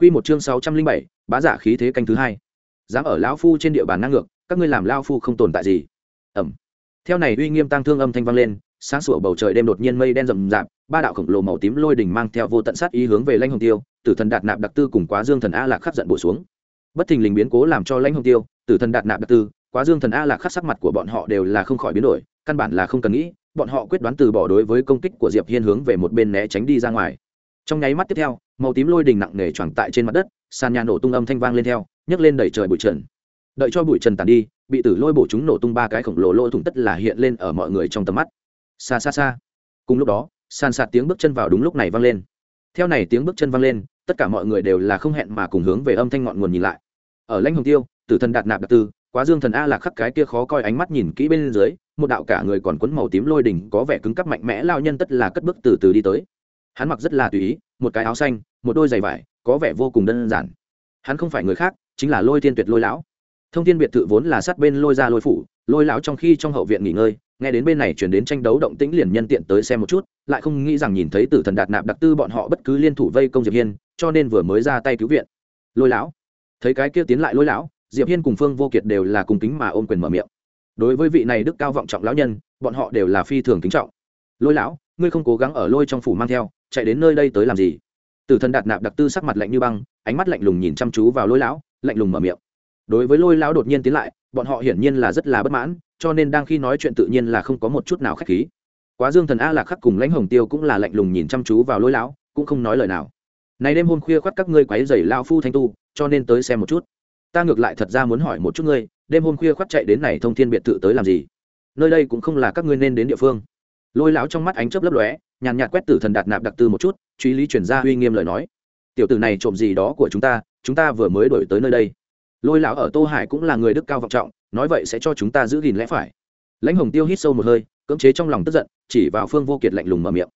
Quy một chương sáu trăm linh bảy, bá giả khí thế canh thứ hai. Dám ở lão phu trên địa bàn năng ngược, các ngươi làm lão phu không tồn tại gì. Ẩm. Theo này uy nghiêm tăng thương âm thanh vang lên, sáng sủa bầu trời đêm đột nhiên mây đen rậm rạp, ba đạo khổng lồ màu tím lôi đỉnh mang theo vô tận sát ý hướng về Lãnh Hồng Tiêu, Tử Thần Đạt Nạp đặc tư cùng Quá Dương Thần A Lạc khắc giận bổ xuống. Bất thình lình biến cố làm cho Lãnh Hồng Tiêu, Tử Thần Đạt Nạp đặc tư, Quá Dương Thần A Lạc khắc sắc mặt của bọn họ đều là không khỏi biến đổi, căn bản là không cần nghĩ, bọn họ quyết đoán từ bỏ đối với công kích của Diệp Hiên hướng về một bên né tránh đi ra ngoài. Trong nháy mắt tiếp theo, màu tím lôi đình nặng nề choàng tại trên mặt đất, sàn nhà nổ tung âm thanh vang lên theo, nhấc lên đẩy trời bụi trần. Đợi cho bụi trần tàn đi, bị tử lôi bổ chúng nổ tung ba cái khổng lồ lỗ thủng tất là hiện lên ở mọi người trong tầm mắt. Xa xa xa cùng lúc đó sàn sạt tiếng bước chân vào đúng lúc này vang lên theo này tiếng bước chân vang lên tất cả mọi người đều là không hẹn mà cùng hướng về âm thanh ngọn nguồn nhìn lại ở lãnh hồng tiêu tử thần đạt nạp đặc tư quá dương thần a là khắc cái kia khó coi ánh mắt nhìn kỹ bên dưới một đạo cả người còn quấn màu tím lôi đỉnh có vẻ cứng cắp mạnh mẽ lao nhân tất là cất bước từ từ đi tới hắn mặc rất là tùy ý, một cái áo xanh, một đôi giày vải, có vẻ vô cùng đơn giản. Hắn không phải người khác, chính là lôi Thiên tuyệt lôi lão. Thông tin biệt thự vốn là sát bên lôi ra lôi phủ, lôi lão trong khi trong hậu viện nghỉ ngơi, nghe đến bên này chuyển đến tranh đấu động tĩnh liền nhân tiện tới xem một chút, lại không nghĩ rằng nhìn thấy tử thần đạt nạp đặc tư bọn họ bất cứ liên thủ vây công diệp hiên, cho nên vừa mới ra tay cứu viện. Lôi lão. Thấy cái kia tiến lại lôi lão, diệp hiên cùng phương vô kiệt đều là cùng kính mà ôm quyền mở miệng. Đối với vị này đức cao vọng trọng lão nhân, bọn họ đều là phi thường kính trọng. Lôi lão, ngươi không cố gắng ở lôi trong phủ mang theo chạy đến nơi đây tới làm gì? Tử thần đạt nạp đặc tư sắc mặt lạnh như băng, ánh mắt lạnh lùng nhìn chăm chú vào lôi lão, lạnh lùng mở miệng. Đối với lôi lão đột nhiên tiến lại, bọn họ hiển nhiên là rất là bất mãn, cho nên đang khi nói chuyện tự nhiên là không có một chút nào khách khí. Quá dương thần a lạc khắc cùng lãnh hồng tiêu cũng là lạnh lùng nhìn chăm chú vào lôi lão, cũng không nói lời nào. Này đêm hôm khuya khoắt các ngươi quấy rầy lao phu thanh tu, cho nên tới xem một chút. Ta ngược lại thật ra muốn hỏi một chút ngươi, đêm hôm khuya khoắt chạy đến này thông thiên biệt thự tới làm gì? Nơi đây cũng không là các ngươi nên đến địa phương lôi lão trong mắt ánh chớp lấp lóe, nhàn nhạt quét tử thần đạt nạp đặc tư một chút, truy lý chuyển ra uy nghiêm lời nói. Tiểu tử này trộm gì đó của chúng ta chúng ta vừa mới đổi tới nơi đây. Lôi lão ở tô hải cũng là người đức cao vọng trọng, nói vậy sẽ cho chúng ta giữ gìn lẽ phải. Lãnh hồng tiêu hít sâu một hơi, cưỡng chế trong lòng tức giận, chỉ vào phương vô kiệt lạnh lùng mở miệng.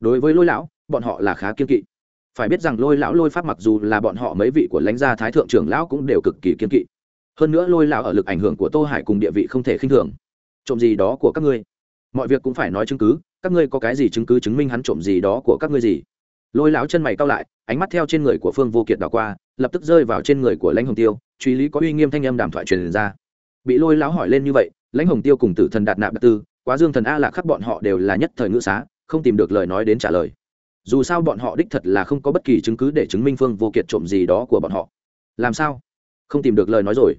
Đối với lôi lão, bọn họ là khá kiên kỵ. Phải biết rằng lôi lão lôi pháp mặc dù là bọn họ mấy vị của lãnh gia thái thượng trưởng lão cũng đều cực kỳ kiên kỵ. Hơn nữa lôi lão ở lực ảnh hưởng của tô hải cùng địa vị không thể khinh thường. Trộm gì đó của các ngươi? Mọi việc cũng phải nói chứng cứ, các ngươi có cái gì chứng cứ chứng minh hắn trộm gì đó của các ngươi gì? Lôi lão chân mày cao lại, ánh mắt theo trên người của phương vô kiệt đảo qua, lập tức rơi vào trên người của lãnh hồng tiêu, truy lý có uy nghiêm thanh âm đàm thoại truyền ra. Bị lôi lão hỏi lên như vậy, lãnh hồng tiêu cùng tử thần đạt nạp đặc tư, quá dương thần a lạc khắc bọn họ đều là nhất thời ngữ xá, không tìm được lời nói đến trả lời. Dù sao bọn họ đích thật là không có bất kỳ chứng cứ để chứng minh phương vô kiệt trộm gì đó của bọn họ. Làm sao? Không tìm được lời nói rồi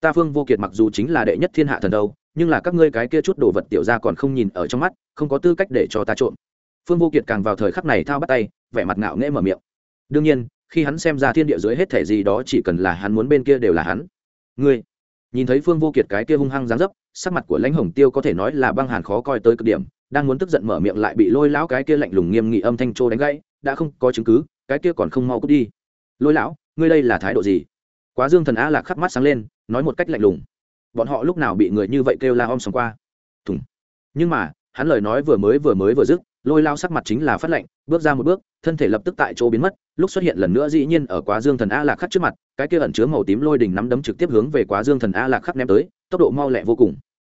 ta phương vô kiệt mặc dù chính là đệ nhất thiên hạ thần đâu, nhưng là các ngươi cái kia chút đồ vật tiểu ra còn không nhìn ở trong mắt, không có tư cách để cho ta trộm. Phương vô kiệt càng vào thời khắc này thao bắt tay, vẻ mặt ngạo nghễ mở miệng. Đương nhiên, khi hắn xem ra thiên địa dưới hết thể gì đó chỉ cần là hắn muốn bên kia đều là hắn. Ngươi, nhìn thấy phương vô kiệt cái kia hung hăng dáng dấp, sắc mặt của lãnh hồng tiêu có thể nói là băng hàn khó coi tới cực điểm, đang muốn tức giận mở miệng lại bị lôi lão cái kia lạnh lùng nghiêm nghị âm thanh trô đánh gãy, đã không có chứng cứ, cái kia còn không mau cút đi. Lôi lão, ngươi đây là thái độ gì? Quá dương thần a lạc khắp mắt sáng lên, nói một cách lạnh lùng. Bọn họ lúc nào bị người như vậy kêu la om xong qua? Thùng. Nhưng mà, hắn lời nói vừa mới vừa mới vừa dứt, lôi lao sắc mặt chính là phát lạnh, bước ra một bước, thân thể lập tức tại chỗ biến mất, lúc xuất hiện lần nữa dĩ nhiên ở quá dương thần a lạc khắc trước mặt, cái kia ẩn chứa màu tím lôi đỉnh nắm đấm trực tiếp hướng về quá dương thần a lạc khắc ném tới, tốc độ mau lẹ vô cùng.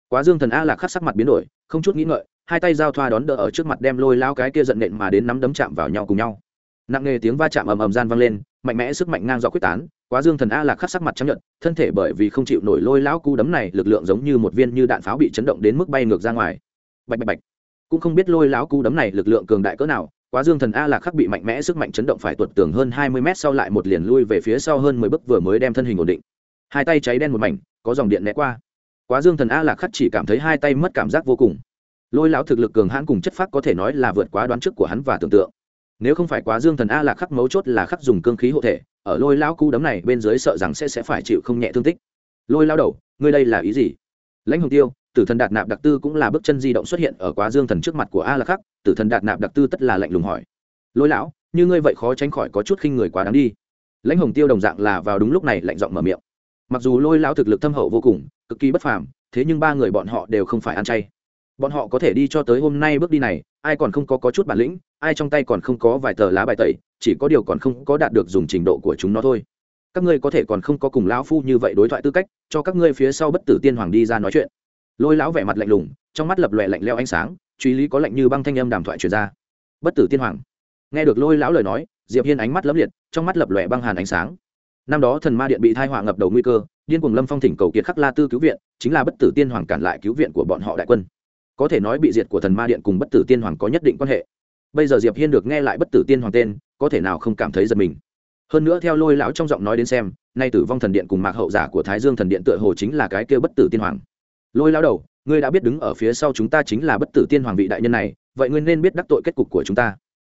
Quá dương thần a lạc khắc sắc mặt biến đổi, không chút nghĩ ngợi, hai tay giao thoa đón đỡ ở trước mặt đem lôi lao cái kia giận nện mà đến nắm đấm chạm vào nhau cùng nhau. Nặng nề tiếng va chạm ầm ầm gian vang lên, mạnh mẽ sức mạnh ngang dọc quyết tán quá dương thần a lạc khắc sắc mặt chấp nhận thân thể bởi vì không chịu nổi lôi lão cú đấm này, lực lượng giống như một viên như đạn pháo bị chấn động đến mức bay ngược ra ngoài. Bạch bạch bạch. Cũng không biết lôi lão cú đấm này lực lượng cường đại cỡ nào, quá dương thần a lạc khắc bị mạnh mẽ sức mạnh chấn động phải tuột tường hơn hai mươi mét sau lại một liền lui về phía sau hơn mười bước vừa mới đem thân hình ổn định. Hai tay cháy đen một mảnh, có dòng điện né qua. Quá dương thần a lạc khắc chỉ cảm thấy hai tay mất cảm giác vô cùng. Lôi lão thực lực cường hãn cùng chất phác có thể nói là vượt quá đoán trước của hắn và tưởng tượng nếu không phải quá dương thần a lạc khắc mấu chốt là khắc dùng cương khí hộ thể ở lôi lão cú đấm này bên dưới sợ rằng sẽ sẽ phải chịu không nhẹ thương tích. Lôi lao đầu ngươi đây là ý gì? Lãnh hồng tiêu tử thần đạt nạp đặc tư cũng là bước chân di động xuất hiện ở quá dương thần trước mặt của a lạc khắc tử thần đạt nạp đặc tư tất là lạnh lùng hỏi. Lôi lão như ngươi vậy khó tránh khỏi có chút khinh người quá đáng đi. Lãnh hồng tiêu đồng dạng là vào đúng lúc này lạnh giọng mở miệng. Mặc dù lôi lão thực lực thâm hậu vô cùng cực kỳ bất phàm thế nhưng ba người bọn họ đều không phải ăn chay. Bọn họ có thể đi cho tới hôm nay bước đi này ai còn không có, có chút bản lĩnh ai trong tay còn không có vài tờ lá bài tẩy, chỉ có điều còn không có đạt được dùng trình độ của chúng nó thôi. Các ngươi có thể còn không có cùng lão phu như vậy đối thoại tư cách, cho các ngươi phía sau bất tử tiên hoàng đi ra nói chuyện. Lôi lão vẻ mặt lạnh lùng, trong mắt lập lòe lạnh leo ánh sáng, truy lý có lạnh như băng thanh âm đàm thoại truyền ra. Bất tử tiên hoàng. Nghe được lôi lão lời nói, diệp hiên ánh mắt lấm liệt, trong mắt lập lòe băng hàn ánh sáng. Năm đó thần ma điện bị thai họa ngập đầu nguy cơ, điên cuồng lâm phong thỉnh cầu kiệt khắc la tư cứu viện, chính là bất tử tiên hoàng cản lại cứu viện của bọn họ đại quân. Có thể nói bị diệt của thần ma điện cùng bất tử tiên hoàng có nhất định quan hệ bây giờ diệp hiên được nghe lại bất tử tiên hoàng tên, có thể nào không cảm thấy giật mình? Hơn nữa theo lôi lão trong giọng nói đến xem, nay tử vong thần điện cùng mạc hậu giả của thái dương thần điện tựa hồ chính là cái kia bất tử tiên hoàng. Lôi lão đầu, ngươi đã biết đứng ở phía sau chúng ta chính là bất tử tiên hoàng vị đại nhân này, vậy ngươi nên biết đắc tội kết cục của chúng ta.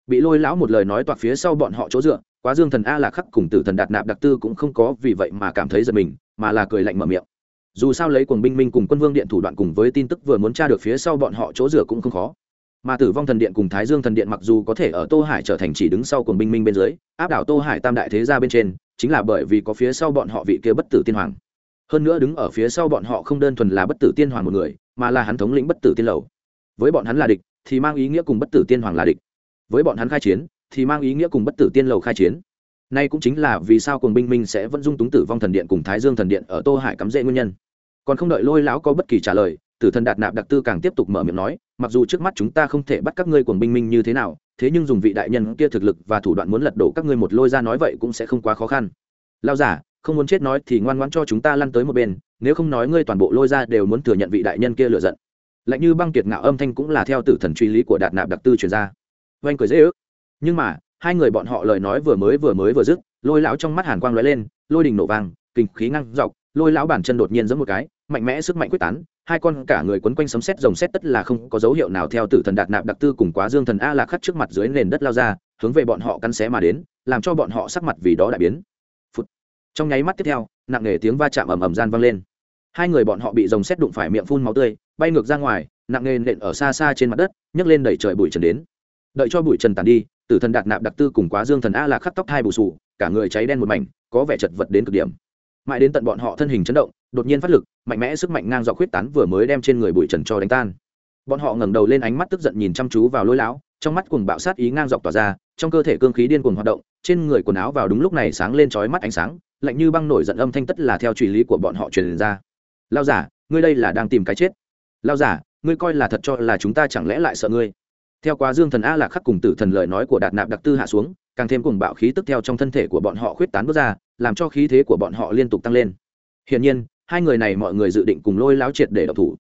Bị lôi lão một lời nói toạc phía sau bọn họ chỗ dựa, quá dương thần a là khắc cùng tử thần đạt nạp đặc tư cũng không có vì vậy mà cảm thấy giật mình, mà là cười lạnh mở miệng. Dù sao lấy quần binh minh cùng quân vương điện thủ đoạn cùng với tin tức vừa muốn tra được phía sau bọn họ chỗ dựa cũng không khó mà tử vong thần điện cùng thái dương thần điện mặc dù có thể ở tô hải trở thành chỉ đứng sau cùng binh minh bên dưới, áp đảo tô hải tam đại thế gia bên trên, chính là bởi vì có phía sau bọn họ vị kia bất tử tiên hoàng. Hơn nữa đứng ở phía sau bọn họ không đơn thuần là bất tử tiên hoàng một người, mà là hắn thống lĩnh bất tử tiên lầu. Với bọn hắn là địch, thì mang ý nghĩa cùng bất tử tiên hoàng là địch. Với bọn hắn khai chiến, thì mang ý nghĩa cùng bất tử tiên lầu khai chiến. Nay cũng chính là vì sao cùng binh minh sẽ vẫn dung túng tử vong thần điện cùng thái dương thần điện ở tô hải cắm rễ nguyên nhân. Còn không đợi lôi lão có bất kỳ trả lời, tử thần đạt nạp đặc tư càng tiếp tục mở miệng nói mặc dù trước mắt chúng ta không thể bắt các ngươi cuồng binh minh như thế nào, thế nhưng dùng vị đại nhân kia thực lực và thủ đoạn muốn lật đổ các ngươi một lôi ra nói vậy cũng sẽ không quá khó khăn. Lao giả, không muốn chết nói thì ngoan ngoãn cho chúng ta lăn tới một bên, nếu không nói ngươi toàn bộ lôi ra đều muốn thừa nhận vị đại nhân kia lựa giận. Lạnh như băng kiệt ngạo âm thanh cũng là theo tử thần truy lý của đạt nạp đặc tư truyền ra. Oanh cười dễ ước. Nhưng mà, hai người bọn họ lời nói vừa mới vừa mới vừa dứt, lôi lão trong mắt hàn quang lóe lên, lôi đình nổ vàng kinh khí ngăn dọc, lôi lão bản chân đột nhiên giẫm một cái mạnh mẽ sức mạnh quyết tán hai con cả người quấn quanh sấm xét, rồng xét tất là không có dấu hiệu nào theo tử thần đạt nạp đặc tư cùng quá dương thần a lạc khắc trước mặt dưới nền đất lao ra hướng về bọn họ cắn xé mà đến làm cho bọn họ sắc mặt vì đó đại biến. Phụt. trong nháy mắt tiếp theo nặng nề tiếng va chạm ầm ầm gian vang lên. Hai người bọn họ bị rồng xét đụng phải miệng phun máu tươi bay ngược ra ngoài nặng nề nện ở xa xa trên mặt đất nhấc lên đẩy trời bụi trần đến. Đợi cho bụi trần tàn đi tử thần đạt nạp đặc tư cùng quá dương thần a lạc khắc tóc hai bù sù cả người cháy đen một mảnh có vẻ chật vật đến cực điểm. Mãi đến tận bọn họ thân hình chấn động đột nhiên phát lực, mạnh mẽ sức mạnh ngang dọc huyết tán vừa mới đem trên người bụi trần cho đánh tan. Bọn họ ngẩng đầu lên ánh mắt tức giận nhìn chăm chú vào lôi lão, trong mắt cuồng bạo sát ý ngang dọc tỏa ra, trong cơ thể cương khí điên cuồng hoạt động, trên người quần áo vào đúng lúc này sáng lên chói mắt ánh sáng, lạnh như băng nổi giận âm thanh tất là theo truy lý của bọn họ truyền ra. Lao giả, ngươi đây là đang tìm cái chết. Lao giả, ngươi coi là thật cho là chúng ta chẳng lẽ lại sợ ngươi? Theo quá dương thần a lạc khắc cùng tử thần lời nói của đạt nạp đặc tư hạ xuống, càng thêm cùng bạo khí tức theo trong thân thể của bọn họ khuyết tán bước ra, làm cho khí thế của bọn họ liên tục tăng lên. Hiển nhiên hai người này mọi người dự định cùng lôi láo triệt để độc thủ.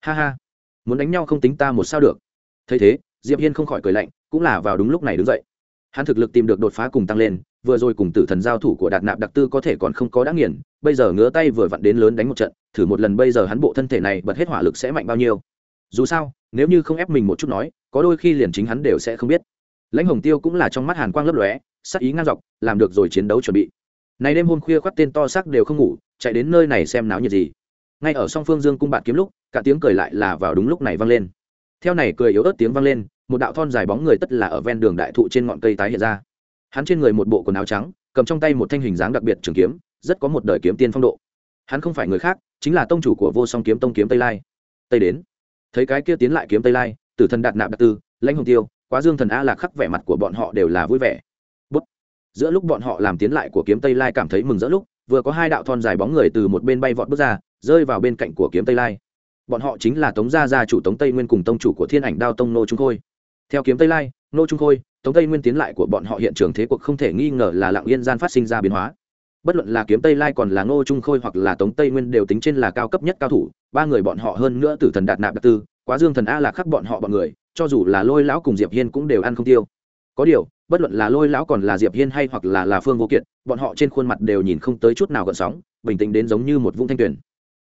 Ha ha, muốn đánh nhau không tính ta một sao được. Thấy thế, diệp hiên không khỏi cười lạnh, cũng là vào đúng lúc này đứng dậy. Hắn thực lực tìm được đột phá cùng tăng lên, vừa rồi cùng tử thần giao thủ của đạt nạp đặc tư có thể còn không có đã nghiền, bây giờ ngứa tay vừa vặn đến lớn đánh một trận, thử một lần bây giờ hắn bộ thân thể này bật hết hỏa lực sẽ mạnh bao nhiêu. Dù sao, nếu như không ép mình một chút nói, có đôi khi liền chính hắn đều sẽ không biết. Lãnh hồng tiêu cũng là trong mắt hàn quang lấp lóe, sắc ý ngang dọc, làm được rồi chiến đấu chuẩn bị này đêm hôm khuya khoắt tên to xác đều không ngủ, chạy đến nơi này xem náo nhiệt gì. Ngay ở song phương dương cung bạn kiếm lúc, cả tiếng cười lại là vào đúng lúc này vang lên. Theo này cười yếu ớt tiếng vang lên, một đạo thon dài bóng người tất là ở ven đường đại thụ trên ngọn cây tái hiện ra. Hắn trên người một bộ quần áo trắng, cầm trong tay một thanh hình dáng đặc biệt trường kiếm, rất có một đời kiếm tiên phong độ. Hắn không phải người khác, chính là tông chủ của vô song kiếm tông kiếm tây lai. Tây đến. Thấy cái kia tiến lại kiếm tây lai, tử thần đạt nạp đặc tư, lãnh hồng tiêu, quá dương thần a lạc khắc vẻ mặt của bọn họ đều là vui vẻ giữa lúc bọn họ làm tiến lại của kiếm tây lai cảm thấy mừng rỡ lúc, vừa có hai đạo thon dài bóng người từ một bên bay vọt bước ra, rơi vào bên cạnh của kiếm tây lai. Bọn họ chính là tống gia gia chủ tống tây nguyên cùng tông chủ của thiên ảnh đao tông nô trung khôi. Theo kiếm tây lai, nô trung khôi, tống tây nguyên tiến lại của bọn họ hiện trường thế cuộc không thể nghi ngờ là lạng yên gian phát sinh ra biến hóa. Bất luận là kiếm tây lai còn là ngô trung khôi hoặc là tống tây nguyên đều tính trên là cao cấp nhất cao thủ, ba người bọn họ hơn nữa từ thần đạt nạp đặc tư, quá dương thần a là khắc bọn họ bọn người, cho dù là lôi lão cùng diệp hiên cũng đều ăn không tiêu có điều, bất luận là lôi lão còn là diệp hiên hay hoặc là là phương vô kiện bọn họ trên khuôn mặt đều nhìn không tới chút nào gợn sóng, bình tĩnh đến giống như một vũng thanh tuyển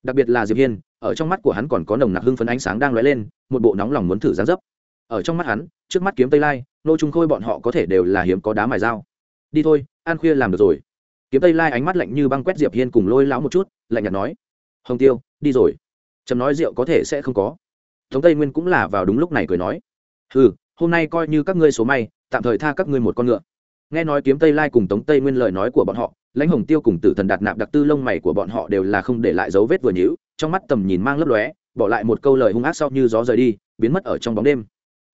đặc biệt là diệp hiên, ở trong mắt của hắn còn có nồng nặc hưng phấn ánh sáng đang lóe lên, một bộ nóng lòng muốn thử gián dấp. Ở trong mắt hắn, trước mắt kiếm tây lai, nô trung khôi bọn họ có thể đều là hiếm có đá mài dao. Đi thôi, ăn khuya làm được rồi. Kiếm tây lai ánh mắt lạnh như băng quét diệp hiên cùng lôi lão một chút, lạnh nhạt nói, hồng tiêu, đi rồi. Chấm nói rượu có thể sẽ không có. Tống tây nguyên cũng là vào đúng lúc này cười nói ừ hôm nay coi như các ngươi số may, tạm thời tha các ngươi một con ngựa. Nghe nói kiếm tây lai cùng tống tây nguyên lời nói của bọn họ, lãnh hồng tiêu cùng tử thần đạt nạp đặc tư lông mày của bọn họ đều là không để lại dấu vết vừa nhữ trong mắt tầm nhìn mang lấp lóe, bỏ lại một câu lời hung ác sau như gió rời đi, biến mất ở trong bóng đêm.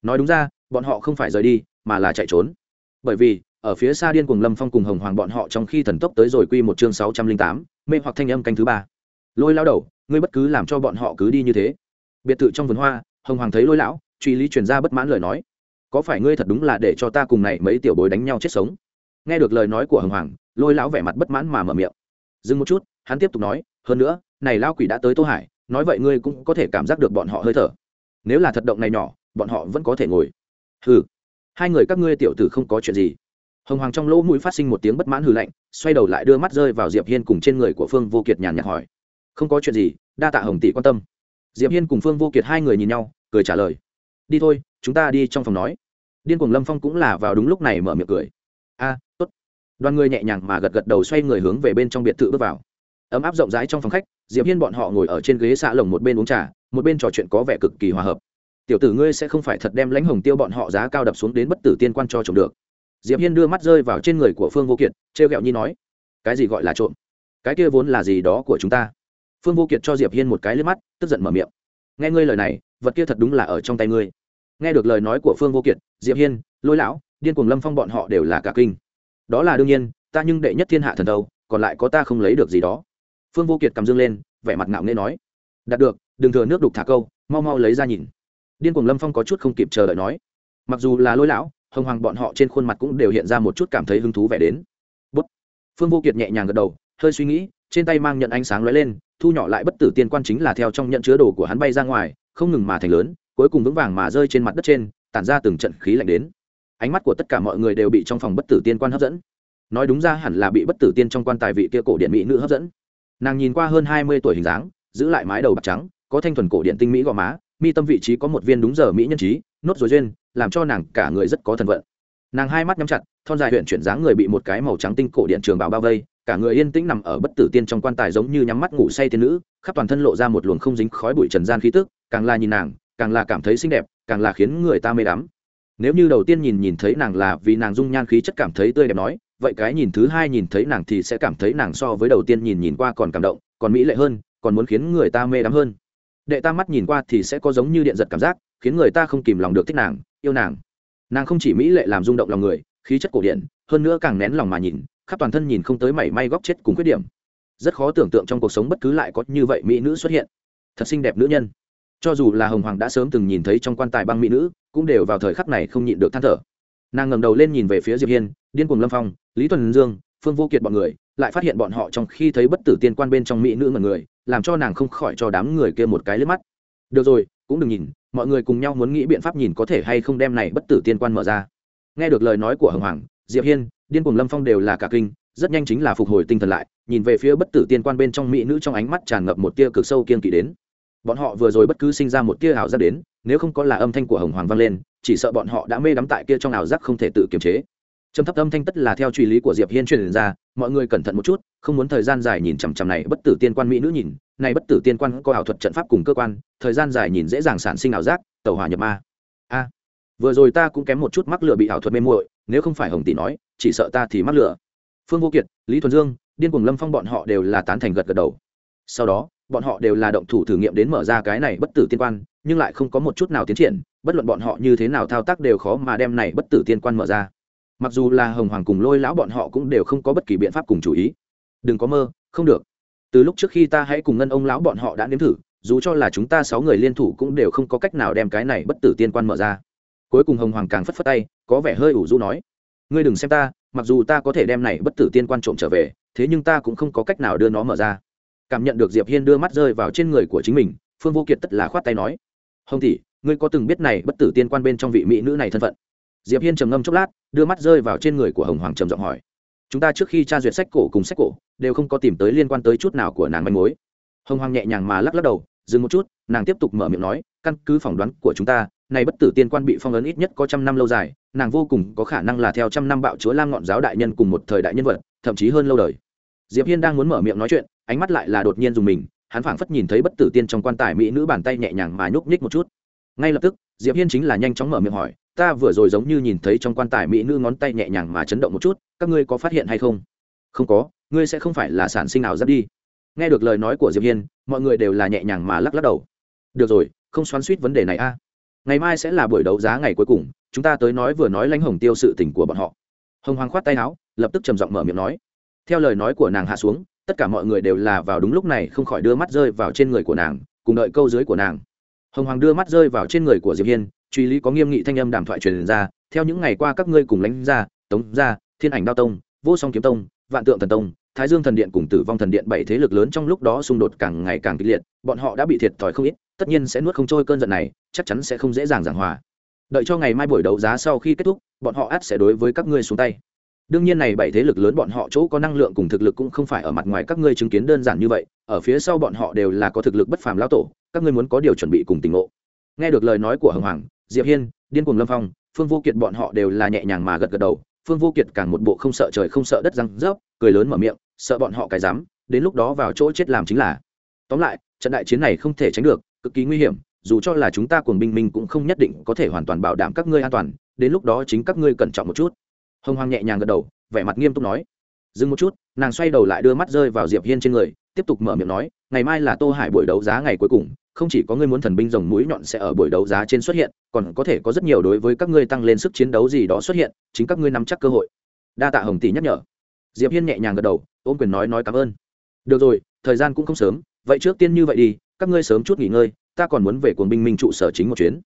Nói đúng ra, bọn họ không phải rời đi, mà là chạy trốn. Bởi vì, ở phía xa điên cùng lâm phong cùng hồng hoàng bọn họ trong khi thần tốc tới rồi quy một chương sáu trăm linh tám, mê hoặc thanh âm canh thứ ba. Lôi lao đầu, ngươi bất cứ làm cho bọn họ cứ đi như thế. Biệt thự trong vườn hoa, hồng hoàng thấy lôi lão truy lý truyền ra bất mãn lời nói. Có phải ngươi thật đúng là để cho ta cùng này mấy tiểu bối đánh nhau chết sống? Nghe được lời nói của hồng hoàng, lôi lão vẻ mặt bất mãn mà mở miệng. Dừng một chút, hắn tiếp tục nói, hơn nữa, này lao quỷ đã tới tô hải, nói vậy ngươi cũng có thể cảm giác được bọn họ hơi thở. Nếu là thật động này nhỏ, bọn họ vẫn có thể ngồi. Hừ, hai người các ngươi tiểu tử không có chuyện gì. Hồng hoàng trong lỗ mũi phát sinh một tiếng bất mãn hừ lạnh, xoay đầu lại đưa mắt rơi vào diệp hiên cùng trên người của phương vô kiệt nhàn nhạt hỏi, không có chuyện gì, đa tạ hồng tỷ quan tâm. Diệp hiên cùng phương vô kiệt hai người nhìn nhau, cười trả lời đi thôi, chúng ta đi trong phòng nói. Điên cuồng lâm phong cũng là vào đúng lúc này mở miệng cười. A, tốt. Đoàn người nhẹ nhàng mà gật gật đầu xoay người hướng về bên trong biệt thự bước vào. Ấm áp rộng rãi trong phòng khách, diệp hiên bọn họ ngồi ở trên ghế xạ lồng một bên uống trà, một bên trò chuyện có vẻ cực kỳ hòa hợp. Tiểu tử ngươi sẽ không phải thật đem lãnh hồng tiêu bọn họ giá cao đập xuống đến bất tử tiên quan cho trộm được. Diệp hiên đưa mắt rơi vào trên người của phương vô kiệt, trêu ghẹo nhi nói, cái gì gọi là trộm? Cái kia vốn là gì đó của chúng ta? Phương vô kiệt cho diệp hiên một cái lên mắt, tức giận mở miệng, nghe ngươi lời này, vật kia thật đúng là ở trong tay ngươi nghe được lời nói của phương vô kiệt, diệp hiên, lôi lão, điên cuồng lâm phong bọn họ đều là cả kinh. Đó là đương nhiên, ta nhưng đệ nhất thiên hạ thần đâu còn lại có ta không lấy được gì đó. Phương vô kiệt cầm dương lên, vẻ mặt ngạo nghễ nói. Đạt được, đừng thừa nước đục thả câu, mau mau lấy ra nhìn. Điên cuồng lâm phong có chút không kịp chờ đợi nói. Mặc dù là lôi lão, hồng hoàng bọn họ trên khuôn mặt cũng đều hiện ra một chút cảm thấy hứng thú vẻ đến. Bút. phương vô kiệt nhẹ nhàng gật đầu, hơi suy nghĩ, trên tay mang nhận ánh sáng lóe lên, thu nhỏ lại bất tử tiên quan chính là theo trong nhận chứa đồ của hắn bay ra ngoài, không ngừng mà thành lớn cuối cùng vững vàng mà rơi trên mặt đất trên, tản ra từng trận khí lạnh đến. Ánh mắt của tất cả mọi người đều bị trong phòng bất tử tiên quan hấp dẫn. Nói đúng ra hẳn là bị bất tử tiên trong quan tài vị kia cổ điện mỹ nữ hấp dẫn. Nàng nhìn qua hơn hai mươi tuổi hình dáng, giữ lại mái đầu bạc trắng, có thanh thuần cổ điện tinh mỹ gò má, mi tâm vị trí có một viên đúng giờ mỹ nhân trí, nốt rồi duyên, làm cho nàng cả người rất có thần vận. Nàng hai mắt nhắm chặt, thon dài huyện chuyển dáng người bị một cái màu trắng tinh cổ điện trường bào bao vây, cả người yên tĩnh nằm ở bất tử tiên trong quan tài giống như nhắm mắt ngủ say tiên nữ, khắp toàn thân lộ ra một luồng không dính khói bụi trần gian khí tức, càng la nhìn nàng càng là cảm thấy xinh đẹp, càng là khiến người ta mê đắm. Nếu như đầu tiên nhìn nhìn thấy nàng là vì nàng dung nhan khí chất cảm thấy tươi đẹp nói, vậy cái nhìn thứ hai nhìn thấy nàng thì sẽ cảm thấy nàng so với đầu tiên nhìn nhìn qua còn cảm động, còn mỹ lệ hơn, còn muốn khiến người ta mê đắm hơn. Đệ ta mắt nhìn qua thì sẽ có giống như điện giật cảm giác, khiến người ta không kìm lòng được thích nàng, yêu nàng. Nàng không chỉ mỹ lệ làm rung động lòng người, khí chất cổ điển, hơn nữa càng nén lòng mà nhìn, khắp toàn thân nhìn không tới mảy may góc chết cùng khuyết điểm. Rất khó tưởng tượng trong cuộc sống bất cứ lại có như vậy mỹ nữ xuất hiện. Thật xinh đẹp nữ nhân cho dù là hồng hoàng đã sớm từng nhìn thấy trong quan tài băng mỹ nữ, cũng đều vào thời khắc này không nhịn được than thở. Nàng ngẩng đầu lên nhìn về phía diệp hiên, điên cuồng lâm phong, lý tuần dương, phương vô kiệt bọn người, lại phát hiện bọn họ trong khi thấy bất tử tiên quan bên trong mỹ nữ mọi người, làm cho nàng không khỏi cho đám người kia một cái lướt mắt. Được rồi, cũng đừng nhìn, mọi người cùng nhau muốn nghĩ biện pháp nhìn có thể hay không đem này bất tử tiên quan mở ra. Nghe được lời nói của hồng hoàng, diệp hiên, điên cuồng lâm phong đều là cả kinh, rất nhanh chính là phục hồi tinh thần lại, nhìn về phía bất tử tiên quan bên trong mỹ nữ trong ánh mắt tràn ngập một tia cực sâu kiên kỵ đến bọn họ vừa rồi bất cứ sinh ra một tia ảo giác đến, nếu không có là âm thanh của hồng hoàng vang lên, chỉ sợ bọn họ đã mê đắm tại kia trong ảo giác không thể tự kiềm chế. Trầm thấp âm thanh tất là theo truy lý của diệp hiên truyền ra, mọi người cẩn thận một chút, không muốn thời gian dài nhìn chằm chằm này bất tử tiên quan mỹ nữ nhìn, này bất tử tiên quan có ảo thuật trận pháp cùng cơ quan, thời gian dài nhìn dễ dàng sản sinh ảo giác, tẩu hỏa nhập ma. A, vừa rồi ta cũng kém một chút mắc lửa bị ảo thuật mê muội, nếu không phải hồng tỷ nói, chỉ sợ ta thì mắc lửa. Phương vô kiệt, lý thuần dương, điên cùng lâm phong bọn họ đều là tán thành gật gật đầu. Sau đó bọn họ đều là động thủ thử nghiệm đến mở ra cái này bất tử tiên quan, nhưng lại không có một chút nào tiến triển, bất luận bọn họ như thế nào thao tác đều khó mà đem này bất tử tiên quan mở ra. Mặc dù là hồng hoàng cùng lôi lão bọn họ cũng đều không có bất kỳ biện pháp cùng chủ ý. Đừng có mơ, không được. Từ lúc trước khi ta hãy cùng ngân ông lão bọn họ đã nếm thử, dù cho là chúng ta sáu người liên thủ cũng đều không có cách nào đem cái này bất tử tiên quan mở ra. Cuối cùng hồng hoàng càng phất phất tay, có vẻ hơi ủ rũ nói, ngươi đừng xem ta, mặc dù ta có thể đem này bất tử tiên quan trộm trở về, thế nhưng ta cũng không có cách nào đưa nó mở ra cảm nhận được diệp hiên đưa mắt rơi vào trên người của chính mình, phương vô kiệt tất là khoát tay nói, hồng tỷ, ngươi có từng biết này bất tử tiên quan bên trong vị mỹ nữ này thân phận? Diệp hiên trầm ngâm chốc lát, đưa mắt rơi vào trên người của hồng hoàng trầm giọng hỏi, chúng ta trước khi tra duyệt sách cổ cùng sách cổ, đều không có tìm tới liên quan tới chút nào của nàng manh mối. Hồng hoàng nhẹ nhàng mà lắc lắc đầu, dừng một chút, nàng tiếp tục mở miệng nói, căn cứ phỏng đoán của chúng ta, này bất tử tiên quan bị phong ấn ít nhất có trăm năm lâu dài, nàng vô cùng có khả năng là theo trăm năm bạo chúa lang ngọn giáo đại nhân cùng một thời đại nhân vật, thậm chí hơn lâu đời. Diệp hiên đang muốn mở miệng nói chuyện ánh mắt lại là đột nhiên dùng mình, hắn phảng phất nhìn thấy bất tử tiên trong quan tài mỹ nữ bàn tay nhẹ nhàng mà nhúc nhích một chút. Ngay lập tức, diệp hiên chính là nhanh chóng mở miệng hỏi, ta vừa rồi giống như nhìn thấy trong quan tài mỹ nữ ngón tay nhẹ nhàng mà chấn động một chút, các ngươi có phát hiện hay không? Không có, ngươi sẽ không phải là sản sinh nào dắt đi. Nghe được lời nói của diệp hiên, mọi người đều là nhẹ nhàng mà lắc lắc đầu. Được rồi, không xoắn suýt vấn đề này a. Ngày mai sẽ là buổi đấu giá ngày cuối cùng, chúng ta tới nói vừa nói lãnh hồng tiêu sự tình của bọn họ. Hồng hoàng khoát tay áo, lập tức trầm giọng mở miệng nói. Theo lời nói của nàng hạ xuống tất cả mọi người đều là vào đúng lúc này không khỏi đưa mắt rơi vào trên người của nàng, cùng đợi câu dưới của nàng. Hồng hoàng đưa mắt rơi vào trên người của diệp hiên, truy lý có nghiêm nghị thanh âm đàm thoại truyền ra, theo những ngày qua các ngươi cùng lãnh gia, tống gia, thiên ảnh đao tông, vô song kiếm tông, vạn tượng thần tông, thái dương thần điện cùng tử vong thần điện bảy thế lực lớn trong lúc đó xung đột càng ngày càng kịch liệt, bọn họ đã bị thiệt thòi không ít, tất nhiên sẽ nuốt không trôi cơn giận này, chắc chắn sẽ không dễ dàng giảng hòa. Đợi cho ngày mai buổi đấu giá sau khi kết thúc, bọn họ át sẽ đối với các ngươi xuống tay đương nhiên này bảy thế lực lớn bọn họ chỗ có năng lượng cùng thực lực cũng không phải ở mặt ngoài các ngươi chứng kiến đơn giản như vậy, ở phía sau bọn họ đều là có thực lực bất phàm lao tổ, các ngươi muốn có điều chuẩn bị cùng tình ngộ. Nghe được lời nói của hồng hoàng, diệp hiên, điên cuồng lâm phong, phương vô kiệt bọn họ đều là nhẹ nhàng mà gật gật đầu. Phương vô kiệt càng một bộ không sợ trời không sợ đất răng rớp, cười lớn mở miệng, sợ bọn họ cái dám, đến lúc đó vào chỗ chết làm chính là. Tóm lại, trận đại chiến này không thể tránh được, cực kỳ nguy hiểm, dù cho là chúng ta cùng binh minh cũng không nhất định có thể hoàn toàn bảo đảm các ngươi an toàn, đến lúc đó chính các ngươi cẩn trọng một chút hồng hoàng nhẹ nhàng gật đầu, vẻ mặt nghiêm túc nói. Dừng một chút, nàng xoay đầu lại đưa mắt rơi vào diệp hiên trên người, tiếp tục mở miệng nói, ngày mai là tô hải buổi đấu giá ngày cuối cùng, không chỉ có ngươi muốn thần binh rồng mũi nhọn sẽ ở buổi đấu giá trên xuất hiện, còn có thể có rất nhiều đối với các ngươi tăng lên sức chiến đấu gì đó xuất hiện, chính các ngươi nắm chắc cơ hội. Đa tạ hồng tỷ nhắc nhở. Diệp hiên nhẹ nhàng gật đầu ôm quyền nói nói cảm ơn. Được rồi, thời gian cũng không sớm, vậy trước tiên như vậy đi, các ngươi sớm chút nghỉ ngơi, ta còn muốn về cuồng binh minh trụ sở chính một chuyến.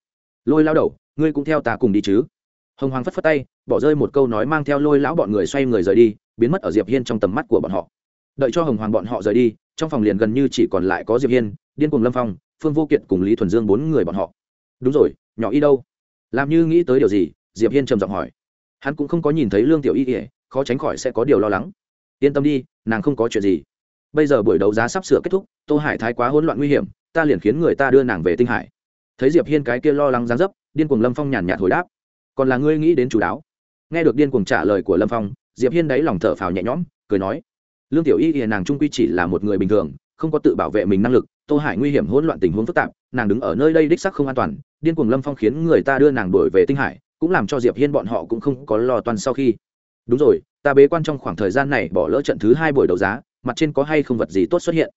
Lôi lao đầu, ngươi cũng theo ta cùng đi chứ hồng hoàng phất phất tay, bỏ rơi một câu nói mang theo lôi lão bọn người xoay người rời đi, biến mất ở diệp hiên trong tầm mắt của bọn họ. Đợi cho hồng hoàng bọn họ rời đi, trong phòng liền gần như chỉ còn lại có diệp hiên, điên cùng lâm phong, phương vô kiệt cùng lý thuần dương bốn người bọn họ. Đúng rồi, nhỏ y đâu? Làm như nghĩ tới điều gì, diệp hiên trầm giọng hỏi. Hắn cũng không có nhìn thấy lương tiểu y kể khó tránh khỏi sẽ có điều lo lắng. Yên tâm đi, nàng không có chuyện gì. Bây giờ buổi đấu giá sắp sửa kết thúc, tô hải thái quá hỗn loạn nguy hiểm, ta liền khiến người ta đưa nàng về tinh hải. Thấy diệp hiên cái kia lo lắng gián dấp, điên cuồng lâm phong nhàn nhạt hồi đáp còn là ngươi nghĩ đến chủ đáo. Nghe được điên cuồng trả lời của lâm phong, diệp hiên đáy lòng thở phào nhẹ nhõm, cười nói, lương tiểu y hiện nàng trung quy chỉ là một người bình thường, không có tự bảo vệ mình năng lực, tô hải nguy hiểm hỗn loạn tình huống phức tạp, nàng đứng ở nơi đây đích sắc không an toàn, điên cuồng lâm phong khiến người ta đưa nàng đuổi về tinh hải, cũng làm cho diệp hiên bọn họ cũng không có lo toan sau khi. Đúng rồi, ta bế quan trong khoảng thời gian này bỏ lỡ trận thứ hai buổi đấu giá, mặt trên có hay không vật gì tốt xuất hiện?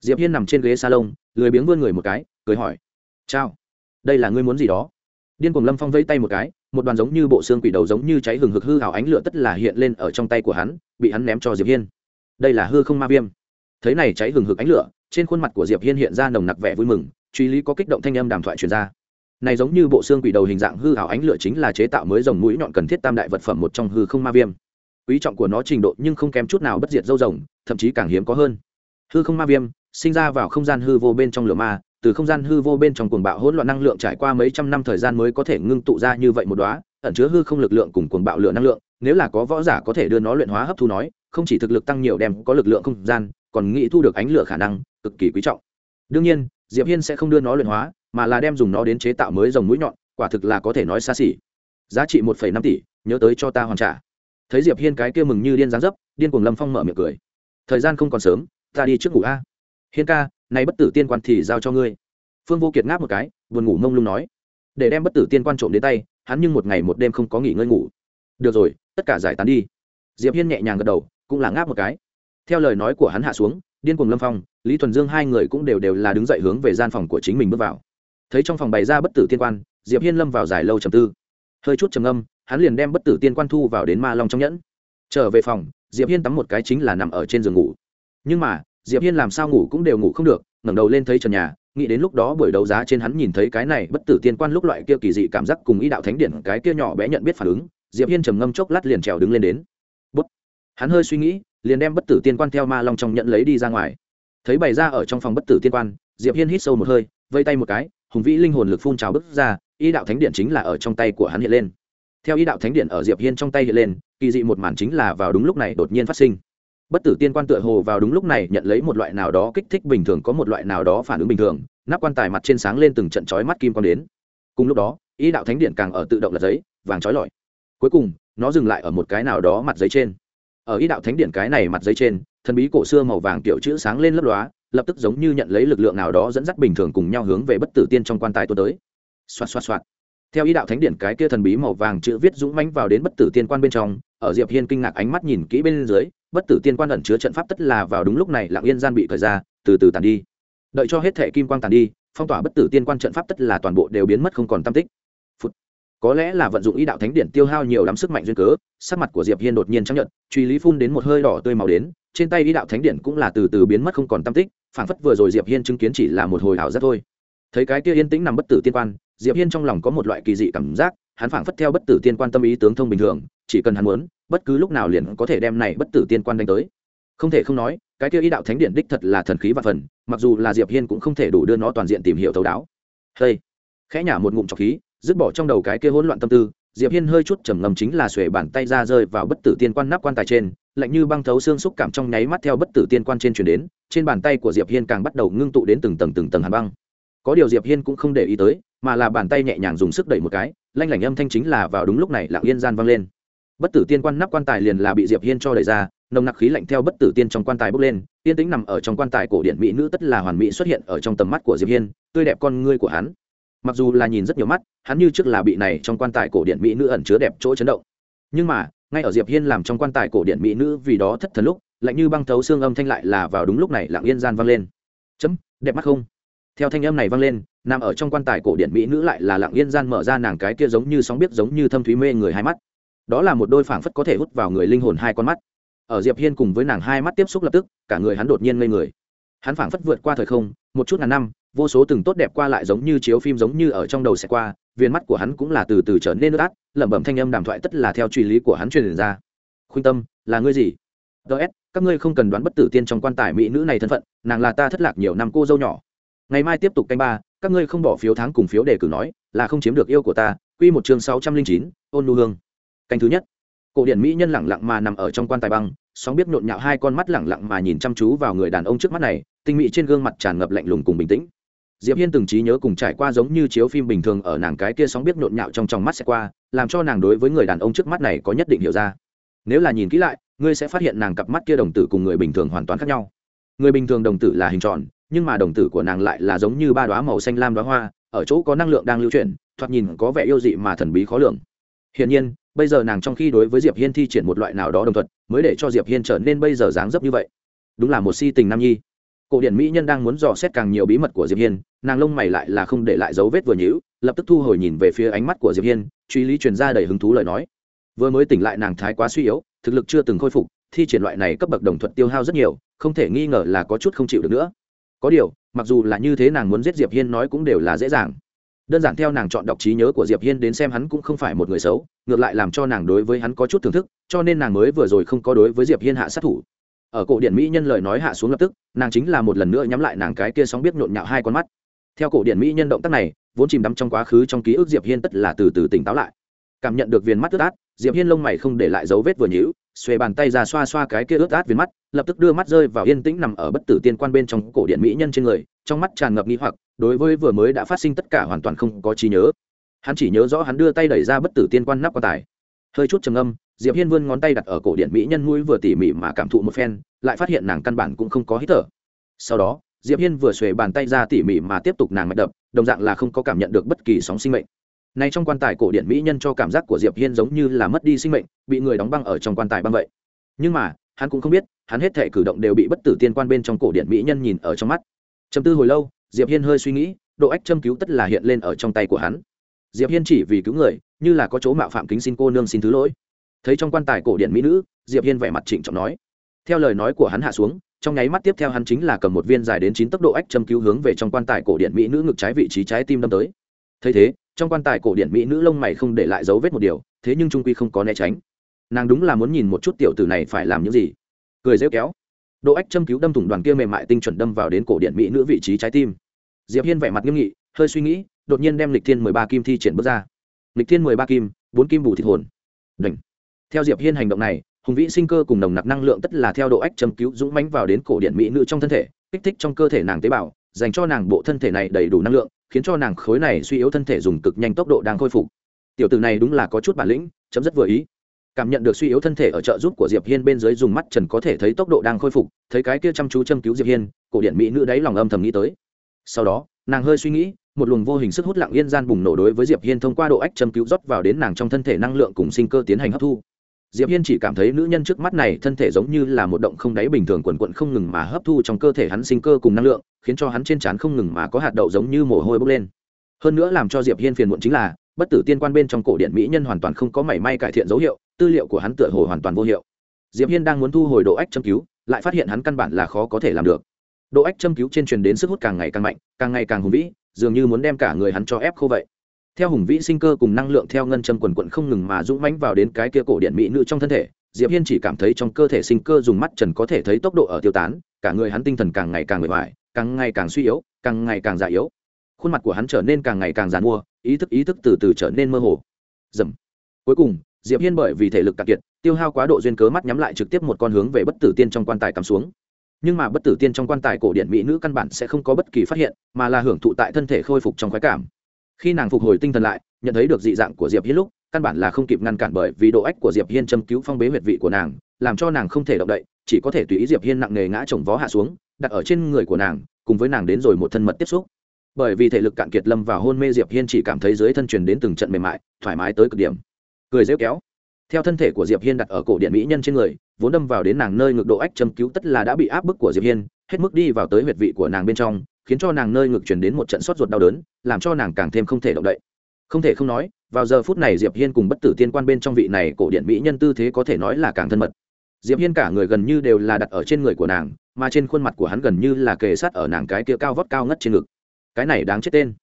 Diệp hiên nằm trên ghế salon, lười biếng vươn người một cái, cười hỏi, chào, đây là ngươi muốn gì đó? Điên cuồng lâm phong vẫy tay một cái một đoàn giống như bộ xương quỷ đầu giống như cháy hừng hực hư hào ánh lửa tất là hiện lên ở trong tay của hắn, bị hắn ném cho diệp hiên. Đây là hư không ma viêm. Thấy này cháy hừng hực ánh lửa, trên khuôn mặt của diệp hiên hiện ra nồng nặc vẻ vui mừng, truy lý có kích động thanh âm đàm thoại truyền ra. Này giống như bộ xương quỷ đầu hình dạng hư hào ánh lửa chính là chế tạo mới rồng mũi nhọn cần thiết tam đại vật phẩm một trong hư không ma viêm. Quý trọng của nó trình độ nhưng không kém chút nào bất diệt dâu rồng, thậm chí càng hiếm có hơn. Hư không ma viêm, sinh ra vào không gian hư vô bên trong lửa ma từ không gian hư vô bên trong cuồng bạo hỗn loạn năng lượng trải qua mấy trăm năm thời gian mới có thể ngưng tụ ra như vậy một đóa, ẩn chứa hư không lực lượng cùng cuồng bạo lửa năng lượng. Nếu là có võ giả có thể đưa nó luyện hóa hấp thu nói, không chỉ thực lực tăng nhiều đem có lực lượng không gian, còn nghĩ thu được ánh lửa khả năng, cực kỳ quý trọng. Đương nhiên, diệp hiên sẽ không đưa nó luyện hóa, mà là đem dùng nó đến chế tạo mới rồng mũi nhọn, quả thực là có thể nói xa xỉ. Giá trị một năm tỷ, nhớ tới cho ta hoàn trả. Thấy diệp hiên cái kia mừng như điên dáng dấp, điên cuồng lâm phong mở miệng cười. Thời gian không còn sớm, ta đi trước ngủ a. Hiên ca nay bất tử tiên quan thì giao cho ngươi. Phương vô kiệt ngáp một cái, buồn ngủ mông lung nói. Để đem bất tử tiên quan trộm đến tay, hắn nhưng một ngày một đêm không có nghỉ ngơi ngủ. Được rồi, tất cả giải tán đi. Diệp hiên nhẹ nhàng gật đầu, cũng là ngáp một cái. Theo lời nói của hắn hạ xuống, điên cùng lâm phong, lý thuần dương hai người cũng đều đều là đứng dậy hướng về gian phòng của chính mình bước vào. Thấy trong phòng bày ra bất tử tiên quan, diệp hiên lâm vào dài lâu trầm tư. Hơi chút trầm âm hắn liền đem bất tử tiên quan thu vào đến ma long trong nhẫn. Trở về phòng, diệp hiên tắm một cái chính là nằm ở trên giường ngủ. Nhưng mà diệp hiên làm sao ngủ cũng đều ngủ không được, ngẩng đầu lên thấy trần nhà, nghĩ đến lúc đó buổi đấu giá trên hắn nhìn thấy cái này bất tử tiên quan lúc loại kia kỳ dị cảm giác cùng ý đạo thánh điển cái kia nhỏ bé nhận biết phản ứng, diệp hiên trầm ngâm chốc lát liền trèo đứng lên đến. Bút. Hắn hơi suy nghĩ, liền đem bất tử tiên quan theo ma long trong nhận lấy đi ra ngoài. Thấy bày ra ở trong phòng bất tử tiên quan, diệp hiên hít sâu một hơi, vây tay một cái, hùng vĩ linh hồn lực phun trào bứt ra, ý đạo thánh điện chính là ở trong tay của hắn hiện lên. Theo ý đạo thánh điện ở diệp hiên trong tay hiện lên, kỳ dị một màn chính là vào đúng lúc này đột nhiên phát sinh bất tử tiên quan tựa hồ vào đúng lúc này nhận lấy một loại nào đó kích thích bình thường, có một loại nào đó phản ứng bình thường, nắp quan tài mặt trên sáng lên từng trận chói mắt kim quang đến. Cùng lúc đó ý đạo thánh điện càng ở tự động là giấy, vàng chói lọi. Cuối cùng, nó dừng lại ở một cái nào đó mặt giấy trên. Ở ý đạo thánh điện cái này mặt giấy trên, thần bí cổ xưa màu vàng kiểu chữ sáng lên lấp lóa, lập tức giống như nhận lấy lực lượng nào đó dẫn dắt bình thường cùng nhau hướng về bất tử tiên trong quan tài tôi tới. Xoạt xoạt xoạt. Theo ý đạo thánh điện cái kia thần bí màu vàng chữ viết dũng mãnh vào đến bất tử tiên quan bên trong, ở diệp hiên kinh ngạc ánh mắt nhìn kỹ bên dưới bất tử tiên quan ẩn chứa trận pháp tất là vào đúng lúc này lặng yên gian bị thời ra, từ từ tàn đi. Đợi cho hết thẻ kim quang tàn đi, phong tỏa bất tử tiên quan trận pháp tất là toàn bộ đều biến mất không còn tam tích. Phụt. có lẽ là vận dụng ý đạo thánh điện tiêu hao nhiều lắm sức mạnh duyên cớ, sắc mặt của diệp hiên đột nhiên chấp nhận truy lý phun đến một hơi đỏ tươi màu đến, trên tay ý đạo thánh điện cũng là từ từ biến mất không còn tam tích, phảng phất vừa rồi diệp hiên chứng kiến chỉ là một hồi ảo giác thôi. Thấy cái kia yên tĩnh nằm bất tử tiên quan, diệp hiên trong lòng có một loại kỳ dị cảm giác, hắn phảng phất theo bất tử tiên quan tâm ý tướng thông bình thường chỉ cần hắn muốn, bất cứ lúc nào liền có thể đem này bất tử tiên quan đánh tới. Không thể không nói, cái kia ý đạo thánh điện đích thật là thần khí và phần, mặc dù là diệp hiên cũng không thể đủ đưa nó toàn diện tìm hiểu thấu đáo. Hey! Khẽ nhả một ngụm trọc khí, dứt bỏ trong đầu cái kia hỗn loạn tâm tư, diệp hiên hơi chút trầm ngầm chính là xuề bàn tay ra rơi vào bất tử tiên quan nắp quan tài trên, lạnh như băng thấu xương xúc cảm trong nháy mắt theo bất tử tiên quan trên truyền đến, trên bàn tay của diệp hiên càng bắt đầu ngưng tụ đến từng tầng từng tầng hàn băng. Có điều diệp hiên cũng không để ý tới, mà là bàn tay nhẹ nhàng dùng sức đẩy một cái, lanh lảnh âm thanh chính là vào đúng lúc này lặng yên gian vang lên bất tử tiên quan nắp quan tài liền là bị diệp hiên cho đẩy ra, nồng nặc khí lạnh theo bất tử tiên trong quan tài bốc lên, tiên tính nằm ở trong quan tài cổ điện mỹ nữ tất là hoàn mỹ xuất hiện ở trong tầm mắt của diệp hiên, tươi đẹp con ngươi của hắn. Mặc dù là nhìn rất nhiều mắt, hắn như trước là bị này trong quan tài cổ điện mỹ nữ ẩn chứa đẹp chỗ chấn động. Nhưng mà, ngay ở diệp hiên làm trong quan tài cổ điện mỹ nữ vì đó thất thần lúc, lạnh như băng thấu xương âm thanh lại là vào đúng lúc này lặng yên gian vang lên. Chấm, đẹp mắt không? Theo thanh âm này vang lên, nằm ở trong quan tài cổ điện mỹ nữ lại là lặng yên gian mở ra nàng cái kia giống như sóng biết giống như thâm thúy mê người hai mắt đó là một đôi phảng phất có thể hút vào người linh hồn hai con mắt. Ở diệp hiên cùng với nàng hai mắt tiếp xúc lập tức, cả người hắn đột nhiên ngây người. Hắn phảng phất vượt qua thời không, một chút ngàn năm, vô số từng tốt đẹp qua lại giống như chiếu phim giống như ở trong đầu sẽ qua, viên mắt của hắn cũng là từ từ trở nên nước át, lẩm bẩm thanh âm đàm thoại tất là theo truy lý của hắn truyền ra. Khuynh tâm, là ngươi gì? Ts các ngươi không cần đoán bất tử tiên trong quan tài mỹ nữ này thân phận, nàng là ta thất lạc nhiều năm cô dâu nhỏ. Ngày mai tiếp tục canh ba, các ngươi không bỏ phiếu tháng cùng phiếu đề cử nói, là không chiếm được yêu của ta. Quy một chương sáu trăm linh chín, ôn nu hương canh thứ nhất. Cổ điển mỹ nhân lẳng lặng mà nằm ở trong quan tài băng, sóng biết nhộn nhạo hai con mắt lẳng lặng mà nhìn chăm chú vào người đàn ông trước mắt này, tinh mỹ trên gương mặt tràn ngập lạnh lùng cùng bình tĩnh. Diệp hiên từng trí nhớ cùng trải qua giống như chiếu phim bình thường ở nàng cái kia sóng biết nhộn nhạo trong trong mắt sẽ qua, làm cho nàng đối với người đàn ông trước mắt này có nhất định hiểu ra. Nếu là nhìn kỹ lại, ngươi sẽ phát hiện nàng cặp mắt kia đồng tử cùng người bình thường hoàn toàn khác nhau. Người bình thường đồng tử là hình tròn, nhưng mà đồng tử của nàng lại là giống như ba đóa màu xanh lam đóa hoa, ở chỗ có năng lượng đang lưu chuyển, thoạt nhìn có vẻ yêu dị mà thần bí khó lường. Hiển nhiên bây giờ nàng trong khi đối với diệp hiên thi triển một loại nào đó đồng thuận mới để cho diệp hiên trở nên bây giờ dáng dấp như vậy. Đúng là một si tình nam nhi. Cổ điển mỹ nhân đang muốn dò xét càng nhiều bí mật của diệp hiên, nàng lông mày lại là không để lại dấu vết vừa nhữ lập tức thu hồi nhìn về phía ánh mắt của diệp hiên, truy lý truyền ra đầy hứng thú lời nói. Vừa mới tỉnh lại nàng thái quá suy yếu, thực lực chưa từng khôi phục, thi triển loại này cấp bậc đồng thuận tiêu hao rất nhiều, không thể nghi ngờ là có chút không chịu được nữa. Có điều, mặc dù là như thế nàng muốn giết diệp hiên nói cũng đều là dễ dàng đơn giản theo nàng chọn đọc trí nhớ của diệp hiên đến xem hắn cũng không phải một người xấu, ngược lại làm cho nàng đối với hắn có chút thưởng thức, cho nên nàng mới vừa rồi không có đối với diệp hiên hạ sát thủ. Ở cổ điện mỹ nhân lời nói hạ xuống lập tức, nàng chính là một lần nữa nhắm lại nàng cái kia sóng biết nhộn nhạo hai con mắt. Theo cổ điện mỹ nhân động tác này, vốn chìm đắm trong quá khứ trong ký ức diệp hiên tất là từ từ tỉnh táo lại. Cảm nhận được viền mắt tức át, diệp hiên lông mày không để lại dấu vết vừa nhíu xuề bàn tay ra xoa xoa cái kia ướt át viền mắt, lập tức đưa mắt rơi vào yên tĩnh nằm ở bất tử tiên quan bên trong cổ điện mỹ nhân trên người, trong mắt tràn ngập nghi hoặc, đối với vừa mới đã phát sinh tất cả hoàn toàn không có trí nhớ. Hắn chỉ nhớ rõ hắn đưa tay đẩy ra bất tử tiên quan nắp quan tài. Hơi chút trầm âm diệp hiên vươn ngón tay đặt ở cổ điện mỹ nhân mũi vừa tỉ mỉ mà cảm thụ một phen, lại phát hiện nàng căn bản cũng không có hít thở. Sau đó, diệp hiên vừa xuề bàn tay ra tỉ mỉ mà tiếp tục nàng mạch đập, đồng dạng là không có cảm nhận được bất kỳ sóng sinh mệnh này trong quan tài cổ điện mỹ nhân cho cảm giác của diệp hiên giống như là mất đi sinh mệnh, bị người đóng băng ở trong quan tài băng vậy. Nhưng mà, hắn cũng không biết, hắn hết thể cử động đều bị bất tử tiên quan bên trong cổ điện mỹ nhân nhìn ở trong mắt. Chấm tư hồi lâu, diệp hiên hơi suy nghĩ, độ ách châm cứu tất là hiện lên ở trong tay của hắn. Diệp hiên chỉ vì cứu người, như là có chỗ mạo phạm kính xin cô nương xin thứ lỗi. Thấy trong quan tài cổ điện mỹ nữ, diệp hiên vẻ mặt trịnh trọng nói. Theo lời nói của hắn hạ xuống, trong nháy mắt tiếp theo hắn chính là cầm một viên dài đến chín tốc độ ách châm cứu hướng về trong quan tài cổ điện mỹ nữ ngực trái vị trí trái tim đâm tới thấy thế, trong quan tài cổ điển mỹ nữ lông mày không để lại dấu vết một điều, thế nhưng trung quy không có né tránh. Nàng đúng là muốn nhìn một chút tiểu tử này phải làm những gì. Cười rêu kéo. Độ ách châm cứu đâm thủng đoàn kia mềm mại tinh chuẩn đâm vào đến cổ điện mỹ nữ vị trí trái tim. Diệp hiên vẻ mặt nghiêm nghị, hơi suy nghĩ, đột nhiên đem lịch thiên mười ba kim thi triển bước ra. Lịch thiên mười ba kim, bốn kim bù thịt hồn. Đỉnh. Theo diệp hiên hành động này, hùng vĩ sinh cơ cùng nồng nặc năng lượng tất là theo độ ách châm cứu dũng mãnh vào đến cổ điện mỹ nữ trong thân thể, kích thích trong cơ thể nàng tế bào, dành cho nàng bộ thân thể này đầy đủ năng lượng khiến cho nàng khối này suy yếu thân thể dùng cực nhanh tốc độ đang khôi phục. Tiểu tử này đúng là có chút bản lĩnh, chấm rất vừa ý. Cảm nhận được suy yếu thân thể ở trợ giúp của diệp hiên bên dưới dùng mắt trần có thể thấy tốc độ đang khôi phục, thấy cái kia chăm chú châm cứu diệp hiên, cổ điển mỹ nữ đấy lòng âm thầm nghĩ tới. Sau đó, nàng hơi suy nghĩ, một luồng vô hình sức hút lặng yên gian bùng nổ đối với diệp hiên thông qua độ ách châm cứu rót vào đến nàng trong thân thể năng lượng cùng sinh cơ tiến hành hấp thu diệp hiên chỉ cảm thấy nữ nhân trước mắt này thân thể giống như là một động không đáy bình thường quần quận không ngừng mà hấp thu trong cơ thể hắn sinh cơ cùng năng lượng, khiến cho hắn trên trán không ngừng mà có hạt đậu giống như mồ hôi bốc lên. Hơn nữa làm cho diệp hiên phiền muộn chính là, bất tử tiên quan bên trong cổ điện mỹ nhân hoàn toàn không có mảy may cải thiện dấu hiệu, tư liệu của hắn tựa hồ hoàn toàn vô hiệu. Diệp hiên đang muốn thu hồi độ ách châm cứu, lại phát hiện hắn căn bản là khó có thể làm được. Độ ách châm cứu trên truyền đến sức hút càng ngày càng mạnh, càng ngày càng hùng vĩ, dường như muốn đem cả người hắn cho ép khô vậy theo hùng vĩ sinh cơ cùng năng lượng theo ngân châm quần quận không ngừng mà dũng mãnh vào đến cái kia cổ điện mỹ nữ trong thân thể, diệp hiên chỉ cảm thấy trong cơ thể sinh cơ dùng mắt trần có thể thấy tốc độ ở tiêu tán, cả người hắn tinh thần càng ngày càng mệt mỏi, càng ngày càng suy yếu, càng ngày càng già yếu. Khuôn mặt của hắn trở nên càng ngày càng giàn mua ý thức ý thức từ từ trở nên mơ hồ. Dầm. Cuối cùng, diệp hiên bởi vì thể lực cạn kiệt, tiêu hao quá độ duyên cớ mắt nhắm lại trực tiếp một con hướng về bất tử tiên trong quan tài cắm xuống. Nhưng mà bất tử tiên trong quan tài cổ điện mỹ nữ căn bản sẽ không có bất kỳ phát hiện, mà là hưởng thụ tại thân thể khôi phục trong khoái cảm khi nàng phục hồi tinh thần lại, nhận thấy được dị dạng của diệp hiên lúc, căn bản là không kịp ngăn cản bởi vì độ ách của diệp hiên châm cứu phong bế huyệt vị của nàng, làm cho nàng không thể động đậy, chỉ có thể tùy ý diệp hiên nặng nề ngã chồng vó hạ xuống, đặt ở trên người của nàng, cùng với nàng đến rồi một thân mật tiếp xúc. Bởi vì thể lực cạn kiệt lâm vào hôn mê, diệp hiên chỉ cảm thấy dưới thân truyền đến từng trận mềm mại, thoải mái tới cực điểm. Cười rêu kéo. Theo thân thể của diệp hiên đặt ở cổ điện mỹ nhân trên người, vốn đâm vào đến nàng nơi ngực độ ách châm cứu tất là đã bị áp bức của diệp hiên, hết mức đi vào tới huyệt vị của nàng bên trong khiến cho nàng nơi ngực truyền đến một trận sốt ruột đau đớn, làm cho nàng càng thêm không thể động đậy. Không thể không nói, vào giờ phút này diệp hiên cùng bất tử tiên quan bên trong vị này cổ điện mỹ nhân tư thế có thể nói là càng thân mật. Diệp hiên cả người gần như đều là đặt ở trên người của nàng, mà trên khuôn mặt của hắn gần như là kề sát ở nàng cái kia cao vót cao ngất trên ngực. Cái này đáng chết tên.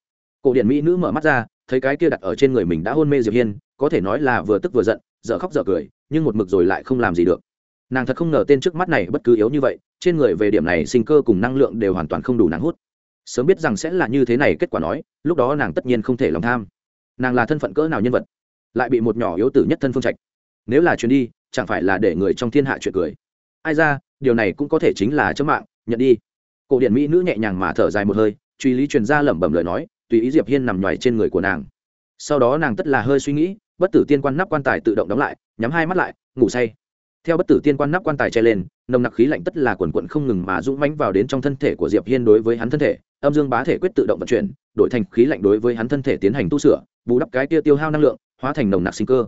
Cổ điện mỹ nữ mở mắt ra, thấy cái kia đặt ở trên người mình đã hôn mê diệp hiên, có thể nói là vừa tức vừa giận, dở khóc dở cười, nhưng một mực rồi lại không làm gì được. Nàng thật không ngờ tên trước mắt này bất cứ yếu như vậy, trên người về điểm này sinh cơ cùng năng lượng đều hoàn toàn không đủ nàng hút sớm biết rằng sẽ là như thế này, kết quả nói, lúc đó nàng tất nhiên không thể lòng tham. Nàng là thân phận cỡ nào nhân vật, lại bị một nhỏ yếu tử nhất thân phương trạch. Nếu là chuyến đi, chẳng phải là để người trong thiên hạ chuyện cười. Ai ra, điều này cũng có thể chính là chấm mạng, nhận đi. Cổ điện mỹ nữ nhẹ nhàng mà thở dài một hơi, truy lý truyền ra lẩm bẩm lời nói, tùy ý diệp hiên nằm nhoài trên người của nàng. Sau đó nàng tất là hơi suy nghĩ, bất tử tiên quan nắp quan tài tự động đóng lại, nhắm hai mắt lại, ngủ say. Theo bất tử tiên quan nắp quan tài che lên, nồng nặc khí lạnh tất là quần quận không ngừng mà dũng mánh vào đến trong thân thể của diệp hiên đối với hắn thân thể âm dương bá thể quyết tự động vận chuyển, đổi thành khí lạnh đối với hắn thân thể tiến hành tu sửa, bù đắp cái kia tiêu hao năng lượng, hóa thành nồng nặc sinh cơ.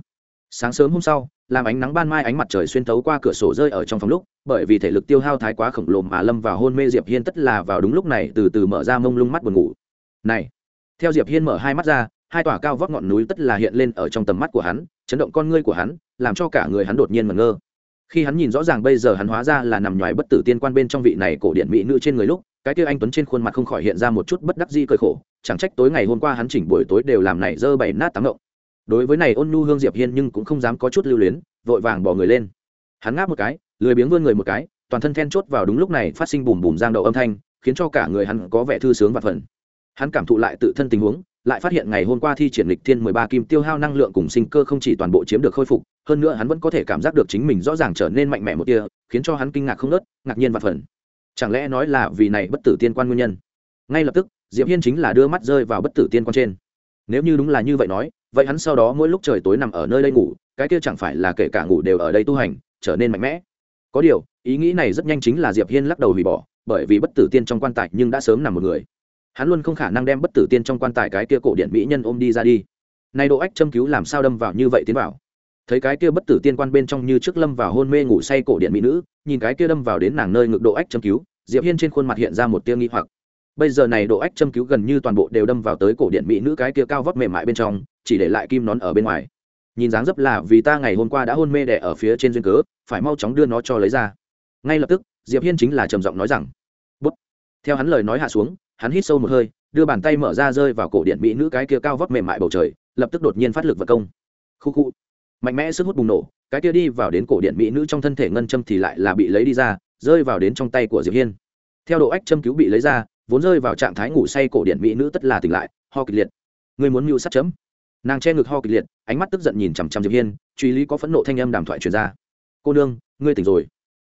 Sáng sớm hôm sau, làm ánh nắng ban mai ánh mặt trời xuyên tấu qua cửa sổ rơi ở trong phòng lúc, bởi vì thể lực tiêu hao thái quá khổng lồ mà lâm vào hôn mê diệp hiên tất là vào đúng lúc này từ từ mở ra mông lung mắt buồn ngủ. Này, theo diệp hiên mở hai mắt ra, hai tòa cao vóc ngọn núi tất là hiện lên ở trong tầm mắt của hắn, chấn động con ngươi của hắn, làm cho cả người hắn đột nhiên mẩn ngơ. Khi hắn nhìn rõ ràng bây giờ hắn hóa ra là nằm nhòi bất tử tiên quan bên trong vị này cổ điện mỹ nữ trên người lúc cái kia anh tuấn trên khuôn mặt không khỏi hiện ra một chút bất đắc di cười khổ, chẳng trách tối ngày hôm qua hắn chỉnh buổi tối đều làm này dơ bảy nát tám ngộng. Đối với này ôn nhu hương diệp hiên nhưng cũng không dám có chút lưu luyến, vội vàng bỏ người lên. Hắn ngáp một cái, lười biếng vươn người một cái, toàn thân then chốt vào đúng lúc này phát sinh bùm bùm giang đầu âm thanh, khiến cho cả người hắn có vẻ thư sướng và phần hắn cảm thụ lại tự thân tình huống, lại phát hiện ngày hôm qua thi triển lịch thiên mười ba kim tiêu hao năng lượng cùng sinh cơ không chỉ toàn bộ chiếm được khôi phục, hơn nữa hắn vẫn có thể cảm giác được chính mình rõ ràng trở nên mạnh mẽ một tia, khiến cho hắn kinh ngạc không nớt ngạc nhiên và phần chẳng lẽ nói là vì này bất tử tiên quan nguyên nhân? Ngay lập tức, diệp hiên chính là đưa mắt rơi vào bất tử tiên quan trên. Nếu như đúng là như vậy nói, vậy hắn sau đó mỗi lúc trời tối nằm ở nơi đây ngủ, cái kia chẳng phải là kể cả ngủ đều ở đây tu hành, trở nên mạnh mẽ. Có điều, ý nghĩ này rất nhanh chính là diệp hiên lắc đầu hủy bỏ, bởi vì bất tử tiên trong quan tài nhưng đã sớm nằm một người. Hắn luôn không khả năng đem bất tử tiên trong quan tài cái kia cổ điện mỹ nhân ôm đi ra đi. Nay độ ách châm cứu làm sao đâm vào như vậy tiến vào? Thấy cái kia bất tử tiên quan bên trong như trước lâm vào hôn mê ngủ say cổ điện mỹ nữ, nhìn cái kia đâm vào đến nàng nơi ngực độ ách châm cứu, diệp hiên trên khuôn mặt hiện ra một tia nghi hoặc. Bây giờ này độ ách châm cứu gần như toàn bộ đều đâm vào tới cổ điện mỹ nữ cái kia cao vóc mềm mại bên trong, chỉ để lại kim nón ở bên ngoài. Nhìn dáng dấp là vì ta ngày hôm qua đã hôn mê đẻ ở phía trên duyên cớ, phải mau chóng đưa nó cho lấy ra. Ngay lập tức, diệp hiên chính là trầm giọng nói rằng, bút. Theo hắn lời nói hạ xuống, hắn hít sâu một hơi, đưa bàn tay mở ra rơi vào cổ điện mỹ nữ cái kia cao vóc mềm mại bầu trời, lập tức đột nhiên phát lực vật công. Khu khu mạnh mẽ sức hút bùng nổ, cái kia đi vào đến cổ điện mỹ nữ trong thân thể ngân châm thì lại là bị lấy đi ra, rơi vào đến trong tay của diệp hiên. Theo độ ách châm cứu bị lấy ra, vốn rơi vào trạng thái ngủ say cổ điện mỹ nữ tất là tỉnh lại, ho kịch liệt. Người muốn mưu sát chấm. Nàng che ngực ho kịch liệt, ánh mắt tức giận nhìn chằm chằm diệp hiên, truy lý có phẫn nộ thanh âm đàm thoại truyền ra. Cô nương, ngươi tỉnh rồi.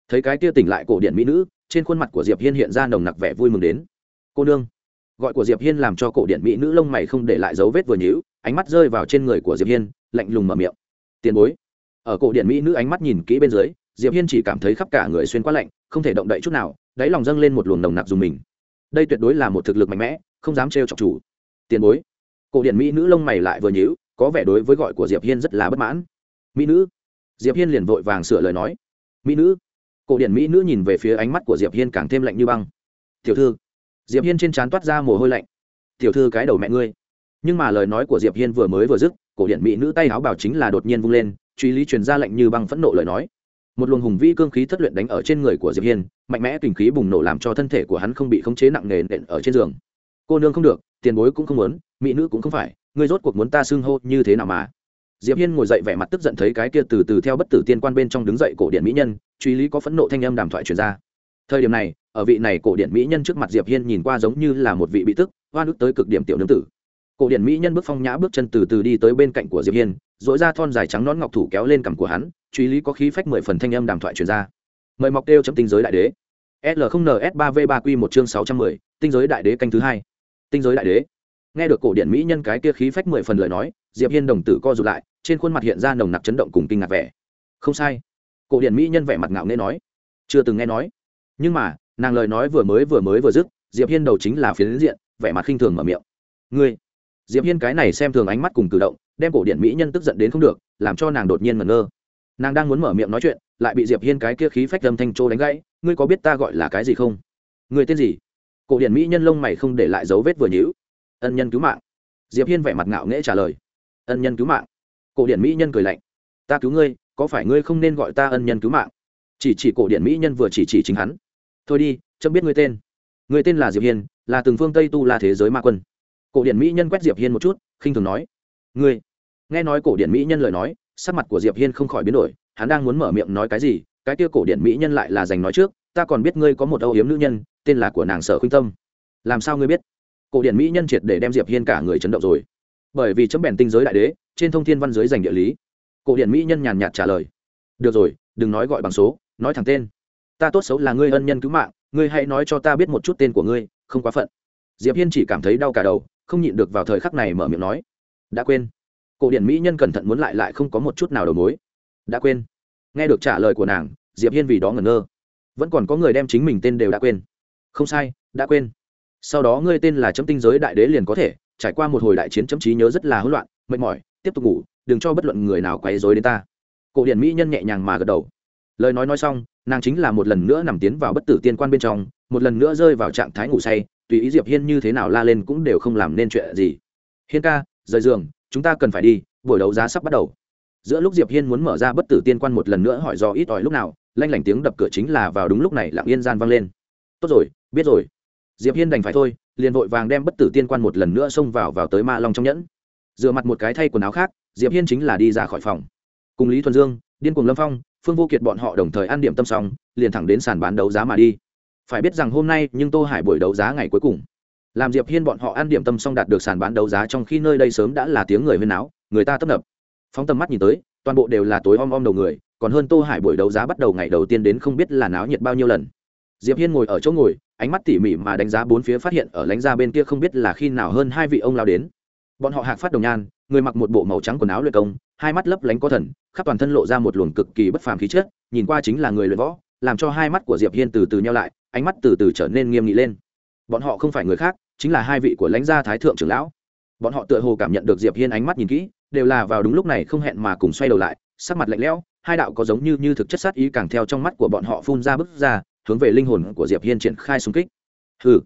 Thấy cái kia tỉnh lại cổ điện mỹ nữ, trên khuôn mặt của diệp hiên hiện ra nồng nặc vẻ vui mừng đến. Cô nương. Gọi của diệp hiên làm cho cổ điện mỹ nữ lông mày không để lại dấu vết vừa nhíu, ánh mắt rơi vào trên người của diệp hiên, lạnh lùng mở miệng tiền bối. Ở cổ điện mỹ nữ ánh mắt nhìn kỹ bên dưới, diệp hiên chỉ cảm thấy khắp cả người xuyên quá lạnh, không thể động đậy chút nào, đáy lòng dâng lên một luồng nồng nặc dùng mình. Đây tuyệt đối là một thực lực mạnh mẽ, không dám trêu chọc chủ. Tiền bối. Cổ điện mỹ nữ lông mày lại vừa nhíu, có vẻ đối với gọi của diệp hiên rất là bất mãn. Mỹ nữ. Diệp hiên liền vội vàng sửa lời nói. Mỹ nữ. Cổ điện mỹ nữ nhìn về phía ánh mắt của diệp hiên càng thêm lạnh như băng. Tiểu thư. Diệp hiên trên trán toát ra mồ hôi lạnh. Tiểu thư cái đầu mẹ ngươi. Nhưng mà lời nói của diệp hiên vừa mới vừa dứt cổ điện mỹ nữ tay áo bảo chính là đột nhiên vung lên, truy lý truyền ra lệnh như băng phẫn nộ lời nói. Một luồng hùng vĩ cương khí thất luyện đánh ở trên người của diệp hiên, mạnh mẽ kinh khí bùng nổ làm cho thân thể của hắn không bị khống chế nặng nề nện ở trên giường. Cô nương không được, tiền bối cũng không muốn, mỹ nữ cũng không phải, ngươi rốt cuộc muốn ta xưng hô như thế nào mà? Diệp hiên ngồi dậy vẻ mặt tức giận thấy cái kia từ từ theo bất tử tiên quan bên trong đứng dậy cổ điện mỹ nhân, truy lý có phẫn nộ thanh âm đàm thoại truyền ra. Thời điểm này, ở vị này cổ điện mỹ nhân trước mặt diệp hiên nhìn qua giống như là một vị bị tức hoa nước tới cực điểm tiểu nương tử cổ điện mỹ nhân bước phong nhã bước chân từ từ đi tới bên cạnh của diệp hiên dỗi ra thon dài trắng nón ngọc thủ kéo lên cằm của hắn, truy lý có khí phách mười phần thanh âm đàm thoại truyền ra. Mời mọc đeo chấm tinh giới đại đế. L 0 ns 3 v 3 q một chương sáu trăm mười, tinh giới đại đế canh thứ hai. Tinh giới đại đế. Nghe được cổ điện mỹ nhân cái kia khí phách mười phần lời nói, diệp hiên đồng tử co rụt lại, trên khuôn mặt hiện ra nồng nặc chấn động cùng kinh ngạc vẻ. Không sai. Cổ điện mỹ nhân vẻ mặt ngạo nghễ nói. Chưa từng nghe nói. Nhưng mà, nàng lời nói vừa mới vừa mới vừa dứt, diệp hiên đầu chính là phiến diện, vẻ mặt khinh thường mở miệng. Ngươi diệp hiên cái này xem thường ánh mắt cùng cử động, đem cổ điện mỹ nhân tức giận đến không được, làm cho nàng đột nhiên ngẩn ngơ. Nàng đang muốn mở miệng nói chuyện, lại bị diệp hiên cái kia khí phách âm thanh trô đánh gãy, ngươi có biết ta gọi là cái gì không? Ngươi tên gì? Cổ điện mỹ nhân lông mày không để lại dấu vết vừa nhíu. Ân nhân cứu mạng. Diệp hiên vẻ mặt ngạo nghễ trả lời. Ân nhân cứu mạng. Cổ điện mỹ nhân cười lạnh. Ta cứu ngươi, có phải ngươi không nên gọi ta ân nhân cứu mạng? Chỉ chỉ cổ điện mỹ nhân vừa chỉ chỉ chính hắn. Thôi đi, chấm biết ngươi tên. Ngươi tên là diệp hiên, là từng phương tây tu là thế giới ma quân cổ điển mỹ nhân quét diệp hiên một chút, khinh thường nói, ngươi. Nghe nói cổ điển mỹ nhân lời nói, sắc mặt của diệp hiên không khỏi biến đổi, hắn đang muốn mở miệng nói cái gì, cái kia cổ điển mỹ nhân lại là dành nói trước, ta còn biết ngươi có một âu yếm nữ nhân, tên là của nàng sở khuynh tâm. Làm sao ngươi biết? Cổ điển mỹ nhân triệt để đem diệp hiên cả người chấn động rồi. Bởi vì chấm bèn tinh giới đại đế, trên thông thiên văn giới dành địa lý. Cổ điển mỹ nhân nhàn nhạt trả lời, được rồi, đừng nói gọi bằng số, nói thẳng tên. Ta tốt xấu là ngươi ân nhân cứu mạng, ngươi hãy nói cho ta biết một chút tên của ngươi, không quá phận. Diệp hiên chỉ cảm thấy đau cả đầu không nhịn được vào thời khắc này mở miệng nói, đã quên. Cổ điển mỹ nhân cẩn thận muốn lại lại không có một chút nào đầu mối. Đã quên. Nghe được trả lời của nàng, diệp hiên vì đó ngẩn ngơ. Vẫn còn có người đem chính mình tên đều đã quên. Không sai, đã quên. Sau đó ngươi tên là chấm tinh giới đại đế liền có thể, trải qua một hồi đại chiến chấm trí nhớ rất là hỗn loạn, mệt mỏi, tiếp tục ngủ, đừng cho bất luận người nào quấy rối đến ta. Cổ điển mỹ nhân nhẹ nhàng mà gật đầu. Lời nói nói xong, nàng chính là một lần nữa nằm tiến vào bất tử tiên quan bên trong, một lần nữa rơi vào trạng thái ngủ say tùy ý diệp hiên như thế nào la lên cũng đều không làm nên chuyện gì. Hiên ca, rời giường, chúng ta cần phải đi, buổi đấu giá sắp bắt đầu. Giữa lúc diệp hiên muốn mở ra bất tử tiên quan một lần nữa hỏi do ít ỏi lúc nào, lanh lảnh tiếng đập cửa chính là vào đúng lúc này lặng yên gian vang lên. Tốt rồi, biết rồi. Diệp hiên đành phải thôi, liền vội vàng đem bất tử tiên quan một lần nữa xông vào vào tới ma long trong nhẫn. Dựa mặt một cái thay quần áo khác, diệp hiên chính là đi ra khỏi phòng. Cùng lý thuần dương, điên cùng lâm phong, phương vô kiệt bọn họ đồng thời ăn điểm tâm xong, liền thẳng đến sàn bán đấu giá mà đi phải biết rằng hôm nay nhưng tô hải buổi đấu giá ngày cuối cùng. Làm diệp hiên bọn họ ăn điểm tâm xong đạt được sàn bán đấu giá trong khi nơi đây sớm đã là tiếng người huyên náo, người ta tấp nập. Phóng tầm mắt nhìn tới, toàn bộ đều là tối om om đầu người, còn hơn tô hải buổi đấu giá bắt đầu ngày đầu tiên đến không biết là náo nhiệt bao nhiêu lần. Diệp hiên ngồi ở chỗ ngồi, ánh mắt tỉ mỉ mà đánh giá bốn phía phát hiện ở lánh ra bên kia không biết là khi nào hơn hai vị ông lao đến. Bọn họ hạc phát đồng nhan, người mặc một bộ màu trắng quần áo luyện công, hai mắt lấp lánh có thần, khắp toàn thân lộ ra một luồng cực kỳ bất phàm khí chất, nhìn qua chính là người luyện võ làm cho hai mắt của diệp hiên từ từ nhau lại, ánh mắt từ từ trở nên nghiêm nghị lên. Bọn họ không phải người khác, chính là hai vị của lãnh gia thái thượng trưởng lão. Bọn họ tựa hồ cảm nhận được diệp hiên ánh mắt nhìn kỹ, đều là vào đúng lúc này không hẹn mà cùng xoay đầu lại, sắc mặt lạnh lẽo, hai đạo có giống như như thực chất sát ý càng theo trong mắt của bọn họ phun ra bức ra, hướng về linh hồn của diệp hiên triển khai xung kích. Hừ.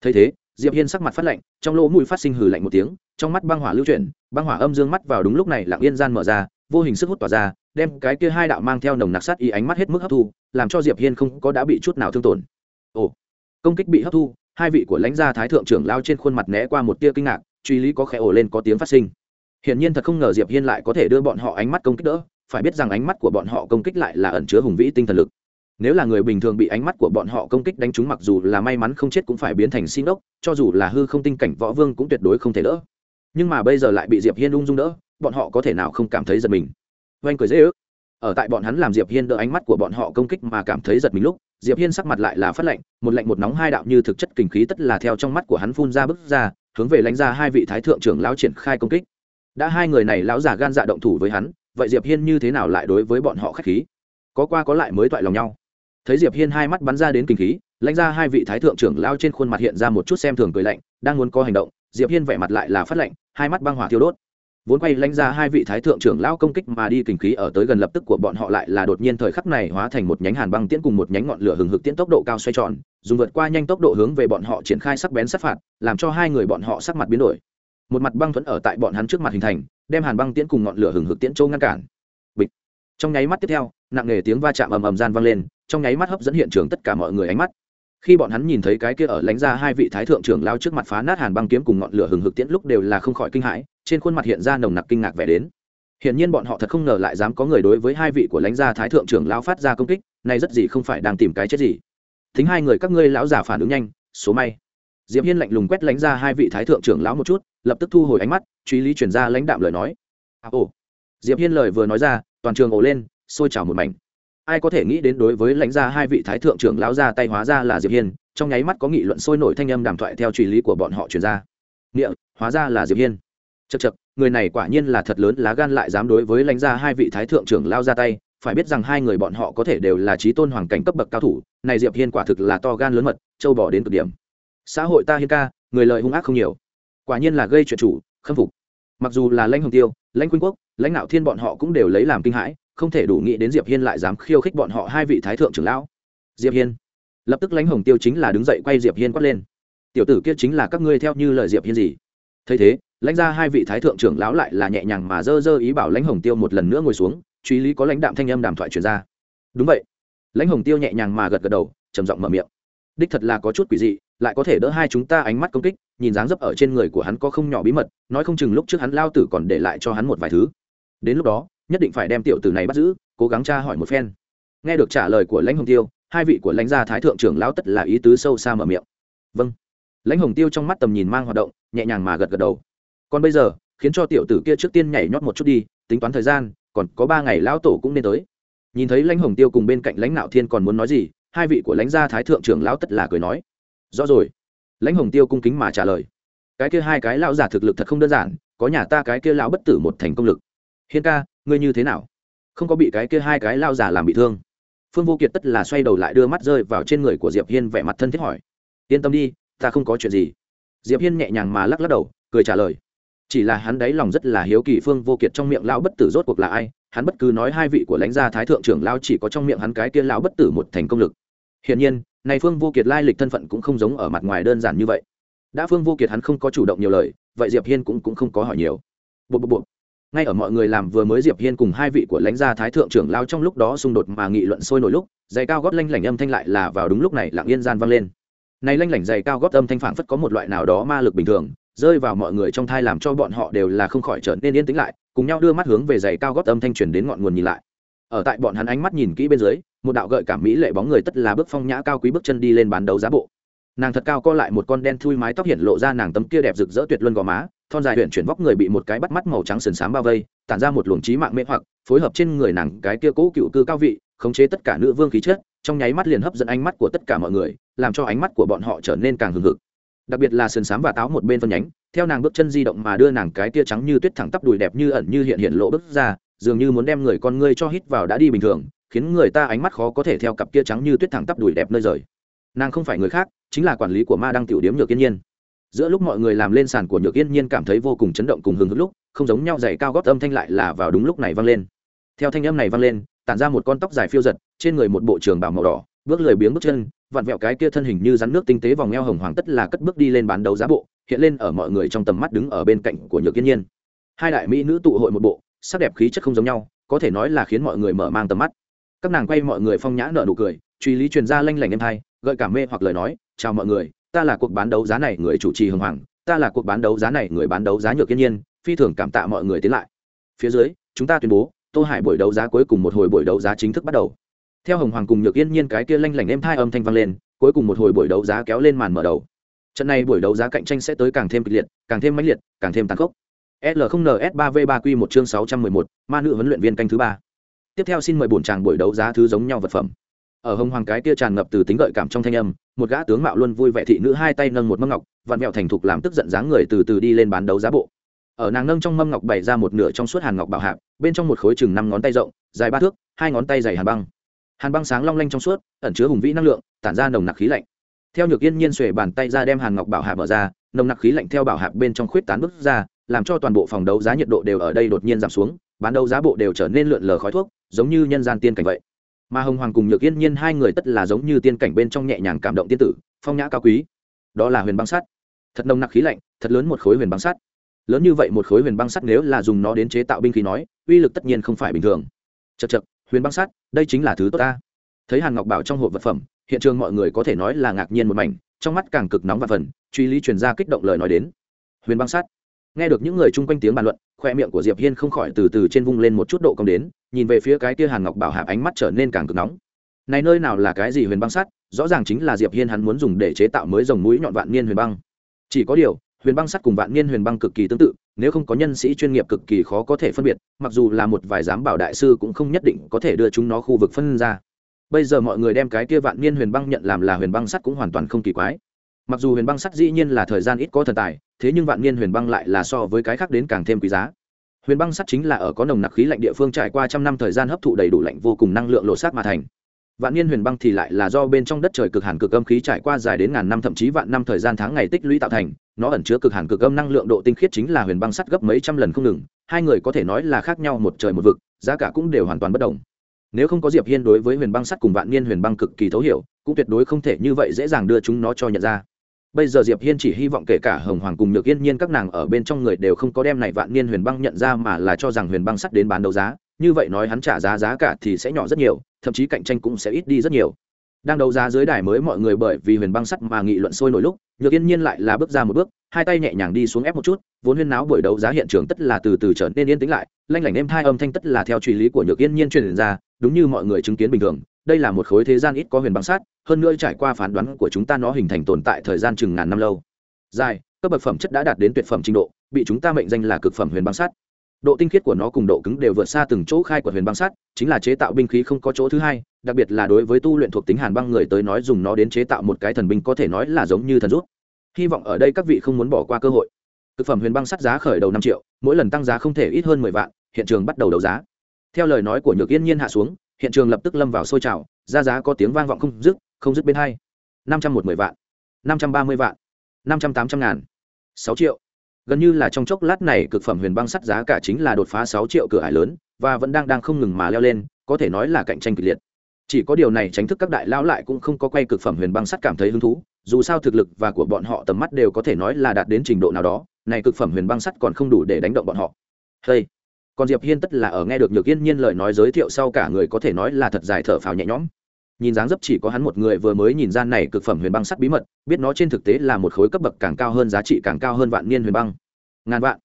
Thấy thế, diệp hiên sắc mặt phát lạnh, trong lỗ mũi phát sinh hừ lạnh một tiếng, trong mắt băng hỏa lưu chuyển, băng hỏa âm dương mắt vào đúng lúc này lặng yên gian mở ra, vô hình sức hút tỏa ra đem cái kia hai đạo mang theo nồng nặc sát ý ánh mắt hết mức hấp thu, làm cho diệp hiên không có đã bị chút nào thương tổn. Ồ, công kích bị hấp thu, hai vị của lãnh gia thái thượng trưởng lao trên khuôn mặt né qua một tia kinh ngạc, truy lý có khẽ ồ lên có tiếng phát sinh. Hiển nhiên thật không ngờ diệp hiên lại có thể đưa bọn họ ánh mắt công kích đỡ, phải biết rằng ánh mắt của bọn họ công kích lại là ẩn chứa hùng vĩ tinh thần lực. Nếu là người bình thường bị ánh mắt của bọn họ công kích đánh trúng mặc dù là may mắn không chết cũng phải biến thành xin ốc cho dù là hư không tinh cảnh võ vương cũng tuyệt đối không thể đỡ. Nhưng mà bây giờ lại bị diệp hiên ung dung đỡ, bọn họ có thể nào không cảm thấy giật mình? Oanh cười dễ ước. Ở tại bọn hắn làm diệp hiên đỡ ánh mắt của bọn họ công kích mà cảm thấy giật mình lúc, diệp hiên sắc mặt lại là phát lạnh, một lạnh một nóng hai đạo như thực chất kinh khí tất là theo trong mắt của hắn phun ra bức ra, hướng về lãnh ra hai vị thái thượng trưởng lão triển khai công kích. Đã hai người này lão giả gan dạ động thủ với hắn, vậy diệp hiên như thế nào lại đối với bọn họ khách khí? Có qua có lại mới toại lòng nhau. Thấy diệp hiên hai mắt bắn ra đến kinh khí, lãnh ra hai vị thái thượng trưởng lao trên khuôn mặt hiện ra một chút xem thường cười lạnh, đang muốn có hành động, diệp hiên vẻ mặt lại là phát lạnh, hai mắt băng hỏa thiêu đốt vốn quay lãnh ra hai vị thái thượng trưởng lao công kích mà đi kình khí ở tới gần lập tức của bọn họ lại là đột nhiên thời khắc này hóa thành một nhánh hàn băng tiễn cùng một nhánh ngọn lửa hừng hực tiễn tốc độ cao xoay tròn, dùng vượt qua nhanh tốc độ hướng về bọn họ triển khai sắc bén sát phạt, làm cho hai người bọn họ sắc mặt biến đổi. Một mặt băng thuẫn ở tại bọn hắn trước mặt hình thành, đem hàn băng tiễn cùng ngọn lửa hừng hực tiễn châu ngăn cản. Bịch. Trong nháy mắt tiếp theo, nặng nề tiếng va chạm ầm ầm gian vang lên, trong nháy mắt hấp dẫn hiện trường tất cả mọi người ánh mắt. Khi bọn hắn nhìn thấy cái kia ở lánh ra hai vị thái thượng trưởng lao trước mặt phá nát hàn băng kiếm cùng ngọn lửa hừng hực tiễn lúc đều là không khỏi kinh hãi trên khuôn mặt hiện ra nồng nặc kinh ngạc vẻ đến. Hiển nhiên bọn họ thật không ngờ lại dám có người đối với hai vị của lãnh gia thái thượng trưởng lão phát ra công kích này rất gì không phải đang tìm cái chết gì. Thính hai người các ngươi lão giả phản ứng nhanh số may. Diệp hiên lạnh lùng quét lãnh ra hai vị thái thượng trưởng lão một chút lập tức thu hồi ánh mắt truy lý chuyển ra lãnh đạm lời nói. À, ồ. Diệp hiên lời vừa nói ra toàn trường ồ lên sôi trào một mảnh. Ai có thể nghĩ đến đối với lãnh gia hai vị thái thượng trưởng lão ra tay hóa ra là diệp hiên trong nháy mắt có nghị luận sôi nổi thanh âm đàm thoại theo truy lý của bọn họ chuyển ra. Nghĩa hóa ra là diệp hiên chật chật, người này quả nhiên là thật lớn, lá gan lại dám đối với lãnh gia hai vị thái thượng trưởng lao ra tay, phải biết rằng hai người bọn họ có thể đều là trí tôn hoàng cảnh cấp bậc cao thủ, này diệp hiên quả thực là to gan lớn mật, châu bỏ đến cực điểm. Xã hội ta hiên ca, người lợi hung ác không nhiều. Quả nhiên là gây chuyện chủ, khâm phục. Mặc dù là lãnh hồng tiêu, lãnh quynh quốc, lãnh đạo thiên bọn họ cũng đều lấy làm kinh hãi, không thể đủ nghĩ đến diệp hiên lại dám khiêu khích bọn họ hai vị thái thượng trưởng lão. Diệp hiên. Lập tức lãnh hồng tiêu chính là đứng dậy quay diệp hiên quát lên. Tiểu tử kia chính là các ngươi theo như lời diệp hiên gì? Thấy thế lãnh ra hai vị thái thượng trưởng lão lại là nhẹ nhàng mà dơ dơ ý bảo lãnh hồng tiêu một lần nữa ngồi xuống, truy lý có lãnh đạm thanh âm đàm thoại truyền ra. Đúng vậy. Lãnh hồng tiêu nhẹ nhàng mà gật gật đầu, trầm giọng mở miệng. Đích thật là có chút quỷ dị, lại có thể đỡ hai chúng ta ánh mắt công kích, nhìn dáng dấp ở trên người của hắn có không nhỏ bí mật, nói không chừng lúc trước hắn lao tử còn để lại cho hắn một vài thứ. Đến lúc đó, nhất định phải đem tiểu tử này bắt giữ, cố gắng tra hỏi một phen. Nghe được trả lời của lãnh hồng tiêu, hai vị của lãnh gia thái thượng trưởng lão tất là ý tứ sâu xa mở miệng. Vâng. Lãnh hồng tiêu trong mắt tầm nhìn mang hoạt động, nhẹ nhàng mà gật gật đầu còn bây giờ, khiến cho tiểu tử kia trước tiên nhảy nhót một chút đi, tính toán thời gian, còn có ba ngày lão tổ cũng nên tới. Nhìn thấy lãnh hồng tiêu cùng bên cạnh lãnh nạo thiên còn muốn nói gì, hai vị của lãnh gia thái thượng trưởng lão tất là cười nói. Rõ rồi. Lãnh hồng tiêu cung kính mà trả lời. Cái kia hai cái lão giả thực lực thật không đơn giản, có nhà ta cái kia lão bất tử một thành công lực. Hiên ca, ngươi như thế nào? Không có bị cái kia hai cái lão giả làm bị thương. Phương vô kiệt tất là xoay đầu lại đưa mắt rơi vào trên người của diệp hiên vẻ mặt thân thiết hỏi. Yên tâm đi, ta không có chuyện gì. Diệp hiên nhẹ nhàng mà lắc lắc đầu, cười trả lời chỉ là hắn đáy lòng rất là hiếu kỳ phương vô kiệt trong miệng lão bất tử rốt cuộc là ai, hắn bất cứ nói hai vị của lãnh gia thái thượng trưởng lão chỉ có trong miệng hắn cái kia lão bất tử một thành công lực. Hiển nhiên, này phương vô kiệt lai lịch thân phận cũng không giống ở mặt ngoài đơn giản như vậy. Đã phương vô kiệt hắn không có chủ động nhiều lời, vậy diệp hiên cũng cũng không có hỏi nhiều. Bộ bộ bộ ngay ở mọi người làm vừa mới diệp hiên cùng hai vị của lãnh gia thái thượng trưởng lao trong lúc đó xung đột mà nghị luận sôi nổi lúc giày cao gót lanh lảnh âm thanh lại là vào đúng lúc này lặng yên gian vang lên. Này lanh lảnh giày cao gót âm thanh phảng phất có một loại nào đó ma lực bình thường rơi vào mọi người trong thai làm cho bọn họ đều là không khỏi trở nên yên tĩnh lại, cùng nhau đưa mắt hướng về giày cao gót âm thanh truyền đến ngọn nguồn nhìn lại. Ở tại bọn hắn ánh mắt nhìn kỹ bên dưới, một đạo gợi cảm mỹ lệ bóng người tất là bước phong nhã cao quý bước chân đi lên bán đấu giá bộ. Nàng thật cao co lại một con đen thui mái tóc hiện lộ ra nàng tấm kia đẹp rực rỡ tuyệt luân gò má, thon dài huyện chuyển vóc người bị một cái bắt mắt màu trắng sườn xám bao vây, tản ra một luồng trí mạng mê hoặc, phối hợp trên người nàng cái kia cũ cựu cư cao vị, khống chế tất cả nữ vương khí chất, trong nháy mắt liền hấp dẫn ánh mắt của tất cả mọi người, làm cho ánh mắt của bọn họ trở nên càng hừng hực đặc biệt là sườn xám và táo một bên phân nhánh, theo nàng bước chân di động mà đưa nàng cái tia trắng như tuyết thẳng tắp đùi đẹp như ẩn như hiện hiện lộ bước ra, dường như muốn đem người con ngươi cho hít vào đã đi bình thường, khiến người ta ánh mắt khó có thể theo cặp kia trắng như tuyết thẳng tắp đùi đẹp nơi rời. Nàng không phải người khác, chính là quản lý của ma đăng tiểu điếm nhược yên nhiên. Giữa lúc mọi người làm lên sàn của nhược yên nhiên cảm thấy vô cùng chấn động cùng hứng hức lúc, không giống nhau dày cao gót âm thanh lại là vào đúng lúc này vang lên. Theo thanh âm này vang lên, tản ra một con tóc dài phiêu giật, trên người một bộ trường bào màu đỏ bước lười biếng bước chân, vặn vẹo cái kia thân hình như rắn nước tinh tế vòng eo hồng hoàng tất là cất bước đi lên bán đấu giá bộ, hiện lên ở mọi người trong tầm mắt đứng ở bên cạnh của nhược yên nhiên. Hai đại mỹ nữ tụ hội một bộ, sắc đẹp khí chất không giống nhau, có thể nói là khiến mọi người mở mang tầm mắt. Các nàng quay mọi người phong nhã nở nụ cười, truy lý truyền ra lanh lảnh em hai, gợi cảm mê hoặc lời nói, chào mọi người, ta là cuộc bán đấu giá này người chủ trì hồng hoàng, ta là cuộc bán đấu giá này người bán đấu giá nhược yên nhiên, phi thường cảm tạ mọi người tiến lại. Phía dưới, chúng ta tuyên bố, tô hải buổi đấu giá cuối cùng một hồi buổi đấu giá chính thức bắt đầu theo hồng hoàng cùng nhược yên nhiên cái kia lanh lảnh êm thai âm thanh vang lên, cuối cùng một hồi buổi đấu giá kéo lên màn mở đầu. Trận này buổi đấu giá cạnh tranh sẽ tới càng thêm kịch liệt, càng thêm mãnh liệt, càng thêm tàn khốc. L 0 ns 3 v 3 q một chương sáu trăm mười một, ma nữ huấn luyện viên canh thứ ba. Tiếp theo xin mời bổn tràng buổi đấu giá thứ giống nhau vật phẩm. Ở hồng hoàng cái kia tràn ngập từ tính gợi cảm trong thanh âm, một gã tướng mạo luôn vui vẻ thị nữ hai tay nâng một mâm ngọc, vặn vẹo thành thục làm tức giận dáng người từ từ đi lên bán đấu giá bộ. Ở nàng nâng trong mâm ngọc bày ra một nửa trong suốt hàn ngọc bảo hạc bên trong một khối chừng năm ngón tay rộng, dài ba thước, hai ngón tay dày hàn băng hàn băng sáng long lanh trong suốt, ẩn chứa hùng vĩ năng lượng, tản ra nồng nặc khí lạnh. Theo nhược yên nhiên xuề bàn tay ra đem hàn ngọc bảo hạp mở ra, nồng nặc khí lạnh theo bảo hạp bên trong khuyết tán bước ra, làm cho toàn bộ phòng đấu giá nhiệt độ đều ở đây đột nhiên giảm xuống, bán đấu giá bộ đều trở nên lượn lờ khói thuốc, giống như nhân gian tiên cảnh vậy. Mà hồng hoàng cùng nhược yên nhiên hai người tất là giống như tiên cảnh bên trong nhẹ nhàng cảm động tiên tử, phong nhã cao quý. Đó là huyền băng sắt. Thật nồng nặc khí lạnh, thật lớn một khối huyền băng sắt. Lớn như vậy một khối huyền băng sắt nếu là dùng nó đến chế tạo binh khí nói, uy lực tất nhiên không phải bình thường. Chật chật huyền băng sắt, đây chính là thứ tốt ta. Thấy hàn ngọc bảo trong hộp vật phẩm, hiện trường mọi người có thể nói là ngạc nhiên một mảnh, trong mắt càng cực nóng và phần, truy lý truyền ra kích động lời nói đến. Huyền băng sắt. Nghe được những người chung quanh tiếng bàn luận, khoe miệng của diệp hiên không khỏi từ từ trên vung lên một chút độ cong đến, nhìn về phía cái kia hàn ngọc bảo hạp ánh mắt trở nên càng cực nóng. Này nơi nào là cái gì huyền băng sắt? Rõ ràng chính là diệp hiên hắn muốn dùng để chế tạo mới dòng mũi nhọn vạn niên huyền băng. Chỉ có điều, huyền băng sắt cùng vạn niên huyền băng cực kỳ tương tự nếu không có nhân sĩ chuyên nghiệp cực kỳ khó có thể phân biệt, mặc dù là một vài giám bảo đại sư cũng không nhất định có thể đưa chúng nó khu vực phân ra. Bây giờ mọi người đem cái kia vạn niên huyền băng nhận làm là huyền băng sắt cũng hoàn toàn không kỳ quái. Mặc dù huyền băng sắt dĩ nhiên là thời gian ít có thần tài, thế nhưng vạn niên huyền băng lại là so với cái khác đến càng thêm quý giá. Huyền băng sắt chính là ở có nồng nặc khí lạnh địa phương trải qua trăm năm thời gian hấp thụ đầy đủ lạnh vô cùng năng lượng lộ sát mà thành vạn niên huyền băng thì lại là do bên trong đất trời cực hàn cực âm khí trải qua dài đến ngàn năm, thậm chí vạn năm thời gian tháng ngày tích lũy tạo thành, nó ẩn chứa cực hàn cực âm năng lượng độ tinh khiết chính là huyền băng sắt gấp mấy trăm lần không ngừng, hai người có thể nói là khác nhau một trời một vực, giá cả cũng đều hoàn toàn bất đồng. Nếu không có diệp hiên đối với huyền băng sắt cùng vạn niên huyền băng cực kỳ thấu hiểu, cũng tuyệt đối không thể như vậy dễ dàng đưa chúng nó cho nhận ra. Bây giờ diệp hiên chỉ hy vọng kể cả hồng hoàng cùng nhược yên nhiên các nàng ở bên trong người đều không có đem này vạn niên huyền băng nhận ra mà là cho rằng huyền băng sắt đến bán đấu giá như vậy nói hắn trả giá giá cả thì sẽ nhỏ rất nhiều, thậm chí cạnh tranh cũng sẽ ít đi rất nhiều. Đang đấu giá dưới đài mới mọi người bởi vì huyền băng sắt mà nghị luận sôi nổi lúc, nhược yên nhiên lại là bước ra một bước, hai tay nhẹ nhàng đi xuống ép một chút, vốn huyên náo buổi đấu giá hiện trường tất là từ từ trở nên yên tĩnh lại, lanh lảnh êm thai âm thanh tất là theo truy lý của nhược yên nhiên truyền ra, đúng như mọi người chứng kiến bình thường, đây là một khối thế gian ít có huyền băng sắt, hơn nữa trải qua phán đoán của chúng ta nó hình thành tồn tại thời gian chừng ngàn năm lâu. Dài các bậc phẩm chất đã đạt đến tuyệt phẩm trình độ, bị chúng ta mệnh danh là cực phẩm huyền băng sắt độ tinh khiết của nó cùng độ cứng đều vượt xa từng chỗ khai của huyền băng sắt, chính là chế tạo binh khí không có chỗ thứ hai, đặc biệt là đối với tu luyện thuộc tính hàn băng người tới nói dùng nó đến chế tạo một cái thần binh có thể nói là giống như thần rút. Hy vọng ở đây các vị không muốn bỏ qua cơ hội. Thực phẩm huyền băng sắt giá khởi đầu năm triệu, mỗi lần tăng giá không thể ít hơn mười vạn, hiện trường bắt đầu đấu giá. Theo lời nói của nhược yên nhiên hạ xuống, hiện trường lập tức lâm vào sôi trào, ra giá có tiếng vang vọng không dứt không dứt bên hai. Năm trăm một mười vạn, năm trăm ba mươi vạn, năm trăm tám trăm ngàn, sáu triệu gần như là trong chốc lát này cực phẩm huyền băng sắt giá cả chính là đột phá sáu triệu cửa ải lớn, và vẫn đang đang không ngừng mà leo lên, có thể nói là cạnh tranh kịch liệt. Chỉ có điều này tránh thức các đại lão lại cũng không có quay cực phẩm huyền băng sắt cảm thấy hứng thú, dù sao thực lực và của bọn họ tầm mắt đều có thể nói là đạt đến trình độ nào đó, này cực phẩm huyền băng sắt còn không đủ để đánh động bọn họ. Hey. còn diệp hiên tất là ở nghe được nhược yên nhiên lời nói giới thiệu sau cả người có thể nói là thật dài thở phào nhẹ nhõm nhìn dáng dấp chỉ có hắn một người vừa mới nhìn ra này cực phẩm huyền băng sắt bí mật, biết nó trên thực tế là một khối cấp bậc càng cao hơn giá trị càng cao hơn vạn niên huyền băng. Ngàn vạn.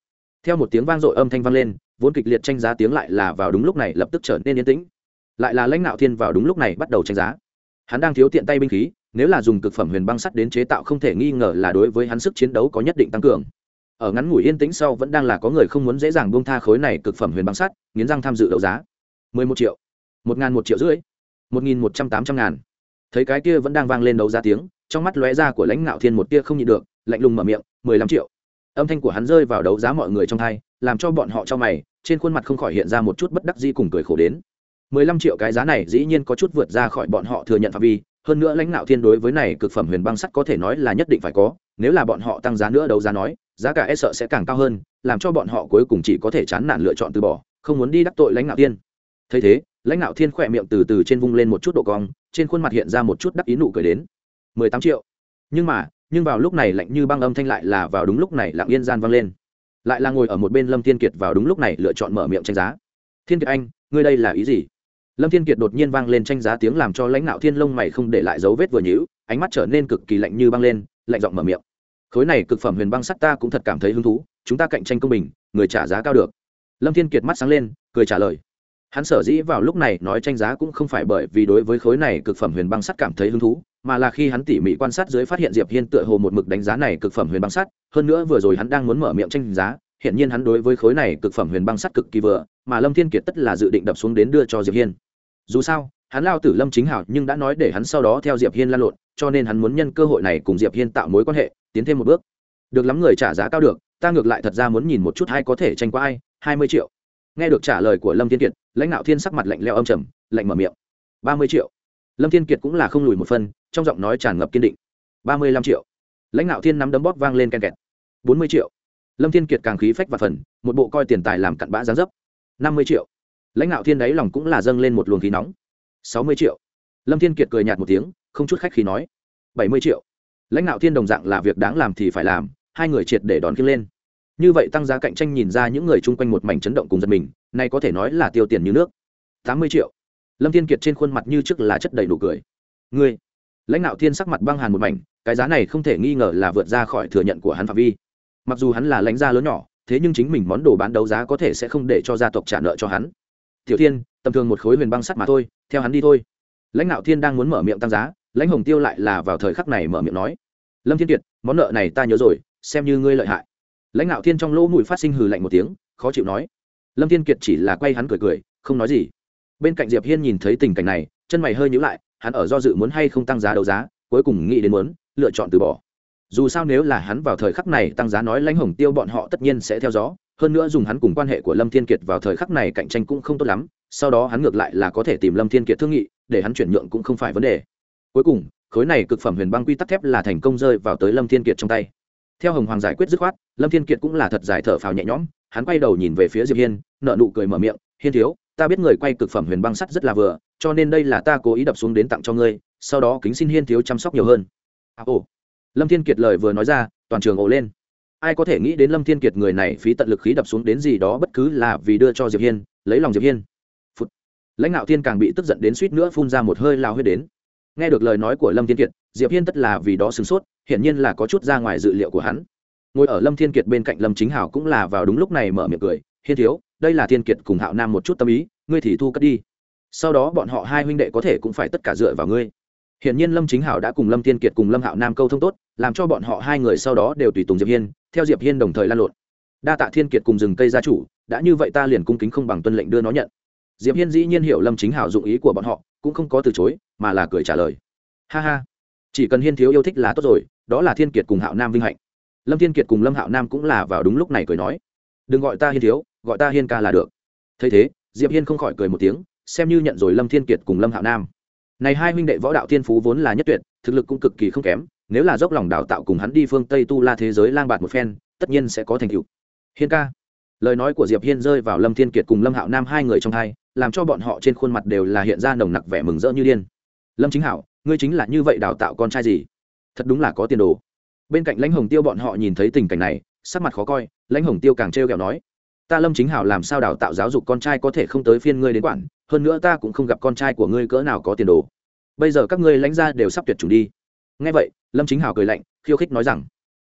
Theo một tiếng vang dội âm thanh vang lên, vốn kịch liệt tranh giá tiếng lại là vào đúng lúc này lập tức trở nên yên tĩnh. Lại là lãnh đạo thiên vào đúng lúc này bắt đầu tranh giá. Hắn đang thiếu tiện tay binh khí, nếu là dùng cực phẩm huyền băng sắt đến chế tạo không thể nghi ngờ là đối với hắn sức chiến đấu có nhất định tăng cường. Ở ngắn ngủi yên tĩnh sau vẫn đang là có người không muốn dễ dàng buông tha khối này cực phẩm huyền băng sắt, nghiến răng tham dự đấu giá. Mười một triệu. Một ngàn một triệu rưỡi một nghìn một trăm tám trăm ngàn. Thấy cái kia vẫn đang vang lên đấu giá tiếng, trong mắt lóe ra của lãnh ngạo thiên một tia không nhịn được, lạnh lùng mở miệng, mười lăm triệu. Âm thanh của hắn rơi vào đấu giá mọi người trong thai, làm cho bọn họ cho mày, trên khuôn mặt không khỏi hiện ra một chút bất đắc dĩ cùng cười khổ đến. mười lăm triệu cái giá này dĩ nhiên có chút vượt ra khỏi bọn họ thừa nhận phạm vi, hơn nữa lãnh đạo thiên đối với này cực phẩm huyền băng sắt có thể nói là nhất định phải có, nếu là bọn họ tăng giá nữa đấu giá nói, giá cả e sợ sẽ càng cao hơn, làm cho bọn họ cuối cùng chỉ có thể chán nản lựa chọn từ bỏ, không muốn đi đắc tội lãnh đạo thiên. Thấy thế lãnh đạo thiên khỏe miệng từ từ trên vung lên một chút độ cong, trên khuôn mặt hiện ra một chút đắc ý nụ cười đến. mười tám triệu. Nhưng mà, nhưng vào lúc này lạnh như băng âm thanh lại là vào đúng lúc này lặng yên gian vang lên. Lại là ngồi ở một bên lâm thiên kiệt vào đúng lúc này lựa chọn mở miệng tranh giá. Thiên kiệt anh, ngươi đây là ý gì? Lâm thiên kiệt đột nhiên vang lên tranh giá tiếng làm cho lãnh đạo thiên lông mày không để lại dấu vết vừa nhữ ánh mắt trở nên cực kỳ lạnh như băng lên, lạnh giọng mở miệng. Khối này cực phẩm huyền băng sắt ta cũng thật cảm thấy hứng thú, chúng ta cạnh tranh công bình, người trả giá cao được. Lâm thiên kiệt mắt sáng lên, cười trả lời hắn sở dĩ vào lúc này nói tranh giá cũng không phải bởi vì đối với khối này cực phẩm huyền băng sắt cảm thấy hứng thú, mà là khi hắn tỉ mỉ quan sát dưới phát hiện diệp hiên tựa hồ một mực đánh giá này cực phẩm huyền băng sắt, hơn nữa vừa rồi hắn đang muốn mở miệng tranh giá hiện nhiên hắn đối với khối này cực phẩm huyền băng sắt cực kỳ vừa, mà lâm thiên kiệt tất là dự định đập xuống đến đưa cho diệp hiên. Dù sao, hắn lao tử lâm chính hảo nhưng đã nói để hắn sau đó theo diệp hiên lan lộn, cho nên hắn muốn nhân cơ hội này cùng diệp hiên tạo mối quan hệ, tiến thêm một bước. Được lắm người trả giá cao được, ta ngược lại thật ra muốn nhìn một chút hay có thể tranh qua ai, hai mươi triệu nghe được trả lời của lâm thiên kiệt, lãnh đạo thiên sắc mặt lạnh leo âm trầm, lạnh mở miệng. Ba mươi triệu. Lâm thiên kiệt cũng là không lùi một phân, trong giọng nói tràn ngập kiên định. Ba mươi lăm triệu. Lãnh đạo thiên nắm đấm bóp vang lên ken kẹt. Bốn mươi triệu. Lâm thiên kiệt càng khí phách và phần, một bộ coi tiền tài làm cặn bã giá dấp. Năm mươi triệu. Lãnh đạo thiên đáy lòng cũng là dâng lên một luồng khí nóng. Sáu mươi triệu. Lâm thiên kiệt cười nhạt một tiếng, không chút khách khí nói. Bảy mươi triệu. Lãnh đạo thiên đồng dạng là việc đáng làm thì phải làm, hai người triệt để đón kiếm lên như vậy tăng giá cạnh tranh nhìn ra những người chung quanh một mảnh chấn động cùng giật mình, nay có thể nói là tiêu tiền như nước. Tám mươi triệu. Lâm thiên kiệt trên khuôn mặt như trước là chất đầy đủ cười. Ngươi, lãnh đạo thiên sắc mặt băng hàn một mảnh, cái giá này không thể nghi ngờ là vượt ra khỏi thừa nhận của hắn phạm vi. Mặc dù hắn là lãnh gia lớn nhỏ, thế nhưng chính mình món đồ bán đấu giá có thể sẽ không để cho gia tộc trả nợ cho hắn. Tiểu thiên, tầm thường một khối huyền băng sắt mà thôi, theo hắn đi thôi. Lãnh đạo thiên đang muốn mở miệng tăng giá, lãnh hồng tiêu lại là vào thời khắc này mở miệng nói. Lâm thiên kiệt, món nợ này ta nhớ rồi, xem như ngươi lợi hại lãnh đạo thiên trong lỗ mùi phát sinh hừ lạnh một tiếng, khó chịu nói. Lâm thiên kiệt chỉ là quay hắn cười cười, không nói gì. Bên cạnh diệp hiên nhìn thấy tình cảnh này, chân mày hơi nhíu lại, hắn ở do dự muốn hay không tăng giá đấu giá, cuối cùng nghĩ đến muốn, lựa chọn từ bỏ. Dù sao nếu là hắn vào thời khắc này tăng giá nói lãnh hồng tiêu bọn họ tất nhiên sẽ theo gió, hơn nữa dùng hắn cùng quan hệ của lâm thiên kiệt vào thời khắc này cạnh tranh cũng không tốt lắm, sau đó hắn ngược lại là có thể tìm lâm thiên kiệt thương nghị, để hắn chuyển nhượng cũng không phải vấn đề. Cuối cùng, khối này cực phẩm huyền băng quy tắc thép là thành công rơi vào tới lâm thiên kiệt trong tay theo hồng hoàng giải quyết dứt khoát lâm thiên kiệt cũng là thật giải thở phào nhẹ nhõm hắn quay đầu nhìn về phía diệp hiên nợ nụ cười mở miệng hiên thiếu ta biết người quay cực phẩm huyền băng sắt rất là vừa cho nên đây là ta cố ý đập xuống đến tặng cho ngươi sau đó kính xin hiên thiếu chăm sóc nhiều hơn. À, ồ. Lâm thiên kiệt lời vừa nói ra toàn trường ồ lên. Ai có thể nghĩ đến lâm thiên kiệt người này phí tận lực khí đập xuống đến gì đó bất cứ là vì đưa cho diệp hiên lấy lòng diệp hiên. Phụt. lãnh đạo thiên càng bị tức giận đến suýt nữa phun ra một hơi lao huyết đến. Nghe được lời nói của lâm thiên kiệt diệp hiên tất là vì đó sửng sốt, hiển nhiên là có chút ra ngoài dự liệu của hắn. Ngồi ở lâm thiên kiệt bên cạnh lâm chính hảo cũng là vào đúng lúc này mở miệng cười, hiên thiếu, đây là thiên kiệt cùng hạo nam một chút tâm ý, ngươi thì thu cất đi. Sau đó bọn họ hai huynh đệ có thể cũng phải tất cả dựa vào ngươi. Hiển nhiên lâm chính hảo đã cùng lâm thiên kiệt cùng lâm hạo nam câu thông tốt, làm cho bọn họ hai người sau đó đều tùy tùng diệp hiên, theo diệp hiên đồng thời lan lộn. Đa tạ thiên kiệt cùng rừng cây gia chủ, đã như vậy ta liền cung kính không bằng tuân lệnh đưa nó nhận. Diệp hiên dĩ nhiên hiểu lâm chính hảo dụng ý của bọn họ, cũng không có từ chối, mà là cười trả lời. Ha ha chỉ cần hiên thiếu yêu thích là tốt rồi, đó là thiên kiệt cùng hạo nam vinh hạnh. Lâm thiên kiệt cùng lâm hạo nam cũng là vào đúng lúc này cười nói, đừng gọi ta hiên thiếu, gọi ta hiên ca là được. Thấy thế, diệp hiên không khỏi cười một tiếng, xem như nhận rồi lâm thiên kiệt cùng lâm hạo nam. Này hai huynh đệ võ đạo thiên phú vốn là nhất tuyệt, thực lực cũng cực kỳ không kém, nếu là dốc lòng đào tạo cùng hắn đi phương tây tu la thế giới lang bạt một phen, tất nhiên sẽ có thành tựu. Hiên ca. Lời nói của diệp hiên rơi vào lâm thiên kiệt cùng lâm hạo nam hai người trong hai, làm cho bọn họ trên khuôn mặt đều là hiện ra nồng nặc vẻ mừng rỡ như điên. Lâm chính hảo ngươi chính là như vậy đào tạo con trai gì? Thật đúng là có tiền đồ. Bên cạnh lãnh hồng tiêu bọn họ nhìn thấy tình cảnh này, sắc mặt khó coi, lãnh hồng tiêu càng trêu ghẹo nói, ta lâm chính hảo làm sao đào tạo giáo dục con trai có thể không tới phiên ngươi đến quản, hơn nữa ta cũng không gặp con trai của ngươi cỡ nào có tiền đồ. Bây giờ các ngươi lãnh gia đều sắp tuyệt chủng đi. Ngay vậy, lâm chính hảo cười lạnh, khiêu khích nói rằng,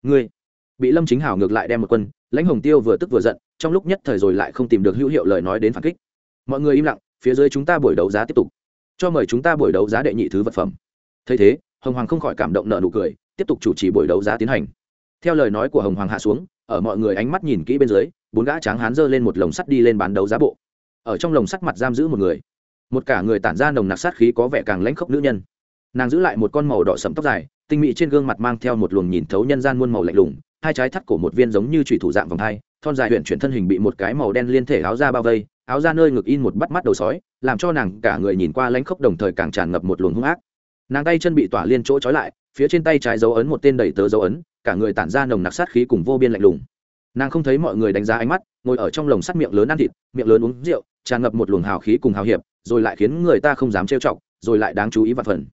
ngươi. Bị lâm chính hảo ngược lại đem một quân, lãnh hồng tiêu vừa tức vừa giận, trong lúc nhất thời rồi lại không tìm được hữu hiệu lời nói đến phản kích. Mọi người im lặng, phía dưới chúng ta buổi đấu giá tiếp tục cho mời chúng ta buổi đấu giá đệ nhị thứ vật phẩm. Thấy thế, hồng hoàng không khỏi cảm động nợ nụ cười, tiếp tục chủ trì buổi đấu giá tiến hành. Theo lời nói của hồng hoàng hạ xuống, ở mọi người ánh mắt nhìn kỹ bên dưới, bốn gã tráng hán giơ lên một lồng sắt đi lên bán đấu giá bộ. Ở trong lồng sắt mặt giam giữ một người. Một cả người tản ra nồng nặc sát khí có vẻ càng lãnh khốc nữ nhân. Nàng giữ lại một con màu đỏ sẫm tóc dài, tinh mị trên gương mặt mang theo một luồng nhìn thấu nhân gian muôn màu lạnh lùng, hai trái thắt cổ một viên giống như trụy thủ dạng vòng hai, thon dài huyện chuyển thân hình bị một cái màu đen liên thể áo da bao vây áo ra nơi ngực in một bắt mắt đầu sói, làm cho nàng cả người nhìn qua lãnh khốc đồng thời càng tràn ngập một luồng hung ác. Nàng tay chân bị tỏa liên chỗ trói lại, phía trên tay trái dấu ấn một tên đầy tớ dấu ấn, cả người tản ra nồng nặc sát khí cùng vô biên lạnh lùng. Nàng không thấy mọi người đánh giá ánh mắt, ngồi ở trong lồng sắt miệng lớn ăn thịt, miệng lớn uống rượu, tràn ngập một luồng hào khí cùng hào hiệp, rồi lại khiến người ta không dám trêu chọc, rồi lại đáng chú ý vặt phần.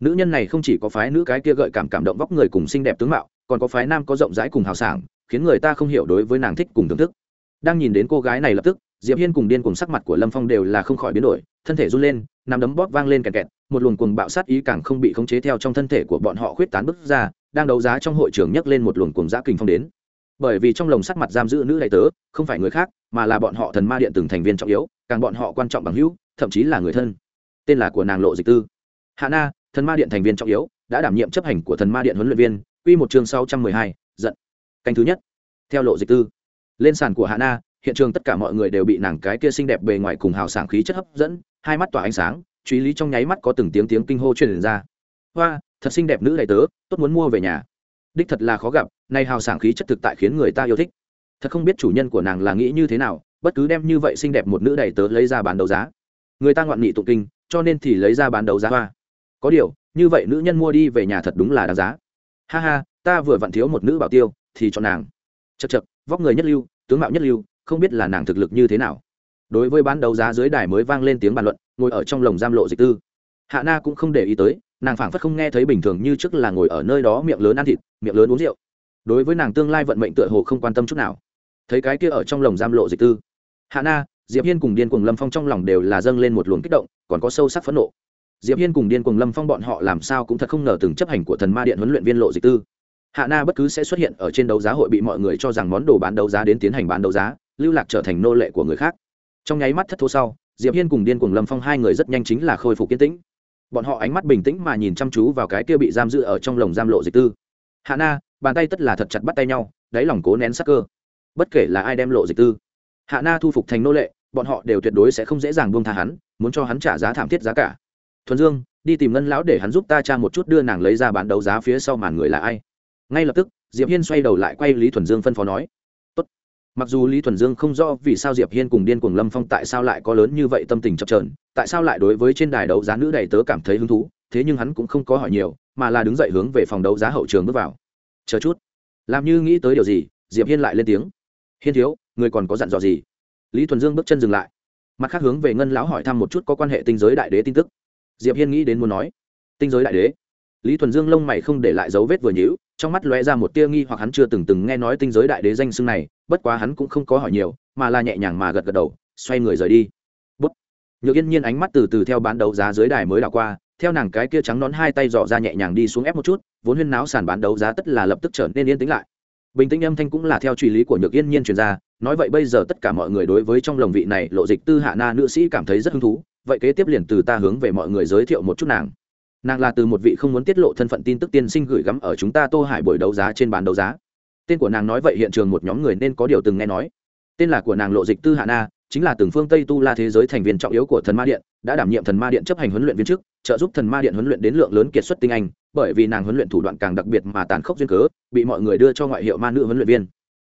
Nữ nhân này không chỉ có phái nữ cái kia gợi cảm cảm động vóc người cùng xinh đẹp tướng mạo, còn có phái nam có rộng rãi cùng hào sảng, khiến người ta không hiểu đối với nàng thích cùng thưởng thức. Đang nhìn đến cô gái này lập tức diệp hiên cùng điên cùng sắc mặt của lâm phong đều là không khỏi biến đổi, thân thể run lên nằm đấm bóp vang lên kẹt kẹt, một luồng cuồng bạo sát ý càng không bị khống chế theo trong thân thể của bọn họ khuyết tán bứt ra, đang đấu giá trong hội trường nhấc lên một luồng cuồng giã kinh phong đến. Bởi vì trong lồng sắt mặt giam giữ nữ đại tớ, không phải người khác, mà là bọn họ thần ma điện từng thành viên trọng yếu, càng bọn họ quan trọng bằng hữu, thậm chí là người thân. Tên là của nàng lộ dịch tư. Hạ na, thần ma điện thành viên trọng yếu, đã đảm nhiệm chấp hành của thần ma điện huấn luyện viên, quy một chương sáu trăm mười hai, giận. Canh thứ nhất. Theo lộ dịch tư, lên sàn của hạ na hiện trường tất cả mọi người đều bị nàng cái kia xinh đẹp bề ngoài cùng hào sảng khí chất hấp dẫn, hai mắt tỏa ánh sáng, truy lý trong nháy mắt có từng tiếng tiếng kinh hô truyền ra. Hoa, thật xinh đẹp nữ đại tớ, tốt muốn mua về nhà. Đích thật là khó gặp, nay hào sảng khí chất thực tại khiến người ta yêu thích. Thật không biết chủ nhân của nàng là nghĩ như thế nào, bất cứ đem như vậy xinh đẹp một nữ đầy tớ lấy ra bán đấu giá. Người ta ngoạn nghị tụng kinh, cho nên thì lấy ra bán đấu giá hoa. Có điều, như vậy nữ nhân mua đi về nhà thật đúng là đáng giá. Ha ha, ta vừa vặn thiếu một nữ bảo tiêu, thì chọn nàng. Chật chật vóc người nhất lưu, tướng mạo nhất lưu không biết là nàng thực lực như thế nào. Đối với bán đấu giá dưới đài mới vang lên tiếng bàn luận, ngồi ở trong lồng giam lộ dịch tư. Hạ na cũng không để ý tới, nàng phảng phất không nghe thấy bình thường như trước là ngồi ở nơi đó miệng lớn ăn thịt, miệng lớn uống rượu. Đối với nàng tương lai vận mệnh tựa hồ không quan tâm chút nào. Thấy cái kia ở trong lồng giam lộ dịch tư, hạ na, diệp hiên cùng điên cuồng lâm phong trong lòng đều là dâng lên một luồng kích động, còn có sâu sắc phẫn nộ. Diệp hiên cùng điên cuồng lâm phong bọn họ làm sao cũng thật không ngờ từng chấp hành của thần ma điện huấn luyện viên lộ dịch tư. Hạ na bất cứ sẽ xuất hiện ở trên đấu giá hội bị mọi người cho rằng món đồ bán đấu giá đến tiến hành bán đấu giá lưu lạc trở thành nô lệ của người khác. Trong nháy mắt thất thố sau, diệp hiên cùng điên cùng lâm phong hai người rất nhanh chính là khôi phục kiên tĩnh. Bọn họ ánh mắt bình tĩnh mà nhìn chăm chú vào cái kia bị giam giữ ở trong lồng giam lộ dịch tư. Hạ na, bàn tay tất là thật chặt bắt tay nhau, đáy lòng cố nén sắc cơ. Bất kể là ai đem lộ dịch tư, hạ na thu phục thành nô lệ, bọn họ đều tuyệt đối sẽ không dễ dàng buông tha hắn, muốn cho hắn trả giá thảm thiết giá cả. Thuần dương, đi tìm ngân lão để hắn giúp ta tra một chút đưa nàng lấy ra bán đấu giá phía sau màn người là ai. Ngay lập tức, diệp hiên xoay đầu lại quay lý thuần dương phân phó nói mặc dù lý thuần dương không rõ vì sao diệp hiên cùng điên cuồng lâm phong tại sao lại có lớn như vậy tâm tình chập trờn tại sao lại đối với trên đài đấu giá nữ đầy tớ cảm thấy hứng thú, thế nhưng hắn cũng không có hỏi nhiều, mà là đứng dậy hướng về phòng đấu giá hậu trường bước vào. Chờ chút, làm như nghĩ tới điều gì? Diệp hiên lại lên tiếng. Hiên thiếu, người còn có dặn dò gì? Lý thuần dương bước chân dừng lại. Mặt khác hướng về ngân lão hỏi thăm một chút có quan hệ tinh giới đại đế tin tức. Diệp hiên nghĩ đến muốn nói. Tinh giới đại đế lý thuần dương lông mày không để lại dấu vết vừa nhữ trong mắt lóe ra một tia nghi hoặc hắn chưa từng từng nghe nói tinh giới đại đế danh xưng này, bất quá hắn cũng không có hỏi nhiều, mà là nhẹ nhàng mà gật gật đầu, xoay người rời đi. Bút. Nhược yên nhiên ánh mắt từ từ theo bán đấu giá dưới đài mới đảo qua, theo nàng cái kia trắng nón hai tay dò ra nhẹ nhàng đi xuống ép một chút, vốn huyên náo sàn bán đấu giá tất là lập tức trở nên yên tĩnh lại. Bình tĩnh âm thanh cũng là theo truy lý của nhược yên nhiên truyền ra, nói vậy bây giờ tất cả mọi người đối với trong lồng vị này lộ dịch tư hạ na nữ sĩ cảm thấy rất hứng thú, vậy kế tiếp liền từ ta hướng về mọi người giới thiệu một chút nàng nàng là từ một vị không muốn tiết lộ thân phận tin tức tiên sinh gửi gắm ở chúng ta tô hải buổi đấu giá trên bàn đấu giá. Tên của nàng nói vậy hiện trường một nhóm người nên có điều từng nghe nói. Tên là của nàng lộ dịch tư hạ na, chính là từng phương tây tu la thế giới thành viên trọng yếu của thần ma điện, đã đảm nhiệm thần ma điện chấp hành huấn luyện viên chức, trợ giúp thần ma điện huấn luyện đến lượng lớn kiệt xuất tinh anh, bởi vì nàng huấn luyện thủ đoạn càng đặc biệt mà tàn khốc duyên cớ, bị mọi người đưa cho ngoại hiệu ma nữ huấn luyện viên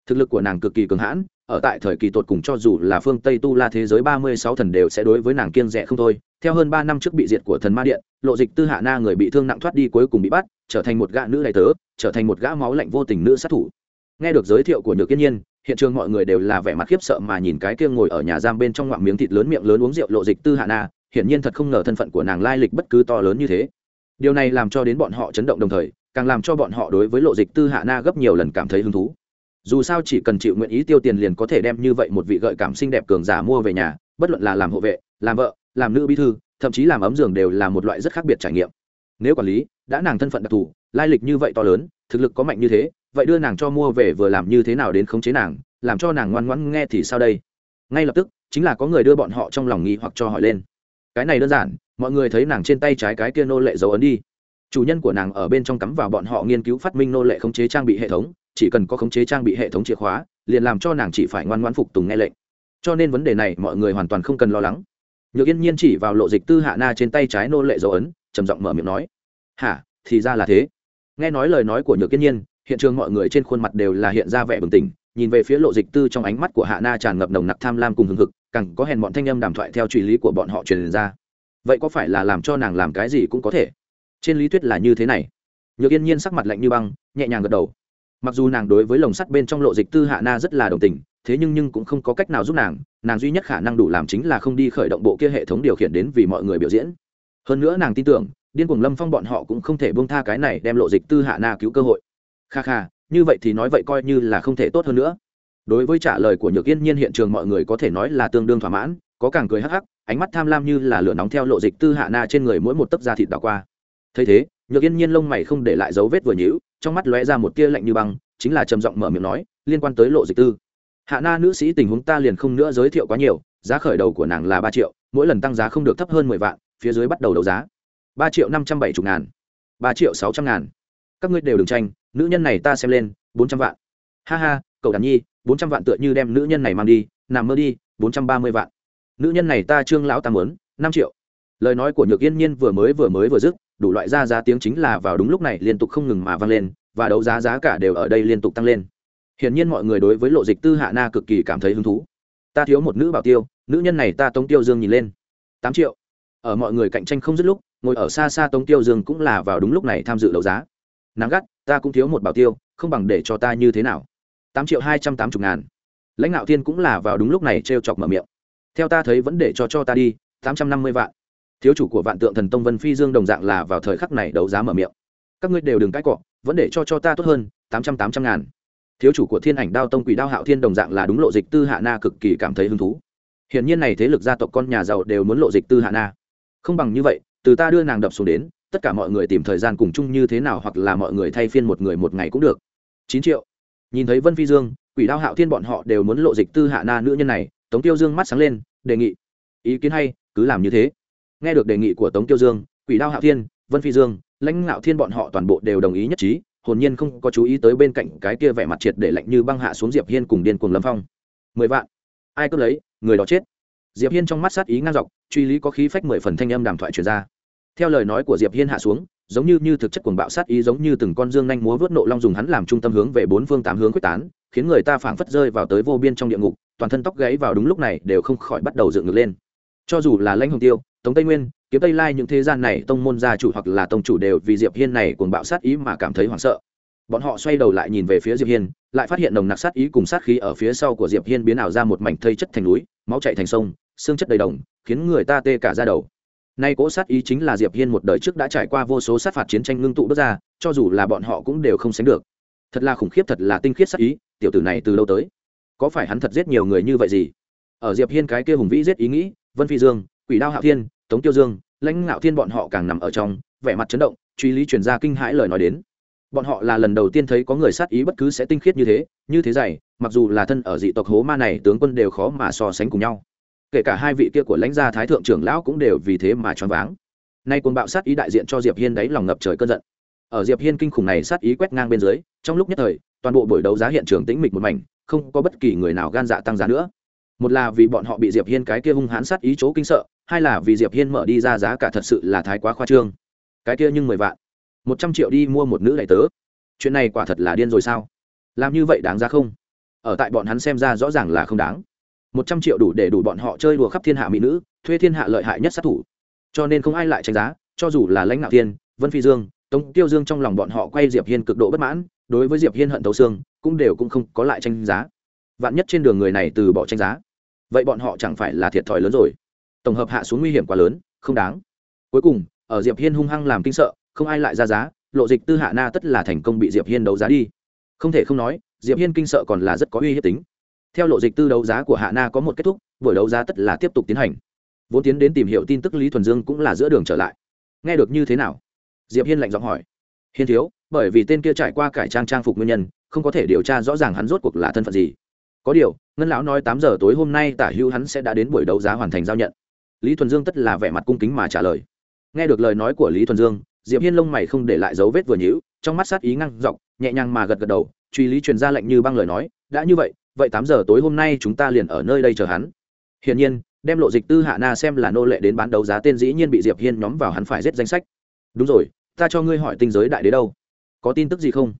thực lực của nàng cực kỳ cường hãn, ở tại thời kỳ tột cùng cho dù là phương tây tu la thế giới ba mươi sáu thần đều sẽ đối với nàng kiêng rẻ không thôi. Theo hơn ba năm trước bị diệt của thần ma điện, lộ dịch tư hạ na người bị thương nặng thoát đi cuối cùng bị bắt, trở thành một gã nữ đại tớ, trở thành một gã máu lạnh vô tình nữ sát thủ. Nghe được giới thiệu của nhược kiên nhiên, hiện trường mọi người đều là vẻ mặt khiếp sợ mà nhìn cái kia ngồi ở nhà giam bên trong ngoạm miếng thịt lớn miệng lớn uống rượu lộ dịch tư hạ na, hiển nhiên thật không ngờ thân phận của nàng lai lịch bất cứ to lớn như thế. Điều này làm cho đến bọn họ chấn động đồng thời, càng làm cho bọn họ đối với lộ dịch tư hạ na gấp nhiều lần cảm thấy hứng thú dù sao chỉ cần chịu nguyện ý tiêu tiền liền có thể đem như vậy một vị gợi cảm xinh đẹp cường giả mua về nhà, bất luận là làm hộ vệ, làm vợ, làm nữ bí thư, thậm chí làm ấm giường đều là một loại rất khác biệt trải nghiệm. Nếu quản lý, đã nàng thân phận đặc thù, lai lịch như vậy to lớn, thực lực có mạnh như thế, vậy đưa nàng cho mua về vừa làm như thế nào đến khống chế nàng, làm cho nàng ngoan ngoãn nghe thì sao đây? Ngay lập tức, chính là có người đưa bọn họ trong lòng nghi hoặc cho hỏi lên. Cái này đơn giản, mọi người thấy nàng trên tay trái cái kia nô lệ dấu ấn đi. Chủ nhân của nàng ở bên trong cắm vào bọn họ nghiên cứu phát minh nô lệ khống chế trang bị hệ thống chỉ cần có khống chế trang bị hệ thống chìa khóa, liền làm cho nàng chỉ phải ngoan ngoãn phục tùng nghe lệnh. Cho nên vấn đề này mọi người hoàn toàn không cần lo lắng. Nhược yên nhiên chỉ vào lộ dịch tư hạ na trên tay trái nô lệ dấu ấn, trầm giọng mở miệng nói, hả? Thì ra là thế. Nghe nói lời nói của nhược yên nhiên, hiện trường mọi người trên khuôn mặt đều là hiện ra vẻ bừng tỉnh, nhìn về phía lộ dịch tư trong ánh mắt của hạ na tràn ngập nồng nặc tham lam cùng hừng hực, càng có hèn bọn thanh âm đàm thoại theo truy lý của bọn họ truyền ra. Vậy có phải là làm cho nàng làm cái gì cũng có thể? Trên lý thuyết là như thế này. Nhược yên nhiên sắc mặt lạnh như băng, nhẹ nhàng gật đầu mặc dù nàng đối với lồng sắt bên trong lộ dịch tư hạ na rất là đồng tình, thế nhưng nhưng cũng không có cách nào giúp nàng nàng duy nhất khả năng đủ làm chính là không đi khởi động bộ kia hệ thống điều khiển đến vì mọi người biểu diễn. Hơn nữa nàng tin tưởng, điên cuồng lâm phong bọn họ cũng không thể bông tha cái này đem lộ dịch tư hạ na cứu cơ hội. Kha kha, như vậy thì nói vậy coi như là không thể tốt hơn nữa. Đối với trả lời của nhược yên nhiên hiện trường mọi người có thể nói là tương đương thỏa mãn, có càng cười hắc hắc, ánh mắt tham lam như là lửa nóng theo lộ dịch tư hạ na trên người mỗi một tấc da thịt đảo qua. Thấy thế, nhược yên nhiên lông mày không để lại dấu vết vừa nhữ trong mắt lóe ra một tia lạnh như băng, chính là trầm giọng mở miệng nói, liên quan tới lộ dịch tư. Hạ na nữ sĩ tình huống ta liền không nữa giới thiệu quá nhiều, giá khởi đầu của nàng là ba triệu, mỗi lần tăng giá không được thấp hơn mười vạn, phía dưới bắt đầu đấu giá. Ba triệu năm trăm bảy mươi ngàn, ba triệu sáu trăm ngàn. Các ngươi đều đừng tranh, nữ nhân này ta xem lên, bốn trăm vạn. Ha ha, cậu đàn nhi, bốn trăm vạn tựa như đem nữ nhân này mang đi, nằm mơ đi, bốn trăm ba mươi vạn. Nữ nhân này ta trương lão ta mớn năm triệu. Lời nói của nhược yên nhiên vừa mới vừa mới vừa dứt đủ loại ra giá tiếng chính là vào đúng lúc này liên tục không ngừng mà vang lên, và đấu giá giá cả đều ở đây liên tục tăng lên. Hiển nhiên mọi người đối với lộ dịch tư hạ na cực kỳ cảm thấy hứng thú. Ta thiếu một nữ bảo tiêu, nữ nhân này ta tống tiêu dương nhìn lên. Tám triệu. Ở mọi người cạnh tranh không dứt lúc, ngồi ở xa xa tống tiêu dương cũng là vào đúng lúc này tham dự đấu giá. Nắng gắt, ta cũng thiếu một bảo tiêu, không bằng để cho ta như thế nào? Tám triệu hai trăm tám mươi ngàn. Lãnh đạo thiên cũng là vào đúng lúc này t r e o chọc mở miệng. Theo ta thấy vẫn để cho cho ta đi, tám trăm năm mươi vạn thiếu chủ của vạn tượng thần tông vân phi dương đồng dạng là vào thời khắc này đấu giá mở miệng. Các ngươi đều đừng cãi cọ, vẫn để cho cho ta tốt hơn, tám trăm tám trăm ngàn. Thiếu chủ của thiên ảnh đao tông quỷ đao hạo thiên đồng dạng là đúng lộ dịch tư hạ na cực kỳ cảm thấy hứng thú. Hiện nhiên này thế lực gia tộc con nhà giàu đều muốn lộ dịch tư hạ na. Không bằng như vậy, từ ta đưa nàng đập xuống đến, tất cả mọi người tìm thời gian cùng chung như thế nào hoặc là mọi người thay phiên một người một ngày cũng được. Chín triệu. Nhìn thấy vân phi dương, quỷ đao hạo thiên bọn họ đều muốn lộ dịch tư hạ na nữ nhân này, tống tiêu dương mắt sáng lên, đề nghị. Ý kiến hay, cứ làm như thế nghe được đề nghị của tống tiêu dương, quỷ đao hạo thiên, vân phi dương, lãnh ngạo thiên bọn họ toàn bộ đều đồng ý nhất trí, hồn nhiên không có chú ý tới bên cạnh cái kia vẻ mặt triệt để lạnh như băng hạ xuống diệp hiên cùng điên cuồng lâm phong. Mười vạn. Ai cướp lấy? Người đó chết. Diệp hiên trong mắt sát ý ngang dọc, truy lý có khí phách mười phần thanh âm đàm thoại truyền ra. Theo lời nói của diệp hiên hạ xuống, giống như như thực chất cuồng bạo sát ý giống như từng con dương nhanh múa vớt nộ long dùng hắn làm trung tâm hướng về bốn phương tám hướng quyết tán, khiến người ta phảng phất rơi vào tới vô biên trong địa ngục, toàn thân tóc gáy vào đúng lúc này đều không khỏi bắt đầu dựng ngược lên. Cho dù là lãnh hồng tiêu tống tây nguyên, kiếm tây lai những thế gian này tông môn gia chủ hoặc là tông chủ đều vì diệp hiên này cuồng bạo sát ý mà cảm thấy hoảng sợ. Bọn họ xoay đầu lại nhìn về phía diệp hiên, lại phát hiện nồng nặc sát ý cùng sát khí ở phía sau của diệp hiên biến ảo ra một mảnh thây chất thành núi, máu chảy thành sông, xương chất đầy đồng, khiến người ta tê cả da đầu. Nay cỗ sát ý chính là diệp hiên một đời trước đã trải qua vô số sát phạt chiến tranh ngưng tụ bước ra, cho dù là bọn họ cũng đều không sánh được. Thật là khủng khiếp, thật là tinh khiết sát ý, tiểu tử này từ đâu tới? Có phải hắn thật giết nhiều người như vậy gì? Ở diệp hiên cái kia hùng vĩ giết ý nghĩ, vân phi dương quỷ đao Hạo thiên, tống tiêu dương, lãnh ngạo thiên bọn họ càng nằm ở trong, vẻ mặt chấn động, truy lý truyền ra kinh hãi lời nói đến. Bọn họ là lần đầu tiên thấy có người sát ý bất cứ sẽ tinh khiết như thế như thế dày, mặc dù là thân ở dị tộc hố ma này, tướng quân đều khó mà so sánh cùng nhau. Kể cả hai vị kia của lãnh gia thái thượng trưởng lão cũng đều vì thế mà choáng váng. Nay cuồng bạo sát ý đại diện cho diệp hiên đáy lòng ngập trời cơn giận. Ở diệp hiên kinh khủng này sát ý quét ngang bên dưới, trong lúc nhất thời, toàn bộ buổi đấu giá hiện trường tĩnh mịch một mảnh, không có bất kỳ người nào gan dạ tăng giá nữa một là vì bọn họ bị diệp hiên cái kia hung hãn sát ý chỗ kinh sợ, hai là vì diệp hiên mở đi ra giá cả thật sự là thái quá khoa trương. Cái kia nhưng mười vạn. Một trăm triệu đi mua một nữ đại tớ. Chuyện này quả thật là điên rồi sao? Làm như vậy đáng ra không? Ở tại bọn hắn xem ra rõ ràng là không đáng. Một trăm triệu đủ để đủ bọn họ chơi đùa khắp thiên hạ mỹ nữ, thuê thiên hạ lợi hại nhất sát thủ. Cho nên không ai lại tranh giá, cho dù là lãnh ngạo tiên vân phi dương, tống tiêu dương trong lòng bọn họ quay diệp hiên cực độ bất mãn, đối với diệp hiên hận thấu xương, cũng đều cũng không có lại tranh giá. Vạn nhất trên đường người này từ bỏ tranh giá vậy bọn họ chẳng phải là thiệt thòi lớn rồi. Tổng hợp hạ xuống nguy hiểm quá lớn, không đáng. Cuối cùng, ở diệp hiên hung hăng làm kinh sợ, không ai lại ra giá, lộ dịch tư hạ na tất là thành công bị diệp hiên đấu giá đi. Không thể không nói, diệp hiên kinh sợ còn là rất có uy hiếp tính. Theo lộ dịch tư đấu giá của hạ na có một kết thúc, buổi đấu giá tất là tiếp tục tiến hành. Vốn tiến đến tìm hiểu tin tức lý thuần dương cũng là giữa đường trở lại. Nghe được như thế nào? Diệp hiên lạnh giọng hỏi. Hiên thiếu, bởi vì tên kia trải qua cải trang trang phục nguyên nhân, không có thể điều tra rõ ràng hắn rốt cuộc là thân phận gì có điều, ngân lão nói tám giờ tối hôm nay tả hữu hắn sẽ đã đến buổi đấu giá hoàn thành giao nhận. Lý thuần dương tất là vẻ mặt cung kính mà trả lời. Nghe được lời nói của lý thuần dương, diệp hiên lông mày không để lại dấu vết vừa nhữ trong mắt sát ý ngăn dọc, nhẹ nhàng mà gật gật đầu, truy lý truyền ra lệnh như băng lời nói, đã như vậy vậy tám giờ tối hôm nay chúng ta liền ở nơi đây chờ hắn. Hiển nhiên, đem lộ dịch tư hạ na xem là nô lệ đến bán đấu giá tên dĩ nhiên bị diệp hiên nhóm vào hắn phải giết danh sách. Đúng rồi, ta cho ngươi hỏi tinh giới đại đế đâu? Có tin tức gì không?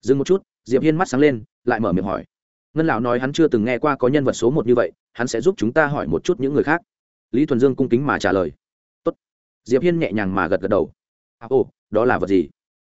Dừng một chút, diệp hiên mắt sáng lên, lại mở miệng hỏi ngân lão nói hắn chưa từng nghe qua có nhân vật số một như vậy hắn sẽ giúp chúng ta hỏi một chút những người khác. Lý thuần dương cung kính mà trả lời. Tốt. diệp hiên nhẹ nhàng mà gật gật đầu. À, ồ đó là vật gì?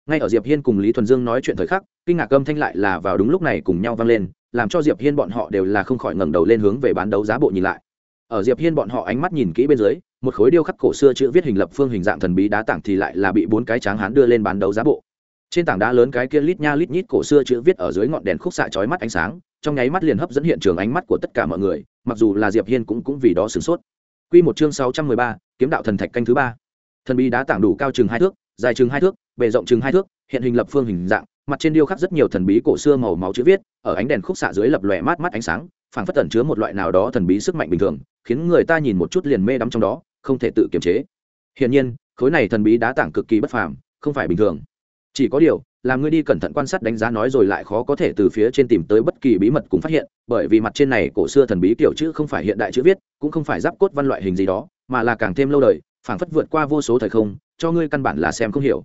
Ngay ở diệp hiên cùng lý thuần dương nói chuyện thời khắc kinh ngạc âm thanh lại là vào đúng lúc này cùng nhau vang lên làm cho diệp hiên bọn họ đều là không khỏi ngẩng đầu lên hướng về bán đấu giá bộ nhìn lại. Ở diệp hiên bọn họ ánh mắt nhìn kỹ bên dưới một khối điêu khắc cổ xưa chữ viết hình lập phương hình dạng thần bí đá tảng thì lại là bị bốn cái tráng hán đưa lên bán đấu giá bộ. Trên tảng đá lớn cái kia lít nha lít nhít cổ xưa chữ viết ở dưới ngọn đèn khúc xạ chói mắt ánh sáng trong nháy mắt liền hấp dẫn hiện trường ánh mắt của tất cả mọi người mặc dù là diệp hiên cũng cũng vì đó sửng sốt. Quy một chương 613, kiếm đạo thần thạch canh thứ ba. Thần bí đá tảng đủ cao chừng hai thước dài chừng hai thước bề rộng chừng hai thước hiện hình lập phương hình dạng mặt trên điêu khắc rất nhiều thần bí cổ xưa màu máu chữ viết ở ánh đèn khúc xạ dưới lập lòe mát mắt ánh sáng phảng phất tẩn chứa một loại nào đó thần bí sức mạnh bình thường khiến người ta nhìn một chút liền mê đắm trong đó không thể tự kiềm chế. Hiển nhiên khối này thần bí đá tảng cực kỳ bất phàm không phải bình thường. Chỉ có điều làm ngươi đi cẩn thận quan sát đánh giá nói rồi lại khó có thể từ phía trên tìm tới bất kỳ bí mật cũng phát hiện, bởi vì mặt trên này cổ xưa thần bí kiểu chữ không phải hiện đại chữ viết, cũng không phải giáp cốt văn loại hình gì đó, mà là càng thêm lâu đời, phảng phất vượt qua vô số thời không, cho ngươi căn bản là xem không hiểu.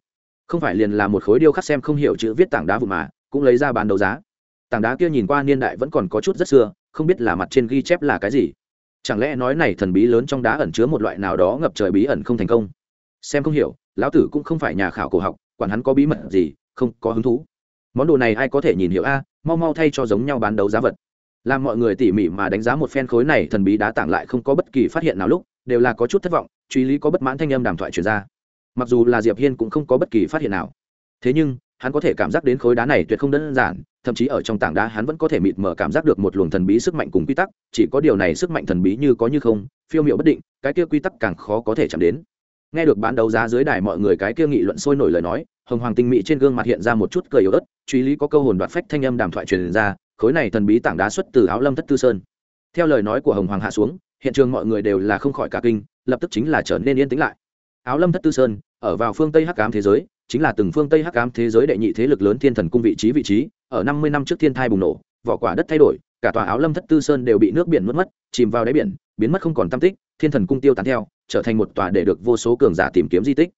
Không phải liền là một khối điêu khắc xem không hiểu chữ viết tảng đá vụ mà, cũng lấy ra bán đấu giá. Tảng đá kia nhìn qua niên đại vẫn còn có chút rất xưa, không biết là mặt trên ghi chép là cái gì. Chẳng lẽ nói này thần bí lớn trong đá ẩn chứa một loại nào đó ngập trời bí ẩn không thành công? Xem không hiểu, lão tử cũng không phải nhà khảo cổ học, quản hắn có bí mật gì không có hứng thú. Món đồ này ai có thể nhìn hiểu a? Mau mau thay cho giống nhau bán đấu giá vật. Làm mọi người tỉ mỉ mà đánh giá một phen khối này thần bí đá tảng lại không có bất kỳ phát hiện nào lúc, đều là có chút thất vọng, truy lý có bất mãn thanh âm đàm thoại truyền ra. Mặc dù là diệp hiên cũng không có bất kỳ phát hiện nào. Thế nhưng, hắn có thể cảm giác đến khối đá này tuyệt không đơn giản, thậm chí ở trong tảng đá hắn vẫn có thể mịt mở cảm giác được một luồng thần bí sức mạnh cùng quy tắc, chỉ có điều này sức mạnh thần bí như có như không, phiêu miệu bất định, cái kia quy tắc càng khó có thể chạm đến. Nghe được bán đấu giá dưới đài mọi người cái kia nghị luận sôi nổi lời nói hồng hoàng tinh mỹ trên gương mặt hiện ra một chút cười yếu ớt, truy lý có câu hồn đoạt phách thanh âm đàm thoại truyền ra, khối này thần bí tảng đá xuất từ áo lâm thất tư sơn. Theo lời nói của hồng hoàng hạ xuống, hiện trường mọi người đều là không khỏi cả kinh, lập tức chính là trở nên yên tĩnh lại. Áo lâm thất tư sơn, ở vào phương tây hắc ám thế giới, chính là từng phương tây hắc ám thế giới đệ nhị thế lực lớn thiên thần cung vị trí vị trí, ở năm mươi năm trước thiên thai bùng nổ, vỏ quả đất thay đổi, cả tòa áo lâm thất tư sơn đều bị nước biển mất mất, chìm vào đáy biển, biến mất không còn tam tích, thiên thần cung tiêu tán theo, trở thành một tòa để được vô số cường giả tìm kiếm di tích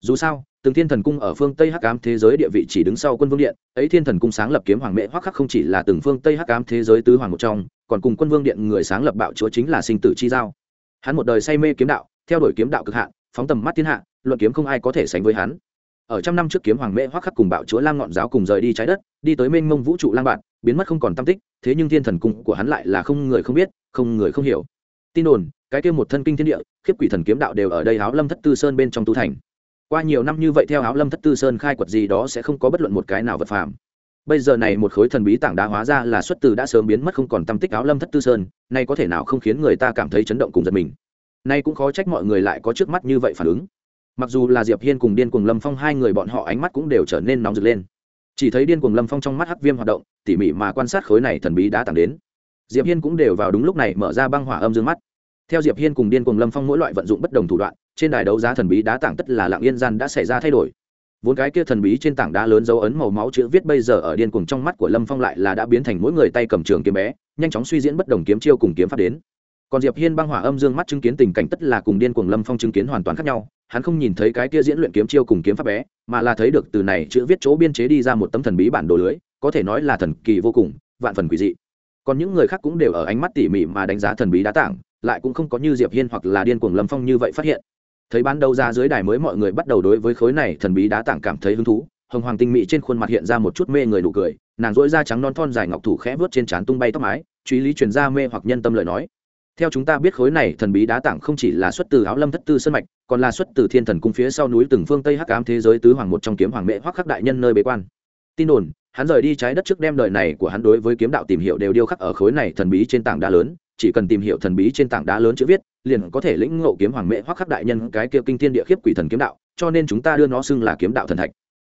dù sao, từng thiên thần cung ở phương tây hắc ám thế giới địa vị chỉ đứng sau quân vương điện, ấy thiên thần cung sáng lập kiếm hoàng mễ hoắc khắc không chỉ là từng phương tây hắc ám thế giới tứ hoàng một trong, còn cùng quân vương điện người sáng lập bạo chúa chính là sinh tử chi giao. Hắn một đời say mê kiếm đạo, theo đuổi kiếm đạo cực hạn, phóng tầm mắt thiên hạ, luận kiếm không ai có thể sánh với hắn. Ở trăm năm trước kiếm hoàng mễ hoắc khắc cùng bạo chúa lang ngọn giáo cùng rời đi trái đất, đi tới mênh mông vũ trụ lang bạn, biến mất không còn tam tích, thế nhưng thiên thần cung của hắn lại là không người không biết, không người không hiểu. Tin đồn, cái kia một thân kinh thiên địa, khiếp quỷ thần kiếm đạo đều ở đây áo lâm thất tư sơn bên trong tu thành qua nhiều năm như vậy theo áo lâm thất tư sơn khai quật gì đó sẽ không có bất luận một cái nào vật phàm. Bây giờ này một khối thần bí tảng đá hóa ra là xuất từ đã sớm biến mất không còn tâm tích áo lâm thất tư sơn, nay có thể nào không khiến người ta cảm thấy chấn động cùng giật mình. Nay cũng khó trách mọi người lại có trước mắt như vậy phản ứng. Mặc dù là diệp hiên cùng điên cuồng lâm phong hai người bọn họ ánh mắt cũng đều trở nên nóng rực lên. Chỉ thấy điên cuồng lâm phong trong mắt hắc viêm hoạt động, tỉ mỉ mà quan sát khối này thần bí đã tặng đến. Diệp hiên cũng đều vào đúng lúc này mở ra băng hỏa âm dương mắt. Theo diệp hiên cùng điên cuồng lâm phong mỗi loại vận dụng bất đồng thủ đoạn trên đài đấu giá thần bí đá tảng tất là lạng yên gian đã xảy ra thay đổi. Vốn cái kia thần bí trên tảng đá lớn dấu ấn màu máu chữ viết bây giờ ở điên cuồng trong mắt của lâm phong lại là đã biến thành mỗi người tay cầm trường kiếm bé, nhanh chóng suy diễn bất đồng kiếm chiêu cùng kiếm pháp đến. Còn diệp hiên băng hỏa âm dương mắt chứng kiến tình cảnh tất là cùng điên cuồng lâm phong chứng kiến hoàn toàn khác nhau, hắn không nhìn thấy cái kia diễn luyện kiếm chiêu cùng kiếm pháp bé, mà là thấy được từ này chữ viết chỗ biên chế đi ra một tấm thần bí bản đồ lưới, có thể nói là thần kỳ vô cùng, vạn phần quỷ dị. Còn những người khác cũng đều ở ánh mắt tỉ mỉ mà đánh giá thần bí đá tảng, lại cũng không có như diệp hiên hoặc là điên cuồng lâm phong như vậy phát hiện thấy bán đầu ra dưới đài mới mọi người bắt đầu đối với khối này thần bí đá tảng cảm thấy hứng thú, hồng hoàng tinh mỹ trên khuôn mặt hiện ra một chút mê người nụ cười, nàng dỗi da trắng non thon dài ngọc thủ khẽ vớt trên trán tung bay tóc mái, truy lý truyền ra mê hoặc nhân tâm lời nói. Theo chúng ta biết khối này thần bí đá tảng không chỉ là xuất từ áo lâm thất tư sân mạch, còn là xuất từ thiên thần cung phía sau núi từng phương tây hắc ám thế giới tứ hoàng một trong kiếm hoàng mệ hoắc khắc đại nhân nơi bế quan. Tin đồn, hắn rời đi trái đất trước đem đời này của hắn đối với kiếm đạo tìm hiểu đều điêu khắc ở khối này thần bí trên tảng đá lớn, chỉ cần tìm hiểu thần bí trên tảng đá lớn chữ viết liền có thể lĩnh ngộ kiếm hoàng mệ hoắc khắc đại nhân cái kia kinh thiên địa khiếp quỷ thần kiếm đạo, cho nên chúng ta đưa nó xưng là kiếm đạo thần thạch.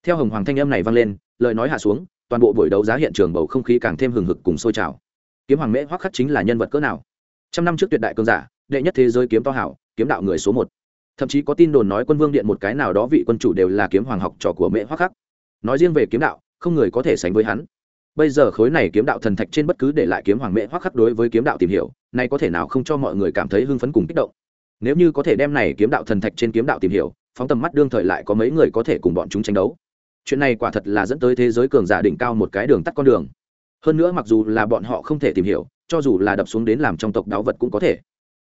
Theo hồng hoàng thanh âm này vang lên, lời nói hạ xuống, toàn bộ buổi đấu giá hiện trường bầu không khí càng thêm hừng hực cùng sôi trào. Kiếm hoàng mễ hoắc khắc chính là nhân vật cỡ nào? Trăm năm trước tuyệt đại cường giả, đệ nhất thế giới kiếm to hảo, kiếm đạo người số một. Thậm chí có tin đồn nói quân vương điện một cái nào đó vị quân chủ đều là kiếm hoàng học trò của mễ hoắc khắc. Nói riêng về kiếm đạo, không người có thể sánh với hắn bây giờ khối này kiếm đạo thần thạch trên bất cứ để lại kiếm hoàng mễ hoắc khắc đối với kiếm đạo tìm hiểu, nay có thể nào không cho mọi người cảm thấy hưng phấn cùng kích động? Nếu như có thể đem này kiếm đạo thần thạch trên kiếm đạo tìm hiểu, phóng tầm mắt đương thời lại có mấy người có thể cùng bọn chúng tranh đấu. Chuyện này quả thật là dẫn tới thế giới cường giả đỉnh cao một cái đường tắt con đường. Hơn nữa mặc dù là bọn họ không thể tìm hiểu, cho dù là đập xuống đến làm trong tộc đáo vật cũng có thể.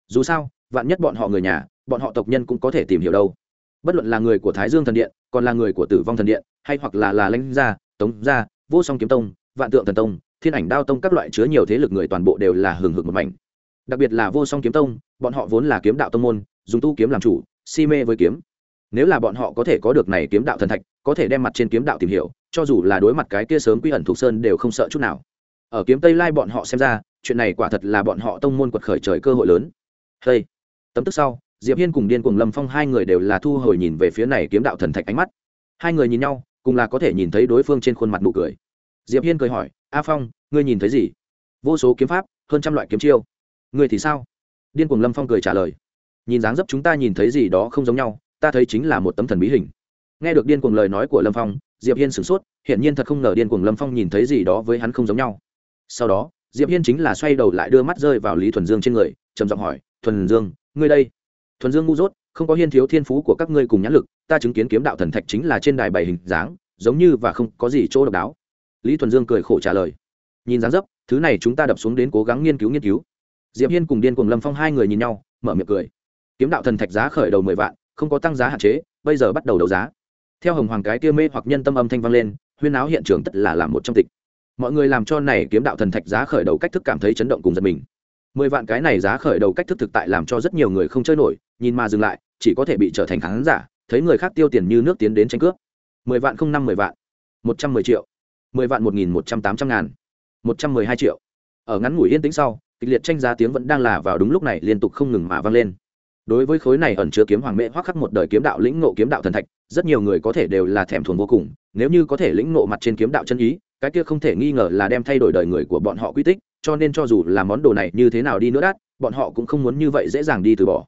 Dù sao, vạn nhất bọn họ người nhà, bọn họ tộc nhân cũng có thể tìm hiểu đâu. Bất luận là người của thái dương thần điện, còn là người của tử vong thần điện, hay hoặc là là lãnh gia, tống gia, vô song kiếm tông vạn tượng thần tông, thiên ảnh đao tông các loại chứa nhiều thế lực người toàn bộ đều là hừng hực một mảnh. Đặc biệt là vô song kiếm tông, bọn họ vốn là kiếm đạo tông môn, dùng tu kiếm làm chủ, si mê với kiếm. Nếu là bọn họ có thể có được này kiếm đạo thần thạch, có thể đem mặt trên kiếm đạo tìm hiểu, cho dù là đối mặt cái kia sớm quy ẩn thuộc sơn đều không sợ chút nào. Ở kiếm tây lai bọn họ xem ra, chuyện này quả thật là bọn họ tông môn quật khởi trời cơ hội lớn. Hey. tấm tức sau, diệp hiên cùng điên cùng lâm phong hai người đều là thu hồi nhìn về phía này kiếm đạo thần thạch ánh mắt. Hai người nhìn nhau, cùng là có thể nhìn thấy đối phương trên khuôn mặt nụ cười diệp hiên cười hỏi, a phong, ngươi nhìn thấy gì? Vô số kiếm pháp, hơn trăm loại kiếm chiêu. Ngươi thì sao? Điên cuồng lâm phong cười trả lời, nhìn dáng dấp chúng ta nhìn thấy gì đó không giống nhau, ta thấy chính là một tấm thần bí hình. Nghe được điên cuồng lời nói của lâm phong, diệp hiên sửng sốt, hiển nhiên thật không ngờ điên cuồng lâm phong nhìn thấy gì đó với hắn không giống nhau. Sau đó, diệp hiên chính là xoay đầu lại đưa mắt rơi vào lý thuần dương trên người, trầm giọng hỏi, thuần dương, ngươi đây? Thuần dương ngu dốt, không có hiên thiếu thiên phú của các ngươi cùng nhãn lực, ta chứng kiến kiếm đạo thần thạch chính là trên đài bày hình dáng, giống như và không có gì chỗ độc đáo lý thuần dương cười khổ trả lời. Nhìn dáng dấp, thứ này chúng ta đập xuống đến cố gắng nghiên cứu nghiên cứu. Diệp hiên cùng điên cùng lâm phong hai người nhìn nhau, mở miệng cười. Kiếm đạo thần thạch giá khởi đầu mười vạn, không có tăng giá hạn chế, bây giờ bắt đầu đấu giá. Theo hồng hoàng cái kia mê hoặc nhân tâm âm thanh vang lên, huyên áo hiện trường tất là làm một trong tịch. Mọi người làm cho này kiếm đạo thần thạch giá khởi đầu cách thức cảm thấy chấn động cùng giật mình. Mười vạn cái này giá khởi đầu cách thức thực tại làm cho rất nhiều người không chơi nổi, nhìn mà dừng lại, chỉ có thể bị trở thành khán giả, thấy người khác tiêu tiền như nước tiến đến tranh cướp. Mười vạn không năm mười vạn, một trăm mười triệu mười vạn một nghìn một trăm tám trăm ngàn. Một trăm mười hai triệu. Ở ngắn ngủi yên tĩnh sau, kịch liệt tranh giá tiếng vẫn đang là vào đúng lúc này liên tục không ngừng mà vang lên. Đối với khối này ẩn chứa kiếm hoàng mễ hoắc khắc một đời kiếm đạo lĩnh ngộ kiếm đạo thần thạch, rất nhiều người có thể đều là thèm thuồng vô cùng, nếu như có thể lĩnh ngộ mặt trên kiếm đạo chân ý, cái kia không thể nghi ngờ là đem thay đổi đời người của bọn họ quy tích, cho nên cho dù là món đồ này như thế nào đi nữa đắt, bọn họ cũng không muốn như vậy dễ dàng đi từ bỏ.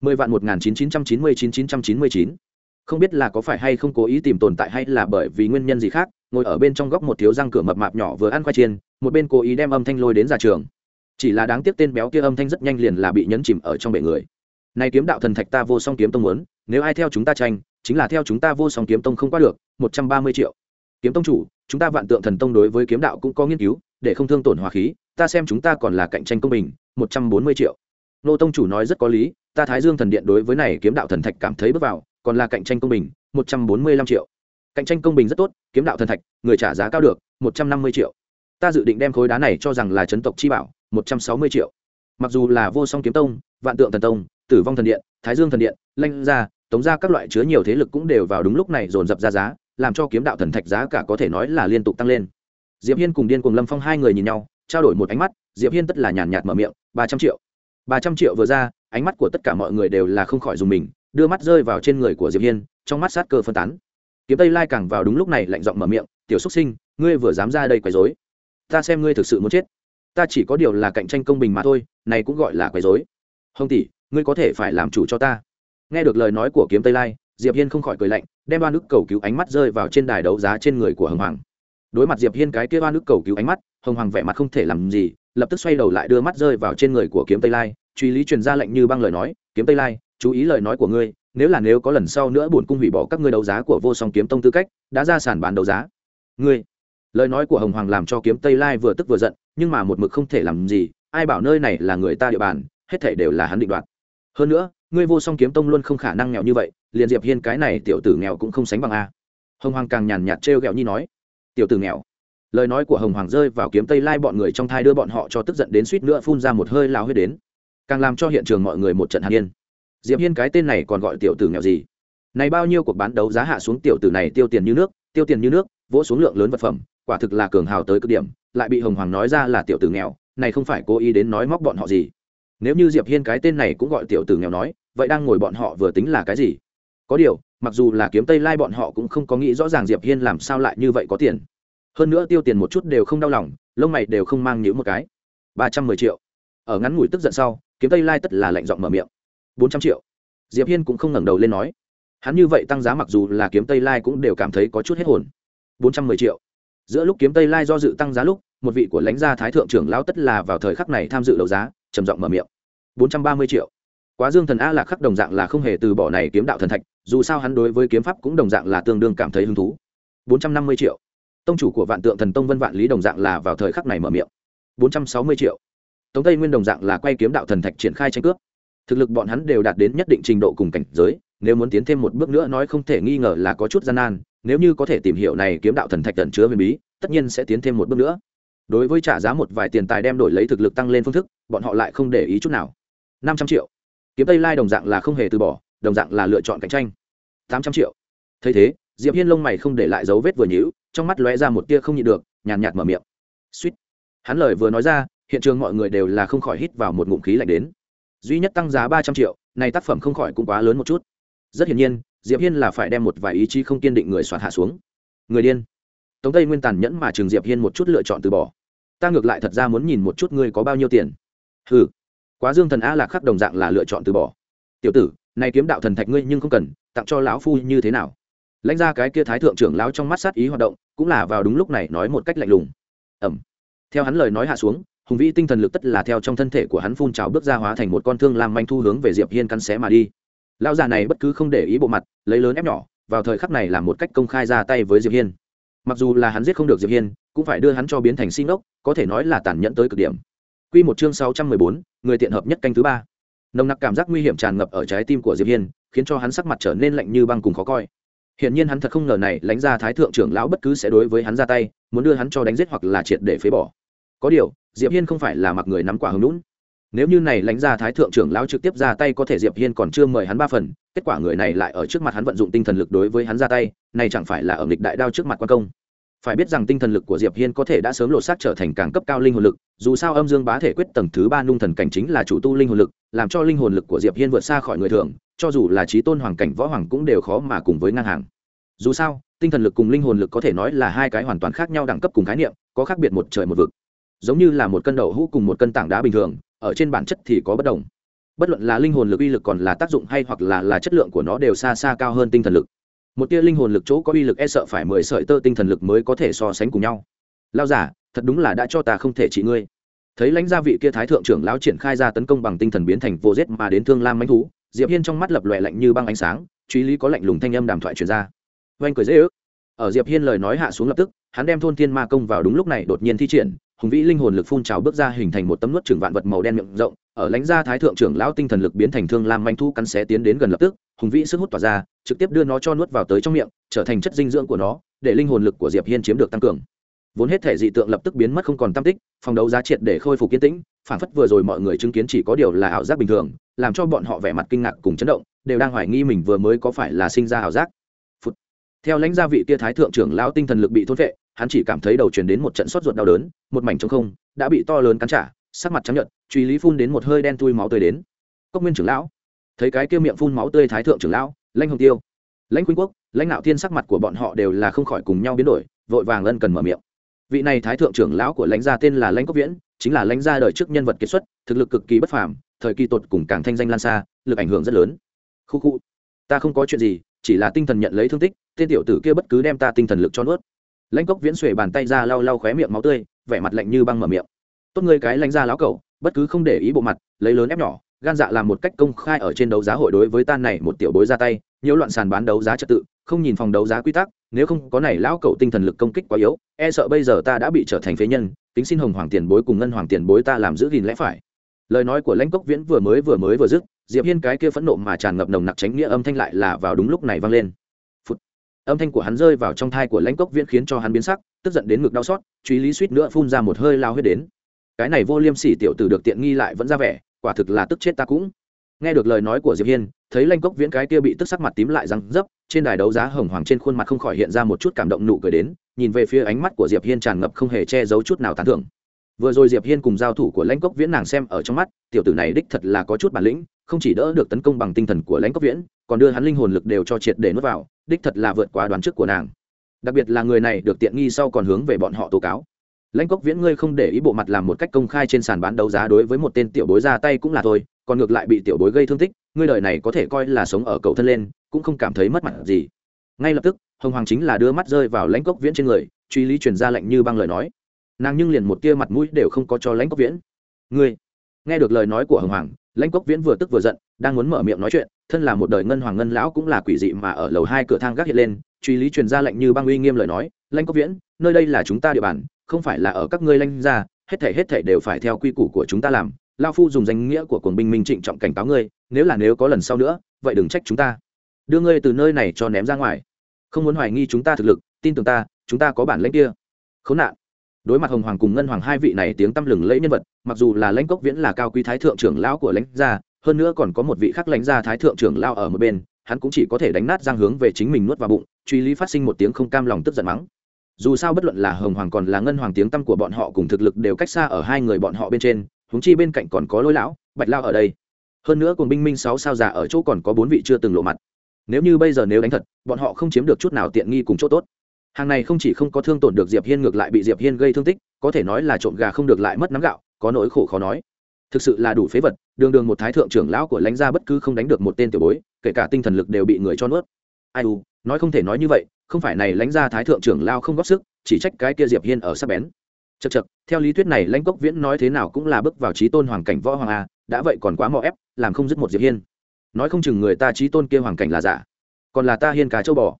Mười vạn một nghìn chín chín trăm chín mươi chín chín trăm chín mươi chín. Không biết là có phải hay không cố ý tìm tồn tại hay là bởi vì nguyên nhân gì khác ngồi ở bên trong góc một thiếu răng cửa mập mạp nhỏ vừa ăn khoai chiên, một bên cố ý đem âm thanh lôi đến ra trường. Chỉ là đáng tiếc tên béo kia âm thanh rất nhanh liền là bị nhấn chìm ở trong bể người. Này kiếm đạo thần thạch ta vô song kiếm tông muốn, nếu ai theo chúng ta tranh, chính là theo chúng ta vô song kiếm tông không qua được, một trăm ba mươi triệu. Kiếm tông chủ, chúng ta vạn tượng thần tông đối với kiếm đạo cũng có nghiên cứu, để không thương tổn hòa khí, ta xem chúng ta còn là cạnh tranh công bình, một trăm bốn mươi triệu. Nô tông chủ nói rất có lý, ta thái dương thần điện đối với này kiếm đạo thần thạch cảm thấy bước vào, còn là cạnh tranh công bình, một trăm bốn mươi lăm triệu cạnh tranh công bình rất tốt, kiếm đạo thần thạch, người trả giá cao được, một trăm năm mươi triệu. Ta dự định đem khối đá này cho rằng là chấn tộc chi bảo, một trăm sáu mươi triệu. Mặc dù là vô song kiếm tông, vạn tượng thần tông, tử vong thần điện, thái dương thần điện, lanh gia, tống gia các loại chứa nhiều thế lực cũng đều vào đúng lúc này dồn dập ra giá, làm cho kiếm đạo thần thạch giá cả có thể nói là liên tục tăng lên. Diệp hiên cùng điên cùng lâm phong hai người nhìn nhau, trao đổi một ánh mắt, diệp hiên tất là nhàn nhạt mở miệng, ba trăm triệu. ba trăm triệu vừa ra, ánh mắt của tất cả mọi người đều là không khỏi dùng mình, đưa mắt rơi vào trên người của diệp hiên, trong mắt sát cơ phân tán kiếm tây lai càng vào đúng lúc này lạnh giọng mở miệng, tiểu xuất sinh, ngươi vừa dám ra đây quấy rối. Ta xem ngươi thực sự muốn chết. Ta chỉ có điều là cạnh tranh công bình mà thôi, này cũng gọi là quấy rối. Hồng tỷ, ngươi có thể phải làm chủ cho ta. Nghe được lời nói của kiếm tây lai, diệp hiên không khỏi cười lạnh, đem đoan ức cầu cứu ánh mắt rơi vào trên đài đấu giá trên người của hồng hoàng. Đối mặt diệp hiên cái kia đoan ức cầu cứu ánh mắt, hồng hoàng vẻ mặt không thể làm gì, lập tức xoay đầu lại đưa mắt rơi vào trên người của kiếm tây lai, truy lý truyền ra lệnh như băng lời nói, kiếm tây lai, chú ý lời nói của ngươi nếu là nếu có lần sau nữa bổn cung hủy bỏ các ngươi đấu giá của vô song kiếm tông tư cách, đã ra sàn bán đấu giá. Ngươi, lời nói của hồng hoàng làm cho kiếm tây lai vừa tức vừa giận, nhưng mà một mực không thể làm gì, ai bảo nơi này là người ta địa bàn, hết thể đều là hắn định đoạt. Hơn nữa, ngươi vô song kiếm tông luôn không khả năng nghèo như vậy, liền diệp hiên cái này tiểu tử nghèo cũng không sánh bằng a. Hồng hoàng càng nhàn nhạt trêu ghẹo nhi nói, tiểu tử nghèo. Lời nói của hồng hoàng rơi vào kiếm tây lai bọn người trong thai đưa bọn họ cho tức giận đến suýt nữa phun ra một hơi lao huyết đến. Càng làm cho hiện trường mọi người một trận hạt yên diệp hiên cái tên này còn gọi tiểu tử nghèo gì? Này bao nhiêu cuộc bán đấu giá hạ xuống tiểu tử này tiêu tiền như nước, tiêu tiền như nước, vỗ xuống lượng lớn vật phẩm, quả thực là cường hào tới cực điểm, lại bị hồng hoàng nói ra là tiểu tử nghèo, này không phải cố ý đến nói móc bọn họ gì. Nếu như diệp hiên cái tên này cũng gọi tiểu tử nghèo nói, vậy đang ngồi bọn họ vừa tính là cái gì? Có điều, mặc dù là kiếm tây lai bọn họ cũng không có nghĩ rõ ràng diệp hiên làm sao lại như vậy có tiền. Hơn nữa tiêu tiền một chút đều không đau lòng, lông mày đều không mang nhữ một cái. Ba trăm mười triệu. Ở ngắn ngủi tức giận sau, kiếm tây lai tất là lạnh giọng mở miệng bốn trăm triệu. Diệp hiên cũng không ngẩng đầu lên nói. Hắn như vậy tăng giá mặc dù là kiếm tây lai cũng đều cảm thấy có chút hết hồn. bốn trăm mười triệu. Giữa lúc kiếm tây lai do dự tăng giá lúc, một vị của lãnh gia thái thượng trưởng lão tất là vào thời khắc này tham dự đấu giá, trầm giọng mở miệng. bốn trăm ba mươi triệu. Quá dương thần a lạc khắc đồng dạng là không hề từ bỏ này kiếm đạo thần thạch, dù sao hắn đối với kiếm pháp cũng đồng dạng là tương đương cảm thấy hứng thú. bốn trăm năm mươi triệu. Tông chủ của vạn tượng thần tông vân vạn lý đồng dạng là vào thời khắc này mở miệng. bốn trăm sáu mươi triệu. Tống tây nguyên đồng dạng là quay kiếm đạo thần thạch triển khai tranh cướp thực lực bọn hắn đều đạt đến nhất định trình độ cùng cảnh giới, nếu muốn tiến thêm một bước nữa nói không thể nghi ngờ là có chút gian nan, nếu như có thể tìm hiểu này kiếm đạo thần thạch tận chứa huyền bí, tất nhiên sẽ tiến thêm một bước nữa. Đối với trả giá một vài tiền tài đem đổi lấy thực lực tăng lên phương thức, bọn họ lại không để ý chút nào. Năm trăm triệu. Kiếm tây lai đồng dạng là không hề từ bỏ, đồng dạng là lựa chọn cạnh tranh. Tám trăm triệu. Thấy thế, diệp hiên lông mày không để lại dấu vết vừa nhíu, trong mắt lóe ra một tia không nhịn được, nhàn nhạt mở miệng. Suýt. Hắn lời vừa nói ra, hiện trường mọi người đều là không khỏi hít vào một ngụm khí lạnh đến duy nhất tăng giá ba trăm triệu, này tác phẩm không khỏi cũng quá lớn một chút. Rất hiển nhiên, diệp hiên là phải đem một vài ý chí không kiên định người soạt hạ xuống. Người điên. Tống tây nguyên tàn nhẫn mà trường diệp hiên một chút lựa chọn từ bỏ. Ta ngược lại thật ra muốn nhìn một chút ngươi có bao nhiêu tiền. Hừ. Quá dương thần a lạc khắc đồng dạng là lựa chọn từ bỏ. Tiểu tử, này kiếm đạo thần thạch ngươi nhưng không cần, tặng cho lão phu như thế nào? Lãnh ra cái kia thái thượng trưởng lão trong mắt sát ý hoạt động, cũng là vào đúng lúc này nói một cách lạnh lùng. Ẩm. Theo hắn lời nói hạ xuống hùng vĩ tinh thần lực tất là theo trong thân thể của hắn phun trào bước ra hóa thành một con thương làm manh thu hướng về diệp hiên cắn xé mà đi. Lão già này bất cứ không để ý bộ mặt lấy lớn ép nhỏ vào thời khắc này là một cách công khai ra tay với diệp hiên. Mặc dù là hắn giết không được diệp hiên cũng phải đưa hắn cho biến thành xin ốc có thể nói là tàn nhẫn tới cực điểm. Quy một chương 614, người tiện hợp nhất canh thứ ba. Nồng nặc cảm giác nguy hiểm tràn ngập ở trái tim của diệp hiên khiến cho hắn sắc mặt trở nên lạnh như băng cùng khó coi. Hiện nhiên hắn thật không ngờ này lãnh ra thái thượng trưởng lão bất cứ sẽ đối với hắn ra tay, muốn đưa hắn cho đánh giết hoặc là triệt để phế bỏ. Có điều, Diệp Hiên không phải là mặc người nắm quả hứng nũng. Nếu như này lãnh ra thái thượng trưởng lão trực tiếp ra tay có thể Diệp Hiên còn chưa mời hắn ba phần, kết quả người này lại ở trước mặt hắn vận dụng tinh thần lực đối với hắn ra tay, này chẳng phải là ở nghịch đại đao trước mặt quan công. phải biết rằng tinh thần lực của diệp hiên có thể đã sớm lột xác trở thành càng cấp cao linh hồn lực dù sao âm dương bá thể quyết tầng thứ ba nung thần cảnh chính là chủ tu linh hồn lực làm cho linh hồn lực của diệp hiên vượt xa khỏi người thường cho dù là trí tôn hoàng cảnh võ hoàng cũng đều khó mà cùng với ngang hàng dù sao tinh thần lực cùng linh hồn lực có thể nói là hai cái hoàn toàn khác nhau đẳng cấp cùng khái niệm có khác biệt một trời một vực giống như là một cân đậu hũ cùng một cân tảng đá bình thường, ở trên bản chất thì có bất đồng. Bất luận là linh hồn lực uy lực còn là tác dụng hay hoặc là là chất lượng của nó đều xa xa cao hơn tinh thần lực. Một tia linh hồn lực chỗ có uy lực e sợ phải mười sợi tơ tinh thần lực mới có thể so sánh cùng nhau. Lao giả thật đúng là đã cho ta không thể trị ngươi. Thấy lãnh gia vị kia thái thượng trưởng lão triển khai ra tấn công bằng tinh thần biến thành vô rết mà đến thương lam mánh thú, diệp hiên trong mắt lập lòe lạnh như băng ánh sáng, truy lý có lạnh lùng thanh âm đàm thoại truyền ra. Oanh cười dễ ước. Ở diệp hiên lời nói hạ xuống lập tức, hắn đem thôn thiên ma công vào đúng lúc này đột nhiên thi triển hùng vĩ linh hồn lực phun trào bước ra hình thành một tấm nuốt trưởng vạn vật màu đen miệng rộng, ở lãnh gia thái thượng trưởng lão tinh thần lực biến thành thương lam manh thu cắn xé tiến đến gần lập tức, hùng vĩ sức hút tỏa ra, trực tiếp đưa nó cho nuốt vào tới trong miệng, trở thành chất dinh dưỡng của nó, để linh hồn lực của diệp hiên chiếm được tăng cường vốn hết thể dị tượng lập tức biến mất không còn tam tích, phòng đấu giá triệt để khôi phục kiên tĩnh, phản phất vừa rồi mọi người chứng kiến chỉ có điều là ảo giác bình thường, làm cho bọn họ vẻ mặt kinh ngạc cùng chấn động, đều đang hoài nghi mình vừa mới có phải là sinh ra ảo giác Phụt. theo lãnh gia vị kia thái thượng trưởng lão tinh thần lực bị thôn vệ hắn chỉ cảm thấy đầu truyền đến một trận sốt ruột đau đớn, một mảnh trống không, đã bị to lớn cắn trả, sắc mặt trắng nhợt, truy lý phun đến một hơi đen tui máu tươi đến. Cốc nguyên trưởng lão, thấy cái kia miệng phun máu tươi thái thượng trưởng lão, lãnh hồng tiêu, lãnh khuynh quốc, lãnh đạo thiên sắc mặt của bọn họ đều là không khỏi cùng nhau biến đổi, vội vàng ân cần mở miệng. Vị này thái thượng trưởng lão của lãnh gia tên là lãnh cốc viễn, chính là lãnh gia đời trước nhân vật kiệt xuất, thực lực cực kỳ bất phàm, thời kỳ tột cùng càng thanh danh lan xa, lực ảnh hưởng rất lớn. Khu khu, ta không có chuyện gì, chỉ là tinh thần nhận lấy thương tích, tên tiểu tử kia bất cứ đem ta tinh thần lực cho nuốt lãnh cốc viễn xuề bàn tay ra lau lau khóe miệng máu tươi, vẻ mặt lạnh như băng mở miệng. Tốt ngươi cái lãnh gia lão cẩu, bất cứ không để ý bộ mặt, lấy lớn ép nhỏ, gan dạ làm một cách công khai ở trên đấu giá hội đối với tan này một tiểu bối ra tay, nhiễu loạn sàn bán đấu giá trật tự, không nhìn phòng đấu giá quy tắc, nếu không có này lão cẩu tinh thần lực công kích quá yếu e sợ bây giờ ta đã bị trở thành phế nhân, tính xin hồng hoàng tiền bối cùng ngân hoàng tiền bối ta làm giữ gìn lẽ phải. Lời nói của lãnh cốc viễn vừa mới vừa mới vừa dứt, diệp hiên cái kia phẫn nộ mà tràn ngập nồng nặc tránh nghĩa âm thanh lại là vào đúng lúc này vang lên âm thanh của hắn rơi vào trong thai của lãnh cốc viễn khiến cho hắn biến sắc, tức giận đến ngực đau xót, truy lý suýt nữa phun ra một hơi lao huyết đến. Cái này vô liêm sỉ tiểu tử được tiện nghi lại vẫn ra vẻ, quả thực là tức chết ta cũng. Nghe được lời nói của diệp hiên, thấy lanh cốc viễn cái kia bị tức sắc mặt tím lại răng dấp, trên đài đấu giá hồng hoàng trên khuôn mặt không khỏi hiện ra một chút cảm động nụ cười đến, nhìn về phía ánh mắt của diệp hiên tràn ngập không hề che giấu chút nào tán thưởng. Vừa rồi diệp hiên cùng giao thủ của lãnh cốc viễn nàng xem ở trong mắt, tiểu tử này đích thật là có chút bản lĩnh, không chỉ đỡ được tấn công bằng tinh thần của lãnh cốc viễn, còn đưa hắn linh hồn lực đều cho triệt để nuốt vào đích thật là vượt quá đoán trước của nàng. Đặc biệt là người này được tiện nghi sau còn hướng về bọn họ tố cáo. Lãnh cốc viễn, ngươi không để ý bộ mặt làm một cách công khai trên sàn bán đấu giá đối với một tên tiểu bối ra tay cũng là thôi, còn ngược lại bị tiểu bối gây thương tích, ngươi đời này có thể coi là sống ở cầu thân lên, cũng không cảm thấy mất mặt gì. Ngay lập tức, hồng hoàng chính là đưa mắt rơi vào lãnh cốc viễn trên người, truy lý truyền ra lệnh như băng lời nói. Nàng nhưng liền một tia mặt mũi đều không có cho lãnh cốc viễn. Ngươi, nghe được lời nói của hồng hoàng, lãnh cốc viễn vừa tức vừa giận đang muốn mở miệng nói chuyện, thân là một đời ngân hoàng ngân lão cũng là quỷ dị mà ở lầu hai cửa thang gác hiện lên, truy lý truyền ra lệnh như băng uy nghiêm lời nói lãnh cốc viễn, nơi đây là chúng ta địa bàn, không phải là ở các ngươi lanh ra hết thể hết thể đều phải theo quy củ của chúng ta làm. Lao phu dùng danh nghĩa của cuồng binh minh trịnh trọng cảnh cáo ngươi, nếu là nếu có lần sau nữa, vậy đừng trách chúng ta. Đưa ngươi từ nơi này cho ném ra ngoài. Không muốn hoài nghi chúng ta thực lực, tin tưởng ta, chúng ta có bản lãnh kia. Khốn nạn. Đối mặt hồng hoàng cùng ngân hoàng hai vị này tiếng tăm lừng lẫy nhân vật, mặc dù là lãnh cốc viễn là cao quý thái thượng trưởng lão của lãnh gia hơn nữa còn có một vị khác lãnh gia thái thượng trưởng lao ở một bên, hắn cũng chỉ có thể đánh nát giang hướng về chính mình nuốt vào bụng, truy lý phát sinh một tiếng không cam lòng tức giận mắng. Dù sao bất luận là hồng hoàng còn là ngân hoàng tiếng tăm của bọn họ cùng thực lực đều cách xa ở hai người bọn họ bên trên húng chi bên cạnh còn có lôi lão, bạch lao ở đây. Hơn nữa cùng binh minh sáu sao già ở chỗ còn có bốn vị chưa từng lộ mặt. Nếu như bây giờ nếu đánh thật, bọn họ không chiếm được chút nào tiện nghi cùng chỗ tốt. Hàng này không chỉ không có thương tổn được diệp hiên ngược lại bị diệp hiên gây thương tích, có thể nói là trộm gà không được lại mất nắm gạo, có nỗi khổ khó nói thực sự là đủ phế vật, đường đường một thái thượng trưởng lão của lãnh gia bất cứ không đánh được một tên tiểu bối, kể cả tinh thần lực đều bị người cho nuốt. Ai u, nói không thể nói như vậy, không phải này lãnh gia thái thượng trưởng lao không góp sức, chỉ trách cái kia diệp hiên ở sắp bén. Chật chật theo lý thuyết này lãnh cốc viễn nói thế nào cũng là bước vào trí tôn hoàng cảnh võ hoàng a, đã vậy còn quá mò ép, làm không dứt một diệp hiên. Nói không chừng người ta trí tôn kia hoàng cảnh là giả, còn là ta hiên cá châu bò.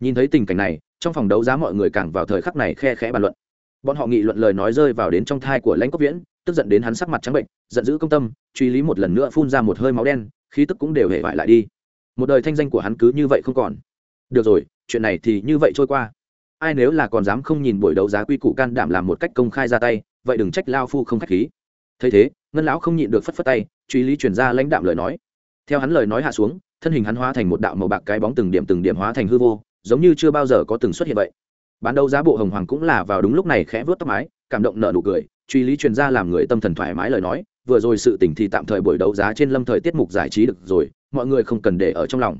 Nhìn thấy tình cảnh này, trong phòng đấu giá mọi người càng vào thời khắc này khe khẽ bàn luận. Bọn họ nghị luận lời nói rơi vào đến trong thai của lãnh cốc viễn tức giận đến hắn sắc mặt trắng bệnh, giận dữ công tâm, truy lý một lần nữa phun ra một hơi máu đen, khí tức cũng đều hề vải lại đi. Một đời thanh danh của hắn cứ như vậy không còn. Được rồi, chuyện này thì như vậy trôi qua. Ai nếu là còn dám không nhìn buổi đấu giá quy củ can đảm làm một cách công khai ra tay, vậy đừng trách lao phu không k h á c h khí. Thấy thế, ngân lão không nhịn được phất phất tay, truy lý chuyển ra lãnh đạm lời nói. Theo hắn lời nói hạ xuống, thân hình hắn hóa thành một đạo màu bạc cái bóng từng điểm từng điểm hóa thành hư vô, giống như chưa bao giờ có từng xuất hiện vậy. Bán đấu giá bộ hồng hoàng cũng là vào đúng lúc này khẽ vớt tóc mái cảm động nở nụ cười, truy lý truyền ra làm người tâm thần thoải mái lời nói, vừa rồi sự tỉnh thì tạm thời buổi đấu giá trên lâm thời tiết mục giải trí được rồi, mọi người không cần để ở trong lòng.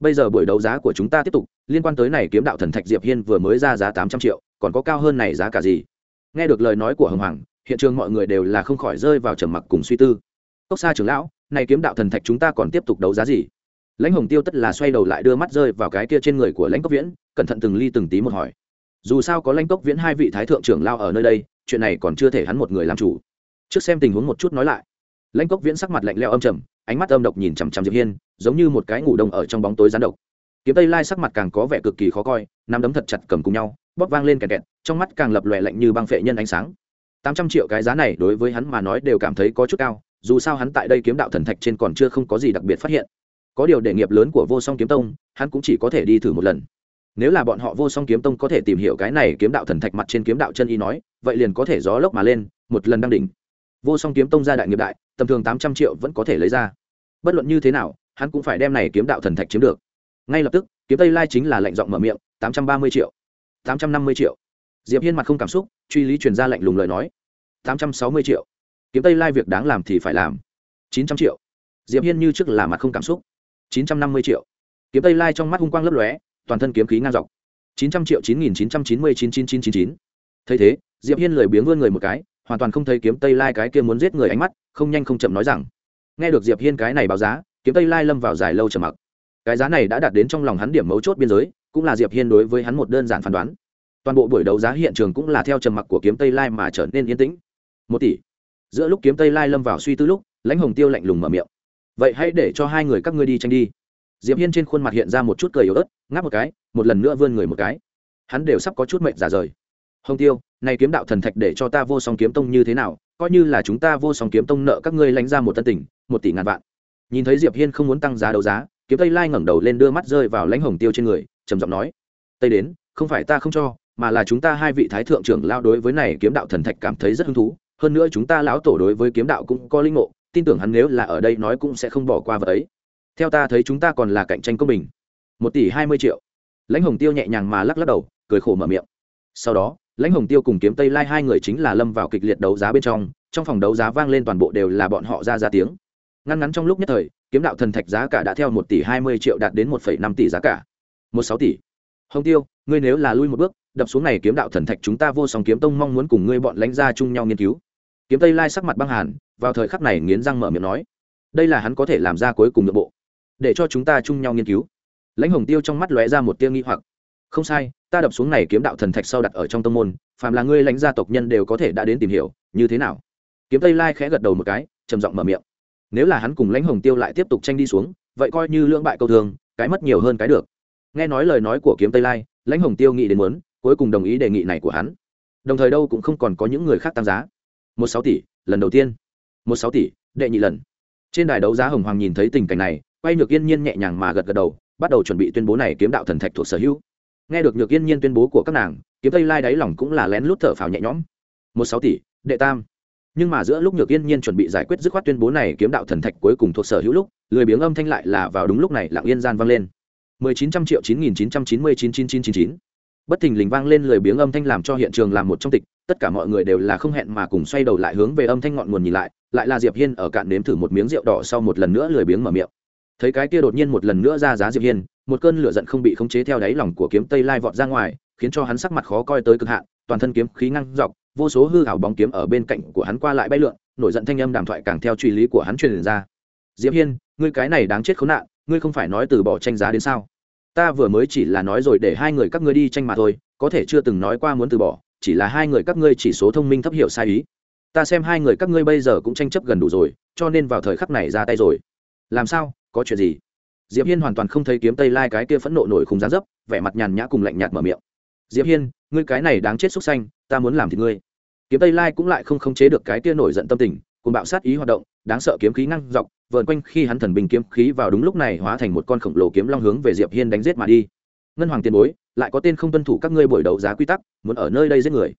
Bây giờ buổi đấu giá của chúng ta tiếp tục, liên quan tới này kiếm đạo thần thạch diệp hiên vừa mới ra giá tám trăm triệu, còn có cao hơn này giá cả gì? Nghe được lời nói của hồng hoàng, hiện trường mọi người đều là không khỏi rơi vào trầm mặc cùng suy tư. Cốc xa trưởng lão, này kiếm đạo thần thạch chúng ta còn tiếp tục đấu giá gì? Lãnh hồng tiêu tất là xoay đầu lại đưa mắt rơi vào cái kia trên người của lãnh cốc viễn, cẩn thận từng ly từng tí một hỏi dù sao có lãnh cốc viễn hai vị thái thượng trưởng lao ở nơi đây, chuyện này còn chưa thể hắn một người làm chủ. Trước xem tình huống một chút nói lại. Lãnh cốc viễn sắc mặt lạnh leo âm trầm, ánh mắt âm độc nhìn chằm chằm diệp hiên, giống như một cái ngủ đông ở trong bóng tối gián độc. Kiếm tây lai sắc mặt càng có vẻ cực kỳ khó coi, nắm đấm thật chặt cầm cùng nhau, bóp vang lên kẹt kẹt, trong mắt càng lập lòe lạnh như băng phệ nhân ánh sáng. Tám trăm triệu cái giá này đối với hắn mà nói đều cảm thấy có chút cao, dù sao hắn tại đây kiếm đạo thần thạch trên còn chưa không có gì đặc biệt phát hiện. Có điều đề nghiệp lớn của vô song kiếm tông, hắn cũng chỉ có thể đi thử một lần nếu là bọn họ vô song kiếm tông có thể tìm hiểu cái này kiếm đạo thần thạch mặt trên kiếm đạo chân y nói, vậy liền có thể gió lốc mà lên, một lần đăng đỉnh. Vô song kiếm tông ra đại nghiệp đại, tầm thường tám trăm triệu vẫn có thể lấy ra. Bất luận như thế nào, hắn cũng phải đem này kiếm đạo thần thạch chiếm được. Ngay lập tức, kiếm tây lai chính là lệnh giọng mở miệng, tám trăm ba mươi triệu. Tám trăm năm mươi triệu. Diệp hiên mặt không cảm xúc, truy lý truyền ra lệnh lùng lời nói. Tám trăm sáu mươi triệu. Kiếm tây lai việc đáng làm thì phải làm. Chín trăm triệu. Diệp hiên như trước là mặt không cảm xúc. Chín trăm năm mươi triệu. Kiếm tây lai trong mắt hung quang lấp lóe toàn thân kiếm khí ngang dọc. chín trăm triệu chín nghìn chín trăm chín mươi chín chín chín chín chín. Thấy thế, diệp hiên lười biếng vươn người một cái, hoàn toàn không thấy kiếm tây lai cái kia muốn giết người ánh mắt, không nhanh không chậm nói rằng, nghe được diệp hiên cái này báo giá, kiếm tây lai lâm vào dài lâu trầm mặc. Cái giá này đã đạt đến trong lòng hắn điểm mấu chốt biên giới, cũng là diệp hiên đối với hắn một đơn giản phán đoán. Toàn bộ buổi đấu giá hiện trường cũng là theo trầm mặc của kiếm tây lai mà trở nên yên tĩnh. Một tỷ. Giữa lúc kiếm tây lai lâm vào suy tư lúc, lãnh hồng tiêu lạnh lùng mở miệng, vậy hãy để cho hai người các ngươi đi tranh đi diệp hiên trên khuôn mặt hiện ra một chút cười yếu ớt, ngáp một cái, một lần nữa vươn người một cái. Hắn đều sắp có chút mệnh giả rời. Hồng tiêu, này kiếm đạo thần thạch để cho ta vô song kiếm tông như thế nào? Coi như là chúng ta vô song kiếm tông nợ các ngươi lãnh ra một tân tỉnh, một tỷ ngàn vạn. Nhìn thấy diệp hiên không muốn tăng giá đấu giá, kiếm tây lai ngẩng đầu lên đưa mắt rơi vào lãnh hồng tiêu trên người, trầm giọng nói, tây đến, không phải ta không cho, mà là chúng ta hai vị thái thượng trưởng lao đối với này kiếm đạo thần thạch cảm thấy rất hứng thú. Hơn nữa chúng ta lão tổ đối với kiếm đạo cũng có linh ngộ, tin tưởng hắn nếu là ở đây nói cũng sẽ không bỏ qua vật ấy theo ta thấy chúng ta còn là cạnh tranh công bình. Một tỷ hai mươi triệu. Lãnh hồng tiêu nhẹ nhàng mà lắc lắc đầu, cười khổ mở miệng. Sau đó, lãnh hồng tiêu cùng kiếm tây lai hai người chính là lâm vào kịch liệt đấu giá bên trong trong phòng đấu giá vang lên toàn bộ đều là bọn họ ra ra tiếng. Ngăn ngắn trong lúc nhất thời, kiếm đạo thần thạch giá cả đã theo một tỷ hai mươi triệu đạt đến một phẩy năm tỷ giá cả. Một sáu tỷ. Hồng tiêu, ngươi nếu là lui một bước, đập xuống này kiếm đạo thần thạch chúng ta vô song kiếm tông mong muốn cùng ngươi bọn lãnh gia chung nhau nghiên cứu. Kiếm tây lai sắc mặt băng hàn, vào thời khắc này nghiến răng mở miệng nói, đây là hắn có thể làm ra cuối cùng nội bộ để cho chúng ta chung nhau nghiên cứu. Lãnh hồng tiêu trong mắt lóe ra một tia nghi hoặc. Không sai, ta đập xuống này kiếm đạo thần thạch sau đặt ở trong tông môn, phàm là ngươi lãnh gia tộc nhân đều có thể đã đến tìm hiểu, như thế nào? Kiếm tây lai khẽ gật đầu một cái, trầm giọng mở miệng. Nếu là hắn cùng lãnh hồng tiêu lại tiếp tục tranh đi xuống, vậy coi như lưỡng bại câu thường, cái mất nhiều hơn cái được. Nghe nói lời nói của kiếm tây lai, lãnh hồng tiêu nghĩ đến muốn, cuối cùng đồng ý đề nghị này của hắn. Đồng thời đâu cũng không còn có những người khác tăng giá. Một sáu tỷ, lần đầu tiên. Một sáu tỷ, đệ nhị lần. Trên đài đấu giá hồng hoàng nhìn thấy tình cảnh này quay nhược yên nhiên nhẹ nhàng mà gật gật đầu, bắt đầu chuẩn bị tuyên bố này kiếm đạo thần thạch thuộc sở hữu. Nghe được nhược yên nhiên tuyên bố của các nàng, kiếm tây lai đáy lòng cũng là lén lút thở phào nhẹ nhõm. Một sáu tỷ, đệ tam. Nhưng mà giữa lúc nhược yên nhiên chuẩn bị giải quyết dứt khoát tuyên bố này kiếm đạo thần thạch cuối cùng thuộc sở hữu lúc, lười biếng âm thanh lại là vào đúng lúc này lặng yên gian vang lên. Mười chín trăm triệu chín nghìn chín trăm chín mươi chín chín chín chín chín. Bất thình lình vang lên lười biếng âm thanh làm cho hiện trường làm một trong tịch, tất cả mọi người đều là không hẹn mà cùng xoay đầu lại hướng về âm thanh ngọn nguồn nhìn lại lại là diệp hiên ở cạn nếm thử một miếng rượu đỏ sau một lần nữa lười biếng mở miệng thấy cái kia đột nhiên một lần nữa ra giá diệp hiên, một cơn lửa giận không bị khống chế theo đáy lòng của kiếm tây lai vọt ra ngoài, khiến cho hắn sắc mặt khó coi tới cực hạn, toàn thân kiếm khí ngăn dọc, vô số hư ảo bóng kiếm ở bên cạnh của hắn qua lại bay lượn, nổi giận thanh âm đàm thoại càng theo truy lý của hắn truyền ra. Diệp hiên, ngươi cái này đáng chết khốn nạn, ngươi không phải nói từ bỏ tranh giá đến sao? Ta vừa mới chỉ là nói rồi để hai người các ngươi đi tranh mà thôi, có thể chưa từng nói qua muốn từ bỏ, chỉ là hai người các ngươi chỉ số thông minh thấp hiểu sai ý. Ta xem hai người các ngươi bây giờ cũng tranh chấp gần đủ rồi, cho nên vào thời khắc này ra tay rồi. Làm sao? Có chuyện gì? Diệp hiên hoàn toàn không thấy kiếm tây lai cái kia phẫn nộ nổi khùng giá dấp, vẻ mặt nhàn nhã cùng lạnh nhạt mở miệng. Diệp hiên, ngươi cái này đáng chết xúc xanh ta muốn làm thì ngươi. Kiếm tây lai cũng lại không khống chế được cái kia nổi giận tâm tình cùng bạo sát ý hoạt động, đáng sợ kiếm khí ngăn dọc vợn quanh khi hắn thần bình kiếm khí vào đúng lúc này hóa thành một con khổng lồ kiếm long hướng về diệp hiên đánh giết mà đi. Ngân hoàng tiền bối, lại có tên không tuân thủ các ngươi buổi đấu giá quy tắc, muốn ở nơi đây giết người.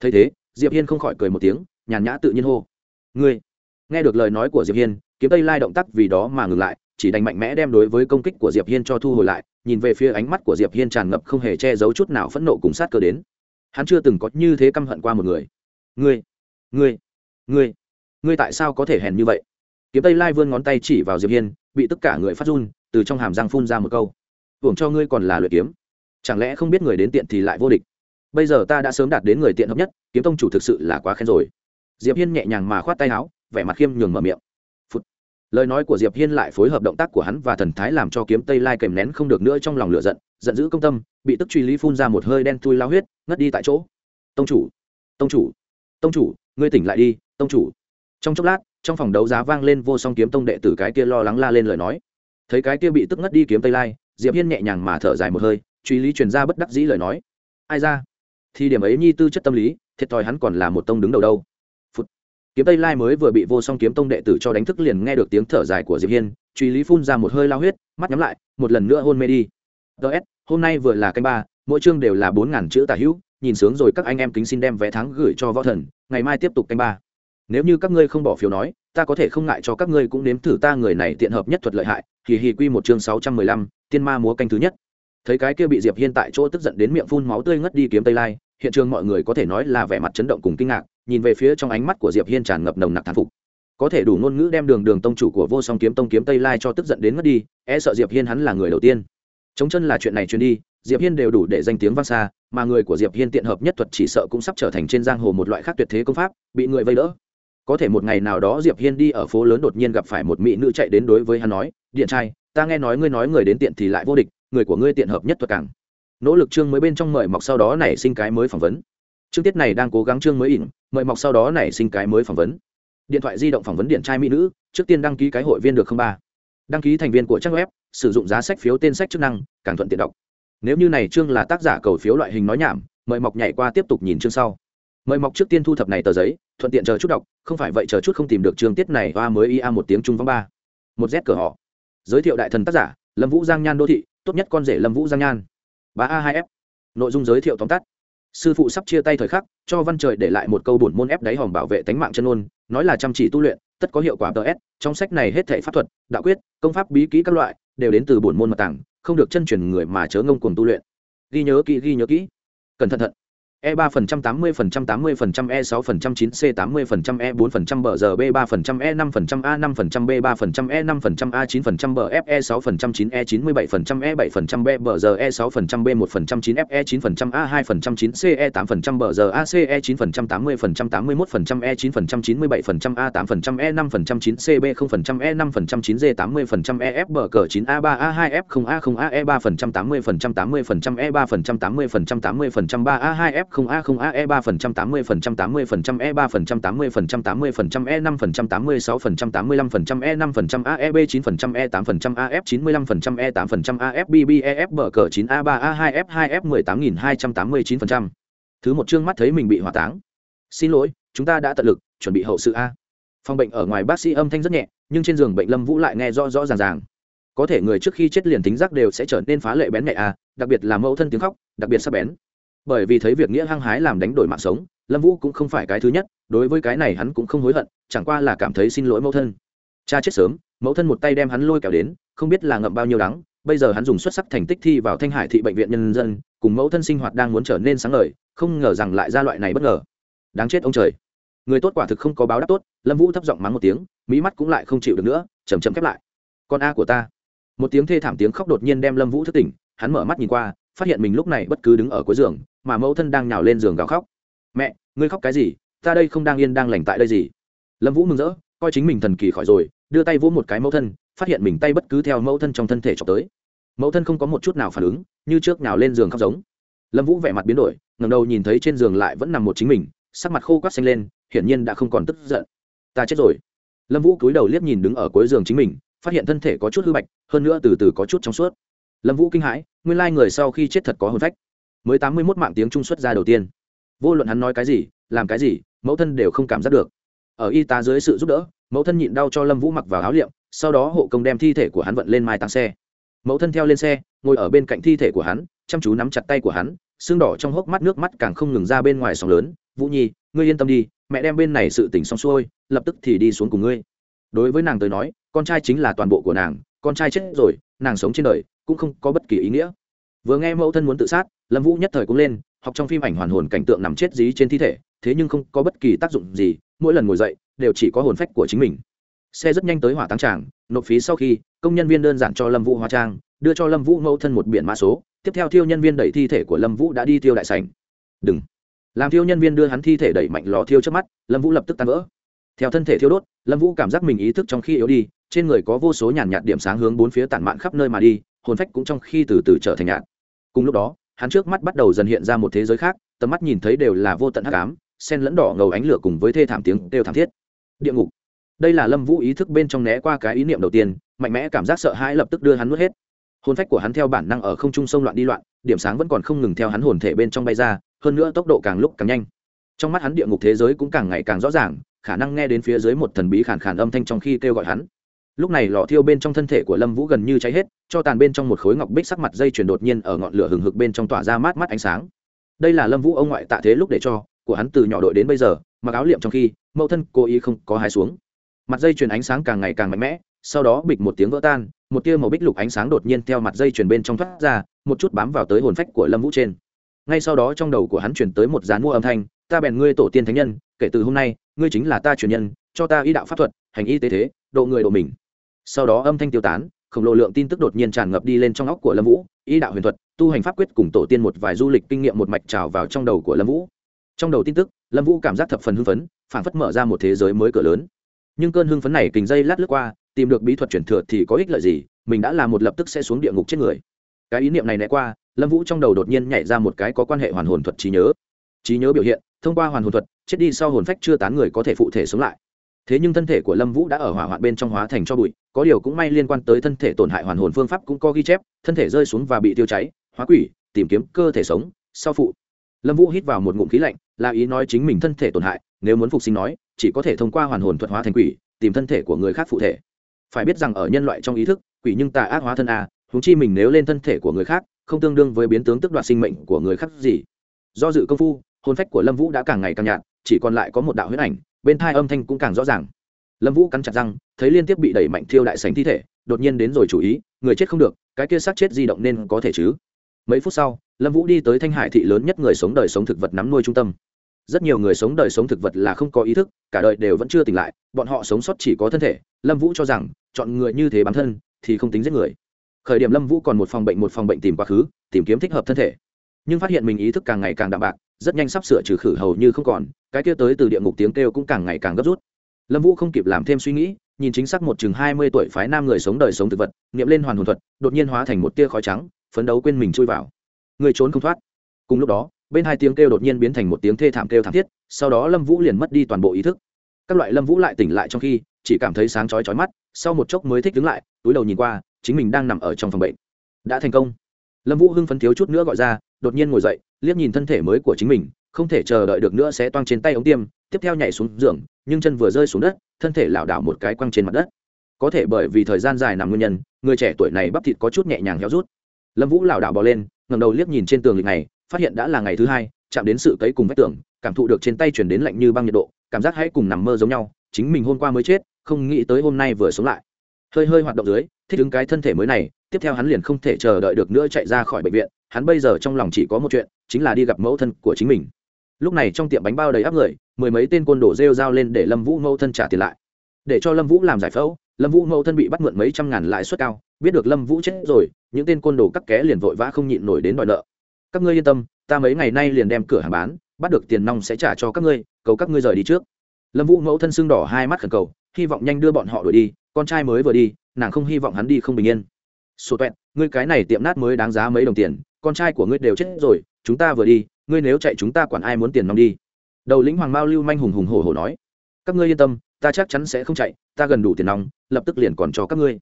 Thấy thế, diệp hiên không khỏi cười một tiếng, nhàn nhã tự nhiên hô. Ngươi, nghe được lời nói của diệp hiên, kiếm tây lai động tác vì đó mà ngừng lại chỉ đành mạnh mẽ đem đối với công kích của diệp hiên cho thu hồi lại, nhìn về phía ánh mắt của diệp hiên tràn ngập không hề che giấu chút nào phẫn nộ cùng sát cơ đến. Hắn chưa từng có như thế căm hận qua một người. Ngươi ngươi ngươi ngươi tại sao có thể hèn như vậy? Kiếm tây lai vươn ngón tay chỉ vào diệp hiên, bị tất cả người phát run, từ trong hàm răng phun ra một câu. Hưởng cho ngươi còn là luyện kiếm, chẳng lẽ không biết người đến tiện thì lại vô địch? Bây giờ ta đã sớm đạt đến người tiện hợp nhất, kiếm tông chủ thực sự là quá khen rồi. Diệp hiên nhẹ nhàng mà khoát tay áo, vẻ mặt khiêm nhường mở miệng lời nói của diệp hiên lại phối hợp động tác của hắn và thần thái làm cho kiếm tây lai kèm nén không được nữa trong lòng lửa giận giận dữ công tâm, bị tức truy lý phun ra một hơi đen thui lao huyết, ngất đi tại chỗ. Tông chủ tông chủ tông chủ, ngươi tỉnh lại đi, tông chủ. Trong chốc lát, trong phòng đấu giá vang lên vô song kiếm tông đệ tử cái kia lo lắng la lên lời nói. Thấy cái kia bị tức ngất đi kiếm tây lai, diệp hiên nhẹ nhàng mà thở dài một hơi, truy lý truyền ra bất đắc dĩ lời nói. Ai ra? Thì điểm ấy nhi tư chất tâm lý, thiệt thòi hắn còn là một tông đứng đầu đâu kiếm tây lai mới vừa bị vô song kiếm tông đệ tử cho đánh thức liền nghe được tiếng thở dài của diệp hiên truy lý phun ra một hơi lao huyết, mắt nhắm lại, một lần nữa hôn mê đi. Ts hôm nay vừa là canh ba, mỗi chương đều là bốn ngàn chữ tả hữu, nhìn sướng rồi các anh em kính xin đem vé thắng gửi cho võ thần, ngày mai tiếp tục canh ba. Nếu như các ngươi không bỏ phiếu nói, ta có thể không ngại cho các ngươi cũng nếm thử ta người này tiện hợp nhất thuật lợi hại Kỳ hì quy một chương sáu trăm mười lăm, tiên ma múa canh thứ nhất. Thấy cái kia bị diệp hiên tại chỗ tức giận đến miệng phun máu tươi ngất đi kiếm tây lai hiện trường mọi người có thể nói là vẻ mặt chấn động cùng kinh ngạc, nhìn về phía trong ánh mắt của diệp hiên tràn ngập nồng nặc thán phục. Có thể đủ ngôn ngữ đem đường đường tông chủ của vô song kiếm tông kiếm tây lai cho tức giận đến ngất đi e sợ diệp hiên hắn là người đầu tiên. Chống chân là chuyện này truyền đi, diệp hiên đều đủ để danh tiếng vang xa, mà người của diệp hiên tiện hợp nhất thuật chỉ sợ cũng sắp trở thành trên giang hồ một loại khác tuyệt thế công pháp, bị người vây đỡ. Có thể một ngày nào đó diệp hiên đi ở phố lớn đột nhiên gặp phải một mỹ nữ chạy đến đối với hắn nói, điện trai, ta nghe nói ngươi nói người đến tiện thì lại vô địch, người của ngươi tiện hợp nhất thuật càng nỗ lực chương mới bên trong mời mọc sau đó nảy sinh cái mới phỏng vấn. Chương tiết này đang cố gắng chương mới ỉn, mời mọc sau đó nảy sinh cái mới phỏng vấn. Điện thoại di động phỏng vấn điện trai mỹ nữ, trước tiên đăng ký cái hội viên được không ba? Đăng ký thành viên của trang web, sử dụng giá sách phiếu tên sách chức năng, càng thuận tiện đọc. Nếu như này chương là tác giả cầu phiếu loại hình nói nhảm, mời mọc nhảy qua tiếp tục nhìn chương sau. Mời mọc trước tiên thu thập này tờ giấy, thuận tiện chờ chút đọc, không phải vậy chờ chút không tìm được chương tiết này, hoa mới ia một tiếng trung vắng ba. Một z cửa họ. Giới thiệu đại thần tác giả, lâm vũ giang nhan đô thị, tốt nhất con rể lâm vũ giang nhan ba a hai f. Nội dung giới thiệu tóm tắt. Sư phụ sắp chia tay thời khắc, cho văn trời để lại một câu bổn môn ép đáy hòm bảo vệ tánh mạng chân ôn nói là chăm chỉ tu luyện, tất có hiệu quả ts trong sách này hết thể pháp thuật, đạo quyết, công pháp bí kỹ các loại, đều đến từ bổn môn mật tảng không được chân truyền người mà chớ ngông cuồng tu luyện. Ghi nhớ kỹ, ghi nhớ kỹ. Cẩn thận thận e 3 phần trăm tám mươi phần trăm tám mươi phần trăm e 6 phần trăm chín c tám mươi phần trăm e 4 phần trăm bờ giờ b 3 phần trăm e 5 phần trăm a 5 phần trăm b 3 phần trăm e 5 phần trăm a 9 phần trăm bờ f e 6 phần trăm 9 e 97 phần trăm e 7 phần trăm b bờ giờ e 6 phần trăm b 1 phần trăm 9 f e 9 phần trăm a 2 phần trăm 9 c e 8 phần trăm bờ giờ a c e 9 phần trăm 80 phần trăm 81 phần trăm e 9 phần trăm 97 phần trăm a 8 phần trăm e 5 phần trăm 9 c b 0 phần trăm e 5 phần trăm 9D 80 phần trăm e f bờ cờ 9 a 3 a 2 f 0 a 0 a e 3 phần trăm 80 phần trăm 80 phần trăm e 3 phần trăm 80 phần trăm 80 phần trăm 3 a 2 f không a không a e ba phần trăm tám mươi phần trăm tám mươi phần trăm e ba phần trăm tám mươi phần trăm tám mươi phần trăm e năm phần trăm tám mươi sáu phần trăm tám mươi lăm phần trăm e năm phần trăm a e b chín phần trăm e tám phần trăm a f chín mươi lăm phần trăm e tám phần trăm a f b b e f bờ cờ chín a ba a hai f hai f mười tám nghìn hai trăm tám mươi chín phần trăm. Thứ một chương mắt thấy mình bị hỏa táng. Xin lỗi, chúng ta đã tận lực, chuẩn bị hậu sự a. Phòng bệnh ở ngoài bác sĩ âm thanh rất nhẹ, nhưng trên giường bệnh lâm vũ lại nghe rõ rõ ràng ràng. Có thể người trước khi chết liền tính giác đều sẽ trở nên phá lệ bén nhẹ a, đặc biệt là mẫu thân tiếng khóc, đặc biệt sắp bén bởi vì thấy việc nghĩa hăng hái làm đánh đổi mạng sống, lâm vũ cũng không phải cái thứ nhất, đối với cái này hắn cũng không hối hận, chẳng qua là cảm thấy xin lỗi mẫu thân. Cha chết sớm, mẫu thân một tay đem hắn lôi kéo đến, không biết là ngậm bao nhiêu đắng, bây giờ hắn dùng xuất sắc thành tích thi vào thanh hải thị bệnh viện nhân dân, cùng mẫu thân sinh hoạt đang muốn trở nên sáng lời không ngờ rằng lại ra loại này bất ngờ. Đáng chết ông trời. Người tốt quả thực không có báo đáp tốt, lâm vũ thấp giọng mắng một tiếng mỹ mắt cũng lại không chịu được nữa chầm chầm khép lại. Con a của ta. Một tiếng thê thảm tiếng khóc đột nhiên đem lâm vũ thức tỉnh, hắn mở mắt nhìn qua, phát hiện mình lúc này bất cứ đứng ở cuối giường mà mẫu thân đang nhào lên giường gào khóc. Mẹ, ngươi khóc cái gì? Ta đây không đang yên đang lành tại đây gì? Lâm vũ mừng rỡ, coi chính mình thần kỳ khỏi rồi, đưa tay vỗ một cái mẫu thân, phát hiện mình tay bất cứ theo mẫu thân trong thân thể chọc tới. Mẫu thân không có một chút nào phản ứng, như trước nào lên giường khóc giống. Lâm vũ vẻ mặt biến đổi ngầm đầu nhìn thấy trên giường lại vẫn nằm một chính mình, sắc mặt khô quát xanh lên, hiển nhiên đã không còn tức giận. Ta chết rồi. Lâm vũ cúi đầu liếc nhìn đứng ở cuối giường chính mình, phát hiện thân thể có chút hư bạch, hơn nữa từ từ có chút trong suốt. Lâm vũ kinh hãi, nguyên lai người sau khi chết thật có hồn phách mới tám mươi mốt mạng tiếng trung xuất ra đầu tiên. Vô luận hắn nói cái gì, làm cái gì, mẫu thân đều không cảm giác được. Ở y tá dưới sự giúp đỡ, mẫu thân nhịn đau cho lâm vũ mặc vào áo liệm, sau đó hộ công đem thi thể của hắn vận lên mai táng xe. Mẫu thân theo lên xe, ngồi ở bên cạnh thi thể của hắn, chăm chú nắm chặt tay của hắn, xương đỏ trong hốc mắt nước mắt càng không ngừng ra bên ngoài sóng lớn. Vũ nhi, ngươi yên tâm đi, mẹ đem bên này sự tỉnh xong xuôi, lập tức thì đi xuống cùng ngươi. Đối với nàng tới nói, con trai chính là toàn bộ của nàng, con trai chết rồi, nàng sống trên đời cũng không có bất kỳ ý nghĩa. Vừa nghe mẫu thân muốn tự sát lâm vũ nhất thời cũng lên, học trong phim ảnh hoàn hồn cảnh tượng nằm chết dí trên thi thể, thế nhưng không có bất kỳ tác dụng gì, mỗi lần ngồi dậy, đều chỉ có hồn phách của chính mình. Xe rất nhanh tới hỏa táng tràng, nộp phí sau khi, công nhân viên đơn giản cho lâm vũ hóa trang, đưa cho lâm vũ mẫu thân một biển mã số, tiếp theo thiêu nhân viên đẩy thi thể của lâm vũ đã đi tiêu đại sành đừng. Làm thiêu nhân viên đưa hắn thi thể đẩy mạnh lò thiêu trước mắt, lâm vũ lập tức tan vỡ. Theo thân thể thiêu đốt, lâm vũ cảm giác mình ý thức trong khi yếu đi, trên người có vô số nhàn nhạt điểm sáng hướng bốn phía tản mạn khắp nơi mà đi, hồn phách cũng trong khi từ từ trở thành nhạt. Cùng lúc đó hắn trước mắt bắt đầu dần hiện ra một thế giới khác, tầm mắt nhìn thấy đều là vô tận hắc ám, sen lẫn đỏ ngầu ánh lửa cùng với thê thảm tiếng đều thảm thiết. Địa ngục. Đây là lâm vũ ý thức bên trong né qua cái ý niệm đầu tiên, mạnh mẽ cảm giác sợ hãi lập tức đưa hắn nuốt hết. Hồn phách của hắn theo bản năng ở không trung sông loạn đi loạn, điểm sáng vẫn còn không ngừng theo hắn hồn thể bên trong bay ra, hơn nữa tốc độ càng lúc càng nhanh. Trong mắt hắn địa ngục thế giới cũng càng ngày càng rõ ràng, khả năng nghe đến phía dưới một thần bí khản khản âm thanh trong khi kêu gọi hắn lúc này lò thiêu bên trong thân thể của lâm vũ gần như cháy hết, cho tàn bên trong một khối ngọc bích sắc mặt dây chuyển đột nhiên ở ngọn lửa hừng hực bên trong tỏa ra mát mắt ánh sáng. Đây là lâm vũ ông ngoại tạ thế lúc để cho, của hắn từ nhỏ đội đến bây giờ, mặc áo liệm trong khi, mẫu thân cố ý không có hai xuống. Mặt dây chuyền ánh sáng càng ngày càng mạnh mẽ, sau đó bịch một tiếng vỡ tan, một tia màu bích lục ánh sáng đột nhiên theo mặt dây chuyền bên trong thoát ra, một chút bám vào tới hồn phách của lâm vũ trên. Ngay sau đó trong đầu của hắn chuyển tới một dán mua âm thanh, ta bèn ngươi tổ tiên thánh nhân, kể từ hôm nay, ngươi chính là ta truyền nhân, cho ta y đạo pháp thuật hành y tế thế, độ người độ mình. Sau đó âm thanh tiêu tán, khổng lồ lượng tin tức đột nhiên tràn ngập đi lên trong óc của lâm vũ, y đạo huyền thuật, tu hành pháp quyết cùng tổ tiên một vài du lịch kinh nghiệm một mạch trào vào trong đầu của lâm vũ. Trong đầu tin tức, lâm vũ cảm giác thập phần hưng phấn phản phất mở ra một thế giới mới cửa lớn. Nhưng cơn hưng phấn này kình dây lát lướt qua, tìm được bí thuật chuyển thừa thì có ích lợi gì, mình đã làm một lập tức sẽ xuống địa ngục chết người. Cái ý niệm này né qua, lâm vũ trong đầu đột nhiên nhảy ra một cái có quan hệ hoàn hồn thuật trí nhớ. Trí nhớ biểu hiện, thông qua hoàn hồn thuật, chết đi sau hồn phách chưa tán người có thể phụ thể sống lại thế nhưng thân thể của lâm vũ đã ở hỏa hoạn bên trong hóa thành cho bụi, có điều cũng may liên quan tới thân thể tổn hại hoàn hồn phương pháp cũng có ghi chép, thân thể rơi xuống và bị tiêu cháy, hóa quỷ, tìm kiếm cơ thể sống, sau phụ. Lâm vũ hít vào một ngụm khí lạnh, là ý nói chính mình thân thể tổn hại, nếu muốn phục sinh nói, chỉ có thể thông qua hoàn hồn thuật hóa thành quỷ, tìm thân thể của người khác phụ thể. Phải biết rằng ở nhân loại trong ý thức, quỷ nhưng tà ác hóa thân a húng chi mình nếu lên thân thể của người khác, không tương đương với biến tướng tức đoạt sinh mệnh của người khác gì. Do dự công phu, hồn phách của lâm vũ đã càng ngày càng nhạt, chỉ còn lại có một đạo huyết ảnh bên thai âm thanh cũng càng rõ ràng. Lâm vũ cắn chặt răng, thấy liên tiếp bị đẩy mạnh thiêu đại sành thi thể, đột nhiên đến rồi chủ ý, người chết không được, cái kia sát chết di động nên có thể chứ? Mấy phút sau, lâm vũ đi tới thanh hải thị lớn nhất người sống đời sống thực vật nắm nuôi trung tâm. Rất nhiều người sống đời sống thực vật là không có ý thức, cả đời đều vẫn chưa tỉnh lại, bọn họ sống sót chỉ có thân thể. Lâm vũ cho rằng, chọn người như thế bản thân thì không tính giết người. Khởi điểm lâm vũ còn một phòng bệnh một phòng bệnh tìm quá khứ, tìm kiếm thích hợp thân thể. Nhưng phát hiện mình ý thức càng ngày càng đạm bạc rất nhanh sắp sửa trừ khử hầu như không còn, cái kia tới từ địa ngục tiếng kêu cũng càng ngày càng gấp rút. Lâm vũ không kịp làm thêm suy nghĩ, nhìn chính xác một chừng hai mươi tuổi phái nam người sống đời sống thực vật nghiệm lên hoàn hồn thuật, đột nhiên hóa thành một tia khói trắng, phấn đấu quên mình chui vào. Người trốn không thoát. Cùng lúc đó, bên hai tiếng kêu đột nhiên biến thành một tiếng thê thảm kêu thảm thiết, sau đó lâm vũ liền mất đi toàn bộ ý thức. Các loại lâm vũ lại tỉnh lại trong khi, chỉ cảm thấy sáng chói chói mắt, sau một chốc mới thích đứng lại, túi đầu nhìn qua, chính mình đang nằm ở trong phòng bệnh. Đã thành công. Lâm vũ hưng phấn thiếu chút nữa gọi ra, đột nhiên ngồi dậy liếc nhìn thân thể mới của chính mình, không thể chờ đợi được nữa sẽ toang trên tay ống tiêm, tiếp theo nhảy xuống giường, nhưng chân vừa rơi xuống đất, thân thể lảo đảo một cái quăng trên mặt đất. Có thể bởi vì thời gian dài nằm nguyên nhân, người trẻ tuổi này bắp thịt có chút nhẹ nhàng héo rút. Lâm vũ lảo đảo bò lên ngầm đầu liếc nhìn trên tường lịch này, phát hiện đã là ngày thứ hai, chạm đến sự cấy cùng vách tường, cảm thụ được trên tay chuyển đến lạnh như băng nhiệt độ, cảm giác hãy cùng nằm mơ giống nhau, chính mình hôm qua mới chết, không nghĩ tới hôm nay vừa sống lại. Hơi hơi hoạt động dưới, thích ứng cái thân thể mới này tiếp theo hắn liền không thể chờ đợi được nữa chạy ra khỏi bệnh viện, hắn bây giờ trong lòng chỉ có một chuyện, chính là đi gặp mẫu thân của chính mình. Lúc này trong tiệm bánh bao đầy áp người, mười mấy tên côn đồ rêu dao lên để lâm vũ mẫu thân trả tiền lại. Để cho lâm vũ làm giải phẫu, lâm vũ mẫu thân bị bắt mượn mấy trăm ngàn lãi suất cao, biết được lâm vũ chết rồi, những tên côn đồ cắt ké liền vội vã không nhịn nổi đến đòi nợ. Các ngươi yên tâm, ta mấy ngày nay liền đem cửa hàng bán, bắt được tiền nong sẽ trả cho các ngươi, cầu các ngươi rời đi trước. Lâm vũ mẫu thân sưng đỏ hai mắt khẩn cầu, hy vọng nhanh đưa bọn họ đuổi đi, con trai mới vừa đi, nàng không hy vọng hắn đi không bình yên sổ toẹn ngươi cái này tiệm nát mới đáng giá mấy đồng tiền, con trai của ngươi đều chết rồi, chúng ta vừa đi, ngươi nếu chạy chúng ta quản ai muốn tiền nong đi. Đầu lĩnh hoàng mao lưu manh hùng hùng hổ hổ nói, các ngươi yên tâm, ta chắc chắn sẽ không chạy, ta gần đủ tiền nong, lập tức liền còn cho các ngươi.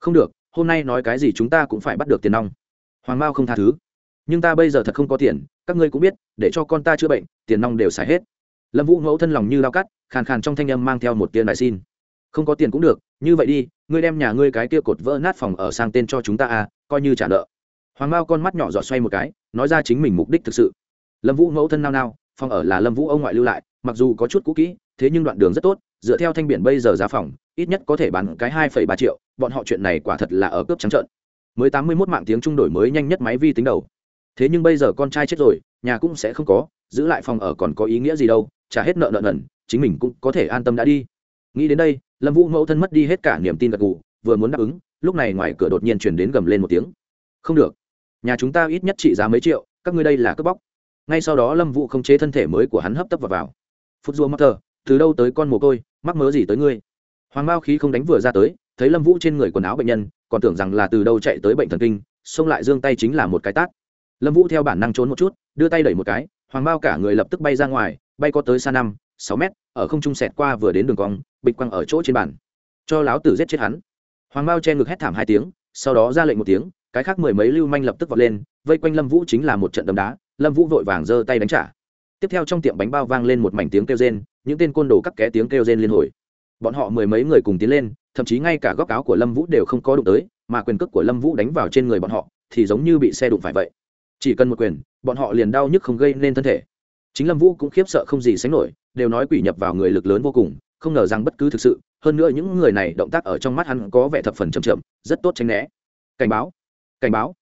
Không được, hôm nay nói cái gì chúng ta cũng phải bắt được tiền nong. Hoàng mao không tha thứ. Nhưng ta bây giờ thật không có tiền, các ngươi cũng biết, để cho con ta chữa bệnh, tiền nong đều xài hết. Lâm vũ mẫu thân lòng như lao cắt, khàn khàn trong thanh âm mang theo một tiền đại xin. Không có tiền cũng được như vậy đi, ngươi đem nhà ngươi cái kia cột vỡ nát phòng ở sang tên cho chúng ta à coi như trả nợ. Hoàng mao con mắt nhỏ giọt xoay một cái, nói ra chính mình mục đích thực sự. Lâm vũ mẫu thân nao nao, phòng ở là lâm vũ ông ngoại lưu lại, mặc dù có chút cũ kỹ, thế nhưng đoạn đường rất tốt, dựa theo thanh biển bây giờ giá phòng, ít nhất có thể bán cái hai phẩy ba triệu, bọn họ chuyện này quả thật là ở cướp trắng trợn. Mới tám mươi mốt mạng tiếng trung đổi mới nhanh nhất máy vi tính đầu. Thế nhưng bây giờ con trai chết rồi, nhà cũng sẽ không có, giữ lại phòng ở còn có ý nghĩa gì đâu, trả hết nợ nợ nần, chính mình cũng có thể an tâm đã đi. Nghĩ đến đây lâm vũ mẫu thân mất đi hết cả niềm tin gật gù vừa muốn đáp ứng lúc này ngoài cửa đột nhiên chuyển đến gầm lên một tiếng. Không được. Nhà chúng ta ít nhất trị giá mấy triệu các ngươi đây là cướp bóc. Ngay sau đó lâm vũ không chế thân thể mới của hắn hấp tấp vào, vào. phút dua mắc thờ từ đâu tới con mồ côi mắc mớ gì tới ngươi? Hoàng bao khí không đánh vừa ra tới thấy lâm vũ trên người quần áo bệnh nhân còn tưởng rằng là từ đâu chạy tới bệnh thần kinh xông lại giương tay chính là một cái tát. Lâm vũ theo bản năng trốn một chút đưa tay đẩy một cái hoàng bao cả người lập tức bay ra ngoài bay có tới xa năm sáu mét, ở không trung sẹt qua vừa đến đường cong, bịch quăng ở chỗ trên bàn. Cho láo tử giết chết hắn. Hoàng bao che ngực hét thảm hai tiếng, sau đó ra lệnh một tiếng, cái khác mười mấy lưu manh lập tức vọt lên, vây quanh lâm vũ chính là một trận đấm đá, lâm vũ vội vàng giơ tay đánh trả. Tiếp theo trong tiệm bánh bao vang lên một mảnh tiếng kêu rên, những tên côn đồ cắt ké tiếng kêu rên liên hồi. Bọn họ mười mấy người cùng tiến lên, thậm chí ngay cả góc áo của lâm vũ đều không có đụng tới, mà quyền cước của lâm vũ đánh vào trên người bọn họ, thì giống như bị xe đụng phải vậy. Chỉ cần một quyền, bọn họ liền đau nhức không gây nên thân thể chính lâm vũ cũng khiếp sợ không gì sánh nổi, đều nói quỷ nhập vào người lực lớn vô cùng, không ngờ rằng bất cứ thực sự, hơn nữa những người này động tác ở trong mắt hắn có vẻ thập phần chậm chậm, rất tốt tránh né. Cảnh báo cảnh báo.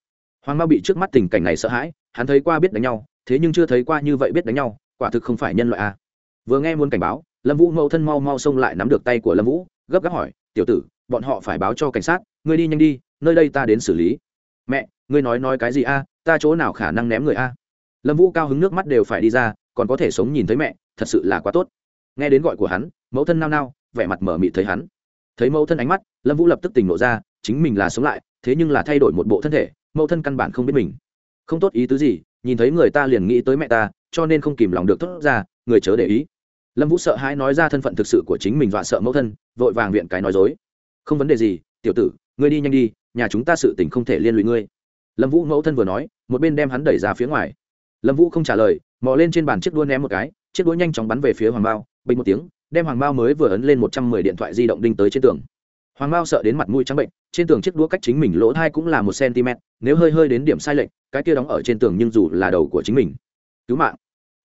Hoàng mao bị trước mắt tình cảnh này sợ hãi, hắn thấy qua biết đánh nhau, thế nhưng chưa thấy qua như vậy biết đánh nhau, quả thực không phải nhân loại a vừa nghe muốn cảnh báo, lâm vũ mẫu thân mau mau xông lại nắm được tay của lâm vũ, gấp gáp hỏi, tiểu tử, bọn họ phải báo cho cảnh sát, ngươi đi nhanh đi, nơi đây ta đến xử lý. Mẹ, ngươi nói nói cái gì a? Ta chỗ nào khả năng ném người a? Lâm vũ cao hứng nước mắt đều phải đi ra còn có thể sống nhìn thấy mẹ, thật sự là quá tốt. Nghe đến gọi của hắn, mẫu thân nao nao, vẻ mặt mở mịt thấy hắn. Thấy mẫu thân ánh mắt, lâm vũ lập tức tỉnh nộ ra, chính mình là sống lại, thế nhưng là thay đổi một bộ thân thể, mẫu thân căn bản không biết mình. Không tốt ý tứ gì, nhìn thấy người ta liền nghĩ tới mẹ ta, cho nên không kìm lòng được thốt ra, người chớ để ý. Lâm vũ sợ hãi nói ra thân phận thực sự của chính mình dọa sợ mẫu thân, vội vàng viện cái nói dối. Không vấn đề gì, tiểu tử, ngươi đi nhanh đi, nhà chúng ta sự tình không thể liên lụy ngươi. Lâm vũ mẫu thân vừa nói, một bên đem hắn đẩy ra phía ngoài lâm vũ không trả lời mò lên trên bàn chiếc đua ném một cái chiếc đũa nhanh chóng bắn về phía hoàng bao bình một tiếng đem hoàng bao mới vừa ấn lên một trăm mười điện thoại di động đinh tới trên tường. Hoàng bao sợ đến mặt mũi trắng bệnh trên tường chiếc đũa cách chính mình lỗ thai cũng là một cm nếu hơi hơi đến điểm sai lệch cái kia đóng ở trên tường nhưng dù là đầu của chính mình. Cứu mạng.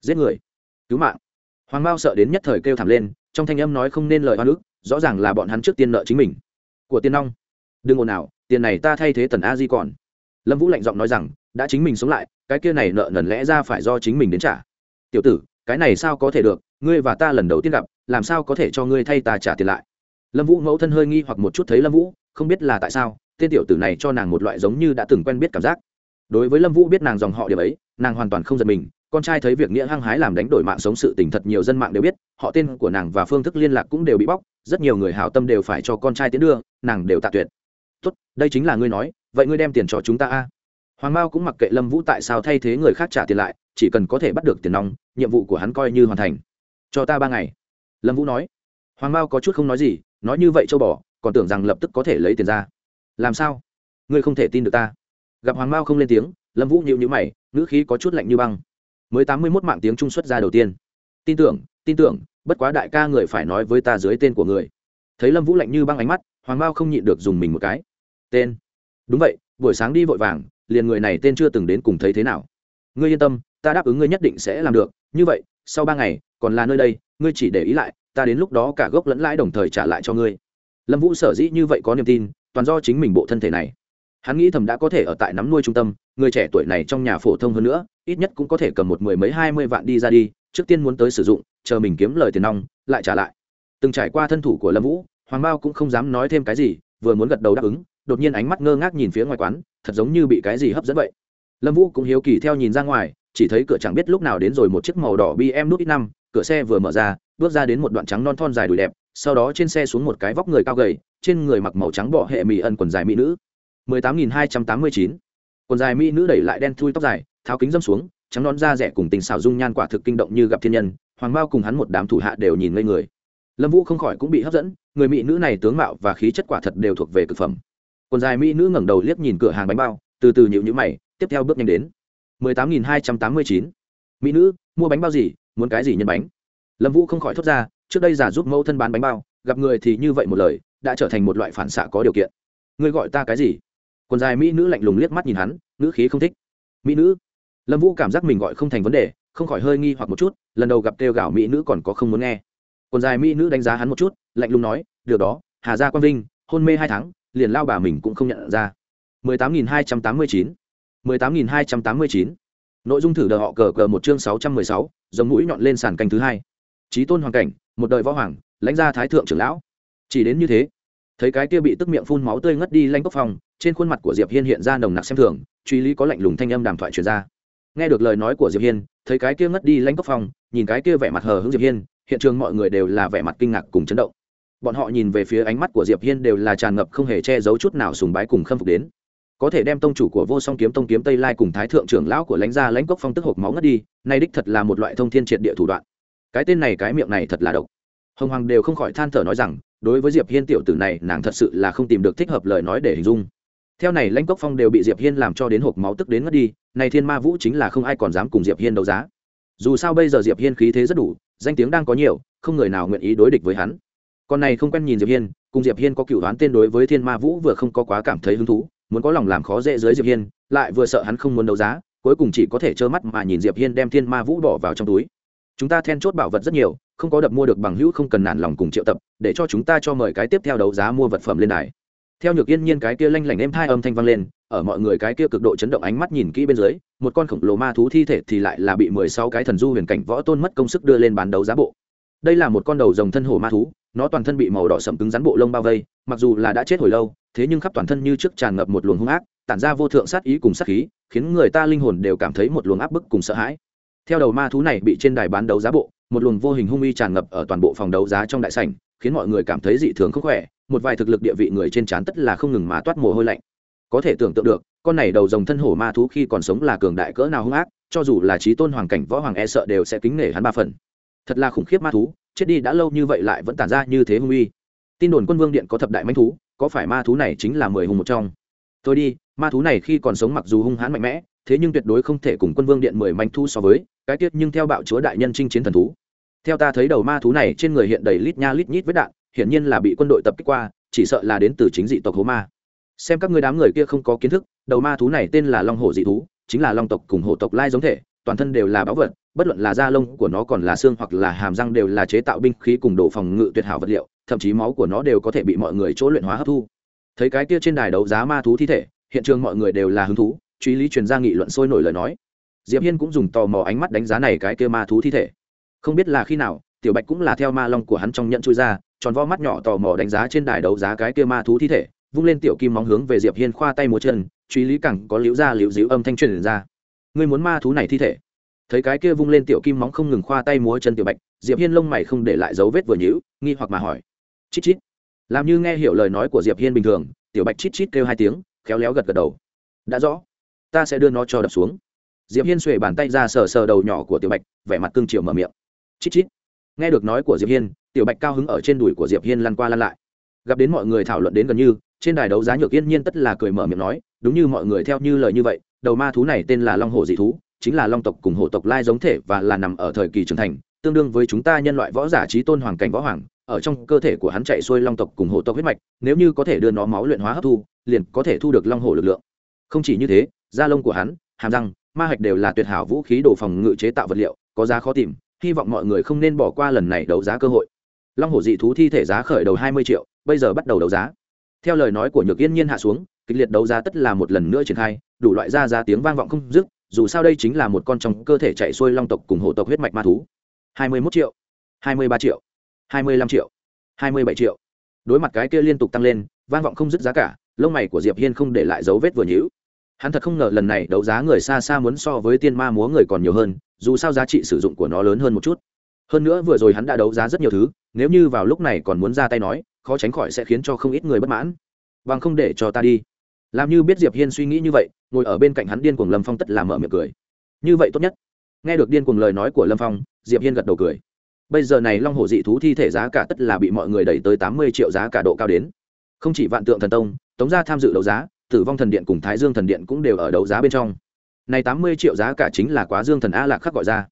Giết người. Cứu mạng. Hoàng bao sợ đến nhất thời kêu thảm lên trong thanh âm nói không nên lời hoa nước rõ ràng là bọn hắn trước tiên nợ chính mình. Của tiên long, đừng ồn nào tiền này ta thay thế tần a di còn. Lâm vũ lạnh giọng nói rằng đã chính mình sống lại, cái kia này nợ nần lẽ ra phải do chính mình đến trả. Tiểu tử, cái này sao có thể được, ngươi và ta lần đầu tiên gặp, làm sao có thể cho ngươi thay ta trả tiền lại? Lâm vũ mẫu thân hơi nghi hoặc một chút thấy lâm vũ, không biết là tại sao, tên tiểu tử này cho nàng một loại giống như đã từng quen biết cảm giác. Đối với lâm vũ biết nàng dòng họ điểm ấy, nàng hoàn toàn không giật mình, con trai thấy việc nghĩa hăng hái làm đánh đổi mạng sống sự tình thật nhiều dân mạng đều biết, họ tên của nàng và phương thức liên lạc cũng đều bị bóc, rất nhiều người hảo tâm đều phải cho con trai tiến đưa, nàng đều tạ tuyệt. Tốt, đây chính là ngươi nói, vậy ngươi đem tiền cho chúng ta a? Hoàng mao cũng mặc kệ lâm vũ tại sao thay thế người khác trả tiền lại, chỉ cần có thể bắt được tiền nong, nhiệm vụ của hắn coi như hoàn thành. Cho ta ba ngày. Lâm vũ nói. Hoàng mao có chút không nói gì, nói như vậy châu bỏ còn tưởng rằng lập tức có thể lấy tiền ra. Làm sao? Ngươi không thể tin được ta. Gặp hoàng mao không lên tiếng, lâm vũ nhịu nhữ mày, ngữ khí có chút lạnh như băng. Mới tám mươi mốt mạng tiếng trung xuất ra đầu tiên. Tin tưởng tin tưởng, bất quá đại ca người phải nói với ta dưới tên của người. Thấy lâm vũ lạnh như băng ánh mắt, hoàng mao không nhịn được dùng mình một cái. Tên. Đúng vậy, buổi sáng đi vội vàng liền người này tên chưa từng đến cùng thấy thế nào. Ngươi yên tâm, ta đáp ứng ngươi nhất định sẽ làm được. Như vậy, sau ba ngày, còn là nơi đây, ngươi chỉ để ý lại, ta đến lúc đó cả gốc lẫn lãi đồng thời trả lại cho ngươi. Lâm vũ sở dĩ như vậy có niềm tin, toàn do chính mình bộ thân thể này. Hắn nghĩ thầm đã có thể ở tại nắm nuôi trung tâm, người trẻ tuổi này trong nhà phổ thông hơn nữa, ít nhất cũng có thể cầm một mười mấy hai mươi vạn đi ra đi, trước tiên muốn tới sử dụng, chờ mình kiếm lời tiền nong, lại trả lại. Từng trải qua thân thủ của lâm vũ, hoàng bao cũng không dám nói thêm cái gì, vừa muốn gật đầu đáp ứng, đột nhiên ánh mắt ngơ ngác nhìn phía ngoài quán thật giống như bị cái gì hấp dẫn vậy. Lâm vũ cũng hiếu kỳ theo nhìn ra ngoài, chỉ thấy cửa chẳng biết lúc nào đến rồi một chiếc màu đỏ bm nút ít năm, cửa xe vừa mở ra, bước ra đến một đoạn trắng non thon dài đùi đẹp, sau đó trên xe xuống một cái vóc người cao gầy, trên người mặc màu trắng bỏ hệ mì ân quần dài mỹ nữ. 18.289. quần dài mỹ nữ đẩy lại đen thui tóc dài, tháo kính dâm xuống, trắng non da rẻ cùng tình xảo dung nhan quả thực kinh động như gặp thiên nhân, hoàng bao cùng hắn một đám thủ hạ đều nhìn ngây người. Lâm vũ không khỏi cũng bị hấp dẫn, người mỹ nữ này tướng mạo và khí chất quả thật đều thuộc về thực phẩm còn dài mỹ nữ ngẩng đầu liếc nhìn cửa hàng bánh bao, từ từ nhịu nhữ mày, tiếp theo bước nhanh đến. 18.289. mỹ nữ, mua bánh bao gì, muốn cái gì nhân bánh? Lâm vũ không khỏi thốt ra, trước đây giả giúp mẫu thân bán bánh bao, gặp người thì như vậy một lời, đã trở thành một loại phản xạ có điều kiện. Ngươi gọi ta cái gì? Còn dài mỹ nữ lạnh lùng liếc mắt nhìn hắn nữ khí không thích. Mỹ nữ. Lâm vũ cảm giác mình gọi không thành vấn đề, không khỏi hơi nghi hoặc một chút, lần đầu gặp kêu gạo mỹ nữ còn có không muốn nghe. Còn dài mỹ nữ đánh giá hắn một chút, lạnh lùng nói, được đó, hà gia quang vinh, hôn mê hai tháng liền lao bà mình cũng không nhận ra. 18.289, 18.289. nội dung thử đờ họ cờ cờ một chương 616, giống mũi nhọn lên sàn canh thứ hai. Trí tôn hoàng cảnh một đời võ hoàng lãnh gia thái thượng trưởng lão. Chỉ đến như thế thấy cái kia bị tức miệng phun máu tươi ngất đi lanh cốc phòng, trên khuôn mặt của diệp hiên hiện ra nồng nặc xem thường truy lý có lạnh lùng thanh âm đàm thoại truyền ra. Nghe được lời nói của diệp hiên thấy cái kia ngất đi lanh cốc phòng, nhìn cái kia vẻ mặt hờ hững diệp hiên hiện trường mọi người đều là vẻ mặt kinh ngạc cùng chấn động bọn họ nhìn về phía ánh mắt của diệp hiên đều là tràn ngập không hề che giấu chút nào sùng bái cùng khâm phục đến. Có thể đem tông chủ của vô song kiếm, tông kiếm tây lai cùng thái thượng trưởng lão của lãnh gia, lãnh cốc phong tức hộp máu ngất đi, nay đích thật là một loại thông thiên triệt địa thủ đoạn. Cái tên này, cái miệng này thật là độc. Hồng hoàng đều không khỏi than thở nói rằng, đối với diệp hiên tiểu tử này, nàng thật sự là không tìm được thích hợp lời nói để hình dung. Theo này, lãnh cốc phong đều bị diệp hiên làm cho đến hộp máu tức đến ngất đi này thiên ma vũ chính là không ai còn dám cùng diệp hiên đấu giá. Dù sao bây giờ diệp hiên khí thế rất đủ, danh tiếng đang có nhiều, không người nào nguyện ý đối địch với hắn con này không quen nhìn diệp hiên, cùng diệp hiên có cựu đoán tên đối với thiên ma vũ vừa không có quá cảm thấy hứng thú, muốn có lòng làm khó dễ dưới diệp hiên, lại vừa sợ hắn không muốn đấu giá, cuối cùng chỉ có thể trơ mắt mà nhìn diệp hiên đem thiên ma vũ bỏ vào trong túi. Chúng ta then chốt bảo vật rất nhiều, không có đập mua được bằng hữu không cần nản lòng cùng triệu tập, để cho chúng ta cho mời cái tiếp theo đấu giá mua vật phẩm lên đài. Theo nhược yên nhiên cái kia lanh lảnh êm thai âm thanh vang lên, ở mọi người cái kia cực độ chấn động ánh mắt nhìn kỹ bên dưới, một con khổng lồ ma thú thi thể thì lại là bị mười sáu cái thần du huyền cảnh võ tôn mất công sức đưa lên bán đấu giá bộ. Đây là một con đầu rồng thân hổ ma thú nó toàn thân bị màu đỏ sậm cứng rắn bộ lông bao vây, mặc dù là đã chết hồi lâu, thế nhưng khắp toàn thân như trước tràn ngập một luồng hung ác, tản ra vô thượng sát ý cùng sát khí, khiến người ta linh hồn đều cảm thấy một luồng áp bức cùng sợ hãi. Theo đầu ma thú này bị trên đài bán đấu giá bộ, một luồng vô hình hung uy tràn ngập ở toàn bộ phòng đấu giá trong đại sảnh, khiến mọi người cảm thấy dị thường không khỏe, một vài thực lực địa vị người trên trán tất là không ngừng mà toát mồ hôi lạnh. Có thể tưởng tượng được, con này đầu rồng thân hổ ma thú khi còn sống là cường đại cỡ nào hung ác, cho dù là trí tôn hoàng cảnh võ hoàng e sợ đều sẽ kính nể hắn ba phần. Thật là khủng khiếp ma thú chết đi đã lâu như vậy lại vẫn tản ra như thế hung uy. Tin đồn quân vương điện có thập đại manh thú, có phải ma thú này chính là mười hùng một trong? Tôi đi, ma thú này khi còn sống mặc dù hung hãn mạnh mẽ, thế nhưng tuyệt đối không thể cùng quân vương điện mười manh thú so với, cái tiết nhưng theo bạo chúa đại nhân chinh chiến thần thú. Theo ta thấy đầu ma thú này trên người hiện đầy lít nha lít nhít với đạn, hiển nhiên là bị quân đội tập kích qua, chỉ sợ là đến từ chính dị tộc hố ma. Xem các người đám người kia không có kiến thức, đầu ma thú này tên là long hổ dị thú, chính là long tộc cùng hổ tộc lai giống thể, toàn thân đều là báu vật bất luận là da lông của nó còn là xương hoặc là hàm răng đều là chế tạo binh khí cùng đồ phòng ngự tuyệt hảo vật liệu, thậm chí máu của nó đều có thể bị mọi người chỗ luyện hóa hấp thu. Thấy cái kia trên đài đấu giá ma thú thi thể, hiện trường mọi người đều là hứng thú, truy lý truyền ra nghị luận sôi nổi lời nói. Diệp hiên cũng dùng tò mò ánh mắt đánh giá này cái kia ma thú thi thể. Không biết là khi nào, tiểu bạch cũng là theo ma long của hắn trong nhận chui ra, tròn vo mắt nhỏ tò mò đánh giá trên đài đấu giá cái kia ma thú thi thể, vung lên tiểu kim móng hướng về diệp hiên khoa tay múa chân, truy lý cẳng có liễu ra liễu díu âm thanh truyền ra. Ngươi muốn ma thú này thi thể? Thấy cái kia vung lên tiểu kim móng không ngừng khoa tay múa chân tiểu bạch, diệp hiên lông mày không để lại dấu vết vừa nhíu, nghi hoặc mà hỏi. Chít chít. Làm như nghe hiểu lời nói của diệp hiên bình thường, tiểu bạch chít chít kêu hai tiếng, khéo léo gật gật đầu. Đã rõ. Ta sẽ đưa nó cho đập xuống. Diệp hiên xuề bàn tay ra sờ sờ đầu nhỏ của tiểu bạch, vẻ mặt cương chiều mở miệng. Chít chít. Nghe được nói của diệp hiên, tiểu bạch cao hứng ở trên đùi của diệp hiên lăn qua lăn lại. Gặp đến mọi người thảo luận đến gần như, trên đài đấu giá nhược yên nhiên tất là cười mở miệng nói, đúng như mọi người theo như lời như vậy, đầu ma thú này tên là long hổ dị thú chính là long tộc cùng hộ tộc lai giống thể và là nằm ở thời kỳ trưởng thành, tương đương với chúng ta nhân loại võ giả trí tôn hoàng cảnh võ hoàng, ở trong cơ thể của hắn chạy xuôi long tộc cùng hộ tộc huyết mạch, nếu như có thể đưa nó máu luyện hóa hấp thu, liền có thể thu được long hổ lực lượng. Không chỉ như thế, da lông của hắn, hàm răng, ma hạch đều là tuyệt hảo vũ khí đồ phòng ngự chế tạo vật liệu, có giá khó tìm, hy vọng mọi người không nên bỏ qua lần này đấu giá cơ hội. Long hổ dị thú thi thể giá khởi đầu hai mươi triệu, bây giờ bắt đầu đấu giá. Theo lời nói của nhược yên nhiên hạ xuống, kịch liệt đấu giá tất là một lần nữa triển khai, đủ loại ra giá tiếng vang vọng không dứt dù sao đây chính là một con trong cơ thể chạy xuôi long tộc cùng hổ tộc huyết mạch ma thú. Hai mươi mốt triệu, hai mươi ba triệu, hai mươi lăm triệu, hai mươi bảy triệu. Đối mặt cái kia liên tục tăng lên, vang vọng không dứt giá cả, lông mày của diệp hiên không để lại dấu vết vừa nhữ hắn thật không ngờ lần này đấu giá người xa xa muốn so với tiên ma múa người còn nhiều hơn, dù sao giá trị sử dụng của nó lớn hơn một chút. Hơn nữa vừa rồi hắn đã đấu giá rất nhiều thứ, nếu như vào lúc này còn muốn ra tay nói, khó tránh khỏi sẽ khiến cho không ít người bất mãn. Bằng không để cho ta đi làm như biết diệp hiên suy nghĩ như vậy, ngồi ở bên cạnh hắn điên cuồng lâm phong tất là mở miệng cười. Như vậy tốt nhất. Nghe được điên cuồng lời nói của lâm phong, diệp hiên gật đầu cười. Bây giờ này long hổ dị thú thi thể giá cả tất là bị mọi người đẩy tới tám mươi triệu giá cả độ cao đến. Không chỉ vạn tượng thần tông, tống gia tham dự đấu giá, tử vong thần điện cùng thái dương thần điện cũng đều ở đấu giá bên trong. Này tám mươi triệu giá cả chính là quá dương thần a lạc khắc gọi ra.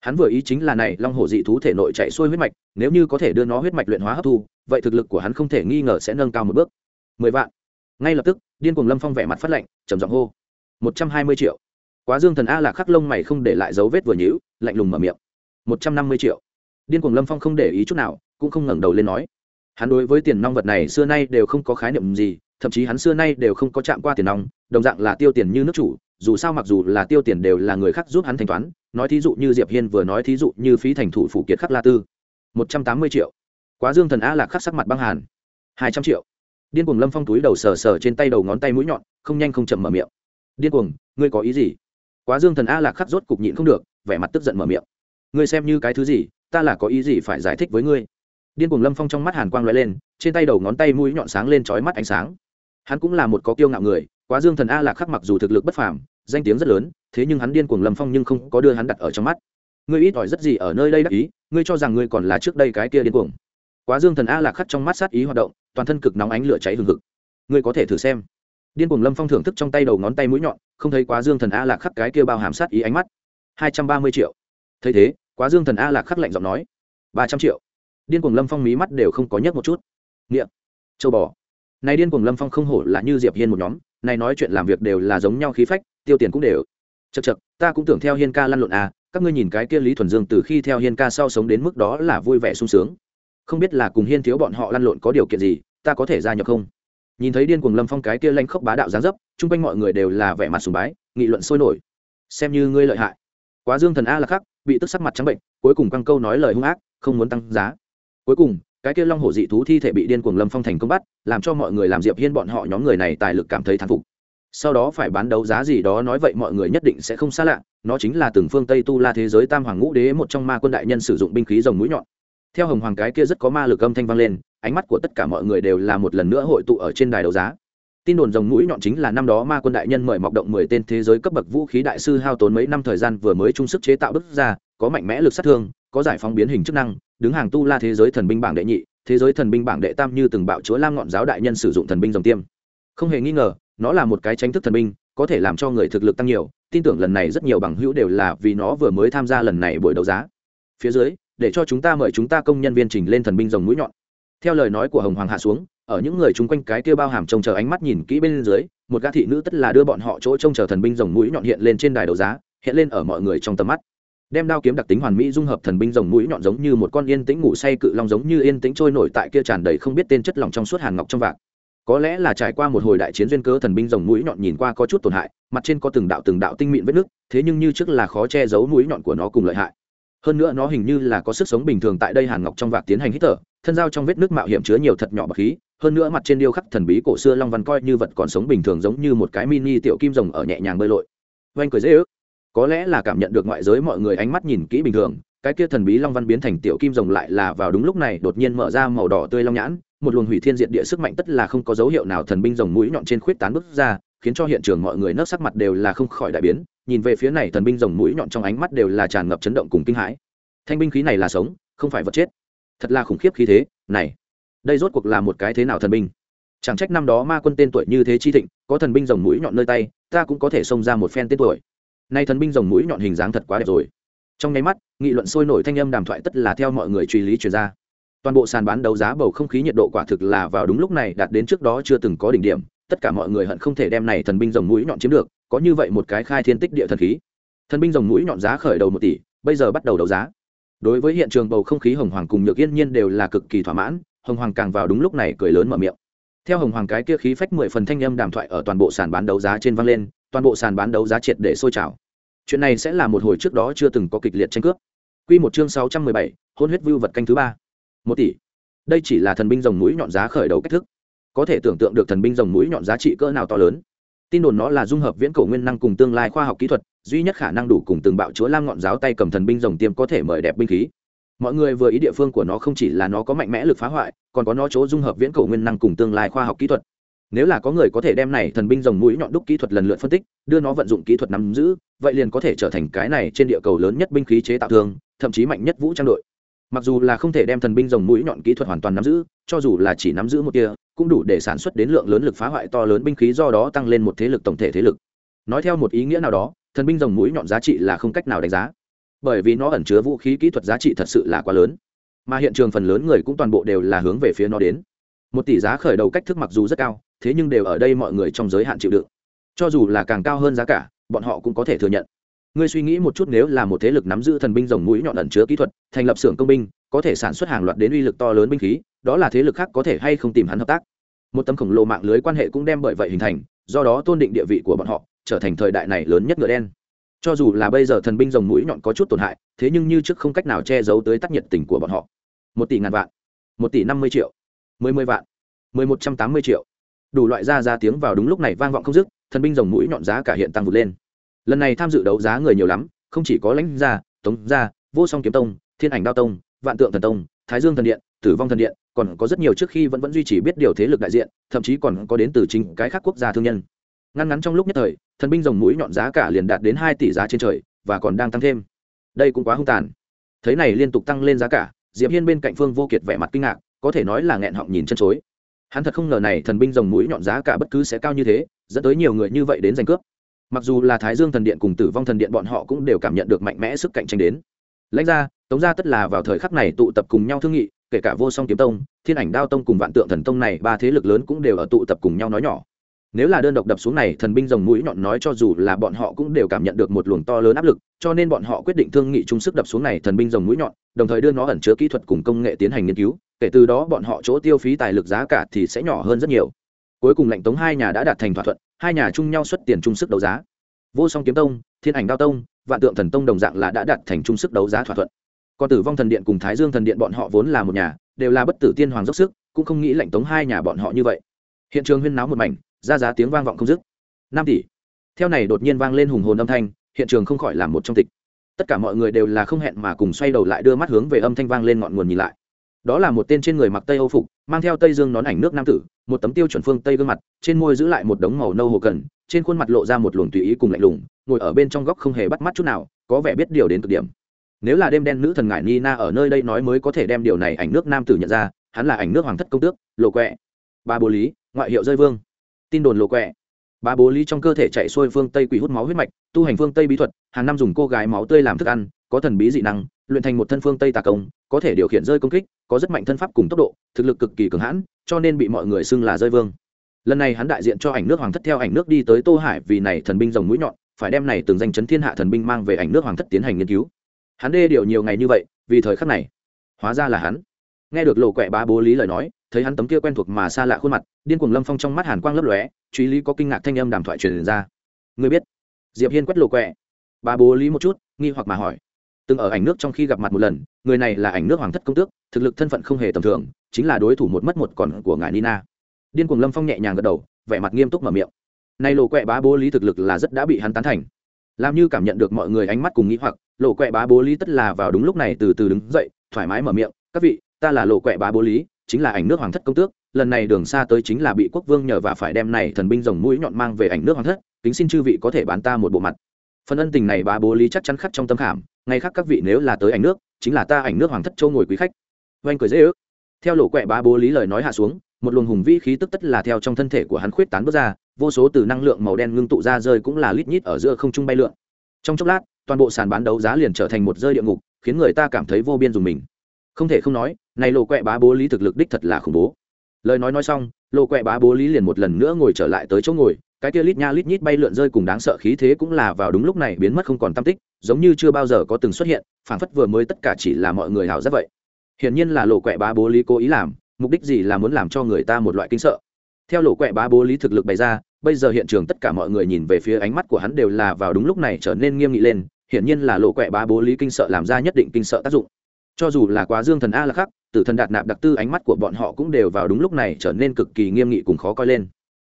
Hắn vừa ý chính là này long hổ dị thú thể nội chạy xuôi huyết mạch, nếu như có thể đưa nó huyết mạch luyện hóa hấp thu, vậy thực lực của hắn không thể nghi ngờ sẽ nâng cao một bước. mười vạn. Ngay lập tức điên cuồng lâm phong vẻ mặt phát lạnh, trầm giọng hô, một trăm hai mươi triệu. Quá dương thần a lạc khắc lông mày không để lại dấu vết vừa nhữ lạnh lùng mở miệng, một trăm năm mươi triệu. Điên cuồng lâm phong không để ý chút nào, cũng không ngẩng đầu lên nói, hắn đối với tiền nong vật này xưa nay đều không có khái niệm gì, thậm chí hắn xưa nay đều không có chạm qua tiền nong, đồng dạng là tiêu tiền như nước chủ, dù sao mặc dù là tiêu tiền đều là người khác giúp hắn thanh toán, nói thí dụ như diệp hiên vừa nói thí dụ như phí thành thủ phủ kiệt khắc la tư. Một trăm tám mươi triệu. Quá dương thần a lạc khắc sắc mặt băng hàn. Hai trăm triệu điên cuồng lâm phong túi đầu sờ sờ trên tay đầu ngón tay mũi nhọn, không nhanh không chậm mở miệng. Điên cuồng, ngươi có ý gì? Quá dương thần a lạc khắc rốt cục nhịn không được, vẻ mặt tức giận mở miệng. Ngươi xem như cái thứ gì, ta là có ý gì phải giải thích với ngươi? Điên cuồng lâm phong trong mắt hàn quang lóe lên, trên tay đầu ngón tay mũi nhọn sáng lên trói mắt ánh sáng. Hắn cũng là một có kiêu ngạo người, quá dương thần a lạc khắc mặc dù thực lực bất phàm, danh tiếng rất lớn, thế nhưng hắn điên cuồng lâm phong nhưng không có đưa hắn đặt ở trong mắt. Ngươi ít ỏi rất gì ở nơi đây đắc ý, ngươi cho rằng ngươi còn là trước đây cái kia điên cuồng quá dương thần a lạc khắc trong mắt sát ý hoạt động, toàn thân cực nóng ánh lửa cháy hừng hực. Ngươi có thể thử xem. Điên cuồng lâm phong thưởng thức trong tay đầu ngón tay mũi nhọn, không thấy quá dương thần a lạc khắc cái kia bao hàm sát ý ánh mắt. Hai trăm ba mươi triệu. Thấy thế, quá dương thần a lạc khắc lạnh giọng nói. Ba trăm triệu. Điên cuồng lâm phong mí mắt đều không có nhất một chút. Nghĩa. Châu bò. Này điên cuồng lâm phong không hổ là như diệp hiên một nhóm, này nói chuyện làm việc đều là giống nhau khí phách, tiêu tiền cũng đều. Chật chật ta cũng tưởng theo hiên ca lăn lộn à các ngươi nhìn cái kia lý thuần dương từ khi theo hiên ca sau sống đến mức đó là vui vẻ sung sướng không biết là cùng hiên thiếu bọn họ lăn lộn có điều kiện gì, ta có thể gia nhập không? Nhìn thấy điên cuồng lâm phong cái kia lanh khốc bá đạo giáng dấp, chung quanh mọi người đều là vẻ mặt sùng bái, nghị luận sôi nổi. Xem như ngươi lợi hại. Quá dương thần a là khắc, bị tức sắc mặt trắng bệnh, cuối cùng căng câu nói lời hung ác, không muốn tăng giá. Cuối cùng, cái kia long hổ dị thú thi thể bị điên cuồng lâm phong thành công bắt, làm cho mọi người làm diệp hiên bọn họ nhóm người này tài lực cảm thấy thán phục. Sau đó phải bán đấu giá gì đó nói vậy mọi người nhất định sẽ không xa lạ, nó chính là từng phương tây tu la thế giới tam hoàng ngũ đế, một trong ma quân đại nhân sử dụng binh khí rồng mũi nhọn theo hồng hoàng cái kia rất có ma lực âm thanh vang lên, ánh mắt của tất cả mọi người đều là một lần nữa hội tụ ở trên đài đấu giá. Tin đồn rồng mũi nhọn chính là năm đó ma quân đại nhân mời mọc động mười tên thế giới cấp bậc vũ khí đại sư hao tốn mấy năm thời gian vừa mới trung sức chế tạo bức ra, có mạnh mẽ lực sát thương, có giải phóng biến hình chức năng, đứng hàng tu la thế giới thần binh bảng đệ nhị, thế giới thần binh bảng đệ tam như từng bạo chúa lam ngọn giáo đại nhân sử dụng thần binh dòng tiêm. Không hề nghi ngờ, nó là một cái tranh thức thần binh, có thể làm cho người thực lực tăng nhiều, tin tưởng lần này rất nhiều bằng hữu đều là vì nó vừa mới tham gia lần này buổi đấu giá. Phía dưới để cho chúng ta mời chúng ta công nhân viên trình lên thần binh rồng mũi nhọn. Theo lời nói của hồng hoàng hạ xuống, ở những người chung quanh cái kia bao hàm trông chờ ánh mắt nhìn kỹ bên dưới, một gã thị nữ tất là đưa bọn họ chỗ trông chờ thần binh rồng mũi nhọn hiện lên trên đài đấu giá, hiện lên ở mọi người trong tầm mắt. Đem đao kiếm đặc tính hoàn mỹ dung hợp thần binh rồng mũi nhọn giống như một con yên tĩnh ngủ say cự long giống như yên tĩnh trôi nổi tại kia tràn đầy không biết tên chất lỏng trong suốt hàn ngọc trong vạc. Có lẽ là trải qua một hồi đại chiến duyên cơ thần binh rồng mũi nhọn nhìn qua có chút tổn hại, mặt trên có từng đạo từng đạo tinh mịn vết nước thế nhưng như trước là khó che giấu mũi nhọn của nó cùng lợi hại hơn nữa nó hình như là có sức sống bình thường tại đây hàn ngọc trong vạc tiến hành hít thở, thân dao trong vết nước mạo hiểm chứa nhiều thật nhỏ bậc khí, hơn nữa mặt trên điêu khắc thần bí cổ xưa long văn coi như vật còn sống bình thường giống như một cái mini tiểu kim rồng ở nhẹ nhàng bơi lội. Oanh cười dễ ước. Có lẽ là cảm nhận được ngoại giới mọi người ánh mắt nhìn kỹ bình thường, cái kia thần bí long văn biến thành tiểu kim rồng lại là vào đúng lúc này đột nhiên mở ra màu đỏ tươi long nhãn, một luồng hủy thiên diện địa sức mạnh tất là không có dấu hiệu nào thần binh rồng mũi nhọn trên khuyết tán bước ra khiến cho hiện trường mọi người nấc sắc mặt đều là không khỏi đại biến, nhìn về phía này thần binh rồng mũi nhọn trong ánh mắt đều là tràn ngập chấn động cùng kinh hãi. Thanh binh khí này là sống, không phải vật chết. Thật là khủng khiếp khí thế, này, đây rốt cuộc là một cái thế nào thần binh? Chẳng trách năm đó ma quân tên tuổi như thế chi thịnh, có thần binh rồng mũi nhọn nơi tay, ta cũng có thể xông ra một phen tên tuổi. Nay thần binh rồng mũi nhọn hình dáng thật quá đẹp rồi. Trong nháy mắt, nghị luận sôi nổi thanh âm đàm thoại tất là theo mọi người truy lý truyền ra. Toàn bộ sàn bán đấu giá bầu không khí nhiệt độ quả thực là vào đúng lúc này, đạt đến trước đó chưa từng có đỉnh điểm tất cả mọi người hận không thể đem này thần binh rồng mũi nhọn chiếm được có như vậy một cái khai thiên tích địa thần khí. Thần binh rồng mũi nhọn giá khởi đầu một tỷ bây giờ bắt đầu đấu giá. Đối với hiện trường bầu không khí hồng hoàng cùng nhược yên nhiên đều là cực kỳ thỏa mãn hồng hoàng càng vào đúng lúc này cười lớn mở miệng. Theo hồng hoàng cái kia khí phách mười phần thanh âm đàm thoại ở toàn bộ sàn bán đấu giá trên vang lên toàn bộ sàn bán đấu giá triệt để sôi trào. Chuyện này sẽ là một hồi trước đó chưa từng có kịch liệt tranh cướp. Quy một chương sáu trăm mười bảy, hôn huyết vưu vật canh thứ ba. Một tỷ. Đây chỉ là thần binh rồng mũi nhọn giá khởi đầu cách thức có thể tưởng tượng được thần binh rồng mũi nhọn giá trị cỡ nào to lớn. Tin đồn nó là dung hợp viễn cổ nguyên năng cùng tương lai khoa học kỹ thuật duy nhất khả năng đủ cùng từng bạo chúa lam ngọn giáo tay cầm thần binh rồng tiêm có thể mời đẹp binh khí. Mọi người vừa ý địa phương của nó không chỉ là nó có mạnh mẽ lực phá hoại còn có nó chỗ dung hợp viễn cổ nguyên năng cùng tương lai khoa học kỹ thuật. Nếu là có người có thể đem này thần binh rồng mũi nhọn đúc kỹ thuật lần lượt phân tích đưa nó vận dụng kỹ thuật nắm giữ vậy liền có thể trở thành cái này trên địa cầu lớn nhất binh khí chế tạo thường, thậm chí mạnh nhất vũ trang đội. Mặc dù là không thể đem thần binh rồng mũi nhọn kỹ thuật hoàn toàn nắm giữ cho dù là chỉ nắm giữ một kia cũng đủ để sản xuất đến lượng lớn lực phá hoại to lớn binh khí, do đó tăng lên một thế lực tổng thể thế lực. Nói theo một ý nghĩa nào đó, thần binh rồng mũi nhọn giá trị là không cách nào đánh giá. Bởi vì nó ẩn chứa vũ khí kỹ thuật giá trị thật sự là quá lớn. Mà hiện trường phần lớn người cũng toàn bộ đều là hướng về phía nó đến. Một tỷ giá khởi đầu cách thức mặc dù rất cao, thế nhưng đều ở đây mọi người trong giới hạn chịu đựng. Cho dù là càng cao hơn giá cả, bọn họ cũng có thể thừa nhận. Ngươi suy nghĩ một chút nếu là một thế lực nắm giữ thần binh rồng mũi nhọn ẩn chứa kỹ thuật, thành lập xưởng công binh, có thể sản xuất hàng loạt đến uy lực to lớn binh khí, đó là thế lực khác có thể hay không tìm hắn hợp tác? Một tấm khổng lồ mạng lưới quan hệ cũng đem bởi vậy hình thành, do đó tôn định địa vị của bọn họ, trở thành thời đại này lớn nhất ngựa đen. Cho dù là bây giờ thần binh rồng mũi nhọn có chút tổn hại, thế nhưng như trước không cách nào che giấu tới tác nhiệt tình của bọn họ. Một tỷ ngàn vạn, một tỷ năm mươi triệu, mười mươi vạn, mười một trăm tám mươi triệu. Đủ loại ra ra tiếng vào đúng lúc này vang vọng không dứt, thần binh rồng mũi nhọn giá cả hiện tăng vượt lên. Lần này tham dự đấu giá người nhiều lắm, không chỉ có lãnh gia, tống gia, vô song kiếm tông, thiên ảnh đao tông, vạn tượng thần tông, thái dương thần điện, tử vong thần điện còn có rất nhiều trước khi vẫn vẫn duy trì biết điều thế lực đại diện, thậm chí còn có đến từ chính cái khác quốc gia thương nhân. Ngăn ngắn trong lúc nhất thời, thần binh rồng mũi nhọn giá cả liền đạt đến hai tỷ giá trên trời, và còn đang tăng thêm. Đây cũng quá hung tàn. Thấy này liên tục tăng lên giá cả, diệp hiên bên cạnh phương vô kiệt vẻ mặt kinh ngạc, có thể nói là nghẹn họng nhìn chân chối. Hắn thật không ngờ này thần binh rồng mũi nhọn giá cả bất cứ sẽ cao như thế, dẫn tới nhiều người như vậy đến giành cướp. Mặc dù là thái dương thần điện cùng tử vong thần điện bọn họ cũng đều cảm nhận được mạnh mẽ sức cạnh tranh đến. Lãnh ra tống ra tất là vào thời khắc này tụ tập cùng nhau thương nghị kể cả vô song kiếm tông, thiên ảnh đao tông cùng vạn tượng thần tông này, ba thế lực lớn cũng đều ở tụ tập cùng nhau nói nhỏ. Nếu là đơn độc đập xuống này, thần binh rồng mũi nhọn nói cho dù là bọn họ cũng đều cảm nhận được một luồng to lớn áp lực, cho nên bọn họ quyết định thương nghị chung sức đập xuống này thần binh rồng mũi nhọn, đồng thời đưa nó ẩn chứa kỹ thuật cùng công nghệ tiến hành nghiên cứu, kể từ đó bọn họ chỗ tiêu phí tài lực giá cả thì sẽ nhỏ hơn rất nhiều. Cuối cùng lệnh tống hai nhà đã đạt thành thỏa thuận, hai nhà chung nhau xuất tiền chung sức đấu giá. Vô song kiếm tông, thiên ảnh đao tông, vạn tượng thần tông đồng dạng là đã đạt thành chung sức đấu giá thỏa thuận còn tử vong thần điện cùng thái dương thần điện bọn họ vốn là một nhà, đều là bất tử tiên hoàng dốc sức, cũng không nghĩ lệnh tống hai nhà bọn họ như vậy. Hiện trường huyên náo một mảnh, ra giá tiếng vang vọng không dứt. Năm tỷ. Theo này đột nhiên vang lên hùng hồn âm thanh, hiện trường không khỏi làm một trong tịch. Tất cả mọi người đều là không hẹn mà cùng xoay đầu lại đưa mắt hướng về âm thanh vang lên ngọn nguồn nhìn lại. Đó là một tên trên người mặc tây âu phục, mang theo tây dương nón ảnh nước nam tử, một tấm tiêu chuẩn phương tây gương mặt, trên môi giữ lại một đống màu nâu hồ cần, trên khuôn mặt lộ ra một luồng tùy ý cùng lạnh lùng, ngồi ở bên trong góc không hề bắt mắt chút nào, có vẻ biết điều đến cực điểm nếu là đêm đen nữ thần ngải nina ở nơi đây nói mới có thể đem điều này ảnh nước nam tử nhận ra, hắn là ảnh nước hoàng thất công tước lộ quẹ. Ba bố lý, ngoại hiệu rơi vương. Tin đồn lộ quẹ. Ba bố lý trong cơ thể chạy xuôi phương tây quỷ hút máu huyết mạch, tu hành phương tây bí thuật, hàng năm dùng cô gái máu tươi làm thức ăn, có thần bí dị năng, luyện thành một thân phương tây tà công, có thể điều khiển rơi công kích, có rất mạnh thân pháp cùng tốc độ, thực lực cực kỳ cường hãn, cho nên bị mọi người xưng là rơi vương. Lần này hắn đại diện cho ảnh nước hoàng thất theo ảnh nước đi tới tô hải vì này thần binh rồng mũi nhọn, phải đem này từng danh chấn thiên hạ thần binh mang về ảnh nước hoàng thất tiến hành nghiên cứu hắn đê điều nhiều ngày như vậy, vì thời khắc này, hóa ra là hắn. Nghe được lộ quẹ bá bố lý lời nói, thấy hắn tấm kia quen thuộc mà xa lạ khuôn mặt, điên cuồng lâm phong trong mắt hàn quang lấp lóe, truy lý có kinh ngạc thanh âm đàm thoại truyền ra. Người biết? Diệp hiên quét lộ quẹ. Bá bố lý một chút, nghi hoặc mà hỏi. Từng ở ảnh nước trong khi gặp mặt một lần, người này là ảnh nước hoàng thất công tước, thực lực thân phận không hề tầm thường, chính là đối thủ một mất một còn của ngài nina. Điên cuồng lâm phong nhẹ nhàng gật đầu, vẻ mặt nghiêm túc mở miệng. Nay lộ quẹ bá bố lý thực lực là rất đã bị hắn tán thành làm như cảm nhận được mọi người ánh mắt cùng nghĩ hoặc, lộ quẹ bá bố lý tất là vào đúng lúc này từ từ đứng dậy, thoải mái mở miệng, các vị, ta là lộ quẹ bá bố lý, chính là ảnh nước hoàng thất công tước, lần này đường xa tới chính là bị quốc vương nhờ và phải đem này thần binh rồng mũi nhọn mang về ảnh nước hoàng thất, kính xin chư vị có thể bán ta một bộ mặt. Phần ân tình này bá bố lý chắc chắn khắc trong tâm khảm ngay khác các vị nếu là tới ảnh nước, chính là ta ảnh nước hoàng thất châu ngồi quý khách. Oanh cười dễ ước. Theo lộ quẹ bá bố lý lời nói hạ xuống, một luồng hùng vĩ khí tức tất là theo trong thân thể của hắn khuyết tán bước ra vô số từ năng lượng màu đen ngưng tụ ra rơi cũng là lít nhít ở giữa không trung bay lượn. Trong chốc lát, toàn bộ sàn bán đấu giá liền trở thành một rơi địa ngục, khiến người ta cảm thấy vô biên dùng mình. Không thể không nói, này lộ quẹ bá bố lý thực lực đích thật là khủng bố. Lời nói nói xong lộ quẹ bá bố lý liền một lần nữa ngồi trở lại tới chỗ ngồi, cái kia lít nha lít nhít bay lượn rơi cùng đáng sợ khí thế cũng là vào đúng lúc này biến mất không còn tâm tích, giống như chưa bao giờ có từng xuất hiện, phảng phất vừa mới tất cả chỉ là mọi người hào rất vậy. Hiển nhiên là lộ quẹ bá bố lý cố ý làm, mục đích gì là muốn làm cho người ta một loại kinh sợ. Theo lộ quẹ bá bố lý thực lực bày ra bây giờ hiện trường tất cả mọi người nhìn về phía ánh mắt của hắn đều là vào đúng lúc này trở nên nghiêm nghị lên, hiển nhiên là lộ quẹ bá bố lý kinh sợ làm ra nhất định kinh sợ tác dụng. Cho dù là quá dương thần a là khắc, tử thần đạt nạp đặc tư ánh mắt của bọn họ cũng đều vào đúng lúc này trở nên cực kỳ nghiêm nghị cùng khó coi lên.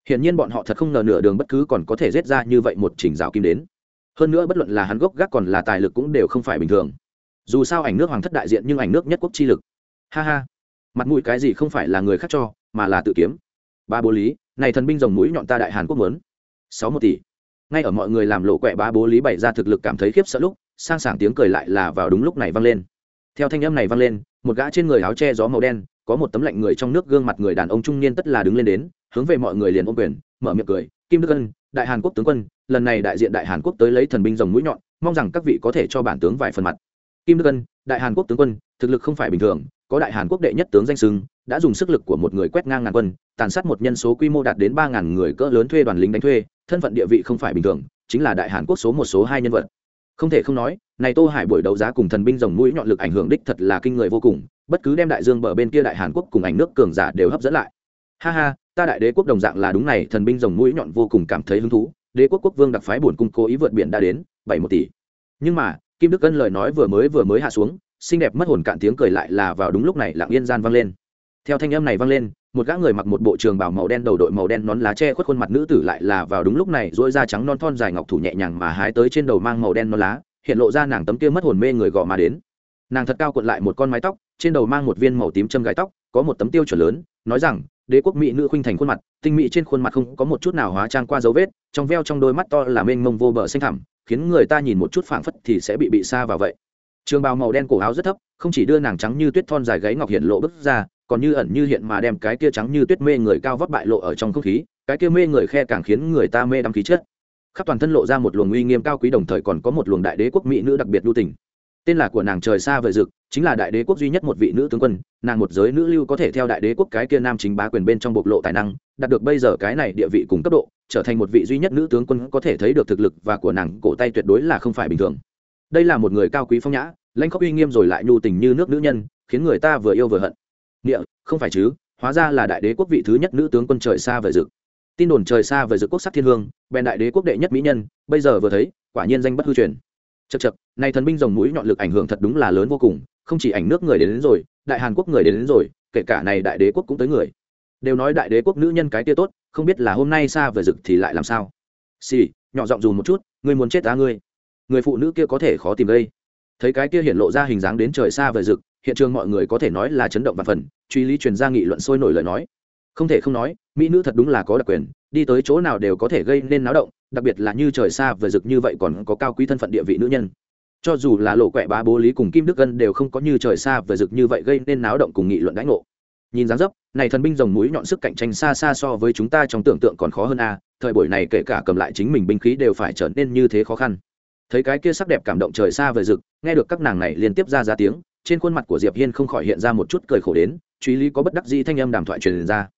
Hiển nhiên bọn họ thật không ngờ nửa đường bất cứ còn có thể giết ra như vậy một chỉnh rào kim đến. Hơn nữa bất luận là hắn gốc gác còn là tài lực cũng đều không phải bình thường. Dù sao ảnh nước hoàng thất đại diện nhưng ảnh nước nhất quốc chi lực. Ha ha. Mặt mũi cái gì không phải là người khác cho, mà là tự kiếm. Ba bố lý này thần binh rồng mũi nhọn ta đại hàn quốc muốn. Sáu một tỷ. Ngay ở mọi người làm lộ quẹ ba bố lý bày ra thực lực cảm thấy khiếp sợ lúc, sang sảng tiếng cười lại là vào đúng lúc này vang lên. Theo thanh âm này vang lên, một gã trên người áo che gió màu đen, có một tấm lạnh người trong nước gương mặt người đàn ông trung niên tất là đứng lên đến, hướng về mọi người liền ôm quyền, mở miệng cười, kim đức ân, đại hàn quốc tướng quân, lần này đại diện đại hàn quốc tới lấy thần binh rồng mũi nhọn, mong rằng các vị có thể cho bản tướng vài phần mặt. Kim đức ân, đại hàn quốc tướng quân, thực lực không phải bình thường có đại hàn quốc đệ nhất tướng danh sưng đã dùng sức lực của một người quét ngang ngàn quân, tàn sát một nhân số quy mô đạt đến ba ngàn người cỡ lớn thuê đoàn lính đánh thuê, thân phận địa vị không phải bình thường, chính là đại hàn quốc số một số hai nhân vật. Không thể không nói, này tô hải buổi đấu giá cùng thần binh rồng mũi nhọn lực ảnh hưởng đích thật là kinh người vô cùng, bất cứ đem đại dương bờ bên kia đại hàn quốc cùng ảnh nước cường giả đều hấp dẫn lại. Ha ha, ta đại đế quốc đồng dạng là đúng này, thần binh rồng mũi nhọn vô cùng cảm thấy hứng thú, đế quốc quốc vương đặc phái buồn cung cố ý vượt biển đã đến, bảy một tỷ. Nhưng mà, kim đức cân lời nói vừa mới vừa mới hạ xuống xinh đẹp mất hồn cạn tiếng cười lại là vào đúng lúc này lặng yên gian vang lên. Theo thanh âm này vang lên, một gã người mặc một bộ trường bảo màu đen đầu đội màu đen nón lá che khuất khuôn mặt nữ tử lại là vào đúng lúc này dỗi da trắng non thon dài ngọc thủ nhẹ nhàng mà hái tới trên đầu mang màu đen nón lá, hiện lộ ra nàng tấm kia mất hồn mê người gò mà đến. Nàng thật cao cuộn lại một con mái tóc, trên đầu mang một viên màu tím châm gái tóc, có một tấm tiêu chuẩn lớn, nói rằng, đế quốc mỹ nữ khuynh thành khuôn mặt, tinh mỹ trên khuôn mặt không có một chút nào hóa trang qua dấu vết, trong veo trong đôi mắt to là mênh mông vô bờ xanh thẳm, khiến người ta nhìn một chút phảng phất thì sẽ bị bị xa vào vậy trường bào màu đen cổ áo rất thấp, không chỉ đưa nàng trắng như tuyết thon dài gáy ngọc hiện lộ bức ra, còn như ẩn như hiện mà đem cái kia trắng như tuyết mê người cao vóc bại lộ ở trong không khí, cái kia mê người khe càng khiến người ta mê đắm khí chất. Khắp toàn thân lộ ra một luồng uy nghiêm cao quý đồng thời còn có một luồng đại đế quốc mỹ nữ đặc biệt lưu tình. Tên là của nàng trời xa vời dực chính là đại đế quốc duy nhất một vị nữ tướng quân, nàng một giới nữ lưu có thể theo đại đế quốc cái kia nam chính bá quyền bên trong bộc lộ tài năng, đạt được bây giờ cái này địa vị cùng cấp độ, trở thành một vị duy nhất nữ tướng quân có thể thấy được thực lực và của nàng cổ tay tuyệt đối là không phải bình thường đây là một người cao quý phong nhã lãnh khóc uy nghiêm rồi lại nhu tình như nước nữ nhân khiến người ta vừa yêu vừa hận. Nghĩa không phải chứ hóa ra là đại đế quốc vị thứ nhất nữ tướng quân trời xa về dực. tin đồn trời xa về dực quốc sắc thiên hương bèn đại đế quốc đệ nhất mỹ nhân bây giờ vừa thấy quả nhiên danh bất hư truyền. Chật chật này thần binh rồng mũi nhọn lực ảnh hưởng thật đúng là lớn vô cùng không chỉ ảnh nước người đến, đến rồi đại hàn quốc người đến, đến rồi kể cả này đại đế quốc cũng tới người. Đều nói đại đế quốc nữ nhân cái tia tốt không biết là hôm nay xa về rực thì lại làm sao. Xì nhỏ giọng dù một chút ngươi muốn chết ta ngươi người phụ nữ kia có thể khó tìm gây. thấy cái kia hiện lộ ra hình dáng đến trời xa về rực, hiện trường mọi người có thể nói là chấn động và phần, truy lý truyền ra nghị luận sôi nổi lời nói. Không thể không nói, mỹ nữ thật đúng là có đặc quyền, đi tới chỗ nào đều có thể gây nên náo động, đặc biệt là như trời xa về rực như vậy còn có cao quý thân phận địa vị nữ nhân. Cho dù là lộ quẹ bá bố lý cùng kim đức gân đều không có như trời xa về rực như vậy gây nên náo động cùng nghị luận đánh ngộ. Nhìn dáng dấp, này thần binh rồng mũi nhọn sức cạnh tranh xa xa so với chúng ta trong tưởng tượng còn khó hơn a, thời buổi này kể cả cầm lại chính mình binh khí đều phải trở nên như thế khó khăn thấy cái kia sắc đẹp cảm động trời xa về rực, nghe được các nàng này liên tiếp ra ra tiếng, trên khuôn mặt của diệp hiên không khỏi hiện ra một chút cười khổ đến, truy lý có bất đắc dĩ thanh âm đàm thoại truyền ra.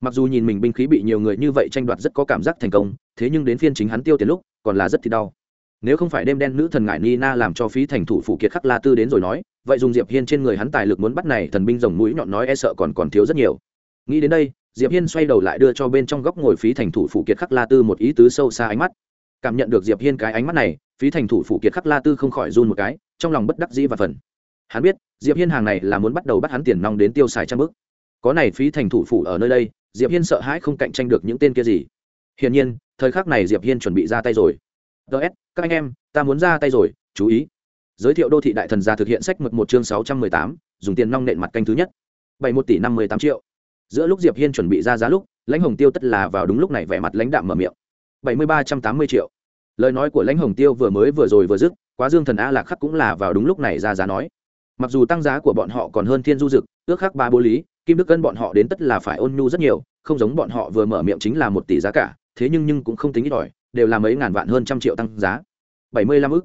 Mặc dù nhìn mình binh khí bị nhiều người như vậy tranh đoạt rất có cảm giác thành công, thế nhưng đến phiên chính hắn tiêu tiền lúc, còn là rất thì đau. Nếu không phải đêm đen nữ thần ngải nina làm cho phí thành thủ phụ kiệt khắc la tư đến rồi nói, vậy dùng diệp hiên trên người hắn tài lực muốn bắt này thần binh rồng mũi nhọn nói e sợ còn còn thiếu rất nhiều. Nghĩ đến đây, diệp hiên xoay đầu lại đưa cho bên trong góc ngồi phí thành thủ phụ kiệt khắc la tư một ý tứ sâu xa ánh mắt cảm nhận được diệp hiên cái ánh mắt này, phí thành thủ phủ kiệt khắc la tư không khỏi run một cái, trong lòng bất đắc dĩ và phần. Hắn biết, diệp hiên hàng này là muốn bắt đầu bắt hắn tiền nong đến tiêu xài trăm bước có này phí thành thủ phủ ở nơi đây, diệp hiên sợ hãi không cạnh tranh được những tên kia gì. Hiển nhiên, thời khắc này diệp hiên chuẩn bị ra tay rồi. Ts các anh em, ta muốn ra tay rồi, chú ý. Giới thiệu đô thị đại thần gia thực hiện sách mực một chương sáu trăm mười tám, dùng tiền nong nện mặt canh thứ nhất. Bảy một tỷ năm mươi tám triệu. Giữa lúc diệp hiên chuẩn bị ra giá lúc, lãnh hồng tiêu tất là vào đúng lúc này vẻ mặt lãnh đạm mở miệng. Bảy mươi ba trăm tám mươi triệu lời nói của lãnh hồng tiêu vừa mới vừa rồi vừa dứt, quá dương thần a lạc khắc cũng là vào đúng lúc này ra giá nói. Mặc dù tăng giá của bọn họ còn hơn thiên du dực, ước khắc ba bố lý, kim đức cân bọn họ đến tất là phải ôn nhu rất nhiều, không giống bọn họ vừa mở miệng chính là một tỷ giá cả, thế nhưng nhưng cũng không tính ít ỏi đều là mấy ngàn vạn hơn trăm triệu tăng giá. Bảy mươi lăm ức.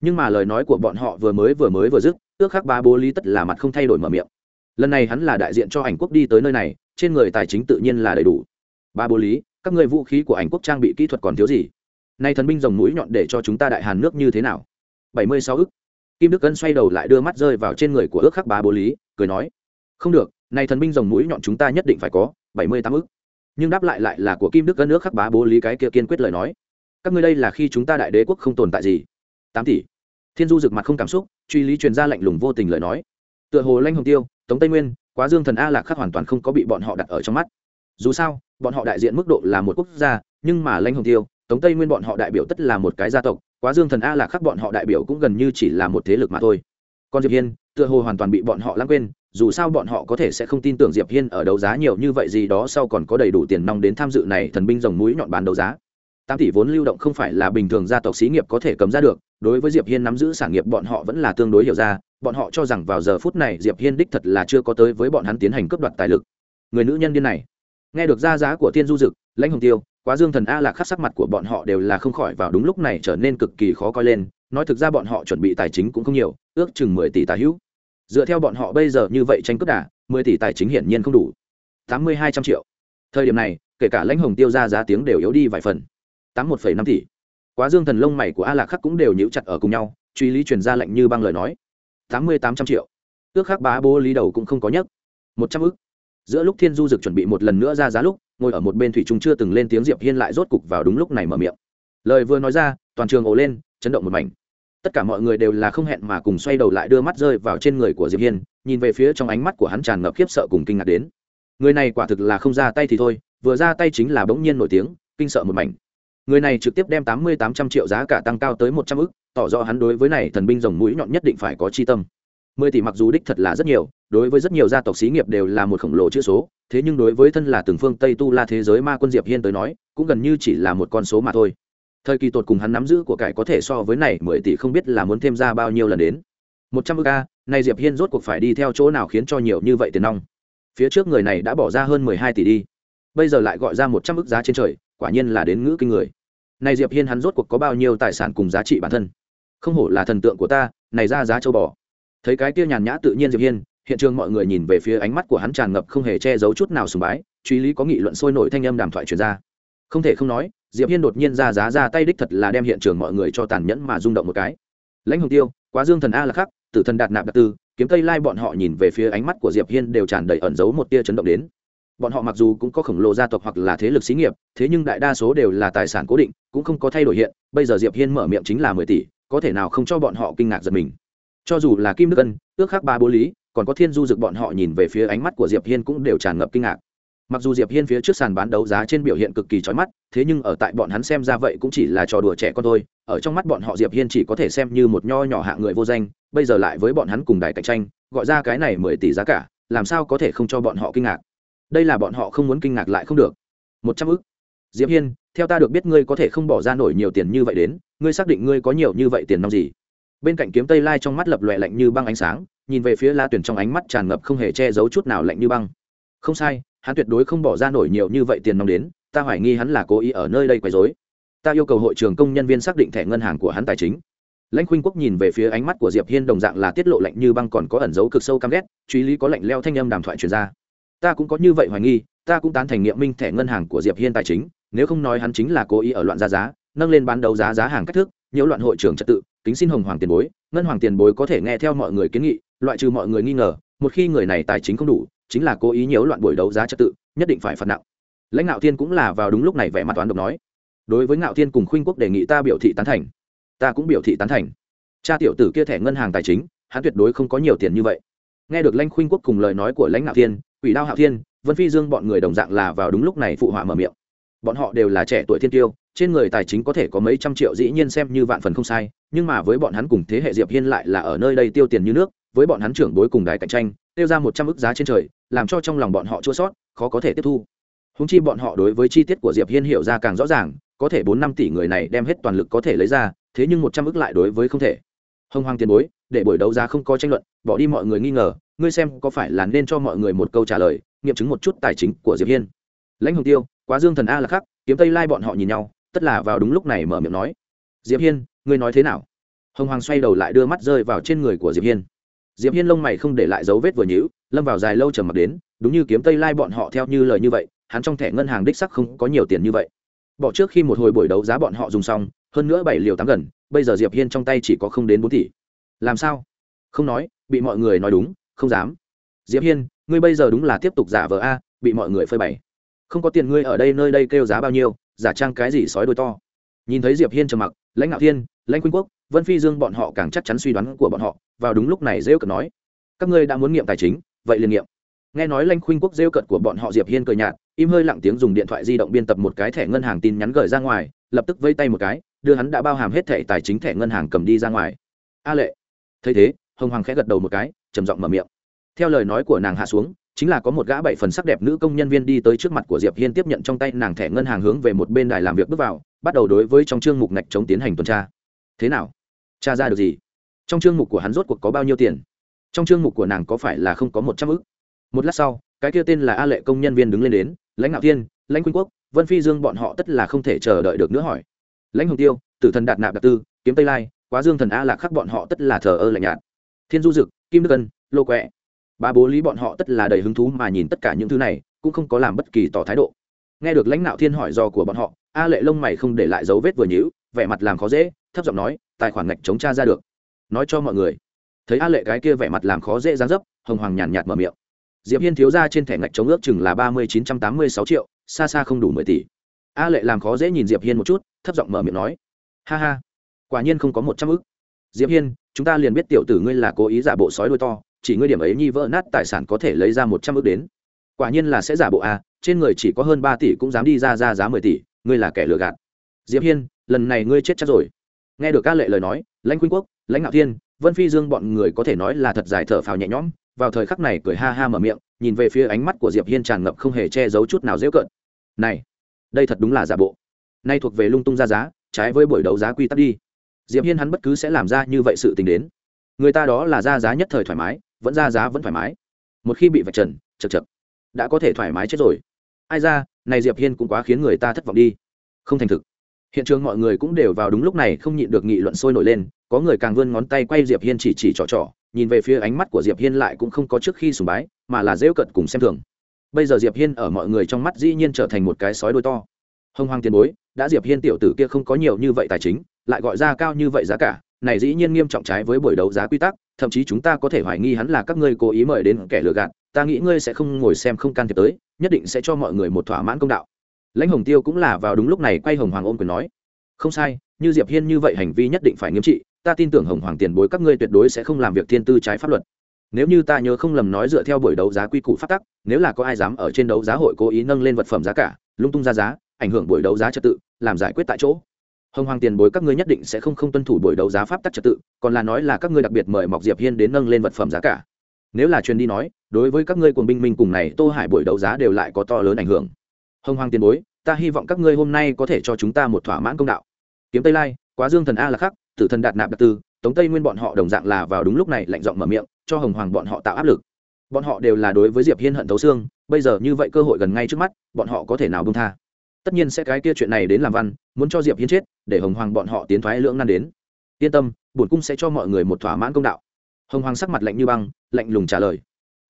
Nhưng mà lời nói của bọn họ vừa mới vừa mới vừa dứt, ước khắc ba bố lý tất là mặt không thay đổi mở miệng. Lần này hắn là đại diện cho ảnh quốc đi tới nơi này, trên người tài chính tự nhiên là đầy đủ. Ba bố lý, các người vũ khí của ảnh quốc trang bị kỹ thuật còn thiếu gì? Nay thần binh rồng mũi nhọn để cho chúng ta đại hàn nước như thế nào? Bảy mươi sáu ức. Kim đức ân xoay đầu lại đưa mắt rơi vào trên người của ước khắc bá bố lý, cười nói, không được, nay thần binh rồng mũi nhọn chúng ta nhất định phải có, bảy mươi tám ức. Nhưng đáp lại lại là của kim đức ân ước khắc bá bố lý cái kia kiên quyết lời nói, các ngươi đây là khi chúng ta đại đế quốc không tồn tại gì. Tám tỷ. Thiên du rực mặt không cảm xúc, truy lý truyền ra lạnh lùng vô tình lời nói, tựa hồ lanh hồng tiêu, tống tây nguyên, quá dương thần a lạc khắc hoàn toàn không có bị bọn họ đặt ở trong mắt. Dù sao, bọn họ đại diện mức độ là một quốc gia, nhưng mà lanh hồng tiêu tống tây nguyên bọn họ đại biểu tất là một cái gia tộc, quá dương thần a là khắc bọn họ đại biểu cũng gần như chỉ là một thế lực mà thôi. Còn diệp hiên, tựa hồ hoàn toàn bị bọn họ lãng quên, dù sao bọn họ có thể sẽ không tin tưởng diệp hiên ở đấu giá nhiều như vậy gì đó sau còn có đầy đủ tiền nong đến tham dự này thần binh rồng mũi nhọn bán đấu giá. Tám tỷ vốn lưu động không phải là bình thường gia tộc xí nghiệp có thể cầm ra được, đối với diệp hiên nắm giữ sản nghiệp bọn họ vẫn là tương đối hiểu ra, bọn họ cho rằng vào giờ phút này diệp hiên đích thật là chưa có tới với bọn hắn tiến hành cướp đoạt tài lực. Người nữ nhân điên này, nghe được ra giá của thiên du dực lãnh hồng tiêu, quá dương thần a lạc khắc sắc mặt của bọn họ đều là không khỏi vào đúng lúc này trở nên cực kỳ khó coi lên, nói thực ra bọn họ chuẩn bị tài chính cũng không nhiều, ước chừng mười tỷ tài hữu. Dựa theo bọn họ bây giờ như vậy tranh cướp đà, mười tỷ tài chính hiển nhiên không đủ. Tám mươi hai trăm triệu. Thời điểm này, kể cả lãnh hồng tiêu ra giá tiếng đều yếu đi vài phần. Tám một phẩy năm tỷ. Quá dương thần lông mày của a lạc khắc cũng đều nhíu chặt ở cùng nhau, truy lý truyền ra lệnh như băng lời nói. Tám mươi tám trăm triệu. Ước khắc bá bố lý đầu cũng không có nhất. Một trăm ước giữa lúc thiên du dực chuẩn bị một lần nữa ra giá lúc ngồi ở một bên thủy trung chưa từng lên tiếng diệp hiên lại rốt cục vào đúng lúc này mở miệng. Lời vừa nói ra, toàn trường ồ lên, chấn động một mảnh. Tất cả mọi người đều là không hẹn mà cùng xoay đầu lại đưa mắt rơi vào trên người của diệp hiên, nhìn về phía trong ánh mắt của hắn tràn ngập khiếp sợ cùng kinh ngạc đến. Người này quả thực là không ra tay thì thôi, vừa ra tay chính là bỗng nhiên nổi tiếng, kinh sợ một mảnh. Người này trực tiếp đem tám mươi tám trăm triệu giá cả tăng cao tới một trăm ức, tỏ rõ hắn đối với này thần binh rồng mũi nhọn nhất định phải có chi tâm mười tỷ mặc dù đích thật là rất nhiều, đối với rất nhiều gia tộc xí nghiệp đều là một khổng lồ chữ số, thế nhưng đối với thân là từng phương tây tu la thế giới ma quân diệp hiên tới nói, cũng gần như chỉ là một con số mà thôi. Thời kỳ tột cùng hắn nắm giữ của cải có thể so với này mười tỷ không biết là muốn thêm ra bao nhiêu lần đến. Một trăm ức này diệp hiên rốt cuộc phải đi theo chỗ nào khiến cho nhiều như vậy tiền nong? Phía trước người này đã bỏ ra hơn mười hai tỷ đi. Bây giờ lại gọi ra một trăm ức giá trên trời, quả nhiên là đến ngữ kinh người. Này diệp hiên hắn rốt cuộc có bao nhiêu tài sản cùng giá trị bản thân? Không hổ là thần tượng của ta, này ra giá châu bò thấy cái kia nhàn nhã tự nhiên diệp hiên, hiện trường mọi người nhìn về phía ánh mắt của hắn tràn ngập không hề che giấu chút nào sùng bái, truy lý có nghị luận sôi nổi thanh âm đàm thoại truyền ra. Không thể không nói, diệp hiên đột nhiên ra giá ra tay đích thật là đem hiện trường mọi người cho tàn nhẫn mà rung động một cái. Lãnh hồng tiêu, quá dương thần a là khắc, tử thần đạt nạp đặc tư, kiếm tây lai bọn họ nhìn về phía ánh mắt của diệp hiên đều tràn đầy ẩn giấu một tia chấn động đến. Bọn họ mặc dù cũng có khổng lồ gia tộc hoặc là thế lực xí nghiệp, thế nhưng đại đa số đều là tài sản cố định, cũng không có thay đổi hiện. Bây giờ diệp hiên mở miệng chính là mười tỷ, có thể nào không cho bọn họ kinh ngạc giật mình? Cho dù là kim đức ân, ước khác ba bố lý, còn có thiên du dực bọn họ nhìn về phía ánh mắt của diệp hiên cũng đều tràn ngập kinh ngạc. Mặc dù diệp hiên phía trước sàn bán đấu giá trên biểu hiện cực kỳ chói mắt, thế nhưng ở tại bọn hắn xem ra vậy cũng chỉ là trò đùa trẻ con thôi, ở trong mắt bọn họ diệp hiên chỉ có thể xem như một nho nhỏ hạng người vô danh, bây giờ lại với bọn hắn cùng đài cạnh tranh, gọi ra cái này mười tỷ giá cả, làm sao có thể không cho bọn họ kinh ngạc? Đây là bọn họ không muốn kinh ngạc lại không được. Một trăm ức. Diệp hiên, theo ta được biết ngươi có thể không bỏ ra nổi nhiều tiền như vậy đến, ngươi xác định ngươi có nhiều như vậy tiền nong gì? Bên cạnh kiếm tây lai trong mắt lập lòe lạnh như băng ánh sáng, nhìn về phía la tuyển trong ánh mắt tràn ngập không hề che giấu chút nào lạnh như băng. Không sai, hắn tuyệt đối không bỏ ra nổi nhiều như vậy tiền nong đến, ta hoài nghi hắn là cố ý ở nơi đây quấy rối. Ta yêu cầu hội trường công nhân viên xác định thẻ ngân hàng của hắn tài chính. Lãnh khuynh quốc nhìn về phía ánh mắt của diệp hiên đồng dạng là tiết lộ lạnh như băng còn có ẩn dấu cực sâu cam ghét, truy lý có lạnh leo thanh âm đàm thoại truyền ra. Ta cũng có như vậy hoài nghi, ta cũng tán thành nghiệm minh thẻ ngân hàng của diệp hiên tài chính, nếu không nói hắn chính là cố ý ở loạn giá giá, nâng lên bán đấu giá giá hàng cách thức, nhiễu loạn hội trường trật tự kính xin hồng hoàng tiền bối, ngân hoàng tiền bối có thể nghe theo mọi người kiến nghị, loại trừ mọi người nghi ngờ, một khi người này tài chính không đủ, chính là cố ý nhiễu loạn buổi đấu giá trật tự, nhất định phải phạt nặng. Lãnh ngạo thiên cũng là vào đúng lúc này vẻ mặt toán độc nói, đối với ngạo thiên cùng khuynh quốc đề nghị ta biểu thị tán thành. Ta cũng biểu thị tán thành. Cha tiểu tử kia thẻ ngân hàng tài chính, hắn tuyệt đối không có nhiều tiền như vậy. Nghe được lãnh khuynh quốc cùng lời nói của lãnh ngạo thiên ủy đao hạo thiên, vân phi dương bọn người đồng dạng là vào đúng lúc này phụ họa mở miệng bọn họ đều là trẻ tuổi thiên tiêu, trên người tài chính có thể có mấy trăm triệu dĩ nhiên xem như vạn phần không sai, nhưng mà với bọn hắn cùng thế hệ diệp hiên lại là ở nơi đây tiêu tiền như nước, với bọn hắn trưởng bối cùng đài cạnh tranh, tiêu ra một trăm ức giá trên trời, làm cho trong lòng bọn họ chua sót, khó có thể tiếp thu. Húng chi bọn họ đối với chi tiết của diệp hiên hiểu ra càng rõ ràng, có thể bốn năm tỷ người này đem hết toàn lực có thể lấy ra, thế nhưng một trăm ức lại đối với không thể. Hông hoang tiền bối, để buổi đấu giá không có tranh luận, bỏ đi mọi người nghi ngờ, ngươi xem có phải là nên cho mọi người một câu trả lời, nghiệm chứng một chút tài chính của diệp hiên. Lãnh hồng tiêu quá dương thần a là khắc kiếm tây lai bọn họ nhìn nhau, tất là vào đúng lúc này mở miệng nói. Diệp hiên, ngươi nói thế nào? Hồng hoàng xoay đầu lại đưa mắt rơi vào trên người của diệp hiên. Diệp hiên lông mày không để lại dấu vết vừa nhữ lâm vào dài lâu trầm mặc đến, đúng như kiếm tây lai bọn họ theo như lời như vậy, hắn trong thẻ ngân hàng đích sắc không có nhiều tiền như vậy. Bỏ trước khi một hồi buổi đấu giá bọn họ dùng xong, hơn nữa bảy liều tám gần, bây giờ diệp hiên trong tay chỉ có không đến bốn tỷ. Làm sao? Không nói, bị mọi người nói đúng, không dám. Diệp hiên, ngươi bây giờ đúng là tiếp tục giả vờ a, bị mọi người phơi bày không có tiền ngươi ở đây nơi đây kêu giá bao nhiêu, giả trang cái gì sói đôi to. Nhìn thấy diệp hiên trầm mặc, lãnh ngạo thiên, lãnh quynh quốc, vân phi dương bọn họ càng chắc chắn suy đoán của bọn họ, vào đúng lúc này rêu cợt nói, các ngươi đã muốn nghiệm tài chính, vậy liền nghiệm. Nghe nói lãnh khuynh quốc rêu cợt của bọn họ, diệp hiên cười nhạt, im hơi lặng tiếng dùng điện thoại di động biên tập một cái thẻ ngân hàng tin nhắn gửi ra ngoài, lập tức vây tay một cái, đưa hắn đã bao hàm hết thẻ tài chính thẻ ngân hàng cầm đi ra ngoài. A lệ. Thấy thế, hồng hoàng khẽ gật đầu một cái, trầm giọng mở miệng. Theo lời nói của nàng hạ xuống chính là có một gã bảy phần sắc đẹp nữ công nhân viên đi tới trước mặt của diệp hiên tiếp nhận trong tay nàng thẻ ngân hàng hướng về một bên đài làm việc bước vào, bắt đầu đối với trong chương mục ngạch chống tiến hành tuần tra. Thế nào? Tra ra được gì? Trong chương mục của hắn rốt cuộc có bao nhiêu tiền? Trong chương mục của nàng có phải là không có một trăm ức? Một lát sau, cái kia tên là a lệ công nhân viên đứng lên đến, lãnh ngạo thiên, lãnh quynh quốc, vân phi dương bọn họ tất là không thể chờ đợi được nữa hỏi. Lãnh hồng tiêu, tử thần đạt nạp đặc tư, kiếm tây lai, quá dương thần a lạc khắc bọn họ tất là thờ ơ lạnh nhạt. Thiên du dực, kim đức ân, lô quẹ ba bố lý bọn họ tất là đầy hứng thú mà nhìn tất cả những thứ này, cũng không có làm bất kỳ tỏ thái độ. Nghe được lãnh đạo thiên hỏi do của bọn họ, a lệ lông mày không để lại dấu vết vừa nhữ vẻ mặt làm khó dễ, thấp giọng nói, tài khoản ngạch chống cha ra được. Nói cho mọi người. Thấy a lệ cái kia vẻ mặt làm khó dễ dáng dấp, hồng hoàng nhàn nhạt mở miệng. Diệp hiên thiếu ra trên thẻ ngạch chống ước chừng là ba mươi chín trăm tám mươi sáu triệu, xa xa không đủ mười tỷ. A lệ làm khó dễ nhìn diệp hiên một chút, thấp giọng mở miệng nói, ha ha, quả nhiên không có một trăm ức. Diệp hiên, chúng ta liền biết tiểu tử ngươi là cố ý giả bộ sói đuôi to chỉ ngươi điểm ấy nhi vỡ nát tài sản có thể lấy ra một trăm ước đến. Quả nhiên là sẽ giả bộ a, trên người chỉ có hơn ba tỷ cũng dám đi ra ra giá mười tỷ, ngươi là kẻ lừa gạt. Diệp hiên, lần này ngươi chết chắc rồi. Nghe được ca lệ lời nói, lãnh quynh quốc, lãnh ngạo thiên, vân phi dương bọn người có thể nói là thật dài thở phào nhẹ nhõm, vào thời khắc này cười ha ha mở miệng, nhìn về phía ánh mắt của diệp hiên tràn ngập không hề che giấu chút nào dễ cận này, đây thật đúng là giả bộ. Nay thuộc về lung tung ra giá, trái với buổi đấu giá quy tắc đi. Diệp hiên hắn bất cứ sẽ làm ra như vậy sự tình đến. Người ta đó là ra giá nhất thời thoải mái vẫn ra giá vẫn thoải mái. Một khi bị vạch trần chật chật đã có thể thoải mái chết rồi. Ai ra, này diệp hiên cũng quá khiến người ta thất vọng đi. Không thành thực. Hiện trường mọi người cũng đều vào đúng lúc này, không nhịn được nghị luận sôi nổi lên, có người càng vươn ngón tay quay diệp hiên chỉ chỉ trỏ trỏ nhìn về phía ánh mắt của diệp hiên lại cũng không có trước khi sùng bái, mà là rêu cận cùng xem thường. Bây giờ diệp hiên ở mọi người trong mắt dĩ nhiên trở thành một cái sói đôi to. Hông hoang tiền bối, đã diệp hiên tiểu tử kia không có nhiều như vậy tài chính, lại gọi ra cao như vậy giá cả, này dĩ nhiên nghiêm trọng trái với buổi đấu giá quy tắc thậm chí chúng ta có thể hoài nghi hắn là các ngươi cố ý mời đến kẻ lừa gạt, ta nghĩ ngươi sẽ không ngồi xem không can thiệp tới, nhất định sẽ cho mọi người một thỏa mãn công đạo. Lãnh hồng tiêu cũng là vào đúng lúc này quay hồng hoàng ôm quyền nói, không sai, như diệp hiên như vậy hành vi nhất định phải nghiêm trị, ta tin tưởng hồng hoàng tiền bối các ngươi tuyệt đối sẽ không làm việc thiên tư trái pháp luật. Nếu như ta nhớ không lầm nói dựa theo buổi đấu giá quy củ phát tắc, nếu là có ai dám ở trên đấu giá hội cố ý nâng lên vật phẩm giá cả, lung tung ra giá, ảnh hưởng buổi đấu giá trật tự, làm giải quyết tại chỗ hồng hoàng tiền bối các ngươi nhất định sẽ không không tuân thủ buổi đấu giá pháp tắc trật tự, còn là nói là các ngươi đặc biệt mời mọc diệp hiên đến nâng lên vật phẩm giá cả. Nếu là truyền đi nói, đối với các ngươi cùng binh minh cùng này tô hải buổi đấu giá đều lại có to lớn ảnh hưởng. Hồng hoàng tiền bối, ta hy vọng các ngươi hôm nay có thể cho chúng ta một thỏa mãn công đạo. Kiếm tây lai, quá dương thần a là khắc, tử thần đạt nạp đặc tư, tống tây nguyên bọn họ đồng dạng là vào đúng lúc này lạnh giọng mở miệng, cho hồng hoàng bọn họ tạo áp lực. Bọn họ đều là đối với diệp hiên hận thấu xương, bây giờ như vậy cơ hội gần ngay trước mắt, bọn họ có thể nào buông tha? Tất nhiên sẽ cái kia chuyện này đến làm văn, muốn cho diệp hiên chết, để hồng hoàng bọn họ tiến thoái lưỡng nan đến. Yên tâm, bổn cung sẽ cho mọi người một thỏa mãn công đạo. Hồng hoàng sắc mặt lạnh như băng, lạnh lùng trả lời.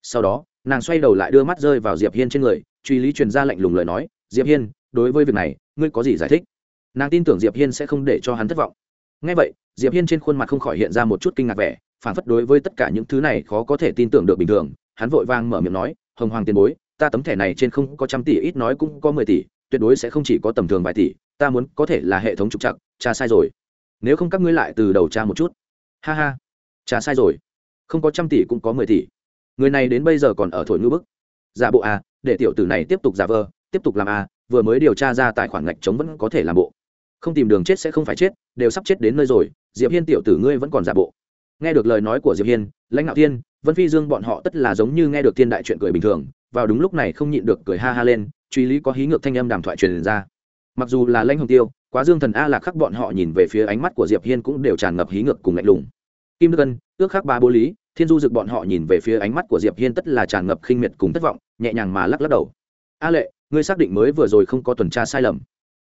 Sau đó, nàng xoay đầu lại đưa mắt rơi vào diệp hiên trên người, truy lý truyền ra lạnh lùng lời nói, diệp hiên, đối với việc này, ngươi có gì giải thích? Nàng tin tưởng diệp hiên sẽ không để cho hắn thất vọng. Ngay vậy, diệp hiên trên khuôn mặt không khỏi hiện ra một chút kinh ngạc vẻ, phản phất đối với tất cả những thứ này khó có thể tin tưởng được bình thường. Hắn vội vang mở miệng nói, hồng hoàng tiền bối, ta tấm thẻ này trên không có trăm tỷ, ít nói cũng có mười tỷ tuyệt đối sẽ không chỉ có tầm thường vài tỷ, ta muốn có thể là hệ thống trục chặt cha sai rồi. Nếu không các ngươi lại từ đầu tra một chút. Ha ha, cha sai rồi. Không có trăm tỷ cũng có mười tỷ. Người này đến bây giờ còn ở thổi ngư bức. Giả bộ à để tiểu tử này tiếp tục giả vờ, tiếp tục làm à vừa mới điều tra ra tài khoản ngạch chống vẫn có thể làm bộ. Không tìm đường chết sẽ không phải chết, đều sắp chết đến nơi rồi, diệp hiên tiểu tử ngươi vẫn còn giả bộ. Nghe được lời nói của diệp hiên, lãnh đạo thiên, vân phi dương bọn họ tất là giống như nghe được thiên đại chuyện cười bình thường, vào đúng lúc này không nhịn được cười ha ha lên truy lý có hí ngược thanh âm đàm thoại truyền ra. Mặc dù là lãnh hồng tiêu, quá dương thần a là khắc bọn họ nhìn về phía ánh mắt của diệp hiên cũng đều tràn ngập hí ngược cùng lạnh lùng. Kim đức ân, ước khắc ba bố lý, thiên du dực bọn họ nhìn về phía ánh mắt của diệp hiên tất là tràn ngập khinh miệt cùng thất vọng, nhẹ nhàng mà lắc lắc đầu. A lệ, ngươi xác định mới vừa rồi không có tuần tra sai lầm.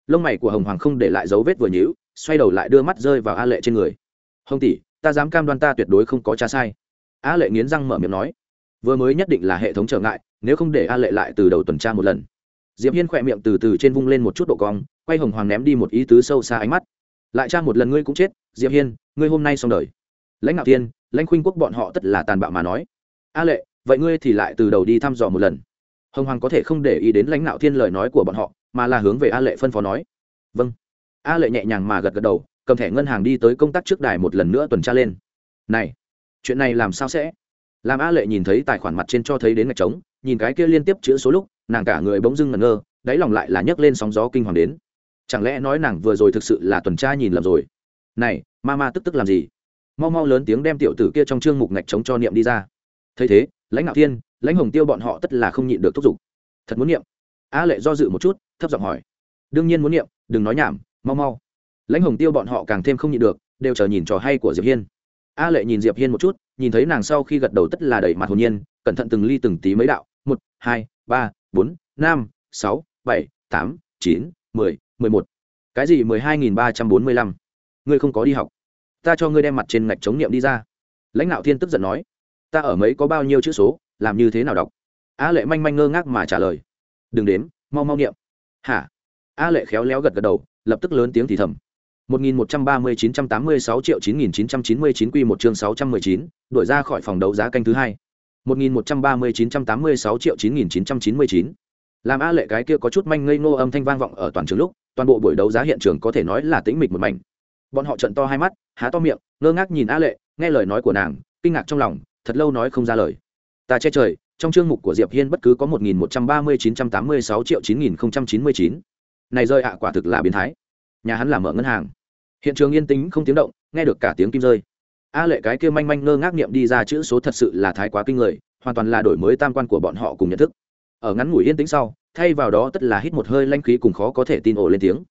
Lông mày của hồng hoàng không để lại dấu vết vừa nhíu, xoay đầu lại đưa mắt rơi vào a lệ trên người. Hồng tỷ, ta dám cam đoan ta tuyệt đối không có tra sai. A lệ nghiến răng mở miệng nói. Vừa mới nhất định là hệ thống trở ngại, nếu không để a lệ lại từ đầu tuần tra một lần diệp hiên khỏe miệng từ từ trên vung lên một chút độ cong, quay hồng hoàng ném đi một ý tứ sâu xa ánh mắt. Lại tra một lần ngươi cũng chết, diệp hiên, ngươi hôm nay xong đời. Lãnh Ngạo tiên lãnh khuynh quốc bọn họ tất là tàn bạo mà nói. A lệ, vậy ngươi thì lại từ đầu đi thăm dò một lần. Hồng hoàng có thể không để ý đến lãnh Ngạo thiên lời nói của bọn họ, mà là hướng về a lệ phân phó nói. Vâng. A lệ nhẹ nhàng mà gật gật đầu, cầm thẻ ngân hàng đi tới công tác trước đài một lần nữa tuần tra lên. Này, chuyện này làm sao sẽ? Làm a lệ nhìn thấy tài khoản mặt trên cho thấy đến ngạch trống, nhìn cái kia liên tiếp chữ số lúc nàng cả người bỗng dưng ngẩn ngơ, đáy lòng lại là nhấc lên sóng gió kinh hoàng đến. Chẳng lẽ nói nàng vừa rồi thực sự là tuần tra nhìn lầm rồi? Này, ma ma tức tức làm gì? Mau mau lớn tiếng đem tiểu tử kia trong chương mục ngạch trống cho niệm đi ra. Thấy thế, lãnh ngạo thiên, lãnh hồng tiêu bọn họ tất là không nhịn được thúc giục. Thật muốn niệm? A lệ do dự một chút, thấp giọng hỏi. Đương nhiên muốn niệm, đừng nói nhảm, mau mau. Lãnh hồng tiêu bọn họ càng thêm không nhịn được, đều chờ nhìn trò hay của diệp hiên. A lệ nhìn diệp hiên một chút, nhìn thấy nàng sau khi gật đầu tất là đẩy mặt hồn nhiên, cẩn thận từng ly từng tí mấy đạo. Một, hai, ba bốn năm sáu bảy tám chín mười mười một. Cái gì mười hai nghìn ba trăm bốn mươi lăm? Ngươi không có đi học. Ta cho ngươi đem mặt trên ngạch chống niệm đi ra. Lãnh đạo thiên tức giận nói. Ta ở mấy có bao nhiêu chữ số làm như thế nào đọc? A lệ manh manh ngơ ngác mà trả lời. Đừng đến mau mau niệm hả? A lệ khéo léo gật gật đầu lập tức lớn tiếng thì thầm. 1130-986 triệu 9999 quy một chương 619, đổi ra khỏi phòng đấu giá canh thứ hai. 1130-986 triệu 9999. làm a lệ cái kia có chút manh ngây ngô âm thanh vang vọng ở toàn trường lúc, toàn bộ buổi đấu giá hiện trường có thể nói là tĩnh mịch một mảnh. Bọn họ trợn to hai mắt, há to miệng, ngơ ngác nhìn a lệ, nghe lời nói của nàng, kinh ngạc trong lòng, thật lâu nói không ra lời. Ta che trời, trong chương mục của diệp hiên bất cứ có một nghìn một trăm ba mươi chín trăm tám mươi sáu triệu chín nghìn không trăm chín mươi chín. Này rơi ạ, quả thực là biến thái. Nhà hắn làm mở ngân hàng. Hiện trường yên tĩnh không tiếng động, nghe được cả tiếng kim rơi a lệ cái kia manh manh ngơ ngác niệm đi ra chữ số thật sự là thái quá kinh người, hoàn toàn là đổi mới tam quan của bọn họ cùng nhận thức. Ở ngắn ngủi yên tĩnh sau, thay vào đó tất là hít một hơi lanh khí cùng khó có thể tin ổ lên tiếng.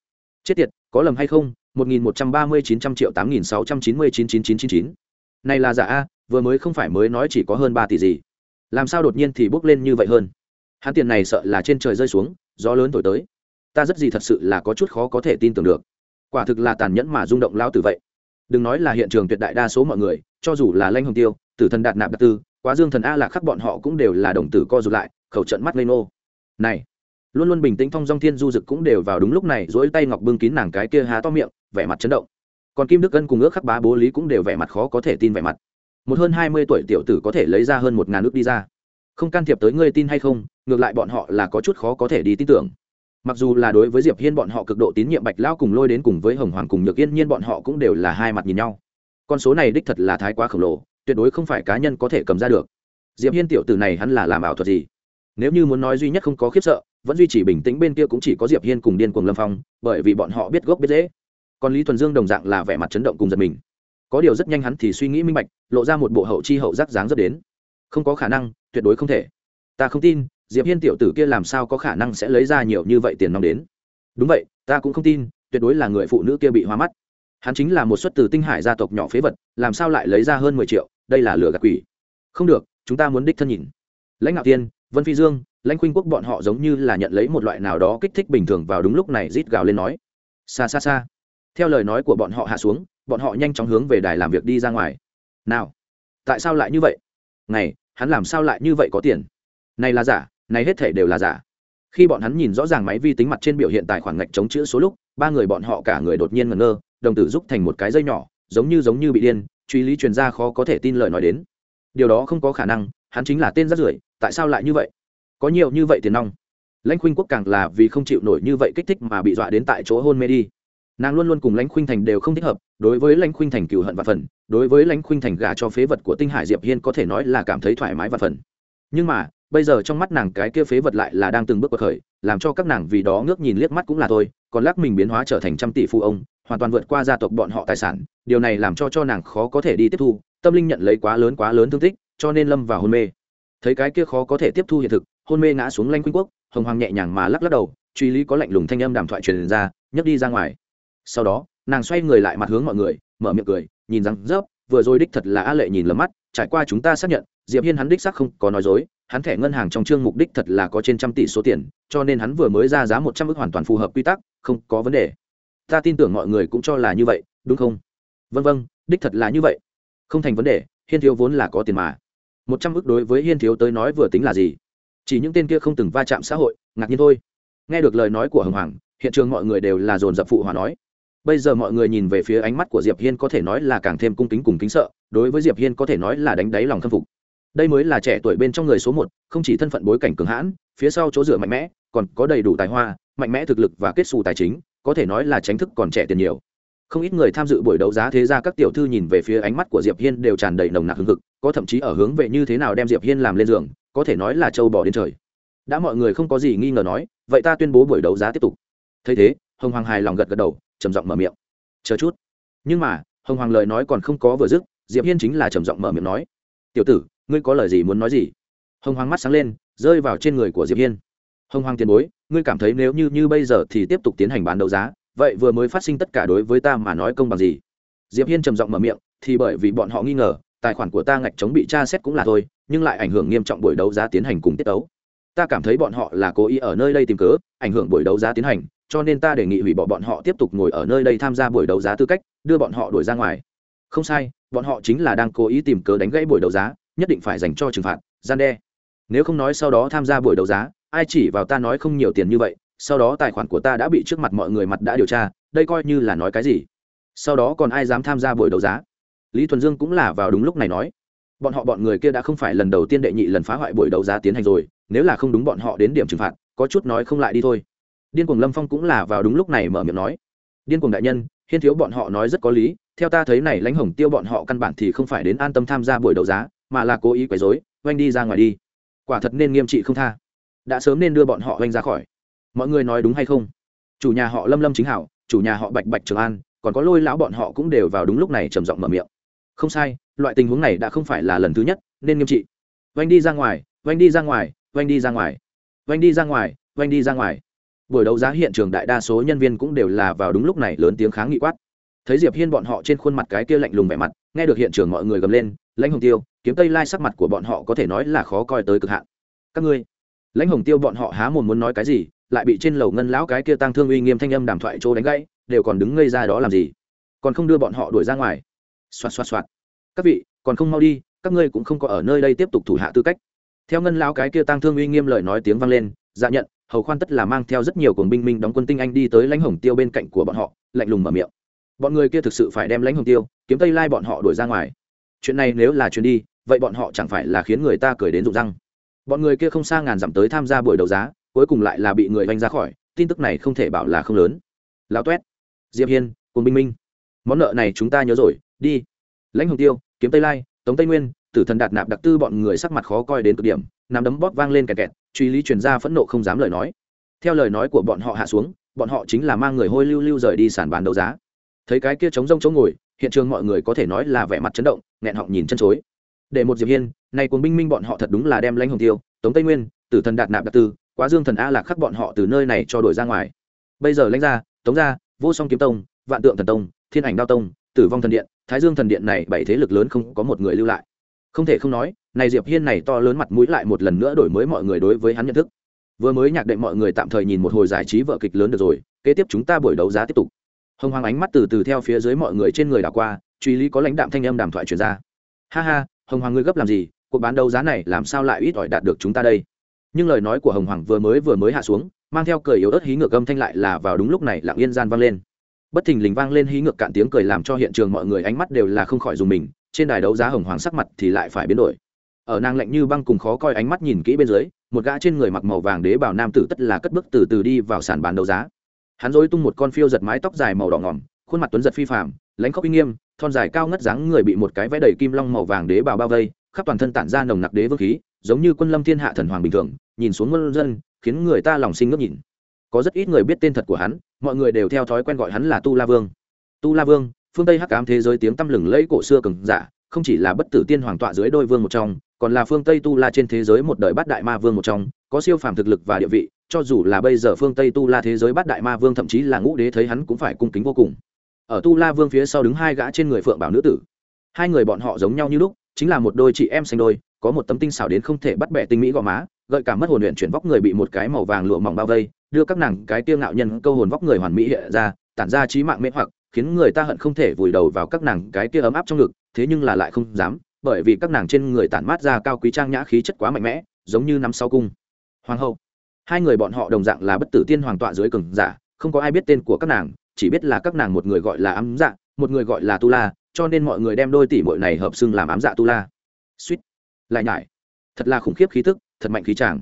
Chết tiệt, có lầm hay không? một nghìn một trăm ba mươi chín trăm triệu tám nghìn sáu trăm chín mươi chín chín chín chín chín. Này là giả a, vừa mới không phải mới nói chỉ có hơn ba tỷ gì. Làm sao đột nhiên thì bốc lên như vậy hơn? Hắn tiền này sợ là trên trời rơi xuống, gió lớn thổi tới. Ta rất gì thật sự là có chút khó có thể tin tưởng được. Quả thực là tàn nhẫn mà rung động lao từ vậy đừng nói là hiện trường tuyệt đại đa số mọi người, cho dù là lanh hồng tiêu, tử thần đạt nạp đặc tư, quá dương thần a lạc khắc bọn họ cũng đều là đồng tử co rụt lại, khẩu trận mắt lây nô này, luôn luôn bình tĩnh phong dong thiên du dực cũng đều vào đúng lúc này dỗi tay ngọc bưng kín nàng cái kia há to miệng, vẻ mặt chấn động. Còn kim đức ân cùng ước khắc bá bố lý cũng đều vẻ mặt khó có thể tin vẻ mặt. Một hơn hai mươi tuổi tiểu tử có thể lấy ra hơn một ngàn nước đi ra. Không can thiệp tới ngươi tin hay không, ngược lại bọn họ là có chút khó có thể đi tin tưởng mặc dù là đối với diệp hiên bọn họ cực độ tín nhiệm bạch lao cùng lôi đến cùng với hồng hoàng cùng nhược yên nhiên bọn họ cũng đều là hai mặt nhìn nhau. Con số này đích thật là thái quá khổng lồ, tuyệt đối không phải cá nhân có thể cầm ra được. Diệp hiên tiểu tử này hắn là làm ảo thuật gì? Nếu như muốn nói duy nhất không có khiếp sợ, vẫn duy trì bình tĩnh bên kia cũng chỉ có diệp hiên cùng điên cuồng lâm phong, bởi vì bọn họ biết gốc biết dễ còn lý thuần dương đồng dạng là vẻ mặt chấn động cùng giật mình. Có điều rất nhanh hắn thì suy nghĩ minh bạch, lộ ra một bộ hậu chi hậu giác dáng rất đến. Không có khả năng, tuyệt đối không thể. Ta không tin diệp hiên tiểu tử kia làm sao có khả năng sẽ lấy ra nhiều như vậy tiền nong đến? Đúng vậy, ta cũng không tin, tuyệt đối là người phụ nữ kia bị hoa mắt. Hắn chính là một xuất từ tinh hải gia tộc nhỏ phế vật, làm sao lại lấy ra hơn mười triệu, đây là lừa gạt quỷ. Không được, chúng ta muốn đích thân nhìn. Lãnh ngạo tiên, vân phi dương, lãnh khuynh quốc bọn họ giống như là nhận lấy một loại nào đó kích thích bình thường vào đúng lúc này rít gào lên nói. Xa xa xa theo lời nói của bọn họ hạ xuống, bọn họ nhanh chóng hướng về đài làm việc đi ra ngoài. Nào, tại sao lại như vậy? Này, hắn làm sao lại như vậy có tiền? Này là giả này hết thể đều là giả. Khi bọn hắn nhìn rõ ràng máy vi tính mặt trên biểu hiện tài khoản ngạch chống chữ số lúc, ba người bọn họ cả người đột nhiên ngẩn ngơ, đồng tử giúp thành một cái dây nhỏ, giống như giống như bị điên, truy lý truyền ra khó có thể tin lời nói đến. Điều đó không có khả năng, hắn chính là tên rất rưởi, tại sao lại như vậy? Có nhiều như vậy tiền nong. Lãnh khuynh quốc càng là vì không chịu nổi như vậy kích thích mà bị dọa đến tại chỗ hôn mê đi. Nàng luôn luôn cùng lãnh khuynh thành đều không thích hợp, đối với lãnh khuynh thành cựu hận và phần, đối với lãnh khuynh thành gà cho phế vật của tinh hải diệp hiên có thể nói là cảm thấy thoải mái và phần. Nhưng mà bây giờ trong mắt nàng cái kia phế vật lại là đang từng bước bậc khởi, làm cho các nàng vì đó ngước nhìn liếc mắt cũng là thôi, còn lắc mình biến hóa trở thành trăm tỷ phụ ông, hoàn toàn vượt qua gia tộc bọn họ tài sản, điều này làm cho cho nàng khó có thể đi tiếp thu, tâm linh nhận lấy quá lớn quá lớn thương tích, cho nên lâm vào hôn mê. Thấy cái kia khó có thể tiếp thu hiện thực, hôn mê ngã xuống lanh khuynh quốc, hồng hoàng nhẹ nhàng mà lắc lắc đầu, truy lý có lạnh lùng thanh âm đàm thoại truyền ra, nhấc đi ra ngoài. Sau đó, nàng xoay người lại mặt hướng mọi người, mở miệng cười, nhìn rằng rớp vừa rồi đích thật là a lệ nhìn lầm mắt, trải qua chúng ta xác nhận diệp hiên hắn đích xác không có nói dối, hắn thẻ ngân hàng trong chương mục đích thật là có trên trăm tỷ số tiền, cho nên hắn vừa mới ra giá một trăm ước hoàn toàn phù hợp quy tắc, không có vấn đề. Ta tin tưởng mọi người cũng cho là như vậy, đúng không? Vân vân đích thật là như vậy. Không thành vấn đề, hiên thiếu vốn là có tiền mà. Một trăm ước đối với hiên thiếu tới nói vừa tính là gì? Chỉ những tên kia không từng va chạm xã hội, ngạc nhiên thôi. Nghe được lời nói của hồng hoàng, hiện trường mọi người đều là dồn dập phụ hòa nói. Bây giờ mọi người nhìn về phía ánh mắt của diệp hiên có thể nói là càng thêm cung kính cùng kính sợ, đối với diệp hiên có thể nói là đánh đáy lòng khâm phục đây mới là trẻ tuổi bên trong người số một, không chỉ thân phận bối cảnh cường hãn, phía sau chỗ dựa mạnh mẽ, còn có đầy đủ tài hoa, mạnh mẽ thực lực và kết xù tài chính, có thể nói là tránh thức còn trẻ tiền nhiều. Không ít người tham dự buổi đấu giá thế ra các tiểu thư nhìn về phía ánh mắt của diệp hiên đều tràn đầy nồng nặc hưng hực, có thậm chí ở hướng về như thế nào đem diệp hiên làm lên giường, có thể nói là châu bò đến trời. Đã mọi người không có gì nghi ngờ nói, vậy ta tuyên bố buổi đấu giá tiếp tục. Thấy thế, hồng hoàng hài lòng gật gật đầu, trầm giọng mở miệng. Chờ chút. Nhưng mà, hồng hoàng lời nói còn không có vừa dứt, diệp hiên chính là trầm giọng mở miệng nói, tiểu tử ngươi có lời gì muốn nói gì? Hồng hoàng mắt sáng lên, rơi vào trên người của diệp hiên. Hồng hoàng tiền bối, ngươi cảm thấy nếu như như bây giờ thì tiếp tục tiến hành bán đấu giá, vậy vừa mới phát sinh tất cả đối với ta mà nói công bằng gì? Diệp hiên trầm giọng mở miệng, thì bởi vì bọn họ nghi ngờ, tài khoản của ta ngạch chống bị tra xét cũng là thôi, nhưng lại ảnh hưởng nghiêm trọng buổi đấu giá tiến hành cùng tiết đấu ta cảm thấy bọn họ là cố ý ở nơi đây tìm cớ, ảnh hưởng buổi đấu giá tiến hành, cho nên ta đề nghị hủy bỏ bọn họ tiếp tục ngồi ở nơi đây tham gia buổi đấu giá tư cách, đưa bọn họ đuổi ra ngoài. Không sai, bọn họ chính là đang cố ý tìm cớ đánh gãy buổi đấu giá nhất định phải dành cho trừng phạt, gian đe. Nếu không nói sau đó tham gia buổi đấu giá, ai chỉ vào ta nói không nhiều tiền như vậy, sau đó tài khoản của ta đã bị trước mặt mọi người mặt đã điều tra, đây coi như là nói cái gì? Sau đó còn ai dám tham gia buổi đấu giá? Lý thuần dương cũng là vào đúng lúc này nói, bọn họ bọn người kia đã không phải lần đầu tiên đệ nhị lần phá hoại buổi đấu giá tiến hành rồi, nếu là không đúng bọn họ đến điểm trừng phạt, có chút nói không lại đi thôi. Điên cuồng lâm phong cũng là vào đúng lúc này mở miệng nói, điên cuồng đại nhân, hiên thiếu bọn họ nói rất có lý, theo ta thấy này lãnh hồng tiêu bọn họ căn bản thì không phải đến an tâm tham gia buổi đấu giá mà là cố ý quấy rối, oanh đi ra ngoài đi. Quả thật nên nghiêm trị không tha. Đã sớm nên đưa bọn họ oanh ra khỏi. Mọi người nói đúng hay không? Chủ nhà họ lâm lâm chính hảo chủ nhà họ bạch bạch trường an còn có lôi lão bọn họ cũng đều vào đúng lúc này trầm giọng mở miệng. Không sai loại tình huống này đã không phải là lần thứ nhất nên nghiêm trị. Oanh đi ra ngoài oanh đi ra ngoài oanh đi ra ngoài. Oanh đi ra ngoài oanh đi ra ngoài. Buổi đấu giá hiện trường đại đa số nhân viên cũng đều là vào đúng lúc này lớn tiếng kháng nghị quát thấy diệp hiên bọn họ trên khuôn mặt cái kia lạnh lùng vẻ mặt, nghe được hiện trường mọi người gầm lên, lãnh hồng tiêu, kiếm tây lai sắc mặt của bọn họ có thể nói là khó coi tới cực hạn. Các ngươi. Lãnh hồng tiêu bọn họ há mồm muốn nói cái gì, lại bị trên lầu ngân lão cái kia tăng thương uy nghiêm thanh âm đàm thoại trô đánh gãy, đều còn đứng ngây ra đó làm gì? Còn không đưa bọn họ đuổi ra ngoài. Xoạt xoạt xoạt. Các vị, còn không mau đi, các ngươi cũng không có ở nơi đây tiếp tục thủ hạ tư cách. Theo ngân lão cái kia tăng thương uy nghiêm lời nói tiếng vang lên dạ nhận, hầu khoan tất là mang theo rất nhiều cuồng binh minh đóng quân tinh anh đi tới lãnh hồng tiêu bên cạnh của bọn họ, lạnh lùng mở miệng bọn người kia thực sự phải đem lãnh hồng tiêu, kiếm tây lai bọn họ đuổi ra ngoài. Chuyện này nếu là chuyện đi, vậy bọn họ chẳng phải là khiến người ta cười đến rụng răng. Bọn người kia không xa ngàn dặm tới tham gia buổi đấu giá, cuối cùng lại là bị người vanh ra khỏi, tin tức này không thể bảo là không lớn. Lão toét diệp hiên, cùng binh minh. Món nợ này chúng ta nhớ rồi, đi. Lãnh hồng tiêu, kiếm tây lai, tống tây nguyên, tử thần đạt nạp đặc tư bọn người sắc mặt khó coi đến cực điểm, nắm đấm bóp vang lên kẹt kẹt, truy lý truyền ra phẫn nộ không dám lời nói. Theo lời nói của bọn họ hạ xuống, bọn họ chính là mang người hôi lưu lưu rời đi sàn bán đấu giá thấy cái kia trống rông chống ngồi, hiện trường mọi người có thể nói là vẻ mặt chấn động, nghẹn họng nhìn chân chối. Để một diệp hiên này cuồng binh minh bọn họ thật đúng là đem lãnh hồng tiêu, tống tây nguyên, tử thần đạt nạp đặc tư, quá dương thần a lạc khắc bọn họ từ nơi này cho đổi ra ngoài. Bây giờ lãnh ra, tống ra vô song kiếm tông, vạn tượng thần tông, thiên ảnh đao tông, tử vong thần điện, thái dương thần điện này bảy thế lực lớn không có một người lưu lại. Không thể không nói, này diệp hiên này to lớn mặt mũi lại một lần nữa đổi mới mọi người đối với hắn nhận thức. Vừa mới nhạc đệm mọi người tạm thời nhìn một hồi giải trí vợ kịch lớn được rồi, kế tiếp chúng ta buổi đấu giá tiếp tục hồng hoàng ánh mắt từ từ theo phía dưới mọi người trên người đảo qua, truy lý có lãnh đạm thanh âm đàm thoại truyền ra. Ha ha, hồng hoàng ngươi gấp làm gì? Cuộc bán đấu giá này làm sao lại ít ỏi đạt được chúng ta đây? Nhưng lời nói của hồng hoàng vừa mới vừa mới hạ xuống, mang theo cười yếu ớt hí ngược âm thanh lại là vào đúng lúc này lặng yên gian vang lên. Bất thình lình vang lên hí ngược cạn tiếng cười làm cho hiện trường mọi người ánh mắt đều là không khỏi dùng mình, trên đài đấu giá hồng hoàng sắc mặt thì lại phải biến đổi. Ở nàng lạnh như băng cùng khó coi ánh mắt nhìn kỹ bên dưới, một gã trên người mặc màu vàng đế bảo nam tử tất là cất bước từ từ đi vào sàn bán đấu giá hắn dối tung một con phiêu giật mái tóc dài màu đỏ ngỏm, khuôn mặt tuấn giật phi phạm lãnh khóc uy nghiêm, thon dài cao ngất dáng người bị một cái vẽ đầy kim long màu vàng đế bào bao vây, khắp toàn thân tản ra nồng nặc đế vương khí, giống như quân lâm thiên hạ thần hoàng bình thường, nhìn xuống quân dân, khiến người ta lòng sinh ngước nhìn. Có rất ít người biết tên thật của hắn, mọi người đều theo thói quen gọi hắn là tu la vương. Tu la vương, phương tây hắc ám thế giới tiếng tăm lừng lẫy cổ xưa cường giả, không chỉ là bất tử tiên hoàng tọa dưới đôi vương một trong, còn là phương tây tu la trên thế giới một đời bát đại ma vương một trong, có siêu phàm thực lực và địa vị cho dù là bây giờ phương tây tu la thế giới bát đại ma vương thậm chí là ngũ đế thấy hắn cũng phải cung kính vô cùng. Ở tu la vương phía sau đứng hai gã trên người phượng bảo nữ tử. Hai người bọn họ giống nhau như lúc, chính là một đôi chị em xanh đôi, có một tấm tinh xảo đến không thể bắt bẻ tinh mỹ gò má, gợi cảm mất hồn luyện chuyển vóc người bị một cái màu vàng lụa mỏng bao vây, đưa các nàng cái tiêu ngạo nhân câu hồn vóc người hoàn mỹ hiện ra, tản ra trí mạng mê hoặc, khiến người ta hận không thể vùi đầu vào các nàng cái kia ấm áp trong ngực, thế nhưng là lại không dám, bởi vì các nàng trên người tản mát ra cao quý trang nhã khí chất quá mạnh mẽ, giống như năm sau cung. Hoàng hậu hai người bọn họ đồng dạng là bất tử tiên hoàng tọa dưới cường giả, không có ai biết tên của các nàng, chỉ biết là các nàng một người gọi là ám dạ một người gọi là tu la, cho nên mọi người đem đôi tỷ muội này hợp xưng làm ám dạ tu la. Suýt. Lại nhải. Thật là khủng khiếp khí tức, thật mạnh khí tràng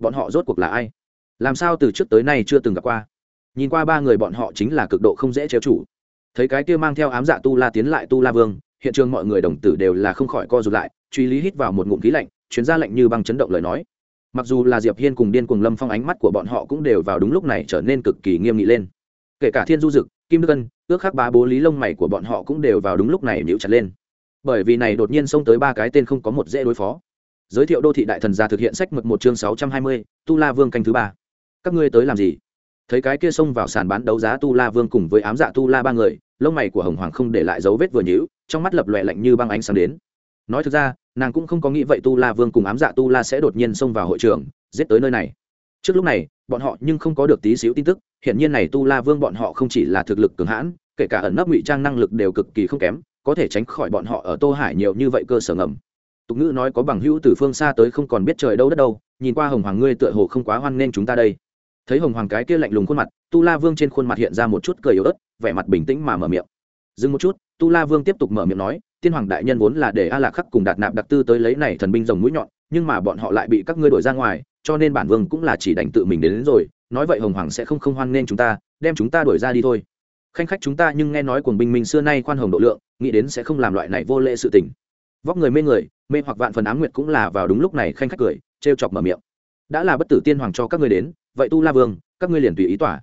bọn họ rốt cuộc là ai? Làm sao từ trước tới nay chưa từng gặp qua? Nhìn qua ba người bọn họ chính là cực độ không dễ trêu chủ. Thấy cái kia mang theo ám dạ tu la tiến lại tu la vương, hiện trường mọi người đồng tử đều là không khỏi co rụt lại, truy lý hít vào một ngụm khí lạnh, chuyến ra lạnh như băng chấn động lời nói mặc dù là diệp hiên cùng điên cùng lâm phong ánh mắt của bọn họ cũng đều vào đúng lúc này trở nên cực kỳ nghiêm nghị lên. Kể cả thiên du dực, kim đức ân, ước khắc ba bố lý lông mày của bọn họ cũng đều vào đúng lúc này nhíu chặt lên. Bởi vì này đột nhiên xông tới ba cái tên không có một dễ đối phó. Giới thiệu đô thị đại thần gia thực hiện sách mực một chương sáu trăm hai mươi, tu la vương canh thứ ba. Các ngươi tới làm gì? Thấy cái kia xông vào sàn bán đấu giá tu la vương cùng với ám dạ tu la ba người, lông mày của hồng hoàng không để lại dấu vết vừa nhíu, trong mắt lập lòe lạnh như băng ánh sáng đến. Nói thực ra nàng cũng không có nghĩ vậy tu la vương cùng ám dạ tu la sẽ đột nhiên xông vào hội trường, giết tới nơi này. Trước lúc này, bọn họ nhưng không có được tí xíu tin tức hiện nhiên này tu la vương bọn họ không chỉ là thực lực cường hãn, kể cả ẩn nấp ngụy trang năng lực đều cực kỳ không kém, có thể tránh khỏi bọn họ ở tô hải nhiều như vậy cơ sở ngầm. Tục ngữ nói có bằng hữu từ phương xa tới không còn biết trời đâu đất đâu, nhìn qua hồng hoàng ngươi tựa hồ không quá hoan nên chúng ta đây. Thấy hồng hoàng cái kia lạnh lùng khuôn mặt, tu la vương trên khuôn mặt hiện ra một chút cười yếu ớt, vẻ mặt bình tĩnh mà mở miệng. Dừng một chút, tu la vương tiếp tục mở miệng nói tiên hoàng đại nhân vốn là để a lạc khắc cùng đạt nạp đặc tư tới lấy này thần binh rồng mũi nhọn nhưng mà bọn họ lại bị các ngươi đổi ra ngoài cho nên bản vương cũng là chỉ đành tự mình đến, đến rồi nói vậy hồng hoàng sẽ không không hoan nên chúng ta đem chúng ta đuổi ra đi thôi. Khanh khách chúng ta nhưng nghe nói cuồng binh minh xưa nay khoan hồng độ lượng nghĩ đến sẽ không làm loại này vô lệ sự tình. Vóc người mê người mê hoặc vạn phần ám nguyệt cũng là vào đúng lúc này khanh khách cười trêu chọc mở miệng. Đã là bất tử tiên hoàng cho các ngươi đến vậy tu la vương các ngươi liền tùy ý tỏa.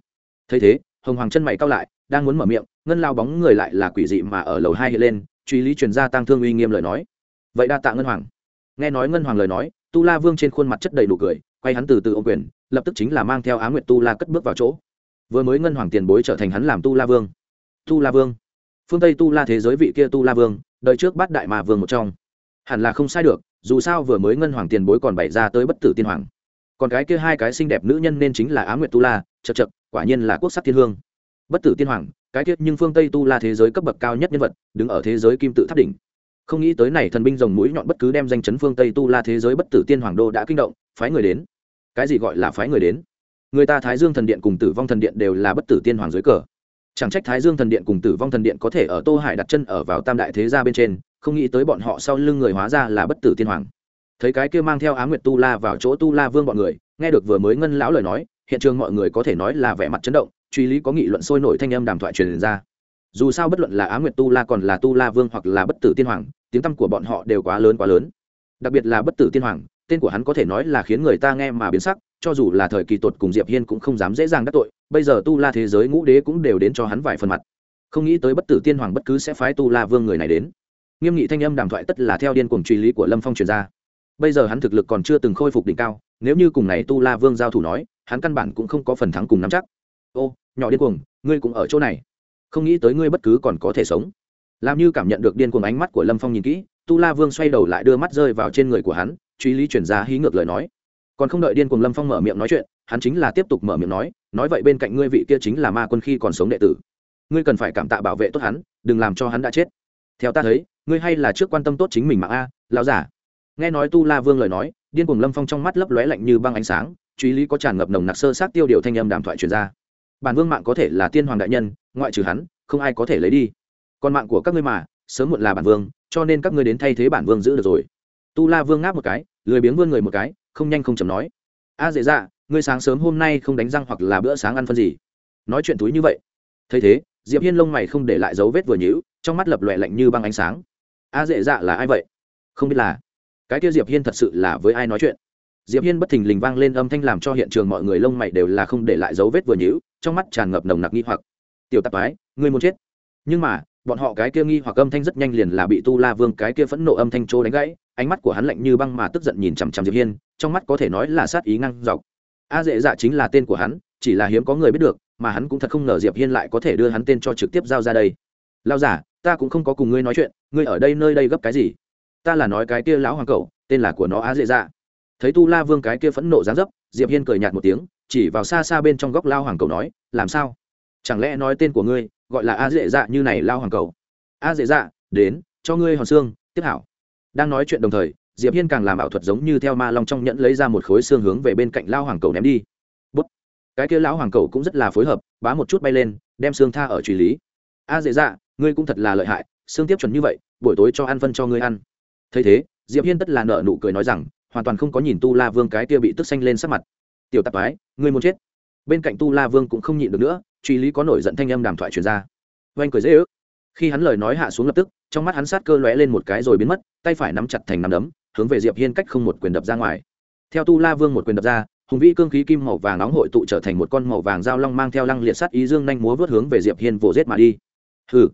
Thấy thế hồng hoàng chân mày cao lại đang muốn mở miệng ngân lao bóng người lại là quỷ dị mà ở lầu hai hiện lên truy lý truyền ra tăng thương uy nghiêm lời nói. Vậy đa tạ ngân hoàng. Nghe nói ngân hoàng lời nói, tu la vương trên khuôn mặt chất đầy đủ cười, quay hắn từ từ ô quyền, lập tức chính là mang theo á nguyệt tu la cất bước vào chỗ. Vừa mới ngân hoàng tiền bối trở thành hắn làm tu la vương. Tu la vương. Phương tây tu la thế giới vị kia tu la vương đợi trước bắt đại mà vương một trong. Hẳn là không sai được, dù sao vừa mới ngân hoàng tiền bối còn bày ra tới bất tử tiên hoàng. Còn cái kia hai cái xinh đẹp nữ nhân nên chính là á nguyệt tu la, chật chật, quả nhiên là quốc sắc thiên hương. Bất tử tiên hoàng cái tiết nhưng phương tây tu la thế giới cấp bậc cao nhất nhân vật, đứng ở thế giới kim tự tháp đỉnh. Không nghĩ tới này thần binh rồng mũi nhọn bất cứ đem danh chấn phương tây tu la thế giới bất tử tiên hoàng đô đã kinh động, phái người đến. Cái gì gọi là phái người đến? Người ta thái dương thần điện cùng tử vong thần điện đều là bất tử tiên hoàng dưới cờ. Chẳng trách thái dương thần điện cùng tử vong thần điện có thể ở tô hải đặt chân ở vào tam đại thế gia bên trên, không nghĩ tới bọn họ sau lưng người hóa ra là bất tử tiên hoàng. Thấy cái kia mang theo á nguyệt tu la vào chỗ tu la vương bọn người, nghe được vừa mới ngân lão lời nói, hiện trường mọi người có thể nói là vẻ mặt chấn động truy lý có nghị luận sôi nổi thanh âm đàm thoại truyền ra. Dù sao bất luận là á nguyệt tu la còn là tu la vương hoặc là bất tử tiên hoàng, tiếng tăm của bọn họ đều quá lớn quá lớn. Đặc biệt là bất tử tiên hoàng, tên của hắn có thể nói là khiến người ta nghe mà biến sắc, cho dù là thời kỳ tột cùng diệp hiên cũng không dám dễ dàng đắc tội, bây giờ tu la thế giới ngũ đế cũng đều đến cho hắn vài phần mặt. Không nghĩ tới bất tử tiên hoàng bất cứ sẽ phái tu la vương người này đến. Nghiêm nghị thanh âm đàm thoại tất là theo điên cuồng truy lý của lâm phong truyền ra. Bây giờ hắn thực lực còn chưa từng khôi phục đỉnh cao, nếu như cùng này tu la vương giao thủ nói, hắn căn bản cũng không có phần thắng cùng nắm chắc ô, nhỏ điên cuồng, ngươi cũng ở chỗ này. Không nghĩ tới ngươi bất cứ còn có thể sống. Làm như cảm nhận được điên cuồng ánh mắt của lâm phong nhìn kỹ, tu la vương xoay đầu lại đưa mắt rơi vào trên người của hắn, truy lý chuyển ra hí ngược lời nói. Còn không đợi điên cuồng lâm phong mở miệng nói chuyện, hắn chính là tiếp tục mở miệng nói nói vậy bên cạnh ngươi vị kia chính là ma quân khi còn sống đệ tử. Ngươi cần phải cảm tạ bảo vệ tốt hắn, đừng làm cho hắn đã chết. Theo ta thấy, ngươi hay là trước quan tâm tốt chính mình mạng a, lão giả. Nghe nói tu la vương lời nói, điên cuồng lâm phong trong mắt lấp lóe lạnh như băng ánh sáng, truy lý có tràn ngập nồng nặc sơ sát tiêu điều thanh âm đàm thoại truyền ra bản vương mạng có thể là tiên hoàng đại nhân, ngoại trừ hắn, không ai có thể lấy đi. Còn mạng của các ngươi mà, sớm muộn là bản vương, cho nên các ngươi đến thay thế bản vương giữ được rồi. Tu la vương ngáp một cái, lười biếng vươn người một cái, không nhanh không chầm nói. A dễ dạ ngươi sáng sớm hôm nay không đánh răng hoặc là bữa sáng ăn phân gì? Nói chuyện túi như vậy. Thấy thế, diệp hiên lông mày không để lại dấu vết vừa nhữ trong mắt lập lòe lạnh như băng ánh sáng. A dễ dạ là ai vậy? Không biết là. Cái kia diệp hiên thật sự là với ai nói chuyện? Diệp hiên bất thình lình vang lên âm thanh làm cho hiện trường mọi người lông mày đều là không để lại dấu vết vừa nhíu, trong mắt tràn ngập nồng nặc nghi hoặc. Tiểu tạp ái, ngươi muốn chết? Nhưng mà, bọn họ cái kia nghi hoặc âm thanh rất nhanh liền là bị tu la vương cái kia phẫn nộ âm thanh trô đánh gãy, ánh mắt của hắn lạnh như băng mà tức giận nhìn chằm chằm diệp hiên, trong mắt có thể nói là sát ý ngang dọc. A dễ dạ chính là tên của hắn, chỉ là hiếm có người biết được, mà hắn cũng thật không ngờ diệp hiên lại có thể đưa hắn tên cho trực tiếp giao ra đây. Lao giả, ta cũng không có cùng ngươi nói chuyện, ngươi ở đây nơi đây gấp cái gì? Ta là nói cái kia lão hoàng cậu tên là của nó a dễ dạ thấy tu la vương cái kia phẫn nộ dáng dấp, diệp hiên cười nhạt một tiếng, chỉ vào xa xa bên trong góc lao hoàng cầu nói, làm sao? Chẳng lẽ nói tên của ngươi gọi là a dễ dạ như này lao hoàng cầu? A dễ dạ đến, cho ngươi hòn xương, tiếp hảo. Đang nói chuyện đồng thời, diệp hiên càng làm ảo thuật giống như theo ma long trong nhẫn lấy ra một khối xương hướng về bên cạnh lao hoàng cầu ném đi. Bút. Cái kia lão hoàng cầu cũng rất là phối hợp, bá một chút bay lên, đem xương tha ở truy lý. A dễ dạ ngươi cũng thật là lợi hại, xương tiếp chuẩn như vậy, buổi tối cho ăn phân cho ngươi ăn. Thấy thế, diệp hiên tất là nợ nụ cười nói rằng hoàn toàn không có nhìn tu la vương cái kia bị tức xanh lên sắc mặt. Tiểu tạp ái, ngươi muốn chết. Bên cạnh tu la vương cũng không nhịn được nữa, truy lý có nổi giận thanh âm đàm thoại truyền ra. Oanh cười dễ ước. Khi hắn lời nói hạ xuống lập tức, trong mắt hắn sát cơ lóe lên một cái rồi biến mất, tay phải nắm chặt thành nắm đấm, hướng về diệp hiên cách không một quyền đập ra ngoài. Theo tu la vương một quyền đập ra, hùng vĩ cương khí kim màu vàng nóng hội tụ trở thành một con màu vàng dao long mang theo lăng liệt sắt ý dương nhanh múa vớt hướng về diệp hiên vồ giết mà đi. Hừ.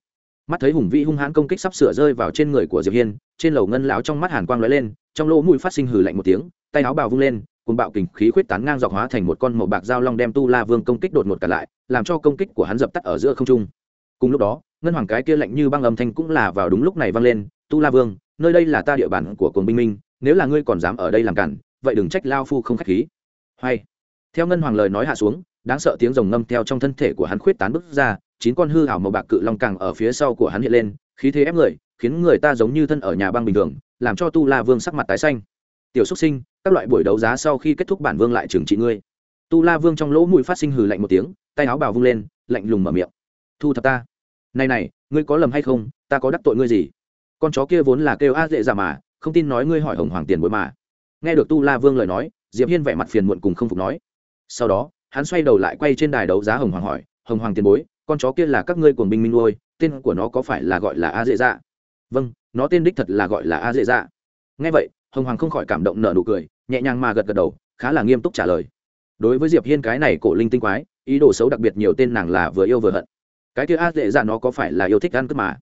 Mắt thấy hùng vĩ hung hãn công kích sắp sửa rơi vào trên người của diệp hiên, trên lầu ngân lão trong mắt hàn quang lóe lên trong lỗ mũi phát sinh hừ lạnh một tiếng, tay áo bào vung lên cùng bạo kình khí khuyết tán ngang dọc hóa thành một con màu bạc dao long đem tu la vương công kích đột ngột cả lại, làm cho công kích của hắn dập tắt ở giữa không trung. Cùng lúc đó, ngân hoàng cái kia lạnh như băng âm thanh cũng là vào đúng lúc này vang lên, tu la vương, nơi đây là ta địa bàn của cồn binh minh, nếu là ngươi còn dám ở đây làm cản, vậy đừng trách lao phu không khách khí. Hay. Theo ngân hoàng lời nói hạ xuống, đáng sợ tiếng rồng ngâm theo trong thân thể của hắn khuyết tán bứt ra, chín con hư hảo màu bạc cự long càng ở phía sau của hắn hiện lên, khí thế ép người khiến người ta giống như thân ở nhà băng bình thường, làm cho tu la vương sắc mặt tái xanh. Tiểu xúc sinh, các loại buổi đấu giá sau khi kết thúc bản vương lại trừng trị ngươi. Tu la vương trong lỗ mũi phát sinh hừ lạnh một tiếng, tay áo bào vung lên, lạnh lùng mở miệng. Thu thập ta. Này này, ngươi có lầm hay không? Ta có đắc tội ngươi gì? Con chó kia vốn là kêu a dễ giả dạ mà, không tin nói ngươi hỏi hồng hoàng tiền bối mà. Nghe được tu la vương lời nói, diệp hiên vẻ mặt phiền muộn cùng không phục nói. Sau đó, hắn xoay đầu lại quay trên đài đấu giá hồng hoàng hỏi, hồng hoàng tiền bối, con chó kia là các ngươi của binh minh nuôi, tên của nó có phải là gọi là a dễ dạ? Vâng nó tên đích thật là gọi là a dễ dạ. Nghe vậy, hồng hoàng không khỏi cảm động nở nụ cười, nhẹ nhàng mà gật gật đầu, khá là nghiêm túc trả lời. Đối với diệp hiên cái này cổ linh tinh quái, ý đồ xấu đặc biệt nhiều tên nàng là vừa yêu vừa hận. Cái kia a dễ dạ nó có phải là yêu thích ăn cướp mà?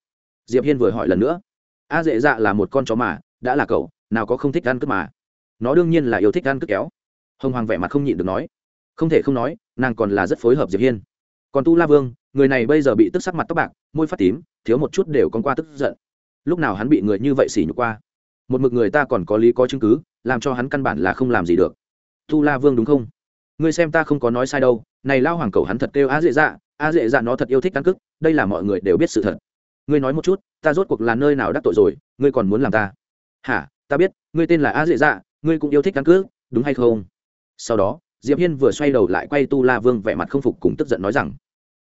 Diệp hiên vừa hỏi lần nữa. A dễ dạ là một con chó mà, đã là cậu, nào có không thích ăn cướp mà? Nó đương nhiên là yêu thích ăn cướp kéo. Hồng hoàng vẻ mặt không nhịn được nói. Không thể không nói, nàng còn là rất phối hợp diệp hiên. Còn tu la vương, người này bây giờ bị tức sắc mặt tóc bạc, môi phát tím, thiếu một chút đều con qua tức giận lúc nào hắn bị người như vậy xỉ nhục qua? Một mực người ta còn có lý có chứng cứ, làm cho hắn căn bản là không làm gì được. Tu la vương đúng không? Ngươi xem ta không có nói sai đâu, này lao hoàng cầu hắn thật kêu á dễ dạ á dễ dạ nó thật yêu thích căn cức đây là mọi người đều biết sự thật. Ngươi nói một chút, ta rốt cuộc là nơi nào đắc tội rồi, ngươi còn muốn làm ta? Hả, ta biết, ngươi tên là á dễ dạ ngươi cũng yêu thích căn cước, đúng hay không? Sau đó, diệp hiên vừa xoay đầu lại quay tu la vương vẻ mặt không phục cùng tức giận nói rằng,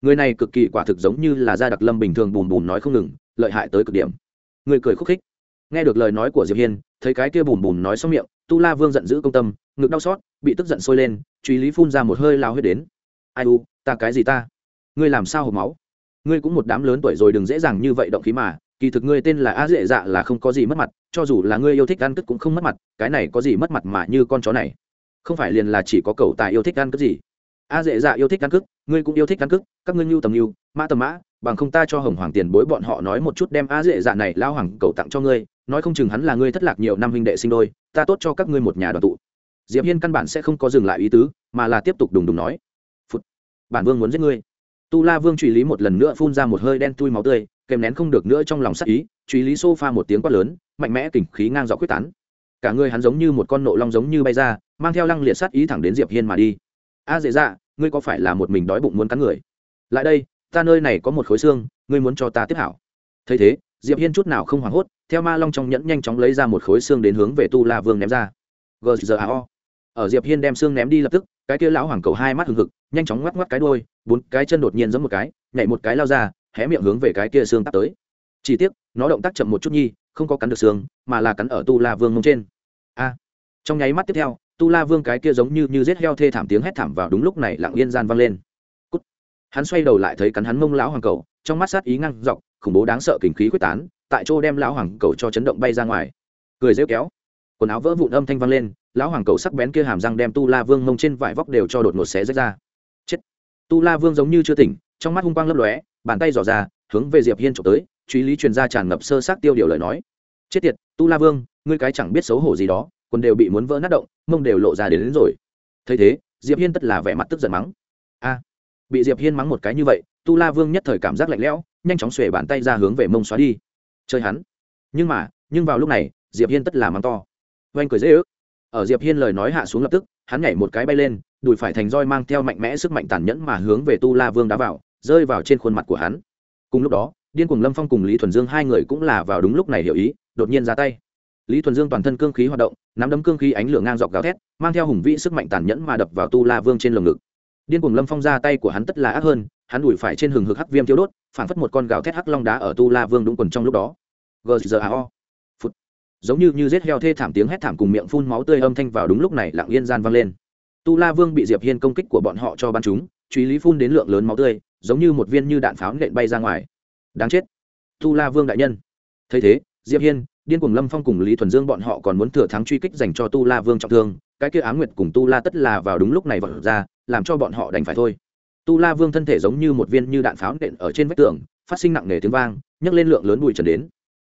người này cực kỳ quả thực giống như là gia đặc lâm bình thường bùn bùn nói không ngừng, lợi hại tới cực điểm người cười khúc khích. Nghe được lời nói của diệp hiên, thấy cái kia bùn bùn nói xong miệng, tu la vương giận dữ công tâm, ngực đau xót, bị tức giận sôi lên, truy lý phun ra một hơi lao huyết đến. Ai u, ta cái gì ta? Ngươi làm sao hộp máu? Ngươi cũng một đám lớn tuổi rồi đừng dễ dàng như vậy động khí mà, kỳ thực ngươi tên là a dễ dạ là không có gì mất mặt, cho dù là ngươi yêu thích ăn cất cũng không mất mặt, cái này có gì mất mặt mà như con chó này. Không phải liền là chỉ có cậu tài yêu thích ăn cất gì? A dễ dạ yêu thích căn cức ngươi cũng yêu thích căn cức các ngươi nhu tầm nhu, mã tầm mã, bằng không ta cho hồng hoàng tiền bối bọn họ nói một chút đem a dễ dạ này lao hoàng cầu tặng cho ngươi, nói không chừng hắn là ngươi thất lạc nhiều năm huynh đệ sinh đôi, ta tốt cho các ngươi một nhà đoàn tụ. Diệp hiên căn bản sẽ không có dừng lại ý tứ, mà là tiếp tục đùng đùng nói. Phụt. bản vương muốn giết ngươi. Tu la vương truy lý một lần nữa phun ra một hơi đen tui máu tươi, kèm nén không được nữa trong lòng sắc ý, truy lý sofa một tiếng quát lớn, mạnh mẽ kình khí ngang dọc quyết tán. Cả người hắn giống như một con nộ long giống như bay ra, mang theo lăng liệt sát ý thẳng đến diệp hiên mà đi a dễ dạ ngươi có phải là một mình đói bụng muốn cắn người? Lại đây, ta nơi này có một khối xương, ngươi muốn cho ta tiếp hảo. Thấy thế, diệp hiên chút nào không hoảng hốt, theo ma long trong nhẫn nhanh chóng lấy ra một khối xương đến hướng về tu la vương ném ra. Gzao dạ ở diệp hiên đem xương ném đi lập tức, cái kia lão hoàng cầu hai mắt hừng hực, nhanh chóng ngoắc ngoắc cái đuôi, bốn cái chân đột nhiên giống một cái, nhảy một cái lao ra, hé miệng hướng về cái kia xương tắt tới. Chỉ tiếc, nó động tác chậm một chút nhi, không có cắn được xương, mà là cắn ở tu la vương mông trên. A. Trong nháy mắt tiếp theo tu la vương cái kia giống như như rết heo thê thảm tiếng hét thảm vào đúng lúc này lặng yên gian vang lên. Cút. hắn xoay đầu lại thấy cắn hắn mông lão hoàng cầu, trong mắt sát ý ngăn dọc, khủng bố đáng sợ kinh khí quyết tán, tại chỗ đem lão hoàng cầu cho chấn động bay ra ngoài. Cười rêu kéo. Quần áo vỡ vụn âm thanh vang lên, lão hoàng cầu sắc bén kia hàm răng đem tu la vương mông trên vải vóc đều cho đột ngột xé rách ra. Chết. Tu la vương giống như chưa tỉnh, trong mắt hung quang lấp lóe, bàn tay dò ra, hướng về diệp hiên trộm tới, truy lý truyền ra tràn ngập sơ sát tiêu điều lời nói. Chết tiệt, tu la vương, ngươi cái chẳng biết xấu hổ gì đó quần đều bị muốn vỡ nát động mông đều lộ ra đến, đến rồi. Thấy thế diệp hiên tất là vẻ mặt tức giận mắng. A bị diệp hiên mắng một cái như vậy tu la vương nhất thời cảm giác lạnh lẽo nhanh chóng xuề bàn tay ra hướng về mông xóa đi. Chơi hắn. Nhưng mà nhưng vào lúc này diệp hiên tất là mắng to. Oanh cười dễ ước. Ở diệp hiên lời nói hạ xuống lập tức hắn nhảy một cái bay lên đùi phải thành roi mang theo mạnh mẽ sức mạnh tàn nhẫn mà hướng về tu la vương đá vào rơi vào trên khuôn mặt của hắn. Cùng lúc đó điên cuồng lâm phong cùng lý thuần dương hai người cũng là vào đúng lúc này hiểu ý đột nhiên ra tay lý thuần dương toàn thân cương khí hoạt động, nắm đấm cương khí ánh lửa ngang dọc gào thét, mang theo hùng vĩ sức mạnh tàn nhẫn mà đập vào tu la vương trên lồng ngực. Điên cuồng lâm phong ra tay của hắn tất là ác hơn, hắn đuổi phải trên hừng hực hắc viêm thiếu đốt phản phất một con gào thét hắc long đá ở tu la vương đúng quần trong lúc đó. Gzao phút giống như như giết heo thê thảm tiếng hét thảm cùng miệng phun máu tươi âm thanh vào đúng lúc này lặng yên gian vang lên. Tu la vương bị diệp hiên công kích của bọn họ cho bắn chúng truy lý phun đến lượng lớn máu tươi, giống như một viên như đạn pháo nện bay ra ngoài. Đáng chết. Tu la vương đại nhân. Thấy thế, diệp hiên điên cuồng lâm phong cùng lý thuần dương bọn họ còn muốn thừa thắng truy kích dành cho tu la vương trọng thương, cái kia á nguyệt cùng tu la tất là vào đúng lúc này vật ra, làm cho bọn họ đành phải thôi. Tu la vương thân thể giống như một viên như đạn pháo nện ở trên vách tường, phát sinh nặng nề tiếng vang, nhấc lên lượng lớn bụi trần đến.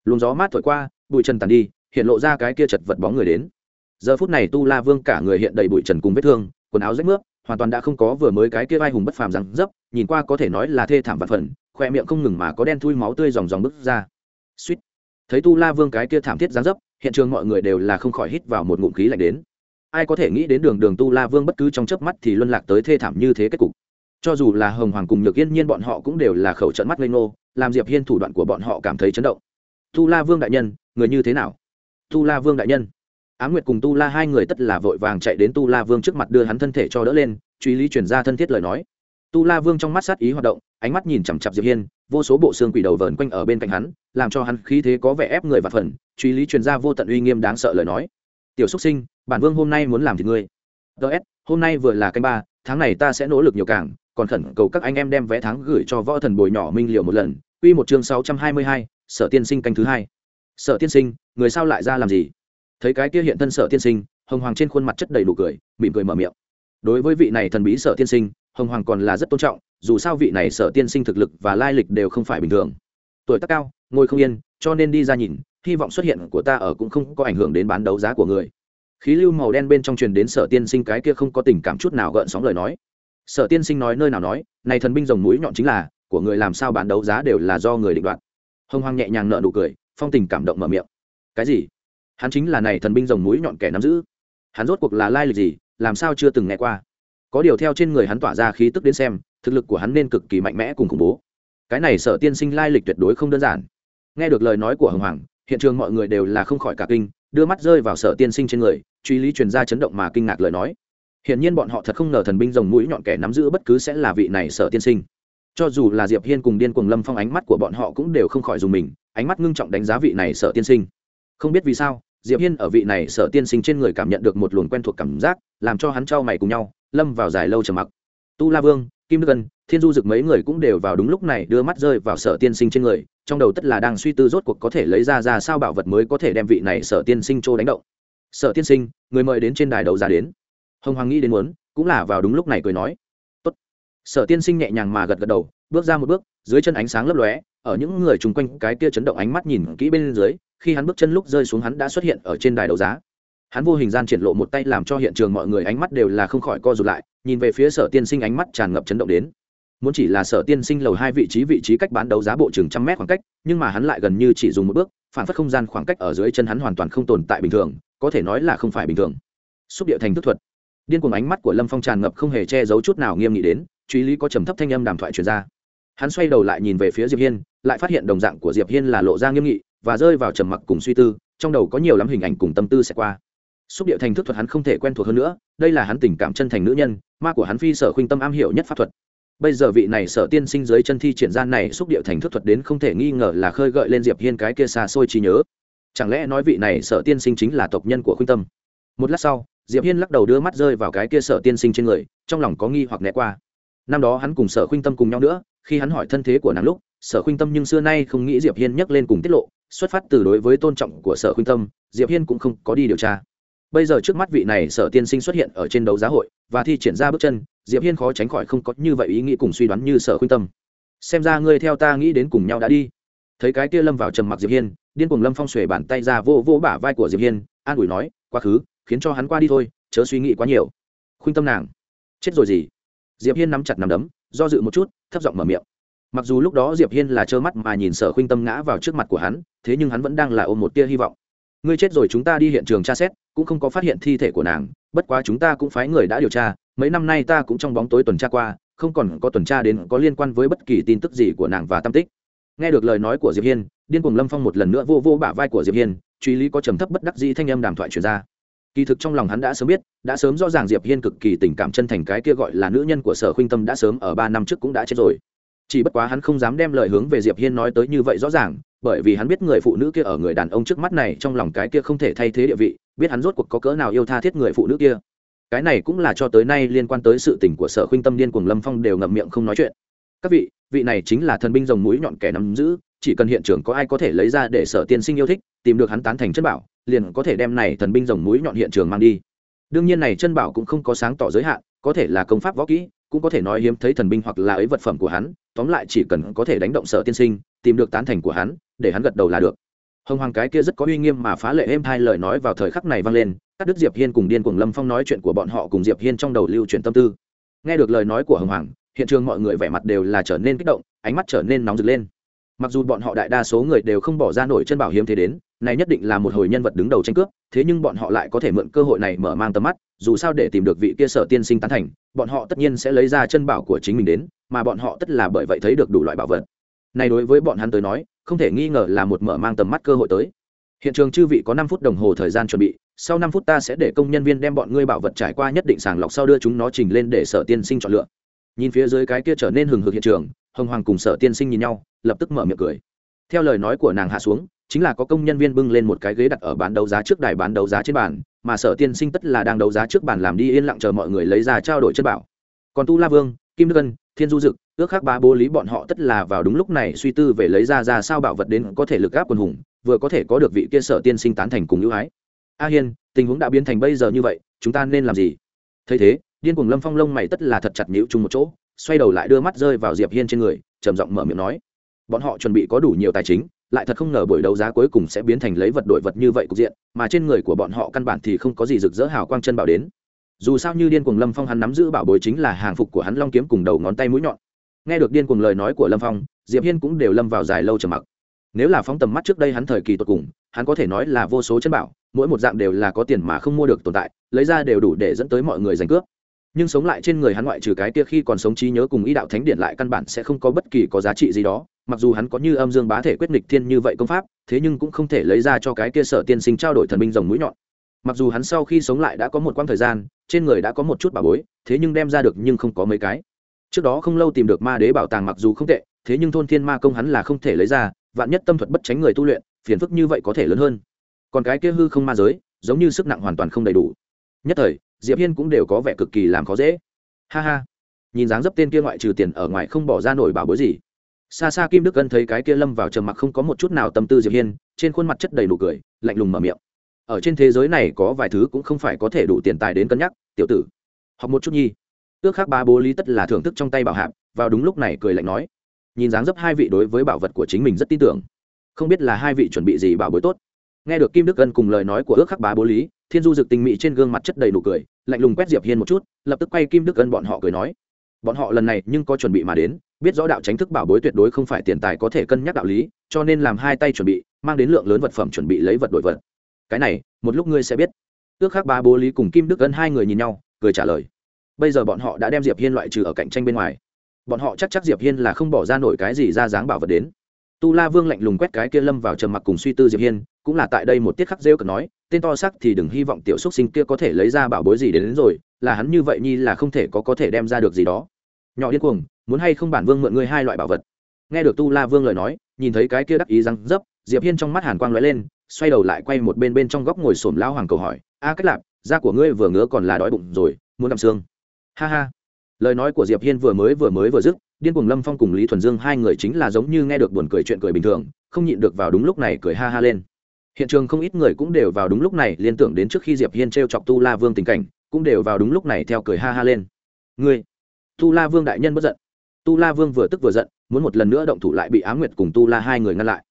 Luồng gió mát thổi qua, bụi trần tàn đi, hiện lộ ra cái kia chật vật bóng người đến. Giờ phút này tu la vương cả người hiện đầy bụi trần cùng vết thương, quần áo rách nước hoàn toàn đã không có vừa mới cái kia vai hùng bất phàm rằng dấp, nhìn qua có thể nói là thê thảm vật phần, khoe miệng không ngừng mà có đen thui máu tươi dòng dòng bứt ra. Suýt thấy tu la vương cái kia thảm thiết gián dấp, hiện trường mọi người đều là không khỏi hít vào một ngụm khí lạnh đến. Ai có thể nghĩ đến đường đường tu la vương bất cứ trong chớp mắt thì luân lạc tới thê thảm như thế kết cục. Cho dù là hồng hoàng cùng nhược yên nhiên bọn họ cũng đều là khẩu trận mắt lên ngô, làm diệp hiên thủ đoạn của bọn họ cảm thấy chấn động. Tu la vương đại nhân, người như thế nào? Tu la vương đại nhân. Á nguyệt cùng tu la hai người tất là vội vàng chạy đến tu la vương trước mặt đưa hắn thân thể cho đỡ lên, truy lý chuyển ra thân thiết lời nói tu la vương trong mắt sát ý hoạt động ánh mắt nhìn chằm chặp diệp hiên vô số bộ xương quỷ đầu vờn quanh ở bên cạnh hắn làm cho hắn khí thế có vẻ ép người và phần truy lý truyền ra vô tận uy nghiêm đáng sợ lời nói tiểu xúc sinh bản vương hôm nay muốn làm thì ngươi ts hôm nay vừa là canh ba tháng này ta sẽ nỗ lực nhiều càng còn khẩn cầu các anh em đem vé tháng gửi cho võ thần bồi nhỏ minh liệu một lần Quy một chương sáu trăm hai mươi hai, Sở Tiên Sinh canh thứ hai. Sở Tiên Sinh, người sao lại ra làm gì? Thấy cái kia hiện thân Sở Tiên Sinh, Hồng Hoàng trên khuôn mặt chất đầy đủ cười, mỉm cười mở miệng. Đối với vị này thần bí Sở Tiên Sinh, Hồng Hoàng còn là rất tôn trọng, dù sao vị này Sở Tiên Sinh thực lực và lai lịch đều không phải bình thường. Tuổi tác cao, ngồi không yên, cho nên đi ra nhìn, hy vọng xuất hiện của ta ở cũng không có ảnh hưởng đến bán đấu giá của người. Khí lưu màu đen bên trong truyền đến sở tiên sinh cái kia không có tình cảm chút nào gợn sóng lời nói. Sở tiên sinh nói nơi nào nói này thần binh rồng mũi nhọn chính là của người làm sao bán đấu giá đều là do người định đoạt. Hồng Hoàng nhẹ nhàng nợ nụ cười phong tình cảm động mở miệng. Cái gì? Hắn chính là này thần binh rồng mũi nhọn kẻ nắm giữ. Hắn rốt cuộc là lai lịch gì làm sao chưa từng nghe qua? Có điều theo trên người hắn tỏa ra khí tức đến xem, thực lực của hắn nên cực kỳ mạnh mẽ cùng khủng bố. Cái này sở tiên sinh lai lịch tuyệt đối không đơn giản. Nghe được lời nói của hồng hoàng, hiện trường mọi người đều là không khỏi cả kinh, đưa mắt rơi vào sở tiên sinh trên người, truy lý truyền ra chấn động mà kinh ngạc lời nói. Hiển nhiên bọn họ thật không ngờ thần binh rồng mũi nhọn kẻ nắm giữ bất cứ sẽ là vị này sở tiên sinh. Cho dù là diệp hiên cùng điên cuồng lâm phong ánh mắt của bọn họ cũng đều không khỏi dùng mình, ánh mắt ngưng trọng đánh giá vị này sở tiên sinh. Không biết vì sao, diệp hiên ở vị này sở tiên sinh trên người cảm nhận được một luồng quen thuộc cảm giác, làm cho hắn trao mày cùng nhau lâm vào dài lâu trầm mặc. Tu la vương, kim đức ân, thiên du dực mấy người cũng đều vào đúng lúc này đưa mắt rơi vào sở tiên sinh trên người, trong đầu tất là đang suy tư rốt cuộc có thể lấy ra ra sao bảo vật mới có thể đem vị này sở tiên sinh trô đánh động. Sở tiên sinh, người mời đến trên đài đấu giá đến. Hồng hoàng nghĩ đến muốn, cũng là vào đúng lúc này cười nói. Tốt. sở tiên sinh nhẹ nhàng mà gật gật đầu, bước ra một bước, dưới chân ánh sáng lấp lóe, ở những người chung quanh cái kia chấn động ánh mắt nhìn kỹ bên dưới, khi hắn bước chân lúc rơi xuống hắn đã xuất hiện ở trên đài đấu giá hắn vô hình gian triển lộ một tay làm cho hiện trường mọi người ánh mắt đều là không khỏi co rụt lại, nhìn về phía sở tiên sinh ánh mắt tràn ngập chấn động đến. Muốn chỉ là sở tiên sinh lầu hai vị trí vị trí cách bán đấu giá bộ chừng trăm mét khoảng cách, nhưng mà hắn lại gần như chỉ dùng một bước, phản phất không gian khoảng cách ở dưới chân hắn hoàn toàn không tồn tại bình thường, có thể nói là không phải bình thường. Xúc điệu thành thức thuật. Điên cuồng ánh mắt của lâm phong tràn ngập không hề che giấu chút nào nghiêm nghị đến, truy lý có trầm thấp thanh âm đàm thoại truyền ra. Hắn xoay đầu lại nhìn về phía diệp hiên, lại phát hiện đồng dạng của diệp hiên là lộ ra nghiêm nghị và rơi vào trầm mặc cùng suy tư, trong đầu có nhiều lắm hình ảnh cùng tâm tư sẽ qua xúc điệu thành thức thuật hắn không thể quen thuộc hơn nữa, đây là hắn tình cảm chân thành nữ nhân, ma của hắn phi sở khuynh tâm am hiểu nhất pháp thuật. Bây giờ vị này sở tiên sinh dưới chân thi triển gian này xúc điệu thành thức thuật đến không thể nghi ngờ là khơi gợi lên diệp hiên cái kia xa xôi trí nhớ. Chẳng lẽ nói vị này sở tiên sinh chính là tộc nhân của khuynh tâm? Một lát sau, diệp hiên lắc đầu đưa mắt rơi vào cái kia sở tiên sinh trên người, trong lòng có nghi hoặc né qua. Năm đó hắn cùng sở khuynh tâm cùng nhau nữa, khi hắn hỏi thân thế của nàng lúc, sở khuynh tâm nhưng xưa nay không nghĩ diệp hiên nhắc lên cùng tiết lộ, xuất phát từ đối với tôn trọng của sở khuynh tâm, diệp hiên cũng không có đi điều tra bây giờ trước mắt vị này sở tiên sinh xuất hiện ở trên đấu giá hội và thi triển ra bước chân, diệp hiên khó tránh khỏi không có như vậy ý nghĩ cùng suy đoán như sở khuyên tâm. Xem ra ngươi theo ta nghĩ đến cùng nhau đã đi. Thấy cái kia lâm vào trầm mặc diệp hiên, điên cuồng lâm phong xuề bàn tay ra vô vô bả vai của diệp hiên, an ủi nói, quá khứ, khiến cho hắn qua đi thôi, chớ suy nghĩ quá nhiều. Khuyên tâm nàng, chết rồi gì? Diệp hiên nắm chặt nắm đấm, do dự một chút, thấp giọng mở miệng. Mặc dù lúc đó diệp hiên là trơ mắt mà nhìn sở khuynh tâm ngã vào trước mặt của hắn, thế nhưng hắn vẫn đang là ôm một tia hy vọng ngươi chết rồi chúng ta đi hiện trường tra xét, cũng không có phát hiện thi thể của nàng, bất quá chúng ta cũng phái người đã điều tra, mấy năm nay ta cũng trong bóng tối tuần tra qua, không còn có tuần tra đến có liên quan với bất kỳ tin tức gì của nàng và tam tích. Nghe được lời nói của diệp hiên, điên cuồng lâm phong một lần nữa vô vô bả vai của diệp hiên, truy lý có trầm thấp bất đắc dĩ thanh âm đàm thoại truyền ra. Kỳ thực trong lòng hắn đã sớm biết, đã sớm rõ ràng diệp hiên cực kỳ tình cảm chân thành cái kia gọi là nữ nhân của sở khuynh tâm đã sớm ở ba năm trước cũng đã chết rồi. Chỉ bất quá hắn không dám đem lời hướng về diệp hiên nói tới như vậy rõ ràng bởi vì hắn biết người phụ nữ kia ở người đàn ông trước mắt này trong lòng cái kia không thể thay thế địa vị, biết hắn rốt cuộc có cỡ nào yêu tha thiết người phụ nữ kia. Cái này cũng là cho tới nay liên quan tới sự tình của sở khuynh tâm điên cuồng lâm phong đều ngậm miệng không nói chuyện. Các vị vị này chính là thần binh rồng mũi nhọn kẻ nắm giữ, chỉ cần hiện trường có ai có thể lấy ra để sở tiên sinh yêu thích, tìm được hắn tán thành chân bảo, liền có thể đem này thần binh rồng mũi nhọn hiện trường mang đi. Đương nhiên này chân bảo cũng không có sáng tỏ giới hạn, có thể là công pháp võ kỹ cũng có thể nói hiếm thấy thần binh hoặc là ấy vật phẩm của hắn, tóm lại chỉ cần có thể đánh động sở tiên sinh, tìm được tán thành của hắn, để hắn gật đầu là được. Hồng hoàng cái kia rất có uy nghiêm mà phá lệ êm hai lời nói vào thời khắc này vang lên các đức diệp hiên cùng điên cuồng lâm phong nói chuyện của bọn họ cùng diệp hiên trong đầu lưu truyền tâm tư. Nghe được lời nói của hồng hoàng, hiện trường mọi người vẻ mặt đều là trở nên kích động, ánh mắt trở nên nóng rực lên. Mặc dù bọn họ đại đa số người đều không bỏ ra nổi chân bảo hiếm thế đến này nhất định là một hồi nhân vật đứng đầu tranh cướp, thế nhưng bọn họ lại có thể mượn cơ hội này mở mang tầm mắt, dù sao để tìm được vị kia sở tiên sinh tán thành, bọn họ tất nhiên sẽ lấy ra chân bảo của chính mình đến, mà bọn họ tất là bởi vậy thấy được đủ loại bảo vật. Này đối với bọn hắn tới nói, không thể nghi ngờ là một mở mang tầm mắt cơ hội tới. Hiện trường chư vị có năm phút đồng hồ thời gian chuẩn bị, sau năm phút ta sẽ để công nhân viên đem bọn ngươi bảo vật trải qua nhất định sàng lọc sau đưa chúng nó trình lên để sở tiên sinh chọn lựa. Nhìn phía dưới cái kia trở nên hừng hực hiện trường, hồng hoàng cùng sở tiên sinh nhìn nhau, lập tức mở miệng cười. Theo lời nói của nàng hạ xuống chính là có công nhân viên bưng lên một cái ghế đặt ở bán đấu giá trước đài bán đấu giá trên bàn, mà sở tiên sinh tất là đang đấu giá trước bàn làm đi yên lặng chờ mọi người lấy ra trao đổi chất bảo. Còn tu la vương, kim đức ân, thiên du dực, ước khác ba bố lý bọn họ tất là vào đúng lúc này suy tư về lấy ra ra sao bảo vật đến có thể lực gáp quần hùng, vừa có thể có được vị kia sở tiên sinh tán thành cùng ưu ái. A hiên, tình huống đã biến thành bây giờ như vậy, chúng ta nên làm gì? Thấy thế, điên cuồng lâm phong lông mày tất là thật chặt nhịu chung một chỗ, xoay đầu lại đưa mắt rơi vào diệp hiên trên người, trầm giọng mở miệng nói. Bọn họ chuẩn bị có đủ nhiều tài chính lại thật không ngờ buổi đấu giá cuối cùng sẽ biến thành lấy vật đổi vật như vậy cục diện, mà trên người của bọn họ căn bản thì không có gì rực rỡ hào quang chân bảo đến. Dù sao như điên cuồng lâm phong hắn nắm giữ bảo bối chính là hàng phục của hắn long kiếm cùng đầu ngón tay mũi nhọn. Nghe được điên cuồng lời nói của lâm phong, diệp hiên cũng đều lâm vào dài lâu trầm mặc. Nếu là phóng tầm mắt trước đây hắn thời kỳ tột cùng, hắn có thể nói là vô số chân bảo, mỗi một dạng đều là có tiền mà không mua được tồn tại, lấy ra đều đủ để dẫn tới mọi người giành cướp nhưng sống lại trên người hắn ngoại trừ cái kia khi còn sống trí nhớ cùng ý đạo thánh điện lại căn bản sẽ không có bất kỳ có giá trị gì đó, mặc dù hắn có như âm dương bá thể quyết nghịch thiên như vậy công pháp, thế nhưng cũng không thể lấy ra cho cái kia sở tiên sinh trao đổi thần binh rồng mũi nhọn. Mặc dù hắn sau khi sống lại đã có một quãng thời gian, trên người đã có một chút bảo bối, thế nhưng đem ra được nhưng không có mấy cái. Trước đó không lâu tìm được ma đế bảo tàng mặc dù không tệ, thế nhưng thôn thiên ma công hắn là không thể lấy ra, vạn nhất tâm thuật bất tránh người tu luyện, phiền phức như vậy có thể lớn hơn. Còn cái kia hư không ma giới, giống như sức nặng hoàn toàn không đầy đủ. Nhất thời diệp hiên cũng đều có vẻ cực kỳ làm khó dễ. Ha ha. Nhìn dáng dấp tên kia ngoại trừ tiền ở ngoài không bỏ ra nổi bảo bối gì. Xa xa kim đức ân thấy cái kia lâm vào trầm mặc không có một chút nào tâm tư diệp hiên, trên khuôn mặt chất đầy nụ cười, lạnh lùng mở miệng. Ở trên thế giới này có vài thứ cũng không phải có thể đủ tiền tài đến cân nhắc, tiểu tử. Học một chút nhi. Ước khác ba bố lý tất là thưởng thức trong tay bảo hạp, vào đúng lúc này cười lạnh nói. Nhìn dáng dấp hai vị đối với bảo vật của chính mình rất tin tưởng. Không biết là hai vị chuẩn bị gì bảo bối tốt. Nghe được kim đức ân cùng lời nói của ước khắc bá bố lý, thiên du dực tình mị trên gương mặt chất đầy nụ cười lạnh lùng quét diệp hiên một chút lập tức quay kim đức ân bọn họ cười nói bọn họ lần này nhưng có chuẩn bị mà đến biết rõ đạo tránh thức bảo bối tuyệt đối không phải tiền tài có thể cân nhắc đạo lý cho nên làm hai tay chuẩn bị mang đến lượng lớn vật phẩm chuẩn bị lấy vật đổi vật cái này một lúc ngươi sẽ biết ước khác ba bố lý cùng kim đức ân hai người nhìn nhau cười trả lời bây giờ bọn họ đã đem diệp hiên loại trừ ở cạnh tranh bên ngoài bọn họ chắc chắc diệp hiên là không bỏ ra nổi cái gì ra dáng bảo vật đến tu la vương lạnh lùng quét cái kia lâm vào trầm mặc cùng suy tư diệp hiên cũng là tại đây một tiết khắc rêu cần nói tên to sắc thì đừng hy vọng tiểu xuất sinh kia có thể lấy ra bảo bối gì đến, đến rồi là hắn như vậy nhi là không thể có có thể đem ra được gì đó. Nhỏ điên cuồng muốn hay không bản vương mượn ngươi hai loại bảo vật? Nghe được tu la vương lời nói nhìn thấy cái kia đắc ý răng dấp diệp hiên trong mắt hàn quang lóe lên xoay đầu lại quay một bên bên trong góc ngồi xổm lão hoàng cầu hỏi a cách lạp da của ngươi vừa ngứa còn là đói bụng rồi muốn làm xương. Ha ha. Lời nói của diệp hiên vừa mới vừa mới vừa dứt điên cuồng lâm phong cùng lý thuần dương hai người chính là giống như nghe được buồn cười chuyện cười bình thường không nhịn được vào đúng lúc này cười ha ha lên. Hiện trường không ít người cũng đều vào đúng lúc này liên tưởng đến trước khi diệp hiên t r e o chọc tu la vương tình cảnh cũng đều vào đúng lúc này theo cười ha ha lên. Ngươi tu la vương đại nhân bất giận. Tu la vương vừa tức vừa giận muốn một lần nữa động thủ lại bị á nguyệt cùng tu la hai người ngăn lại.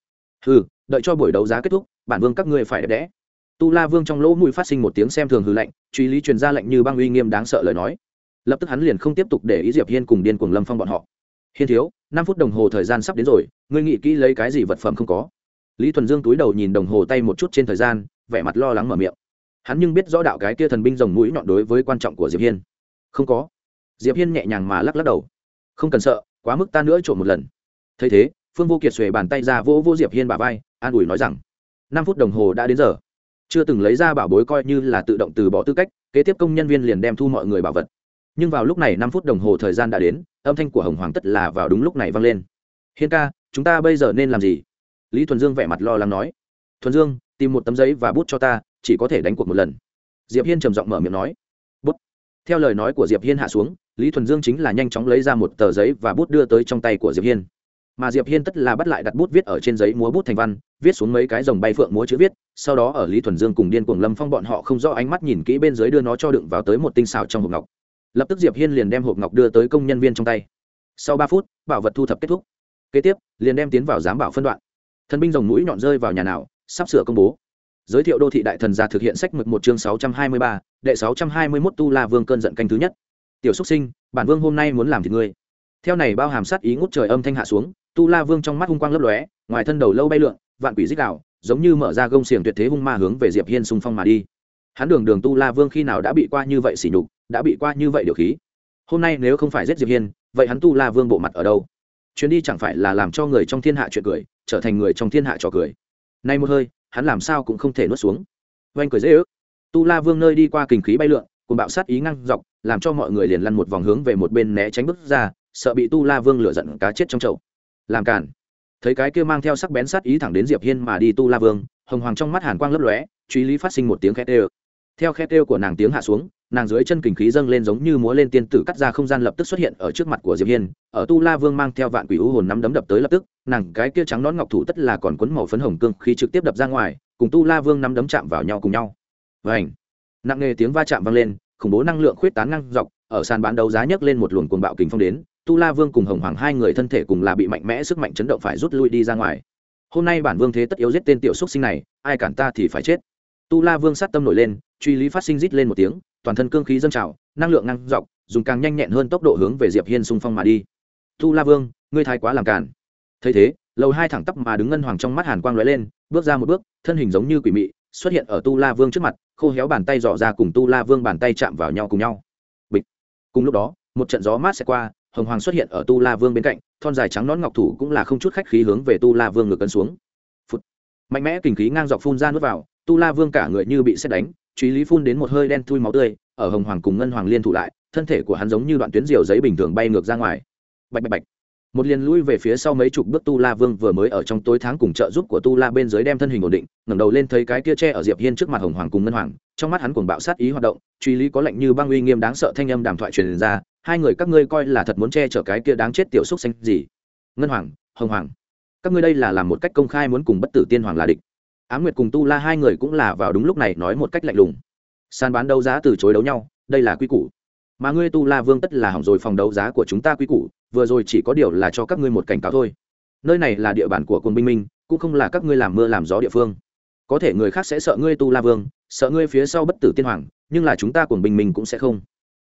Hừ, đợi cho buổi đấu giá kết thúc bản vương các ngươi phải đẹp đẽ. Tu la vương trong lỗ mũi phát sinh một tiếng xem thường hư lạnh truy lý truyền ra lệnh như băng uy nghiêm đáng sợ lời nói. Lập tức hắn liền không tiếp tục để ý diệp hiên cùng điên cuồng lâm phong bọn họ hiên thiếu, năm phút đồng hồ thời gian sắp đến rồi, ngươi nghĩ kỹ lấy cái gì vật phẩm không có? Lý thuần dương túi đầu nhìn đồng hồ tay một chút trên thời gian, vẻ mặt lo lắng mở miệng. Hắn nhưng biết rõ đạo cái kia thần binh rồng mũi nhọn đối với quan trọng của diệp hiên. Không có. Diệp hiên nhẹ nhàng mà lắc lắc đầu. Không cần sợ, quá mức ta nữa trộm một lần. Thấy thế, phương vô kiệt xuề bàn tay ra vỗ vỗ diệp hiên bà vai, an ủi nói rằng, năm phút đồng hồ đã đến giờ. Chưa từng lấy ra bảo bối coi như là tự động từ bỏ tư cách, kế tiếp công nhân viên liền đem thu mọi người bảo vật nhưng vào lúc này năm phút đồng hồ thời gian đã đến, âm thanh của hồng hoàng tất là vào đúng lúc này vang lên. Hiên ca, chúng ta bây giờ nên làm gì? Lý thuần dương vẻ mặt lo lắng nói. Thuần dương, tìm một tấm giấy và bút cho ta, chỉ có thể đánh cuộc một lần. Diệp hiên trầm giọng mở miệng nói. Bút? Theo lời nói của diệp hiên hạ xuống, lý thuần dương chính là nhanh chóng lấy ra một tờ giấy và bút đưa tới trong tay của diệp hiên. Mà diệp hiên tất là bắt lại đặt bút viết ở trên giấy múa bút thành văn, viết xuống mấy cái dòng bay phượng múa chữ viết, sau đó ở lý thuần dương cùng điên cuồng lâm phong bọn họ không rõ ánh mắt nhìn kỹ bên dưới đưa nó cho đựng vào tới một tinh xào trong hộp ngọc lập tức diệp hiên liền đem hộp ngọc đưa tới công nhân viên trong tay sau ba phút bảo vật thu thập kết thúc kế tiếp liền đem tiến vào giám bảo phân đoạn thần binh rồng mũi nhọn rơi vào nhà nào sắp sửa công bố giới thiệu đô thị đại thần gia thực hiện sách mực một chương sáu trăm hai mươi ba, đệ sáu trăm hai mươi 621 tu la vương cơn giận canh thứ nhất tiểu xúc sinh bản vương hôm nay muốn làm thịt ngươi theo này bao hàm sát ý ngút trời âm thanh hạ xuống tu la vương trong mắt hung quang lấp lóe ngoài thân đầu lâu bay lượn vạn quỷ dích đạo giống như mở ra gông xiềng tuyệt thế hung ma hướng về diệp hiên xung phong mà đi hắn đường đường tu la vương khi nào đã bị qua như vậy xỉ nhục đã bị qua như vậy điều khí. Hôm nay nếu không phải giết diệp hiên, vậy hắn tu la vương bộ mặt ở đâu? Chuyến đi chẳng phải là làm cho người trong thiên hạ chuyện cười, trở thành người trong thiên hạ trò cười. Nay một hơi, hắn làm sao cũng không thể nuốt xuống. Oanh cười dễ ước. Tu la vương nơi đi qua kình khí bay lượn cùng bạo sát ý ngăn dọc, làm cho mọi người liền lăn một vòng hướng về một bên né tránh bước ra, sợ bị tu la vương lửa giận cá chết trong chậu. Làm cản thấy cái kia mang theo sắc bén sát ý thẳng đến diệp hiên mà đi tu la vương, hồng hoàng trong mắt hàn quang lấp lóe, truy lý phát sinh một tiếng khét ê theo khe ê của nàng tiếng hạ xuống nàng dưới chân kình khí dâng lên giống như múa lên tiên tử cắt ra không gian lập tức xuất hiện ở trước mặt của diệp hiên. Ở tu la vương mang theo vạn quỷ u hồn nắm đấm đập tới lập tức, nàng cái kia trắng nón ngọc thủ tất là còn cuốn màu phấn hồng cương khí trực tiếp đập ra ngoài, cùng tu la vương nắm đấm chạm vào nhau cùng nhau. Vảnh nặng nề tiếng va chạm vang lên, khủng bố năng lượng khuyết tán ngang dọc, ở sàn bán đấu giá nhấc lên một luồng cuồng bạo kình phong đến, tu la vương cùng hồng hoàng hai người thân thể cùng là bị mạnh mẽ sức mạnh chấn động phải rút lui đi ra ngoài. Hôm nay bản vương thế tất yếu giết tên tiểu xúc sinh này, ai cản ta thì phải chết tu la vương sát tâm nổi lên, truy lý phát sinh rít lên một tiếng, toàn thân cương khí dâng trào, năng lượng ngang dọc, dùng càng nhanh nhẹn hơn tốc độ hướng về diệp hiên xung phong mà đi. Tu la vương, ngươi thái quá làm cản thấy thế, lầu hai thẳng tắp mà đứng ngân hoàng trong mắt hàn quang lóe lên, bước ra một bước, thân hình giống như quỷ mị, xuất hiện ở tu la vương trước mặt, khô héo bàn tay dò ra cùng tu la vương bàn tay chạm vào nhau cùng nhau. Bịch. Cùng lúc đó, một trận gió mát sẽ qua, hồng hoàng xuất hiện ở tu la vương bên cạnh, thon dài trắng nón ngọc thủ cũng là không chút khách khí hướng về tu la vương ngược cân xuống. Phụt. mạnh mẽ kinh khí ngang dọc phun ra nuốt vào tu la vương cả người như bị xét đánh truy lý phun đến một hơi đen thui máu tươi, ở hồng hoàng cùng ngân hoàng liên thủ lại, thân thể của hắn giống như đoạn tuyến diều giấy bình thường bay ngược ra ngoài. Bạch bạch bạch. Một liền lui về phía sau mấy chục bước, tu la vương vừa mới ở trong tối tháng cùng trợ giúp của tu la bên dưới đem thân hình ổn định, ngẩng đầu lên thấy cái kia tre ở diệp hiên trước mặt hồng hoàng cùng ngân hoàng, trong mắt hắn cuồng bạo sát ý hoạt động truy lý có lệnh như băng uy nghiêm đáng sợ thanh âm đàm thoại truyền ra, hai người các ngươi coi là thật muốn che chở cái kia đáng chết tiểu xúc xanh gì? Ngân hoàng, hồng hoàng, các ngươi đây là làm một cách công khai muốn cùng bất tử tiên hoàng là địch á nguyệt cùng tu la hai người cũng là vào đúng lúc này nói một cách lạnh lùng. Sàn bán đấu giá từ chối đấu nhau, đây là quy củ. Mà ngươi tu la vương tất là hỏng rồi phòng đấu giá của chúng ta quy củ, vừa rồi chỉ có điều là cho các ngươi một cảnh cáo thôi. Nơi này là địa bàn của quân binh minh, cũng không là các ngươi làm mưa làm gió địa phương. Có thể người khác sẽ sợ ngươi tu la vương, sợ ngươi phía sau bất tử tiên hoàng, nhưng là chúng ta cùng bình minh cũng sẽ không.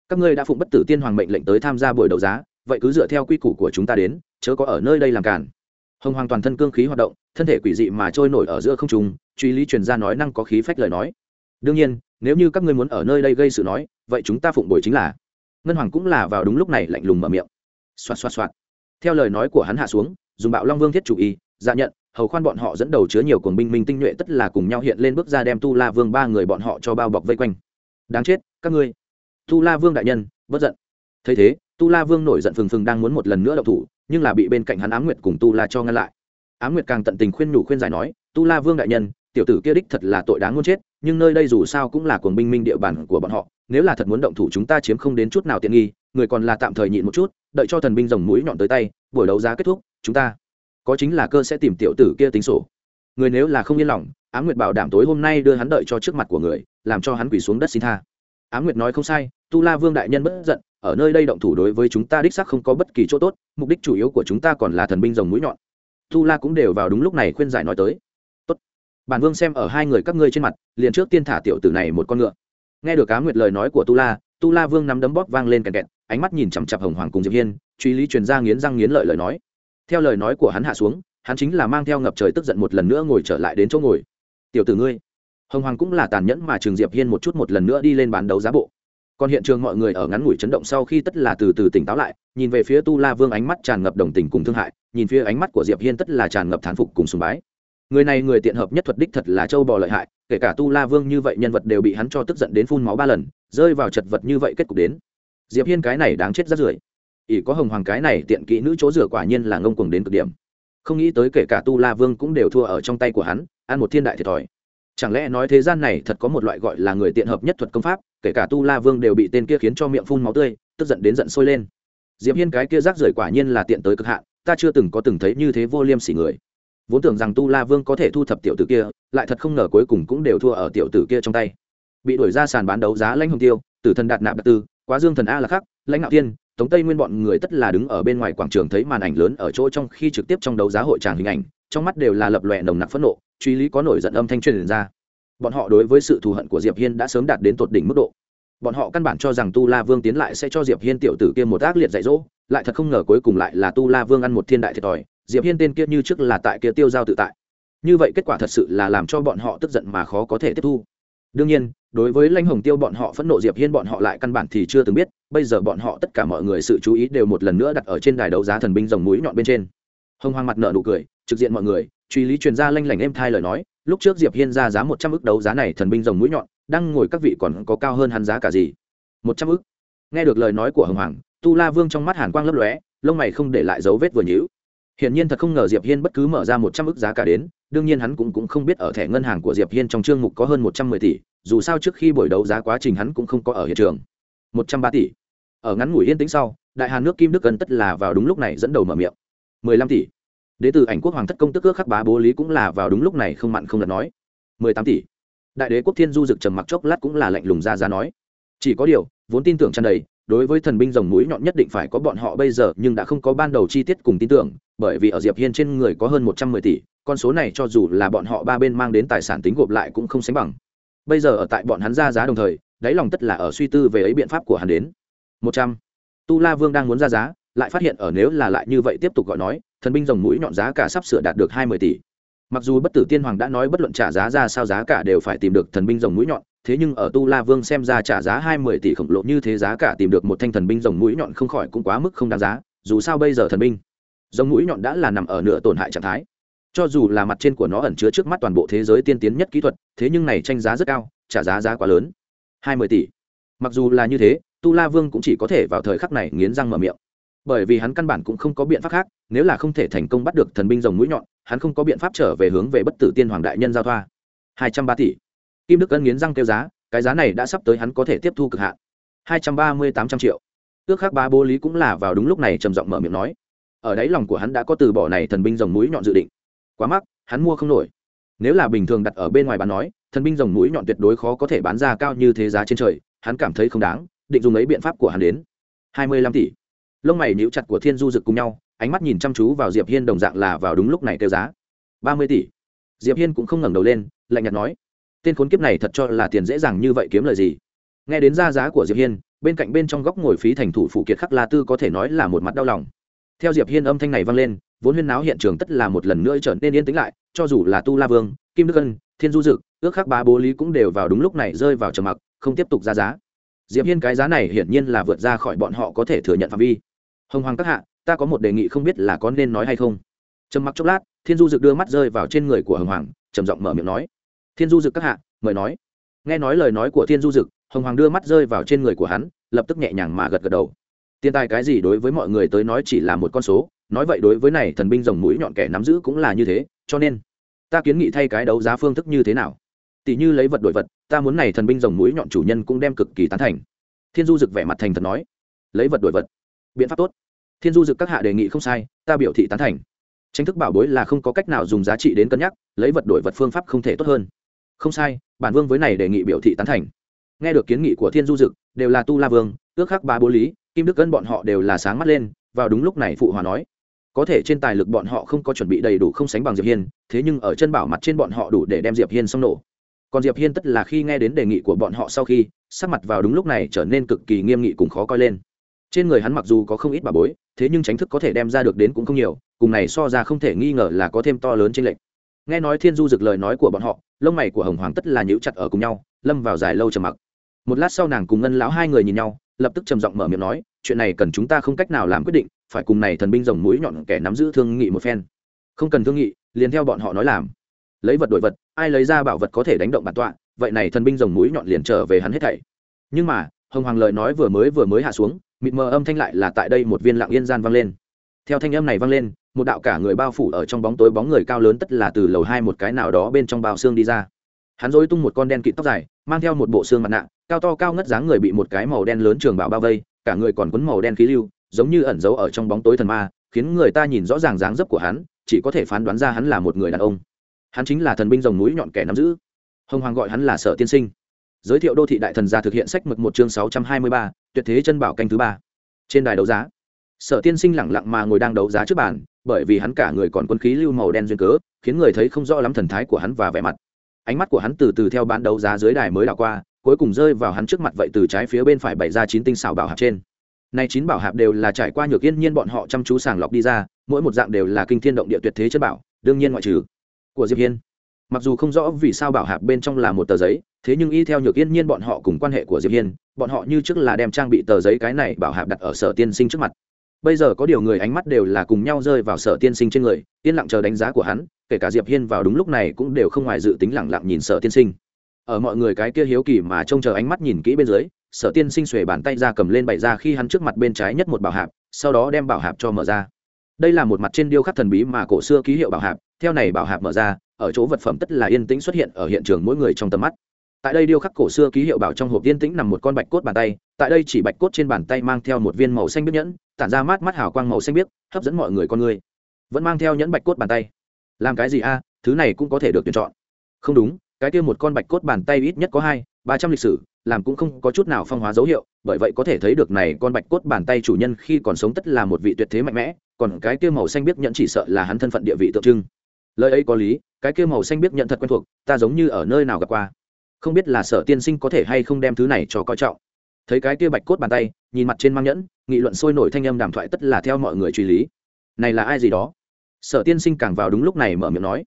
Các ngươi đã phụng bất tử tiên hoàng mệnh lệnh tới tham gia buổi đấu giá, vậy cứ dựa theo quy củ của chúng ta đến, chớ có ở nơi đây làm cản hồng hoàng toàn thân cương khí hoạt động, thân thể quỷ dị mà trôi nổi ở giữa không trung, truy lý truyền ra nói năng có khí phách lời nói. Đương nhiên, nếu như các ngươi muốn ở nơi đây gây sự nói, vậy chúng ta phụng bồi chính là. Ngân hoàng cũng là vào đúng lúc này lạnh lùng mở miệng. Xoạt xoạt xoạt. Theo lời nói của hắn hạ xuống, dùng bạo long vương thiết chủ y dạ nhận, hầu khoan bọn họ dẫn đầu chứa nhiều cuồng binh minh tinh nhuệ tất là cùng nhau hiện lên bước ra đem tu la vương ba người bọn họ cho bao bọc vây quanh. Đáng chết, các ngươi. Tu la vương đại nhân, bất giận. Thấy thế, tu la vương nổi giận phừng phừng đang muốn một lần nữa đậu thủ nhưng là bị bên cạnh hắn ám nguyệt cùng tu la cho ngăn lại. Ám nguyệt càng tận tình khuyên nhủ khuyên giải nói, tu la vương đại nhân, tiểu tử kia đích thật là tội đáng muốn chết, nhưng nơi đây dù sao cũng là cuồng binh minh địa bàn của bọn họ, nếu là thật muốn động thủ chúng ta chiếm không đến chút nào tiện nghi, người còn là tạm thời nhịn một chút, đợi cho thần binh rồng mũi nhọn tới tay, buổi đấu giá kết thúc, chúng ta có chính là cơ sẽ tìm tiểu tử kia tính sổ. Người nếu là không yên lòng, ám nguyệt bảo đảm tối hôm nay đưa hắn đợi cho trước mặt của người, làm cho hắn quỳ xuống đất xin tha ám nguyệt nói không sai, tu la vương đại nhân bất giận, ở nơi đây động thủ đối với chúng ta đích xác không có bất kỳ chỗ tốt, mục đích chủ yếu của chúng ta còn là thần binh rồng mũi nhọn. Tu la cũng đều vào đúng lúc này khuyên giải nói tới. Tốt. Bản vương xem ở hai người các ngươi trên mặt, liền trước tiên thả tiểu tử này một con ngựa. Nghe được cá nguyệt lời nói của tu la tu la vương nắm đấm bóp vang lên kẹt kẹt, ánh mắt nhìn chằm chặp hồng hoàng cùng diệp hiên, truy lý truyền ra nghiến răng nghiến lợi lời nói. Theo lời nói của hắn hạ xuống, hắn chính là mang theo ngập trời tức giận một lần nữa ngồi trở lại đến chỗ ngồi. Tiểu tử ngươi hồng hoàng cũng là tàn nhẫn mà trường diệp hiên một chút một lần nữa đi lên bán đấu giá bộ. Còn hiện trường mọi người ở ngắn ngủi chấn động sau khi tất là từ từ tỉnh táo lại, nhìn về phía tu la vương ánh mắt tràn ngập đồng tình cùng thương hại, nhìn phía ánh mắt của diệp hiên tất là tràn ngập thán phục cùng sùng bái. Người này người tiện hợp nhất thuật đích thật là châu bò lợi hại, kể cả tu la vương như vậy nhân vật đều bị hắn cho tức giận đến phun máu ba lần, rơi vào chật vật như vậy kết cục đến. Diệp hiên cái này đáng chết rất rưởi. Ỷ có hồng hoàng cái này tiện kỹ nữ chỗ rửa quả nhiên là ngông cuồng đến cực điểm. Không nghĩ tới kể cả tu la vương cũng đều thua ở trong tay của hắn, ăn một thiên đại thiệt thòi chẳng lẽ nói thế gian này thật có một loại gọi là người tiện hợp nhất thuật công pháp, kể cả tu la vương đều bị tên kia khiến cho miệng phun máu tươi, tức giận đến giận sôi lên. Diệp hiên cái kia rác rưởi quả nhiên là tiện tới cực hạn, ta chưa từng có từng thấy như thế vô liêm sỉ người. Vốn tưởng rằng tu la vương có thể thu thập tiểu tử kia, lại thật không ngờ cuối cùng cũng đều thua ở tiểu tử kia trong tay. Bị đuổi ra sàn bán đấu giá lãnh hồng tiêu, tử thần đạt nạp đạt tư, quá dương thần a là khắc, lãnh ngạo tiên, tống tây nguyên bọn người tất là đứng ở bên ngoài quảng trường thấy màn ảnh lớn ở chỗ trong khi trực tiếp trong đấu giá hội tràng hình ảnh, trong mắt đều là lập lòe nồng nặc phẫn nộ truy lý có nổi giận âm thanh truyền ra. Bọn họ đối với sự thù hận của diệp hiên đã sớm đạt đến tột đỉnh mức độ. Bọn họ căn bản cho rằng tu la vương tiến lại sẽ cho diệp hiên tiểu tử kia một ác liệt dạy dỗ, lại thật không ngờ cuối cùng lại là tu la vương ăn một thiên đại thiệt thòi, diệp hiên tên kia như trước là tại kia tiêu giao tự tại. Như vậy kết quả thật sự là làm cho bọn họ tức giận mà khó có thể tiếp thu. Đương nhiên, đối với lãnh hồng tiêu bọn họ phẫn nộ diệp hiên bọn họ lại căn bản thì chưa từng biết, bây giờ bọn họ tất cả mọi người sự chú ý đều một lần nữa đặt ở trên đài đấu giá thần binh rồng mũi nhọn bên trên. Hồng hoang mặt nợ nụ cười, trực diện mọi người truy lý truyền ra lanh lảnh êm thai lời nói lúc trước diệp hiên ra giá một trăm ức đấu giá này thần binh rồng mũi nhọn đang ngồi các vị còn có cao hơn hắn giá cả gì? Một trăm ức. Nghe được lời nói của hồng hoàng tu la vương trong mắt hàn quang lấp lóe lông mày không để lại dấu vết vừa nhíu. Hiển nhiên thật không ngờ diệp hiên bất cứ mở ra một trăm ức giá cả đến đương nhiên hắn cũng, cũng không biết ở thẻ ngân hàng của diệp hiên trong chương mục có hơn một trăm mười tỷ dù sao trước khi buổi đấu giá quá trình hắn cũng không có ở hiện trường. Một trăm ba tỷ. Ở ngắn ngủi yên tĩnh sau đại hàn nước kim đức gần tất là vào đúng lúc này dẫn đầu mở miệng. mười lăm tỷ đế tử ảnh quốc hoàng thất công tức ước khắc bá bố lý cũng là vào đúng lúc này không mặn không lật nói. Mười tám tỷ. Đại đế quốc thiên du dực trầm mặc chốc lát cũng là lạnh lùng ra ra nói. Chỉ có điều, vốn tin tưởng tràn đầy, đối với thần binh rồng mũi nhọn nhất định phải có bọn họ bây giờ, nhưng đã không có ban đầu chi tiết cùng tin tưởng, bởi vì ở diệp hiên trên người có hơn một trăm mười tỷ, con số này cho dù là bọn họ ba bên mang đến tài sản tính gộp lại cũng không sánh bằng. Bây giờ ở tại bọn hắn ra giá đồng thời, đáy lòng tất là ở suy tư về ấy biện pháp của hắn đến. Một trăm. Tu la vương đang muốn ra giá lại phát hiện ở nếu là lại như vậy tiếp tục gọi nói, thần binh rồng mũi nhọn giá cả sắp sửa đạt được hai mươi tỷ. Mặc dù bất tử tiên hoàng đã nói bất luận trả giá ra sao giá cả đều phải tìm được thần binh rồng mũi nhọn, thế nhưng ở tu la vương xem ra trả giá hai mươi tỷ khổng lồ như thế giá cả tìm được một thanh thần binh rồng mũi nhọn không khỏi cũng quá mức không đáng giá, dù sao bây giờ thần binh rồng mũi nhọn đã là nằm ở nửa tổn hại trạng thái. Cho dù là mặt trên của nó ẩn chứa trước mắt toàn bộ thế giới tiên tiến nhất kỹ thuật, thế nhưng này tranh giá rất cao, trả giá giá quá lớn. Hai mươi tỷ. Mặc dù là như thế, tu la vương cũng chỉ có thể vào thời khắc này nghiến răng mở miệng bởi vì hắn căn bản cũng không có biện pháp khác, nếu là không thể thành công bắt được thần binh rồng mũi nhọn, hắn không có biện pháp trở về hướng về bất tử tiên hoàng đại nhân giao thoa. Hai trăm ba tỷ. Kim đức ân nghiến răng kêu giá, cái giá này đã sắp tới hắn có thể tiếp thu cực hạn. Hai trăm ba mươi tám trăm triệu. Ước khác ba bố lý cũng là vào đúng lúc này trầm giọng mở miệng nói. Ở đáy lòng của hắn đã có từ bỏ này thần binh rồng mũi nhọn dự định. Quá mắc, hắn mua không nổi. Nếu là bình thường đặt ở bên ngoài bán nói, thần binh rồng mũi nhọn tuyệt đối khó có thể bán ra cao như thế giá trên trời, hắn cảm thấy không đáng, định dùng ấy biện pháp của hắn đến. Hai mươi lăm tỷ lông mày níu chặt của thiên du rực cùng nhau, ánh mắt nhìn chăm chú vào diệp hiên đồng dạng là vào đúng lúc này kêu giá. Ba mươi tỷ. Diệp hiên cũng không ngẩng đầu lên, lạnh nhạt nói, tên khốn kiếp này thật cho là tiền dễ dàng như vậy kiếm lời gì. Nghe đến ra giá của diệp hiên, bên cạnh bên trong góc ngồi phí thành thủ phụ kiệt khắc la tư có thể nói là một mặt đau lòng. Theo diệp hiên âm thanh này vang lên, vốn huyên náo hiện trường tất là một lần nữa trở nên yên tĩnh lại, cho dù là tu la vương, kim đức ân, thiên du dực, ước khắc bá bố lý cũng đều vào đúng lúc này rơi vào trầm mặc, không tiếp tục ra giá diệp hiên cái giá này hiển nhiên là vượt ra khỏi bọn họ có thể thừa nhận phạm vi. Hồng hoàng các hạ, ta có một đề nghị không biết là có nên nói hay không. Trầm mặc chốc lát, thiên du dực đưa mắt rơi vào trên người của hồng hoàng, trầm giọng mở miệng nói. Thiên du dực các hạ, mời nói. Nghe nói lời nói của thiên du dực, hồng hoàng đưa mắt rơi vào trên người của hắn, lập tức nhẹ nhàng mà gật gật đầu. Tiền tài cái gì đối với mọi người tới nói chỉ là một con số, nói vậy đối với này thần binh rồng mũi nhọn kẻ nắm giữ cũng là như thế, cho nên, ta kiến nghị thay cái đấu giá phương thức như thế nào? Tỷ như lấy vật đổi vật, ta muốn này thần binh rồng mũi nhọn chủ nhân cũng đem cực kỳ tán thành. Thiên du dực vẻ mặt thành thật nói, lấy vật đổi vật, biện pháp tốt. Thiên du dực các hạ đề nghị không sai, ta biểu thị tán thành. Tranh thức bảo bối là không có cách nào dùng giá trị đến cân nhắc, lấy vật đổi vật phương pháp không thể tốt hơn. Không sai, bản vương với này đề nghị biểu thị tán thành. Nghe được kiến nghị của thiên du dực, đều là tu la vương, ước khắc ba bố lý, kim đức ân bọn họ đều là sáng mắt lên, vào đúng lúc này phụ hòa nói, có thể trên tài lực bọn họ không có chuẩn bị đầy đủ không sánh bằng diệp hiên, thế nhưng ở chân bảo mặt trên bọn họ đủ để đem diệp hiên xong nổ còn diệp hiên tất là khi nghe đến đề nghị của bọn họ sau khi, sắc mặt vào đúng lúc này trở nên cực kỳ nghiêm nghị cùng khó coi lên. Trên người hắn mặc dù có không ít bà bối, thế nhưng tránh thức có thể đem ra được đến cũng không nhiều, cùng này so ra không thể nghi ngờ là có thêm to lớn trên lệnh nghe nói thiên du dực lời nói của bọn họ, lông mày của hồng hoàng tất là nhíu chặt ở cùng nhau, lâm vào dài lâu trầm mặc. Một lát sau nàng cùng ngân lão hai người nhìn nhau, lập tức trầm giọng mở miệng nói, chuyện này cần chúng ta không cách nào làm quyết định, phải cùng này thần binh rồng mũi nhọn kẻ nắm giữ thương nghị một phen. Không cần thương nghị, liền theo bọn họ nói làm lấy vật đổi vật, ai lấy ra bảo vật có thể đánh động bản tọa, vậy này thần binh rồng mũi nhọn liền trở về hắn hết thảy. Nhưng mà, hồng hoàng lời nói vừa mới vừa mới hạ xuống, mịt mờ âm thanh lại là tại đây một viên lặng yên gian vang lên. Theo thanh âm này vang lên, một đạo cả người bao phủ ở trong bóng tối bóng người cao lớn tất là từ lầu hai một cái nào đó bên trong bao xương đi ra. Hắn dối tung một con đen kịt tóc dài, mang theo một bộ xương mặt nạ, cao to cao ngất dáng người bị một cái màu đen lớn trường bảo bao vây, cả người còn quấn màu đen khí lưu, giống như ẩn giấu ở trong bóng tối thần ma, khiến người ta nhìn rõ ràng dáng dấp của hắn, chỉ có thể phán đoán ra hắn là một người đàn ông hắn chính là thần binh rồng núi nhọn kẻ nắm giữ. Hồng hoàng gọi hắn là sở tiên sinh. Giới thiệu đô thị đại thần gia thực hiện sách mực một chương sáu trăm hai mươi ba, tuyệt thế chân bảo canh thứ ba. Trên đài đấu giá, sở tiên sinh lẳng lặng mà ngồi đang đấu giá trước bàn, bởi vì hắn cả người còn quân khí lưu màu đen duyên cớ, khiến người thấy không rõ lắm thần thái của hắn và vẻ mặt. Ánh mắt của hắn từ từ theo bán đấu giá dưới đài mới đảo qua, cuối cùng rơi vào hắn trước mặt vậy từ trái phía bên phải bày ra chín tinh xảo bảo hạp trên. Nay chín bảo hạp đều là trải qua nhược yên nhiên bọn họ chăm chú sàng lọc đi ra, mỗi một dạng đều là kinh thiên động địa tuyệt thế chân bảo, đương nhiên ngoại trừ của diệp hiên. Mặc dù không rõ vì sao bảo hạp bên trong là một tờ giấy, thế nhưng y theo nhược yên nhiên bọn họ cùng quan hệ của diệp hiên, bọn họ như trước là đem trang bị tờ giấy cái này bảo hạp đặt ở sở tiên sinh trước mặt. Bây giờ có điều người ánh mắt đều là cùng nhau rơi vào sở tiên sinh trên người, yên lặng chờ đánh giá của hắn, kể cả diệp hiên vào đúng lúc này cũng đều không ngoài dự tính lẳng lặng nhìn sở tiên sinh. Ở mọi người cái kia hiếu kỳ mà trông chờ ánh mắt nhìn kỹ bên dưới, sở tiên sinh xuề bàn tay ra cầm lên bày ra khi hắn trước mặt bên trái nhất một bảo hạp, sau đó đem bảo hạp cho mở ra. Đây là một mặt trên điêu khắc thần bí mà cổ xưa ký hiệu bảo hạp theo này bảo hạp mở ra, ở chỗ vật phẩm tất là yên tĩnh xuất hiện ở hiện trường mỗi người trong tầm mắt. Tại đây điêu khắc cổ xưa ký hiệu bảo trong hộp yên tĩnh nằm một con bạch cốt bàn tay, tại đây chỉ bạch cốt trên bàn tay mang theo một viên màu xanh biếc nhẫn, tản ra mát mắt hào quang màu xanh biếc, hấp dẫn mọi người con người. Vẫn mang theo nhẫn bạch cốt bàn tay. Làm cái gì a? Thứ này cũng có thể được tuyển chọn. Không đúng, cái kia một con bạch cốt bàn tay ít nhất có hai, ba trăm lịch sử, làm cũng không có chút nào phong hóa dấu hiệu, bởi vậy có thể thấy được này con bạch cốt bàn tay chủ nhân khi còn sống tất là một vị tuyệt thế mạnh mẽ, còn cái kia màu xanh biếc nhẫn chỉ sợ là hắn thân phận địa vị tượng trưng lời ấy có lý, cái kia màu xanh biết nhận thật quen thuộc, ta giống như ở nơi nào gặp qua. Không biết là sở tiên sinh có thể hay không đem thứ này cho coi trọng. Thấy cái kia bạch cốt bàn tay, nhìn mặt trên mang nhẫn, nghị luận sôi nổi thanh âm đàm thoại tất là theo mọi người truy lý. Này là ai gì đó? Sở tiên sinh càng vào đúng lúc này mở miệng nói.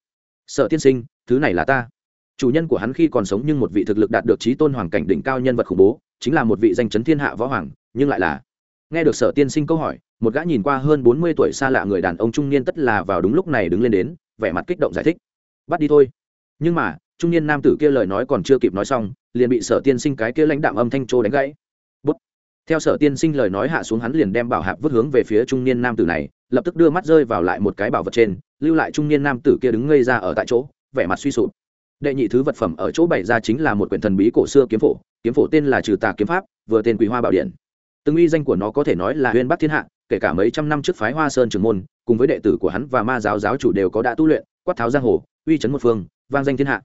Sở tiên sinh, thứ này là ta. Chủ nhân của hắn khi còn sống nhưng một vị thực lực đạt được trí tôn hoàng cảnh đỉnh cao nhân vật khủng bố, chính là một vị danh chấn thiên hạ võ hoàng, nhưng lại là. Nghe được sở tiên sinh câu hỏi, một gã nhìn qua hơn bốn mươi tuổi xa lạ người đàn ông trung niên tất là vào đúng lúc này đứng lên đến vẻ mặt kích động giải thích. Bắt đi thôi. Nhưng mà, trung niên nam tử kia lời nói còn chưa kịp nói xong, liền bị sở tiên sinh cái kia lãnh đạm âm thanh trô đánh gãy. Bút. Theo sở tiên sinh lời nói hạ xuống hắn liền đem bảo hạp vứt hướng về phía trung niên nam tử này, lập tức đưa mắt rơi vào lại một cái bảo vật trên, lưu lại trung niên nam tử kia đứng ngây ra ở tại chỗ, vẻ mặt suy sụp. Đệ nhị thứ vật phẩm ở chỗ bày ra chính là một quyển thần bí cổ xưa kiếm phổ kiếm phổ tên là trừ tà kiếm pháp, vừa tên quý hoa bảo điện. Từng uy danh của nó có thể nói là huyên bắc thiên hạ kể cả mấy trăm năm trước phái hoa sơn trường môn, cùng với đệ tử của hắn và ma giáo giáo chủ đều có đã tu luyện, quát tháo giang hồ, uy chấn một phương, vang danh thiên hạ.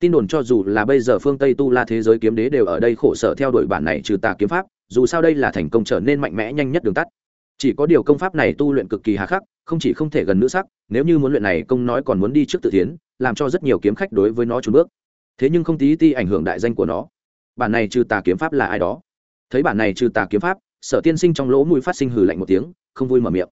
Tin đồn cho dù là bây giờ phương tây tu la thế giới kiếm đế đều ở đây khổ sở theo đuổi bản này trừ tà kiếm pháp, dù sao đây là thành công trở nên mạnh mẽ nhanh nhất đường tắt. Chỉ có điều công pháp này tu luyện cực kỳ hà khắc, không chỉ không thể gần nữ sắc, nếu như muốn luyện này công nói còn muốn đi trước tự tiến, làm cho rất nhiều kiếm khách đối với nó trốn bước. Thế nhưng không tí ti ảnh hưởng đại danh của nó. Bản này trừ tà kiếm pháp là ai đó? Thấy bản này trừ tà kiếm pháp sở tiên sinh trong lỗ mũi phát sinh hừ lạnh một tiếng, không vui mở miệng.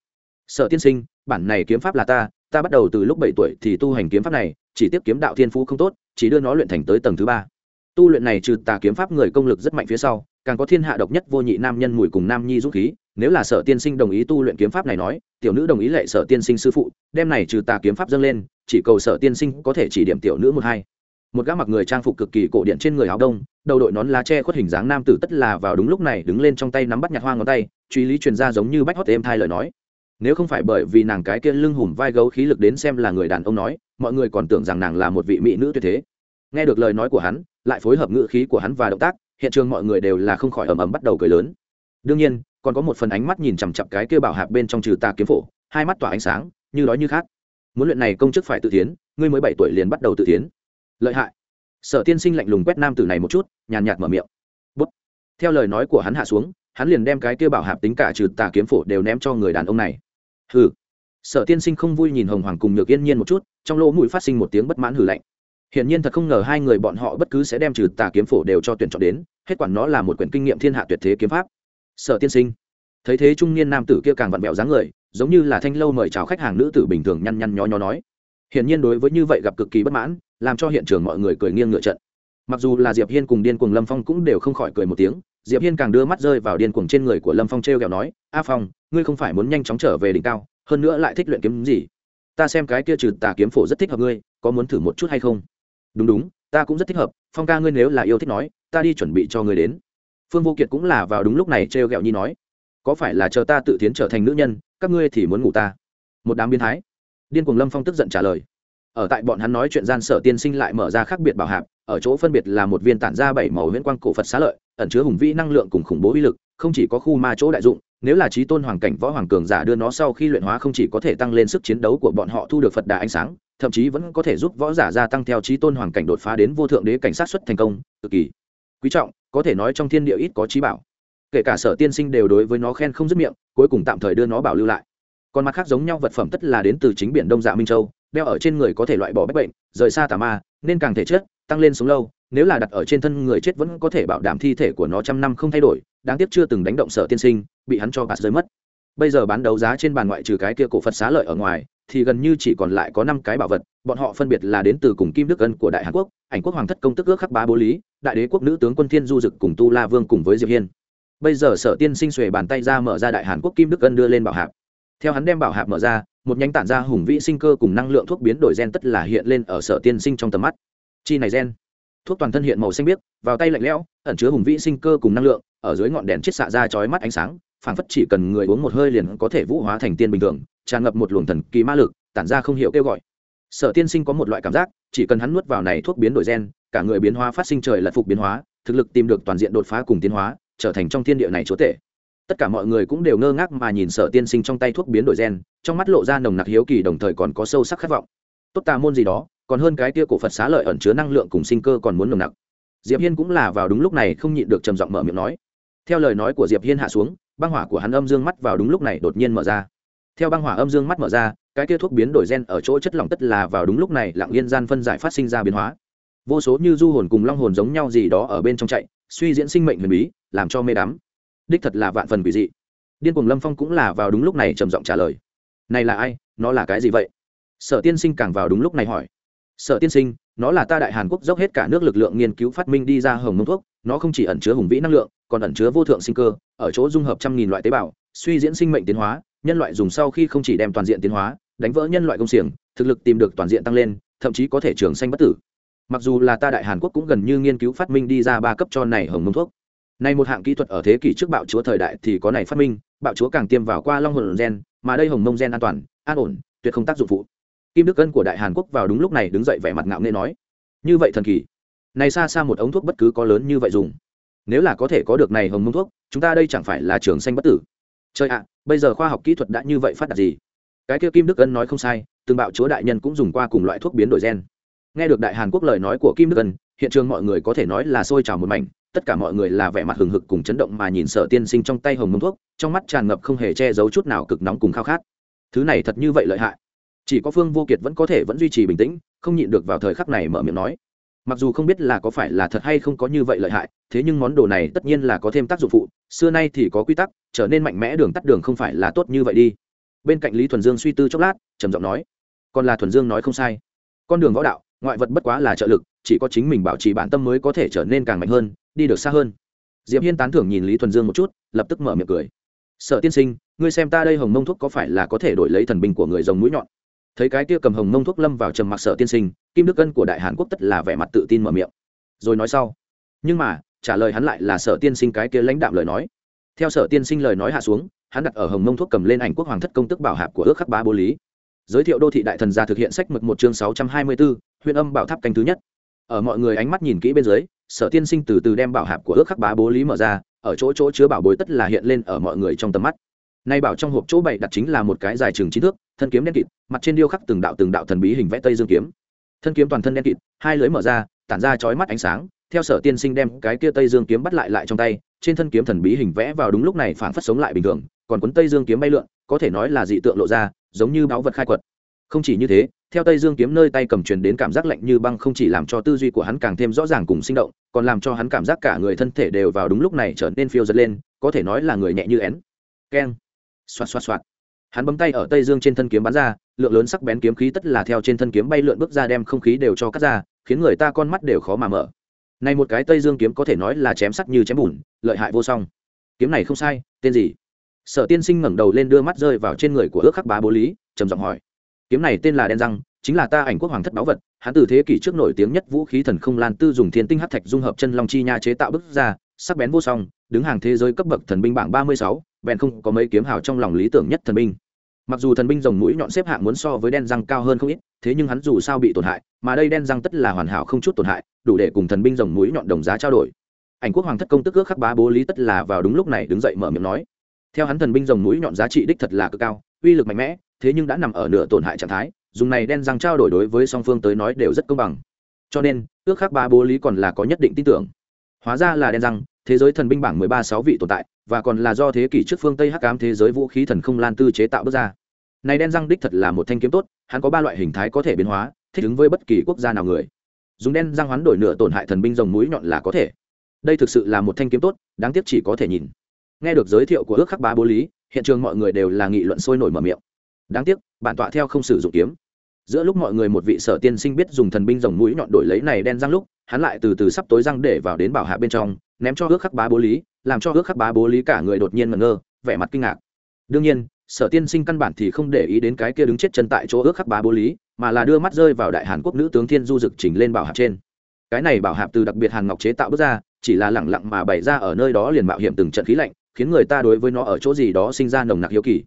Sở tiên sinh, bản này kiếm pháp là ta ta bắt đầu từ lúc bảy tuổi thì tu hành kiếm pháp này, chỉ tiếp kiếm đạo thiên phú không tốt, chỉ đưa nó luyện thành tới tầng thứ ba. Tu luyện này trừ tà kiếm pháp người công lực rất mạnh phía sau, càng có thiên hạ độc nhất vô nhị nam nhân mùi cùng nam nhi dũng khí. Nếu là sở tiên sinh đồng ý tu luyện kiếm pháp này nói, tiểu nữ đồng ý lệ sở tiên sinh sư phụ, đem này trừ tà kiếm pháp dâng lên, chỉ cầu sở tiên sinh có thể chỉ điểm tiểu nữ một hai một gã mặc người trang phục cực kỳ cổ điện trên người áo đông, đầu đội nón lá tre khuất hình dáng nam tử tất là vào đúng lúc này đứng lên trong tay nắm bắt nhặt hoa ngón tay, truy lý truyền ra giống như bách hót êm thai lời nói. Nếu không phải bởi vì nàng cái kia lưng hùm vai gấu khí lực đến xem là người đàn ông nói, mọi người còn tưởng rằng nàng là một vị mỹ nữ tuyệt thế. Nghe được lời nói của hắn, lại phối hợp ngữ khí của hắn và động tác, hiện trường mọi người đều là không khỏi ầm ầm bắt đầu cười lớn. Đương nhiên, còn có một phần ánh mắt nhìn chằm chặp cái kia bảo hạp bên trong trừ tà kiếm phổ, hai mắt tỏa ánh sáng, như đói như khác muốn luyện này công chức phải tự tiến, ngươi mới bảy tuổi liền bắt đầu tự tiến lợi hại. Sở tiên sinh lạnh lùng quét nam tử này một chút, nhàn nhạt mở miệng. Bút. Theo lời nói của hắn hạ xuống, hắn liền đem cái kia bảo hạp tính cả trừ tà kiếm phổ đều ném cho người đàn ông này. Hừ. Sở tiên sinh không vui nhìn hồng hoàng cùng nhược yên nhiên một chút, trong lỗ mũi phát sinh một tiếng bất mãn hừ lạnh. Hiển nhiên thật không ngờ hai người bọn họ bất cứ sẽ đem trừ tà kiếm phổ đều cho tuyển chọn đến, hết quản nó là một quyển kinh nghiệm thiên hạ tuyệt thế kiếm pháp. Sở tiên sinh. Thấy thế trung niên nam tử kia càng vặn vẹo dáng người, giống như là thanh lâu mời chào khách hàng nữ tử bình thường nhăn nhăn nho nhó nói. Hiển nhiên đối với như vậy gặp cực kỳ bất mãn làm cho hiện trường mọi người cười nghiêng ngựa trận. Mặc dù là diệp hiên cùng điên cuồng lâm phong cũng đều không khỏi cười một tiếng, diệp hiên càng đưa mắt rơi vào điên cuồng trên người của lâm phong t r e o kẹo nói, a phong, ngươi không phải muốn nhanh chóng trở về đỉnh cao, hơn nữa lại thích luyện kiếm gì? Ta xem cái kia trừ tà kiếm phổ rất thích hợp ngươi, có muốn thử một chút hay không? Đúng đúng, ta cũng rất thích hợp, phong ca ngươi nếu là yêu thích nói, ta đi chuẩn bị cho ngươi đến. Phương vô kiệt cũng là vào đúng lúc này t r e o nhi nói, có phải là chờ ta tự tiến trở thành nữ nhân, các ngươi thì muốn ngủ ta? Một đám biến thái. Điên cuồng lâm phong tức giận trả lời ở tại bọn hắn nói chuyện gian sở tiên sinh lại mở ra khác biệt bảo hạp, ở chỗ phân biệt là một viên tản ra bảy màu huyễn quang cổ phật xá lợi, ẩn chứa hùng vĩ năng lượng cùng khủng bố uy lực, không chỉ có khu ma chỗ đại dụng, nếu là trí tôn hoàng cảnh võ hoàng cường giả đưa nó sau khi luyện hóa không chỉ có thể tăng lên sức chiến đấu của bọn họ thu được phật đà ánh sáng, thậm chí vẫn có thể giúp võ giả gia tăng theo trí tôn hoàng cảnh đột phá đến vô thượng đế cảnh sát xuất thành công, cực kỳ quý trọng, có thể nói trong thiên địa ít có trí bảo. Kể cả sở tiên sinh đều đối với nó khen không dứt miệng, cuối cùng tạm thời đưa nó bảo lưu lại. Còn mặt khác giống nhau vật phẩm tất là đến từ chính biển đông dạ minh châu đeo ở trên người có thể loại bỏ bách bệnh rời xa tà ma nên càng thể chết, tăng lên sống lâu nếu là đặt ở trên thân người chết vẫn có thể bảo đảm thi thể của nó trăm năm không thay đổi đáng tiếc chưa từng đánh động sở tiên sinh bị hắn cho bạt rơi mất. Bây giờ bán đấu giá trên bàn ngoại trừ cái kia cổ phật xá lợi ở ngoài thì gần như chỉ còn lại có năm cái bảo vật bọn họ phân biệt là đến từ cùng kim đức ân của đại hàn quốc ảnh quốc hoàng thất công tức ước khắc bá bố lý đại đế quốc nữ tướng quân thiên du dực cùng tu la vương cùng với diệp hiên. Bây giờ sở tiên sinh xuề bàn tay ra mở ra đại hàn quốc kim đức ân đưa lên bảo hạp. Theo hắn đem bảo hạp mở ra một nhánh tản ra hùng vĩ sinh cơ cùng năng lượng thuốc biến đổi gen tất là hiện lên ở sở tiên sinh trong tầm mắt. Chi này gen. Thuốc toàn thân hiện màu xanh biếc, vào tay lạnh lẽo, ẩn chứa hùng vĩ sinh cơ cùng năng lượng, ở dưới ngọn đèn chiết xạ ra chói mắt ánh sáng, phảng phất chỉ cần người uống một hơi liền có thể vũ hóa thành tiên bình thường, tràn ngập một luồng thần kỳ ma lực, tản ra không hiểu kêu gọi. Sở tiên sinh có một loại cảm giác, chỉ cần hắn nuốt vào này thuốc biến đổi gen, cả người biến hóa phát sinh trời lật phục biến hóa, thực lực tìm được toàn diện đột phá cùng tiến hóa, trở thành trong thiên địa này chúa tể tất cả mọi người cũng đều ngơ ngác mà nhìn sở tiên sinh trong tay thuốc biến đổi gen, trong mắt lộ ra nồng nặc hiếu kỳ đồng thời còn có sâu sắc khát vọng. Tốt tà môn gì đó, còn hơn cái tia cổ phật xá lợi ẩn chứa năng lượng cùng sinh cơ còn muốn nồng nặc. Diệp hiên cũng là vào đúng lúc này không nhịn được trầm giọng mở miệng nói. Theo lời nói của diệp hiên hạ xuống, băng hỏa của hắn âm dương mắt vào đúng lúc này đột nhiên mở ra. Theo băng hỏa âm dương mắt mở ra, cái tia thuốc biến đổi gen ở chỗ chất lỏng tất là vào đúng lúc này lặng yên gian phân giải phát sinh ra biến hóa. Vô số như du hồn cùng long hồn giống nhau gì đó ở bên trong chạy, suy diễn sinh mệnh huyền bí, làm cho mê đắm đích thật là vạn phần quỷ dị. Điên cuồng lâm phong cũng là vào đúng lúc này trầm giọng trả lời. Này là ai? Nó là cái gì vậy? Sở tiên sinh càng vào đúng lúc này hỏi. Sở tiên sinh, nó là ta đại hàn quốc dốc hết cả nước lực lượng nghiên cứu phát minh đi ra hồng mông thuốc, nó không chỉ ẩn chứa hùng vĩ năng lượng, còn ẩn chứa vô thượng sinh cơ, ở chỗ dung hợp trăm nghìn loại tế bào, suy diễn sinh mệnh tiến hóa, nhân loại dùng sau khi không chỉ đem toàn diện tiến hóa, đánh vỡ nhân loại công xiềng, thực lực tìm được toàn diện tăng lên, thậm chí có thể trường sanh bất tử. Mặc dù là ta đại hàn quốc cũng gần như nghiên cứu phát minh đi ra ba cấp cho này hồng mông thuốc này một hạng kỹ thuật ở thế kỷ trước bạo chúa thời đại thì có này phát minh, bạo chúa càng tiêm vào qua long hồn gen, mà đây hồng mông gen an toàn, an ổn, tuyệt không tác dụng phụ. Kim đức ân của đại hàn quốc vào đúng lúc này đứng dậy vẻ mặt ngạo nghễ nói, như vậy thần kỳ, này xa xa một ống thuốc bất cứ có lớn như vậy dùng. Nếu là có thể có được này hồng mông thuốc, chúng ta đây chẳng phải là trường xanh bất tử. Trời ạ, bây giờ khoa học kỹ thuật đã như vậy phát đạt gì? Cái kia kim đức ân nói không sai, từng bạo chúa đại nhân cũng dùng qua cùng loại thuốc biến đổi gen. Nghe được đại hàn quốc lời nói của kim đức ân, hiện trường mọi người có thể nói là sôi trào một mảnh tất cả mọi người là vẻ mặt hừng hực cùng chấn động mà nhìn sở tiên sinh trong tay hồng mông thuốc, trong mắt tràn ngập không hề che giấu chút nào cực nóng cùng khao khát. Thứ này thật như vậy lợi hại. Chỉ có phương vô kiệt vẫn có thể vẫn duy trì bình tĩnh, không nhịn được vào thời khắc này mở miệng nói. Mặc dù không biết là có phải là thật hay không có như vậy lợi hại, thế nhưng món đồ này tất nhiên là có thêm tác dụng phụ, xưa nay thì có quy tắc, trở nên mạnh mẽ đường tắt đường không phải là tốt như vậy đi. Bên cạnh lý thuần dương suy tư chốc lát, trầm giọng nói còn là thuần dương nói không sai. Con đường võ đạo, ngoại vật bất quá là trợ lực, chỉ có chính mình bảo trì bản tâm mới có thể trở nên càng mạnh hơn đi được xa hơn. Diệp hiên tán thưởng nhìn lý thuần dương một chút, lập tức mở miệng cười. Sợ tiên sinh, ngươi xem ta đây hồng mông thuốc có phải là có thể đổi lấy thần binh của người rồng mũi nhọn? Thấy cái kia cầm hồng mông thuốc lâm vào trầm mặc sợ tiên sinh, kim đức ân của đại hàn quốc tất là vẻ mặt tự tin mở miệng. Rồi nói sau. Nhưng mà, trả lời hắn lại là sở tiên sinh cái kia lãnh đạm lời nói. Theo sở tiên sinh lời nói hạ xuống, hắn đặt ở hồng mông thuốc cầm lên ảnh quốc hoàng thất công tức bảo hạp của ước khắc bá bố lý. Giới thiệu đô thị đại thần gia thực hiện sách mực một chương sáu trăm hai mươi bốn huyện âm bảo tháp canh thứ nhất. Ở mọi người ánh mắt nhìn kỹ bên dưới sở tiên sinh từ từ đem bảo hạp của ước khắc bá bố lý mở ra, ở chỗ chỗ chứa bảo bối tất là hiện lên ở mọi người trong tầm mắt. Nay bảo trong hộp chỗ bày đặt chính là một cái dài chừng chín thước, thân kiếm đen kịt, mặt trên điêu khắc từng đạo từng đạo thần bí hình vẽ tây dương kiếm. Thân kiếm toàn thân đen kịt, hai lưới mở ra, tản ra chói mắt ánh sáng, theo sở tiên sinh đem cái kia tây dương kiếm bắt lại lại trong tay, trên thân kiếm thần bí hình vẽ vào đúng lúc này phản phất sống lại bình thường, còn cuốn tây dương kiếm bay lượn, có thể nói là dị tượng lộ ra, giống như báu vật khai quật không chỉ như thế, theo tây dương kiếm nơi tay cầm truyền đến cảm giác lạnh như băng không chỉ làm cho tư duy của hắn càng thêm rõ ràng cùng sinh động, còn làm cho hắn cảm giác cả người thân thể đều vào đúng lúc này trở nên phiêu giật lên, có thể nói là người nhẹ như én. Keng. Xoạt xoạt xoạt. Hắn bấm tay ở tây dương trên thân kiếm bắn ra, lượng lớn sắc bén kiếm khí tất là theo trên thân kiếm bay lượn bước ra đem không khí đều cho cắt ra, khiến người ta con mắt đều khó mà mở. Này một cái tây dương kiếm có thể nói là chém sắt như chém bùn, lợi hại vô song. Kiếm này không sai, tên gì? Sở tiên sinh ngẩng đầu lên đưa mắt rơi vào trên người của ước khắc bá bố lý, trầm giọng hỏi kiếm này tên là đen răng, chính là ta ảnh quốc hoàng thất báu vật, hắn từ thế kỷ trước nổi tiếng nhất vũ khí thần không lan tư dùng thiên tinh hắc thạch dung hợp chân long chi nha chế tạo bức ra, sắc bén vô song, đứng hàng thế giới cấp bậc thần binh bảng ba mươi sáu, bèn không có mấy kiếm hào trong lòng lý tưởng nhất thần binh. Mặc dù thần binh rồng mũi nhọn xếp hạng muốn so với đen răng cao hơn không ít, thế nhưng hắn dù sao bị tổn hại, mà đây đen răng tất là hoàn hảo không chút tổn hại, đủ để cùng thần binh rồng mũi nhọn đồng giá trao đổi. Ảnh quốc hoàng thất công tức ước khắc bá bố lý tất là vào đúng lúc này đứng dậy mở miệng nói, theo hắn thần binh rồng mũi nhọn giá trị đích thật là cực cao, uy lực mạnh mẽ thế nhưng đã nằm ở nửa tổn hại trạng thái, dùng này đen răng trao đổi đối với song phương tới nói đều rất công bằng. Cho nên, ước khắc bá bố lý còn là có nhất định tin tưởng. Hóa ra là đen răng, thế giới thần binh bảng mười ba sáu vị tồn tại, và còn là do thế kỷ trước phương tây hắc ám thế giới vũ khí thần không lan tư chế tạo bước ra. Này đen răng đích thật là một thanh kiếm tốt, hắn có ba loại hình thái có thể biến hóa, thích ứng với bất kỳ quốc gia nào người. Dùng đen răng hoán đổi nửa tổn hại thần binh rồng mũi nhọn là có thể. Đây thực sự là một thanh kiếm tốt, đáng tiếc chỉ có thể nhìn. Nghe được giới thiệu của ước khắc bá bố lý, hiện trường mọi người đều là nghị luận sôi nổi mở miệng đáng tiếc, bản tọa theo không sử dụng kiếm. Giữa lúc mọi người một vị sở tiên sinh biết dùng thần binh rồng mũi nhọn đổi lấy này đen răng lúc, hắn lại từ từ sắp tối răng để vào đến bảo hạ bên trong, ném cho ước khắc bá bố lý, làm cho ước khắc bá bố lý cả người đột nhiên ngẩn ngơ, vẻ mặt kinh ngạc. Đương nhiên, sở tiên sinh căn bản thì không để ý đến cái kia đứng chết chân tại chỗ ước khắc bá bố lý, mà là đưa mắt rơi vào đại hàn quốc nữ tướng thiên du dực chỉnh lên bảo hạp trên. Cái này bảo hạp từ đặc biệt hàn ngọc chế tạo bước ra, chỉ là lẳng lặng mà bày ra ở nơi đó liền mạo hiểm từng trận khí lạnh, khiến người ta đối với nó ở chỗ gì đó sinh ra nồng nặc hiếu kỳ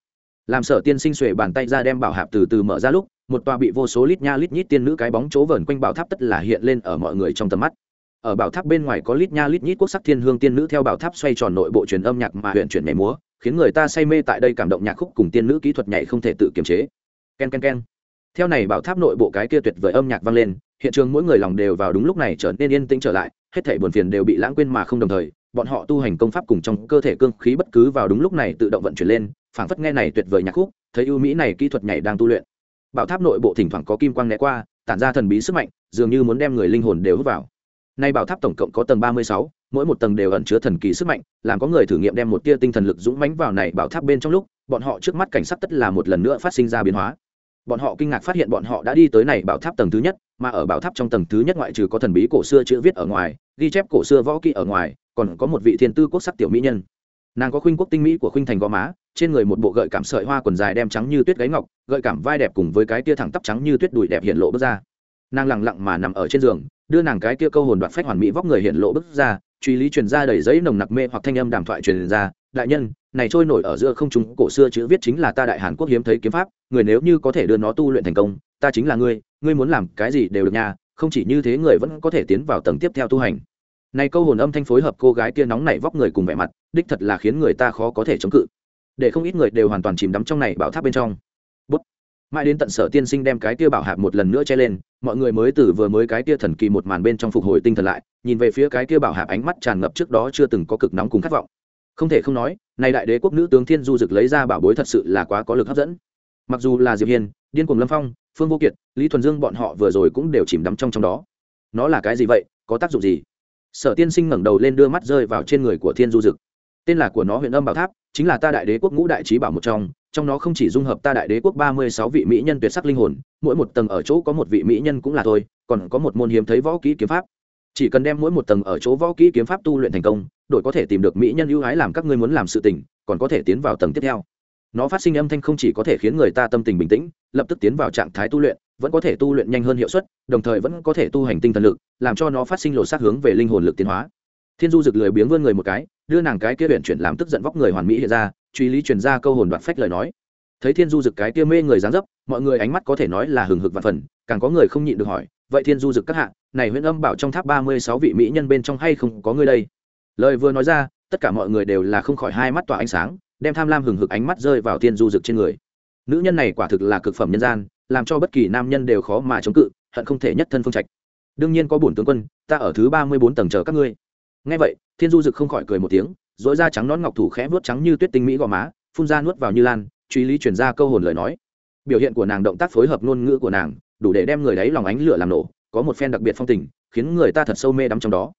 làm sở tiên sinh xuề bàn tay ra đem bảo hạp từ từ mở ra lúc, một tòa bị vô số lít nha lít nhít tiên nữ cái bóng chỗ vờn quanh bảo tháp tất là hiện lên ở mọi người trong tầm mắt. Ở bảo tháp bên ngoài có lít nha lít nhít quốc sắc thiên hương tiên nữ theo bảo tháp xoay tròn nội bộ truyền âm nhạc mà huyện chuyển nhảy múa, khiến người ta say mê tại đây cảm động nhạc khúc cùng tiên nữ kỹ thuật nhảy không thể tự kiềm chế. Ken ken ken. Theo này bảo tháp nội bộ cái kia tuyệt vời âm nhạc vang lên, hiện trường mỗi người lòng đều vào đúng lúc này trở nên yên tĩnh trở lại, hết thảy buồn phiền đều bị lãng quên mà không đồng thời, bọn họ tu hành công pháp cùng trong cơ thể cương khí bất cứ vào đúng lúc này tự động vận chuyển lên phảng phất nghe này tuyệt vời nhạc khúc, thấy ưu mỹ này kỹ thuật nhảy đang tu luyện. Bảo tháp nội bộ thỉnh thoảng có kim quang né qua, tản ra thần bí sức mạnh, dường như muốn đem người linh hồn đều hút vào. Nay bảo tháp tổng cộng có tầng ba mươi sáu, mỗi một tầng đều ẩn chứa thần kỳ sức mạnh, làm có người thử nghiệm đem một tia tinh thần lực dũng mãnh vào này bảo tháp bên trong lúc, bọn họ trước mắt cảnh sắc tất là một lần nữa phát sinh ra biến hóa. Bọn họ kinh ngạc phát hiện bọn họ đã đi tới này bảo tháp tầng thứ nhất, mà ở bảo tháp trong tầng thứ nhất ngoại trừ có thần bí cổ xưa chữ viết ở ngoài, ghi chép cổ xưa võ kỹ ở ngoài, còn có một vị thiên tư quốc sắc tiểu mỹ nhân nàng có khuynh quốc tinh mỹ của khuynh thành gò má, trên người một bộ gợi cảm sợi hoa quần dài đem trắng như tuyết gáy ngọc, gợi cảm vai đẹp cùng với cái tia thẳng tắp trắng như tuyết đùi đẹp hiện lộ bước ra. Nàng lẳng lặng mà nằm ở trên giường, đưa nàng cái tia câu hồn đoạt phách hoàn mỹ vóc người hiện lộ bước ra, truy lý truyền ra đầy giấy nồng nặc mê hoặc thanh âm đàm thoại truyền ra, đại nhân, này trôi nổi ở giữa không trung cổ xưa chữ viết chính là ta đại hàn quốc hiếm thấy kiếm pháp, người nếu như có thể đưa nó tu luyện thành công, ta chính là ngươi ngươi muốn làm cái gì đều được nha, không chỉ như thế người vẫn có thể tiến vào tầng tiếp theo tu hành này câu hồn âm thanh phối hợp cô gái kia nóng nảy vóc người cùng vẻ mặt, đích thật là khiến người ta khó có thể chống cự. Để không ít người đều hoàn toàn chìm đắm trong này bảo tháp bên trong. Bút. mãi đến tận sở tiên sinh đem cái kia bảo hạp một lần nữa che lên, mọi người mới từ vừa mới cái kia thần kỳ một màn bên trong phục hồi tinh thần lại, nhìn về phía cái kia bảo hạp ánh mắt tràn ngập trước đó chưa từng có cực nóng cùng khát vọng. Không thể không nói, này đại đế quốc nữ tướng thiên du dực lấy ra bảo bối thật sự là quá có lực hấp dẫn. Mặc dù là diệp hiên, điên cuồng lâm phong, phương vô kiệt, lý thuần dương bọn họ vừa rồi cũng đều chìm đắm trong trong đó. Nó là cái gì vậy? Có tác dụng gì? Sở tiên sinh ngẩng đầu lên đưa mắt rơi vào trên người của thiên du dực. Tên là của nó huyện âm bảo tháp, chính là ta đại đế quốc ngũ đại trí bảo một trong trong nó không chỉ dung hợp ta đại đế quốc ba mươi sáu vị mỹ nhân tuyệt sắc linh hồn, mỗi một tầng ở chỗ có một vị mỹ nhân cũng là thôi còn có một môn hiếm thấy võ kỹ kiếm pháp. Chỉ cần đem mỗi một tầng ở chỗ võ kỹ kiếm pháp tu luyện thành công, đội có thể tìm được mỹ nhân ưu ái làm các ngươi muốn làm sự tình, còn có thể tiến vào tầng tiếp theo. Nó phát sinh âm thanh không chỉ có thể khiến người ta tâm tình bình tĩnh, lập tức tiến vào trạng thái tu luyện vẫn có thể tu luyện nhanh hơn hiệu suất, đồng thời vẫn có thể tu hành tinh thần lực, làm cho nó phát sinh lộ sát hướng về linh hồn lực tiến hóa. Thiên du rực lười biếng vươn người một cái, đưa nàng cái kia huyện chuyển làm tức giận vóc người hoàn mỹ hiện ra, truy lý truyền ra câu hồn đoạt phách lời nói. Thấy thiên du rực cái kia mê người dáng dấp, mọi người ánh mắt có thể nói là hừng hực và phần, càng có người không nhịn được hỏi, vậy thiên du rực các hạ, này huyện âm bảo trong tháp ba mươi sáu vị mỹ nhân bên trong hay không có người đây? Lời vừa nói ra, tất cả mọi người đều là không khỏi hai mắt tỏa ánh sáng, đem tham lam hừng hực ánh mắt rơi vào thiên du rực trên người. Nữ nhân này quả thực là cực phẩm nhân gian làm cho bất kỳ nam nhân đều khó mà chống cự, hận không thể nhất thân phương trạch. Đương nhiên có bổn tướng quân, ta ở thứ ba mươi bốn tầng chờ các ngươi. Ngay vậy, thiên du dực không khỏi cười một tiếng dỗi da trắng nón ngọc thủ khẽ vuốt trắng như tuyết tinh mỹ gò má, phun ra nuốt vào như lan, truy lý chuyển ra câu hồn lời nói. Biểu hiện của nàng động tác phối hợp ngôn ngữ của nàng, đủ để đem người đấy lòng ánh lửa làm nổ, có một phen đặc biệt phong tình, khiến người ta thật sâu mê đắm trong đó.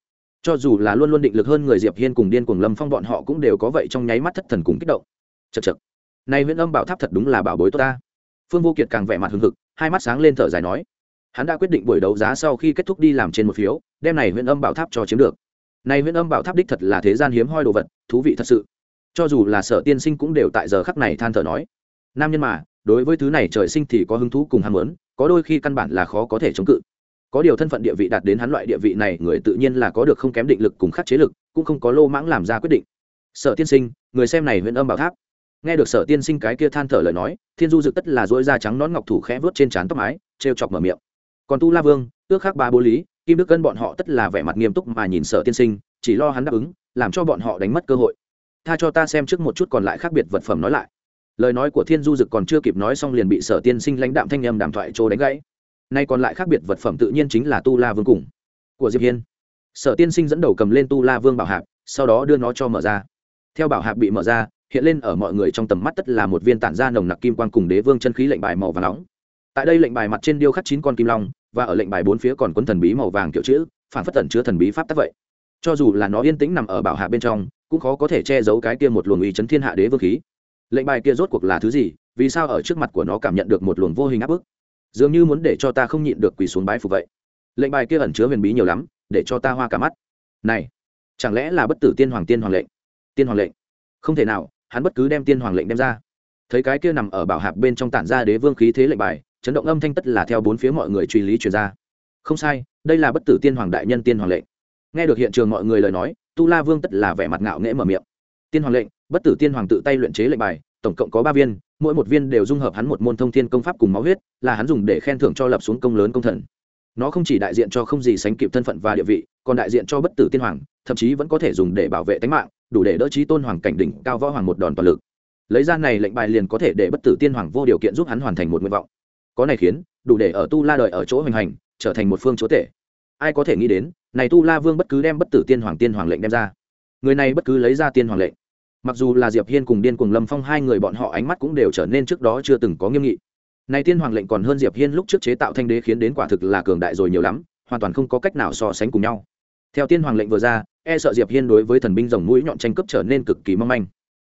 Cho dù là luôn luôn định lực hơn người diệp hiên cùng điên cùng lâm phong bọn họ cũng đều có vậy trong nháy mắt thất thần cùng kích động. Chật chật nay Huyễn âm bảo tháp thật đúng là bảo bối tốt ta phương vô kiệt càng vẻ mặt hưng hực, hai mắt sáng lên thở dài nói, hắn đã quyết định buổi đấu giá sau khi kết thúc đi làm trên một phiếu, đem này huyện âm bảo tháp cho chiếm được. Này huyện âm bảo tháp đích thật là thế gian hiếm hoi đồ vật, thú vị thật sự. Cho dù là sở tiên sinh cũng đều tại giờ khắc này than thở nói, nam nhân mà, đối với thứ này trời sinh thì có hứng thú cùng ham muốn, có đôi khi căn bản là khó có thể chống cự. Có điều thân phận địa vị đạt đến hắn loại địa vị này, người tự nhiên là có được không kém định lực cùng khắc chế lực, cũng không có lô mãng làm ra quyết định. Sở tiên sinh, người xem này huyện âm bảo tháp nghe được sở tiên sinh cái kia than thở lời nói, thiên du dực tất là dỗi da trắng nón ngọc thủ khẽ vớt trên trán tóc mái t chọc mở miệng. Còn tu la vương ước khác ba bố lý, kim đức cân bọn họ tất là vẻ mặt nghiêm túc mà nhìn sở tiên sinh, chỉ lo hắn đáp ứng, làm cho bọn họ đánh mất cơ hội. Tha cho ta xem trước một chút còn lại khác biệt vật phẩm nói lại. Lời nói của thiên du dực còn chưa kịp nói xong liền bị sở tiên sinh lãnh đạm thanh âm đàm thoại trô đánh gãy. Nay còn lại khác biệt vật phẩm tự nhiên chính là tu la vương cùng của diệp hiên. Sở tiên sinh dẫn đầu cầm lên tu la vương bảo hạp, sau đó đưa nó cho mở ra. Theo bảo hạp bị mở ra hiện lên ở mọi người trong tầm mắt tất là một viên tản ra nồng nặc kim quan cùng đế vương chân khí lệnh bài màu vàng nóng. Tại đây lệnh bài mặt trên điêu khắc chín con kim long, và ở lệnh bài bốn phía còn cuốn thần bí màu vàng kiểu chữ, phản phất tẩn chứa thần bí pháp tắc vậy. Cho dù là nó yên tĩnh nằm ở bảo hạ bên trong, cũng khó có thể che giấu cái kia một luồng uy chấn thiên hạ đế vương khí. Lệnh bài kia rốt cuộc là thứ gì? Vì sao ở trước mặt của nó cảm nhận được một luồng vô hình áp bức? Dường như muốn để cho ta không nhịn được quỳ xuống bái phục vậy. Lệnh bài kia ẩn chứa huyền bí nhiều lắm, để cho ta hoa cả mắt. Này, chẳng lẽ là bất tử tiên hoàng tiên hoàng lệnh? Tiên hoàng lệnh? Không thể nào hắn bất cứ đem tiên hoàng lệnh đem ra. Thấy cái kia nằm ở bảo hạp bên trong tản ra đế vương khí thế lệnh bài, chấn động âm thanh tất là theo bốn phía mọi người truy lý truyền ra. Không sai, đây là bất tử tiên hoàng đại nhân tiên hoàng lệnh. Nghe được hiện trường mọi người lời nói, tu la vương tất là vẻ mặt ngạo nghễ mở miệng. Tiên hoàng lệnh, bất tử tiên hoàng tự tay luyện chế lệnh bài, tổng cộng có ba viên, mỗi một viên đều dung hợp hắn một môn thông thiên công pháp cùng máu huyết, là hắn dùng để khen thưởng cho lập xuống công lớn công thần. Nó không chỉ đại diện cho không gì sánh kịp thân phận và địa vị, còn đại diện cho bất tử tiên hoàng, thậm chí vẫn có thể dùng để bảo vệ tính mạng đủ để đỡ trí tôn hoàng cảnh đỉnh cao võ hoàng một đòn toàn lực. Lấy ra này lệnh bài liền có thể để bất tử tiên hoàng vô điều kiện giúp hắn hoàn thành một nguyện vọng. Có này khiến, đủ để ở tu la đời ở chỗ hoành hành, trở thành một phương chúa tể. Ai có thể nghĩ đến, này tu la vương bất cứ đem bất tử tiên hoàng tiên hoàng lệnh đem ra. Người này bất cứ lấy ra tiên hoàng lệnh. Mặc dù là diệp hiên cùng điên cùng lâm phong hai người bọn họ ánh mắt cũng đều trở nên trước đó chưa từng có nghiêm nghị. Này tiên hoàng lệnh còn hơn diệp hiên lúc trước chế tạo thanh đế khiến đến quả thực là cường đại rồi nhiều lắm, hoàn toàn không có cách nào so sánh cùng nhau theo tiên hoàng lệnh vừa ra e sợ diệp hiên đối với thần binh rồng mũi nhọn tranh cướp trở nên cực kỳ mong manh.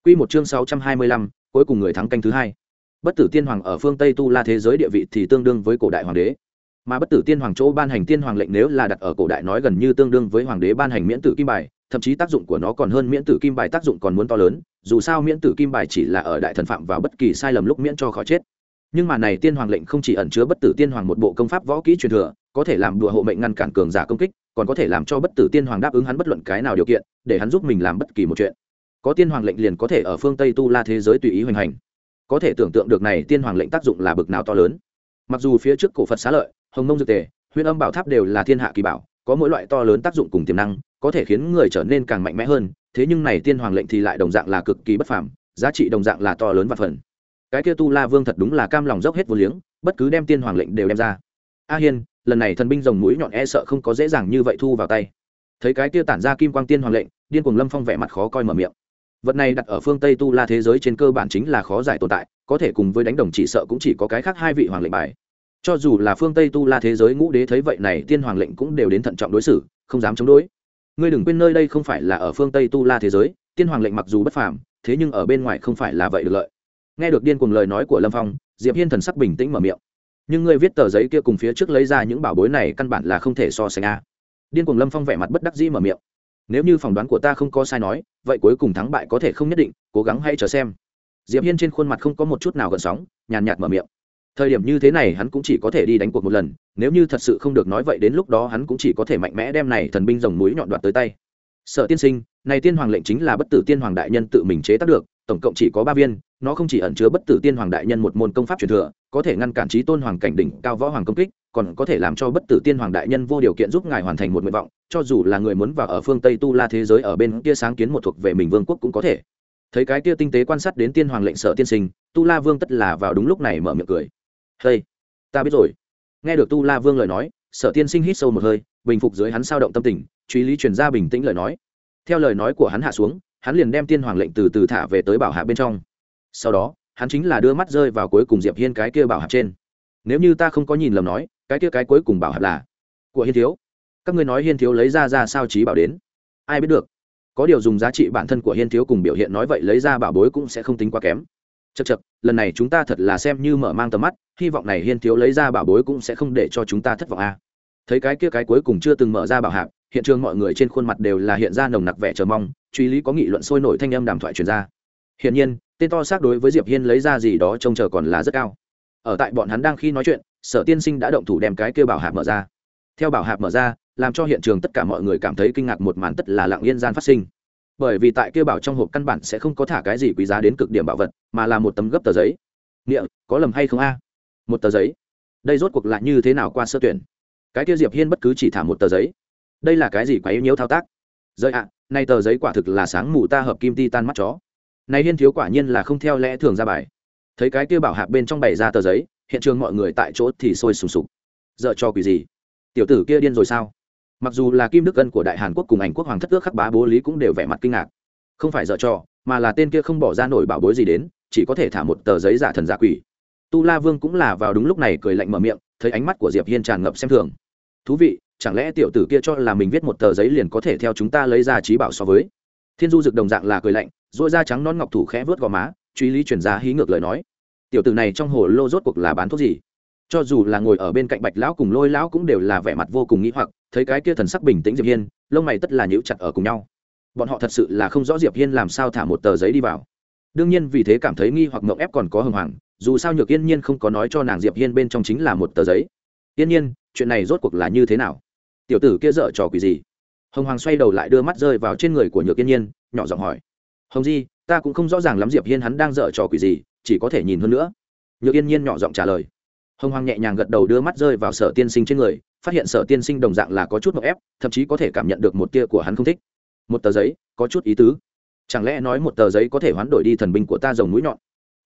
Quy một chương 625, cuối cùng người thắng canh thứ hai. Bất tử tiên hoàng ở phương tây tu la thế giới địa vị thì tương đương với cổ đại hoàng đế. Mà bất tử tiên hoàng chỗ ban hành tiên hoàng lệnh nếu là đặt ở cổ đại nói gần như tương đương với hoàng đế ban hành miễn tử kim bài thậm chí tác dụng của nó còn hơn miễn tử kim bài tác dụng còn muốn to lớn dù sao miễn tử kim bài chỉ là ở đại thần phạm vào bất kỳ sai lầm lúc miễn cho khỏi chết. Nhưng mà này tiên hoàng lệnh không chỉ ẩn chứa bất tử tiên hoàng một bộ công pháp võ kỹ truyền thừa có thể làm đùa hộ mệnh ngăn cản cường giả công kích còn có thể làm cho bất tử tiên hoàng đáp ứng hắn bất luận cái nào điều kiện, để hắn giúp mình làm bất kỳ một chuyện. Có tiên hoàng lệnh liền có thể ở phương tây tu la thế giới tùy ý hoành hành. Có thể tưởng tượng được này tiên hoàng lệnh tác dụng là bực nào to lớn. Mặc dù phía trước cổ phật xá lợi, hồng nông dược tề, huyền âm bảo tháp đều là thiên hạ kỳ bảo, có mỗi loại to lớn tác dụng cùng tiềm năng, có thể khiến người trở nên càng mạnh mẽ hơn, thế nhưng này tiên hoàng lệnh thì lại đồng dạng là cực kỳ bất phàm, giá trị đồng dạng là to lớn và phần. Cái kia tu la vương thật đúng là cam lòng dốc hết vô liếng, bất cứ đem tiên hoàng lệnh đều đem ra. A hiên lần này thần binh rồng mũi nhọn e sợ không có dễ dàng như vậy thu vào tay. Thấy cái kia tản ra kim quang tiên hoàng lệnh, điên cuồng lâm phong vẻ mặt khó coi mở miệng. Vật này đặt ở phương tây tu la thế giới trên cơ bản chính là khó giải tồn tại, có thể cùng với đánh đồng chỉ sợ cũng chỉ có cái khác hai vị hoàng lệnh bài. Cho dù là phương tây tu la thế giới ngũ đế thấy vậy này, tiên hoàng lệnh cũng đều đến thận trọng đối xử, không dám chống đối. Ngươi đừng quên nơi đây không phải là ở phương tây tu la thế giới, tiên hoàng lệnh mặc dù bất phàm, thế nhưng ở bên ngoài không phải là vậy được lợi. Nghe được điên cùng lời nói của lâm phong, diệp hiên thần sắc bình tĩnh mở miệng nhưng ngươi viết tờ giấy kia cùng phía trước lấy ra những bảo bối này căn bản là không thể so sánh a. Điên cùng lâm phong vẻ mặt bất đắc dĩ mở miệng. Nếu như phỏng đoán của ta không có sai nói, vậy cuối cùng thắng bại có thể không nhất định, cố gắng hãy chờ xem. Diệp hiên trên khuôn mặt không có một chút nào gần sóng, nhàn nhạt mở miệng. Thời điểm như thế này hắn cũng chỉ có thể đi đánh cuộc một lần, nếu như thật sự không được nói vậy đến lúc đó hắn cũng chỉ có thể mạnh mẽ đem này thần binh rồng núi nhọn đoạt tới tay. Sở tiên sinh, này tiên hoàng lệnh chính là bất tử tiên hoàng đại nhân tự mình chế tác được tổng cộng chỉ có ba viên, nó không chỉ ẩn chứa bất tử tiên hoàng đại nhân một môn công pháp truyền thừa, có thể ngăn cản trí tôn hoàng cảnh đỉnh cao võ hoàng công kích, còn có thể làm cho bất tử tiên hoàng đại nhân vô điều kiện giúp ngài hoàn thành một nguyện vọng, cho dù là người muốn vào ở phương tây tu la thế giới ở bên kia sáng kiến một thuộc về mình vương quốc cũng có thể. Thấy cái kia tinh tế quan sát đến tiên hoàng lệnh sở tiên sinh, tu la vương tất là vào đúng lúc này mở miệng cười. Hey, ta biết rồi. Nghe được tu la vương lời nói sở tiên sinh hít sâu một hơi, bình phục dưới hắn sao động tâm tình, truy lý truyền ra bình tĩnh lời nói. Theo lời nói của hắn hạ xuống hắn liền đem tiên hoàng lệnh từ từ thả về tới bảo hạ bên trong. Sau đó, hắn chính là đưa mắt rơi vào cuối cùng diệp hiên cái kia bảo hạp trên. Nếu như ta không có nhìn lầm nói, cái kia cái cuối cùng bảo hạp là của hiên thiếu. Các ngươi nói hiên thiếu lấy ra ra sao trí bảo đến? Ai biết được. Có điều dùng giá trị bản thân của hiên thiếu cùng biểu hiện nói vậy lấy ra bảo bối cũng sẽ không tính quá kém. Chật chật lần này chúng ta thật là xem như mở mang tầm mắt, hy vọng này hiên thiếu lấy ra bảo bối cũng sẽ không để cho chúng ta thất vọng a thấy cái kia cái cuối cùng chưa từng mở ra bảo hạp hiện trường mọi người trên khuôn mặt đều là hiện ra nồng nặc vẻ chờ mong, truy lý có nghị luận sôi nổi thanh âm đàm thoại truyền ra. Hiển nhiên, tên to xác đối với diệp hiên lấy ra gì đó trông chờ còn là rất cao. Ở tại bọn hắn đang khi nói chuyện, sở tiên sinh đã động thủ đem cái kêu bảo hạp mở ra. Theo bảo hạp mở ra, làm cho hiện trường tất cả mọi người cảm thấy kinh ngạc một màn tất là lặng yên gian phát sinh. Bởi vì tại kia bảo trong hộp căn bản sẽ không có thả cái gì quý giá đến cực điểm bảo vật, mà là một tấm gấp tờ giấy. Nghĩa, có lầm hay không a? Một tờ giấy. Đây rốt cuộc lại như thế nào qua sơ tuyển? Cái kia diệp hiên bất cứ chỉ thả một tờ giấy đây là cái gì quá yếu nhiễu thao tác? Rời ạ nay tờ giấy quả thực là sáng mù ta hợp kim ti tan mắt chó. Này hiên thiếu quả nhiên là không theo lẽ thường ra bài. Thấy cái kia bảo hạc bên trong bày ra tờ giấy, hiện trường mọi người tại chỗ thì sôi sùng sục. Dợ cho quỷ gì? Tiểu tử kia điên rồi sao? Mặc dù là kim đức ân của đại hàn quốc cùng ảnh quốc hoàng thất ước khắc bá bố lý cũng đều vẻ mặt kinh ngạc. Không phải dợ cho, mà là tên kia không bỏ ra nổi bảo bối gì đến, chỉ có thể thả một tờ giấy giả thần giả quỷ. Tu la vương cũng là vào đúng lúc này cười lạnh mở miệng, thấy ánh mắt của diệp hiên tràn ngập xem thường. Thú vị chẳng lẽ tiểu tử kia cho là mình viết một tờ giấy liền có thể theo chúng ta lấy ra trí bảo so với? Thiên du dực đồng dạng là cười lạnh dội da trắng non ngọc thủ khẽ vớt gò má, truy lý chuyển ra hí ngược lời nói. Tiểu tử này trong hồ lô rốt cuộc là bán thuốc gì? Cho dù là ngồi ở bên cạnh bạch lão cùng lôi lão cũng đều là vẻ mặt vô cùng nghĩ hoặc, thấy cái kia thần sắc bình tĩnh diệp hiên, lông mày tất là nhíu chặt ở cùng nhau. Bọn họ thật sự là không rõ diệp hiên làm sao thả một tờ giấy đi vào. Đương nhiên vì thế cảm thấy nghi hoặc ngậm ép còn có hưng hoàng, dù sao nhược yên nhiên không có nói cho nàng diệp hiên bên trong chính là một tờ giấy. Yên nhiên chuyện này rốt cuộc là như thế nào? Tiểu tử kia dở trò quỷ gì? Hồng hoàng xoay đầu lại đưa mắt rơi vào trên người của nhược yên nhiên, nhỏ giọng hỏi. Hồng di, ta cũng không rõ ràng lắm diệp hiên hắn đang dở trò quỷ gì, chỉ có thể nhìn hơn nữa. Nhược yên nhiên nhỏ giọng trả lời. Hồng hoàng nhẹ nhàng gật đầu đưa mắt rơi vào sở tiên sinh trên người, phát hiện sở tiên sinh đồng dạng là có chút mậu ép, thậm chí có thể cảm nhận được một tia của hắn không thích. Một tờ giấy, có chút ý tứ. Chẳng lẽ nói một tờ giấy có thể hoán đổi đi thần binh của ta rồng mũi nhọn?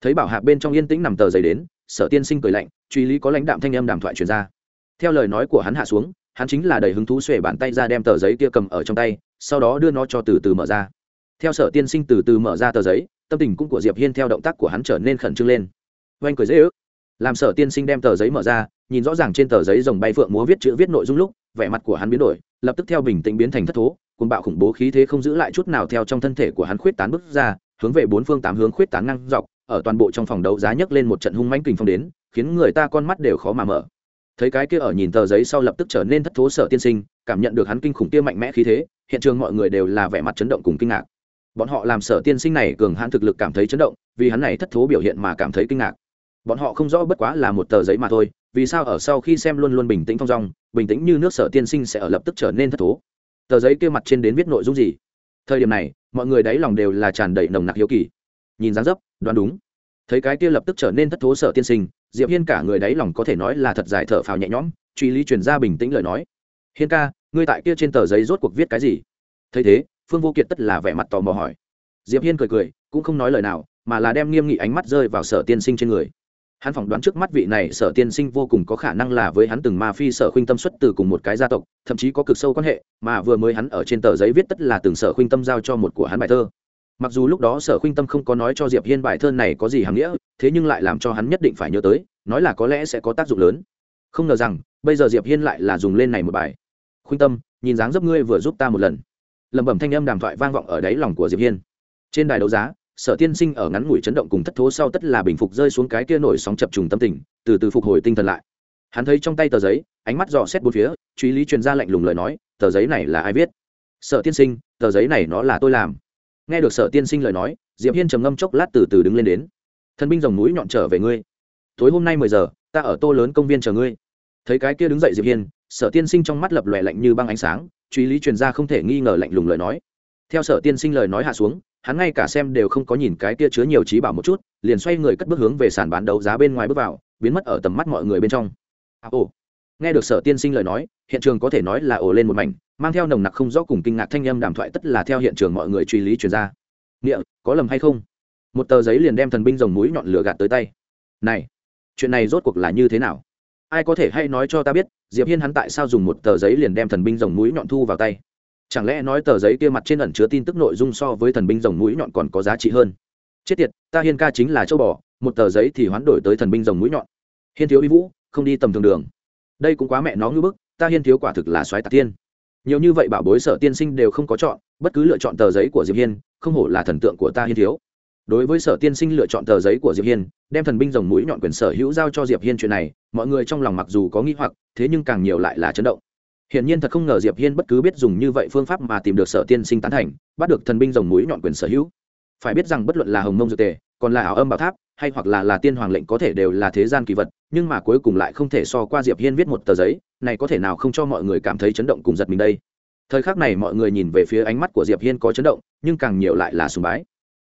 Thấy bảo hạc bên trong yên tĩnh nằm tờ giấy đến, sở tiên sinh cười lạnh, truy lý có lãnh đạm thanh âm đàm thoại truyền ra theo lời nói của hắn hạ xuống, hắn chính là đầy hứng thú xuể bàn tay ra đem tờ giấy kia cầm ở trong tay, sau đó đưa nó cho từ từ mở ra. Theo sở tiên sinh từ từ mở ra tờ giấy, tâm tình cũng của diệp hiên theo động tác của hắn trở nên khẩn trương lên. Oanh cười dễ ước. Làm sở tiên sinh đem tờ giấy mở ra, nhìn rõ ràng trên tờ giấy rồng bay phượng múa viết chữ viết nội dung lúc, vẻ mặt của hắn biến đổi, lập tức theo bình tĩnh biến thành thất thố cùng bạo khủng bố khí thế không giữ lại chút nào theo trong thân thể của hắn khuyết tán bước ra, hướng về bốn phương tám hướng khuyết tán ngang dọc, ở toàn bộ trong phòng đấu giá nhấc lên một trận hung mãnh kình phong đến, khiến người ta con mắt đều khó mà mở thấy cái kia ở nhìn tờ giấy sau lập tức trở nên thất thố sở tiên sinh, cảm nhận được hắn kinh khủng kia mạnh mẽ khí thế, hiện trường mọi người đều là vẻ mặt chấn động cùng kinh ngạc. Bọn họ làm sở tiên sinh này cường hãn thực lực cảm thấy chấn động, vì hắn này thất thố biểu hiện mà cảm thấy kinh ngạc. Bọn họ không rõ bất quá là một tờ giấy mà thôi, vì sao ở sau khi xem luôn luôn bình tĩnh thong dong, bình tĩnh như nước sở tiên sinh sẽ ở lập tức trở nên thất thố? Tờ giấy kia mặt trên đến viết nội dung gì? Thời điểm này, mọi người đáy lòng đều là tràn đầy nồng nặc hiếu kỳ. Nhìn dáng dấp, đoán đúng. Thấy cái kia lập tức trở nên thất thố sở tiên sinh diệp hiên cả người đáy lòng có thể nói là thật dài thở phào nhẹ nhõm, truy lý truyền ra bình tĩnh lời nói. Hiên ca, ngươi tại kia trên tờ giấy rốt cuộc viết cái gì? Thấy thế, phương vô kiệt tất là vẻ mặt tò mò hỏi. Diệp hiên cười cười, cũng không nói lời nào, mà là đem nghiêm nghị ánh mắt rơi vào sở tiên sinh trên người. Hắn phỏng đoán trước mắt vị này sở tiên sinh vô cùng có khả năng là với hắn từng ma phi sở khuynh tâm xuất từ cùng một cái gia tộc, thậm chí có cực sâu quan hệ, mà vừa mới hắn ở trên tờ giấy viết tất là từng sở khuynh tâm giao cho một của hắn bài thơ mặc dù lúc đó sở khuynh tâm không có nói cho diệp hiên bài thơ này có gì hàm nghĩa, thế nhưng lại làm cho hắn nhất định phải nhớ tới, nói là có lẽ sẽ có tác dụng lớn. Không ngờ rằng, bây giờ diệp hiên lại là dùng lên này một bài. Khuynh tâm, nhìn dáng dấp ngươi vừa giúp ta một lần. Lẩm bẩm thanh âm đàm thoại vang vọng ở đáy lòng của diệp hiên. Trên đài đấu giá, sở tiên sinh ở ngắn ngủi chấn động cùng thất thố sau tất là bình phục rơi xuống cái kia nổi sóng chập trùng tâm tình, từ từ phục hồi tinh thần lại. Hắn thấy trong tay tờ giấy, ánh mắt dò xét bốn phía, truy lý truyền ra lạnh lùng lời nói, tờ giấy này là ai viết? Sở tiên sinh, tờ giấy này nó là tôi làm nghe được sở tiên sinh lời nói diệp hiên trầm ngâm chốc lát từ từ đứng lên đến. Thần binh dòng núi nhọn trở về ngươi. Tối hôm nay mười giờ ta ở tô lớn công viên chờ ngươi. Thấy cái kia đứng dậy diệp hiên sở tiên sinh trong mắt lập lòe lạnh như băng ánh sáng truy lý truyền ra không thể nghi ngờ lạnh lùng lời nói. Theo sở tiên sinh lời nói hạ xuống hắn ngay cả xem đều không có nhìn cái kia chứa nhiều trí bảo một chút liền xoay người cất bước hướng về sàn bán đấu giá bên ngoài bước vào biến mất ở tầm mắt mọi người bên trong. À, ồ. Nghe được sở tiên sinh lời nói hiện trường có thể nói là ồ lên một mảnh mang theo nồng nặc không rõ cùng kinh ngạc thanh âm đàm thoại tất là theo hiện trường mọi người truy lý truyền ra. Nghĩa, có lầm hay không? Một tờ giấy liền đem thần binh rồng mũi nhọn lửa gạt tới tay. Này, chuyện này rốt cuộc là như thế nào? Ai có thể hay nói cho ta biết, diệp hiên hắn tại sao dùng một tờ giấy liền đem thần binh rồng mũi nhọn thu vào tay? Chẳng lẽ nói tờ giấy kia mặt trên ẩn chứa tin tức nội dung so với thần binh rồng mũi nhọn còn có giá trị hơn? Chết tiệt, ta hiên ca chính là châu bò, một tờ giấy thì hoán đổi tới thần binh rồng mũi nhọn. Hiên thiếu uy vũ, không đi tầm thường đường. Đây cũng quá mẹ nó ngưỡng bức, ta hiên thiếu quả thực là soái tạc tiên nhiều như vậy bảo bối sở tiên sinh đều không có chọn, bất cứ lựa chọn tờ giấy của diệp hiên, không hổ là thần tượng của ta hiên thiếu. Đối với sở tiên sinh lựa chọn tờ giấy của diệp hiên, đem thần binh rồng mũi nhọn quyền sở hữu giao cho diệp hiên chuyện này, mọi người trong lòng mặc dù có nghi hoặc, thế nhưng càng nhiều lại là chấn động. Hiển nhiên thật không ngờ diệp hiên bất cứ biết dùng như vậy phương pháp mà tìm được sở tiên sinh tán thành, bắt được thần binh rồng mũi nhọn quyền sở hữu. Phải biết rằng bất luận là hồng mông dược tề, còn là ảo âm bảo tháp hay hoặc là là tiên hoàng lệnh có thể đều là thế gian kỳ vật, nhưng mà cuối cùng lại không thể so qua diệp hiên viết một tờ giấy, này có thể nào không cho mọi người cảm thấy chấn động cùng giật mình đây? Thời khắc này mọi người nhìn về phía ánh mắt của diệp hiên có chấn động, nhưng càng nhiều lại là sùng bái.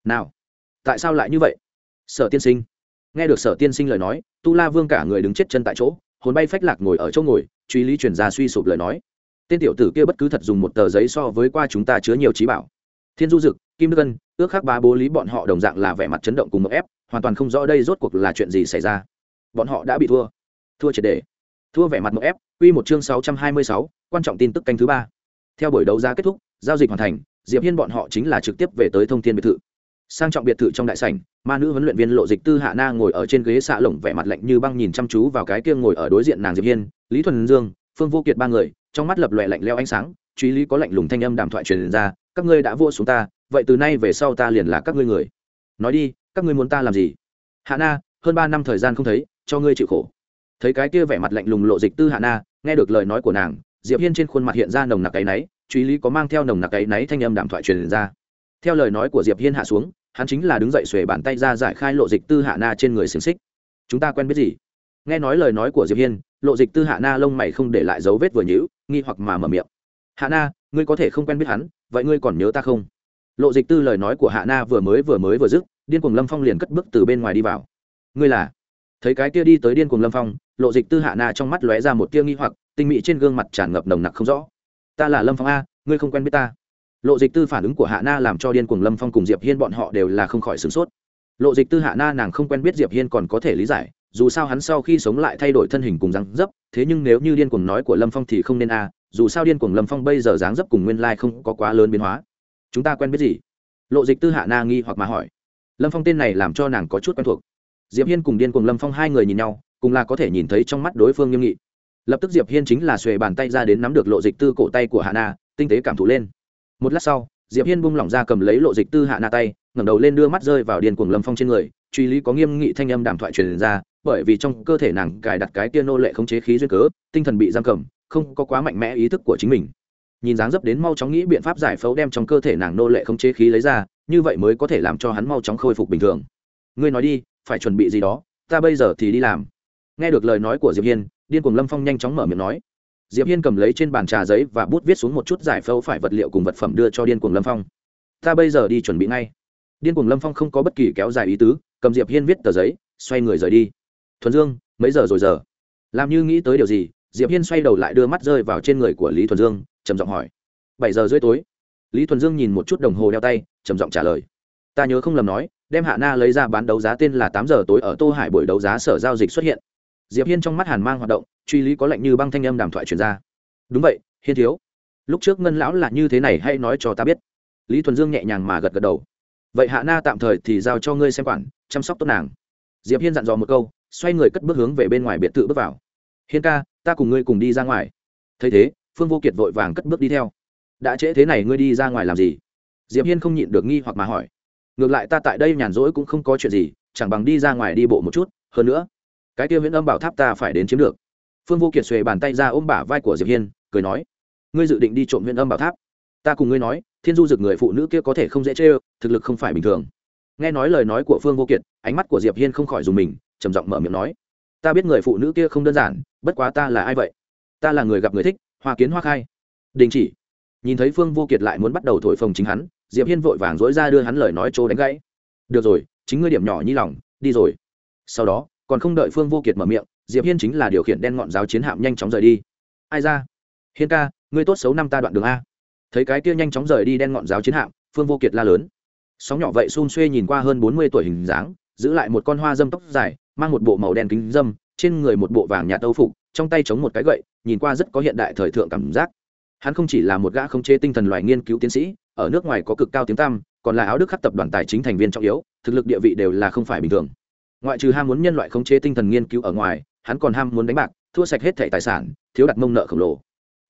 Nào, tại sao lại như vậy? Sở tiên sinh. Nghe được sở tiên sinh lời nói, tu la vương cả người đứng chết chân tại chỗ, hồn bay phách lạc ngồi ở chỗ ngồi, truy lý chuyển ra suy sụp lời nói. Tên tiểu tử kia bất cứ thật dùng một tờ giấy so với qua chúng ta chứa nhiều trí bảo. Thiên du dực, kim đức ân, ước khắc ba bố lý bọn họ đồng dạng là vẻ mặt chấn động cùng một ép hoàn toàn không rõ đây rốt cuộc là chuyện gì xảy ra. Bọn họ đã bị thua. Thua triệt đề. Thua vẻ mặt một ép, quy một chương sáu trăm hai mươi sáu, quan trọng tin tức canh thứ ba. Theo buổi đấu giá kết thúc, giao dịch hoàn thành, diệp hiên bọn họ chính là trực tiếp về tới thông thiên biệt thự. Sang trọng biệt thự trong đại sảnh, ma nữ huấn luyện viên lộ dịch tư hạ na ngồi ở trên ghế xạ lồng vẻ mặt lạnh như băng nhìn chăm chú vào cái kia ngồi ở đối diện nàng diệp hiên, lý thuần dương, phương vô kiệt ba người, trong mắt lập lòe lạnh leo ánh sáng, truy lý có lạnh lùng thanh âm đàm thoại truyền ra, các ngươi đã vua xuống ta, vậy từ nay về sau ta liền là các ngươi người. Nói đi các ngươi muốn ta làm gì? Hạ na, hơn ba năm thời gian không thấy, cho ngươi chịu khổ. Thấy cái kia vẻ mặt lạnh lùng lộ dịch tư hạ na, nghe được lời nói của nàng, diệp hiên trên khuôn mặt hiện ra nồng nặc cái náy, truy lý có mang theo nồng nặc cái náy thanh âm đàm thoại truyền ra. Theo lời nói của diệp hiên hạ xuống, hắn chính là đứng dậy xuề bàn tay ra giải khai lộ dịch tư hạ na trên người xiềng xích. Chúng ta quen biết gì? Nghe nói lời nói của diệp hiên, lộ dịch tư hạ na lông mày không để lại dấu vết vừa nhữ nghi hoặc mà mở miệng. Hạ na, ngươi có thể không quen biết hắn, vậy ngươi còn nhớ ta không? Lộ dịch tư lời nói của hạ na vừa mới vừa mới vừa dứt điên cuồng lâm phong liền cất bước từ bên ngoài đi vào. Ngươi là? Thấy cái kia đi tới điên cuồng lâm phong, lộ dịch tư hạ na trong mắt lóe ra một tia nghi hoặc, tinh mị trên gương mặt tràn ngập nồng nặc không rõ. Ta là lâm phong a, ngươi không quen biết ta. Lộ dịch tư phản ứng của hạ na làm cho điên cuồng lâm phong cùng diệp hiên bọn họ đều là không khỏi sửng sốt. Lộ dịch tư hạ na nàng không quen biết diệp hiên còn có thể lý giải, dù sao hắn sau khi sống lại thay đổi thân hình cùng dáng dấp, thế nhưng nếu như điên cuồng nói của lâm phong thì không nên a, dù sao điên cuồng lâm phong bây giờ dáng dấp cùng nguyên lai không có quá lớn biến hóa. Chúng ta quen biết gì? Lộ dịch tư hạ na nghi hoặc mà hỏi lâm phong tên này làm cho nàng có chút quen thuộc. Diệp hiên cùng điên cuồng lâm phong hai người nhìn nhau, cùng là có thể nhìn thấy trong mắt đối phương nghiêm nghị. Lập tức diệp hiên chính là xuề bàn tay ra đến nắm được lộ dịch tư cổ tay của hạ na, tinh tế cảm thụ lên. Một lát sau, diệp hiên bung lỏng ra cầm lấy lộ dịch tư hạ na tay, ngẩng đầu lên đưa mắt rơi vào điên cuồng lâm phong trên người, truy lý có nghiêm nghị thanh âm đàm thoại truyền ra, bởi vì trong cơ thể nàng cài đặt cái tia nô lệ khống chế khí duyên cớ, tinh thần bị giam cầm, không có quá mạnh mẽ ý thức của chính mình. Nhìn dáng dấp đến mau chóng nghĩ biện pháp giải phẫu đem trong cơ thể nàng nô lệ khống chế khí lấy ra như vậy mới có thể làm cho hắn mau chóng khôi phục bình thường. Ngươi nói đi, phải chuẩn bị gì đó, ta bây giờ thì đi làm. Nghe được lời nói của diệp hiên, điên cuồng lâm phong nhanh chóng mở miệng nói. Diệp hiên cầm lấy trên bàn trà giấy và bút viết xuống một chút giải phẫu phải vật liệu cùng vật phẩm đưa cho điên cuồng lâm phong. Ta bây giờ đi chuẩn bị ngay. Điên cuồng lâm phong không có bất kỳ kéo dài ý tứ, cầm diệp hiên viết tờ giấy, xoay người rời đi. Thuần dương, mấy giờ rồi giờ? Làm như nghĩ tới điều gì, diệp hiên xoay đầu lại đưa mắt rơi vào trên người của lý thuần dương, trầm giọng hỏi. Bảy giờ rưỡi tối. Lý thuần dương nhìn một chút đồng hồ đeo tay trầm giọng trả lời. Ta nhớ không lầm nói, đem hạ na lấy ra bán đấu giá tên là tám giờ tối ở tô hải buổi đấu giá sở giao dịch xuất hiện. Diệp hiên trong mắt hàn mang hoạt động, truy lý có lệnh như băng thanh âm đàm thoại truyền ra. Đúng vậy, hiên thiếu. Lúc trước ngân lão là như thế này hay nói cho ta biết. Lý thuần dương nhẹ nhàng mà gật gật đầu. Vậy hạ na tạm thời thì giao cho ngươi xem quản, chăm sóc tốt nàng. Diệp hiên dặn dò một câu, xoay người cất bước hướng về bên ngoài biệt thự bước vào. Hiên ca, ta cùng ngươi cùng đi ra ngoài. Thấy thế, phương vô kiệt vội vàng cất bước đi theo. Đã trễ thế này ngươi đi ra ngoài làm gì? Diệp hiên không nhịn được nghi hoặc mà hỏi. Ngược lại ta tại đây nhàn rỗi cũng không có chuyện gì, chẳng bằng đi ra ngoài đi bộ một chút, hơn nữa, cái kia viễn âm bảo tháp ta phải đến chiếm được. Phương vô kiệt xuề bàn tay ra ôm bả vai của diệp hiên, cười nói, ngươi dự định đi trộm viễn âm bảo tháp? Ta cùng ngươi nói, thiên du dực người phụ nữ kia có thể không dễ chê thực lực không phải bình thường. Nghe nói lời nói của phương vô kiệt, ánh mắt của diệp hiên không khỏi dùng mình, trầm giọng mở miệng nói, ta biết người phụ nữ kia không đơn giản, bất quá ta là ai vậy? Ta là người gặp người thích, hoa kiến hoa khai. Đình chỉ. Nhìn thấy phương vô kiệt lại muốn bắt đầu thổi phồng chính hắn diệp hiên vội vàng dối ra đưa hắn lời nói chỗ đánh gãy. Được rồi, chính ngươi điểm nhỏ như lòng, đi rồi. Sau đó, còn không đợi phương vô kiệt mở miệng, diệp hiên chính là điều khiển đen ngọn giáo chiến hạm nhanh chóng rời đi. Ai ra? Hiên ca, ngươi tốt xấu năm ta đoạn đường a. Thấy cái kia nhanh chóng rời đi đen ngọn giáo chiến hạm, phương vô kiệt la lớn. Sóng nhỏ vậy xun xuê nhìn qua hơn bốn mươi tuổi hình dáng, giữ lại một con hoa dâm tóc dài, mang một bộ màu đen kính dâm, trên người một bộ vàng nhạt âu phục, trong tay chống một cái gậy, nhìn qua rất có hiện đại thời thượng cảm giác. Hắn không chỉ là một gã không chế tinh thần loài nghiên cứu tiến sĩ ở nước ngoài có cực cao tiếng tăm, còn là áo đức khắc tập đoàn tài chính thành viên trọng yếu, thực lực địa vị đều là không phải bình thường. Ngoại trừ ham muốn nhân loại khống chế tinh thần nghiên cứu ở ngoài, hắn còn ham muốn đánh bạc, thua sạch hết thẻ tài sản, thiếu đặt mông nợ khổng lồ.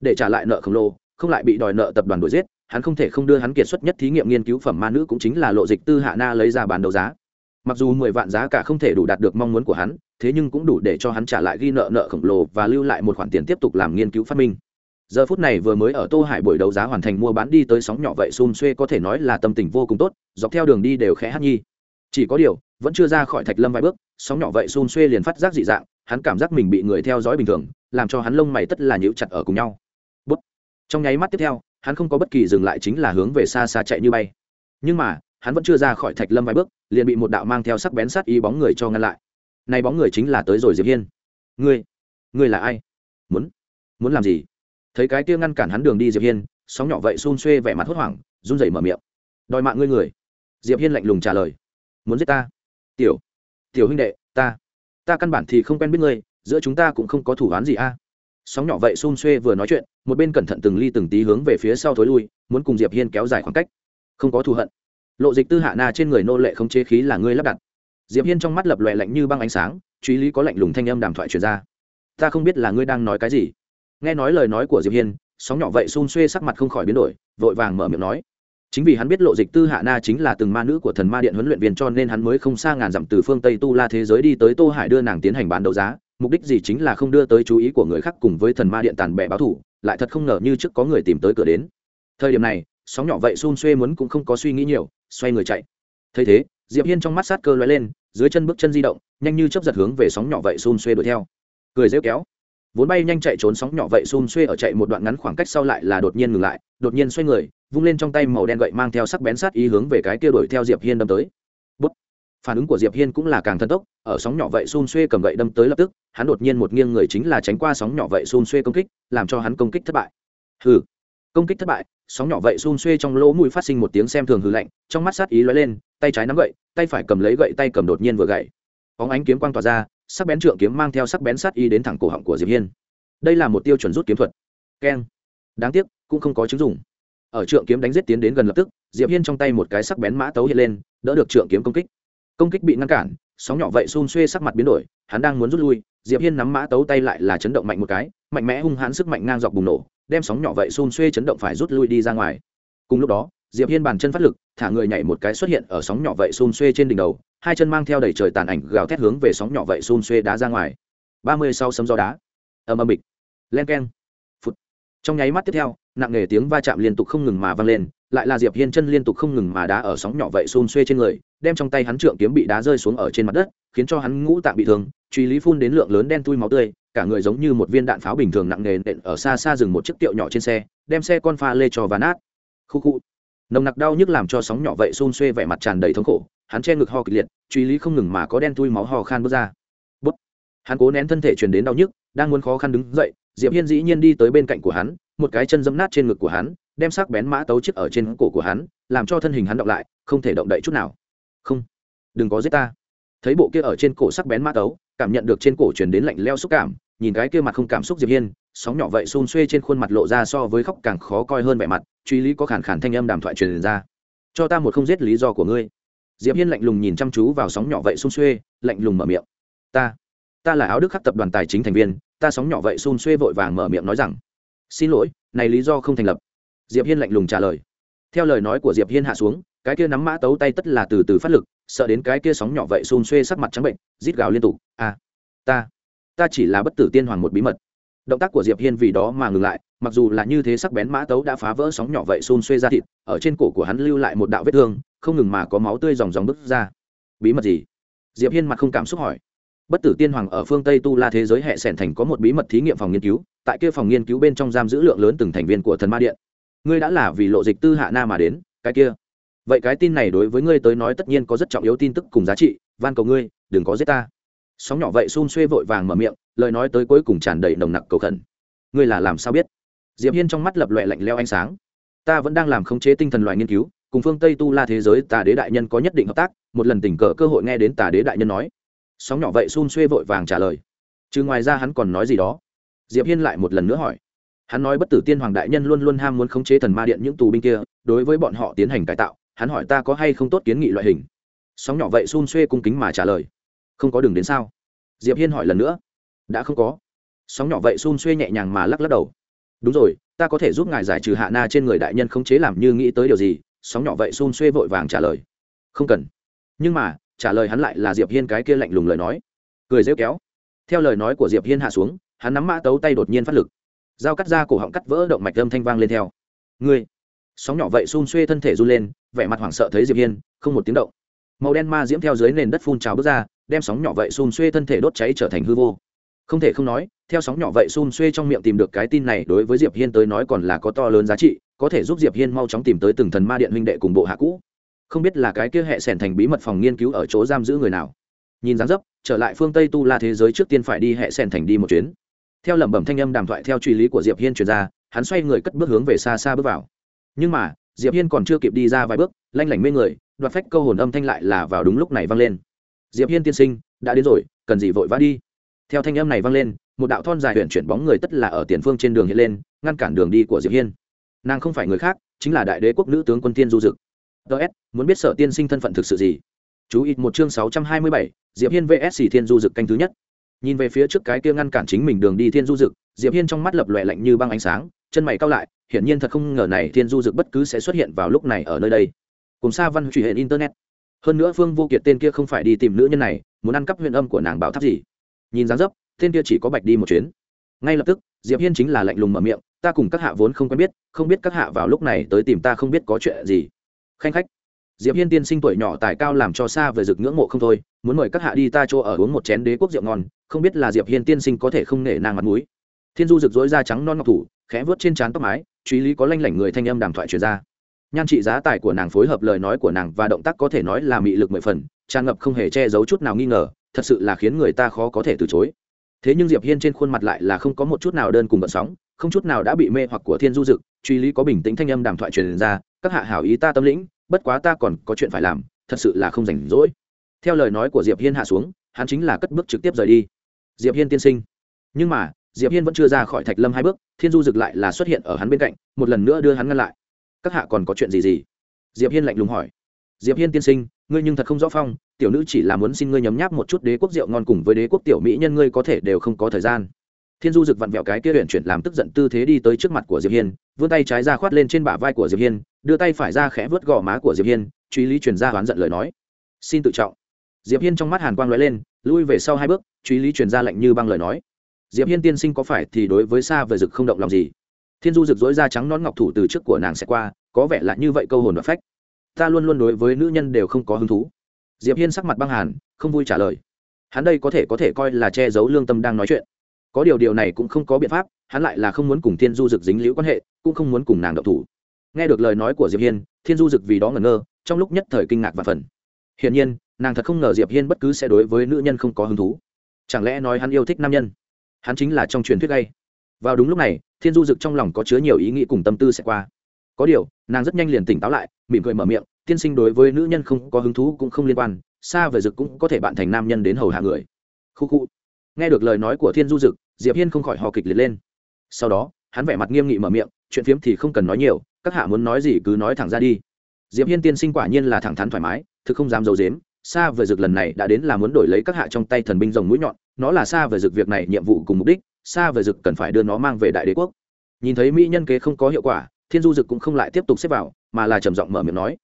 Để trả lại nợ khổng lồ, không lại bị đòi nợ tập đoàn đuổi giết, hắn không thể không đưa hắn kiệt xuất nhất thí nghiệm nghiên cứu phẩm ma nữ cũng chính là lộ dịch tư hạ na lấy ra bán đấu giá. Mặc dù mười vạn giá cả không thể đủ đạt được mong muốn của hắn, thế nhưng cũng đủ để cho hắn trả lại ghi nợ nợ khổng lồ và lưu lại một khoản tiền tiếp tục làm nghiên cứu phát minh giờ phút này vừa mới ở tô hải buổi đấu giá hoàn thành mua bán đi tới sóng nhỏ vậy xung xuê có thể nói là tâm tình vô cùng tốt, dọc theo đường đi đều khẽ hát nhi. Chỉ có điều, vẫn chưa ra khỏi thạch lâm vài bước, sóng nhỏ vậy xun xuê liền phát giác dị dạng, hắn cảm giác mình bị người theo dõi bình thường, làm cho hắn lông mày tất là nhíu chặt ở cùng nhau. Bút. trong nháy mắt tiếp theo, hắn không có bất kỳ dừng lại chính là hướng về xa xa chạy như bay. Nhưng mà, hắn vẫn chưa ra khỏi thạch lâm vài bước, liền bị một đạo mang theo sắc bén sát y bóng người cho ngăn lại. Này bóng người chính là tới rồi diệp hiên. Ngươi ngươi là ai? Muốn muốn làm gì? Thấy cái kia ngăn cản hắn đường đi diệp hiên, sóng nhỏ vậy xun xuê vẻ mặt hốt hoảng, run rẩy mở miệng. Đòi mạng ngươi người. Diệp hiên lạnh lùng trả lời. Muốn giết ta? Tiểu tiểu huynh đệ, ta ta căn bản thì không quen biết ngươi, giữa chúng ta cũng không có thủ án gì a. Sóng nhỏ vậy xun xuê vừa nói chuyện, một bên cẩn thận từng ly từng tí hướng về phía sau thối lui, muốn cùng diệp hiên kéo dài khoảng cách. Không có thù hận. Lộ dịch tư hạ na trên người nô lệ không chế khí là ngươi lắp đặt. Diệp hiên trong mắt lập loè lạnh như băng ánh sáng, truy lý có lạnh lùng thanh âm đàm thoại truyền ra. Ta không biết là ngươi đang nói cái gì nghe nói lời nói của diệp hiên, sóng nhỏ vậy xun xuê sắc mặt không khỏi biến đổi, vội vàng mở miệng nói. Chính vì hắn biết lộ dịch tư hạ na chính là từng ma nữ của thần ma điện huấn luyện viên cho nên hắn mới không xa ngàn dặm từ phương tây tu la thế giới đi tới tô hải đưa nàng tiến hành bán đấu giá. Mục đích gì chính là không đưa tới chú ý của người khác cùng với thần ma điện tàn bệ báo thủ, lại thật không ngờ như trước có người tìm tới cửa đến. Thời điểm này, sóng nhỏ vậy xun xuê muốn cũng không có suy nghĩ nhiều, xoay người chạy. Thấy thế, diệp hiên trong mắt sát cơ lóe lên, dưới chân bước chân di động, nhanh như chấp giật hướng về sóng nhỏ vậy xun xuê đuổi theo. Cười rêu kéo vốn bay nhanh chạy trốn sóng nhỏ vậy xun xuê ở chạy một đoạn ngắn khoảng cách sau lại là đột nhiên ngừng lại, đột nhiên xoay người, vung lên trong tay màu đen gậy mang theo sắc bén sát ý hướng về cái kia đuổi theo diệp hiên đâm tới. Bút. phản ứng của diệp hiên cũng là càng thần tốc, ở sóng nhỏ vậy xun xuê cầm gậy đâm tới lập tức, hắn đột nhiên một nghiêng người chính là tránh qua sóng nhỏ vậy xun xuê công kích, làm cho hắn công kích thất bại. Hừ. Công kích thất bại, sóng nhỏ vậy xun xuê trong lỗ mũi phát sinh một tiếng xem thường hừ lạnh, trong mắt sát ý lóe lên, tay trái nắm gậy, tay phải cầm lấy gậy, tay cầm đột nhiên vừa gậy. Bóng ánh kiếm quang tỏa ra sắc bén trượng kiếm mang theo sắc bén sát y đến thẳng cổ họng của diệp hiên. Đây là một tiêu chuẩn rút kiếm thuật. Keng. Đáng tiếc, cũng không có chứng dụng. Ở trượng kiếm đánh giết tiến đến gần lập tức, diệp hiên trong tay một cái sắc bén mã tấu hiện lên, đỡ được trượng kiếm công kích. Công kích bị ngăn cản, sóng nhỏ vậy xun xuê sắc mặt biến đổi, hắn đang muốn rút lui, diệp hiên nắm mã tấu tay lại là chấn động mạnh một cái, mạnh mẽ hung hãn sức mạnh ngang dọc bùng nổ, đem sóng nhỏ vậy xun xuê chấn động phải rút lui đi ra ngoài. Cùng lúc đó diệp hiên bàn chân phát lực, thả người nhảy một cái xuất hiện ở sóng nhỏ vậy xun xuê trên đỉnh đầu, hai chân mang theo đầy trời tàn ảnh gào thét hướng về sóng nhỏ vậy xun xuê đá ra ngoài. Ba mươi sau sấm gió đá. Ầm ầm bịch. Len keng. Phút trong nháy mắt tiếp theo, nặng nề tiếng va chạm liên tục không ngừng mà vang lên, lại là diệp hiên chân liên tục không ngừng mà đá ở sóng nhỏ vậy xun xuê trên người, đem trong tay hắn trượng kiếm bị đá rơi xuống ở trên mặt đất, khiến cho hắn ngũ tạng bị thương, truy lý phun đến lượng lớn đen tui máu tươi, cả người giống như một viên đạn pháo bình thường nặng nề nện ở xa xa dừng một chiếc tiệu nhỏ trên xe, đem xe con pha lê cho và nát. Khu khu nồng nặc đau nhức làm cho sóng nhỏ vậy xun xuê vẻ mặt tràn đầy thống khổ, hắn che ngực ho kịch liệt, truy lý không ngừng mà có đen thui máu ho khan bước ra. Bút. Hắn cố nén thân thể truyền đến đau nhức, đang muốn khó khăn đứng dậy, diệp hiên dĩ nhiên đi tới bên cạnh của hắn, một cái chân dẫm nát trên ngực của hắn, đem sắc bén mã tấu chiếc ở trên cổ của hắn, làm cho thân hình hắn động lại, không thể động đậy chút nào. Không. Đừng có giết ta. Thấy bộ kia ở trên cổ sắc bén mã tấu, cảm nhận được trên cổ truyền đến lạnh leo xúc cảm nhìn cái kia mặt không cảm xúc diệp hiên, sóng nhỏ vậy xun xuê trên khuôn mặt lộ ra so với khóc càng khó coi hơn vẻ mặt, truy lý có khản khản thanh âm đàm thoại truyền ra. Cho ta một không giết lý do của ngươi. Diệp hiên lạnh lùng nhìn chăm chú vào sóng nhỏ vậy xun xuê, lạnh lùng mở miệng. Ta ta là áo đức khắc tập đoàn tài chính thành viên, ta sóng nhỏ vậy xun xuê vội vàng mở miệng nói rằng, xin lỗi, này lý do không thành lập. Diệp hiên lạnh lùng trả lời. Theo lời nói của diệp hiên hạ xuống, cái kia nắm mã tấu tay tất là từ từ phát lực, sợ đến cái kia sóng nhỏ vậy xun xuê sắc mặt trắng bệnh, rít gào liên tục à ta ta chỉ là bất tử tiên hoàng một bí mật. Động tác của diệp hiên vì đó mà ngừng lại, mặc dù là như thế sắc bén mã tấu đã phá vỡ sóng nhỏ vậy xôn xuê ra thịt, ở trên cổ của hắn lưu lại một đạo vết thương, không ngừng mà có máu tươi dòng dòng bứt ra. Bí mật gì? Diệp hiên mặt không cảm xúc hỏi. Bất tử tiên hoàng ở phương tây tu la thế giới hệ sẻn thành có một bí mật thí nghiệm phòng nghiên cứu, tại kia phòng nghiên cứu bên trong giam giữ lượng lớn từng thành viên của thần ma điện. Ngươi đã là vì lộ dịch tư hạ na mà đến, cái kia. Vậy cái tin này đối với ngươi tới nói tất nhiên có rất trọng yếu tin tức cùng giá trị, van cầu ngươi, đừng có giết ta sóng nhỏ vậy xun xuê vội vàng mở miệng, lời nói tới cuối cùng tràn đầy nồng nặc cầu khẩn. Ngươi là làm sao biết? Diệp hiên trong mắt lập loè lạnh leo ánh sáng. Ta vẫn đang làm khống chế tinh thần loài nghiên cứu, cùng phương tây tu la thế giới tà đế đại nhân có nhất định hợp tác, một lần tình cờ cơ hội nghe đến tà đế đại nhân nói. Sóng nhỏ vậy xun xuê vội vàng trả lời. Chứ ngoài ra hắn còn nói gì đó? Diệp hiên lại một lần nữa hỏi. Hắn nói bất tử tiên hoàng đại nhân luôn luôn ham muốn khống chế thần ma điện những tù binh kia, đối với bọn họ tiến hành cải tạo, hắn hỏi ta có hay không tốt kiến nghị loại hình. Sóng nhỏ vậy xun xuê cung kính mà trả lời không có đường đến sao? Diệp hiên hỏi lần nữa. Đã không có. Sóng nhỏ vậy xun xuê nhẹ nhàng mà lắc lắc đầu. Đúng rồi, ta có thể giúp ngài giải trừ hạ na trên người đại nhân không chế làm như nghĩ tới điều gì, sóng nhỏ vậy xun xuê vội vàng trả lời. Không cần. Nhưng mà, trả lời hắn lại là diệp hiên cái kia lạnh lùng lời nói. Cười rêu kéo. Theo lời nói của diệp hiên hạ xuống, hắn nắm mã tấu tay đột nhiên phát lực. Dao cắt ra cổ họng cắt vỡ động mạch âm thanh vang lên theo. Ngươi. Sóng nhỏ vậy xun xuê thân thể run lên, vẻ mặt hoảng sợ thấy diệp hiên, không một tiếng động. Màu đen ma diễm theo dưới nền đất phun trào bước ra đem sóng nhỏ vậy xun xuê thân thể đốt cháy trở thành hư vô. Không thể không nói, theo sóng nhỏ vậy xun xuê trong miệng tìm được cái tin này đối với diệp hiên tới nói còn là có to lớn giá trị, có thể giúp diệp hiên mau chóng tìm tới từng thần ma điện huynh đệ cùng bộ hạ cũ. Không biết là cái kia hệ sẻn thành bí mật phòng nghiên cứu ở chỗ giam giữ người nào. Nhìn dáng dấp, trở lại phương tây tu la thế giới trước tiên phải đi hệ sẻn thành đi một chuyến. Theo lẩm bẩm thanh âm đàm thoại theo truy lý của diệp hiên truyền ra, hắn xoay người cất bước hướng về xa xa bước vào. Nhưng mà, diệp hiên còn chưa kịp đi ra vài bước, lanh lảnh mê người, đoạt phách câu hồn âm thanh lại là vào đúng lúc này vang lên diệp hiên tiên sinh, đã đến rồi, cần gì vội vã đi? Theo thanh âm này vang lên, một đạo thon dài huyện chuyển bóng người tất là ở tiền phương trên đường hiện lên, ngăn cản đường đi của diệp hiên. Nàng không phải người khác, chính là đại đế quốc nữ tướng quân tiên du dực. Ts muốn biết sở tiên sinh thân phận thực sự gì? Chú ít một chương sáu trăm hai mươi bảy, diệp hiên vs thiên du dực canh thứ nhất. Nhìn về phía trước cái kia ngăn cản chính mình đường đi thiên du dực, diệp hiên trong mắt lập lòe lạnh như băng ánh sáng, chân mày cao lại, hiển nhiên thật không ngờ này thiên du dực bất cứ sẽ xuất hiện vào lúc này ở nơi đây. Cùng xa văn truy hệ internet hơn nữa phương vô kiệt tên kia không phải đi tìm nữ nhân này, muốn ăn cắp huyện âm của nàng bảo tháp gì? Nhìn dáng dấp, tên kia chỉ có bạch đi một chuyến. Ngay lập tức, diệp hiên chính là lạnh lùng mở miệng, ta cùng các hạ vốn không quen biết, không biết các hạ vào lúc này tới tìm ta không biết có chuyện gì. Khanh khách. Diệp hiên tiên sinh tuổi nhỏ tài cao làm cho xa về rực ngưỡng mộ không thôi, muốn mời các hạ đi ta chỗ ở uống một chén đế quốc rượu ngon, không biết là diệp hiên tiên sinh có thể không nể nàng mặt mũi. Thiên du rực rối da trắng non ngọc thủ, khẽ vớt trên trán tóc mái, truy lý có lanh lảnh người thanh âm đàm thoại truyền ra nhan trị giá tài của nàng phối hợp lời nói của nàng và động tác có thể nói là mị lực mười phần tràn ngập không hề che giấu chút nào nghi ngờ, thật sự là khiến người ta khó có thể từ chối. Thế nhưng diệp hiên trên khuôn mặt lại là không có một chút nào đơn cùng bận sóng, không chút nào đã bị mê hoặc của thiên du dực, truy lý có bình tĩnh thanh âm đàm thoại truyền ra, các hạ hảo ý ta tâm lĩnh, bất quá ta còn có chuyện phải làm, thật sự là không rảnh rỗi. Theo lời nói của diệp hiên hạ xuống, hắn chính là cất bước trực tiếp rời đi. Diệp hiên tiên sinh. Nhưng mà, diệp hiên vẫn chưa ra khỏi thạch lâm hai bước, thiên du dực lại là xuất hiện ở hắn bên cạnh, một lần nữa đưa hắn ngăn lại các hạ còn có chuyện gì gì? Diệp hiên lạnh lùng hỏi. Diệp hiên tiên sinh, ngươi nhưng thật không rõ phong, tiểu nữ chỉ là muốn xin ngươi nhấm nháp một chút đế quốc rượu ngon cùng với đế quốc tiểu mỹ nhân ngươi có thể đều không có thời gian. Thiên du rực vặn vẹo cái kia luyện chuyển làm tức giận tư thế đi tới trước mặt của diệp hiên, vươn tay trái ra khoát lên trên bả vai của diệp hiên, đưa tay phải ra khẽ vớt gò má của diệp hiên, truy lý truyền ra oán giận lời nói. Xin tự trọng. Diệp hiên trong mắt hàn quang lóe lên, lui về sau hai bước, truy lý truyền ra lạnh như băng lời nói. Diệp hiên tiên sinh có phải thì đối với xa về rực không động lòng gì? Thiên du rực rối da trắng nón ngọc thủ từ trước của nàng sẽ qua, có vẻ là như vậy câu hồn và phách. Ta luôn luôn đối với nữ nhân đều không có hứng thú. Diệp hiên sắc mặt băng hàn, không vui trả lời. Hắn đây có thể có thể coi là che giấu lương tâm đang nói chuyện. Có điều điều này cũng không có biện pháp, hắn lại là không muốn cùng thiên du dực dính liễu quan hệ, cũng không muốn cùng nàng đậu thủ. Nghe được lời nói của diệp hiên, thiên du dực vì đó ngẩn ngơ, trong lúc nhất thời kinh ngạc và phần hiển nhiên, nàng thật không ngờ diệp hiên bất cứ sẽ đối với nữ nhân không có hứng thú. Chẳng lẽ nói hắn yêu thích nam nhân? Hắn chính là trong truyền thuyết gay vào đúng lúc này, thiên du dực trong lòng có chứa nhiều ý nghĩ cùng tâm tư sẽ qua. Có điều, nàng rất nhanh liền tỉnh táo lại, mỉm cười mở miệng, tiên sinh đối với nữ nhân không có hứng thú cũng không liên quan, xa về dực cũng có thể bạn thành nam nhân đến hầu hạ người. Khu khu. Nghe được lời nói của thiên du dực, diệp hiên không khỏi hò kịch liệt lên. Sau đó, hắn vẻ mặt nghiêm nghị mở miệng, chuyện phiếm thì không cần nói nhiều, các hạ muốn nói gì cứ nói thẳng ra đi. Diệp hiên tiên sinh quả nhiên là thẳng thắn thoải mái, thực không dám d i ấ u dếm xa về dực lần này đã đến là muốn đổi lấy các hạ trong tay thần binh rồng mũi nhọn, nó là xa về dực việc này nhiệm vụ cùng mục đích xa về dực cần phải đưa nó mang về đại đế quốc. Nhìn thấy mỹ nhân kế không có hiệu quả, thiên du dực cũng không lại tiếp tục xếp vào, mà là trầm giọng mở miệng nói,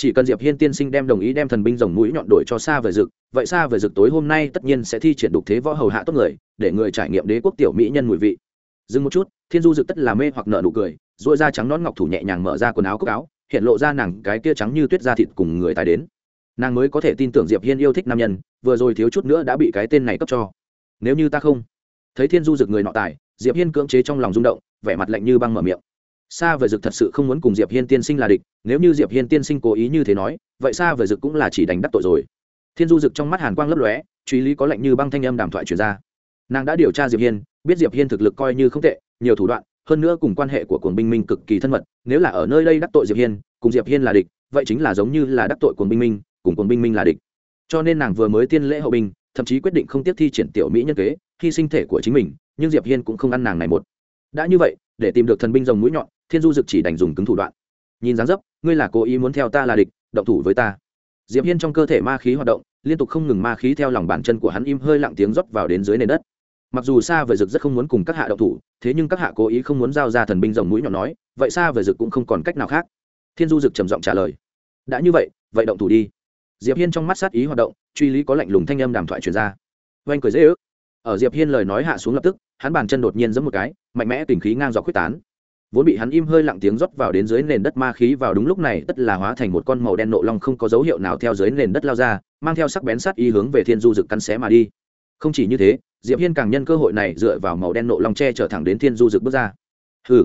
chỉ cần diệp hiên tiên sinh đem đồng ý đem thần binh rồng mũi nhọn đổi cho xa về dực vậy xa về dực tối hôm nay tất nhiên sẽ thi triển đục thế võ hầu hạ tốt người, để người trải nghiệm đế quốc tiểu mỹ nhân mùi vị. Dừng một chút, thiên du dực tất là mê hoặc nợ nụ cười dội da trắng nón ngọc thủ nhẹ nhàng mở ra quần áo cúc áo, hiện lộ ra nàng cái kia trắng như tuyết da thịt cùng người tài đến. Nàng mới có thể tin tưởng diệp hiên yêu thích nam nhân, vừa rồi thiếu chút nữa đã bị cái tên này cấp cho. Nếu như ta không thấy thiên du dực người nọ tài, diệp hiên cưỡng chế trong lòng rung động, vẻ mặt lạnh như băng mở miệng. Xa về dực thật sự không muốn cùng diệp hiên tiên sinh là địch, nếu như diệp hiên tiên sinh cố ý như thế nói, vậy xa về dực cũng là chỉ đánh đắc tội rồi. Thiên du dực trong mắt hàn quang lấp lóe, truy lý có lệnh như băng thanh âm đàm thoại truyền ra. Nàng đã điều tra diệp hiên, biết diệp hiên thực lực coi như không tệ, nhiều thủ đoạn, hơn nữa cùng quan hệ của cuồng binh minh cực kỳ thân mật, nếu là ở nơi đây đắc tội diệp hiên, cùng diệp hiên là địch, vậy chính là giống như là đắc tội cuồng binh minh, cùng cuồng binh minh là địch. Cho nên nàng vừa mới tiên lễ hậu binh thậm chí quyết định không tiếp thi triển tiểu mỹ nhân kế, hy sinh thể của chính mình, nhưng diệp hiên cũng không ăn nàng này một. Đã như vậy, để tìm được thần binh rồng mũi nhọn, thiên du dực chỉ đành dùng cứng thủ đoạn. Nhìn dáng dấp, ngươi là cố ý muốn theo ta là địch, động thủ với ta. Diệp hiên trong cơ thể ma khí hoạt động, liên tục không ngừng ma khí theo lòng bàn chân của hắn im hơi lặng tiếng rót vào đến dưới nền đất. Mặc dù xa về dực rất không muốn cùng các hạ động thủ, thế nhưng các hạ cố ý không muốn giao ra thần binh rồng mũi nhọn nói, vậy xa về dực cũng không còn cách nào khác. Thiên du dực trầm giọng trả lời, đã như vậy vậy động thủ đi diệp hiên trong mắt sát ý hoạt động, truy lý có lạnh lùng thanh âm đàm thoại truyền ra. Oanh cười dễ ước. Ở diệp hiên lời nói hạ xuống lập tức, hắn bàn chân đột nhiên giẫm một cái, mạnh mẽ tình khí ngang dọc quyết tán. Vốn bị hắn im hơi lặng tiếng rót vào đến dưới nền đất ma khí vào đúng lúc này, tất là hóa thành một con màu đen nộ long không có dấu hiệu nào theo dưới nền đất lao ra, mang theo sắc bén sát ý hướng về thiên du dực cắn xé mà đi. Không chỉ như thế, diệp hiên càng nhân cơ hội này dựa vào màu đen nộ long che trở thẳng đến thiên du dực bước ra. Hừ.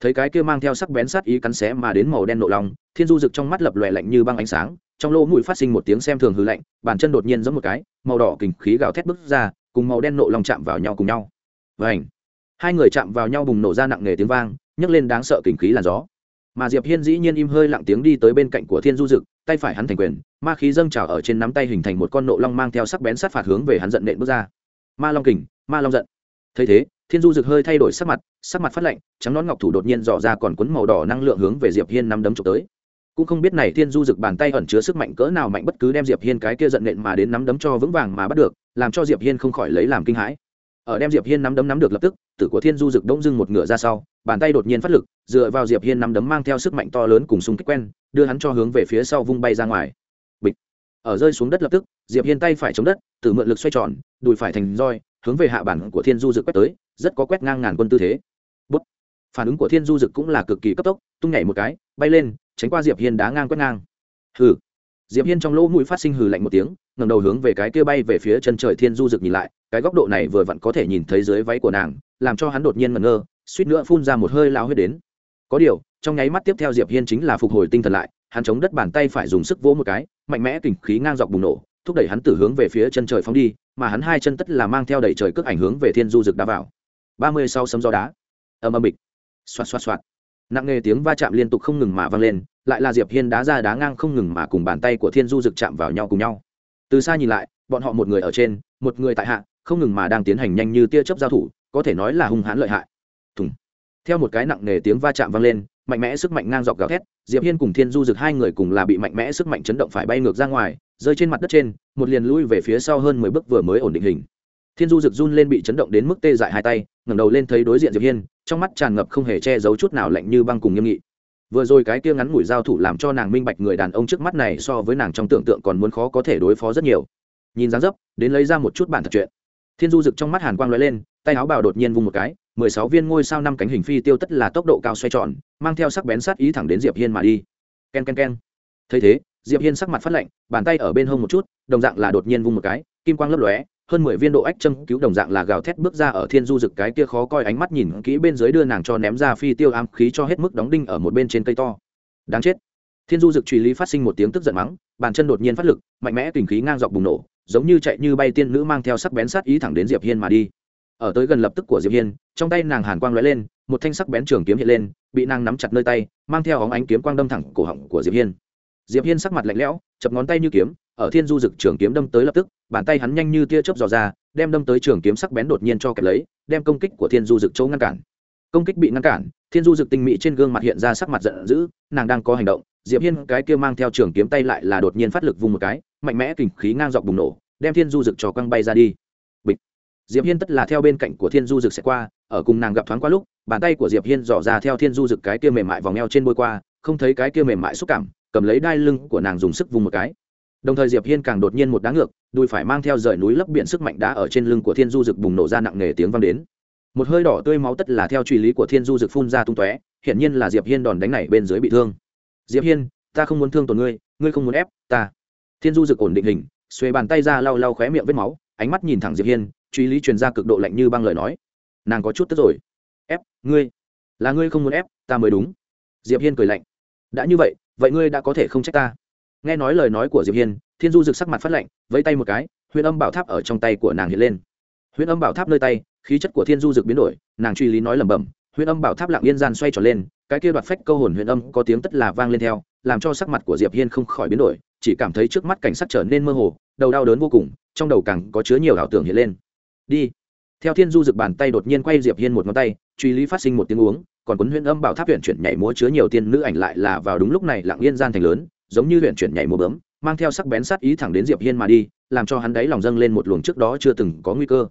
Thấy cái kia mang theo sắc bén sát ý cắn xé mà đến màu đen nộ long, thiên du rực trong mắt lập lòe lạnh như băng ánh sáng trong lỗ mũi phát sinh một tiếng xem thường hư lạnh, bàn chân đột nhiên giống một cái, màu đỏ kình khí gào thét bứt ra, cùng màu đen nộ long chạm vào nhau cùng nhau. Và ảnh hai người chạm vào nhau bùng nổ ra nặng nề tiếng vang, nhấc lên đáng sợ kình khí làn gió. Mà diệp hiên dĩ nhiên im hơi lặng tiếng đi tới bên cạnh của thiên du dực, tay phải hắn thành quyền, ma khí dâng trào ở trên nắm tay hình thành một con nộ long mang theo sắc bén sát phạt hướng về hắn giận nện bước ra. Ma long kình, ma long giận. Thấy thế, thiên du Dực hơi thay đổi sắc mặt sắc mặt phát lạnh, trắng nón ngọc thủ đột nhiên dò ra còn cuốn màu đỏ năng lượng hướng về diệp hiên nắm đấm trộm tới cũng không biết này thiên du rực bàn tay ẩn chứa sức mạnh cỡ nào mạnh bất cứ đem diệp hiên cái kia giận nện mà đến nắm đấm cho vững vàng mà bắt được, làm cho diệp hiên không khỏi lấy làm kinh hãi. Ở đem diệp hiên nắm đấm nắm được lập tức, tử của thiên du rực đông dưng một ngựa ra sau, bàn tay đột nhiên phát lực, dựa vào diệp hiên nắm đấm mang theo sức mạnh to lớn cùng xung kích quen, đưa hắn cho hướng về phía sau vung bay ra ngoài. Bịch. Ở rơi xuống đất lập tức, diệp hiên tay phải chống đất từ mượn lực xoay tròn, đùi phải thành roi, hướng về hạ bản của thiên du rực quét tới, rất có quét ngang ngàn quân tư thế. Bút. phản ứng của thiên du dực cũng là cực kỳ cấp tốc, tung nhảy một cái, bay lên tránh qua diệp hiên đá ngang quét ngang. Hừ. Diệp hiên trong lỗ mũi phát sinh hừ lạnh một tiếng, ngẩng đầu hướng về cái kia bay về phía chân trời thiên du dực nhìn lại, cái góc độ này vừa vặn có thể nhìn thấy dưới váy của nàng, làm cho hắn đột nhiên ngẩn ngơ, suýt nữa phun ra một hơi lao huyết đến. Có điều, trong nháy mắt tiếp theo diệp hiên chính là phục hồi tinh thần lại, hắn chống đất bàn tay phải dùng sức vỗ một cái, mạnh mẽ kình khí ngang dọc bùng nổ, thúc đẩy hắn tử hướng về phía chân trời phóng đi, mà hắn hai chân tất là mang theo đẩy trời cước ảnh hướng về thiên du rực đá vào. Ba mươi sau sấm gió đá. Ầm ầm bịch. Xoạt xoạt xoạt nặng nề tiếng va chạm liên tục không ngừng mà vang lên, lại là diệp hiên đá ra đá ngang không ngừng mà cùng bàn tay của thiên du rực chạm vào nhau cùng nhau. Từ xa nhìn lại, bọn họ một người ở trên, một người tại hạ, không ngừng mà đang tiến hành nhanh như tia chớp giao thủ, có thể nói là hung hãn lợi hại. Thùng. Theo một cái nặng nề tiếng va chạm vang lên, mạnh mẽ sức mạnh ngang dọc gào thét, diệp hiên cùng thiên du rực hai người cùng là bị mạnh mẽ sức mạnh chấn động phải bay ngược ra ngoài, rơi trên mặt đất trên, một liền lui về phía sau hơn mười bước vừa mới ổn định hình. Thiên du rực run lên bị chấn động đến mức tê dại hai tay, ngẩng đầu lên thấy đối diện diệp hiên trong mắt tràn ngập không hề che giấu chút nào lạnh như băng cùng nghiêm nghị. Vừa rồi cái kia ngắn ngủi giao thủ làm cho nàng minh bạch người đàn ông trước mắt này so với nàng trong tưởng tượng còn muốn khó có thể đối phó rất nhiều. Nhìn dáng dấp, đến lấy ra một chút bản thật chuyện. Thiên du rực trong mắt hàn quang lóe lên, tay áo bào đột nhiên vung một cái, mười sáu viên ngôi sao năm cánh hình phi tiêu tất là tốc độ cao xoay tròn, mang theo sắc bén sát ý thẳng đến diệp hiên mà đi. Ken ken ken. Thấy thế, diệp hiên sắc mặt phát lạnh, bàn tay ở bên hông một chút, đồng dạng là đột nhiên vung một cái, kim quang lấp lóe hơn mười viên độ ách châm cứu đồng dạng là gào thét bước ra ở thiên du rực cái kia khó coi ánh mắt nhìn kỹ bên dưới đưa nàng cho ném ra phi tiêu ám khí cho hết mức đóng đinh ở một bên trên cây to. Đáng chết. Thiên du rực truy lý phát sinh một tiếng tức giận mắng, bàn chân đột nhiên phát lực, mạnh mẽ kình khí ngang dọc bùng nổ, giống như chạy như bay tiên nữ mang theo sắc bén sát ý thẳng đến diệp hiên mà đi. Ở tới gần lập tức của diệp hiên, trong tay nàng hàn quang lóe lên, một thanh sắc bén trường kiếm hiện lên, bị nàng nắm chặt nơi tay, mang theo óng ánh kiếm quang đâm thẳng cổ họng của diệp hiên. Diệp hiên sắc mặt lạnh lẽo, chập ngón tay như kiếm ở thiên du dực trường kiếm đâm tới lập tức, bàn tay hắn nhanh như tia chớp dò ra, đem đâm tới trường kiếm sắc bén đột nhiên cho kẹp lấy, đem công kích của thiên du dực chỗ ngăn cản. Công kích bị ngăn cản, thiên du dực tinh mỹ trên gương mặt hiện ra sắc mặt giận dữ, nàng đang có hành động, diệp hiên cái kia mang theo trường kiếm tay lại là đột nhiên phát lực vung một cái, mạnh mẽ kình khí ngang dọc bùng nổ, đem thiên du dực cho quăng bay ra đi. Bịch. Diệp hiên tất là theo bên cạnh của thiên du dực sẽ qua, ở cùng nàng gặp thoáng qua lúc, bàn tay của diệp hiên dò ra theo thiên du dực cái kia mềm mại vòng eo trên bôi qua, không thấy cái kia mềm mại xúc cảm, cầm lấy đai lưng của nàng dùng sức vùng một cái đồng thời diệp hiên càng đột nhiên một đá ngược, đùi phải mang theo rời núi lấp biển sức mạnh đá ở trên lưng của thiên du dực bùng nổ ra nặng nề tiếng vang đến. Một hơi đỏ tươi máu tất là theo truy lý của thiên du dực phun ra tung tóe hiện nhiên là diệp hiên đòn đánh này bên dưới bị thương. Diệp hiên, ta không muốn thương tổn ngươi ngươi không muốn ép ta. Thiên du dực ổn định hình xuê bàn tay ra lau lau khóe miệng vết máu, ánh mắt nhìn thẳng diệp hiên, truy lý truyền ra cực độ lạnh như băng lời nói. Nàng có chút tức rồi. Ép ngươi? Là ngươi không muốn ép, ta mới đúng. Diệp hiên cười lạnh. Đã như vậy vậy ngươi đã có thể không trách ta nghe nói lời nói của diệp hiên, thiên du rực sắc mặt phát lạnh, vẫy tay một cái, huyền âm bảo tháp ở trong tay của nàng hiện lên. Huyền âm bảo tháp nơi tay, khí chất của thiên du rực biến đổi, nàng truy lý nói lẩm bẩm, huyền âm bảo tháp lặng yên gian xoay trở lên, cái kia đoạt phách câu hồn huyền âm có tiếng tất là vang lên theo, làm cho sắc mặt của diệp hiên không khỏi biến đổi, chỉ cảm thấy trước mắt cảnh sắc trở nên mơ hồ, đầu đau đớn vô cùng, trong đầu càng có chứa nhiều ảo tưởng hiện lên. Đi. Theo thiên du rực bàn tay đột nhiên quay diệp hiên một ngón tay, truy lý phát sinh một tiếng uống, còn cuốn huyền âm bảo tháp huyện chuyển nhảy múa chứa nhiều tiên nữ ảnh lại là vào đúng lúc này lặng yên gian thành lớn giống như huyện chuyển nhảy mùa bướm, mang theo sắc bén sát ý thẳng đến diệp hiên mà đi, làm cho hắn đáy lòng dâng lên một luồng trước đó chưa từng có nguy cơ.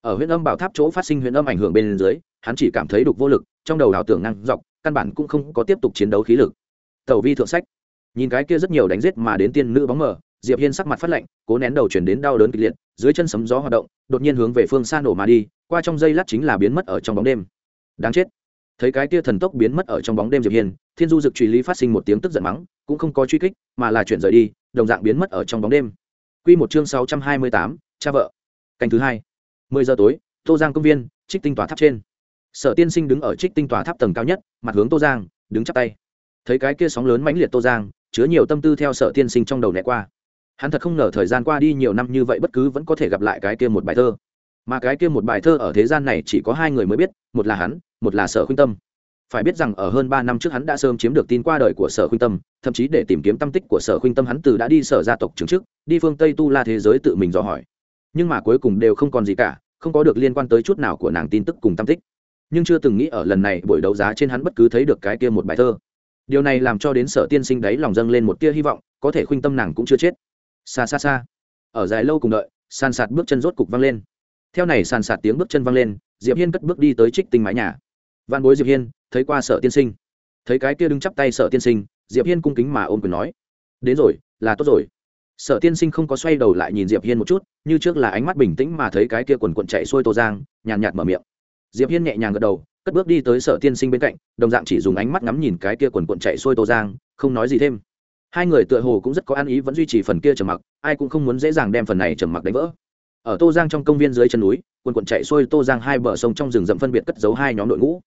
Ở huyện âm bảo tháp chỗ phát sinh huyện âm ảnh hưởng bên dưới, hắn chỉ cảm thấy đục vô lực, trong đầu đảo tưởng năng dọc, căn bản cũng không có tiếp tục chiến đấu khí lực. Tẩu vi thượng sách. Nhìn cái kia rất nhiều đánh giết mà đến tiên nữ bóng mờ, diệp hiên sắc mặt phát lạnh, cố nén đầu chuyển đến đau đớn kịch liệt, dưới chân sấm gió hoạt động, đột nhiên hướng về phương xa nổ mà đi, qua trong giây lát chính là biến mất ở trong bóng đêm. Đáng chết thấy cái tia thần tốc biến mất ở trong bóng đêm diệp hiên thiên du dực truy lý phát sinh một tiếng tức giận mắng cũng không có truy kích mà là chuyển rời đi đồng dạng biến mất ở trong bóng đêm. Quy một chương sáu trăm hai mươi tám, cha vợ. Canh thứ hai. Mười giờ tối tô giang công viên trích tinh tòa tháp trên. Sở tiên sinh đứng ở trích tinh tòa tháp tầng cao nhất mặt hướng tô giang đứng chắp tay. Thấy cái kia sóng lớn mãnh liệt tô giang chứa nhiều tâm tư theo sở tiên sinh trong đầu né qua. Hắn thật không ngờ thời gian qua đi nhiều năm như vậy bất cứ vẫn có thể gặp lại cái kia một bài thơ mà cái kia một bài thơ ở thế gian này chỉ có hai người mới biết, một là hắn, một là sở khuynh tâm. Phải biết rằng ở hơn ba năm trước hắn đã sớm chiếm được tin qua đời của sở khuynh tâm, thậm chí để tìm kiếm tâm tích của sở khuynh tâm hắn từ đã đi sở gia tộc trường trước đi phương tây tu la thế giới tự mình dò hỏi. Nhưng mà cuối cùng đều không còn gì cả, không có được liên quan tới chút nào của nàng tin tức cùng tâm tích. Nhưng chưa từng nghĩ ở lần này buổi đấu giá trên hắn bất cứ thấy được cái kia một bài thơ. Điều này làm cho đến sở tiên sinh đấy lòng dâng lên một tia hy vọng, có thể khuynh tâm nàng cũng chưa chết. Xa xa xa. Ở dài lâu cùng đợi sàn sạt bước chân rốt cục văng lên theo này sàn sạt tiếng bước chân văng lên, diệp hiên cất bước đi tới trích tinh mái nhà. Văn bối diệp hiên, thấy qua sở tiên sinh. Thấy cái kia đứng chắp tay sở tiên sinh, diệp hiên cung kính mà ôm quyền nói, đến rồi, là tốt rồi. Sở tiên sinh không có xoay đầu lại nhìn diệp hiên một chút, như trước là ánh mắt bình tĩnh mà thấy cái kia quần quần chạy xuôi tô giang, nhàn nhạt mở miệng. Diệp hiên nhẹ nhàng gật đầu, cất bước đi tới sở tiên sinh bên cạnh, đồng dạng chỉ dùng ánh mắt ngắm nhìn cái kia quần quần chạy xuôi tô giang, không nói gì thêm. Hai người tựa hồ cũng rất có ăn ý vẫn duy trì phần kia trầm mặc, ai cũng không muốn dễ dàng đem phần này trầm mặc đánh vỡ ở tô giang trong công viên dưới chân núi, quần quận chạy xuôi tô giang hai bờ sông trong rừng rậm phân biệt cất giấu hai nhóm đội ngũ.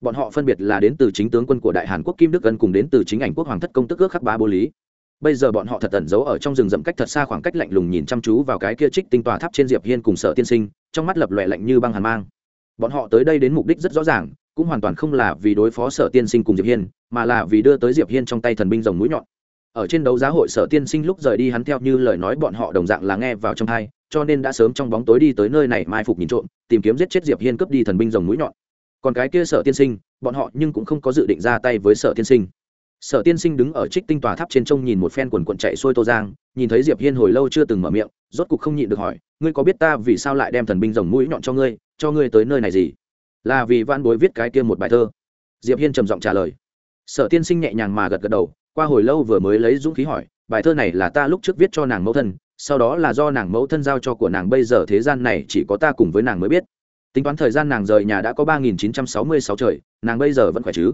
Bọn họ phân biệt là đến từ chính tướng quân của đại hàn quốc kim đức ân cùng đến từ chính ảnh quốc hoàng thất công tức ước khắc bá bố lý. Bây giờ bọn họ thật tẩn giấu ở trong rừng rậm cách thật xa khoảng cách lạnh lùng nhìn chăm chú vào cái kia trích tinh tòa tháp trên diệp hiên cùng sở tiên sinh, trong mắt lập lòe lạnh như băng hàn mang. Bọn họ tới đây đến mục đích rất rõ ràng, cũng hoàn toàn không là vì đối phó sở tiên sinh cùng diệp hiên, mà là vì đưa tới diệp hiên trong tay thần binh rồng mũi nhọn. Ở trên đấu giá hội sở tiên sinh lúc rời đi hắn theo như lời nói bọn họ đồng dạng là nghe vào trong hai cho nên đã sớm trong bóng tối đi tới nơi này mai phục nhìn trộm, tìm kiếm giết chết diệp hiên cướp đi thần binh rồng mũi nhọn. Còn cái kia sở tiên sinh, bọn họ nhưng cũng không có dự định ra tay với sở tiên sinh. Sở tiên sinh đứng ở trích tinh tòa tháp trên trông nhìn một phen quần quận chạy xuôi tô giang, nhìn thấy diệp hiên hồi lâu chưa từng mở miệng, rốt cục không nhịn được hỏi, ngươi có biết ta vì sao lại đem thần binh rồng mũi nhọn cho ngươi cho ngươi tới nơi này gì? Là vì văn bối viết cái kia một bài thơ. Diệp hiên trầm giọng trả lời. Sở tiên sinh nhẹ nhàng mà gật gật đầu, qua hồi lâu vừa mới lấy dũng khí hỏi, bài thơ này là ta lúc trước viết cho nàng mẫu thân sau đó là do nàng mẫu thân giao cho của nàng, bây giờ thế gian này chỉ có ta cùng với nàng mới biết. Tính toán thời gian nàng rời nhà đã có ba nghìn chín trăm sáu mươi sáu trời, nàng bây giờ vẫn khỏe chứ?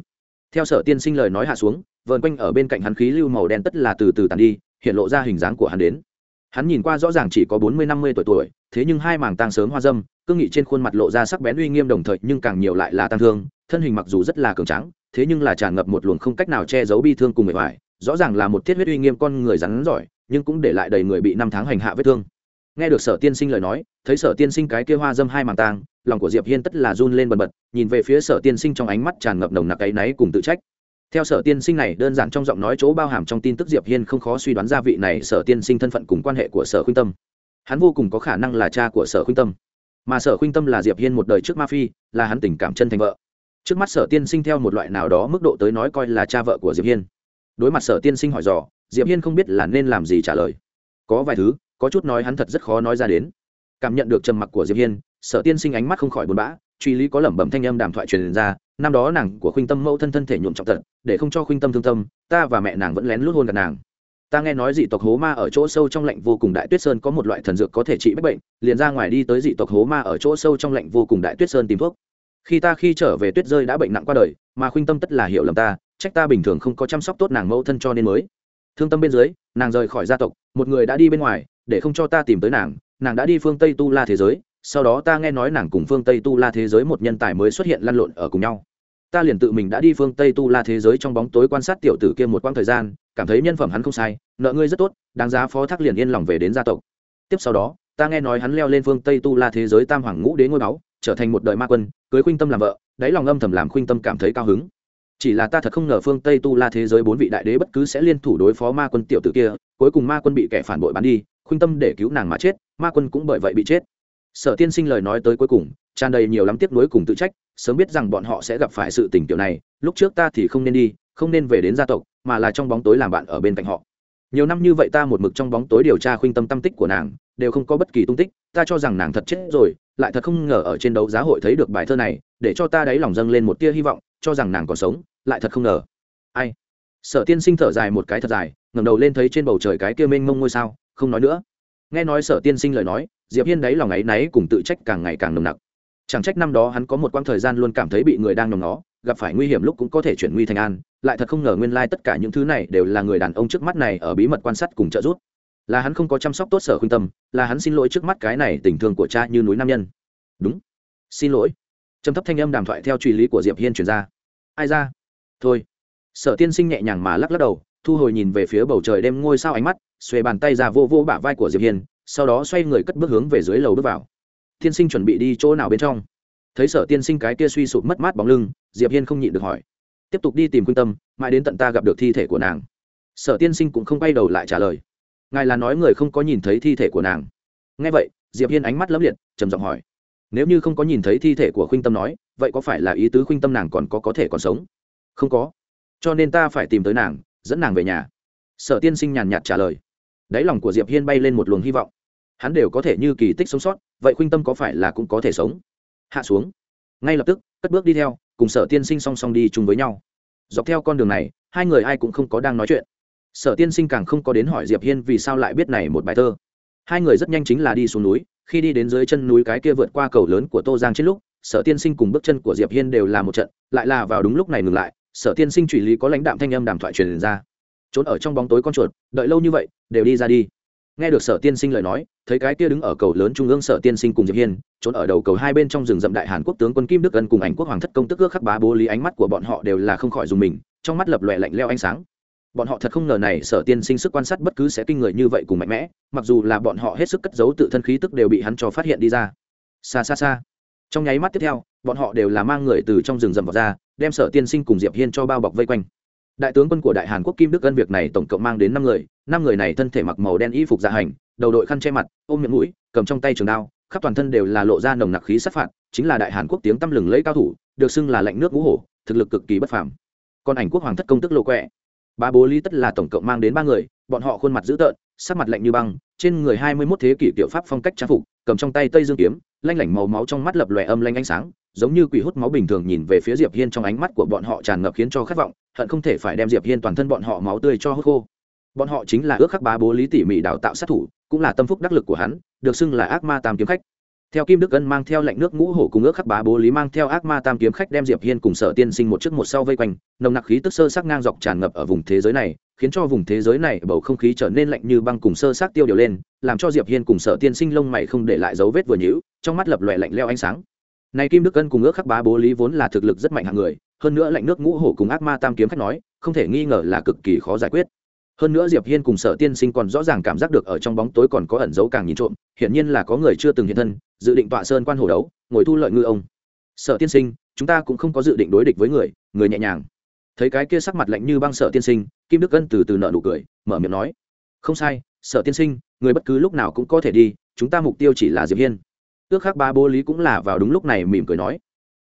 Theo sở tiên sinh lời nói hạ xuống, vờn quanh ở bên cạnh hắn khí lưu màu đen tất là từ từ tàn đi, hiện lộ ra hình dáng của hắn đến. Hắn nhìn qua rõ ràng chỉ có bốn mươi năm mươi tuổi tuổi, thế nhưng hai màng tang sớm hoa dâm, cương nghị trên khuôn mặt lộ ra sắc bén uy nghiêm đồng thời, nhưng càng nhiều lại là tang thương, thân hình mặc dù rất là cường tráng, thế nhưng là tràn ngập một luồng không cách nào che giấu bi thương cùng mệt mỏi, rõ ràng là một thiết huyết uy nghiêm con người rắn giỏi nhưng cũng để lại đầy người bị năm tháng hành hạ vết thương. Nghe được sở tiên sinh lời nói, thấy sở tiên sinh cái kia hoa dâm hai màng tang, lòng của diệp hiên tất là run lên bần bật, nhìn về phía sở tiên sinh trong ánh mắt tràn ngập nồng nặc áy náy cùng tự trách. Theo sở tiên sinh này đơn giản trong giọng nói chỗ bao hàm trong tin tức diệp hiên không khó suy đoán ra vị này sở tiên sinh thân phận cùng quan hệ của sở khuynh tâm. Hắn vô cùng có khả năng là cha của sở khuynh tâm. Mà sở khuynh tâm là diệp hiên một đời trước ma phi, là hắn tình cảm chân thành vợ. Trước mắt sở tiên sinh theo một loại nào đó mức độ tới nói coi là cha vợ của diệp hiên. Đối mặt sở tiên sinh hỏi dò diệp hiên không biết là nên làm gì trả lời. Có vài thứ, có chút nói hắn thật rất khó nói ra đến. Cảm nhận được trầm mặc của diệp hiên, sở tiên sinh ánh mắt không khỏi buồn bã, truy lý có lẩm bẩm thanh âm đàm thoại truyền ra, năm đó nàng của khuynh tâm mẫu thân thân thể nhuộm trọng tận để không cho khuynh tâm thương tâm, ta và mẹ nàng vẫn lén lút hôn gần nàng. Ta nghe nói dị tộc hố ma ở chỗ sâu trong lạnh vô cùng đại tuyết sơn có một loại thần dược có thể trị bách bệnh, liền ra ngoài đi tới dị tộc hố ma ở chỗ sâu trong lạnh vô cùng đại tuyết sơn tìm thuốc. Khi ta khi trở về tuyết rơi đã bệnh nặng qua đời, mà khuynh tâm tất là hiểu lầm ta, trách ta bình thường không có chăm sóc tốt nàng mẫu thân cho nên mới thương tâm bên dưới, nàng rời khỏi gia tộc, một người đã đi bên ngoài, để không cho ta tìm tới nàng nàng đã đi phương tây tu la thế giới, sau đó ta nghe nói nàng cùng phương tây tu la thế giới một nhân tài mới xuất hiện lăn lộn ở cùng nhau. Ta liền tự mình đã đi phương tây tu la thế giới trong bóng tối quan sát tiểu tử kia một quãng thời gian, cảm thấy nhân phẩm hắn không sai, nợ ngươi rất tốt, đáng giá phó thác liền yên lòng về đến gia tộc. Tiếp sau đó, ta nghe nói hắn leo lên phương tây tu la thế giới tam hoàng ngũ đế ngôi báu, trở thành một đời ma quân, cưới khuynh tâm làm vợ, đáy lòng âm thầm làm khuynh tâm cảm thấy cao hứng chỉ là ta thật không ngờ phương tây tu la thế giới bốn vị đại đế bất cứ sẽ liên thủ đối phó ma quân tiểu tử kia, cuối cùng ma quân bị kẻ phản bội bắn đi khuynh tâm để cứu nàng mà chết, ma quân cũng bởi vậy bị chết. Sở tiên sinh lời nói tới cuối cùng, tràn đầy nhiều lắm tiếc nuối cùng tự trách, sớm biết rằng bọn họ sẽ gặp phải sự tình kiểu này, lúc trước ta thì không nên đi, không nên về đến gia tộc, mà là trong bóng tối làm bạn ở bên cạnh họ. Nhiều năm như vậy ta một mực trong bóng tối điều tra khuynh tâm tâm tích của nàng, đều không có bất kỳ tung tích, ta cho rằng nàng thật chết rồi, lại thật không ngờ ở trên đấu giá hội thấy được bài thơ này, để cho ta đáy lòng dâng lên một tia hy vọng cho rằng nàng còn sống, lại thật không ngờ. Ai? Sở tiên sinh thở dài một cái thật dài, ngẩng đầu lên thấy trên bầu trời cái kia mênh mông ngôi sao, không nói nữa. Nghe nói sở tiên sinh lời nói, diệp hiên đáy lòng ấy náy cùng tự trách càng ngày càng nồng nặc. Chẳng trách năm đó hắn có một quãng thời gian luôn cảm thấy bị người đang nhòm nó gặp phải nguy hiểm lúc cũng có thể chuyển nguy thành an, lại thật không ngờ nguyên lai tất cả những thứ này đều là người đàn ông trước mắt này ở bí mật quan sát cùng trợ giúp. Là hắn không có chăm sóc tốt sở khuyên tâm, là hắn xin lỗi trước mắt cái này tình thương của cha như núi nam nhân. Đúng. Xin lỗi trầm thấp thanh âm đàm thoại theo truy lý của diệp hiên truyền ra. Ai ra? Thôi. Sở tiên sinh nhẹ nhàng mà lắc lắc đầu, thu hồi nhìn về phía bầu trời đêm ngôi sao ánh mắt, xuề bàn tay ra vô vô bả vai của diệp hiên, sau đó xoay người cất bước hướng về dưới lầu bước vào. Tiên sinh chuẩn bị đi chỗ nào bên trong? Thấy sở tiên sinh cái kia suy sụp mất mát bóng lưng, diệp hiên không nhịn được hỏi. Tiếp tục đi tìm quyên tâm, mãi đến tận ta gặp được thi thể của nàng. Sở tiên sinh cũng không quay đầu lại trả lời. Ngài là nói người không có nhìn thấy thi thể của nàng. Nghe vậy, diệp hiên ánh mắt lấm liệt, trầm giọng hỏi nếu như không có nhìn thấy thi thể của khuynh tâm nói, vậy có phải là ý tứ khuynh tâm nàng còn có có thể còn sống? Không có. Cho nên ta phải tìm tới nàng, dẫn nàng về nhà. Sở tiên sinh nhàn nhạt trả lời. Đáy lòng của diệp hiên bay lên một luồng hy vọng. Hắn đều có thể như kỳ tích sống sót, vậy khuynh tâm có phải là cũng có thể sống? Hạ xuống. Ngay lập tức, cất bước đi theo, cùng sở tiên sinh song song đi chung với nhau. Dọc theo con đường này, hai người ai cũng không có đang nói chuyện. Sở tiên sinh càng không có đến hỏi diệp hiên vì sao lại biết này một bài thơ. Hai người rất nhanh chính là đi xuống núi khi đi đến dưới chân núi cái kia vượt qua cầu lớn của tô giang trên lúc, sở tiên sinh cùng bước chân của diệp hiên đều là một trận, lại là vào đúng lúc này ngừng lại, sở tiên sinh chủy lý có lãnh đạm thanh âm đàm thoại truyền ra. Trốn ở trong bóng tối con chuột, đợi lâu như vậy, đều đi ra đi. Nghe được sở tiên sinh lời nói, thấy cái kia đứng ở cầu lớn trung ương sở tiên sinh cùng diệp hiên, trốn ở đầu cầu hai bên trong rừng rậm đại hàn quốc tướng quân kim đức ân cùng ảnh quốc hoàng thất công tức ước khắc bá bố lý ánh mắt của bọn họ đều là không khỏi dùng mình, trong mắt lập lòe lạnh leo ánh sáng bọn họ thật không ngờ này sở tiên sinh sức quan sát bất cứ sẽ kinh người như vậy cùng mạnh mẽ, mặc dù là bọn họ hết sức cất giấu tự thân khí tức đều bị hắn cho phát hiện đi ra. Xa xa xa trong nháy mắt tiếp theo, bọn họ đều là mang người từ trong rừng rậm vào ra, đem sở tiên sinh cùng diệp hiên cho bao bọc vây quanh. Đại tướng quân của đại hàn quốc kim đức ân việc này tổng cộng mang đến năm người năm người này thân thể mặc màu đen y phục dạ hành, đầu đội khăn che mặt, ôm miệng mũi, cầm trong tay trường đao, khắp toàn thân đều là lộ ra nồng nặc khí sát phạt, chính là đại hàn quốc tiếng tăm lừng lẫy cao thủ, được xưng là lạnh nước ngũ hổ, thực lực cực kỳ bất phàm. Còn ảnh quốc hoàng thất công tức lộ quẹ ba bố lý tất là tổng cộng mang đến ba người, bọn họ khuôn mặt dữ tợn, sắc mặt lạnh như băng, trên người hai mươi 21 thế kỷ tiểu pháp phong cách trang phục, cầm trong tay tây dương kiếm, lanh lảnh màu máu trong mắt lập lòe âm lanh ánh sáng, giống như quỷ hút máu bình thường nhìn về phía diệp hiên trong ánh mắt của bọn họ tràn ngập khiến cho khát vọng, hận không thể phải đem diệp hiên toàn thân bọn họ máu tươi cho hút khô. Bọn họ chính là ước khắc bá bố lý tỉ mỉ đào tạo sát thủ, cũng là tâm phúc đắc lực của hắn, được xưng là ác ma tam kiếm khách theo kim đức ân mang theo lệnh nước ngũ hổ cùng ước khắc bá bố lý mang theo ác ma tam kiếm khách đem diệp hiên cùng sở tiên sinh một trước một sau vây quanh, nồng nặc khí tức sơ sắc ngang dọc tràn ngập ở vùng thế giới này, khiến cho vùng thế giới này bầu không khí trở nên lạnh như băng cùng sơ sắc tiêu điều lên, làm cho diệp hiên cùng sở tiên sinh lông mày không để lại dấu vết vừa nhũ. trong mắt lập lòe lạnh leo ánh sáng này kim đức ân cùng ước khắc bá bố lý vốn là thực lực rất mạnh hạng người, hơn nữa lệnh nước ngũ hổ cùng ác ma tam kiếm khách nói, không thể nghi ngờ là cực kỳ khó giải quyết hơn nữa diệp hiên cùng sở tiên sinh còn rõ ràng cảm giác được ở trong bóng tối còn có ẩn dấu càng nhìn trộm, hiển nhiên là có người chưa từng hiện thân, dự định tọa sơn quan hồ đấu, ngồi thu lợi ngư ông. Sở tiên sinh, chúng ta cũng không có dự định đối địch với người người nhẹ nhàng. Thấy cái kia sắc mặt lạnh như băng sở tiên sinh, kim đức ân từ từ nợ nụ cười, mở miệng nói, không sai, sở tiên sinh, người bất cứ lúc nào cũng có thể đi, chúng ta mục tiêu chỉ là diệp hiên. Ước khác ba bố lý cũng là vào đúng lúc này mỉm cười nói,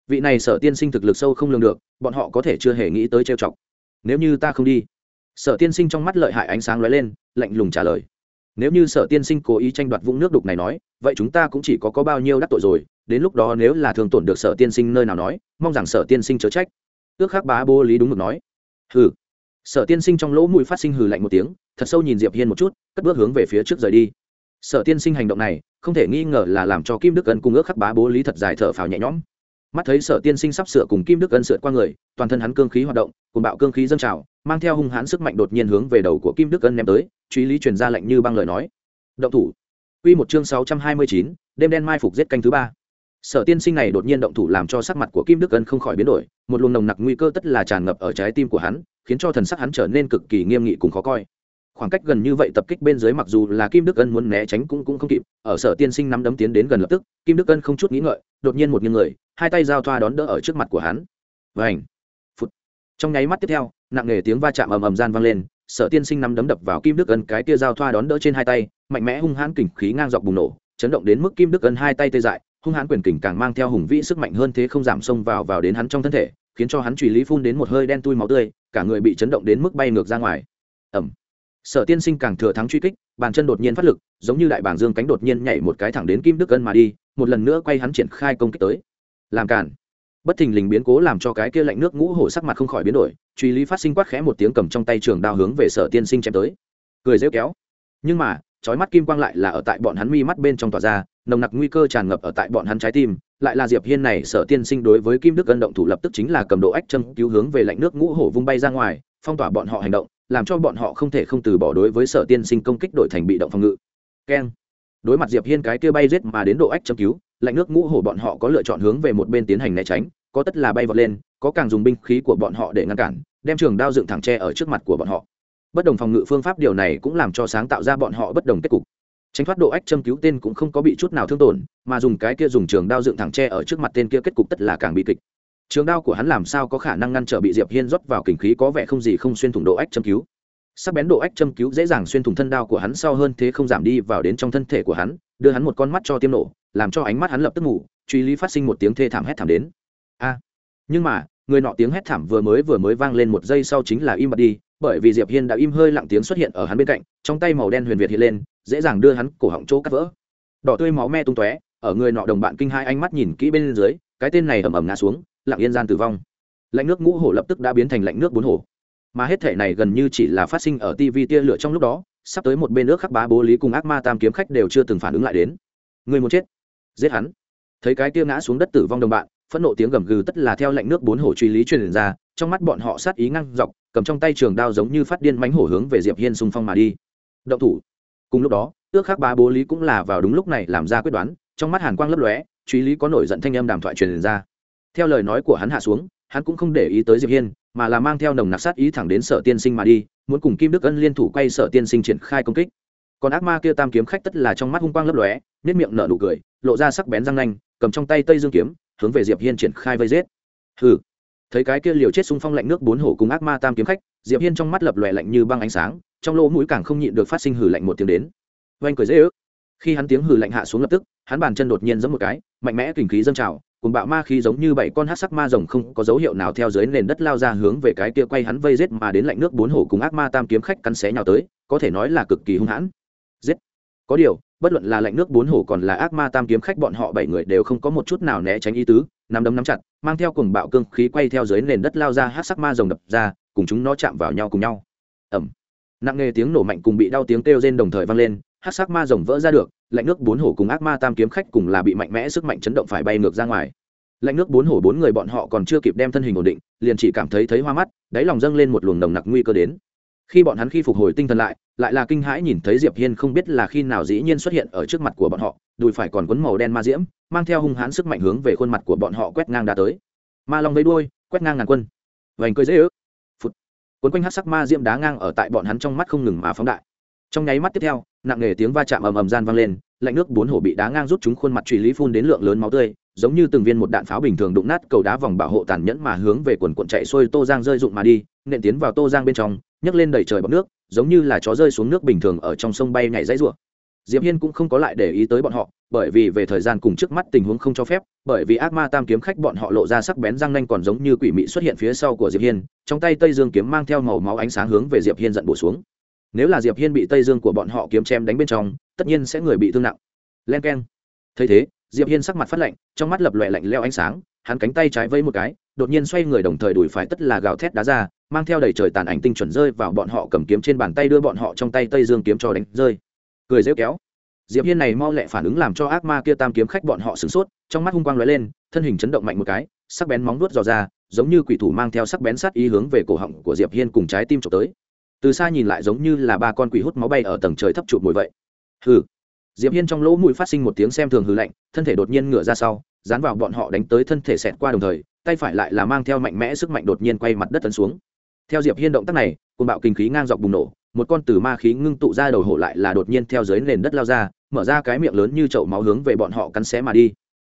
vị này sở tiên sinh thực lực sâu không lường được, bọn họ có thể chưa hề nghĩ tới trêu chọc. Nếu như ta không đi sở tiên sinh trong mắt lợi hại ánh sáng lóe lên, lạnh lùng trả lời. Nếu như sở tiên sinh cố ý tranh đoạt vũng nước đục này nói, vậy chúng ta cũng chỉ có có bao nhiêu đắc tội rồi, đến lúc đó nếu là thường tổn được sở tiên sinh nơi nào nói, mong rằng sở tiên sinh chớ trách. Ước khắc bá bố lý đúng mực nói. Hừ. Sở tiên sinh trong lỗ mũi phát sinh hừ lạnh một tiếng, thật sâu nhìn diệp hiên một chút, cất bước hướng về phía trước rời đi. Sở tiên sinh hành động này, không thể nghi ngờ là làm cho kim đức ân cung ước khắc bá bố lý thật dài thở phào nhẹ nhõm mắt thấy sở tiên sinh sắp sửa cùng kim đức ân sượt qua người toàn thân hắn cương khí hoạt động cùng bạo cương khí dâng trào mang theo hung hãn sức mạnh đột nhiên hướng về đầu của kim đức ân ném tới truy lý truyền ra lệnh như băng lời nói. Động thủ. Quy một chương sáu trăm hai mươi chín, đêm đen mai phục giết canh thứ ba. Sở tiên sinh này đột nhiên động thủ làm cho sắc mặt của kim đức ân không khỏi biến đổi một luồng nồng nặc nguy cơ tất là tràn ngập ở trái tim của hắn khiến cho thần sắc hắn trở nên cực kỳ nghiêm nghị cùng khó coi khoảng cách gần như vậy tập kích bên dưới mặc dù là kim đức ân muốn né tránh cũng cũng không kịp, ở sở tiên sinh nắm đấm tiến đến gần lập tức, kim đức ân không chút nghĩ ngợi, đột nhiên một nghiêng người, hai tay giao thoa đón đỡ ở trước mặt của hắn. Vảnh phút trong nháy mắt tiếp theo, nặng nề tiếng va chạm ầm ầm gian vang lên, sở tiên sinh nắm đấm đập vào kim đức ân, cái tia giao thoa đón đỡ trên hai tay, mạnh mẽ hung hãn kình khí ngang dọc bùng nổ, chấn động đến mức kim đức ân hai tay tê dại, hung hãn quyền kình càng mang theo hùng vĩ sức mạnh hơn thế không giảm xông vào vào đến hắn trong thân thể, khiến cho hắn truy lý phun đến một hơi đen tui máu tươi, cả người bị chấn động đến mức bay ngược ra ngoài. Ẩm sở tiên sinh càng thừa thắng truy kích, bàn chân đột nhiên phát lực, giống như đại bảng dương cánh đột nhiên nhảy một cái thẳng đến kim đức ân mà đi, một lần nữa quay hắn triển khai công kích tới. Làm cản bất thình lình biến cố làm cho cái kia lạnh nước ngũ hổ sắc mặt không khỏi biến đổi, truy lý phát sinh quát khẽ một tiếng cầm trong tay trường đao hướng về sở tiên sinh chém tới. Cười rêu kéo. Nhưng mà trói mắt kim quang lại là ở tại bọn hắn mi mắt bên trong tỏa ra, nồng nặc nguy cơ tràn ngập ở tại bọn hắn trái tim, lại là diệp hiên này, sở tiên sinh đối với kim đức ân động thủ lập tức chính là cầm độ ách châm cứu hướng về lạnh nước ngũ hổ vung bay ra ngoài, phong tỏa bọn họ hành động làm cho bọn họ không thể không từ bỏ đối với sở tiên sinh công kích đội thành bị động phòng ngự. Keng. Đối mặt diệp hiên cái kia bay rết mà đến độ ách châm cứu, lạnh nước ngũ hổ bọn họ có lựa chọn hướng về một bên tiến hành né tránh, có tất là bay vọt lên, có càng dùng binh khí của bọn họ để ngăn cản, đem trường đao dựng thẳng tre ở trước mặt của bọn họ. Bất đồng phòng ngự phương pháp điều này cũng làm cho sáng tạo ra bọn họ bất đồng kết cục. Tránh thoát độ ách châm cứu tên cũng không có bị chút nào thương tổn, mà dùng cái kia dùng trường đao dựng thẳng tre ở trước mặt tên kia kết cục tất là càng bị kịch trường đao của hắn làm sao có khả năng ngăn trở bị diệp hiên rót vào kình khí có vẻ không gì không xuyên thủng độ ách châm cứu. Sắc bén độ ách châm cứu dễ dàng xuyên thủng thân đao của hắn sau hơn thế không giảm đi vào đến trong thân thể của hắn, đưa hắn một con mắt cho tiêm nổ, làm cho ánh mắt hắn lập tức ngủ, truy lý phát sinh một tiếng thê thảm hét thảm đến. A! Nhưng mà, người nọ tiếng hét thảm vừa mới vừa mới vang lên một giây sau chính là im bặt đi, bởi vì diệp hiên đã im hơi lặng tiếng xuất hiện ở hắn bên cạnh, trong tay màu đen huyền việt hiện lên, dễ dàng đưa hắn cổ họng chỗ cắt vỡ. Đỏ tươi máu me tung tóe, ở người nọ đồng bạn kinh hai ánh mắt nhìn kỹ bên dưới, cái tên này ầm ầm ngã xuống lặng yên gian tử vong. Lạnh nước ngũ hổ lập tức đã biến thành lạnh nước bốn hổ. Mà hết thể này gần như chỉ là phát sinh ở tv tia lửa trong lúc đó, sắp tới một bên nước khắc bá bố lý cùng ác ma tam kiếm khách đều chưa từng phản ứng lại đến. Người muốn chết, giết hắn. Thấy cái tia ngã xuống đất tử vong đồng bạn, phẫn nộ tiếng gầm gừ tất là theo lạnh nước bốn hổ truy lý truyền ra, trong mắt bọn họ sát ý ngăn dọc, cầm trong tay trường đao giống như phát điên mánh hổ hướng về diệp hiên xung phong mà đi. Động thủ. Cùng lúc đó, ước khắc bá bố lý cũng là vào đúng lúc này làm ra quyết đoán, trong mắt hàn quang lấp lóe, truy lý có nổi giận thanh âm đàm thoại truyền ra theo lời nói của hắn hạ xuống, hắn cũng không để ý tới diệp hiên, mà là mang theo nồng nặc sát ý thẳng đến sở tiên sinh mà đi, muốn cùng kim đức ân liên thủ quay sở tiên sinh triển khai công kích. Còn ác ma kia tam kiếm khách tất là trong mắt hung quang lấp lóe nếp miệng nở nụ cười, lộ ra sắc bén răng nanh, cầm trong tay tây dương kiếm, hướng về diệp hiên triển khai vây giết. Hừ. Thấy cái kia liều chết xung phong lạnh nước bốn hổ cùng ác ma tam kiếm khách, diệp hiên trong mắt lập lòe lạnh như băng ánh sáng, trong lỗ mũi càng không nhịn được phát sinh hừ lạnh một tiếng đến. Oanh cười dễ ước. Khi hắn tiếng hừ lạnh hạ xuống lập tức, hắn bàn chân đột nhiên giẫm một cái, mạnh mẽ kình khí dâng trào cùng bạo ma khí giống như bảy con hát sắc ma rồng không có dấu hiệu nào theo dưới nền đất lao ra hướng về cái kia quay hắn vây giết mà đến lạnh nước bốn hổ cùng ác ma tam kiếm khách cắn xé nhào tới, có thể nói là cực kỳ hung hãn. Giết. Có điều, bất luận là lạnh nước bốn hổ còn là ác ma tam kiếm khách bọn họ bảy người đều không có một chút nào né tránh ý tứ, nắm đấm nắm chặt, mang theo cùng bạo cương khí quay theo dưới nền đất lao ra hát sắc ma rồng đập ra, cùng chúng nó chạm vào nhau cùng nhau. Ẩm nặng nghe tiếng nổ mạnh cùng bị đau tiếng kêu rên đồng thời vang lên hát sắc ma rồng vỡ ra được, lạnh nước bốn hổ cùng ác ma tam kiếm khách cùng là bị mạnh mẽ sức mạnh chấn động phải bay ngược ra ngoài. Lạnh nước bốn hổ bốn người bọn họ còn chưa kịp đem thân hình ổn định, liền chỉ cảm thấy thấy hoa mắt, đáy lòng dâng lên một luồng nồng nặc nguy cơ đến. Khi bọn hắn khi phục hồi tinh thần lại lại là kinh hãi nhìn thấy diệp hiên không biết là khi nào dĩ nhiên xuất hiện ở trước mặt của bọn họ, đùi phải còn quấn màu đen ma diễm, mang theo hung hãn sức mạnh hướng về khuôn mặt của bọn họ quét ngang đã tới. Ma long vây đuôi, quét ngang ngàn quân. Vành cười dễ ước. Phút quấn quanh hát sắc ma diễm đá ngang ở tại bọn hắn trong mắt không ngừng mà phóng đại trong nháy mắt tiếp theo, nặng nề tiếng va chạm ầm ầm gian vang lên, lạnh nước bốn hổ bị đá ngang rút chúng khuôn mặt truy lý phun đến lượng lớn máu tươi, giống như từng viên một đạn pháo bình thường đụng nát cầu đá vòng bảo hộ tàn nhẫn mà hướng về quần cuộn chạy xuôi tô giang rơi rụng mà đi, nện tiến vào tô giang bên trong, nhấc lên đầy trời bọc nước, giống như là chó rơi xuống nước bình thường ở trong sông bay nhảy dãy rủa. Diệp hiên cũng không có lại để ý tới bọn họ, bởi vì về thời gian cùng trước mắt tình huống không cho phép, bởi vì ác ma tam kiếm khách bọn họ lộ ra sắc bén răng nanh còn giống như quỷ mị xuất hiện phía sau của diệp hiên, trong tay tây dương kiếm mang theo màu máu ánh sáng hướng về diệp hiên giận bổ xuống nếu là diệp hiên bị tây dương của bọn họ kiếm chém đánh bên trong, tất nhiên sẽ người bị thương nặng. Len keng. Thấy thế, diệp hiên sắc mặt phát lạnh, trong mắt lập lòe lạnh leo ánh sáng, hắn cánh tay trái vây một cái, đột nhiên xoay người đồng thời đuổi phải tất là gào thét đá ra, mang theo đầy trời tàn ảnh tinh chuẩn rơi vào bọn họ cầm kiếm trên bàn tay đưa bọn họ trong tay tây dương kiếm cho đánh rơi. Cười rêu kéo. Diệp hiên này mau lẹ phản ứng làm cho ác ma kia tam kiếm khách bọn họ sửng sốt, trong mắt hung quang lóe lên, thân hình chấn động mạnh một cái, sắc bén móng vuốt dò ra, giống như quỷ thủ mang theo sắc bén sát ý hướng về cổ họng của diệp hiên cùng trái tim trộm tới từ xa nhìn lại giống như là ba con quỷ hút máu bay ở tầng trời thấp chụp mùi vậy. Hừ. Diệp hiên trong lỗ mũi phát sinh một tiếng xem thường hừ lạnh, thân thể đột nhiên ngửa ra sau, dán vào bọn họ đánh tới thân thể xẹt qua đồng thời, tay phải lại là mang theo mạnh mẽ sức mạnh đột nhiên quay mặt đất tấn xuống. Theo diệp hiên động tác này cùng bạo kinh khí ngang dọc bùng nổ, một con từ ma khí ngưng tụ ra đầu hổ lại là đột nhiên theo dưới nền đất lao ra, mở ra cái miệng lớn như chậu máu hướng về bọn họ cắn xé mà đi.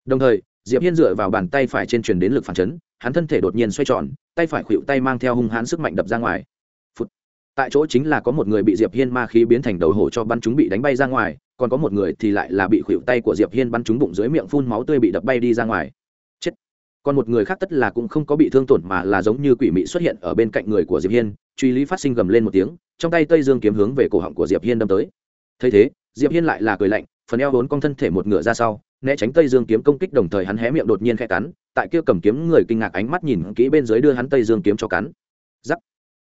Đồng thời, diệp hiên dựa vào bàn tay phải trên truyền đến lực phản chấn, hắn thân thể đột nhiên xoay tròn, tay phải khuỵu tay mang theo hung hãn sức mạnh đập ra ngoài tại chỗ chính là có một người bị diệp hiên ma khí biến thành đầu hổ cho bắn chúng bị đánh bay ra ngoài, còn có một người thì lại là bị khuỵu tay của diệp hiên bắn trúng bụng dưới miệng phun máu tươi bị đập bay đi ra ngoài. Chết. Còn một người khác tất là cũng không có bị thương tổn mà là giống như quỷ mị xuất hiện ở bên cạnh người của diệp hiên, truy lý phát sinh gầm lên một tiếng, trong tay tây dương kiếm hướng về cổ họng của diệp hiên đâm tới. Thấy thế, diệp hiên lại là cười lạnh, phần eo vốn cong thân thể một ngựa ra sau, né tránh tây dương kiếm công kích đồng thời hắn hé miệng đột nhiên khẽ cắn, tại kia cầm kiếm người kinh ngạc ánh mắt nhìn kỹ bên dưới đưa hắn tây dương kiếm cho cắn. Giắc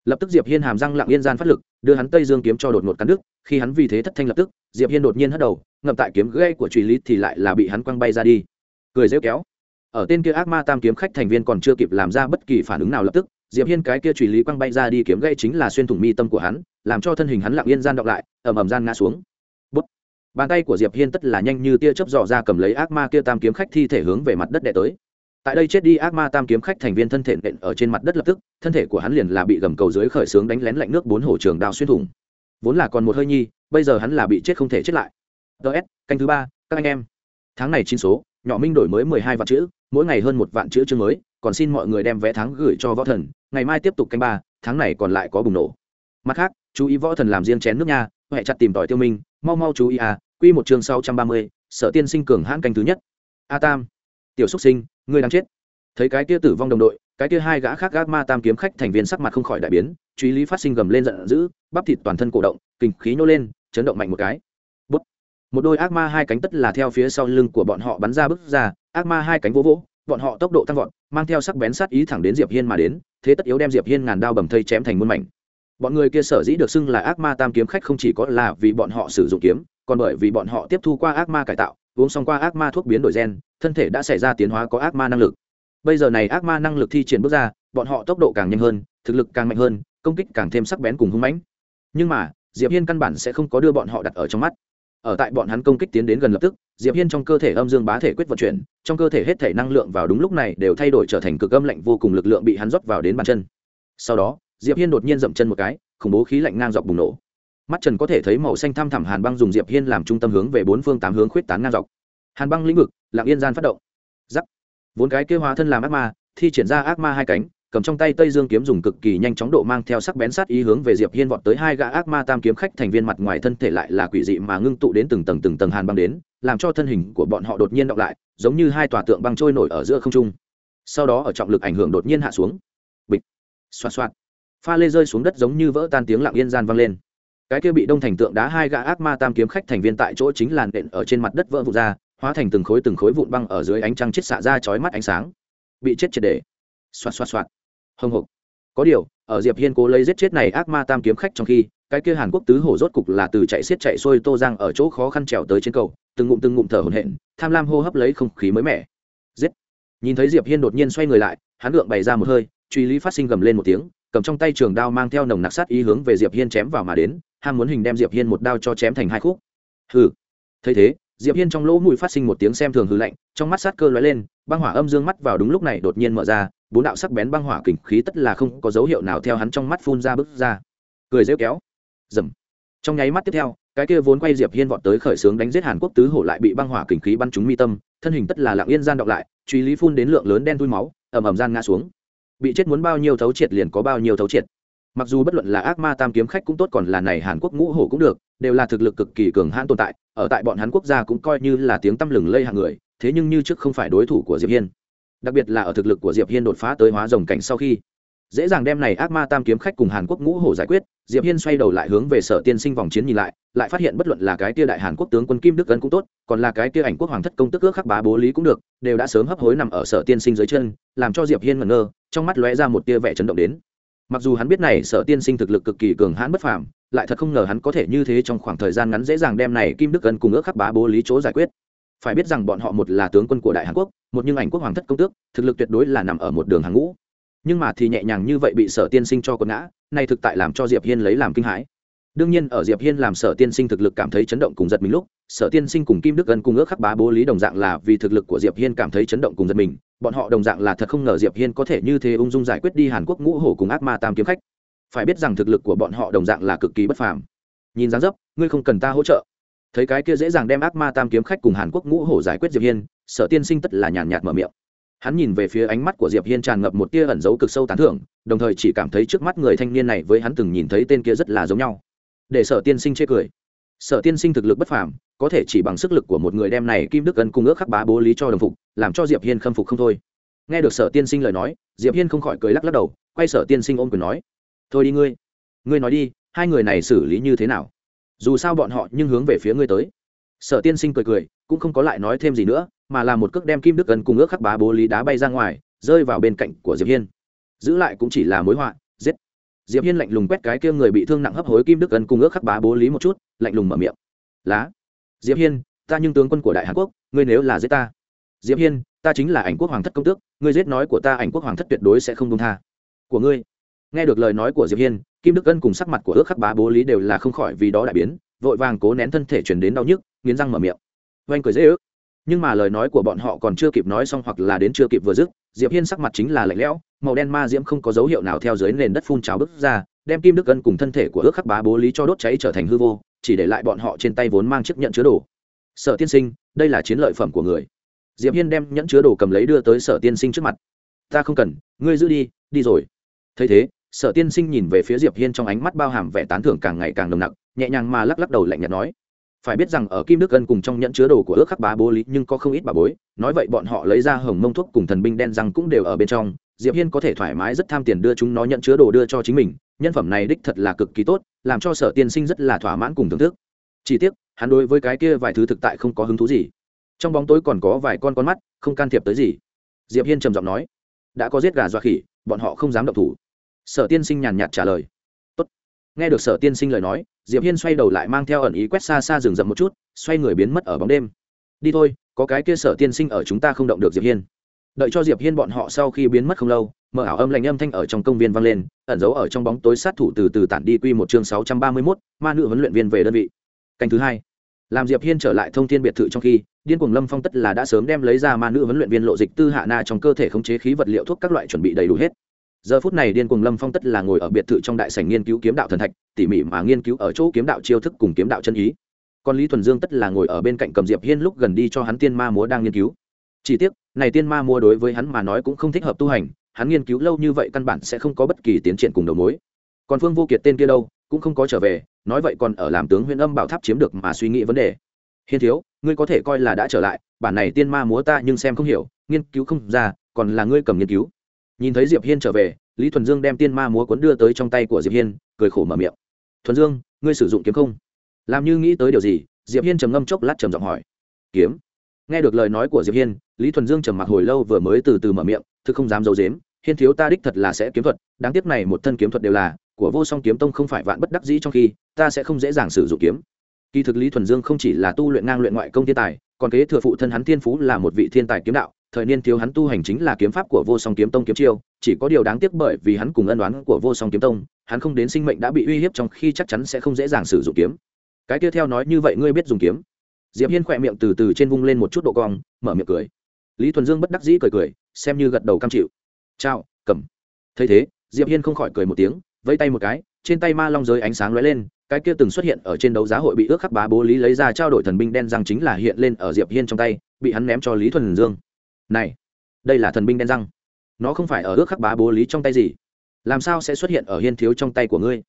lập tức diệp hiên hàm răng lặng yên gian phát lực đưa hắn tây dương kiếm cho đột ngột cắn đứt khi hắn vì thế thất thanh lập tức diệp hiên đột nhiên hất đầu ngậm tại kiếm gãy của truy lý thì lại là bị hắn quăng bay ra đi cười rêu kéo ở tên kia ác ma tam kiếm khách thành viên còn chưa kịp làm ra bất kỳ phản ứng nào lập tức diệp hiên cái kia truy lý quăng bay ra đi kiếm gãy chính là xuyên thủng mi tâm của hắn làm cho thân hình hắn lặng yên gian đọc lại ầm ầm gian ngã xuống Bút. bàn tay của diệp hiên tất là nhanh như tia chớp dò ra cầm lấy ác ma kia tam kiếm khách thi thể hướng về mặt đất đè tới tại đây chết đi ác ma tam kiếm khách thành viên thân thể nện ở trên mặt đất lập tức, thân thể của hắn liền là bị gầm cầu dưới khởi sướng đánh lén lạnh nước bốn hổ trường đao xuyên thủng. Vốn là còn một hơi nhi, bây giờ hắn là bị chết không thể chết lại. Ts canh thứ ba, các anh em. Tháng này chín số, nhỏ minh đổi mới mười hai vạn chữ, mỗi ngày hơn một vạn chữ chương mới, còn xin mọi người đem vé tháng gửi cho võ thần, ngày mai tiếp tục canh ba, tháng này còn lại có bùng nổ. Mặt khác, chú ý võ thần làm riêng chén nước nha huệ chặt tìm tỏi tiêu minh, mau mau chú ý à quy một chương sáu trăm ba mươi, sở tiên sinh cường hãn canh thứ nhất. A tam tiểu xúc sinh, ngươi đang chết. Thấy cái kia tử vong đồng đội, cái kia hai gã khác gác ma tam kiếm khách thành viên sắc mặt không khỏi đại biến truy lý phát sinh gầm lên giận dữ, bắp thịt toàn thân cổ động, kinh khí nhô lên, chấn động mạnh một cái. Bút. một đôi ác ma hai cánh tất là theo phía sau lưng của bọn họ bắn ra bước ra, ác ma hai cánh vỗ vỗ, bọn họ tốc độ tăng vọt, mang theo sắc bén sát ý thẳng đến diệp hiên mà đến, thế tất yếu đem diệp hiên ngàn đao bầm thây chém thành muôn mảnh. Bọn người kia sở dĩ được xưng là ác ma tam kiếm khách không chỉ có là vì bọn họ sử dụng kiếm, còn bởi vì bọn họ tiếp thu qua ác ma cải tạo uống xong qua ác ma thuốc biến đổi gen, thân thể đã xảy ra tiến hóa có ác ma năng lực. Bây giờ này ác ma năng lực thi triển bước ra, bọn họ tốc độ càng nhanh hơn, thực lực càng mạnh hơn, công kích càng thêm sắc bén cùng hung mãnh. Nhưng mà, diệp hiên căn bản sẽ không có đưa bọn họ đặt ở trong mắt. Ở tại bọn hắn công kích tiến đến gần lập tức, diệp hiên trong cơ thể âm dương bá thể quyết vận chuyển, trong cơ thể hết thể năng lượng vào đúng lúc này đều thay đổi trở thành cực âm lạnh vô cùng lực lượng bị hắn rót vào đến bàn chân. Sau đó, diệp hiên đột nhiên dậm chân một cái, khủng bố khí lạnh ngang dọc bùng nổ mắt trần có thể thấy màu xanh thăm thẳm hàn băng dùng diệp hiên làm trung tâm hướng về bốn phương tám hướng khuyết tán ngang dọc. Hàn băng lĩnh vực, lặng yên gian phát động. Giắc vốn cái kêu hóa thân làm ác ma, thi triển ra ác ma hai cánh, cầm trong tay tây dương kiếm dùng cực kỳ nhanh chóng độ mang theo sắc bén sát ý hướng về diệp hiên vọt tới hai gã ác ma tam kiếm khách thành viên mặt ngoài thân thể lại là quỷ dị mà ngưng tụ đến từng tầng từng tầng hàn băng đến, làm cho thân hình của bọn họ đột nhiên động lại, giống như hai tòa tượng băng trôi nổi ở giữa không trung. Sau đó ở trọng lực ảnh hưởng đột nhiên hạ xuống. Bịch. Xoa xoa pha lê rơi xuống đất giống như vỡ tan tiếng lặng yên gian vang lên cái kia bị đông thành tượng đá hai gã ác ma tam kiếm khách thành viên tại chỗ chính làn đện ở trên mặt đất vỡ vụn ra, hóa thành từng khối từng khối vụn băng ở dưới ánh trăng chết xạ ra chói mắt ánh sáng. Bị chết triệt để. Xoạt xoạt xoạt. Hồng hộc có điều, ở diệp hiên cố lấy giết chết này ác ma tam kiếm khách trong khi, cái kia hàn quốc tứ hổ rốt cục là từ chạy xiết chạy xuôi tô giang ở chỗ khó khăn trèo tới trên cầu, từng ngụm từng ngụm thở hổn hển, tham lam hô hấp lấy không khí mới mẻ. Giết. Nhìn thấy diệp hiên đột nhiên xoay người lại, hắn lượng bày ra một hơi truy lý phát sinh gầm lên một tiếng, cầm trong tay trường đao mang theo nồng nặc sát ý hướng về diệp hiên chém vào mà đến, ham muốn hình đem diệp hiên một đao cho chém thành hai khúc. Hừ. Thấy thế, diệp hiên trong lỗ mũi phát sinh một tiếng xem thường hư lạnh, trong mắt sát cơ lóe lên, băng hỏa âm dương mắt vào đúng lúc này đột nhiên mở ra, bốn đạo sắc bén băng hỏa kình khí tất là không có dấu hiệu nào theo hắn trong mắt phun ra bước ra. Cười rêu kéo. Dầm. Trong nháy mắt tiếp theo, cái kia vốn quay diệp hiên vọt tới khởi sướng đánh giết hàn quốc tứ hổ lại bị băng hỏa kình khí bắn trúng mi tâm, thân hình tất là lặng yên gian đọc lại, truy lý phun đến lượng lớn đen thui máu, ầm ầm gian ngã xuống bị chết muốn bao nhiêu thấu triệt liền có bao nhiêu thấu triệt. Mặc dù bất luận là ác ma tam kiếm khách cũng tốt, còn là này hàn quốc ngũ hổ cũng được, đều là thực lực cực kỳ cường hãn tồn tại, ở tại bọn hắn quốc gia cũng coi như là tiếng tăm lừng lây hàng người, thế nhưng như trước không phải đối thủ của diệp hiên. Đặc biệt là ở thực lực của diệp hiên đột phá tới hóa rồng cảnh sau khi, dễ dàng đem này ác ma tam kiếm khách cùng hàn quốc ngũ hổ giải quyết, diệp hiên xoay đầu lại hướng về sở tiên sinh vòng chiến nhìn lại lại phát hiện bất luận là cái tia đại hàn quốc tướng quân kim đức ấn cũng tốt, còn là cái tia ảnh quốc hoàng thất công tức ước khắc bá bố lý cũng được, đều đã sớm hấp hối nằm ở sở tiên sinh dưới chân, làm cho diệp hiên ngẩn ngơ trong mắt lóe ra một tia vẻ chấn động đến. Mặc dù hắn biết này sở tiên sinh thực lực cực kỳ cường hãn bất phàm, lại thật không ngờ hắn có thể như thế trong khoảng thời gian ngắn dễ dàng đem này kim đức ân cùng ước khắc bá bố lý chỗ giải quyết. Phải biết rằng bọn họ một là tướng quân của đại hàn quốc, một nhưng ảnh quốc hoàng thất công tước, thực lực tuyệt đối là nằm ở một đường hàng ngũ. Nhưng mà thì nhẹ nhàng như vậy bị sở tiên sinh cho quần ngã này thực tại làm cho diệp hiên lấy làm kinh hãi đương nhiên, ở diệp hiên làm sở tiên sinh thực lực cảm thấy chấn động cùng giật mình lúc, sở tiên sinh cùng kim đức gần cùng ước khắc bá bố lý đồng dạng là vì thực lực của diệp hiên cảm thấy chấn động cùng giật mình, bọn họ đồng dạng là thật không ngờ diệp hiên có thể như thế ung dung giải quyết đi hàn quốc ngũ hổ cùng ác ma tam kiếm khách. Phải biết rằng thực lực của bọn họ đồng dạng là cực kỳ bất phàm. Nhìn dáng dấp, ngươi không cần ta hỗ trợ. Thấy cái kia dễ dàng đem ác ma tam kiếm khách cùng hàn quốc ngũ hổ giải quyết diệp hiên, sở tiên sinh tất là nhàn nhạt mở miệng. Hắn nhìn về phía ánh mắt của diệp hiên tràn ngập một tia ẩn dấu cực sâu tán thưởng, đồng thời chỉ cảm thấy trước mắt người thanh niên này với hắn từng nhìn thấy tên kia rất là giống nhau để sở tiên sinh chê cười. Sở tiên sinh thực lực bất phàm, có thể chỉ bằng sức lực của một người đem này kim đức ân cung ước khắc bá bố lý cho đồng phục, làm cho diệp hiên khâm phục không thôi. Nghe được sở tiên sinh lời nói, diệp hiên không khỏi cười lắc lắc đầu, quay sở tiên sinh ôm quyền nói, thôi đi ngươi ngươi nói đi, hai người này xử lý như thế nào? Dù sao bọn họ nhưng hướng về phía ngươi tới. Sở tiên sinh cười cười, cũng không có lại nói thêm gì nữa, mà là một cước đem kim đức ân cùng ước khắc bá bố lý đá bay ra ngoài, rơi vào bên cạnh của diệp hiên. Giữ lại cũng chỉ là mối họa diệp hiên lạnh lùng quét cái kia người bị thương nặng hấp hối kim đức ân cùng ước khắc bá bố lý một chút, lạnh lùng mở miệng. Lá, diệp hiên, ta nhưng tướng quân của đại hàn quốc, ngươi nếu là giết ta. Diệp hiên, ta chính là ảnh quốc hoàng thất công tước, ngươi giết nói của ta ảnh quốc hoàng thất tuyệt đối sẽ không công tha. Của ngươi? Nghe được lời nói của diệp hiên, kim đức ân cùng sắc mặt của ước khắc bá bố lý đều là không khỏi vì đó đại biến, vội vàng cố nén thân thể chuyển đến đau nhức, nghiến răng mở miệng. Oanh cười dễ ước. Nhưng mà lời nói của bọn họ còn chưa kịp nói xong hoặc là đến chưa kịp vừa dứt, diệp hiên sắc mặt chính là lạnh lẽo màu đen ma diễm không có dấu hiệu nào theo dưới nền đất phun trào bứt ra, đem kim đức ân cùng thân thể của ước khắc bá bố lý cho đốt cháy trở thành hư vô, chỉ để lại bọn họ trên tay vốn mang chiếc nhận chứa đồ. Sở tiên sinh, đây là chiến lợi phẩm của người. Diệp hiên đem nhẫn chứa đồ cầm lấy đưa tới sở tiên sinh trước mặt. Ta không cần, ngươi giữ đi đi rồi. Thấy thế, sở tiên sinh nhìn về phía diệp hiên trong ánh mắt bao hàm vẻ tán thưởng càng ngày càng nồng nặc, nhẹ nhàng mà lắc lắc đầu lạnh nhạt nói. Phải biết rằng ở kim đức ân cùng trong nhẫn chứa đồ của ước khắc bá bố lý nhưng có không ít bà bối, nói vậy bọn họ lấy ra hồng mông thuốc cùng thần binh đen răng cũng đều ở bên trong diệp hiên có thể thoải mái rất tham tiền đưa chúng nó nhận chứa đồ đưa cho chính mình, nhân phẩm này đích thật là cực kỳ tốt, làm cho sở tiên sinh rất là thỏa mãn cùng thưởng thức. Chỉ tiếc, hắn đối với cái kia vài thứ thực tại không có hứng thú gì. Trong bóng tối còn có vài con con mắt, không can thiệp tới gì. Diệp hiên trầm giọng nói, đã có giết gà dọa khỉ, bọn họ không dám động thủ. Sở tiên sinh nhàn nhạt trả lời, Tốt. nghe được sở tiên sinh lời nói, diệp hiên xoay đầu lại mang theo ẩn ý quét xa xa rừng rậm một chút, xoay người biến mất ở bóng đêm. Đi thôi, có cái kia sở tiên sinh ở chúng ta không động được diệp hiên đợi cho diệp hiên bọn họ sau khi biến mất không lâu mở ảo âm lạnh âm thanh ở trong công viên vang lên ẩn giấu ở trong bóng tối sát thủ từ từ tản đi quy một chương 631, ma nữ huấn luyện viên về đơn vị. Canh thứ hai. Làm diệp hiên trở lại thông thiên biệt thự trong khi điên cuồng lâm phong tất là đã sớm đem lấy ra ma nữ huấn luyện viên lộ dịch tư hạ na trong cơ thể khống chế khí vật liệu thuốc các loại chuẩn bị đầy đủ hết. Giờ phút này điên cuồng lâm phong tất là ngồi ở biệt thự trong đại sảnh nghiên cứu kiếm đạo thần thạch tỉ mỉ mà nghiên cứu ở chỗ kiếm đạo chiêu thức cùng kiếm đạo chân ý. Còn lý thuần dương tất là ngồi ở bên cạnh cầm diệp hiên lúc gần đi cho hắn tiên ma múa đang nghiên cứu. Chỉ tiếc này tiên ma mua đối với hắn mà nói cũng không thích hợp tu hành, hắn nghiên cứu lâu như vậy căn bản sẽ không có bất kỳ tiến triển cùng đầu mối. Còn phương vô kiệt tên kia đâu, cũng không có trở về, nói vậy còn ở làm tướng huyện âm bảo tháp chiếm được mà suy nghĩ vấn đề. Hiên thiếu, ngươi có thể coi là đã trở lại, bản này tiên ma múa ta nhưng xem không hiểu, nghiên cứu không ra, còn là ngươi cầm nghiên cứu. Nhìn thấy diệp hiên trở về, lý thuần dương đem tiên ma múa cuốn đưa tới trong tay của diệp hiên, cười khổ mở miệng. Thuần dương, ngươi sử dụng kiếm không? Làm như nghĩ tới điều gì, diệp hiên trầm ngâm chốc lát trầm giọng hỏi. Kiếm? Nghe được lời nói của diệp hiên, lý thuần dương trầm mặc hồi lâu vừa mới từ từ mở miệng, thực không dám giấu dếm hiên thiếu ta đích thật là sẽ kiếm thuật, đáng tiếc này một thân kiếm thuật đều là của vô song kiếm tông không phải vạn bất đắc dĩ trong khi, ta sẽ không dễ dàng sử dụng kiếm. Kỳ thực lý thuần dương không chỉ là tu luyện ngang luyện ngoại công thiên tài, còn kế thừa phụ thân hắn thiên phú là một vị thiên tài kiếm đạo, thời niên thiếu hắn tu hành chính là kiếm pháp của vô song kiếm tông kiếm chiêu, chỉ có điều đáng tiếc bởi vì hắn cùng ân đoán của vô song kiếm tông, hắn không đến sinh mệnh đã bị uy hiếp trong khi chắc chắn sẽ không dễ dàng sử dụng kiếm. Cái tiếp theo nói như vậy ngươi biết dùng kiếm? Diệp hiên khỏe miệng từ từ trên vung lên một chút độ cong, mở miệng cười. Lý thuần dương bất đắc dĩ cười cười, xem như gật đầu cam chịu. Chào, cầm. Thấy thế, diệp hiên không khỏi cười một tiếng, vẫy tay một cái, trên tay ma long giới ánh sáng lóe lên, cái kia từng xuất hiện ở trên đấu giá hội bị ước khắc bá bố lý lấy ra trao đổi thần binh đen răng chính là hiện lên ở diệp hiên trong tay, bị hắn ném cho lý thuần dương. Này, đây là thần binh đen răng. Nó không phải ở ước khắc bá bố lý trong tay gì. Làm sao sẽ xuất hiện ở hiên thiếu trong tay của ngươi?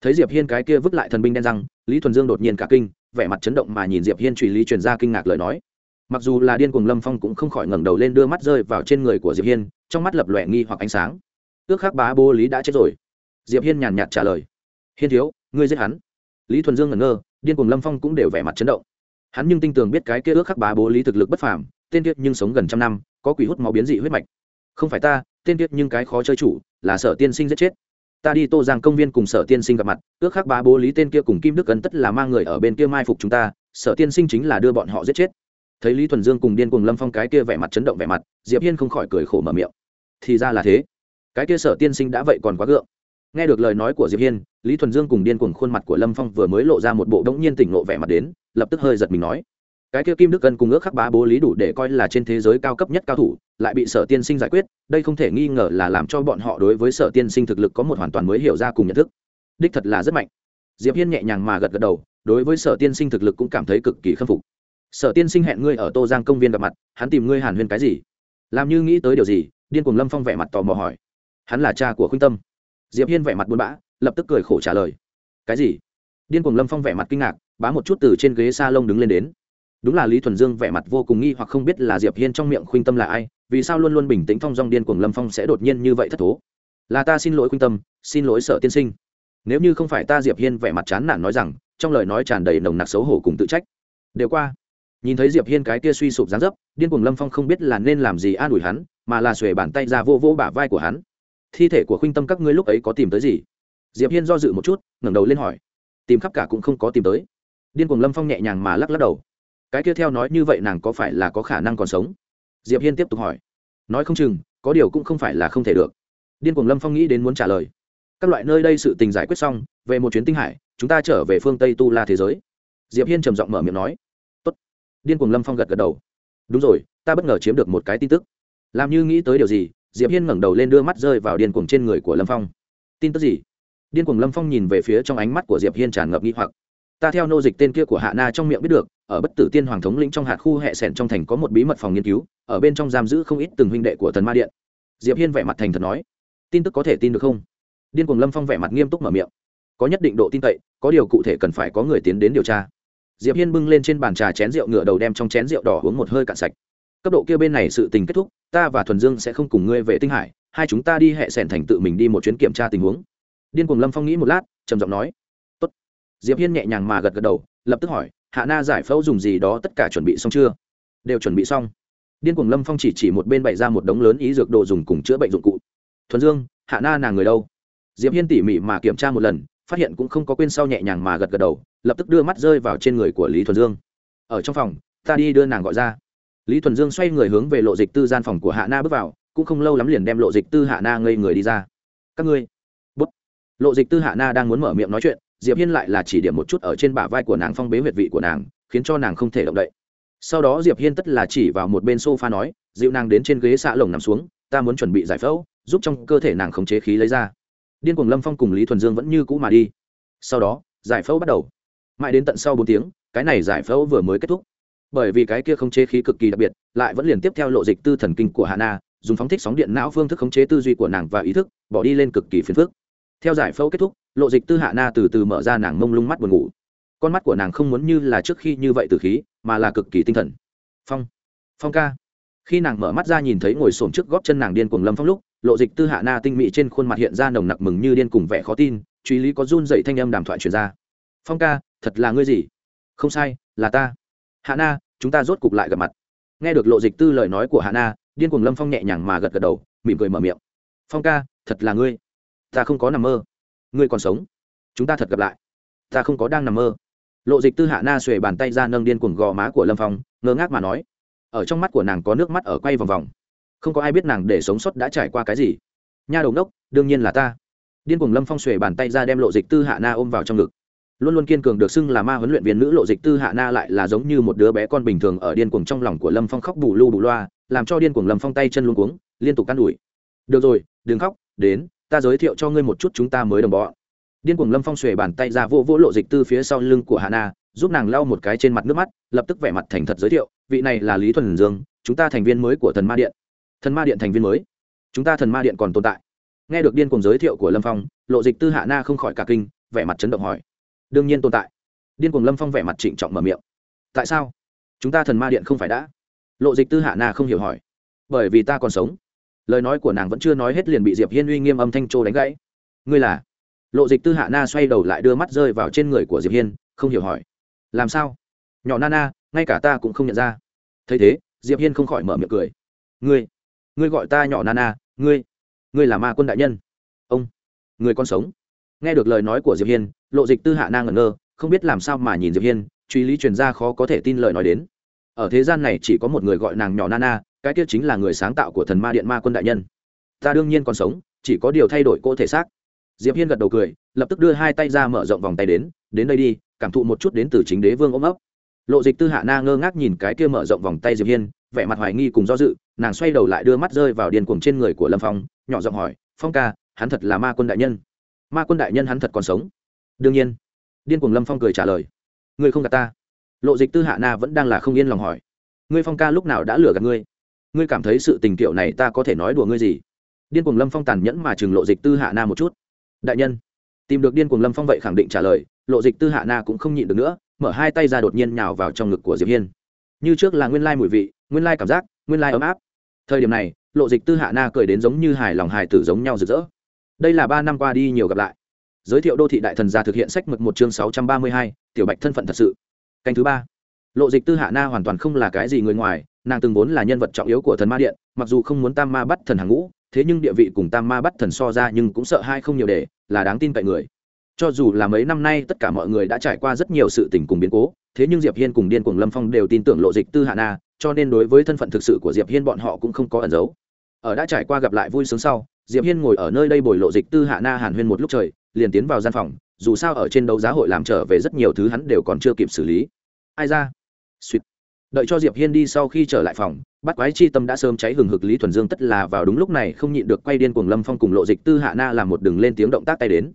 Thấy diệp hiên cái kia vứt lại thần binh đen răng, lý thuần dương đột nhiên cả kinh vẻ mặt chấn động mà nhìn diệp hiên truy lý truyền ra kinh ngạc lời nói. Mặc dù là điên cuồng lâm phong cũng không khỏi ngẩng đầu lên đưa mắt rơi vào trên người của diệp hiên, trong mắt lập lòe nghi hoặc ánh sáng. Ước khắc bá bố lý đã chết rồi. Diệp hiên nhàn nhạt trả lời. Hiên thiếu, ngươi giết hắn. Lý thuần dương ngẩn ngơ, điên cuồng lâm phong cũng đều vẻ mặt chấn động. Hắn nhưng tin tưởng biết cái kia ước khắc bá bố lý thực lực bất phàm, tên tiết nhưng sống gần trăm năm, có quỷ hút máu biến dị huyết mạch. Không phải ta, tên tiết nhưng cái khó chơi chủ, là sở tiên sinh giết chết ta đi tô giang công viên cùng sở tiên sinh gặp mặt, ước khắc bá bố lý tên kia cùng kim đức ấn tất là mang người ở bên kia mai phục chúng ta, sở tiên sinh chính là đưa bọn họ giết chết. Thấy lý thuần dương cùng điên cùng lâm phong cái kia vẻ mặt chấn động vẻ mặt, diệp hiên không khỏi cười khổ mở miệng. Thì ra là thế. Cái kia sở tiên sinh đã vậy còn quá gượng. Nghe được lời nói của diệp hiên, lý thuần dương cùng điên cùng khuôn mặt của lâm phong vừa mới lộ ra một bộ đống nhiên tỉnh lộ vẻ mặt đến, lập tức hơi giật mình nói cái kia kim đức cân cùng ước khắc bá bố lý đủ để coi là trên thế giới cao cấp nhất cao thủ, lại bị sở tiên sinh giải quyết, đây không thể nghi ngờ là làm cho bọn họ đối với sở tiên sinh thực lực có một hoàn toàn mới hiểu ra cùng nhận thức. Đích thật là rất mạnh. Diệp hiên nhẹ nhàng mà gật gật đầu, đối với sở tiên sinh thực lực cũng cảm thấy cực kỳ khâm phục. Sở tiên sinh hẹn ngươi ở tô giang công viên gặp mặt, hắn tìm ngươi hàn huyên cái gì? Làm như nghĩ tới điều gì? Điên cuồng lâm phong vẻ mặt tò mò hỏi. Hắn là cha của khuynh tâm. Diệp hiên vẻ mặt buồn bã, lập tức cười khổ trả lời. Cái gì? Điên cuồng lâm phong vẻ mặt kinh ngạc, bá một chút từ trên ghế s a lông đứng lên đến đúng là lý thuần dương vẻ mặt vô cùng nghi hoặc không biết là diệp hiên trong miệng khuynh tâm là ai, vì sao luôn luôn bình tĩnh phong dong điên cuồng lâm phong sẽ đột nhiên như vậy thất thố? Là ta xin lỗi khuynh tâm, xin lỗi sở tiên sinh. Nếu như không phải ta diệp hiên vẻ mặt chán nản nói rằng, trong lời nói tràn đầy nồng nặc xấu hổ cùng tự trách. Đều qua. Nhìn thấy diệp hiên cái kia suy sụp dáng dấp, điên cuồng lâm phong không biết là nên làm gì an ủi hắn, mà là xuề bàn tay ra vô vô bả vai của hắn. Thi thể của khuynh tâm các ngươi lúc ấy có tìm tới gì? Diệp hiên do dự một chút, ngẩng đầu lên hỏi. Tìm khắp cả cũng không có tìm tới. Điên cuồng lâm phong nhẹ nhàng mà lắc lắc đầu cái kia theo nói như vậy nàng có phải là có khả năng còn sống? Diệp hiên tiếp tục hỏi. Nói không chừng, có điều cũng không phải là không thể được. Điên cuồng lâm phong nghĩ đến muốn trả lời. Các loại nơi đây sự tình giải quyết xong, về một chuyến tinh hải, chúng ta trở về phương tây tu la thế giới. Diệp hiên trầm giọng mở miệng nói. Tốt. Điên cuồng lâm phong gật gật đầu. Đúng rồi, ta bất ngờ chiếm được một cái tin tức. Làm như nghĩ tới điều gì, diệp hiên ngẩng đầu lên đưa mắt rơi vào điên cuồng trên người của lâm phong. Tin tức gì? Điên cuồng lâm phong nhìn về phía trong ánh mắt của diệp hiên tràn ngập nghi hoặc. Ta theo nô dịch tên kia của hạ na trong miệng biết được ở bất tử tiên hoàng thống lĩnh trong hạt khu hệ sẻn trong thành có một bí mật phòng nghiên cứu, ở bên trong giam giữ không ít từng huynh đệ của thần ma điện. Diệp hiên vẻ mặt thành thật nói, tin tức có thể tin được không? Điên cuồng lâm phong vẻ mặt nghiêm túc mở miệng, có nhất định độ tin cậy, có điều cụ thể cần phải có người tiến đến điều tra. Diệp hiên bưng lên trên bàn trà chén rượu ngựa đầu đem trong chén rượu đỏ uống một hơi cạn sạch. Cấp độ kia bên này sự tình kết thúc, ta và thuần dương sẽ không cùng ngươi về tinh hải, hai chúng ta đi hệ sẻn thành tự mình đi một chuyến kiểm tra tình huống. Điên cuồng lâm phong nghĩ một lát, trầm giọng nói, Tốt. diệp hiên nhẹ nhàng mà gật gật đầu, lập tức hỏi hạ na giải phẫu dùng gì đó tất cả chuẩn bị xong chưa? Đều chuẩn bị xong. Điên cuồng lâm phong chỉ chỉ một bên bày ra một đống lớn ý dược đồ dùng cùng chữa bệnh dụng cụ. Thuần dương, hạ na nàng người đâu? Diệp hiên tỉ mỉ mà kiểm tra một lần, phát hiện cũng không có quên sau nhẹ nhàng mà gật gật đầu, lập tức đưa mắt rơi vào trên người của lý thuần dương. Ở trong phòng, ta đi đưa nàng gọi ra. Lý thuần dương xoay người hướng về lộ dịch tư gian phòng của hạ na bước vào, cũng không lâu lắm liền đem lộ dịch tư hạ na ngây người đi ra. Các ngươi, bút. Lộ dịch tư hạ na đang muốn mở miệng nói chuyện diệp hiên lại là chỉ điểm một chút ở trên bả vai của nàng phong bế huyệt vị của nàng, khiến cho nàng không thể động đậy. Sau đó diệp hiên tất là chỉ vào một bên sofa nói, dịu nàng đến trên ghế xạ lồng nằm xuống, ta muốn chuẩn bị giải phẫu, giúp trong cơ thể nàng khống chế khí lấy ra. Điên cuồng lâm phong cùng lý thuần dương vẫn như cũ mà đi. Sau đó, giải phẫu bắt đầu. Mãi đến tận sau bốn tiếng, cái này giải phẫu vừa mới kết thúc. Bởi vì cái kia khống chế khí cực kỳ đặc biệt, lại vẫn liền tiếp theo lộ dịch tư thần kinh của Hà na, dùng phóng thích sóng điện não phương thức khống chế tư duy của nàng và ý thức, bỏ đi lên cực kỳ phiền phức. Theo giải phẫu kết thúc lộ dịch tư hạ na từ từ mở ra nàng mông lung mắt buồn ngủ. Con mắt của nàng không muốn như là trước khi như vậy từ khí, mà là cực kỳ tinh thần. Phong phong ca. Khi nàng mở mắt ra nhìn thấy ngồi xổm trước góp chân nàng điên cuồng lâm phong lúc, lộ dịch tư hạ na tinh mị trên khuôn mặt hiện ra nồng nặc mừng như điên cùng vẻ khó tin, truy lý có run dậy thanh âm đàm thoại truyền ra. Phong ca, thật là ngươi gì? Không sai, là ta. Hạ na, chúng ta rốt cục lại gặp mặt. Nghe được lộ dịch tư lời nói của hạ na, điên cuồng lâm phong nhẹ nhàng mà gật gật đầu, mỉm cười mở miệng. Phong ca, thật là ngươi. Ta không có nằm mơ ngươi còn sống. Chúng ta thật gặp lại. Ta không có đang nằm mơ. Lộ dịch tư hạ na xuề bàn tay ra nâng điên cuồng gò má của lâm phong, ngơ ngác mà nói. Ở trong mắt của nàng có nước mắt ở quay vòng vòng. Không có ai biết nàng để sống sót đã trải qua cái gì. Nha đầu đốc đương nhiên là ta. Điên cuồng lâm phong xuề bàn tay ra đem lộ dịch tư hạ na ôm vào trong ngực. Luôn luôn kiên cường được xưng là ma huấn luyện viên nữ lộ dịch tư hạ na lại là giống như một đứa bé con bình thường ở điên cuồng trong lòng của lâm phong khóc bù lu bù loa, làm cho điên cuồng lâm phong tay chân luôn cuống, liên tục can đuổi được rồi, đừng khóc, đến ta giới thiệu cho ngươi một chút chúng ta mới đồng bọn. điên cuồng lâm phong xuề bàn tay ra vô vỗ lộ dịch tư phía sau lưng của Hà na, giúp nàng lau một cái trên mặt nước mắt, lập tức vẻ mặt thành thật giới thiệu, vị này là lý thuần dương, chúng ta thành viên mới của thần ma điện. Thần ma điện thành viên mới. Chúng ta thần ma điện còn tồn tại. Nghe được điên cuồng giới thiệu của lâm phong, lộ dịch tư hạ na không khỏi cả kinh, vẻ mặt chấn động hỏi. Đương nhiên tồn tại. Điên cuồng lâm phong vẻ mặt trịnh trọng mở miệng. Tại sao? Chúng ta thần ma điện không phải đã. Lộ dịch tư hạ na không hiểu hỏi. Bởi vì ta còn sống lời nói của nàng vẫn chưa nói hết liền bị diệp hiên uy nghiêm âm thanh trô đánh gãy. Ngươi là? Lộ dịch tư hạ na xoay đầu lại đưa mắt rơi vào trên người của diệp hiên không hiểu hỏi. Làm sao? Nhỏ Na Na, ngay cả ta cũng không nhận ra. Thấy thế diệp hiên không khỏi mở miệng cười. Ngươi ngươi gọi ta nhỏ Na Na. ngươi ngươi là ma quân đại nhân. Ông người con sống. Nghe được lời nói của diệp hiên lộ dịch tư hạ na ngẩn ngơ không biết làm sao mà nhìn diệp hiên truy lý truyền ra khó có thể tin lời nói đến. Ở thế gian này chỉ có một người gọi nàng nhỏ Na Na cái kia chính là người sáng tạo của thần ma điện ma quân đại nhân. Ta đương nhiên còn sống, chỉ có điều thay đổi cô thể xác. Diệp hiên gật đầu cười, lập tức đưa hai tay ra mở rộng vòng tay đến đến đây đi, cảm thụ một chút đến từ chính đế vương ôm ấp. Lộ dịch tư hạ na ngơ ngác nhìn cái kia mở rộng vòng tay diệp hiên, vẻ mặt hoài nghi cùng do dự, nàng xoay đầu lại đưa mắt rơi vào điên cuồng trên người của lâm phong, nhỏ giọng hỏi, phong ca, hắn thật là ma quân đại nhân? Ma quân đại nhân hắn thật còn sống. Đương nhiên. Điên cuồng lâm phong cười trả lời, ngươi không gạt ta. Lộ dịch tư hạ na vẫn đang là không yên lòng hỏi, ngươi phong ca lúc nào đã lừa gạt ngươi? Ngươi cảm thấy sự tình kiệu này ta có thể nói đùa ngươi gì? Điên cuồng lâm phong tàn nhẫn mà chừng lộ dịch tư hạ na một chút. Đại nhân, tìm được điên cuồng lâm phong vậy khẳng định trả lời, lộ dịch tư hạ na cũng không nhịn được nữa, mở hai tay ra đột nhiên nhào vào trong ngực của diệp hiên. Như trước là nguyên lai mùi vị, nguyên lai cảm giác, nguyên lai ấm áp. Thời điểm này, lộ dịch tư hạ na cười đến giống như hài lòng hài tử giống nhau rực rỡ. Đây là ba năm qua đi nhiều gặp lại. Giới thiệu đô thị đại thần gia thực hiện sách mực một chương sáu trăm ba mươi hai, tiểu bạch thân phận thật sự. Canh thứ ba lộ dịch tư hạ na hoàn toàn không là cái gì người ngoài, nàng từng vốn là nhân vật trọng yếu của thần ma điện, mặc dù không muốn tam ma bắt thần hàng ngũ, thế nhưng địa vị cùng tam ma bắt thần so ra nhưng cũng sợ hai không nhiều để, là đáng tin cậy người. Cho dù là mấy năm nay tất cả mọi người đã trải qua rất nhiều sự tình cùng biến cố, thế nhưng diệp hiên cùng điên cùng lâm phong đều tin tưởng lộ dịch tư hạ na, cho nên đối với thân phận thực sự của diệp hiên bọn họ cũng không có ẩn giấu. Ở đã trải qua gặp lại vui sướng sau, diệp hiên ngồi ở nơi đây bồi lộ dịch tư hạ na hàn huyên một lúc trời, liền tiến vào gian phòng, dù sao ở trên đấu giá hội làm trở về rất nhiều thứ hắn đều còn chưa kịp xử lý. Ai ra? Suýt đợi cho diệp hiên đi sau khi trở lại phòng, bắt quái chi tâm đã sớm cháy hừng hực lý thuần dương tất là vào đúng lúc này không nhịn được quay điên cuồng lâm phong cùng lộ dịch tư hạ na làm một đường lên tiếng động tác tay đến.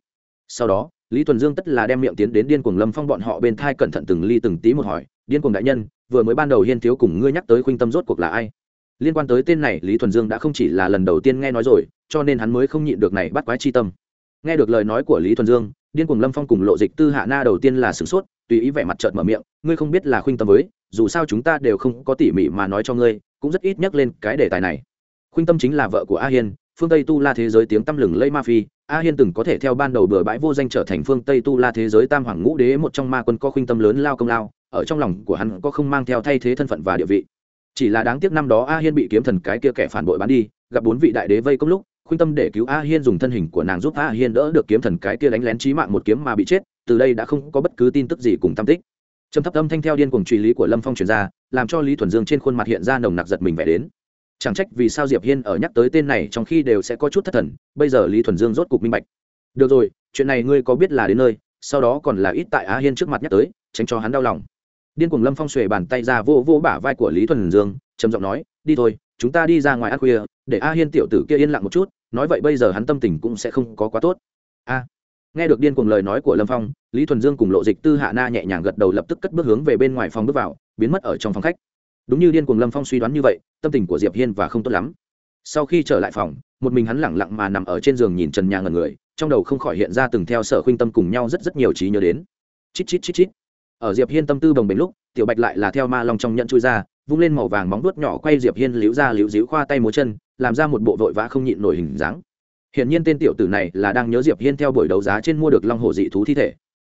Sau đó, lý thuần dương tất là đem miệng tiến đến điên cuồng lâm phong bọn họ bên thai cẩn thận từng ly từng tí một hỏi, điên cuồng đại nhân, vừa mới ban đầu hiên thiếu cùng ngươi nhắc tới khuynh tâm rốt cuộc là ai? Liên quan tới tên này, lý thuần dương đã không chỉ là lần đầu tiên nghe nói rồi, cho nên hắn mới không nhịn được này bắt quái chi tâm. Nghe được lời nói của lý thuần dương, điên cuồng lâm phong cùng lộ dịch tư hạ na đầu tiên là sửng sốt tùy ý vẻ mặt trợn mở miệng, ngươi không biết là khuynh tâm với, dù sao chúng ta đều không có tỉ mỉ mà nói cho ngươi, cũng rất ít nhắc lên cái đề tài này. Khuynh tâm chính là vợ của a hiên, phương tây tu la thế giới tiếng tăm lừng lây ma phi, a hiên từng có thể theo ban đầu bừa bãi vô danh trở thành phương tây tu la thế giới tam hoàng ngũ đế một trong ma quân có khuynh tâm lớn lao công lao, ở trong lòng của hắn có không mang theo thay thế thân phận và địa vị. Chỉ là đáng tiếc năm đó a hiên bị kiếm thần cái kia kẻ phản bội bán đi, gặp bốn vị đại đế vây công lúc khuynh tâm để cứu a hiên dùng thân hình của nàng giúp a hiên đỡ được kiếm thần cái kia đánh lén trí mạng một kiếm mà bị chết, từ đây đã không có bất cứ tin tức gì cùng tam tích. Trầm thấp âm thanh theo điên cuồng truy lý của lâm phong truyền ra, làm cho lý thuần dương trên khuôn mặt hiện ra nồng nặc giật mình vẻ đến. Chẳng trách vì sao diệp hiên ở nhắc tới tên này trong khi đều sẽ có chút thất thần, bây giờ lý thuần dương rốt cục minh bạch. Được rồi, chuyện này ngươi có biết là đến nơi, sau đó còn là ít tại á hiên trước mặt nhắc tới, tránh cho hắn đau lòng. Điên cuồng lâm phong xuề bàn tay ra vô vô bả vai của lý thuần dương, trầm giọng nói, đi thôi chúng ta đi ra ngoài ăn khuya, để a hiên tiểu tử kia yên lặng một chút, nói vậy bây giờ hắn tâm tình cũng sẽ không có quá tốt. A. Nghe được điên cuồng lời nói của lâm phong, lý thuần dương cùng lộ dịch tư hạ na nhẹ nhàng gật đầu lập tức cất bước hướng về bên ngoài phòng bước vào, biến mất ở trong phòng khách. Đúng như điên cuồng lâm phong suy đoán như vậy, tâm tình của diệp hiên và không tốt lắm. Sau khi trở lại phòng, một mình hắn lẳng lặng mà nằm ở trên giường nhìn trần nhà ngần người, trong đầu không khỏi hiện ra từng theo sở khuynh tâm cùng nhau rất rất nhiều trí nhớ đến. Chít chít chít chít. Ở diệp hiên tâm tư bồng bềnh lúc, tiểu bạch lại là theo ma long trong nhận chui ra vung lên màu vàng móng vuốt nhỏ quay diệp hiên liễu ra liễu díu khoa tay múa chân làm ra một bộ vội vã không nhịn nổi hình dáng Hiển nhiên tên tiểu tử này là đang nhớ Diệp Hiên theo buổi đấu giá trên mua được long hổ dị thú thi thể.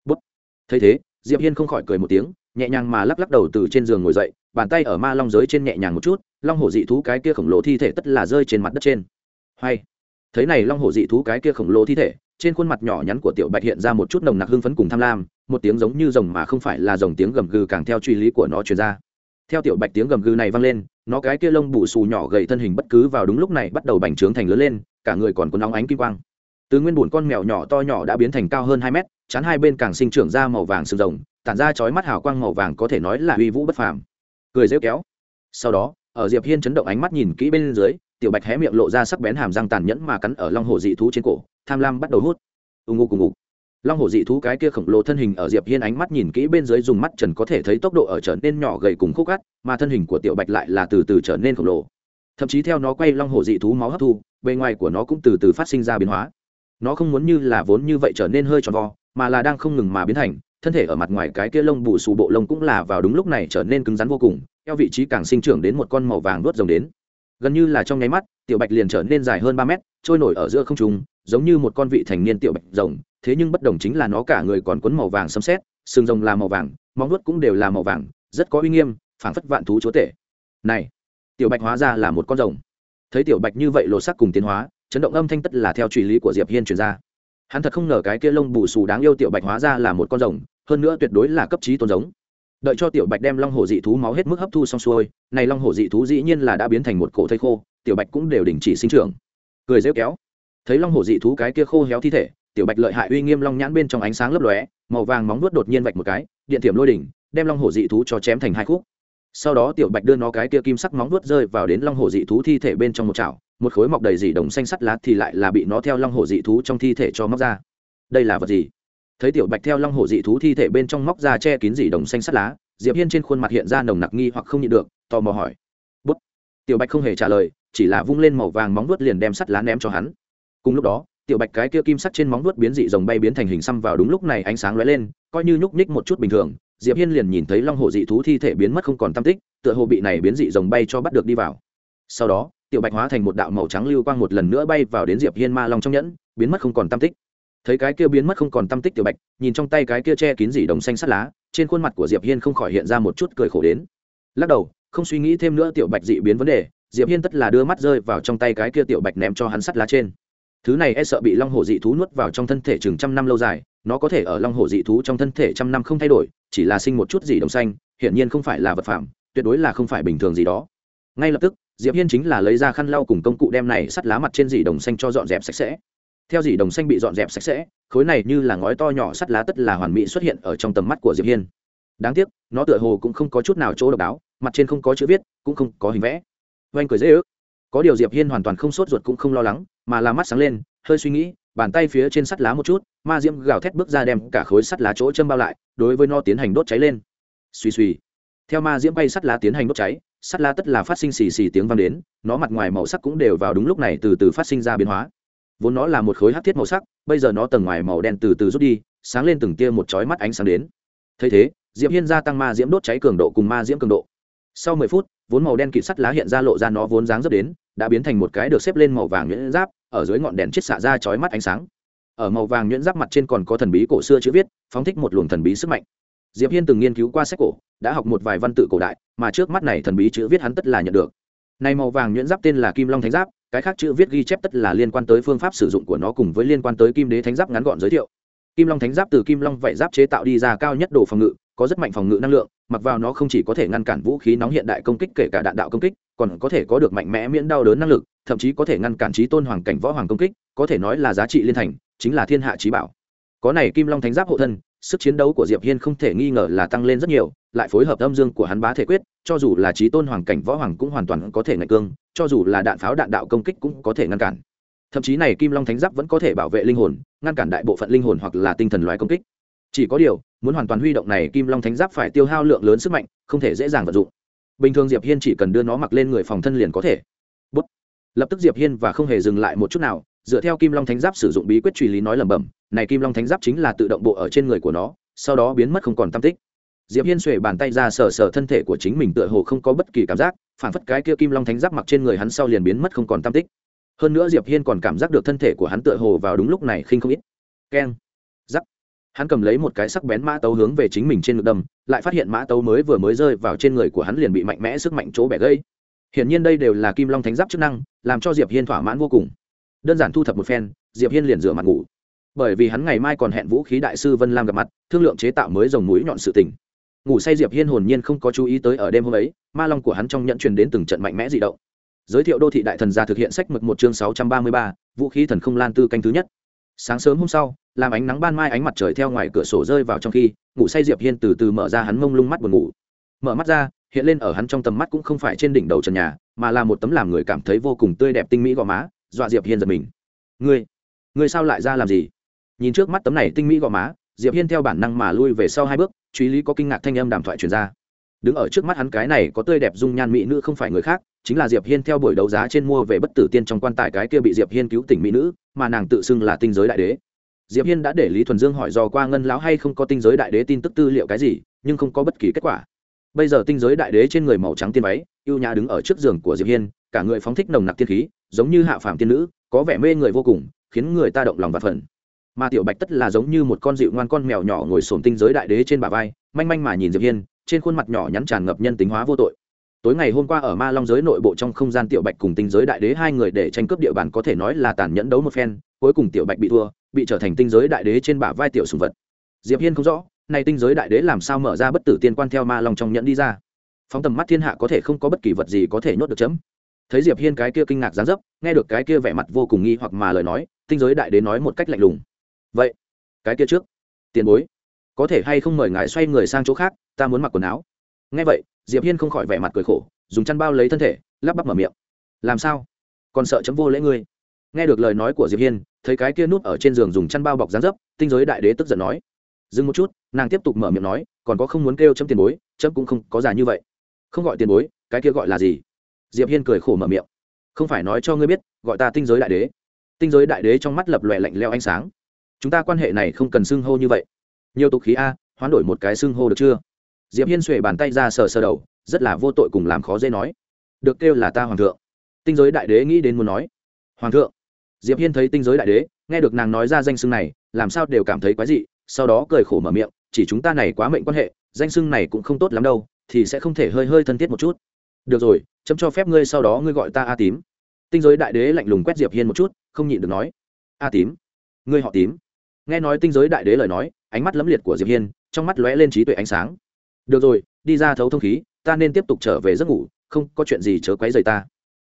Bút. Thấy thế, Diệp Hiên không khỏi cười một tiếng, nhẹ nhàng mà lắc lắc đầu từ trên giường ngồi dậy, bàn tay ở ma long giới trên nhẹ nhàng một chút, long hổ dị thú cái kia khổng lồ thi thể tất là rơi trên mặt đất trên. Hay. Thấy này long hổ dị thú cái kia khổng lồ thi thể, trên khuôn mặt nhỏ nhắn của tiểu Bạch hiện ra một chút nồng nặc hưng phấn cùng tham lam, một tiếng giống như rồng mà không phải là rồng tiếng gầm gừ càng theo truy lý của nó truyền ra. Theo tiểu Bạch tiếng gầm gừ này vang lên, nó cái kia lông bù xù nhỏ gầy thân hình bất cứ vào đúng lúc này bắt đầu bành trướng thành lớn lên, cả người còn có nóng ánh kim quang. Từ nguyên bùn con mèo nhỏ to nhỏ đã biến thành cao hơn hai mét chắn hai bên càng sinh trưởng ra màu vàng sừng rồng tản ra chói mắt hào quang màu vàng có thể nói là uy vũ bất phàm. Cười rêu kéo. Sau đó ở diệp hiên chấn động ánh mắt nhìn kỹ bên dưới tiểu bạch hé miệng lộ ra sắc bén hàm răng tàn nhẫn mà cắn ở long hồ dị thú trên cổ tham lam bắt đầu hút. Ù ngụ cùng ngục long hổ dị thú cái kia khổng lồ thân hình ở diệp hiên ánh mắt nhìn kỹ bên dưới dùng mắt trần có thể thấy tốc độ ở trở nên nhỏ gầy cùng khúc gắt, mà thân hình của tiểu bạch lại là từ từ trở nên khổng lồ. Thậm chí theo nó quay long hổ dị thú máu hấp thu bề ngoài của nó cũng từ từ phát sinh ra biến hóa. Nó không muốn như là vốn như vậy trở nên hơi tròn vo mà là đang không ngừng mà biến thành thân thể ở mặt ngoài cái kia lông bù xù bộ lông cũng là vào đúng lúc này trở nên cứng rắn vô cùng eo vị trí càng sinh trưởng đến một con màu vàng đuốt rồng đến. Gần như là trong nháy mắt tiểu bạch liền trở nên dài hơn ba mét trôi nổi ở giữa không trung giống như một con vị thành niên tiểu bạch rồng thế nhưng bất đồng chính là nó cả người còn cuốn màu vàng xâm xét sừng rồng là màu vàng, móng nuốt cũng đều là màu vàng, rất có uy nghiêm, phảng phất vạn thú chúa tể. Này, tiểu bạch hóa ra là một con rồng. Thấy tiểu bạch như vậy lột sắc cùng tiến hóa, chấn động âm thanh tất là theo truy lý của diệp hiên truyền ra. Hắn thật không ngờ cái kia lông bù xù đáng yêu tiểu bạch hóa ra là một con rồng, hơn nữa tuyệt đối là cấp trí tôn giống. Đợi cho tiểu bạch đem long hồ dị thú máu hết mức hấp thu xong xuôi, này long hồ dị thú dĩ nhiên là đã biến thành một cổ thây khô, tiểu bạch cũng đều đình chỉ sinh trưởng. Cười rêu kéo. Thấy long hồ dị thú cái kia khô héo thi thể tiểu bạch lợi hại uy nghiêm long nhãn bên trong ánh sáng lấp lóe, màu vàng móng nuốt đột nhiên vạch một cái, điện thiểm lôi đỉnh, đem long hồ dị thú cho chém thành hai khúc. Sau đó tiểu bạch đưa nó cái kia kim sắc móng nuốt rơi vào đến long hồ dị thú thi thể bên trong một chảo, một khối mọc đầy dị đồng xanh sắt lá thì lại là bị nó theo long hồ dị thú trong thi thể cho móc ra. Đây là vật gì? Thấy tiểu bạch theo long hồ dị thú thi thể bên trong móc ra che kín dị đồng xanh sắt lá, diệp hiên trên khuôn mặt hiện ra nồng nặc nghi hoặc không nhịn được, tò mò hỏi. Bút. Tiểu bạch không hề trả lời, chỉ là vung lên màu vàng móng vuốt liền đem sắt lá ném cho hắn. Cùng lúc đó tiểu bạch cái kia kim sắt trên móng vuốt biến dị rồng bay biến thành hình xăm vào đúng lúc này ánh sáng lóe lên, coi như nhúc nhích một chút bình thường, diệp hiên liền nhìn thấy long hồ dị thú thi thể biến mất không còn tam tích, tựa hồ bị này biến dị rồng bay cho bắt được đi vào. Sau đó, tiểu bạch hóa thành một đạo màu trắng lưu quang một lần nữa bay vào đến diệp hiên ma long trong nhẫn, biến mất không còn tam tích. Thấy cái kia biến mất không còn tam tích tiểu bạch, nhìn trong tay cái kia che kín dị đồng xanh sắt lá, trên khuôn mặt của diệp hiên không khỏi hiện ra một chút cười khổ đến. Lắc đầu, không suy nghĩ thêm nữa tiểu bạch dị biến vấn đề, diệp hiên tất là đưa mắt rơi vào trong tay cái kia tiểu bạch ném cho hắn sắt lá trên thứ này e sợ bị long hổ dị thú nuốt vào trong thân thể chừng trăm năm lâu dài, nó có thể ở long hổ dị thú trong thân thể trăm năm không thay đổi, chỉ là sinh một chút gì đồng xanh, hiển nhiên không phải là vật phẩm, tuyệt đối là không phải bình thường gì đó. Ngay lập tức, diệp hiên chính là lấy ra khăn lau cùng công cụ đem này sắt lá mặt trên dì đồng xanh cho dọn dẹp sạch sẽ. Theo dì đồng xanh bị dọn dẹp sạch sẽ, khối này như là ngói to nhỏ sắt lá tất là hoàn mỹ xuất hiện ở trong tầm mắt của diệp hiên. Đáng tiếc, nó tựa hồ cũng không có chút nào chỗ độc đáo, mặt trên không có chữ viết, cũng không có hình vẽ. Oanh cười dễ ước. Có điều diệp hiên hoàn toàn không sốt ruột cũng không lo lắng mà là mắt sáng lên, hơi suy nghĩ, bàn tay phía trên sắt lá một chút, ma diễm gào thét bước ra đem cả khối sắt lá chỗ châm bao lại, đối với nó tiến hành đốt cháy lên. Suy suy theo ma diễm bay sắt lá tiến hành đốt cháy, sắt lá tất là phát sinh xì xì tiếng vang đến, nó mặt ngoài màu sắc cũng đều vào đúng lúc này từ từ phát sinh ra biến hóa. Vốn nó là một khối hát thiết màu sắc, bây giờ nó tầng ngoài màu đen từ từ rút đi, sáng lên từng tia một chói mắt ánh sáng đến. Thấy thế diễm hiên gia tăng ma diễm đốt cháy cường độ cùng ma diễm cường độ. Sau mười phút, vốn màu đen kịt sắt lá hiện ra lộ ra nó vốn dáng dấp đến đã biến thành một cái được xếp lên màu vàng nhuyễn giáp, ở dưới ngọn đèn chiết xạ ra chói mắt ánh sáng. Ở màu vàng nhuyễn giáp mặt trên còn có thần bí cổ xưa chữ viết, phóng thích một luồng thần bí sức mạnh. Diệp hiên từng nghiên cứu qua sách cổ, đã học một vài văn tự cổ đại, mà trước mắt này thần bí chữ viết hắn tất là nhận được. Này màu vàng nhuyễn giáp tên là kim long thánh giáp, cái khác chữ viết ghi chép tất là liên quan tới phương pháp sử dụng của nó cùng với liên quan tới kim đế thánh giáp ngắn gọn giới thiệu. Kim long thánh giáp từ kim long vậy giáp chế tạo đi ra cao nhất đồ phòng ngự, có rất mạnh phòng ngự năng lượng, mặc vào nó không chỉ có thể ngăn cản vũ khí nóng hiện đại công kích kể cả đạn đạo công kích còn có thể có được mạnh mẽ miễn đau đớn năng lực, thậm chí có thể ngăn cản trí tôn hoàng cảnh võ hoàng công kích, có thể nói là giá trị liên thành, chính là thiên hạ trí bảo. Có này kim long thánh giáp hộ thân, sức chiến đấu của diệp hiên không thể nghi ngờ là tăng lên rất nhiều, lại phối hợp âm dương của hắn bá thể quyết, cho dù là trí tôn hoàng cảnh võ hoàng cũng hoàn toàn có thể ngạch cương, cho dù là đạn pháo đạn đạo công kích cũng có thể ngăn cản. Thậm chí này kim long thánh giáp vẫn có thể bảo vệ linh hồn, ngăn cản đại bộ phận linh hồn hoặc là tinh thần loài công kích. Chỉ có điều, muốn hoàn toàn huy động này kim long thánh giáp phải tiêu hao lượng lớn sức mạnh, không thể dễ dàng vận dụng bình thường diệp hiên chỉ cần đưa nó mặc lên người phòng thân liền có thể. Bút. lập tức diệp hiên và không hề dừng lại một chút nào, dựa theo kim long thánh giáp sử dụng bí quyết truy lý nói lẩm bẩm, này kim long thánh giáp chính là tự động bộ ở trên người của nó, sau đó biến mất không còn tâm tích. Diệp hiên xuề bàn tay ra sờ sờ thân thể của chính mình tựa hồ không có bất kỳ cảm giác, phản phất cái kia kim long thánh giáp mặc trên người hắn sau liền biến mất không còn tâm tích. Hơn nữa diệp hiên còn cảm giác được thân thể của hắn tựa hồ vào đúng lúc này khinh không ít. Keng hắn cầm lấy một cái sắc bén mã tấu hướng về chính mình trên ngực đâm, lại phát hiện mã tấu mới vừa mới rơi vào trên người của hắn liền bị mạnh mẽ sức mạnh chỗ bẻ gây hiển nhiên đây đều là kim long thánh giáp chức năng, làm cho diệp hiên thỏa mãn vô cùng. Đơn giản thu thập một phen, diệp hiên liền rửa mặt ngủ. Bởi vì hắn ngày mai còn hẹn vũ khí đại sư vân lam gặp mặt, thương lượng chế tạo mới dòng mũi nhọn sự tình. Ngủ say diệp hiên hồn nhiên không có chú ý tới ở đêm hôm ấy, ma long của hắn trong nhận truyền đến từng trận mạnh mẽ dị động. Giới thiệu đô thị đại thần gia thực hiện sách mực một chương sáu trăm ba mươi ba, vũ khí thần không lan tư canh thứ nhất. Sáng sớm hôm sau làm ánh nắng ban mai ánh mặt trời theo ngoài cửa sổ rơi vào trong khi, ngủ say diệp hiên từ từ mở ra hắn mông lung mắt buồn ngủ. Mở mắt ra, hiện lên ở hắn trong tầm mắt cũng không phải trên đỉnh đầu trần nhà, mà là một tấm làm người cảm thấy vô cùng tươi đẹp tinh mỹ gò má, dọa diệp hiên giật mình. Ngươi ngươi sao lại ra làm gì? Nhìn trước mắt tấm này tinh mỹ gò má, diệp hiên theo bản năng mà lui về sau hai bước, truy lý có kinh ngạc thanh âm đàm thoại truyền ra. Đứng ở trước mắt hắn cái này có tươi đẹp dung nhan mỹ nữ không phải người khác, chính là diệp hiên theo buổi đấu giá trên mua về bất tử tiên trong quan tài cái kia bị diệp hiên cứu tỉnh mỹ nữ, mà nàng tự xưng là tinh giới đại đế diệp hiên đã để lý thuần dương hỏi dò qua ngân lão hay không có tinh giới đại đế tin tức tư liệu cái gì, nhưng không có bất kỳ kết quả. Bây giờ tinh giới đại đế trên người màu trắng tiên váy yêu nhã đứng ở trước giường của diệp hiên, cả người phóng thích nồng nặc tiên khí, giống như hạ phàm tiên nữ, có vẻ mê người vô cùng, khiến người ta động lòng và phần mà tiểu bạch tất là giống như một con dịu ngoan con mèo nhỏ ngồi sồn tinh giới đại đế trên bả vai, manh manh mà nhìn diệp hiên, trên khuôn mặt nhỏ nhắn tràn ngập nhân tính hóa vô tội. Tối ngày hôm qua ở ma long giới nội bộ trong không gian tiểu bạch cùng tinh giới đại đế hai người để tranh cướp địa bàn có thể nói là tàn nhẫn đấu một phen, cuối cùng tiểu bạch bị thua bị trở thành tinh giới đại đế trên bả vai tiểu sùng vật. Diệp hiên không rõ, nay tinh giới đại đế làm sao mở ra bất tử tiên quan theo ma long trong nhẫn đi ra. Phóng tầm mắt thiên hạ có thể không có bất kỳ vật gì có thể nhốt được chấm. Thấy diệp hiên cái kia kinh ngạc gián dấp, nghe được cái kia vẻ mặt vô cùng nghi hoặc mà lời nói, tinh giới đại đế nói một cách lạnh lùng. Vậy, cái kia trước, tiền bối, có thể hay không mời ngài xoay người sang chỗ khác, ta muốn mặc quần áo. Nghe vậy, diệp hiên không khỏi vẻ mặt cười khổ, dùng chăn bao lấy thân thể, lắp bắp mở miệng. Làm sao? Còn sợ chấm vô lễ ngươi? Nghe được lời nói của diệp hiên, thấy cái kia nút ở trên giường dùng chăn bao bọc dán dấp, tinh giới đại đế tức giận nói. Dừng một chút, nàng tiếp tục mở miệng nói, còn có không muốn kêu chấm tiền bối, chấm cũng không có giả như vậy. Không gọi tiền bối, cái kia gọi là gì? Diệp hiên cười khổ mở miệng. Không phải nói cho ngươi biết, gọi ta tinh giới đại đế. Tinh giới đại đế trong mắt lập lòe lạnh leo ánh sáng. Chúng ta quan hệ này không cần xưng hô như vậy. Nhiều tục khí a, hoán đổi một cái xưng hô được chưa? Diệp hiên xuề bàn tay ra sờ sờ đầu, rất là vô tội cùng làm khó dễ nói. Được kêu là ta hoàng thượng. Tinh giới đại đế nghĩ đến muốn nói. Hoàng thượng diệp hiên thấy tinh giới đại đế, nghe được nàng nói ra danh xưng này, làm sao đều cảm thấy quái dị, sau đó cười khổ mở miệng, chỉ chúng ta này quá mệnh quan hệ, danh xưng này cũng không tốt lắm đâu, thì sẽ không thể hơi hơi thân thiết một chút. Được rồi, chấm cho phép ngươi sau đó ngươi gọi ta a tím. Tinh giới đại đế lạnh lùng quét diệp hiên một chút, không nhịn được nói, a tím, ngươi họ tím. Nghe nói tinh giới đại đế lời nói, ánh mắt lấm liệt của diệp hiên, trong mắt lóe lên trí tuệ ánh sáng. Được rồi, đi ra thấu thông khí, ta nên tiếp tục trở về giấc ngủ, không có chuyện gì chớ quấy rầy ta.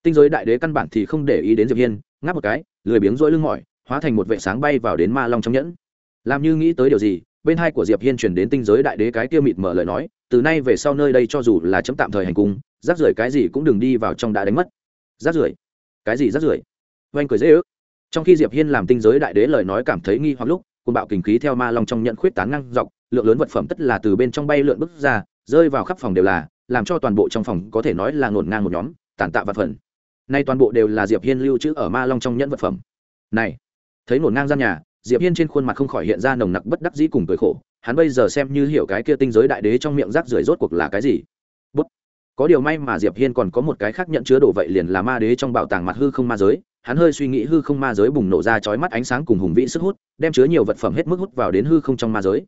Tinh giới đại đế căn bản thì không để ý đến diệp hiên ngáp một cái, lười biếng rỗi lưng mỏi, hóa thành một vệ sáng bay vào đến ma long trong nhẫn. Làm như nghĩ tới điều gì, bên hai của diệp hiên truyền đến tinh giới đại đế cái kia mịt mở lời nói, từ nay về sau nơi đây cho dù là chấm tạm thời hành cung, rác rưởi cái gì cũng đừng đi vào trong đã đánh mất. Rác rưởi? Cái gì rác rưởi? Oanh cười dễ ước. Trong khi diệp hiên làm tinh giới đại đế lời nói cảm thấy nghi hoặc lúc cùng bạo kình khí theo ma long trong nhận khuyết tán ngang dọc, lượng lớn vật phẩm tất là từ bên trong bay lượn bước ra, rơi vào khắp phòng đều là, làm cho toàn bộ trong phòng có thể nói là ngổn ngang một nhóm, tàn tạ vật phẩm nay toàn bộ đều là diệp hiên lưu trữ ở ma long trong nhẫn vật phẩm. Này, thấy ngổn ngang gian nhà, diệp hiên trên khuôn mặt không khỏi hiện ra nồng nặc bất đắc dĩ cùng cười khổ. Hắn bây giờ xem như hiểu cái kia tinh giới đại đế trong miệng rác rưởi rốt cuộc là cái gì. Bút. có điều may mà diệp hiên còn có một cái khác nhận chứa đồ vậy liền là ma đế trong bảo tàng mặt hư không ma giới. Hắn hơi suy nghĩ hư không ma giới bùng nổ ra chói mắt ánh sáng cùng hùng vĩ sức hút, đem chứa nhiều vật phẩm hết mức hút vào đến hư không trong ma giới.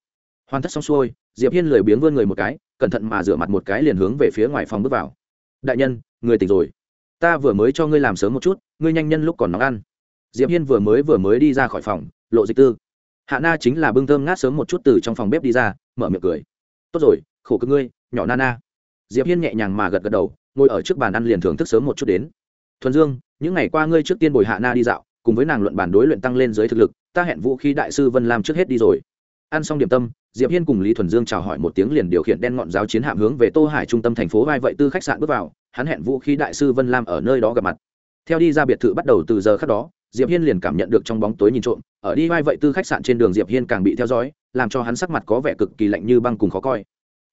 Hoàn tất xong xuôi, diệp hiên lười biếng vươn người một cái, cẩn thận mà rửa mặt một cái liền hướng về phía ngoài phòng bước vào. Đại nhân, người tỉnh rồi ta vừa mới cho ngươi làm sớm một chút, ngươi nhanh nhân lúc còn nóng ăn. Diệp hiên vừa mới vừa mới đi ra khỏi phòng, lộ dịch tư. Hạ na chính là bưng thơm ngát sớm một chút từ trong phòng bếp đi ra, mở miệng cười. Tốt rồi, khổ cực ngươi, nhỏ na na. Diệp hiên nhẹ nhàng mà gật gật đầu, ngồi ở trước bàn ăn liền thưởng thức sớm một chút đến. Thuần dương, những ngày qua ngươi trước tiên bồi hạ na đi dạo, cùng với nàng luận bản đối luyện tăng lên dưới thực lực, ta hẹn vũ khí đại sư vân lam trước hết đi rồi. Ăn xong điểm tâm, diệp hiên cùng lý thuần dương chào hỏi một tiếng liền điều khiển đen ngọn giáo chiến hạm hướng về tô hải trung tâm thành phố vai vậy tư khách sạn bước vào hắn hẹn vũ khí đại sư vân lam ở nơi đó gặp mặt. Theo đi ra biệt thự bắt đầu từ giờ khác đó, diệp hiên liền cảm nhận được trong bóng tối nhìn trộm, ở đi vai vậy tư khách sạn trên đường diệp hiên càng bị theo dõi, làm cho hắn sắc mặt có vẻ cực kỳ lạnh như băng cùng khó coi.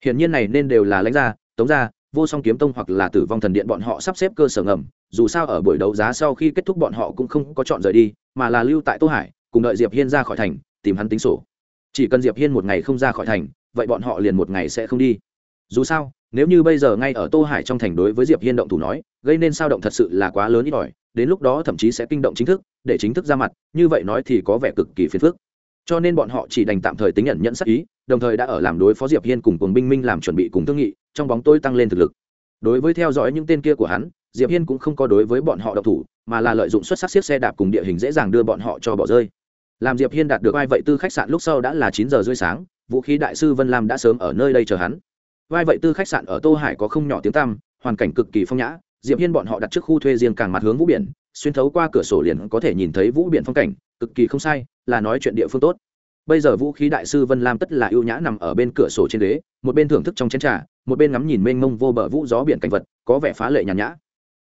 Hiển nhiên này nên đều là lãnh gia, tống gia, vô song kiếm tông hoặc là tử vong thần điện bọn họ sắp xếp cơ sở ngầm, dù sao ở buổi đấu giá sau khi kết thúc bọn họ cũng không có chọn rời đi, mà là lưu tại tô hải, cùng đợi diệp hiên ra khỏi thành, tìm hắn tính sổ. Chỉ cần diệp hiên một ngày không ra khỏi thành, vậy bọn họ liền một ngày sẽ không đi. Dù sao nếu như bây giờ ngay ở tô hải trong thành đối với diệp hiên động thủ nói, gây nên sao động thật sự là quá lớn ít ỏi, đến lúc đó thậm chí sẽ kinh động chính thức, để chính thức ra mặt, như vậy nói thì có vẻ cực kỳ phiền phức. Cho nên bọn họ chỉ đành tạm thời tính nhận nhận sắc ý, đồng thời đã ở làm đối phó diệp hiên cùng cùng binh minh làm chuẩn bị cùng thương nghị, trong bóng tôi tăng lên thực lực. Đối với theo dõi những tên kia của hắn, diệp hiên cũng không có đối với bọn họ độc thủ, mà là lợi dụng xuất sắc xiết xe đạp cùng địa hình dễ dàng đưa bọn họ cho bỏ rơi. Làm diệp hiên đạt được ai vậy? Tư khách sạn lúc sau đã là chín giờ rưỡi sáng, vũ khí đại sư vân lam đã sớm ở nơi đây chờ hắn vai vậy tư khách sạn ở tô hải có không nhỏ tiếng tăm, hoàn cảnh cực kỳ phong nhã, diệp hiên bọn họ đặt trước khu thuê riêng càng mặt hướng vũ biển, xuyên thấu qua cửa sổ liền có thể nhìn thấy vũ biển phong cảnh, cực kỳ không sai, là nói chuyện địa phương tốt. Bây giờ vũ khí đại sư vân lam tất là ưu nhã nằm ở bên cửa sổ trên đế một bên thưởng thức trong chén trà, một bên ngắm nhìn mênh mông vô bờ vũ gió biển cảnh vật, có vẻ phá lệ nhàn nhã.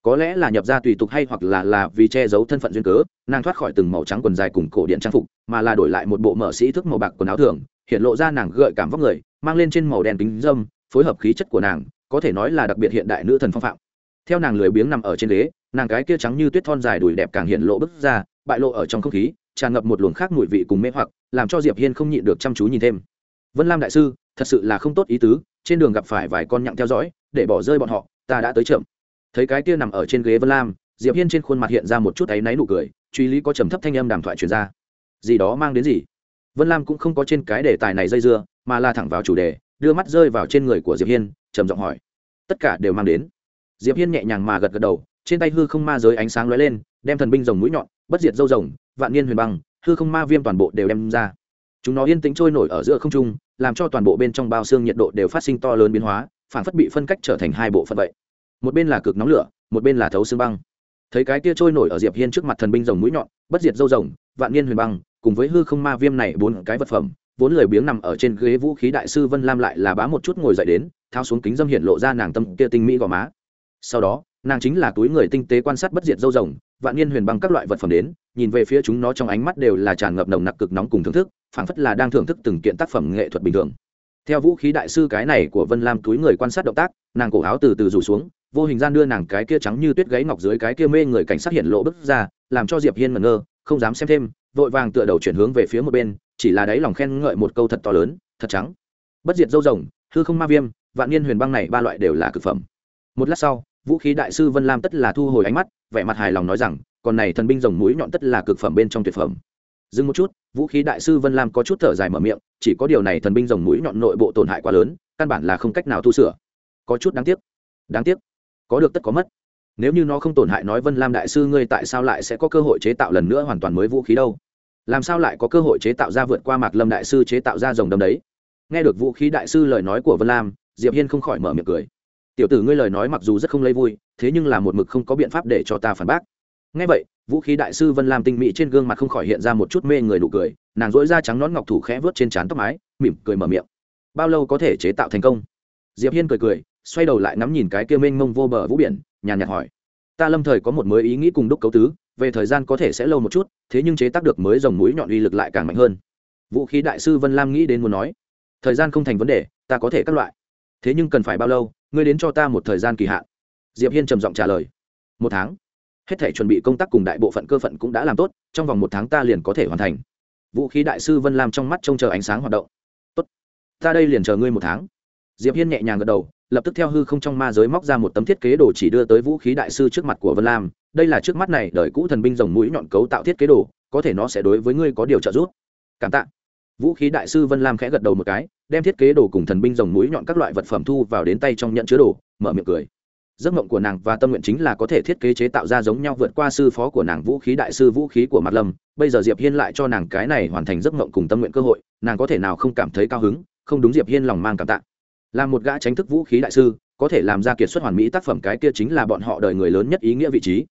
Có lẽ là nhập ra tùy tục hay hoặc là là vì che giấu thân phận duyên cớ, nàng thoát khỏi từng màu trắng quần dài cùng cổ điện trang phục, mà là đổi lại một bộ mở sĩ thức màu bạc quần áo thường hiện lộ ra nàng gợi cảm vóc người, mang lên trên màu đen kính dâm phối hợp khí chất của nàng, có thể nói là đặc biệt hiện đại nữ thần phong phạm. Theo nàng lười biếng nằm ở trên ghế, nàng cái kia trắng như tuyết thon dài đùi đẹp càng hiện lộ bức ra, bại lộ ở trong không khí, tràn ngập một luồng khác mùi vị cùng mê hoặc, làm cho diệp hiên không nhịn được chăm chú nhìn thêm. Vân lam đại sư, thật sự là không tốt ý tứ, trên đường gặp phải vài con nhặng theo dõi, để bỏ rơi bọn họ, ta đã tới chậm. Thấy cái kia nằm ở trên ghế vân lam, diệp hiên trên khuôn mặt hiện ra một chút áy náy nụ cười, truy lý có trầm thấp thanh âm đàm thoại truyền ra. Gì đó mang đến gì? Vân lam cũng không có trên cái đề tài này dây dưa, mà là thẳng vào chủ đề đưa mắt rơi vào trên người của diệp hiên, trầm giọng hỏi. Tất cả đều mang đến. Diệp hiên nhẹ nhàng mà gật gật đầu, trên tay hư không ma giới ánh sáng lóe lên, đem thần binh rồng mũi nhọn, bất diệt dâu rồng, vạn niên huyền băng, hư không ma viêm toàn bộ đều đem ra. Chúng nó yên tĩnh trôi nổi ở giữa không trung, làm cho toàn bộ bên trong bao xương nhiệt độ đều phát sinh to lớn biến hóa, phản phất bị phân cách trở thành hai bộ phận vậy. Một bên là cực nóng lửa, một bên là thấu xương băng. Thấy cái kia trôi nổi ở diệp hiên trước mặt thần binh rồng mũi nhọn, bất diệt dâu rồng, vạn niên huyền băng, cùng với hư không ma viêm này bốn cái vật phẩm vốn lười biếng nằm ở trên ghế vũ khí đại sư vân lam lại là bá một chút ngồi dậy đến thao xuống kính dâm hiện lộ ra nàng tâm kia tinh mỹ gò má. Sau đó, nàng chính là túi người tinh tế quan sát bất diệt dâu rồng, vạn niên huyền băng các loại vật phẩm đến, nhìn về phía chúng nó trong ánh mắt đều là tràn ngập nồng nặc cực nóng cùng thưởng thức, phảng phất là đang thưởng thức từng kiện tác phẩm nghệ thuật bình thường. Theo vũ khí đại sư cái này của vân lam túi người quan sát động tác, nàng cổ áo từ từ rủ xuống, vô hình gian đưa nàng cái kia trắng như tuyết gáy ngọc dưới cái kia mê người cảnh sát hiện lộ bức ra, làm cho diệp hiên ngẩn ngơ, không dám xem thêm, vội vàng tựa đầu chuyển hướng về phía một bên chỉ là đáy lòng khen ngợi một câu thật to lớn, thật trắng. Bất diệt dâu rồng, hư không ma viêm, vạn niên huyền băng này ba loại đều là cực phẩm. Một lát sau, vũ khí đại sư vân lam tất là thu hồi ánh mắt, vẻ mặt hài lòng nói rằng, còn này thần binh rồng mũi nhọn tất là cực phẩm bên trong tuyệt phẩm. Dừng một chút, vũ khí đại sư vân lam có chút thở dài mở miệng, chỉ có điều này thần binh rồng mũi nhọn nội bộ tổn hại quá lớn, căn bản là không cách nào tu sửa. Có chút đáng tiếc. Đáng tiếc. Có được tất có mất. Nếu như nó không tổn hại nói vân lam đại sư ngươi tại sao lại sẽ có cơ hội chế tạo lần nữa hoàn toàn mới vũ khí đâu? Làm sao lại có cơ hội chế tạo ra vượt qua mạc lâm đại sư chế tạo ra dòng đầm đấy? Nghe được vũ khí đại sư lời nói của vân lam, diệp hiên không khỏi mở miệng cười. Tiểu tử ngươi lời nói mặc dù rất không lấy vui, thế nhưng là một mực không có biện pháp để cho ta phản bác. Ngay vậy, vũ khí đại sư vân lam tinh mỹ trên gương mặt không khỏi hiện ra một chút mê người nụ cười, nàng dỗi da trắng nón ngọc thủ khẽ vớt trên trán tóc mái, mỉm cười mở miệng. Bao lâu có thể chế tạo thành công? Diệp hiên cười cười, xoay đầu lại ngắm nhìn cái kia mênh mông vô bờ vũ biển, nhàn nhạt hỏi ta lâm thời có một mới ý nghĩ cùng đúc cấu tứ, về thời gian có thể sẽ lâu một chút, thế nhưng chế tác được mới dòng mũi nhọn uy lực lại càng mạnh hơn. Vũ khí đại sư vân lam nghĩ đến muốn nói, thời gian không thành vấn đề, ta có thể các loại. Thế nhưng cần phải bao lâu, ngươi đến cho ta một thời gian kỳ hạn? Diệp hiên trầm giọng trả lời, một tháng. Hết thể chuẩn bị công tác cùng đại bộ phận cơ phận cũng đã làm tốt, trong vòng một tháng ta liền có thể hoàn thành. Vũ khí đại sư vân lam trong mắt trông chờ ánh sáng hoạt động. Tốt, ta đây liền chờ ngươi một tháng. Diệp hiên nhẹ nhàng gật đầu lập tức theo hư không trong ma giới móc ra một tấm thiết kế đồ chỉ đưa tới vũ khí đại sư trước mặt của vân lam. Đây là trước mắt này, đời cũ thần binh rồng mũi nhọn cấu tạo thiết kế đồ, có thể nó sẽ đối với ngươi có điều trợ giúp. Cảm tạ. Vũ khí đại sư vân lam khẽ gật đầu một cái, đem thiết kế đồ cùng thần binh rồng mũi nhọn các loại vật phẩm thu vào đến tay trong nhận chứa đồ, mở miệng cười. Giấc mộng của nàng và tâm nguyện chính là có thể thiết kế chế tạo ra giống nhau vượt qua sư phó của nàng vũ khí đại sư vũ khí của mặt lâm. Bây giờ diệp hiên lại cho nàng cái này hoàn thành giấc mộng cùng tâm nguyện cơ hội, nàng có thể nào không cảm thấy cao hứng? Không đúng, diệp hiên lòng mang cảm tạ là một gã tránh thức vũ khí đại sư, có thể làm ra kiệt xuất hoàn mỹ tác phẩm cái kia chính là bọn họ đời người lớn nhất ý nghĩa vị trí.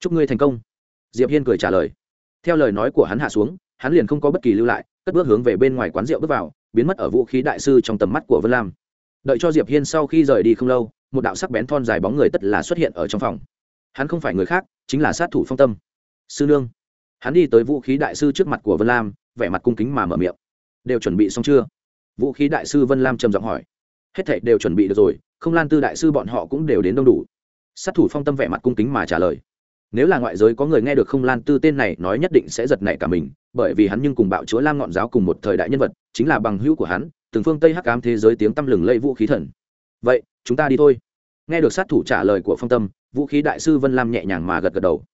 Chúc ngươi thành công. Diệp hiên cười trả lời. Theo lời nói của hắn hạ xuống, hắn liền không có bất kỳ lưu lại, cất bước hướng về bên ngoài quán rượu bước vào, biến mất ở vũ khí đại sư trong tầm mắt của vân lam. Đợi cho diệp hiên sau khi rời đi không lâu, một đạo sắc bén thon dài bóng người tất là xuất hiện ở trong phòng. Hắn không phải người khác, chính là sát thủ phong tâm. Sư nương. Hắn đi tới vũ khí đại sư trước mặt của vân lam, vẻ mặt cung kính mà mở miệng. Đều chuẩn bị xong chưa? Vũ khí đại sư vân lam trầm giọng hỏi hết thảy đều chuẩn bị được rồi không lan tư đại sư bọn họ cũng đều đến đông đủ. Sát thủ phong tâm vẻ mặt cung kính mà trả lời. Nếu là ngoại giới có người nghe được không lan tư tên này nói nhất định sẽ giật nảy cả mình bởi vì hắn nhưng cùng bạo chúa lam ngọn giáo cùng một thời đại nhân vật chính là bằng hữu của hắn từng phương tây hắc ám thế giới tiếng tăm lừng lây vũ khí thần. Vậy chúng ta đi thôi. Nghe được sát thủ trả lời của phong tâm vũ khí đại sư vân lam nhẹ nhàng mà gật gật đầu.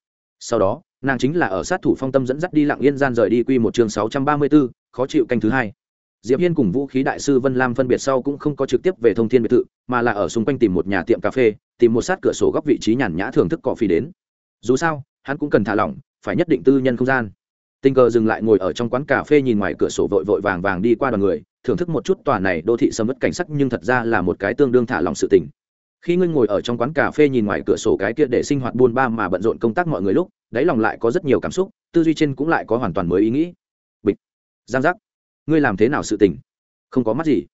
Sau đó nàng chính là ở sát thủ phong tâm dẫn dắt đi lặng yên gian rời đi quy một chương sáu trăm ba mươi 634, khó chịu canh thứ hai diệp hiên cùng vũ khí đại sư vân lam phân biệt sau cũng không có trực tiếp về thông thiên biệt thự, mà là ở xung quanh tìm một nhà tiệm cà phê, tìm một sát cửa sổ góc vị trí nhàn nhã thưởng thức cỏ phi đến. Dù sao, hắn cũng cần thả lỏng, phải nhất định tư nhân không gian. Tình cờ dừng lại ngồi ở trong quán cà phê nhìn ngoài cửa sổ vội vội vàng vàng đi qua đoàn người, thưởng thức một chút tòa này đô thị sầm mất cảnh sắc nhưng thật ra là một cái tương đương thả lỏng sự tình. Khi ngươi ngồi ở trong quán cà phê nhìn ngoài cửa sổ cái kia để sinh hoạt buôn ba mà bận rộn công tác mọi người lúc, đáy lòng lại có rất nhiều cảm xúc, tư duy trên cũng lại có hoàn toàn mới ý nghĩ. Bịch. Giang giác ngươi làm thế nào sự tình? Không có mắt gì.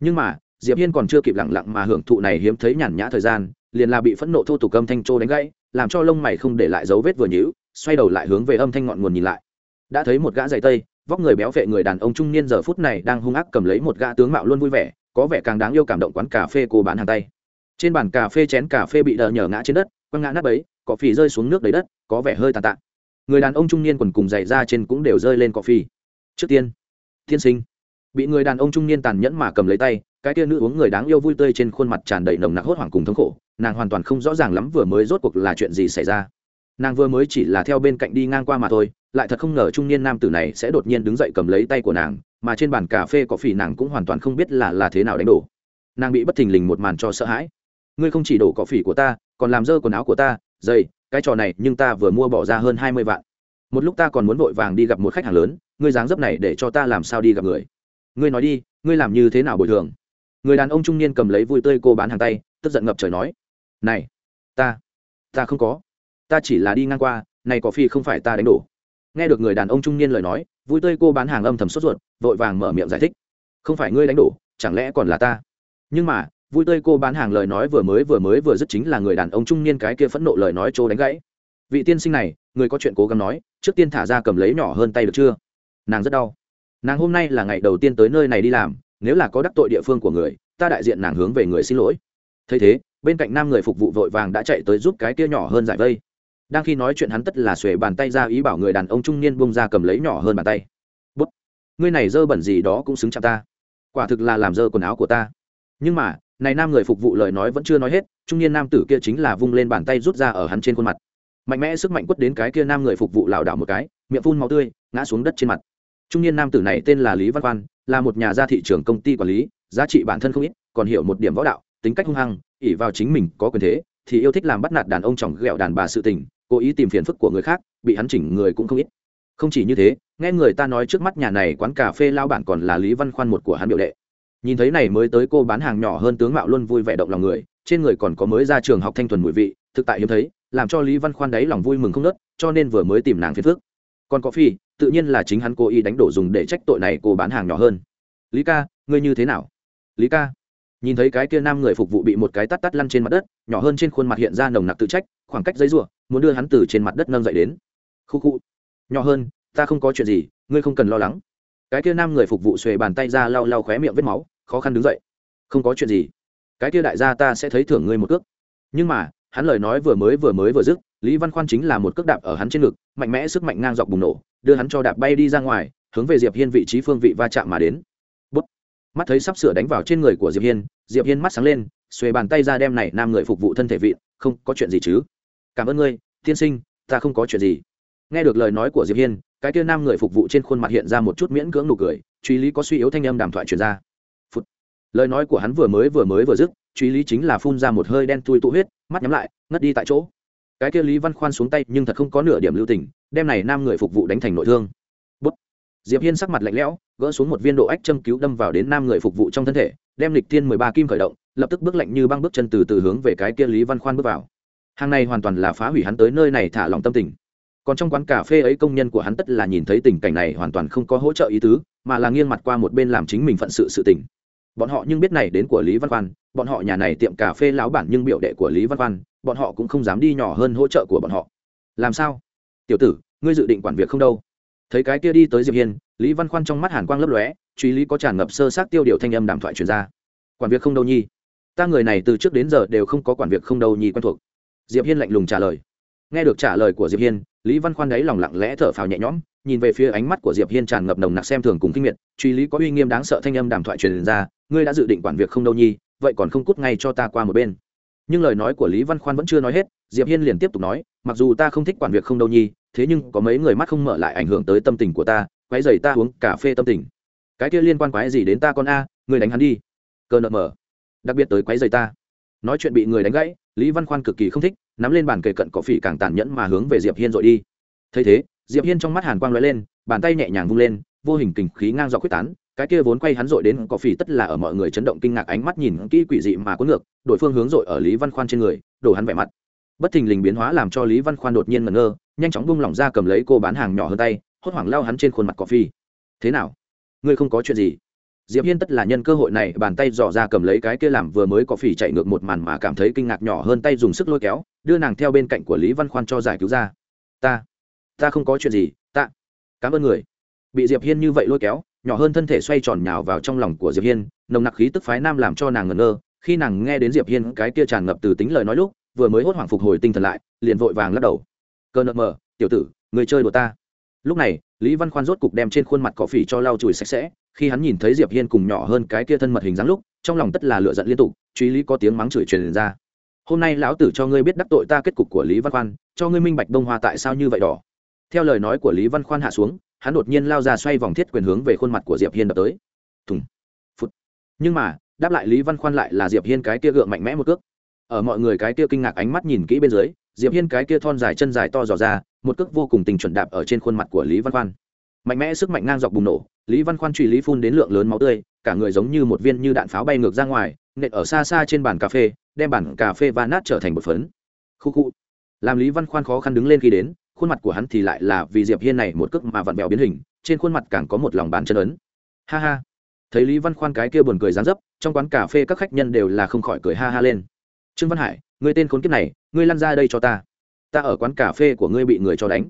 Nhưng mà, diệp hiên còn chưa kịp lặng lặng mà hưởng thụ này hiếm thấy nhàn nhã thời gian, liền là bị phẫn nộ thô tục âm thanh trô đánh gãy, làm cho lông mày không để lại dấu vết vừa nhíu, xoay đầu lại hướng về âm thanh ngọn nguồn nhìn lại. Đã thấy một gã giày tây, vóc người béo vệ người đàn ông trung niên giờ phút này đang hung ác cầm lấy một gã tướng mạo luôn vui vẻ, có vẻ càng đáng yêu cảm động quán cà phê cô bán hàng tay. Trên bàn cà phê chén cà phê bị đờ nhở ngã trên đất, quăng ngã nắp ấy, cỏ phì rơi xuống nước đầy đất, có vẻ hơi tàn tạ. Người đàn ông trung niên quần cùng giày ra trên cũng đều rơi lên cỏ phì. Trước tiên tiên sinh. Bị người đàn ông trung niên tàn nhẫn mà cầm lấy tay, cái kia nữ uống người đáng yêu vui tươi trên khuôn mặt tràn đầy nồng nặc hốt hoảng cùng thống khổ, nàng hoàn toàn không rõ ràng lắm vừa mới rốt cuộc là chuyện gì xảy ra. Nàng vừa mới chỉ là theo bên cạnh đi ngang qua mà thôi, lại thật không ngờ trung niên nam tử này sẽ đột nhiên đứng dậy cầm lấy tay của nàng, mà trên bàn cà phê có phỉ nàng cũng hoàn toàn không biết là là thế nào đánh đổ. Nàng bị bất thình lình một màn cho sợ hãi. Ngươi không chỉ đổ cỏ phỉ của ta, còn làm dơ quần áo của ta dày cái trò này nhưng ta vừa mua bỏ ra hơn hai mươi vạn. Một lúc ta còn muốn vội vàng đi gặp một khách hàng lớn ngươi dáng dấp này để cho ta làm sao đi gặp người? Ngươi nói đi, ngươi làm như thế nào bồi thường? Người đàn ông trung niên cầm lấy vui tươi cô bán hàng tay, tức giận ngập trời nói. Này, ta ta không có. Ta chỉ là đi ngang qua, này có phi không phải ta đánh đổ. Nghe được người đàn ông trung niên lời nói, vui tươi cô bán hàng âm thầm sốt ruột, vội vàng mở miệng giải thích. Không phải ngươi đánh đổ, chẳng lẽ còn là ta? Nhưng mà, vui tươi cô bán hàng lời nói vừa mới vừa mới vừa dứt chính là người đàn ông trung niên cái kia phẫn nộ lời nói trô đánh gãy. Vị tiên sinh này, người có chuyện cố gắng nói, trước tiên thả ra cầm lấy nhỏ hơn tay được chưa? Nàng rất đau. Nàng hôm nay là ngày đầu tiên tới nơi này đi làm, nếu là có đắc tội địa phương của người, ta đại diện nàng hướng về người xin lỗi. Thấy thế, bên cạnh nam người phục vụ vội vàng đã chạy tới giúp cái kia nhỏ hơn giải vây. Đang khi nói chuyện hắn tất là xuề bàn tay ra ý bảo người đàn ông trung niên bông ra cầm lấy nhỏ hơn bàn tay. Bút, ngươi này dơ bẩn gì đó cũng xứng chạm ta. Quả thực là làm dơ quần áo của ta. Nhưng mà, này nam người phục vụ lời nói vẫn chưa nói hết, trung niên nam tử kia chính là vung lên bàn tay rút ra ở hắn trên khuôn mặt. Mạnh mẽ sức mạnh quất đến cái kia nam người phục vụ lảo đảo một cái, miệng phun máu tươi, ngã xuống đất trên mặt trung niên nam tử này tên là lý văn quan là một nhà gia thị trường công ty quản lý, giá trị bản thân không ít, còn hiểu một điểm võ đạo, tính cách hung hăng ỉ vào chính mình có quyền thế, thì yêu thích làm bắt nạt đàn ông chồng ghẹo đàn bà sự tình, cố ý tìm phiền phức của người khác, bị hắn chỉnh người cũng không ít. Không chỉ như thế, nghe người ta nói trước mắt nhà này quán cà phê lao bản còn là lý văn khoan một của hắn biểu đệ. Nhìn thấy này mới tới cô bán hàng nhỏ hơn tướng mạo luôn vui vẻ động lòng người, trên người còn có mới ra trường học thanh thuần mùi vị, thực tại hiếm thấy, làm cho lý văn khoan đấy lòng vui mừng không nớt cho nên vừa mới tìm nàng phiền phức. Còn có phi tự nhiên là chính hắn cố ý đánh đổ dùng để trách tội này cô bán hàng nhỏ hơn. Lý ca, ngươi như thế nào? Lý ca. Nhìn thấy cái kia nam người phục vụ bị một cái tắt tắt lăn trên mặt đất, nhỏ hơn trên khuôn mặt hiện ra nồng nặc tự trách, khoảng cách giấy rùa muốn đưa hắn từ trên mặt đất nâng dậy đến. Khu khu. Nhỏ hơn, ta không có chuyện gì, ngươi không cần lo lắng. Cái kia nam người phục vụ xuề bàn tay ra lau lau khóe miệng vết máu, khó khăn đứng dậy. Không có chuyện gì. Cái kia đại gia ta sẽ thấy thưởng ngươi một cước. Nhưng mà, hắn lời nói vừa mới vừa mới vừa dứt, lý văn khoan chính là một cước đạp ở hắn trên ngực, mạnh mẽ sức mạnh ngang dọc bùng nổ đưa hắn cho đạp bay đi ra ngoài, hướng về diệp hiên vị trí phương vị va chạm mà đến. Bút. mắt thấy sắp sửa đánh vào trên người của diệp hiên diệp hiên mắt sáng lên, xuề bàn tay ra đem này nam người phục vụ thân thể vị, không, có chuyện gì chứ? Cảm ơn ngươi, tiên sinh, ta không có chuyện gì. Nghe được lời nói của diệp hiên, cái kia nam người phục vụ trên khuôn mặt hiện ra một chút miễn cưỡng nụ cười, truy lý có suy yếu thanh âm đàm thoại truyền ra. Phụt. lời nói của hắn vừa mới vừa mới vừa dứt, truy lý chính là phun ra một hơi đen tui tụ huyết, mắt nhắm lại, ngất đi tại chỗ. Cái kia lý văn khoan xuống tay nhưng thật không có nửa điểm lưu tình đem này nam người phục vụ đánh thành nội thương. Bút. diệp hiên sắc mặt lạnh lẽo, gỡ xuống một viên độ ách châm cứu đâm vào đến nam người phục vụ trong thân thể, đem lịch tiên mười ba kim khởi động, lập tức bước lạnh như băng bước chân từ từ hướng về cái kia lý văn khoan bước vào. Hàng này hoàn toàn là phá hủy hắn tới nơi này thả lòng tâm tình. Còn trong quán cà phê ấy công nhân của hắn tất là nhìn thấy tình cảnh này hoàn toàn không có hỗ trợ ý tứ, mà là nghiêng mặt qua một bên làm chính mình phận sự sự tình. Bọn họ nhưng biết này đến của lý văn khoan, bọn họ nhà này tiệm cà phê lão bản nhưng biểu đệ của lý văn khoan, bọn họ cũng không dám đi nhỏ hơn hỗ trợ của bọn họ. Làm sao? Tiểu tử, ngươi dự định quản việc không đâu. Thấy cái kia đi tới diệp hiên, lý văn khoan trong mắt hàn quang lấp lóe, truy lý có tràn ngập sơ sát tiêu điều thanh âm đàm thoại truyền ra. Quản việc không đâu nhi. Ta người này từ trước đến giờ đều không có quản việc không đâu nhi quen thuộc. Diệp hiên lạnh lùng trả lời. Nghe được trả lời của diệp hiên, lý văn khoan đấy lòng lặng lẽ thở phào nhẹ nhõm, nhìn về phía ánh mắt của diệp hiên tràn ngập nồng nặc xem thường cùng kinh miệt, truy lý có uy nghiêm đáng sợ thanh âm đàm thoại truyền ra, ngươi đã dự định quản việc không đâu nhi, vậy còn không cút ngay cho ta qua một bên. Nhưng lời nói của lý văn khoan vẫn chưa nói hết, diệp hiên liền tiếp tục nói, mặc dù ta không thích quản việc không đâu nhi thế nhưng có mấy người mắt không mở lại ảnh hưởng tới tâm tình của ta, quấy dày ta uống cà phê tâm tình. Cái kia liên quan quái gì đến ta con a, người đánh hắn đi. Cơ nợ mở. Đặc biệt tới quấy dày ta. Nói chuyện bị người đánh gãy, lý văn khoan cực kỳ không thích, nắm lên bàn kề cận cỏ phỉ càng tàn nhẫn mà hướng về diệp hiên dội đi. Thấy thế, diệp hiên trong mắt hàn quang lóe lên, bàn tay nhẹ nhàng vung lên, vô hình kình khí ngang dọc quyết tán, cái kia vốn quay hắn dội đến cỏ phỉ tất là ở mọi người chấn động kinh ngạc ánh mắt nhìn kỹ quỷ dị mà cuốn ngược đội phương hướng dội ở lý văn khoan trên người, đổ hắn vẻ mặt. Bất thình lình biến hóa làm cho lý văn khoan đột nhiên ngẩn ngơ nhanh chóng bung lỏng ra cầm lấy cô bán hàng nhỏ hơn tay, hốt hoảng lao hắn trên khuôn mặt cỏ phi. Thế nào? Ngươi không có chuyện gì? Diệp hiên tất là nhân cơ hội này, bàn tay dò ra cầm lấy cái kia làm vừa mới cỏ phỉ chạy ngược một màn mà cảm thấy kinh ngạc nhỏ hơn tay dùng sức lôi kéo, đưa nàng theo bên cạnh của lý văn khoan cho giải cứu ra. Ta ta không có chuyện gì, ta cảm ơn người. Bị diệp hiên như vậy lôi kéo, nhỏ hơn thân thể xoay tròn nhào vào trong lòng của diệp hiên, nồng nặc khí tức phái nam làm cho nàng ngẩn ngơ. Khi nàng nghe đến diệp hiên cái kia tràn ngập từ tính lời nói lúc, vừa mới hốt hoảng phục hồi tinh thần lại, liền vội vàng lắc đầu cơ nợ mờ, tiểu tử, người chơi đùa ta. Lúc này, lý văn khoan rốt cục đem trên khuôn mặt cỏ phỉ cho lau chùi sạch sẽ, khi hắn nhìn thấy diệp hiên cùng nhỏ hơn cái kia thân mật hình dáng lúc, trong lòng tất là lựa giận liên tục, truy lý có tiếng mắng chửi truyền ra. Hôm nay lão tử cho ngươi biết đắc tội ta kết cục của lý văn khoan, cho ngươi minh bạch đông hoa tại sao như vậy đỏ. Theo lời nói của lý văn khoan hạ xuống, hắn đột nhiên lao ra xoay vòng thiết quyền hướng về khuôn mặt của diệp hiên đập tới. Thùng phút nhưng mà, đáp lại lý văn khoan lại là diệp hiên cái kia gượng mạnh mẽ một cước. Ở mọi người cái kia kinh ngạc ánh mắt nhìn kỹ bên dưới diệp hiên cái kia thon dài chân dài to dò ra, một cước vô cùng tình chuẩn đạp ở trên khuôn mặt của lý văn khoan. Mạnh mẽ sức mạnh ngang dọc bùng nổ, lý văn khoan truy lý phun đến lượng lớn máu tươi, cả người giống như một viên như đạn pháo bay ngược ra ngoài, nện ở xa xa trên bàn cà phê, đem bàn cà phê va nát trở thành một phấn. Khu khu. Làm lý văn khoan khó khăn đứng lên khi đến, khuôn mặt của hắn thì lại là vì diệp hiên này một cước mà vặn vẹo biến hình, trên khuôn mặt càng có một lòng bàn chân ấn. Ha ha. Thấy lý văn khoan cái kia buồn cười dán dấp, trong quán cà phê các khách nhân đều là không khỏi cười ha ha lên. Trương văn hải Ngươi tên khốn kiếp này, ngươi lăn ra đây cho ta. Ta ở quán cà phê của ngươi bị người cho đánh.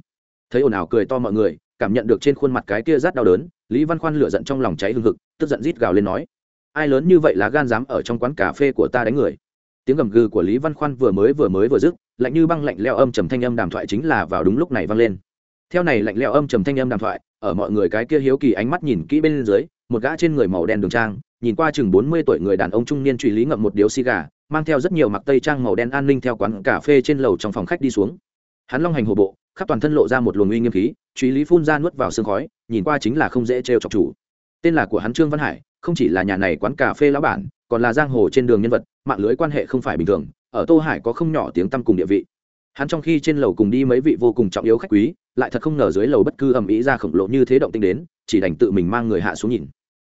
Thấy ồn ào cười to mọi người, cảm nhận được trên khuôn mặt cái kia rát đau đớn, lý văn khoan lửa giận trong lòng cháy hừng hực, tức giận rít gào lên nói, ai lớn như vậy là gan dám ở trong quán cà phê của ta đánh người? Tiếng gầm gừ của lý văn khoan vừa mới vừa mới vừa dứt, lạnh như băng lạnh leo âm trầm thanh âm đàm thoại chính là vào đúng lúc này vang lên. Theo này lạnh leo âm trầm thanh âm đàm thoại, ở mọi người cái kia hiếu kỳ ánh mắt nhìn kỹ bên dưới, một gã trên người màu đen đường trang, nhìn qua chừng bốn mươi tuổi người đàn ông trung niên truy lý ngậm một điếu xì gà mang theo rất nhiều mặc tây trang màu đen an ninh theo quán cà phê trên lầu trong phòng khách đi xuống. Hắn long hành hồ bộ, khắp toàn thân lộ ra một luồng uy nghiêm khí truy lý phun ra nuốt vào sương khói, nhìn qua chính là không dễ trêu chọc chủ. Tên là của hắn trương văn hải, không chỉ là nhà này quán cà phê lão bản, còn là giang hồ trên đường nhân vật, mạng lưới quan hệ không phải bình thường, ở tô hải có không nhỏ tiếng tăm cùng địa vị. Hắn trong khi trên lầu cùng đi mấy vị vô cùng trọng yếu khách quý, lại thật không ngờ dưới lầu bất cứ ầm ĩ ra khổng lồ như thế động tinh đến, chỉ đành tự mình mang người hạ xuống nhìn.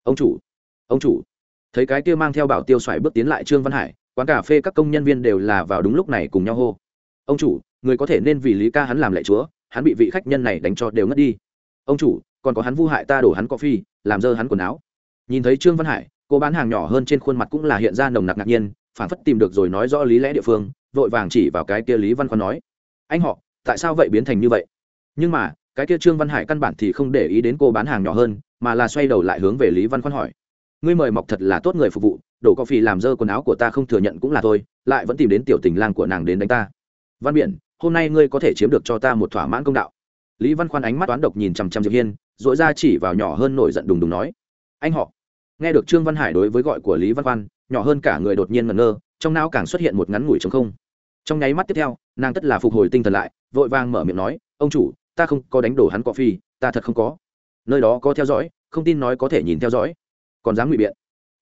Ông chủ ông chủ. Thấy cái kia mang theo bảo tiêu xoài bước tiến lại trương văn hải quán cà phê các công nhân viên đều là vào đúng lúc này cùng nhau hô. Ông chủ, người có thể nên vì lý ca hắn làm lệ chúa, hắn bị vị khách nhân này đánh cho đều ngất đi. Ông chủ, còn có hắn vu hại ta đổ hắn cọ phi làm dơ hắn quần áo. Nhìn thấy trương văn hải, cô bán hàng nhỏ hơn trên khuôn mặt cũng là hiện ra nồng nặc ngạc nhiên phản phất tìm được rồi nói rõ lý lẽ địa phương, vội vàng chỉ vào cái kia lý văn khoan nói, anh họ, tại sao vậy biến thành như vậy? Nhưng mà, cái kia trương văn hải căn bản thì không để ý đến cô bán hàng nhỏ hơn, mà là xoay đầu lại hướng về lý văn khoan hỏi, ngươi mời mọc thật là tốt người phục vụ đổ có phì làm dơ quần áo của ta không thừa nhận cũng là thôi, lại vẫn tìm đến tiểu tình lang của nàng đến đánh ta. Văn biển, hôm nay ngươi có thể chiếm được cho ta một thỏa mãn công đạo. Lý văn khoan ánh mắt toán độc nhìn chằm chằm diệp hiên dội ra chỉ vào nhỏ hơn nổi giận đùng đùng nói, anh họ. Nghe được trương văn hải đối với gọi của lý văn khoan, nhỏ hơn cả người đột nhiên ngẩn ngơ, trong não càng xuất hiện một ngắn ngủi trống không. Trong nháy mắt tiếp theo, nàng tất là phục hồi tinh thần lại, vội vàng mở miệng nói, ông chủ, ta không có đánh đổ hắn cọ phi ta thật không có. Nơi đó có theo dõi, không tin nói có thể nhìn theo dõi. Còn dám ngụy biện.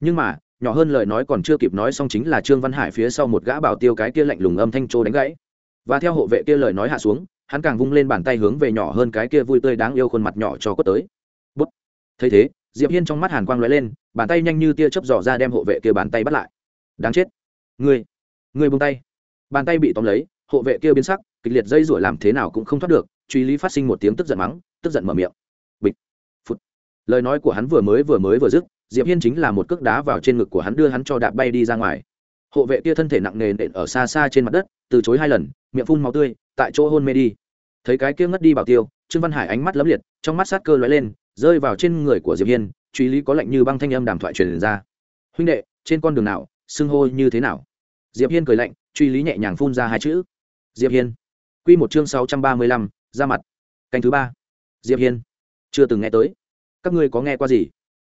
Nhưng mà nhỏ hơn lời nói còn chưa kịp nói xong chính là trương văn hải phía sau một gã bảo tiêu cái kia lạnh lùng âm thanh trô đánh gãy. Và theo hộ vệ kia lời nói hạ xuống, hắn càng vung lên bàn tay hướng về nhỏ hơn cái kia vui tươi đáng yêu khuôn mặt nhỏ cho quất tới. Bút. Thấy thế, diệp hiên trong mắt hàn quang lóe lên, bàn tay nhanh như tia chớp dò ra đem hộ vệ kia bàn tay bắt lại. Đáng chết. Ngươi ngươi buông tay. Bàn tay bị tóm lấy, hộ vệ kia biến sắc, kịch liệt dây rủa làm thế nào cũng không thoát được, truy lý phát sinh một tiếng tức giận mắng, tức giận mở miệng. Bịch. Phút lời nói của hắn vừa mới vừa mới vừa dứt diệp hiên chính là một cước đá vào trên ngực của hắn đưa hắn cho đạp bay đi ra ngoài. Hộ vệ kia thân thể nặng nề nện ở xa xa trên mặt đất từ chối hai lần miệng phun máu tươi tại chỗ hôn mê đi. Thấy cái kia ngất đi bảo tiêu trương văn hải ánh mắt lấm liệt trong mắt sát cơ lóe lên rơi vào trên người của diệp hiên truy lý có lệnh như băng thanh âm đàm thoại truyền ra. Huynh đệ trên con đường nào xưng hô như thế nào? Diệp hiên cười lạnh truy lý nhẹ nhàng phun ra hai chữ. Diệp hiên. Quy một chương sáu trăm ba mươi lăm, ra mặt. Canh thứ ba. Diệp hiên chưa từng nghe tới. Các ngươi có nghe qua gì?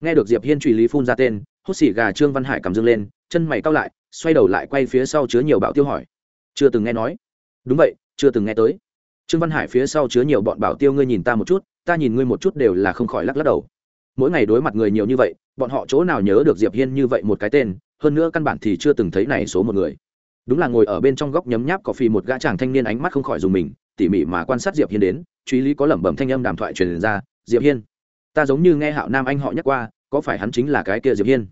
Nghe được diệp hiên truy lý phun ra tên hốt xỉ gà trương văn hải cầm dương lên, chân mày cao lại, xoay đầu lại quay phía sau chứa nhiều bạo tiêu hỏi. Chưa từng nghe nói. Đúng vậy, chưa từng nghe tới. Trương văn hải phía sau chứa nhiều bọn bảo tiêu ngươi nhìn ta một chút, ta nhìn ngươi một chút đều là không khỏi lắc lắc đầu. Mỗi ngày đối mặt người nhiều như vậy, bọn họ chỗ nào nhớ được diệp hiên như vậy một cái tên, hơn nữa căn bản thì chưa từng thấy này số một người. Đúng là ngồi ở bên trong góc nhấm nháp cỏ phi một gã chàng thanh niên ánh mắt không khỏi dùng mình, tỉ mỉ mà quan sát diệp hiên đến, truy lý có lẩm bẩm thanh âm đàm thoại truyền ra, diệp hiên, ta giống như nghe hạo nam anh họ nhắc qua có phải hắn chính là cái kia diệp hiên?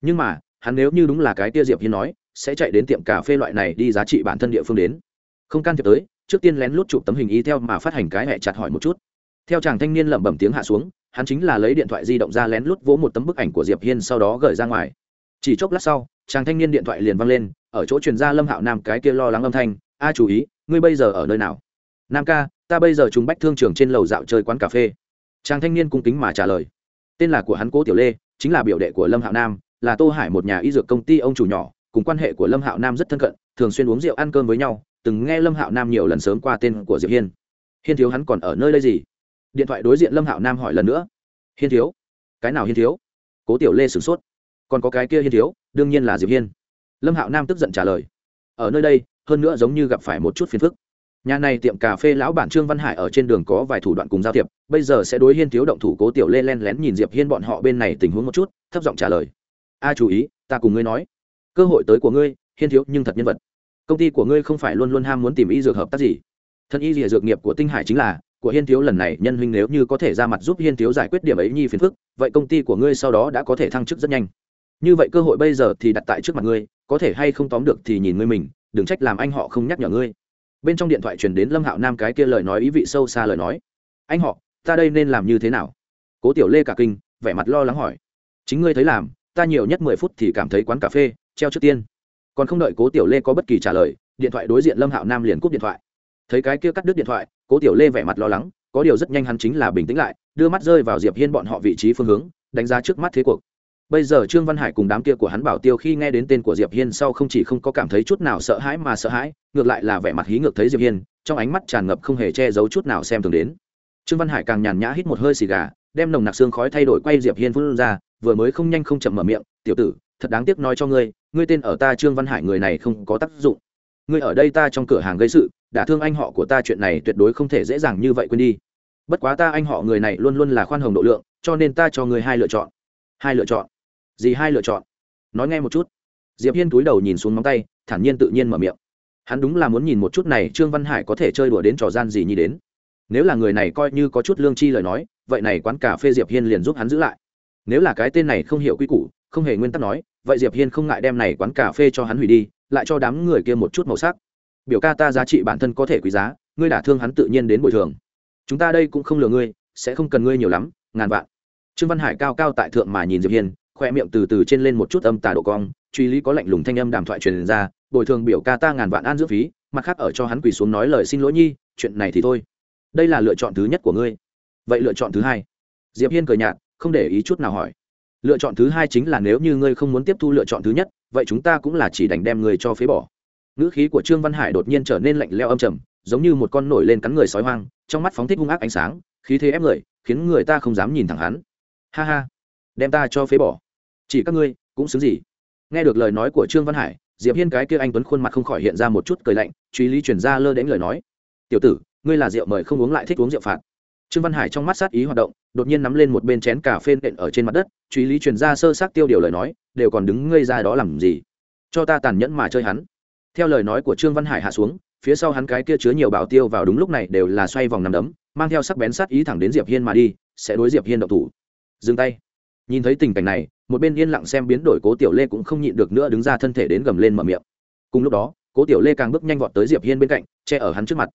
Nhưng mà, hắn nếu như đúng là cái kia diệp hiên nói, sẽ chạy đến tiệm cà phê loại này đi giá trị bản thân địa phương đến. Không can thiệp tới, trước tiên lén lút chụp tấm hình Y theo mà phát hành cái hẹ chặt hỏi một chút. Theo chàng thanh niên lẩm bẩm tiếng hạ xuống, hắn chính là lấy điện thoại di động ra lén lút vỗ một tấm bức ảnh của diệp hiên sau đó gửi ra ngoài. Chỉ chốc lát sau, chàng thanh niên điện thoại liền văng lên, ở chỗ truyền ra lâm hạo nam cái kia lo lắng âm thanh, a, chú ý, ngươi bây giờ ở nơi nào? Nam ca, ta bây giờ trùng bách thương trường trên lầu dạo chơi quán cà phê. Chàng thanh niên cung kính mà trả lời tên là của hắn cố tiểu lê, chính là biểu đệ của lâm hạo nam, là tô hải một nhà y dược công ty ông chủ nhỏ, cùng quan hệ của lâm hạo nam rất thân cận, thường xuyên uống rượu ăn cơm với nhau, từng nghe lâm hạo nam nhiều lần sớm qua tên của diệp hiên. Hiên thiếu hắn còn ở nơi đây gì? Điện thoại đối diện lâm hạo nam hỏi lần nữa. Hiên thiếu? Cái nào hiên thiếu? Cố tiểu lê sửng sốt. Còn có cái kia hiên thiếu, đương nhiên là diệp hiên. Lâm hạo nam tức giận trả lời. Ở nơi đây, hơn nữa giống như gặp phải một chút phiền phức nhà này tiệm cà phê lão bản trương văn hải ở trên đường có vài thủ đoạn cùng giao thiệp, bây giờ sẽ đối hiên thiếu động thủ cố tiểu lê len lén nhìn diệp hiên bọn họ bên này tình huống một chút, thấp giọng trả lời. A, chú ý, ta cùng ngươi nói. Cơ hội tới của ngươi, hiên thiếu nhưng thật nhân vật. Công ty của ngươi không phải luôn luôn ham muốn tìm y dược hợp tác gì. Thân y dìa dược nghiệp của tinh hải chính là, của hiên thiếu lần này, nhân huynh nếu như có thể ra mặt giúp hiên thiếu giải quyết điểm ấy nhi phiền phức, vậy công ty của ngươi sau đó đã có thể thăng chức rất nhanh. Như vậy cơ hội bây giờ thì đặt tại trước mặt ngươi, có thể hay không tóm được thì nhìn ngươi mình, đừng trách làm anh họ không nhắc nhở ngươi bên trong điện thoại truyền đến lâm hạo nam cái kia lời nói ý vị sâu xa lời nói. Anh họ, ta đây nên làm như thế nào? Cố tiểu lê cả kinh, vẻ mặt lo lắng hỏi. Chính ngươi thấy làm, ta nhiều nhất mười phút thì cảm thấy quán cà phê, treo trước tiên. Còn không đợi cố tiểu lê có bất kỳ trả lời, điện thoại đối diện lâm hạo nam liền cúp điện thoại. Thấy cái kia cắt đứt điện thoại, cố tiểu lê vẻ mặt lo lắng, có điều rất nhanh hắn chính là bình tĩnh lại, đưa mắt rơi vào diệp hiên bọn họ vị trí phương hướng, đánh giá trước mắt thế cuộc bây giờ trương văn hải cùng đám kia của hắn bảo tiêu khi nghe đến tên của diệp hiên sau không chỉ không có cảm thấy chút nào sợ hãi mà sợ hãi, ngược lại là vẻ mặt hí ngược thấy diệp hiên, trong ánh mắt tràn ngập không hề che giấu chút nào xem thường đến. Trương văn hải càng nhàn nhã hít một hơi xì gà, đem nồng nặc xương khói thay đổi quay diệp hiên phun ra, vừa mới không nhanh không chậm mở miệng, tiểu tử, thật đáng tiếc nói cho ngươi ngươi tên ở ta trương văn hải người này không có tác dụng. Ngươi ở đây ta trong cửa hàng gây sự đả thương anh họ của ta chuyện này tuyệt đối không thể dễ dàng như vậy quên đi. Bất quá ta anh họ người này luôn luôn là khoan hồng độ lượng, cho nên ta cho ngươi hai lựa chọn. Hai lựa chọn gì hai lựa chọn. Nói nghe một chút. Diệp hiên túi đầu nhìn xuống móng tay, thản nhiên tự nhiên mở miệng. Hắn đúng là muốn nhìn một chút này trương văn hải có thể chơi đùa đến trò gian gì như đến. Nếu là người này coi như có chút lương chi lời nói, vậy này quán cà phê diệp hiên liền giúp hắn giữ lại. Nếu là cái tên này không hiểu quy củ, không hề nguyên tắc nói, vậy diệp hiên không ngại đem này quán cà phê cho hắn hủy đi, lại cho đám người kia một chút màu sắc. Biểu ca ta giá trị bản thân có thể quý giá, ngươi đả thương hắn tự nhiên đến bồi thường. Chúng ta đây cũng không lừa ngươi, sẽ không cần ngươi nhiều lắm, ngàn vạn. Trương văn hải cao cao tại thượng mà nhìn diệp hiên khoe miệng từ từ trên lên một chút âm tà độ cong, truy lý có lạnh lùng thanh âm đàm thoại truyền ra, bồi thường biểu ca ta ngàn vạn an dưỡng phí, mặt khác ở cho hắn quỳ xuống nói lời xin lỗi nhi, chuyện này thì thôi. Đây là lựa chọn thứ nhất của ngươi. Vậy lựa chọn thứ hai. Diệp hiên cười nhạt, không để ý chút nào hỏi. Lựa chọn thứ hai chính là nếu như ngươi không muốn tiếp thu lựa chọn thứ nhất, vậy chúng ta cũng là chỉ đành đem người cho phế bỏ. Ngữ khí của trương văn hải đột nhiên trở nên lạnh leo âm trầm, giống như một con nổi lên cắn người sói hoang, trong mắt phóng thích hung ác ánh sáng, khí thế ép người, khiến người ta không dám nhìn thẳng hắn. Ha ha, đem ta cho phế bỏ chỉ các ngươi, cũng xứng gì? Nghe được lời nói của trương văn hải, diệp hiên cái kia anh tuấn khuôn mặt không khỏi hiện ra một chút cười lạnh, truy lý chuyển ra lơ đến lời nói. Tiểu tử, ngươi là rượu mời không uống lại thích uống rượu phạt. Trương văn hải trong mắt sát ý hoạt động, đột nhiên nắm lên một bên chén cà phê nện ở trên mặt đất, truy lý truyền ra sơ sát tiêu điều lời nói, đều còn đứng ngây ra đó làm gì? Cho ta tàn nhẫn mà chơi hắn. Theo lời nói của trương văn hải hạ xuống, phía sau hắn cái kia chứa nhiều bảo tiêu vào đúng lúc này đều là xoay vòng nằm đấm, mang theo sắc bén sát ý thẳng đến diệp hiên mà đi, sẽ đối diệp hiên động thủ. Dừng tay nhìn thấy tình cảnh này, một bên yên lặng xem biến đổi cố tiểu lê cũng không nhịn được nữa đứng ra thân thể đến gầm lên mở miệng. Cùng lúc đó, cố tiểu lê càng bước nhanh vọt tới diệp hiên bên cạnh, che ở hắn trước mặt.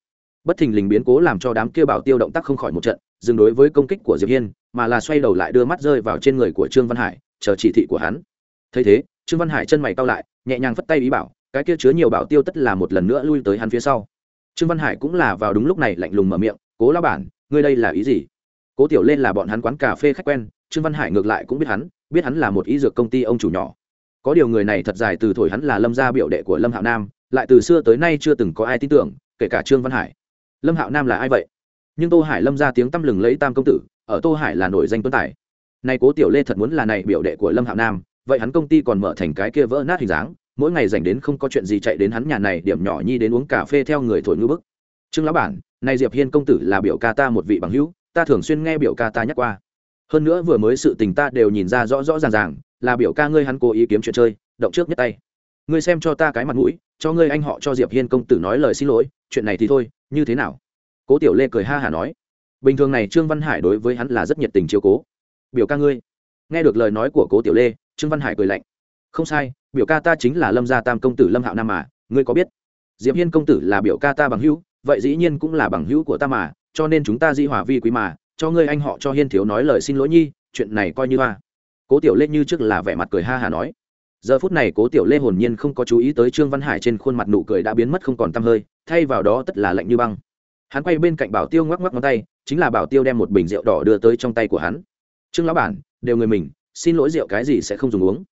Bất thình lình biến cố làm cho đám kia bảo tiêu động tác không khỏi một trận, dừng đối với công kích của diệp hiên, mà là xoay đầu lại đưa mắt rơi vào trên người của trương văn hải, chờ chỉ thị của hắn. Thấy thế, trương văn hải chân mày cau lại, nhẹ nhàng phất tay ý bảo, cái kia chứa nhiều bảo tiêu tất là một lần nữa lui tới hắn phía sau. Trương văn hải cũng là vào đúng lúc này lạnh lùng mở miệng, cố lao bản, ngươi đây là ý gì? Cố tiểu lên là bọn hắn quán cà phê khách quen trương văn hải ngược lại cũng biết hắn biết hắn là một y dược công ty ông chủ nhỏ. Có điều người này thật dài từ thổi hắn là lâm gia biểu đệ của lâm hạo nam, lại từ xưa tới nay chưa từng có ai tin tưởng, kể cả trương văn hải. Lâm hạo nam là ai vậy? Nhưng tô hải lâm ra tiếng tăm lừng lấy tam công tử, ở tô hải là nổi danh tuấn tài. Nay cố tiểu lê thật muốn là này biểu đệ của lâm hạo nam, vậy hắn công ty còn mở thành cái kia vỡ nát hình dáng, mỗi ngày dành đến không có chuyện gì chạy đến hắn nhà này điểm nhỏ nhi đến uống cà phê theo người thổi ngư bức. Trương lão bản, nay diệp hiên công tử là biểu ca ta một vị bằng hữu, ta thường xuyên nghe biểu ca ta nhắc qua hơn nữa vừa mới sự tình ta đều nhìn ra rõ rõ ràng ràng, là biểu ca ngươi hắn cố ý kiếm chuyện chơi, động trước nhất tay. Ngươi xem cho ta cái mặt mũi, cho ngươi anh họ cho diệp hiên công tử nói lời xin lỗi, chuyện này thì thôi, như thế nào? Cố tiểu lê cười ha hả nói. Bình thường này trương văn hải đối với hắn là rất nhiệt tình chiếu cố. Biểu ca ngươi, nghe được lời nói của cố tiểu lê, trương văn hải cười lạnh. Không sai, biểu ca ta chính là lâm gia tam công tử lâm hạo nam mà, ngươi có biết? Diệp hiên công tử là biểu ca ta bằng hữu, vậy dĩ nhiên cũng là bằng hữu của ta mà, cho nên chúng ta di hòa vi quý mà cho ngươi anh họ cho hiên thiếu nói lời xin lỗi nhi, chuyện này coi như hoa cố tiểu lê như trước là vẻ mặt cười ha hà nói. Giờ phút này cố tiểu lê hồn nhiên không có chú ý tới trương văn hải trên khuôn mặt nụ cười đã biến mất không còn tăm hơi, thay vào đó tất là lạnh như băng. Hắn quay bên cạnh bảo tiêu ngoắc ngoắc ngón tay, chính là bảo tiêu đem một bình rượu đỏ đưa tới trong tay của hắn. Trương lão bản, đều người mình, xin lỗi rượu cái gì sẽ không dùng uống.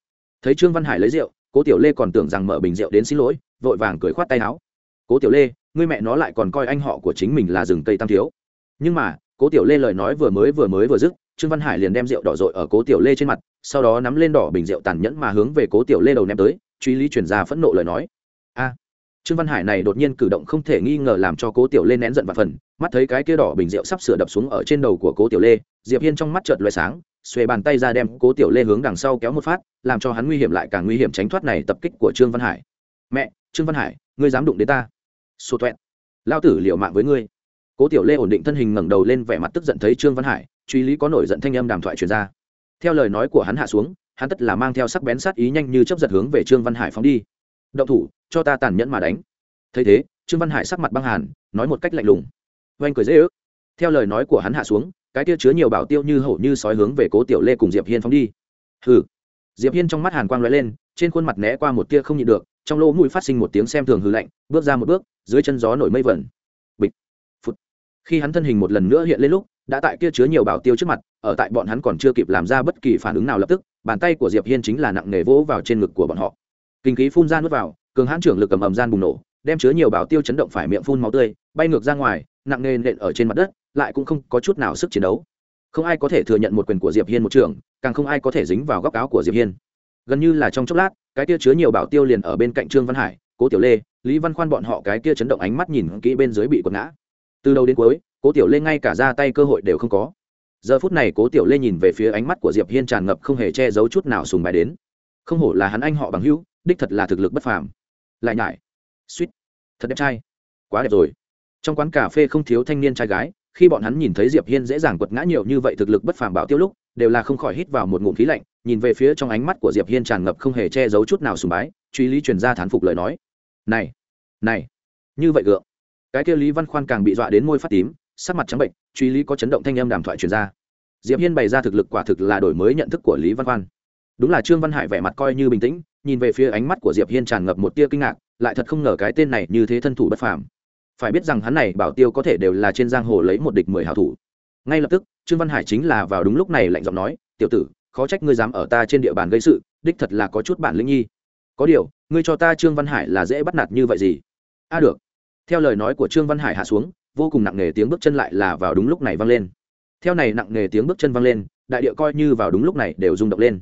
Thấy trương văn hải lấy rượu, cố tiểu lê còn tưởng rằng mở bình rượu đến xin lỗi, vội vàng cười khoát tay áo. Cố tiểu lê, ngươi mẹ nó lại còn coi anh họ của chính mình là rừng cây tam thiếu. Nhưng mà cố tiểu lê lời nói vừa mới vừa mới vừa dứt, trương văn hải liền đem rượu đỏ dội ở cố tiểu lê trên mặt, sau đó nắm lên đỏ bình rượu tàn nhẫn mà hướng về cố tiểu lê đầu ném tới, truy lý chuyển ra phẫn nộ lời nói. A! Trương văn hải này đột nhiên cử động không thể nghi ngờ làm cho cố tiểu lê nén giận và phần, mắt thấy cái kia đỏ bình rượu sắp sửa đập xuống ở trên đầu của cố tiểu lê, diệp hiên trong mắt chợt loay sáng, xuề bàn tay ra đem cố tiểu lê hướng đằng sau kéo một phát, làm cho hắn nguy hiểm lại càng nguy hiểm tránh thoát này tập kích của trương văn hải. Mẹ, trương văn hải, ngươi dám đụng đến ta? Xô toẹn lao tử liệu mạng với ngươi cố tiểu lê ổn định thân hình ngẩng đầu lên vẻ mặt tức giận thấy trương văn hải, truy lý có nổi giận thanh âm đàm thoại truyền ra. Theo lời nói của hắn hạ xuống, hắn tất là mang theo sắc bén sát ý nhanh như chấp giật hướng về trương văn hải phóng đi. Động thủ, cho ta tàn nhẫn mà đánh. Thấy thế, trương văn hải sắc mặt băng hàn, nói một cách lạnh lùng. Oanh cười dễ ước. Theo lời nói của hắn hạ xuống, cái tia chứa nhiều bảo tiêu như hổ như sói hướng về cố tiểu lê cùng diệp hiên phóng đi. Hừ. Diệp hiên trong mắt hàn quang lóe lên, trên khuôn mặt né qua một tia không nhịn được, trong lỗ mũi phát sinh một tiếng xem thường hư lạnh, bước ra một bước, dưới chân gió nổi mây vẩn khi hắn thân hình một lần nữa hiện lên lúc, đã tại kia chứa nhiều bảo tiêu trước mặt, ở tại bọn hắn còn chưa kịp làm ra bất kỳ phản ứng nào lập tức, bàn tay của diệp hiên chính là nặng nề vỗ vào trên ngực của bọn họ. Kinh khí phun ra nuốt vào, cường hãn trưởng lực cầm ầm gian bùng nổ, đem chứa nhiều bảo tiêu chấn động phải miệng phun máu tươi, bay ngược ra ngoài, nặng nề nện ở trên mặt đất, lại cũng không có chút nào sức chiến đấu. Không ai có thể thừa nhận một quyền của diệp hiên một trường, càng không ai có thể dính vào góc áo của diệp hiên. Gần như là trong chốc lát, cái kia chứa nhiều bảo tiêu liền ở bên cạnh trương văn hải, cố tiểu lê, lý văn khoan bọn họ cái kia chấn động ánh mắt nhìn kỹ bên dưới bị quật ngã từ đầu đến cuối, cố tiểu lê ngay cả ra tay cơ hội đều không có. Giờ phút này cố tiểu lê nhìn về phía ánh mắt của diệp hiên tràn ngập không hề che giấu chút nào sùng bài đến. Không hổ là hắn anh họ bằng hữu, đích thật là thực lực bất phàm. Lại nhải. Suýt. Thật đẹp trai. Quá đẹp rồi. Trong quán cà phê không thiếu thanh niên trai gái, khi bọn hắn nhìn thấy diệp hiên dễ dàng quật ngã nhiều như vậy thực lực bất phàm bảo tiêu lúc, đều là không khỏi hít vào một ngụm khí lạnh, nhìn về phía trong ánh mắt của diệp hiên tràn ngập không hề che giấu chút nào sùng bái, truy lý truyền ra thán phục lời nói. Này. Này. Như vậy gượng cái kia lý văn khoan càng bị dọa đến môi phát tím, sắc mặt trắng bệnh, truy lý có chấn động thanh âm đàm thoại truyền ra. Diệp hiên bày ra thực lực quả thực là đổi mới nhận thức của lý văn khoan. Đúng là trương văn hải vẻ mặt coi như bình tĩnh, nhìn về phía ánh mắt của diệp hiên tràn ngập một tia kinh ngạc, lại thật không ngờ cái tên này như thế thân thủ bất phàm. Phải biết rằng hắn này bảo tiêu có thể đều là trên giang hồ lấy một địch mười hảo thủ. Ngay lập tức, trương văn hải chính là vào đúng lúc này lạnh giọng nói, tiểu tử, khó trách ngươi dám ở ta trên địa bàn gây sự, đích thật là có chút bản lĩnh nhi. Có điều, ngươi cho ta trương văn hải là dễ bắt nạt như vậy gì? A, được theo lời nói của trương văn hải hạ xuống, vô cùng nặng nề tiếng bước chân lại là vào đúng lúc này vang lên. Theo này nặng nề tiếng bước chân vang lên, đại địa coi như vào đúng lúc này đều rung động lên.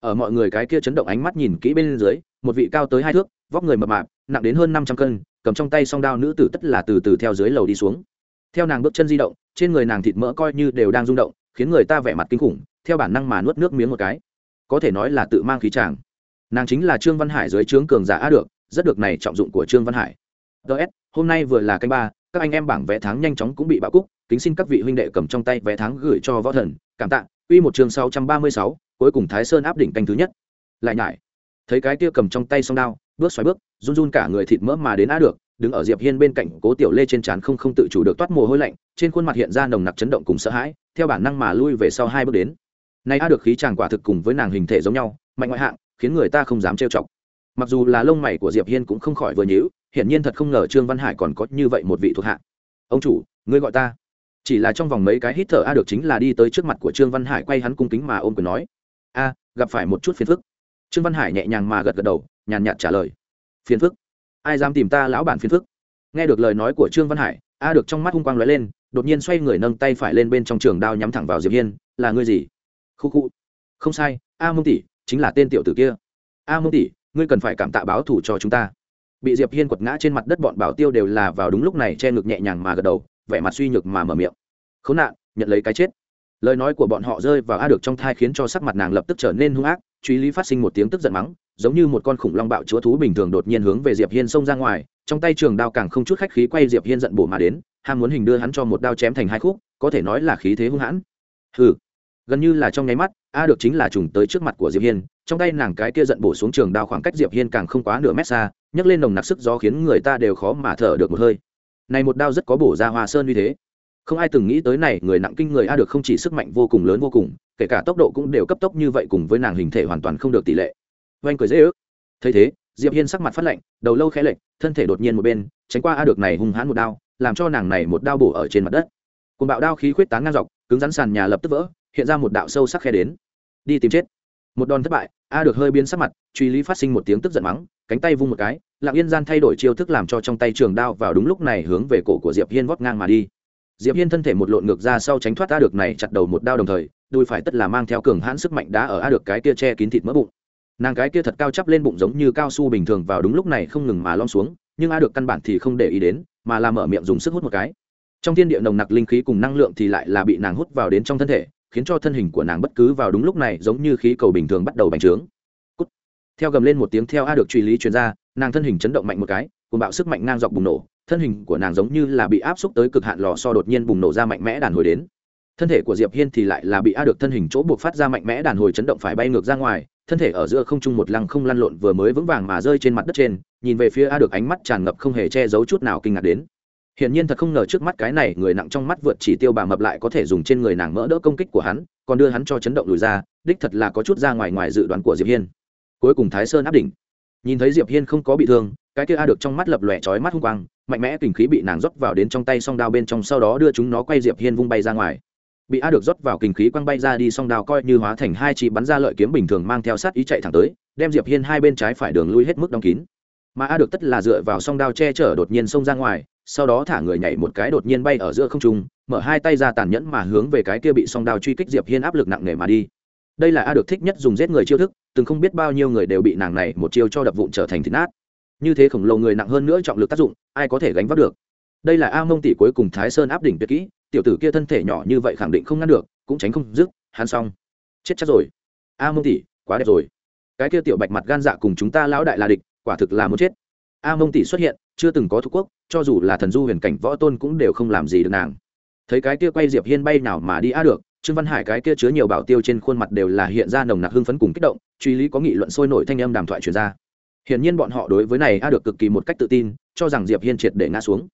Ở mọi người cái kia chấn động ánh mắt nhìn kỹ bên dưới, một vị cao tới hai thước, vóc người mập mạp, nặng đến hơn năm trăm cân, cầm trong tay song đao nữ tử tất là từ từ theo dưới lầu đi xuống. Theo nàng bước chân di động, trên người nàng thịt mỡ coi như đều đang rung động, khiến người ta vẻ mặt kinh khủng, theo bản năng mà nuốt nước miếng một cái. Có thể nói là tự mang khí tràng. Nàng chính là trương văn hải dưới trướng cường giả a được, rất được này trọng dụng của trương văn hải. Ts hôm nay vừa là canh ba, các anh em bảng vé tháng nhanh chóng cũng bị bạo cúc. Kính xin các vị huynh đệ cầm trong tay vé tháng gửi cho võ thần. Cảm tạ. Uy một chương sáu trăm ba mươi sáu, cuối cùng thái sơn áp đỉnh canh thứ nhất. Lại nhải. Thấy cái kia cầm trong tay song đao, bước xoáy bước, run run cả người thịt mỡ mà đến á được, đứng ở diệp hiên bên cạnh, cố tiểu lê trên trán không không tự chủ được toát mồ hôi lạnh, trên khuôn mặt hiện ra nồng nặc chấn động cùng sợ hãi, theo bản năng mà lui về sau hai bước đến. Nay a được khí chàng quả thực cùng với nàng hình thể giống nhau, mạnh ngoại hạng, khiến người ta không dám trêu chọc. Mặc dù là lông mày của diệp hiên cũng không khỏi vừa nhíu hiển nhiên thật không ngờ trương văn hải còn có như vậy một vị thuộc hạ. Ông chủ, ngươi gọi ta. Chỉ là trong vòng mấy cái hít thở a được chính là đi tới trước mặt của trương văn hải quay hắn cung kính mà ôm quyền nói. A, gặp phải một chút phiền phức. Trương văn hải nhẹ nhàng mà gật gật đầu, nhàn nhạt trả lời. Phiền phức? Ai dám tìm ta lão bản phiền phức? Nghe được lời nói của trương văn hải, a được trong mắt hung quang lóe lên, đột nhiên xoay người nâng tay phải lên bên trong trường đao nhắm thẳng vào diệp hiên. Là ngươi gì? Khu khu. Không sai, a mông tỷ, chính là tên tiểu tử kia. A mông tỷ, ngươi cần phải cảm tạ báo thủ cho chúng ta bị diệp hiên quật ngã trên mặt đất bọn bảo tiêu đều là vào đúng lúc này che ngực nhẹ nhàng mà gật đầu, vẻ mặt suy nhược mà mở miệng. Khốn nạn, nhận lấy cái chết. Lời nói của bọn họ rơi vào a được trong thai khiến cho sắc mặt nàng lập tức trở nên hung ác, truy lý phát sinh một tiếng tức giận mắng, giống như một con khủng long bạo chúa thú bình thường đột nhiên hướng về diệp hiên xông ra ngoài, trong tay trường đao càng không chút khách khí quay diệp hiên giận bổ mà đến, ham muốn hình đưa hắn cho một đao chém thành hai khúc, có thể nói là khí thế hung hãn. Hừ gần như là trong nháy mắt, a được chính là trùng tới trước mặt của diệp hiên, trong tay nàng cái kia giận bổ xuống trường đao khoảng cách diệp hiên càng không quá nửa mét xa, nhấc lên nồng nặc sức gió khiến người ta đều khó mà thở được một hơi. Này một đao rất có bổ ra hoa sơn như thế. Không ai từng nghĩ tới này, người nặng kinh người a được không chỉ sức mạnh vô cùng lớn vô cùng, kể cả tốc độ cũng đều cấp tốc như vậy cùng với nàng hình thể hoàn toàn không được tỷ lệ. Oanh cười dễ ước. Thấy thế, diệp hiên sắc mặt phát lạnh, đầu lâu khẽ lệch, thân thể đột nhiên một bên, tránh qua a được này hung hãn một đao, làm cho nàng này một đao bổ ở trên mặt đất. Cùng bạo đao khí khuyết tán ngang dọc, cứng rắn sàn nhà lập tức vỡ hiện ra một đạo sâu sắc khe đến. Đi tìm chết. Một đòn thất bại, a được hơi biến sắc mặt, truy lý phát sinh một tiếng tức giận mắng, cánh tay vung một cái, lặng yên gian thay đổi chiêu thức làm cho trong tay trường đao vào đúng lúc này hướng về cổ của diệp hiên vót ngang mà đi. Diệp hiên thân thể một lộn ngược ra sau tránh thoát a được này chặt đầu một đao đồng thời, đùi phải tất là mang theo cường hãn sức mạnh đá ở a được cái kia che kín thịt mỡ bụng. Nàng cái kia thật cao chắp lên bụng giống như cao su bình thường vào đúng lúc này không ngừng mà lom xuống, nhưng a được căn bản thì không để ý đến, mà làm mở miệng dùng sức hút một cái. Trong thiên địa nồng nặc linh khí cùng năng lượng thì lại là bị nàng hút vào đến trong thân thể khiến cho thân hình của nàng bất cứ vào đúng lúc này giống như khí cầu bình thường bắt đầu bành trướng. Cút. theo gầm lên một tiếng theo a được truy lý truyền ra, nàng thân hình chấn động mạnh một cái cùng bạo sức mạnh ngang dọc bùng nổ, thân hình của nàng giống như là bị áp xúc tới cực hạn lò so đột nhiên bùng nổ ra mạnh mẽ đàn hồi đến. Thân thể của diệp hiên thì lại là bị a được thân hình chỗ buộc phát ra mạnh mẽ đàn hồi chấn động phải bay ngược ra ngoài, thân thể ở giữa không trung một lăng không lăn lộn vừa mới vững vàng mà rơi trên mặt đất trên, nhìn về phía a được ánh mắt tràn ngập không hề che giấu chút nào kinh ngạc đến hiển nhiên thật không ngờ trước mắt cái này người nặng trong mắt vượt chỉ tiêu bà mập lại có thể dùng trên người nàng mỡ đỡ công kích của hắn, còn đưa hắn cho chấn động lùi ra, đích thật là có chút ra ngoài ngoài dự đoán của diệp hiên. Cuối cùng thái sơn áp đỉnh. Nhìn thấy diệp hiên không có bị thương, cái kia a được trong mắt lập lòe chói mắt hung quang, mạnh mẽ kình khí bị nàng rót vào đến trong tay song đao bên trong sau đó đưa chúng nó quay diệp hiên vung bay ra ngoài. Bị a được rót vào kình khí quăng bay ra đi, song đao coi như hóa thành hai chỉ bắn ra lợi kiếm bình thường mang theo sát ý chạy thẳng tới, đem diệp hiên hai bên trái phải đường lui hết mức đóng kín mà a được tất là dựa vào song đao che chở đột nhiên xông ra ngoài, sau đó thả người nhảy một cái đột nhiên bay ở giữa không trung, mở hai tay ra tàn nhẫn mà hướng về cái kia bị song đao truy kích diệp hiên áp lực nặng nề mà đi. Đây là a được thích nhất dùng giết người chiêu thức, từng không biết bao nhiêu người đều bị nàng này một chiêu cho đập vụn trở thành thịt nát. Như thế khổng lồ người nặng hơn nữa trọng lực tác dụng, ai có thể gánh vác được? Đây là a mông tỷ cuối cùng thái sơn áp đỉnh tuyệt kỹ, tiểu tử kia thân thể nhỏ như vậy khẳng định không ngăn được, cũng tránh không dứt, hắn xong. Chết chắc rồi. A mông tỷ, quá đẹp rồi. Cái kia tiểu bạch mặt gan dạ cùng chúng ta lão đại là địch quả thực là muốn chết. A mông tỷ xuất hiện, chưa từng có thuộc quốc, cho dù là thần du huyền cảnh võ tôn cũng đều không làm gì được nàng. Thấy cái kia quay diệp hiên bay nào mà đi a được, trương văn hải cái kia chứa nhiều bảo tiêu trên khuôn mặt đều là hiện ra nồng nặc hưng phấn cùng kích động, truy lý có nghị luận sôi nổi thanh âm đàm thoại truyền ra. Hiển nhiên bọn họ đối với này a được cực kỳ một cách tự tin, cho rằng diệp hiên triệt để ngã xuống.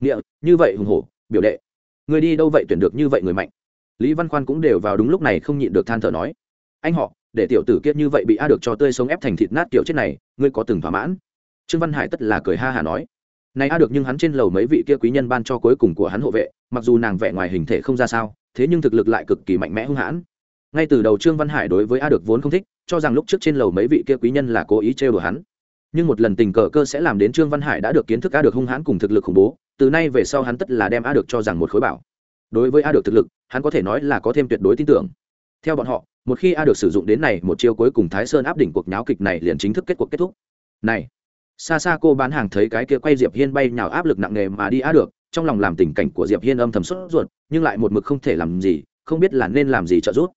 Nghĩa, như vậy hùng hổ, biểu đệ. Người đi đâu vậy tuyển được như vậy người mạnh? Lý văn khoan cũng đều vào đúng lúc này không nhịn được than thở nói. Anh họ để tiểu tử kiết như vậy bị a được cho tươi sống ép thành thịt nát kiểu chết này, ngươi có từng thỏa mãn? Trương văn hải tất là cười ha hà nói. Này a được nhưng hắn trên lầu mấy vị kia quý nhân ban cho cuối cùng của hắn hộ vệ, mặc dù nàng vẽ ngoài hình thể không ra sao, thế nhưng thực lực lại cực kỳ mạnh mẽ hung hãn. Ngay từ đầu trương văn hải đối với a được vốn không thích, cho rằng lúc trước trên lầu mấy vị kia quý nhân là cố ý trêu đùa hắn. Nhưng một lần tình cờ cơ sẽ làm đến trương văn hải đã được kiến thức a được hung hãn cùng thực lực khủng bố, từ nay về sau hắn tất là đem a được cho rằng một khối bảo. Đối với a được thực lực, hắn có thể nói là có thêm tuyệt đối tin tưởng. Theo bọn họ một khi a được sử dụng đến này, một chiêu cuối cùng thái sơn áp đỉnh cuộc nháo kịch này liền chính thức kết cuộc kết thúc. Này xa xa cô bán hàng thấy cái kia quay diệp hiên bay nhào áp lực nặng nề mà đi a được, trong lòng làm tình cảnh của diệp hiên âm thầm sốt ruột, nhưng lại một mực không thể làm gì, không biết là nên làm gì trợ giúp.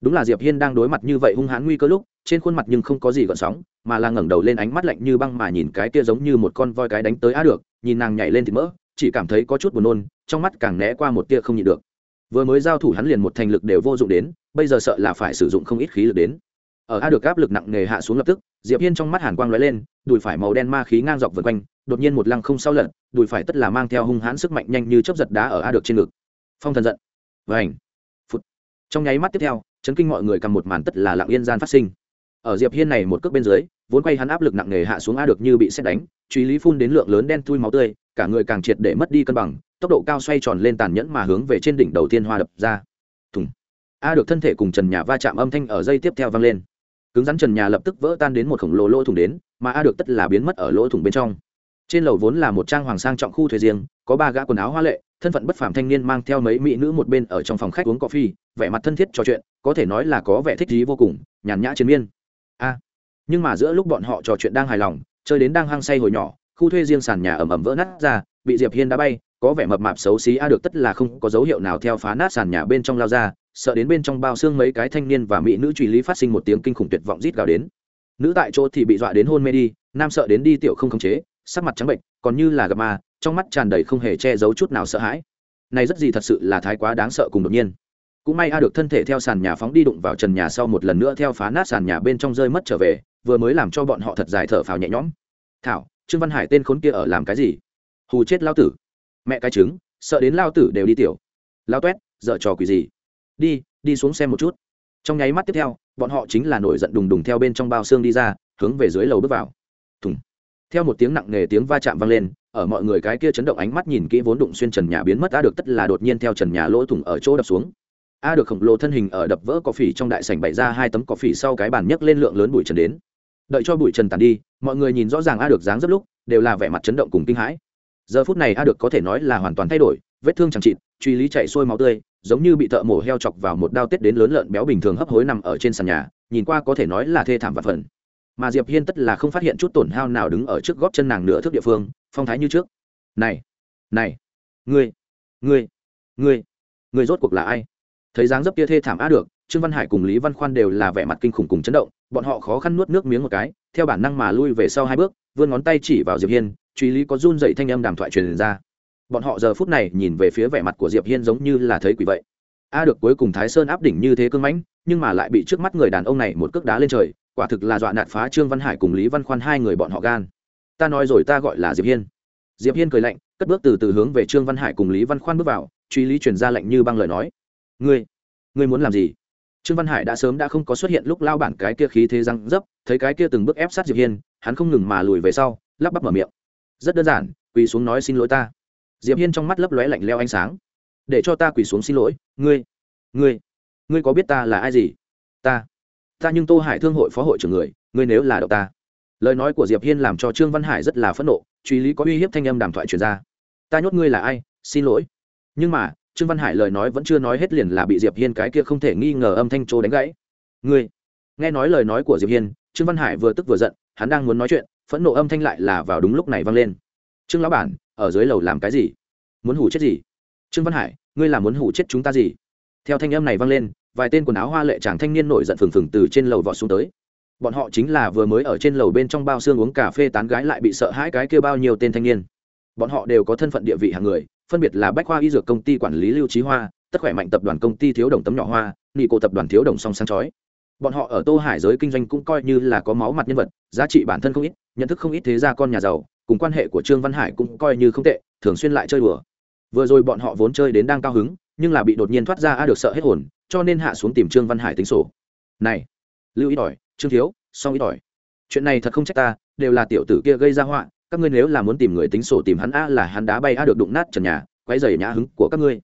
Đúng là diệp hiên đang đối mặt như vậy hung hãn nguy cơ lúc, trên khuôn mặt nhưng không có gì gợn sóng, mà là ngẩng đầu lên ánh mắt lạnh như băng mà nhìn cái kia giống như một con voi cái đánh tới a được, nhìn nàng nhảy lên thì mỡ, chỉ cảm thấy có chút buồn nôn, trong mắt càng né qua một tia không nhịn được. Vừa mới giao thủ hắn liền một thành lực đều vô dụng đến bây giờ sợ là phải sử dụng không ít khí lực đến. Ở a được áp lực nặng nề hạ xuống lập tức, diệp hiên trong mắt hàn quang lóe lên, đùi phải màu đen ma khí ngang dọc vượt quanh, đột nhiên một lăng không sau lật, đùi phải tất là mang theo hung hãn sức mạnh nhanh như chớp giật đá ở a được trên ngực. Phong thần giận. Vảnh phút trong nháy mắt tiếp theo, chấn kinh mọi người cầm một màn tất là lặng yên gian phát sinh. Ở diệp hiên này một cước bên dưới, vốn quay hắn áp lực nặng nề hạ xuống a được như bị xét đánh, truy lý phun đến lượng lớn đen thui máu tươi, cả người càng triệt để mất đi cân bằng, tốc độ cao xoay tròn lên tàn nhẫn mà hướng về trên đỉnh đầu tiên hoa đập ra a được thân thể cùng trần nhà va chạm âm thanh ở dây tiếp theo vang lên. Cứng rắn trần nhà lập tức vỡ tan đến một khổng lồ lỗ thủng đến, mà a được tất là biến mất ở lỗ thủng bên trong. Trên lầu vốn là một trang hoàng sang trọng khu thuê riêng, có ba gã quần áo hoa lệ, thân phận bất phàm thanh niên mang theo mấy mỹ nữ một bên ở trong phòng khách uống cà phê, vẻ mặt thân thiết trò chuyện, có thể nói là có vẻ thích trí vô cùng, nhàn nhã chiến miên. A. Nhưng mà giữa lúc bọn họ trò chuyện đang hài lòng, chơi đến đang hăng say hồi nhỏ, khu thuê riêng sàn nhà ẩm ẩm vỡ nát ra, bị diệp hiên đá bay, có vẻ mập mạp xấu xí a được tất là không có dấu hiệu nào theo phá nát sàn nhà bên trong lao ra sợ đến bên trong bao xương mấy cái thanh niên và mỹ nữ truy lý phát sinh một tiếng kinh khủng tuyệt vọng rít gào đến. Nữ tại chỗ thì bị dọa đến hôn mê đi, nam sợ đến đi tiểu không khống chế, sắc mặt trắng bệnh, còn như là gặp ma, trong mắt tràn đầy không hề che giấu chút nào sợ hãi. Này rất gì thật sự là thái quá đáng sợ cùng đột nhiên. Cũng may a được thân thể theo sàn nhà phóng đi đụng vào trần nhà sau một lần nữa theo phá nát sàn nhà bên trong rơi mất trở về, vừa mới làm cho bọn họ thật dài thở phào nhẹ nhõm. Thảo, trương văn hải tên khốn kia ở làm cái gì? Hù chết lao tử. Mẹ cái trứng, sợ đến lao tử đều đi tiểu. Lao toét dợ trò quỷ gì? Đi đi xuống xem một chút. Trong nháy mắt tiếp theo, bọn họ chính là nổi giận đùng đùng theo bên trong bao xương đi ra, hướng về dưới lầu bước vào. Thùng. Theo một tiếng nặng nề tiếng va chạm vang lên, ở mọi người cái kia chấn động ánh mắt nhìn kỹ vốn đụng xuyên trần nhà biến mất, a được tất là đột nhiên theo trần nhà lỗ thủng ở chỗ đập xuống. A được khổng lồ thân hình ở đập vỡ cỏ phỉ trong đại sảnh bày ra hai tấm cỏ phỉ sau cái bàn nhấc lên lượng lớn bụi trần đến. Đợi cho bụi trần tàn đi, mọi người nhìn rõ ràng a được dáng rất lúc, đều là vẻ mặt chấn động cùng kinh hãi. Giờ phút này a được có thể nói là hoàn toàn thay đổi, vết thương chẳng chịt, truy lý chạy xuôi máu tươi giống như bị thợ mổ heo chọc vào một đao tết đến lớn lợn béo bình thường hấp hối nằm ở trên sàn nhà, nhìn qua có thể nói là thê thảm và phần mà diệp hiên tất là không phát hiện chút tổn hao nào đứng ở trước góp chân nàng nửa thước địa phương, phong thái như trước. Này này, ngươi ngươi ngươi ngươi rốt cuộc là ai? Thấy dáng dấp kia thê thảm á được, trương văn hải cùng lý văn khoan đều là vẻ mặt kinh khủng cùng chấn động, bọn họ khó khăn nuốt nước miếng một cái, theo bản năng mà lui về sau hai bước, vươn ngón tay chỉ vào diệp hiên, truy lý có run dậy thanh âm đàm thoại truyền ra bọn họ giờ phút này nhìn về phía vẻ mặt của diệp hiên giống như là thấy quỷ vậy. A được cuối cùng thái sơn áp đỉnh như thế cưng mãnh, nhưng mà lại bị trước mắt người đàn ông này một cước đá lên trời, quả thực là dọa nạt phá trương văn hải cùng lý văn khoan hai người bọn họ gan. Ta nói rồi ta gọi là diệp hiên. Diệp hiên cười lạnh, cất bước từ từ hướng về trương văn hải cùng lý văn khoan bước vào, truy lý truyền ra lệnh như băng lời nói. Ngươi ngươi muốn làm gì? Trương văn hải đã sớm đã không có xuất hiện lúc lao bản cái kia khí thế răng dấp, thấy cái kia từng bước ép sát diệp hiên, hắn không ngừng mà lùi về sau, lắp bắp mở miệng. Rất đơn giản, quỳ xuống nói xin lỗi ta diệp hiên trong mắt lấp lóe lạnh leo ánh sáng. Để cho ta quỳ xuống xin lỗi, ngươi ngươi ngươi có biết ta là ai gì? Ta ta nhưng tô hải thương hội phó hội trưởng người, ngươi nếu là đậu ta. Lời nói của diệp hiên làm cho trương văn hải rất là phẫn nộ, truy lý có uy hiếp thanh âm đàm thoại truyền ra. Ta nhốt ngươi là ai? Xin lỗi. Nhưng mà, trương văn hải lời nói vẫn chưa nói hết liền là bị diệp hiên cái kia không thể nghi ngờ âm thanh trô đánh gãy. Ngươi. Nghe nói lời nói của diệp hiên, trương văn hải vừa tức vừa giận, hắn đang muốn nói chuyện, phẫn nộ âm thanh lại là vào đúng lúc này vang lên. Trương lão bản ở dưới lầu làm cái gì? Muốn hủ chết gì? Trương văn hải, ngươi là muốn hủ chết chúng ta gì? Theo thanh âm này vang lên, vài tên quần áo hoa lệ chàng thanh niên nổi giận phừng phừng từ trên lầu vọt xuống tới. Bọn họ chính là vừa mới ở trên lầu bên trong bao xương uống cà phê tán gái lại bị sợ hãi cái kia bao nhiêu tên thanh niên. Bọn họ đều có thân phận địa vị hàng người, phân biệt là bách khoa y dược công ty quản lý lưu trí hoa, tất khỏe mạnh tập đoàn công ty thiếu đồng tấm nhỏ hoa, nghị cổ tập đoàn thiếu đồng song sáng chói. Bọn họ ở tô hải giới kinh doanh cũng coi như là có máu mặt nhân vật, giá trị bản thân không ít, nhận thức không ít thế gia con nhà giàu cùng quan hệ của trương văn hải cũng coi như không tệ, thường xuyên lại chơi đùa. Vừa rồi bọn họ vốn chơi đến đang cao hứng, nhưng là bị đột nhiên thoát ra a được sợ hết hồn, cho nên hạ xuống tìm trương văn hải tính sổ. Này, lưu ý đòi, trương thiếu song ý đòi. Chuyện này thật không trách ta, đều là tiểu tử kia gây ra họa, các ngươi nếu là muốn tìm người tính sổ tìm hắn a là hắn đá bay a được đụng nát trần nhà quay dày nhã hứng của các ngươi.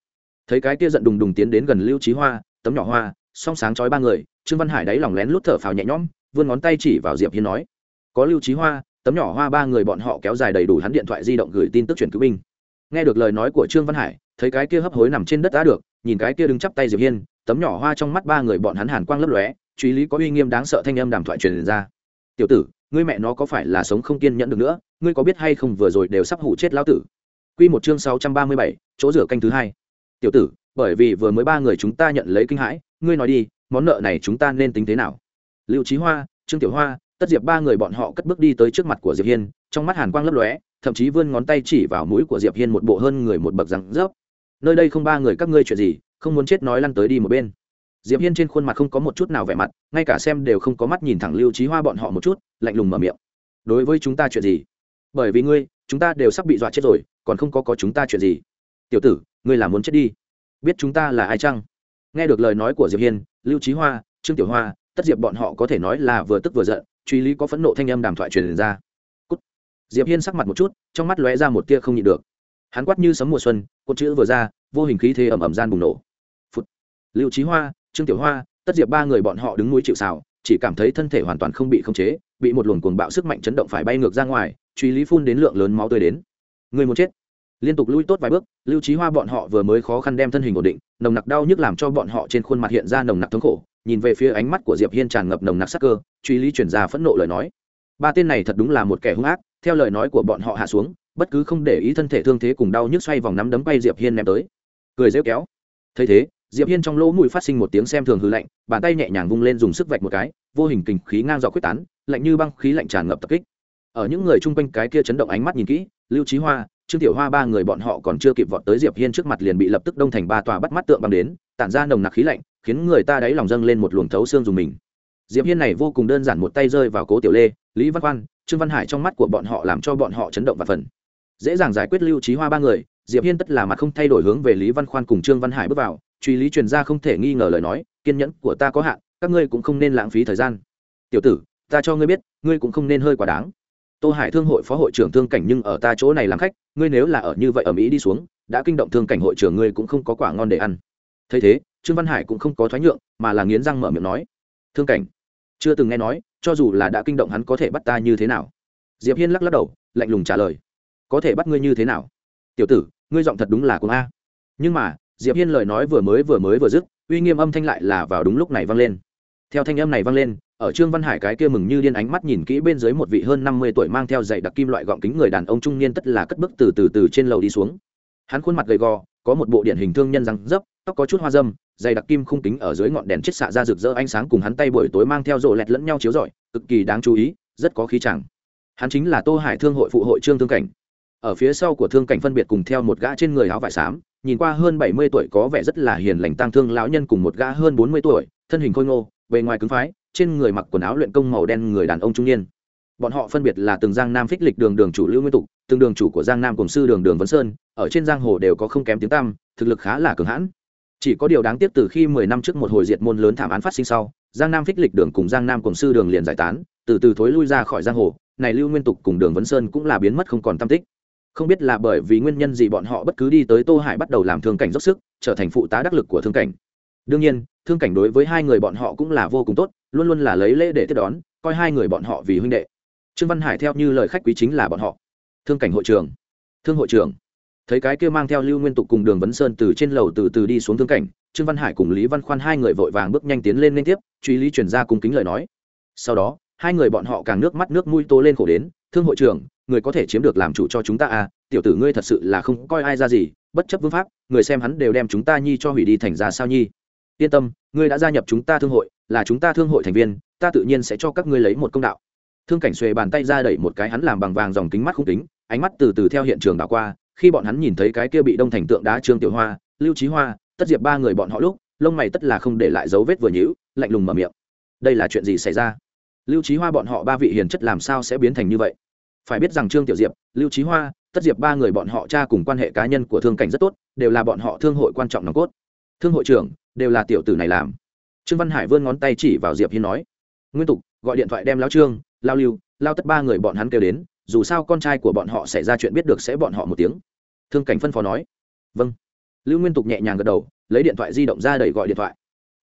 Thấy cái kia giận đùng đùng tiến đến gần lưu trí hoa, tấm nhỏ hoa, song sáng chói ba người, trương văn hải đáy lòng lén lút thở phào nhẹ nhõm, vươn ngón tay chỉ vào diệp hiên nói, có lưu trí hoa tấm nhỏ hoa ba người bọn họ kéo dài đầy đủ hắn điện thoại di động gửi tin tức chuyển cứu binh. Nghe được lời nói của trương văn hải thấy cái kia hấp hối nằm trên đất đã được nhìn cái kia đứng chắp tay diệp hiên tấm nhỏ hoa trong mắt ba người bọn hắn hàn quang lấp lóe truy lý có uy nghiêm đáng sợ thanh âm đàm thoại truyền ra. Tiểu tử ngươi mẹ nó có phải là sống không kiên nhẫn được nữa? Ngươi có biết hay không vừa rồi đều sắp hủ chết lão tử? Quy một chương sáu trăm ba mươi bảy, chỗ rửa canh thứ hai. Tiểu tử bởi vì vừa mới ba người chúng ta nhận lấy kinh hãi ngươi nói đi món nợ này chúng ta nên tính thế nào? Lưu trí hoa trương tiểu hoa tất diệp ba người bọn họ cất bước đi tới trước mặt của diệp hiên, trong mắt hàn quang lấp lóe, thậm chí vươn ngón tay chỉ vào mũi của diệp hiên một bộ hơn người một bậc răng rớp. Nơi đây không ba người các ngươi chuyện gì, không muốn chết nói lăn tới đi một bên. Diệp hiên trên khuôn mặt không có một chút nào vẻ mặt, ngay cả xem đều không có mắt nhìn thẳng lưu trí hoa bọn họ một chút, lạnh lùng mở miệng. Đối với chúng ta chuyện gì? Bởi vì ngươi, chúng ta đều sắp bị dọa chết rồi, còn không có có chúng ta chuyện gì. Tiểu tử, ngươi là muốn chết đi. Biết chúng ta là ai chăng? Nghe được lời nói của diệp hiên, lưu trí hoa, trương tiểu hoa tất diệp bọn họ có thể nói là vừa tức vừa giận, truy lý có phẫn nộ thanh âm đàm thoại truyền ra. Cút. diệp hiên sắc mặt một chút, trong mắt lóe ra một tia không nhịn được. Hắn quát như sấm mùa xuân, cột chữ vừa ra, vô hình khí thế ẩm ẩm gian bùng nổ. Phút. lưu trí hoa, trương tiểu hoa, tất diệp ba người bọn họ đứng núi chịu xào chỉ cảm thấy thân thể hoàn toàn không bị khống chế, bị một luồng cuồng bạo sức mạnh chấn động phải bay ngược ra ngoài, truy lý phun đến lượng lớn máu tươi đến. Người muốn chết. Liên tục lui tốt vài bước, lưu trí hoa bọn họ vừa mới khó khăn đem thân hình ổn định, nồng nặc đau nhức làm cho bọn họ trên khuôn mặt hiện ra nồng nặc thống khổ nhìn về phía ánh mắt của diệp hiên tràn ngập nồng nặc sắc cơ, truy lý chuyển ra phẫn nộ lời nói. Ba tên này thật đúng là một kẻ hung ác, theo lời nói của bọn họ hạ xuống, bất cứ không để ý thân thể thương thế cùng đau nhức xoay vòng nắm đấm bay diệp hiên ném tới. Cười rêu kéo. Thấy thế, diệp hiên trong lỗ mũi phát sinh một tiếng xem thường hư lạnh, bàn tay nhẹ nhàng vung lên dùng sức vạch một cái, vô hình kình khí ngang dọc quyết tán, lạnh như băng khí lạnh tràn ngập tập kích. Ở những người chung quanh cái kia chấn động ánh mắt nhìn kỹ, lưu trí hoa trương tiểu hoa ba người bọn họ còn chưa kịp vọt tới diệp hiên trước mặt liền bị lập tức đông thành ba tòa bắt mắt tượng băng đến, tản ra nồng nặc khí lạnh, khiến người ta đáy lòng dâng lên một luồng thấu xương dùng mình. Diệp hiên này vô cùng đơn giản một tay rơi vào cố tiểu lê, lý văn quan trương văn hải trong mắt của bọn họ làm cho bọn họ chấn động và phần. Dễ dàng giải quyết lưu trí hoa ba người, diệp hiên tất là mặt không thay đổi hướng về lý văn khoan cùng trương văn hải bước vào, truy lý truyền ra không thể nghi ngờ lời nói, kiên nhẫn của ta có hạn, các ngươi cũng không nên lãng phí thời gian. Tiểu tử, ta cho ngươi biết, ngươi cũng không nên hơi quá đáng tô hải thương hội phó hội trưởng thương cảnh nhưng ở ta chỗ này làm khách, ngươi nếu là ở như vậy ở mỹ đi xuống, đã kinh động thương cảnh hội trưởng ngươi cũng không có quả ngon để ăn. Thấy thế, trương văn hải cũng không có thoái nhượng, mà là nghiến răng mở miệng nói, thương cảnh, chưa từng nghe nói, cho dù là đã kinh động hắn có thể bắt ta như thế nào? Diệp hiên lắc lắc đầu, lạnh lùng trả lời, có thể bắt ngươi như thế nào? Tiểu tử, ngươi giọng thật đúng là cuồng a. Nhưng mà, diệp hiên lời nói vừa mới vừa mới vừa dứt, uy nghiêm âm thanh lại là vào đúng lúc này vang lên. Theo thanh âm này vang lên ở trương văn hải cái kia mừng như điên ánh mắt nhìn kỹ bên dưới một vị hơn năm mươi tuổi mang theo dạy đặc kim loại gọng kính người đàn ông trung niên tất là cất bước từ từ từ trên lầu đi xuống. Hắn khuôn mặt gầy gò, có một bộ điện hình thương nhân răng dấp, tóc có chút hoa dâm, dày đặc kim khung kính ở dưới ngọn đèn chết xạ ra rực rỡ ánh sáng cùng hắn tay buổi tối mang theo rộ lẹt lẫn nhau chiếu rọi, cực kỳ đáng chú ý, rất có khí chẳng hắn chính là tô hải thương hội phụ hội trương thương cảnh. Ở phía sau của thương cảnh phân biệt cùng theo một gã trên người áo vải xám, nhìn qua hơn bảy mươi tuổi có vẻ rất là hiền lành tăng thương lão nhân cùng một gã hơn bốn mươi tuổi, thân hình khôi ngô, bề ngoài cứng phái trên người mặc quần áo luyện công màu đen người đàn ông trung niên. Bọn họ phân biệt là từng giang nam phích lịch đường đường chủ lưu nguyên tục, từng đường chủ của giang nam cùng sư đường đường vấn sơn, ở trên giang hồ đều có không kém tiếng tăm, thực lực khá là cường hãn. Chỉ có điều đáng tiếc từ khi mười năm trước một hồi diệt môn lớn thảm án phát sinh sau, giang nam phích lịch đường cùng giang nam cùng sư đường liền giải tán, từ từ thối lui ra khỏi giang hồ, này lưu nguyên tục cùng đường vấn sơn cũng là biến mất không còn tam tích. Không biết là bởi vì nguyên nhân gì bọn họ bất cứ đi tới tô hải bắt đầu làm thương cảnh dốc sức, trở thành phụ tá đắc lực của thương cảnh. Đương nhiên, thương cảnh đối với hai người bọn họ cũng là vô cùng tốt luôn luôn là lấy lễ để tiếp đón, coi hai người bọn họ vì huynh đệ. Trương văn hải theo như lời khách quý chính là bọn họ. Thương cảnh hội trường. Thương hội trưởng thấy cái kia mang theo lưu nguyên tục cùng đường vấn sơn từ trên lầu từ từ đi xuống thương cảnh, trương văn hải cùng lý văn khoan hai người vội vàng bước nhanh tiến lên liên tiếp, truy lý chuyển ra cung kính lời nói. Sau đó, hai người bọn họ càng nước mắt nước mũi tô lên khổ đến, thương hội trưởng người có thể chiếm được làm chủ cho chúng ta à tiểu tử ngươi thật sự là không coi ai ra gì, bất chấp vương pháp, người xem hắn đều đem chúng ta nhi cho hủy đi thành ra sao nhi? Yên tâm ngươi đã gia nhập chúng ta thương hội, là chúng ta thương hội thành viên, ta tự nhiên sẽ cho các ngươi lấy một công đạo. Thương cảnh xuề bàn tay ra đẩy một cái hắn làm bằng vàng dòng kính mắt không kính, ánh mắt từ từ theo hiện trường đảo qua, khi bọn hắn nhìn thấy cái kia bị đông thành tượng đá trương tiểu hoa, lưu trí hoa, tất diệp ba người bọn họ lúc, lông mày tất là không để lại dấu vết vừa nhữ lạnh lùng mở miệng. Đây là chuyện gì xảy ra? Lưu trí hoa bọn họ ba vị hiền chất làm sao sẽ biến thành như vậy? Phải biết rằng trương tiểu diệp, lưu trí hoa, tất diệp ba người bọn họ cha cùng quan hệ cá nhân của thương cảnh rất tốt, đều là bọn họ thương hội quan trọng nòng cốt. Thương hội trưởng đều là tiểu tử này làm. Trương văn hải vươn ngón tay chỉ vào diệp hiên nói, nguyên tục, gọi điện thoại đem lao trương lao lưu lao tất ba người bọn hắn kêu đến, dù sao con trai của bọn họ xảy ra chuyện biết được sẽ bọn họ một tiếng. Thương cảnh phân phó nói vâng. Lưu nguyên tục nhẹ nhàng gật đầu, lấy điện thoại di động ra đẩy gọi điện thoại.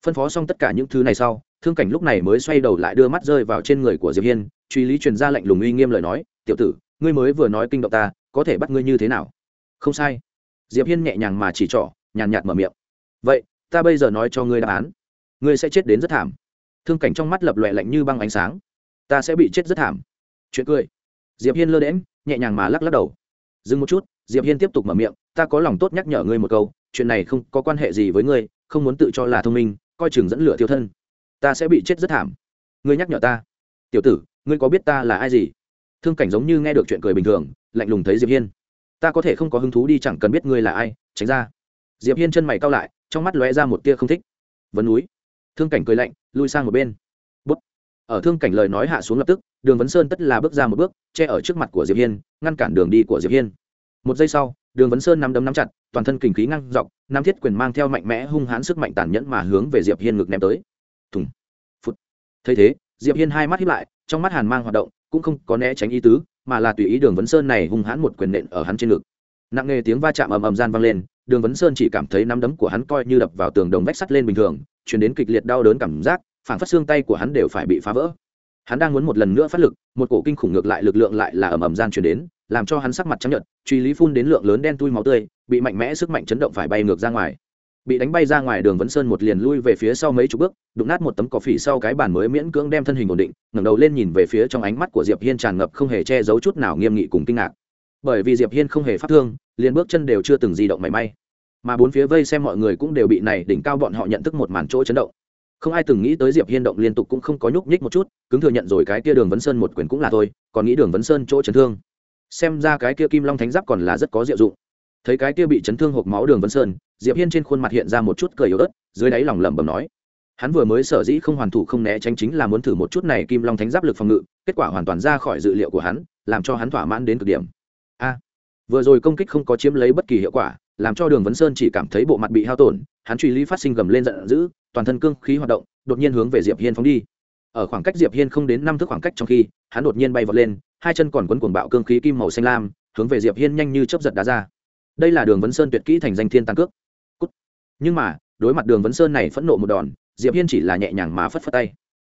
Phân phó xong tất cả những thứ này sau, thương cảnh lúc này mới xoay đầu lại đưa mắt rơi vào trên người của diệp hiên, truy lý truyền ra lệnh lùng uy nghiêm lời nói, tiểu tử, ngươi mới vừa nói kinh động ta, có thể bắt ngươi như thế nào? Không sai. Diệp hiên nhẹ nhàng mà chỉ trỏ, nhàn nhạt mở miệng. Vậy ta bây giờ nói cho ngươi đáp án. Ngươi sẽ chết đến rất thảm. Thương cảnh trong mắt lập lòe lạnh như băng ánh sáng. Ta sẽ bị chết rất thảm. Chuyện cười. Diệp hiên lơ đễm nhẹ nhàng mà lắc lắc đầu. Dừng một chút, diệp hiên tiếp tục mở miệng, ta có lòng tốt nhắc nhở ngươi một câu, chuyện này không có quan hệ gì với ngươi, không muốn tự cho là thông minh, coi chừng dẫn lửa tiêu thân. Ta sẽ bị chết rất thảm. Ngươi nhắc nhở ta. Tiểu tử, ngươi có biết ta là ai gì? Thương cảnh giống như nghe được chuyện cười bình thường, lạnh lùng thấy diệp hiên. Ta có thể không có hứng thú đi chẳng cần biết ngươi là ai, tránh ra. Diệp hiên chân mày cau lại trong mắt lóe ra một tia không thích. Vấn núi. Thương cảnh cười lạnh, lui sang một bên. Bút. ở thương cảnh lời nói hạ xuống lập tức, đường vấn sơn tất là bước ra một bước, che ở trước mặt của diệp hiên, ngăn cản đường đi của diệp hiên. Một giây sau, đường vấn sơn nắm đấm nắm chặt, toàn thân kình khí ngăn dọc nam thiết quyền mang theo mạnh mẽ hung hãn sức mạnh tàn nhẫn mà hướng về diệp hiên ngực ném tới. Thùng. Phút. Thấy thế, diệp hiên hai mắt hiếp lại, trong mắt hàn mang hoạt động, cũng không có né tránh ý tứ, mà là tùy ý đường vấn sơn này hung hãn một quyền nện ở hắn trên ngực. Nặng nề tiếng va chạm ầm ầm gian vang lên đường vấn sơn chỉ cảm thấy nắm đấm của hắn coi như đập vào tường đồng vách sắt lên bình thường chuyển đến kịch liệt đau đớn cảm giác phản phát xương tay của hắn đều phải bị phá vỡ. Hắn đang muốn một lần nữa phát lực, một cổ kinh khủng ngược lại lực lượng lại là ầm ầm gian chuyển đến, làm cho hắn sắc mặt trắng nhợt, truy lý phun đến lượng lớn đen tui máu tươi, bị mạnh mẽ sức mạnh chấn động phải bay ngược ra ngoài. Bị đánh bay ra ngoài, đường vấn sơn một liền lui về phía sau mấy chục bước, đụng nát một tấm cỏ phỉ sau cái bàn mới miễn cưỡng đem thân hình ổn định, ngẩng đầu lên nhìn về phía trong ánh mắt của diệp hiên tràn ngập không hề che giấu chút nào nghiêm nghị cùng kinh ngạc bởi vì diệp hiên không hề phát thương, liền bước chân đều chưa từng di động mảy may. Mà bốn phía vây xem mọi người cũng đều bị này đỉnh cao bọn họ nhận thức một màn chỗ chấn động. Không ai từng nghĩ tới diệp hiên động liên tục cũng không có nhúc nhích một chút, cứng thừa nhận rồi cái kia đường vấn sơn một quyền cũng là thôi, còn nghĩ đường vấn sơn chỗ chấn thương. Xem ra cái kia kim long thánh giáp còn là rất có diệu dụng. Thấy cái kia bị chấn thương hộp máu đường vấn sơn, diệp hiên trên khuôn mặt hiện ra một chút cười yếu ớt, dưới đáy lòng lẩm bẩm nói, hắn vừa mới sở dĩ không hoàn thủ không né tránh chính là muốn thử một chút này kim long thánh giáp lực phòng ngự, kết quả hoàn toàn ra khỏi dự liệu của hắn, làm cho hắn thỏa mãn đến cực điểm vừa rồi công kích không có chiếm lấy bất kỳ hiệu quả, làm cho đường vấn sơn chỉ cảm thấy bộ mặt bị hao tổn, hắn truy lý phát sinh gầm lên giận dữ, toàn thân cương khí hoạt động, đột nhiên hướng về diệp hiên phóng đi. Ở khoảng cách diệp hiên không đến năm thước khoảng cách trong khi, hắn đột nhiên bay vọt lên, hai chân còn quấn cuồng bạo cương khí kim màu xanh lam, hướng về diệp hiên nhanh như chớp giật đá ra. Đây là đường vấn sơn tuyệt kỹ thành danh thiên tàn cước. Cút. nhưng mà, đối mặt đường vấn sơn này phẫn nộ một đòn, diệp hiên chỉ là nhẹ nhàng mà phất phất tay.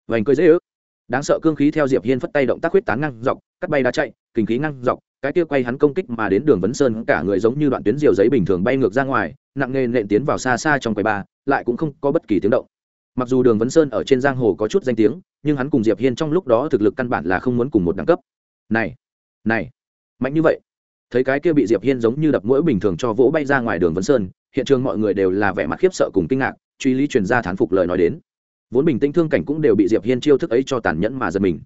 Vành cười dễ ước đáng sợ cương khí theo diệp hiên phất tay động tác huyết tán ngang dọc, cắt bay đá chạy, kinh khí ngang dọc, cái kia quay hắn công kích mà đến đường vấn sơn, cả người giống như đoạn tuyến diều giấy bình thường bay ngược ra ngoài, nặng nề nện tiến vào xa xa trong quầy ba, lại cũng không có bất kỳ tiếng động. Mặc dù đường vấn sơn ở trên giang hồ có chút danh tiếng, nhưng hắn cùng diệp hiên trong lúc đó thực lực căn bản là không muốn cùng một đẳng cấp. Này này, mạnh như vậy. Thấy cái kia bị diệp hiên giống như đập mũi bình thường cho vỗ bay ra ngoài đường vấn sơn, hiện trường mọi người đều là vẻ mặt khiếp sợ cùng kinh ngạc, truy lý truyền ra thán phục lời nói đến vốn bình tĩnh thương cảnh cũng đều bị diệp hiên chiêu thức ấy cho tàn nhẫn mà giật mình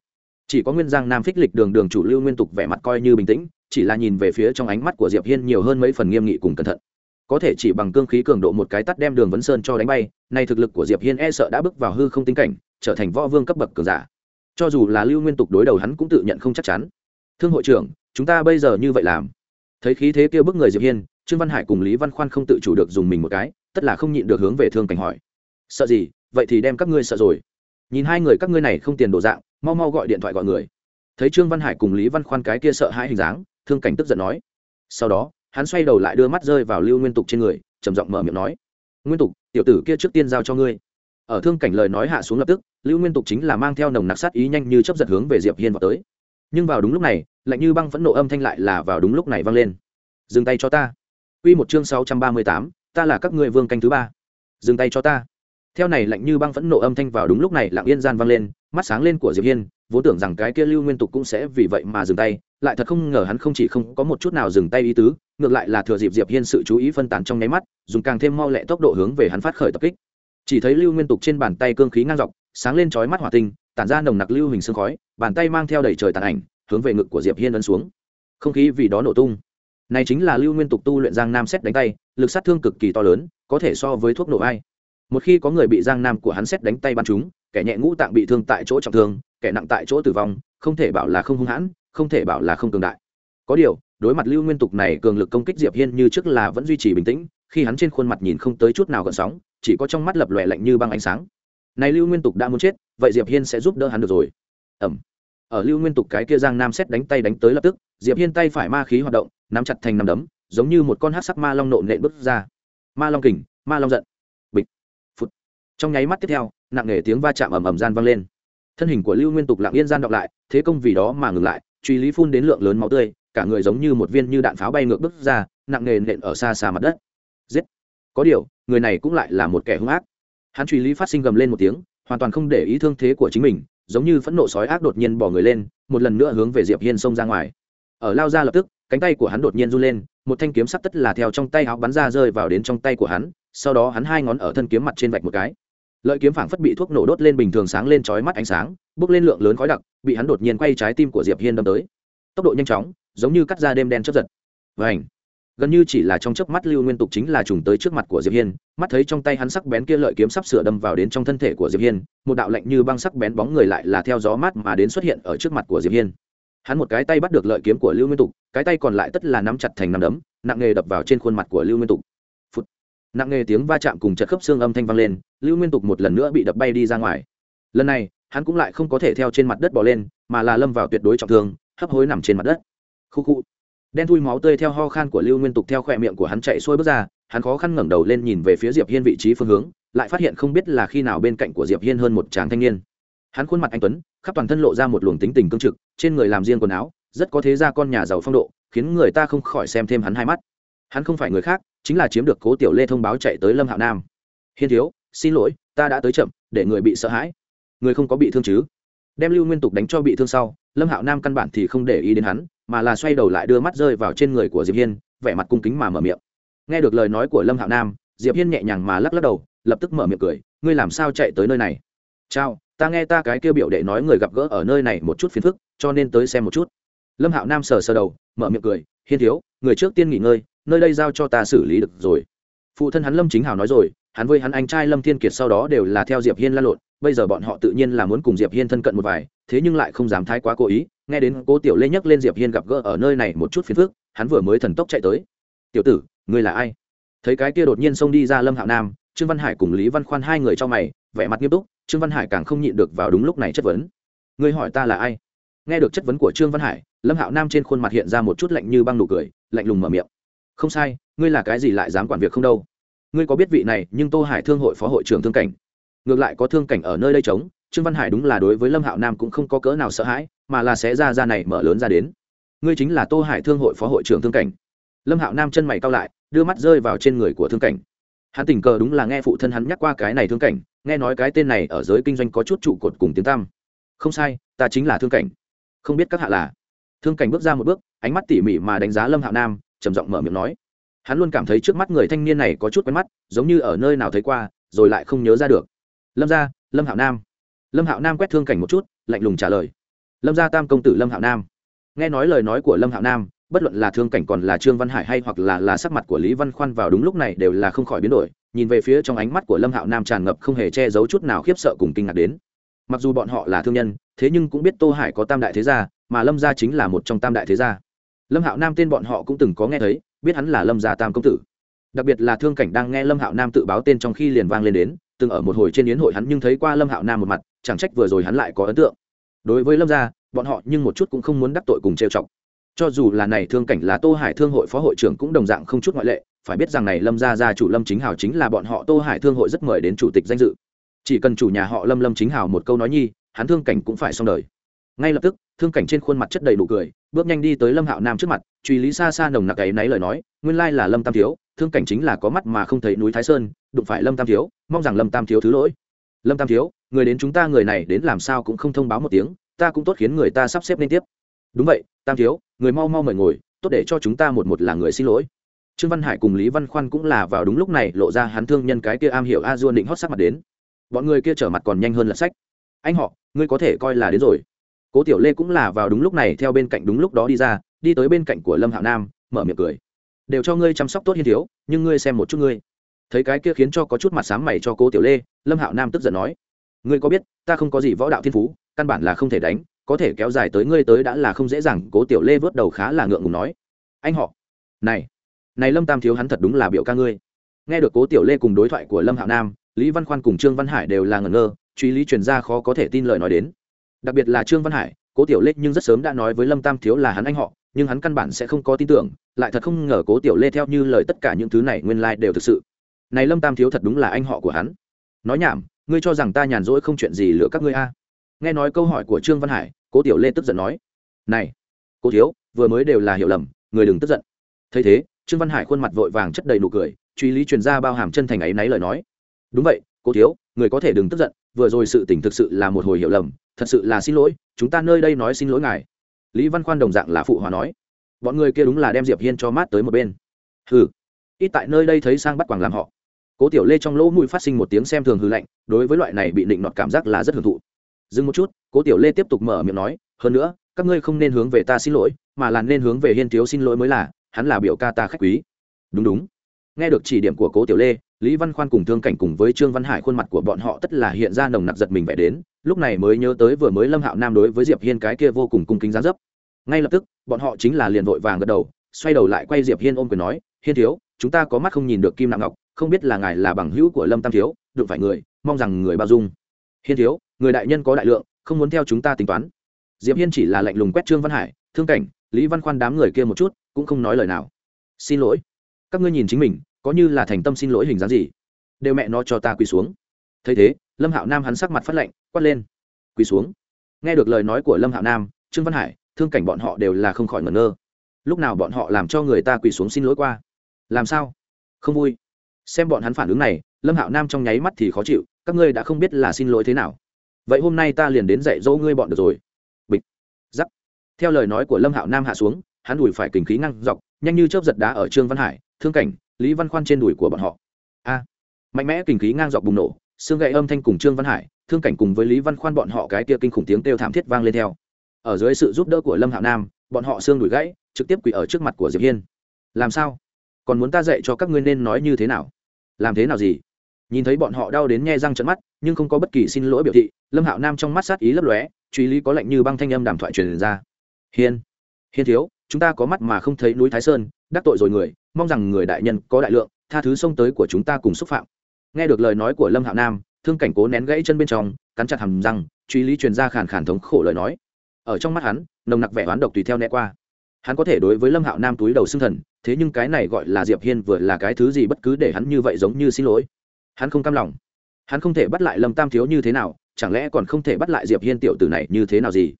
chỉ có nguyên giang nam phích lịch đường đường chủ lưu nguyên tục vẻ mặt coi như bình tĩnh chỉ là nhìn về phía trong ánh mắt của diệp hiên nhiều hơn mấy phần nghiêm nghị cùng cẩn thận có thể chỉ bằng cương khí cường độ một cái tắt đem đường vấn sơn cho đánh bay nay thực lực của diệp hiên e sợ đã bước vào hư không tính cảnh trở thành võ vương cấp bậc cường giả cho dù là lưu nguyên tục đối đầu hắn cũng tự nhận không chắc chắn thương hội trưởng chúng ta bây giờ như vậy làm thấy khí thế kia bức người diệp hiên trương văn hải cùng lý văn khoan không tự chủ được dùng mình một cái tất là không nhịn được hướng về thương cảnh hỏi sợ gì vậy thì đem các ngươi sợ rồi. Nhìn hai người các ngươi này không tiền đồ dạng mau mau gọi điện thoại gọi người. Thấy trương văn hải cùng lý văn khoan cái kia sợ hãi hình dáng thương cảnh tức giận nói. Sau đó hắn xoay đầu lại đưa mắt rơi vào lưu nguyên tục trên người trầm giọng mở miệng nói. Nguyên tục tiểu tử kia trước tiên giao cho ngươi. Ở thương cảnh lời nói hạ xuống lập tức lưu nguyên tục chính là mang theo nồng nặc sát ý nhanh như chấp giật hướng về diệp hiên vào tới. Nhưng vào đúng lúc này lạnh như băng phẫn nộ âm thanh lại là vào đúng lúc này vang lên. Dừng tay cho ta. Quy một chương sáu trăm ba mươi tám, ta là các ngươi vương canh thứ ba. Dừng tay cho ta theo này lạnh như băng phẫn nộ âm thanh vào đúng lúc này, lặng yên gian vang lên, mắt sáng lên của diệp hiên, vốn tưởng rằng cái kia lưu nguyên tục cũng sẽ vì vậy mà dừng tay, lại thật không ngờ hắn không chỉ không có một chút nào dừng tay ý tứ, ngược lại là thừa dịp diệp hiên sự chú ý phân tán trong nháy mắt, dùng càng thêm mau lẹ tốc độ hướng về hắn phát khởi tập kích. Chỉ thấy lưu nguyên tục trên bàn tay cương khí ngang dọc, sáng lên chói mắt hỏa tinh, tản ra nồng nặc lưu hình sương khói, bàn tay mang theo đầy trời tàn ảnh, hướng về ngực của diệp hiên ấn xuống. Không khí vì đó nổ tung. Này chính là lưu nguyên tục tu luyện giang nam xét đánh tay, lực sát thương cực kỳ to lớn, có thể so với thuốc nổ ai một khi có người bị giang nam của hắn xét đánh tay bắn chúng kẻ nhẹ ngũ tạng bị thương tại chỗ trọng thương, kẻ nặng tại chỗ tử vong, không thể bảo là không hung hãn, không thể bảo là không cường đại. Có điều, đối mặt lưu nguyên tục này cường lực công kích diệp hiên như trước là vẫn duy trì bình tĩnh, khi hắn trên khuôn mặt nhìn không tới chút nào gợn sóng, chỉ có trong mắt lập lòe lạnh như băng ánh sáng. Này lưu nguyên tục đã muốn chết, vậy diệp hiên sẽ giúp đỡ hắn được rồi. Ẩm. Ở lưu nguyên tục cái kia giang nam xét đánh tay đánh tới lập tức, diệp hiên tay phải ma khí hoạt động, nắm chặt thành nắm đấm, giống như một con hát sắc ma long nộn nện bước ra. Ma long kình, ma long giận trong nháy mắt tiếp theo, nặng nề tiếng va chạm ầm ầm gian vang lên. Thân hình của lưu nguyên tục lặng yên gian đọc lại, thế công vì đó mà ngừng lại, truy lý phun đến lượng lớn máu tươi, cả người giống như một viên như đạn pháo bay ngược bước ra, nặng nề nện ở xa xa mặt đất. Giết! Có điều, người này cũng lại là một kẻ hung ác. Hắn truy lý phát sinh gầm lên một tiếng, hoàn toàn không để ý thương thế của chính mình, giống như phẫn nộ sói ác đột nhiên bỏ người lên, một lần nữa hướng về diệp hiên xông ra ngoài. Ở lao ra lập tức, cánh tay của hắn đột nhiên run lên, một thanh kiếm sắt tất là theo trong tay áo bắn ra rơi vào đến trong tay của hắn, sau đó hắn hai ngón ở thân kiếm mặt trên vạch một cái lợi kiếm phảng phất bị thuốc nổ đốt lên bình thường sáng lên chói mắt ánh sáng bước lên lượng lớn khói đặc, bị hắn đột nhiên quay trái tim của diệp hiên đâm tới. Tốc độ nhanh chóng, giống như cắt ra đêm đen chớp giật. Vảnh gần như chỉ là trong chớp mắt lưu nguyên tục chính là trùng tới trước mặt của diệp hiên, mắt thấy trong tay hắn sắc bén kia lợi kiếm sắp sửa đâm vào đến trong thân thể của diệp hiên, một đạo lạnh như băng sắc bén bóng người lại là theo gió mát mà đến xuất hiện ở trước mặt của diệp hiên. Hắn một cái tay bắt được lợi kiếm của lưu nguyên tục, cái tay còn lại tất là nắm chặt thành nắm đấm, nặng nghề đập vào trên khuôn mặt của lưu nguyên tục nặng nghề tiếng va chạm cùng chật khớp xương âm thanh vang lên, lưu nguyên tục một lần nữa bị đập bay đi ra ngoài. Lần này, hắn cũng lại không có thể theo trên mặt đất bỏ lên, mà là lâm vào tuyệt đối trọng thương, hấp hối nằm trên mặt đất. Khu khu. Đen thui máu tươi theo ho khan của lưu nguyên tục theo khỏe miệng của hắn chạy xuôi bước ra, hắn khó khăn ngẩng đầu lên nhìn về phía diệp hiên vị trí phương hướng, lại phát hiện không biết là khi nào bên cạnh của diệp hiên hơn một chàng thanh niên. Hắn khuôn mặt anh tuấn, khắp toàn thân lộ ra một luồng tính tình cương trực, trên người làm riêng quần áo, rất có thế ra con nhà giàu phong độ, khiến người ta không khỏi xem thêm hắn hai mắt. Hắn không phải người khác chính là chiếm được cố tiểu lê thông báo chạy tới lâm hạo nam hiên thiếu xin lỗi ta đã tới chậm để người bị sợ hãi người không có bị thương chứ đem lưu nguyên tục đánh cho bị thương sau lâm hạo nam căn bản thì không để ý đến hắn mà là xoay đầu lại đưa mắt rơi vào trên người của diệp hiên vẻ mặt cung kính mà mở miệng nghe được lời nói của lâm hạo nam diệp hiên nhẹ nhàng mà lắc lắc đầu lập tức mở miệng cười ngươi làm sao chạy tới nơi này chào ta nghe ta cái kêu biểu đệ nói người gặp gỡ ở nơi này một chút phiền phức cho nên tới xem một chút lâm hạo nam sờ sờ đầu mở miệng cười hiên thiếu người trước tiên nghỉ ngơi nơi đây giao cho ta xử lý được rồi. Phụ thân hắn lâm chính hào nói rồi, hắn với hắn anh trai lâm thiên kiệt sau đó đều là theo diệp hiên lan lộn, bây giờ bọn họ tự nhiên là muốn cùng diệp hiên thân cận một vài, thế nhưng lại không dám thái quá cố ý, nghe đến cố tiểu lê nhắc lên diệp hiên gặp gỡ ở nơi này một chút phiền phức, hắn vừa mới thần tốc chạy tới. Tiểu tử, ngươi là ai? Thấy cái kia đột nhiên xông đi ra lâm hạo nam, trương văn hải cùng lý văn khoan hai người cho mày, vẻ mặt nghiêm túc, trương văn hải càng không nhịn được vào đúng lúc này chất vấn. Ngươi hỏi ta là ai? Nghe được chất vấn của trương văn hải, lâm hạo nam trên khuôn mặt hiện ra một chút lạnh như băng nụ cười, lạnh lùng mở miệng không sai, ngươi là cái gì lại dám quản việc không đâu. Ngươi có biết vị này, nhưng tô hải thương hội phó hội trưởng thương cảnh. Ngược lại có thương cảnh ở nơi đây trống, trương văn hải đúng là đối với lâm hạo nam cũng không có cỡ nào sợ hãi, mà là sẽ ra ra này mở lớn ra đến. Ngươi chính là tô hải thương hội phó hội trưởng thương cảnh. Lâm hạo nam chân mày cao lại, đưa mắt rơi vào trên người của thương cảnh. Hắn tình cờ đúng là nghe phụ thân hắn nhắc qua cái này thương cảnh, nghe nói cái tên này ở giới kinh doanh có chút trụ cột cùng tiếng tăm. Không sai, ta chính là thương cảnh. Không biết các hạ là. Thương cảnh bước ra một bước, ánh mắt tỉ mỉ mà đánh giá lâm hạo nam trầm giọng mở miệng nói. Hắn luôn cảm thấy trước mắt người thanh niên này có chút quen mắt, giống như ở nơi nào thấy qua, rồi lại không nhớ ra được. Lâm gia, lâm hạo nam. Lâm hạo nam quét thương cảnh một chút, lạnh lùng trả lời. Lâm gia tam công tử lâm hạo nam. Nghe nói lời nói của lâm hạo nam, bất luận là thương cảnh còn là trương văn hải hay hoặc là là sắc mặt của lý văn khoan vào đúng lúc này đều là không khỏi biến đổi, nhìn về phía trong ánh mắt của lâm hạo nam tràn ngập không hề che giấu chút nào khiếp sợ cùng kinh ngạc đến. Mặc dù bọn họ là thương nhân, thế nhưng cũng biết tô hải có tam đại thế gia, mà lâm gia chính là một trong tam đại thế gia lâm hạo nam tên bọn họ cũng từng có nghe thấy, biết hắn là lâm gia tam công tử. Đặc biệt là thương cảnh đang nghe lâm hạo nam tự báo tên trong khi liền vang lên đến, từng ở một hồi trên yến hội hắn nhưng thấy qua lâm hạo nam một mặt, chẳng trách vừa rồi hắn lại có ấn tượng. Đối với lâm gia, bọn họ nhưng một chút cũng không muốn đắc tội cùng trêu chọc. Cho dù là này thương cảnh là tô hải thương hội phó hội trưởng cũng đồng dạng không chút ngoại lệ, phải biết rằng này lâm gia gia chủ lâm chính hào chính là bọn họ tô hải thương hội rất mời đến chủ tịch danh dự. Chỉ cần chủ nhà họ lâm lâm chính hào một câu nói nhi, hắn thương cảnh cũng phải xong đời. Ngay lập tức, thương cảnh trên khuôn mặt chất đầy đủ cười bước nhanh đi tới lâm hạo nam trước mặt, truy lý xa xa nồng nặc ấy náy lời nói, nguyên lai là lâm tam thiếu, thương cảnh chính là có mắt mà không thấy núi thái sơn, đụng phải lâm tam thiếu, mong rằng lâm tam thiếu thứ lỗi. Lâm tam thiếu, người đến chúng ta người này đến làm sao cũng không thông báo một tiếng, ta cũng tốt khiến người ta sắp xếp lên tiếp. Đúng vậy, tam thiếu, người mau mau mời ngồi, tốt để cho chúng ta một một là người xin lỗi. Trương văn hải cùng lý văn khoan cũng là vào đúng lúc này lộ ra hắn thương nhân cái kia am hiểu a dua định hót sắc mặt đến. Bọn người kia trở mặt còn nhanh hơn là sách. Anh họ, ngươi có thể coi là đến rồi cố tiểu lê cũng là vào đúng lúc này theo bên cạnh đúng lúc đó đi ra, đi tới bên cạnh của lâm hạo nam, mở miệng cười. Đều cho ngươi chăm sóc tốt hiên thiếu, nhưng ngươi xem một chút ngươi. Thấy cái kia khiến cho có chút mặt sáng mày cho cố tiểu lê, lâm hạo nam tức giận nói. Ngươi có biết, ta không có gì võ đạo thiên phú, căn bản là không thể đánh, có thể kéo dài tới ngươi tới đã là không dễ dàng. Cố tiểu lê vớt đầu khá là ngượng ngùng nói. Anh họ, này này lâm tam thiếu hắn thật đúng là biểu ca ngươi. Nghe được cố tiểu lê cùng đối thoại của lâm hạo nam, lý văn khoan cùng trương văn hải đều là ngẩn ngơ, truy lý truyền ra khó có thể tin lời nói đến đặc biệt là trương văn hải, cố tiểu lê nhưng rất sớm đã nói với lâm tam thiếu là hắn anh họ, nhưng hắn căn bản sẽ không có tin tưởng, lại thật không ngờ cố tiểu lê theo như lời tất cả những thứ này nguyên lai、like、đều thực sự. Này lâm tam thiếu thật đúng là anh họ của hắn. Nói nhảm, ngươi cho rằng ta nhàn rỗi không chuyện gì lựa các ngươi a? Nghe nói câu hỏi của trương văn hải, cố tiểu lê tức giận nói, này, cố thiếu, vừa mới đều là hiểu lầm, người đừng tức giận. Thấy thế, trương văn hải khuôn mặt vội vàng chất đầy nụ cười, truy lý truyền ra bao hàm chân thành ấy náy lời nói, đúng vậy, cố thiếu, người có thể đừng tức giận, vừa rồi sự tình thực sự là một hồi hiểu lầm thật sự là xin lỗi, chúng ta nơi đây nói xin lỗi ngài. Lý văn khoan đồng dạng là phụ hòa nói. Bọn người kia đúng là đem diệp hiên cho mát tới một bên. Hừ. Ít tại nơi đây thấy sang bắt quàng làm họ. Cố tiểu lê trong lỗ mũi phát sinh một tiếng xem thường hư lạnh, đối với loại này bị định nọt cảm giác là rất hưởng thụ. Dừng một chút, cố tiểu lê tiếp tục mở miệng nói, hơn nữa, các ngươi không nên hướng về ta xin lỗi, mà là nên hướng về hiên thiếu xin lỗi mới là, hắn là biểu ca ta khách quý. Đúng đúng. Nghe được chỉ điểm của cố tiểu lê, lý văn khoan cùng thương cảnh cùng với trương văn hải khuôn mặt của bọn họ tất là hiện ra nồng nặc giật mình vẻ đến lúc này mới nhớ tới vừa mới lâm hạo nam đối với diệp hiên cái kia vô cùng cung kính gián dấp. Ngay lập tức, bọn họ chính là liền vội vàng gật đầu, xoay đầu lại quay diệp hiên ôm quyền nói, hiên thiếu, chúng ta có mắt không nhìn được kim nặng ngọc, không biết là ngài là bằng hữu của lâm tam thiếu, đụng phải người, mong rằng người bao dung. Hiên thiếu, người đại nhân có đại lượng, không muốn theo chúng ta tính toán. Diệp hiên chỉ là lạnh lùng quét trương văn hải, thương cảnh, lý văn khoan đám người kia một chút, cũng không nói lời nào. Xin lỗi, các ngươi nhìn chính mình, có như là thành tâm xin lỗi hình dáng gì? Đều mẹ nó cho ta quỳ xuống thấy thế, lâm hạo nam hắn sắc mặt phát lạnh, quát lên, quỳ xuống. Nghe được lời nói của lâm hạo nam, trương văn hải, thương cảnh bọn họ đều là không khỏi ngẩn ngơ. Lúc nào bọn họ làm cho người ta quỳ xuống xin lỗi qua? Làm sao? Không vui. Xem bọn hắn phản ứng này, lâm hạo nam trong nháy mắt thì khó chịu, các ngươi đã không biết là xin lỗi thế nào. Vậy hôm nay ta liền đến dạy dỗ ngươi bọn được rồi. Bịch. Giắc theo lời nói của lâm hạo nam hạ xuống, hắn đùi phải kình khí ngăn dọc, nhanh như chớp giật đá ở trương văn hải, thương cảnh, lý văn khoan trên đùi của bọn họ. A. Mạnh mẽ kình khí ngang dọc bùng nổ xương gậy âm thanh cùng trương văn hải, thương cảnh cùng với lý văn khoan bọn họ cái kia kinh khủng tiếng kêu thảm thiết vang lên theo. Ở dưới sự giúp đỡ của lâm hạo nam, bọn họ xương đùi gãy, trực tiếp quỳ ở trước mặt của diệp hiên. Làm sao? Còn muốn ta dạy cho các ngươi nên nói như thế nào? Làm thế nào gì? Nhìn thấy bọn họ đau đến nhe răng trận mắt, nhưng không có bất kỳ xin lỗi biểu thị, lâm hạo nam trong mắt sát ý lấp lóe, truy lý có lệnh như băng thanh âm đàm thoại truyền ra. Hiên hiên thiếu, chúng ta có mắt mà không thấy núi thái sơn, đắc tội rồi người, mong rằng người đại nhân có đại lượng, tha thứ xông tới của chúng ta cùng xúc phạm nghe được lời nói của lâm hạo nam, thương cảnh cố nén gãy chân bên trong, cắn chặt hầm răng, truy lý truyền ra khàn khàn thống khổ lời nói. Ở trong mắt hắn, nồng nặc vẻ oán độc tùy theo né qua. Hắn có thể đối với lâm hạo nam túi đầu xưng thần, thế nhưng cái này gọi là diệp hiên vừa là cái thứ gì bất cứ để hắn như vậy giống như xin lỗi. Hắn không cam lòng. Hắn không thể bắt lại lâm tam thiếu như thế nào, chẳng lẽ còn không thể bắt lại diệp hiên tiểu tử này như thế nào gì?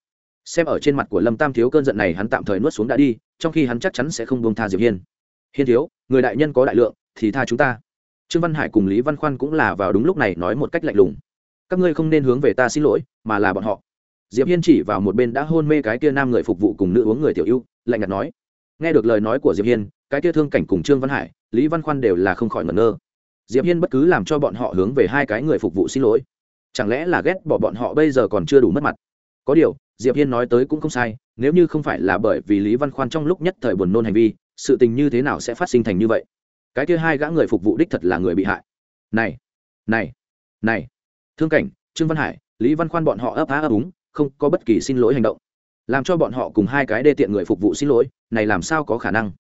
Xem ở trên mặt của lâm tam thiếu cơn giận này hắn tạm thời nuốt xuống đã đi, trong khi hắn chắc chắn sẽ không buông tha diệp hiên. Hiên thiếu, người đại nhân có đại lượng, thì tha chúng ta trương văn hải cùng lý văn khoan cũng là vào đúng lúc này nói một cách lạnh lùng. Các ngươi không nên hướng về ta xin lỗi, mà là bọn họ. Diệp hiên chỉ vào một bên đã hôn mê cái kia nam người phục vụ cùng nữ uống người tiểu ưu, lạnh nhạt nói. Nghe được lời nói của diệp hiên, cái kia thương cảnh cùng trương văn hải, lý văn khoan đều là không khỏi ngẩn ngơ. Diệp hiên bất cứ làm cho bọn họ hướng về hai cái người phục vụ xin lỗi. Chẳng lẽ là ghét bỏ bọn họ bây giờ còn chưa đủ mất mặt? Có điều, diệp hiên nói tới cũng không sai, nếu như không phải là bởi vì lý văn khoan trong lúc nhất thời buồn nôn hành vi, sự tình như thế nào sẽ phát sinh thành như vậy? Cái kia hai gã người phục vụ đích thật là người bị hại. Này này này. Thương cảnh, trương văn hải, lý văn khoan bọn họ ấp á ấp úng, không có bất kỳ xin lỗi hành động. Làm cho bọn họ cùng hai cái đê tiện người phục vụ xin lỗi, này làm sao có khả năng?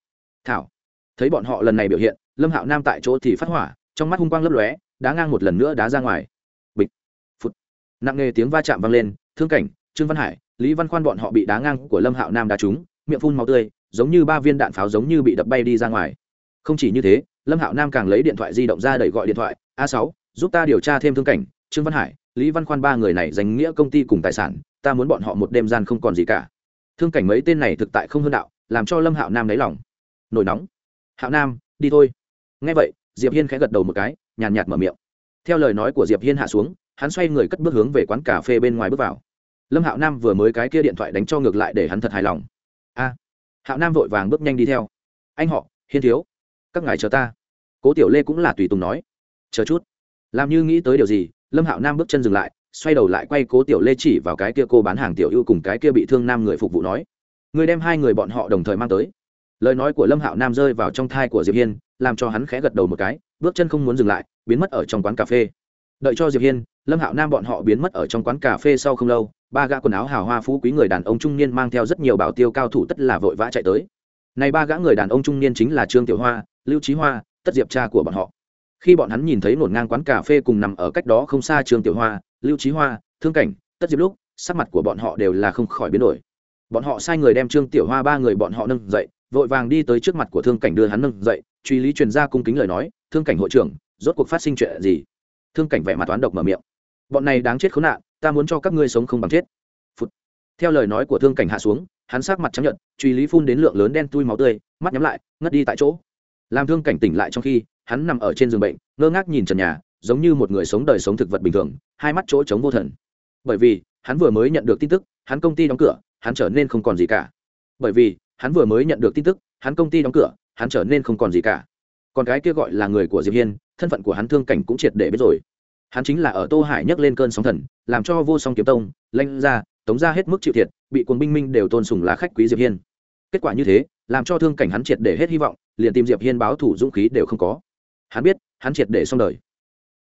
Thảo, thấy bọn họ lần này biểu hiện, lâm hạo nam tại chỗ thì phát hỏa, trong mắt hung quang lấp lóe, đá ngang một lần nữa đá ra ngoài. Bịch phút nặng nề tiếng va chạm vang lên, thương cảnh, trương văn hải, lý văn khoan bọn họ bị đá ngang của lâm hạo nam đá trúng, miệng phun màu tươi, giống như ba viên đạn pháo giống như bị đập bay đi ra ngoài không chỉ như thế, lâm hạo nam càng lấy điện thoại di động ra đẩy gọi điện thoại, a sáu, giúp ta điều tra thêm thương cảnh, trương văn hải, lý văn khoan ba người này danh nghĩa công ty cùng tài sản, ta muốn bọn họ một đêm gian không còn gì cả. Thương cảnh mấy tên này thực tại không hơn đạo, làm cho lâm hạo nam lấy lòng. Nổi nóng. Hạo nam, đi thôi. Ngay vậy, diệp hiên khẽ gật đầu một cái, nhàn nhạt mở miệng. Theo lời nói của diệp hiên hạ xuống, hắn xoay người cất bước hướng về quán cà phê bên ngoài bước vào. Lâm hạo nam vừa mới cái kia điện thoại đánh cho ngược lại để hắn thật hài lòng. A. Hạo nam vội vàng bước nhanh đi theo. Anh họ, hiên thiếu các ngài chờ ta. Cố tiểu lê cũng là tùy tùng nói. Chờ chút. Làm như nghĩ tới điều gì, lâm hạo nam bước chân dừng lại, xoay đầu lại quay cố tiểu lê chỉ vào cái kia cô bán hàng tiểu ưu cùng cái kia bị thương nam người phục vụ nói. Người đem hai người bọn họ đồng thời mang tới. Lời nói của lâm hạo nam rơi vào trong thai của diệp hiên, làm cho hắn khẽ gật đầu một cái, bước chân không muốn dừng lại, biến mất ở trong quán cà phê. Đợi cho diệp hiên, lâm hạo nam bọn họ biến mất ở trong quán cà phê sau không lâu, ba gã quần áo hào hoa phú quý người đàn ông trung niên mang theo rất nhiều bảo tiêu cao thủ tất là vội vã chạy tới này ba gã người đàn ông trung niên chính là trương tiểu hoa, lưu trí hoa, tất diệp cha của bọn họ. Khi bọn hắn nhìn thấy nổn ngang quán cà phê cùng nằm ở cách đó không xa trương tiểu hoa, lưu trí hoa, thương cảnh, tất diệp lúc, sắc mặt của bọn họ đều là không khỏi biến đổi. Bọn họ sai người đem trương tiểu hoa ba người bọn họ nâng dậy, vội vàng đi tới trước mặt của thương cảnh đưa hắn nâng dậy, truy lý truyền ra cung kính lời nói, thương cảnh hội trưởng, rốt cuộc phát sinh chuyện gì? Thương cảnh vẻ mặt toán độc mở miệng. Bọn này đáng chết khốn nạn, ta muốn cho các ngươi sống không bằng chết. Phụt. theo lời nói của thương cảnh hạ xuống hắn sắc mặt chấp nhận truy lý phun đến lượng lớn đen tui máu tươi, mắt nhắm lại, ngất đi tại chỗ. Làm thương cảnh tỉnh lại trong khi, hắn nằm ở trên giường bệnh, ngơ ngác nhìn trần nhà, giống như một người sống đời sống thực vật bình thường, hai mắt chỗ trống vô thần. Bởi vì, hắn vừa mới nhận được tin tức, hắn công ty đóng cửa, hắn trở nên không còn gì cả. Bởi vì, hắn vừa mới nhận được tin tức, hắn công ty đóng cửa, hắn trở nên không còn gì cả. Còn cái kia gọi là người của diệp hiên, thân phận của hắn thương cảnh cũng triệt để biết rồi. Hắn chính là ở tô hải nhấc lên cơn sóng thần, làm cho vô song kiếm tông, lanh ra, tống ra hết mức chịu thiệt bị quân binh minh đều tôn sùng là khách quý diệp hiên. Kết quả như thế, làm cho thương cảnh hắn triệt để hết hy vọng, liền tìm diệp hiên báo thủ dũng khí đều không có. Hắn biết, hắn triệt để xong đời.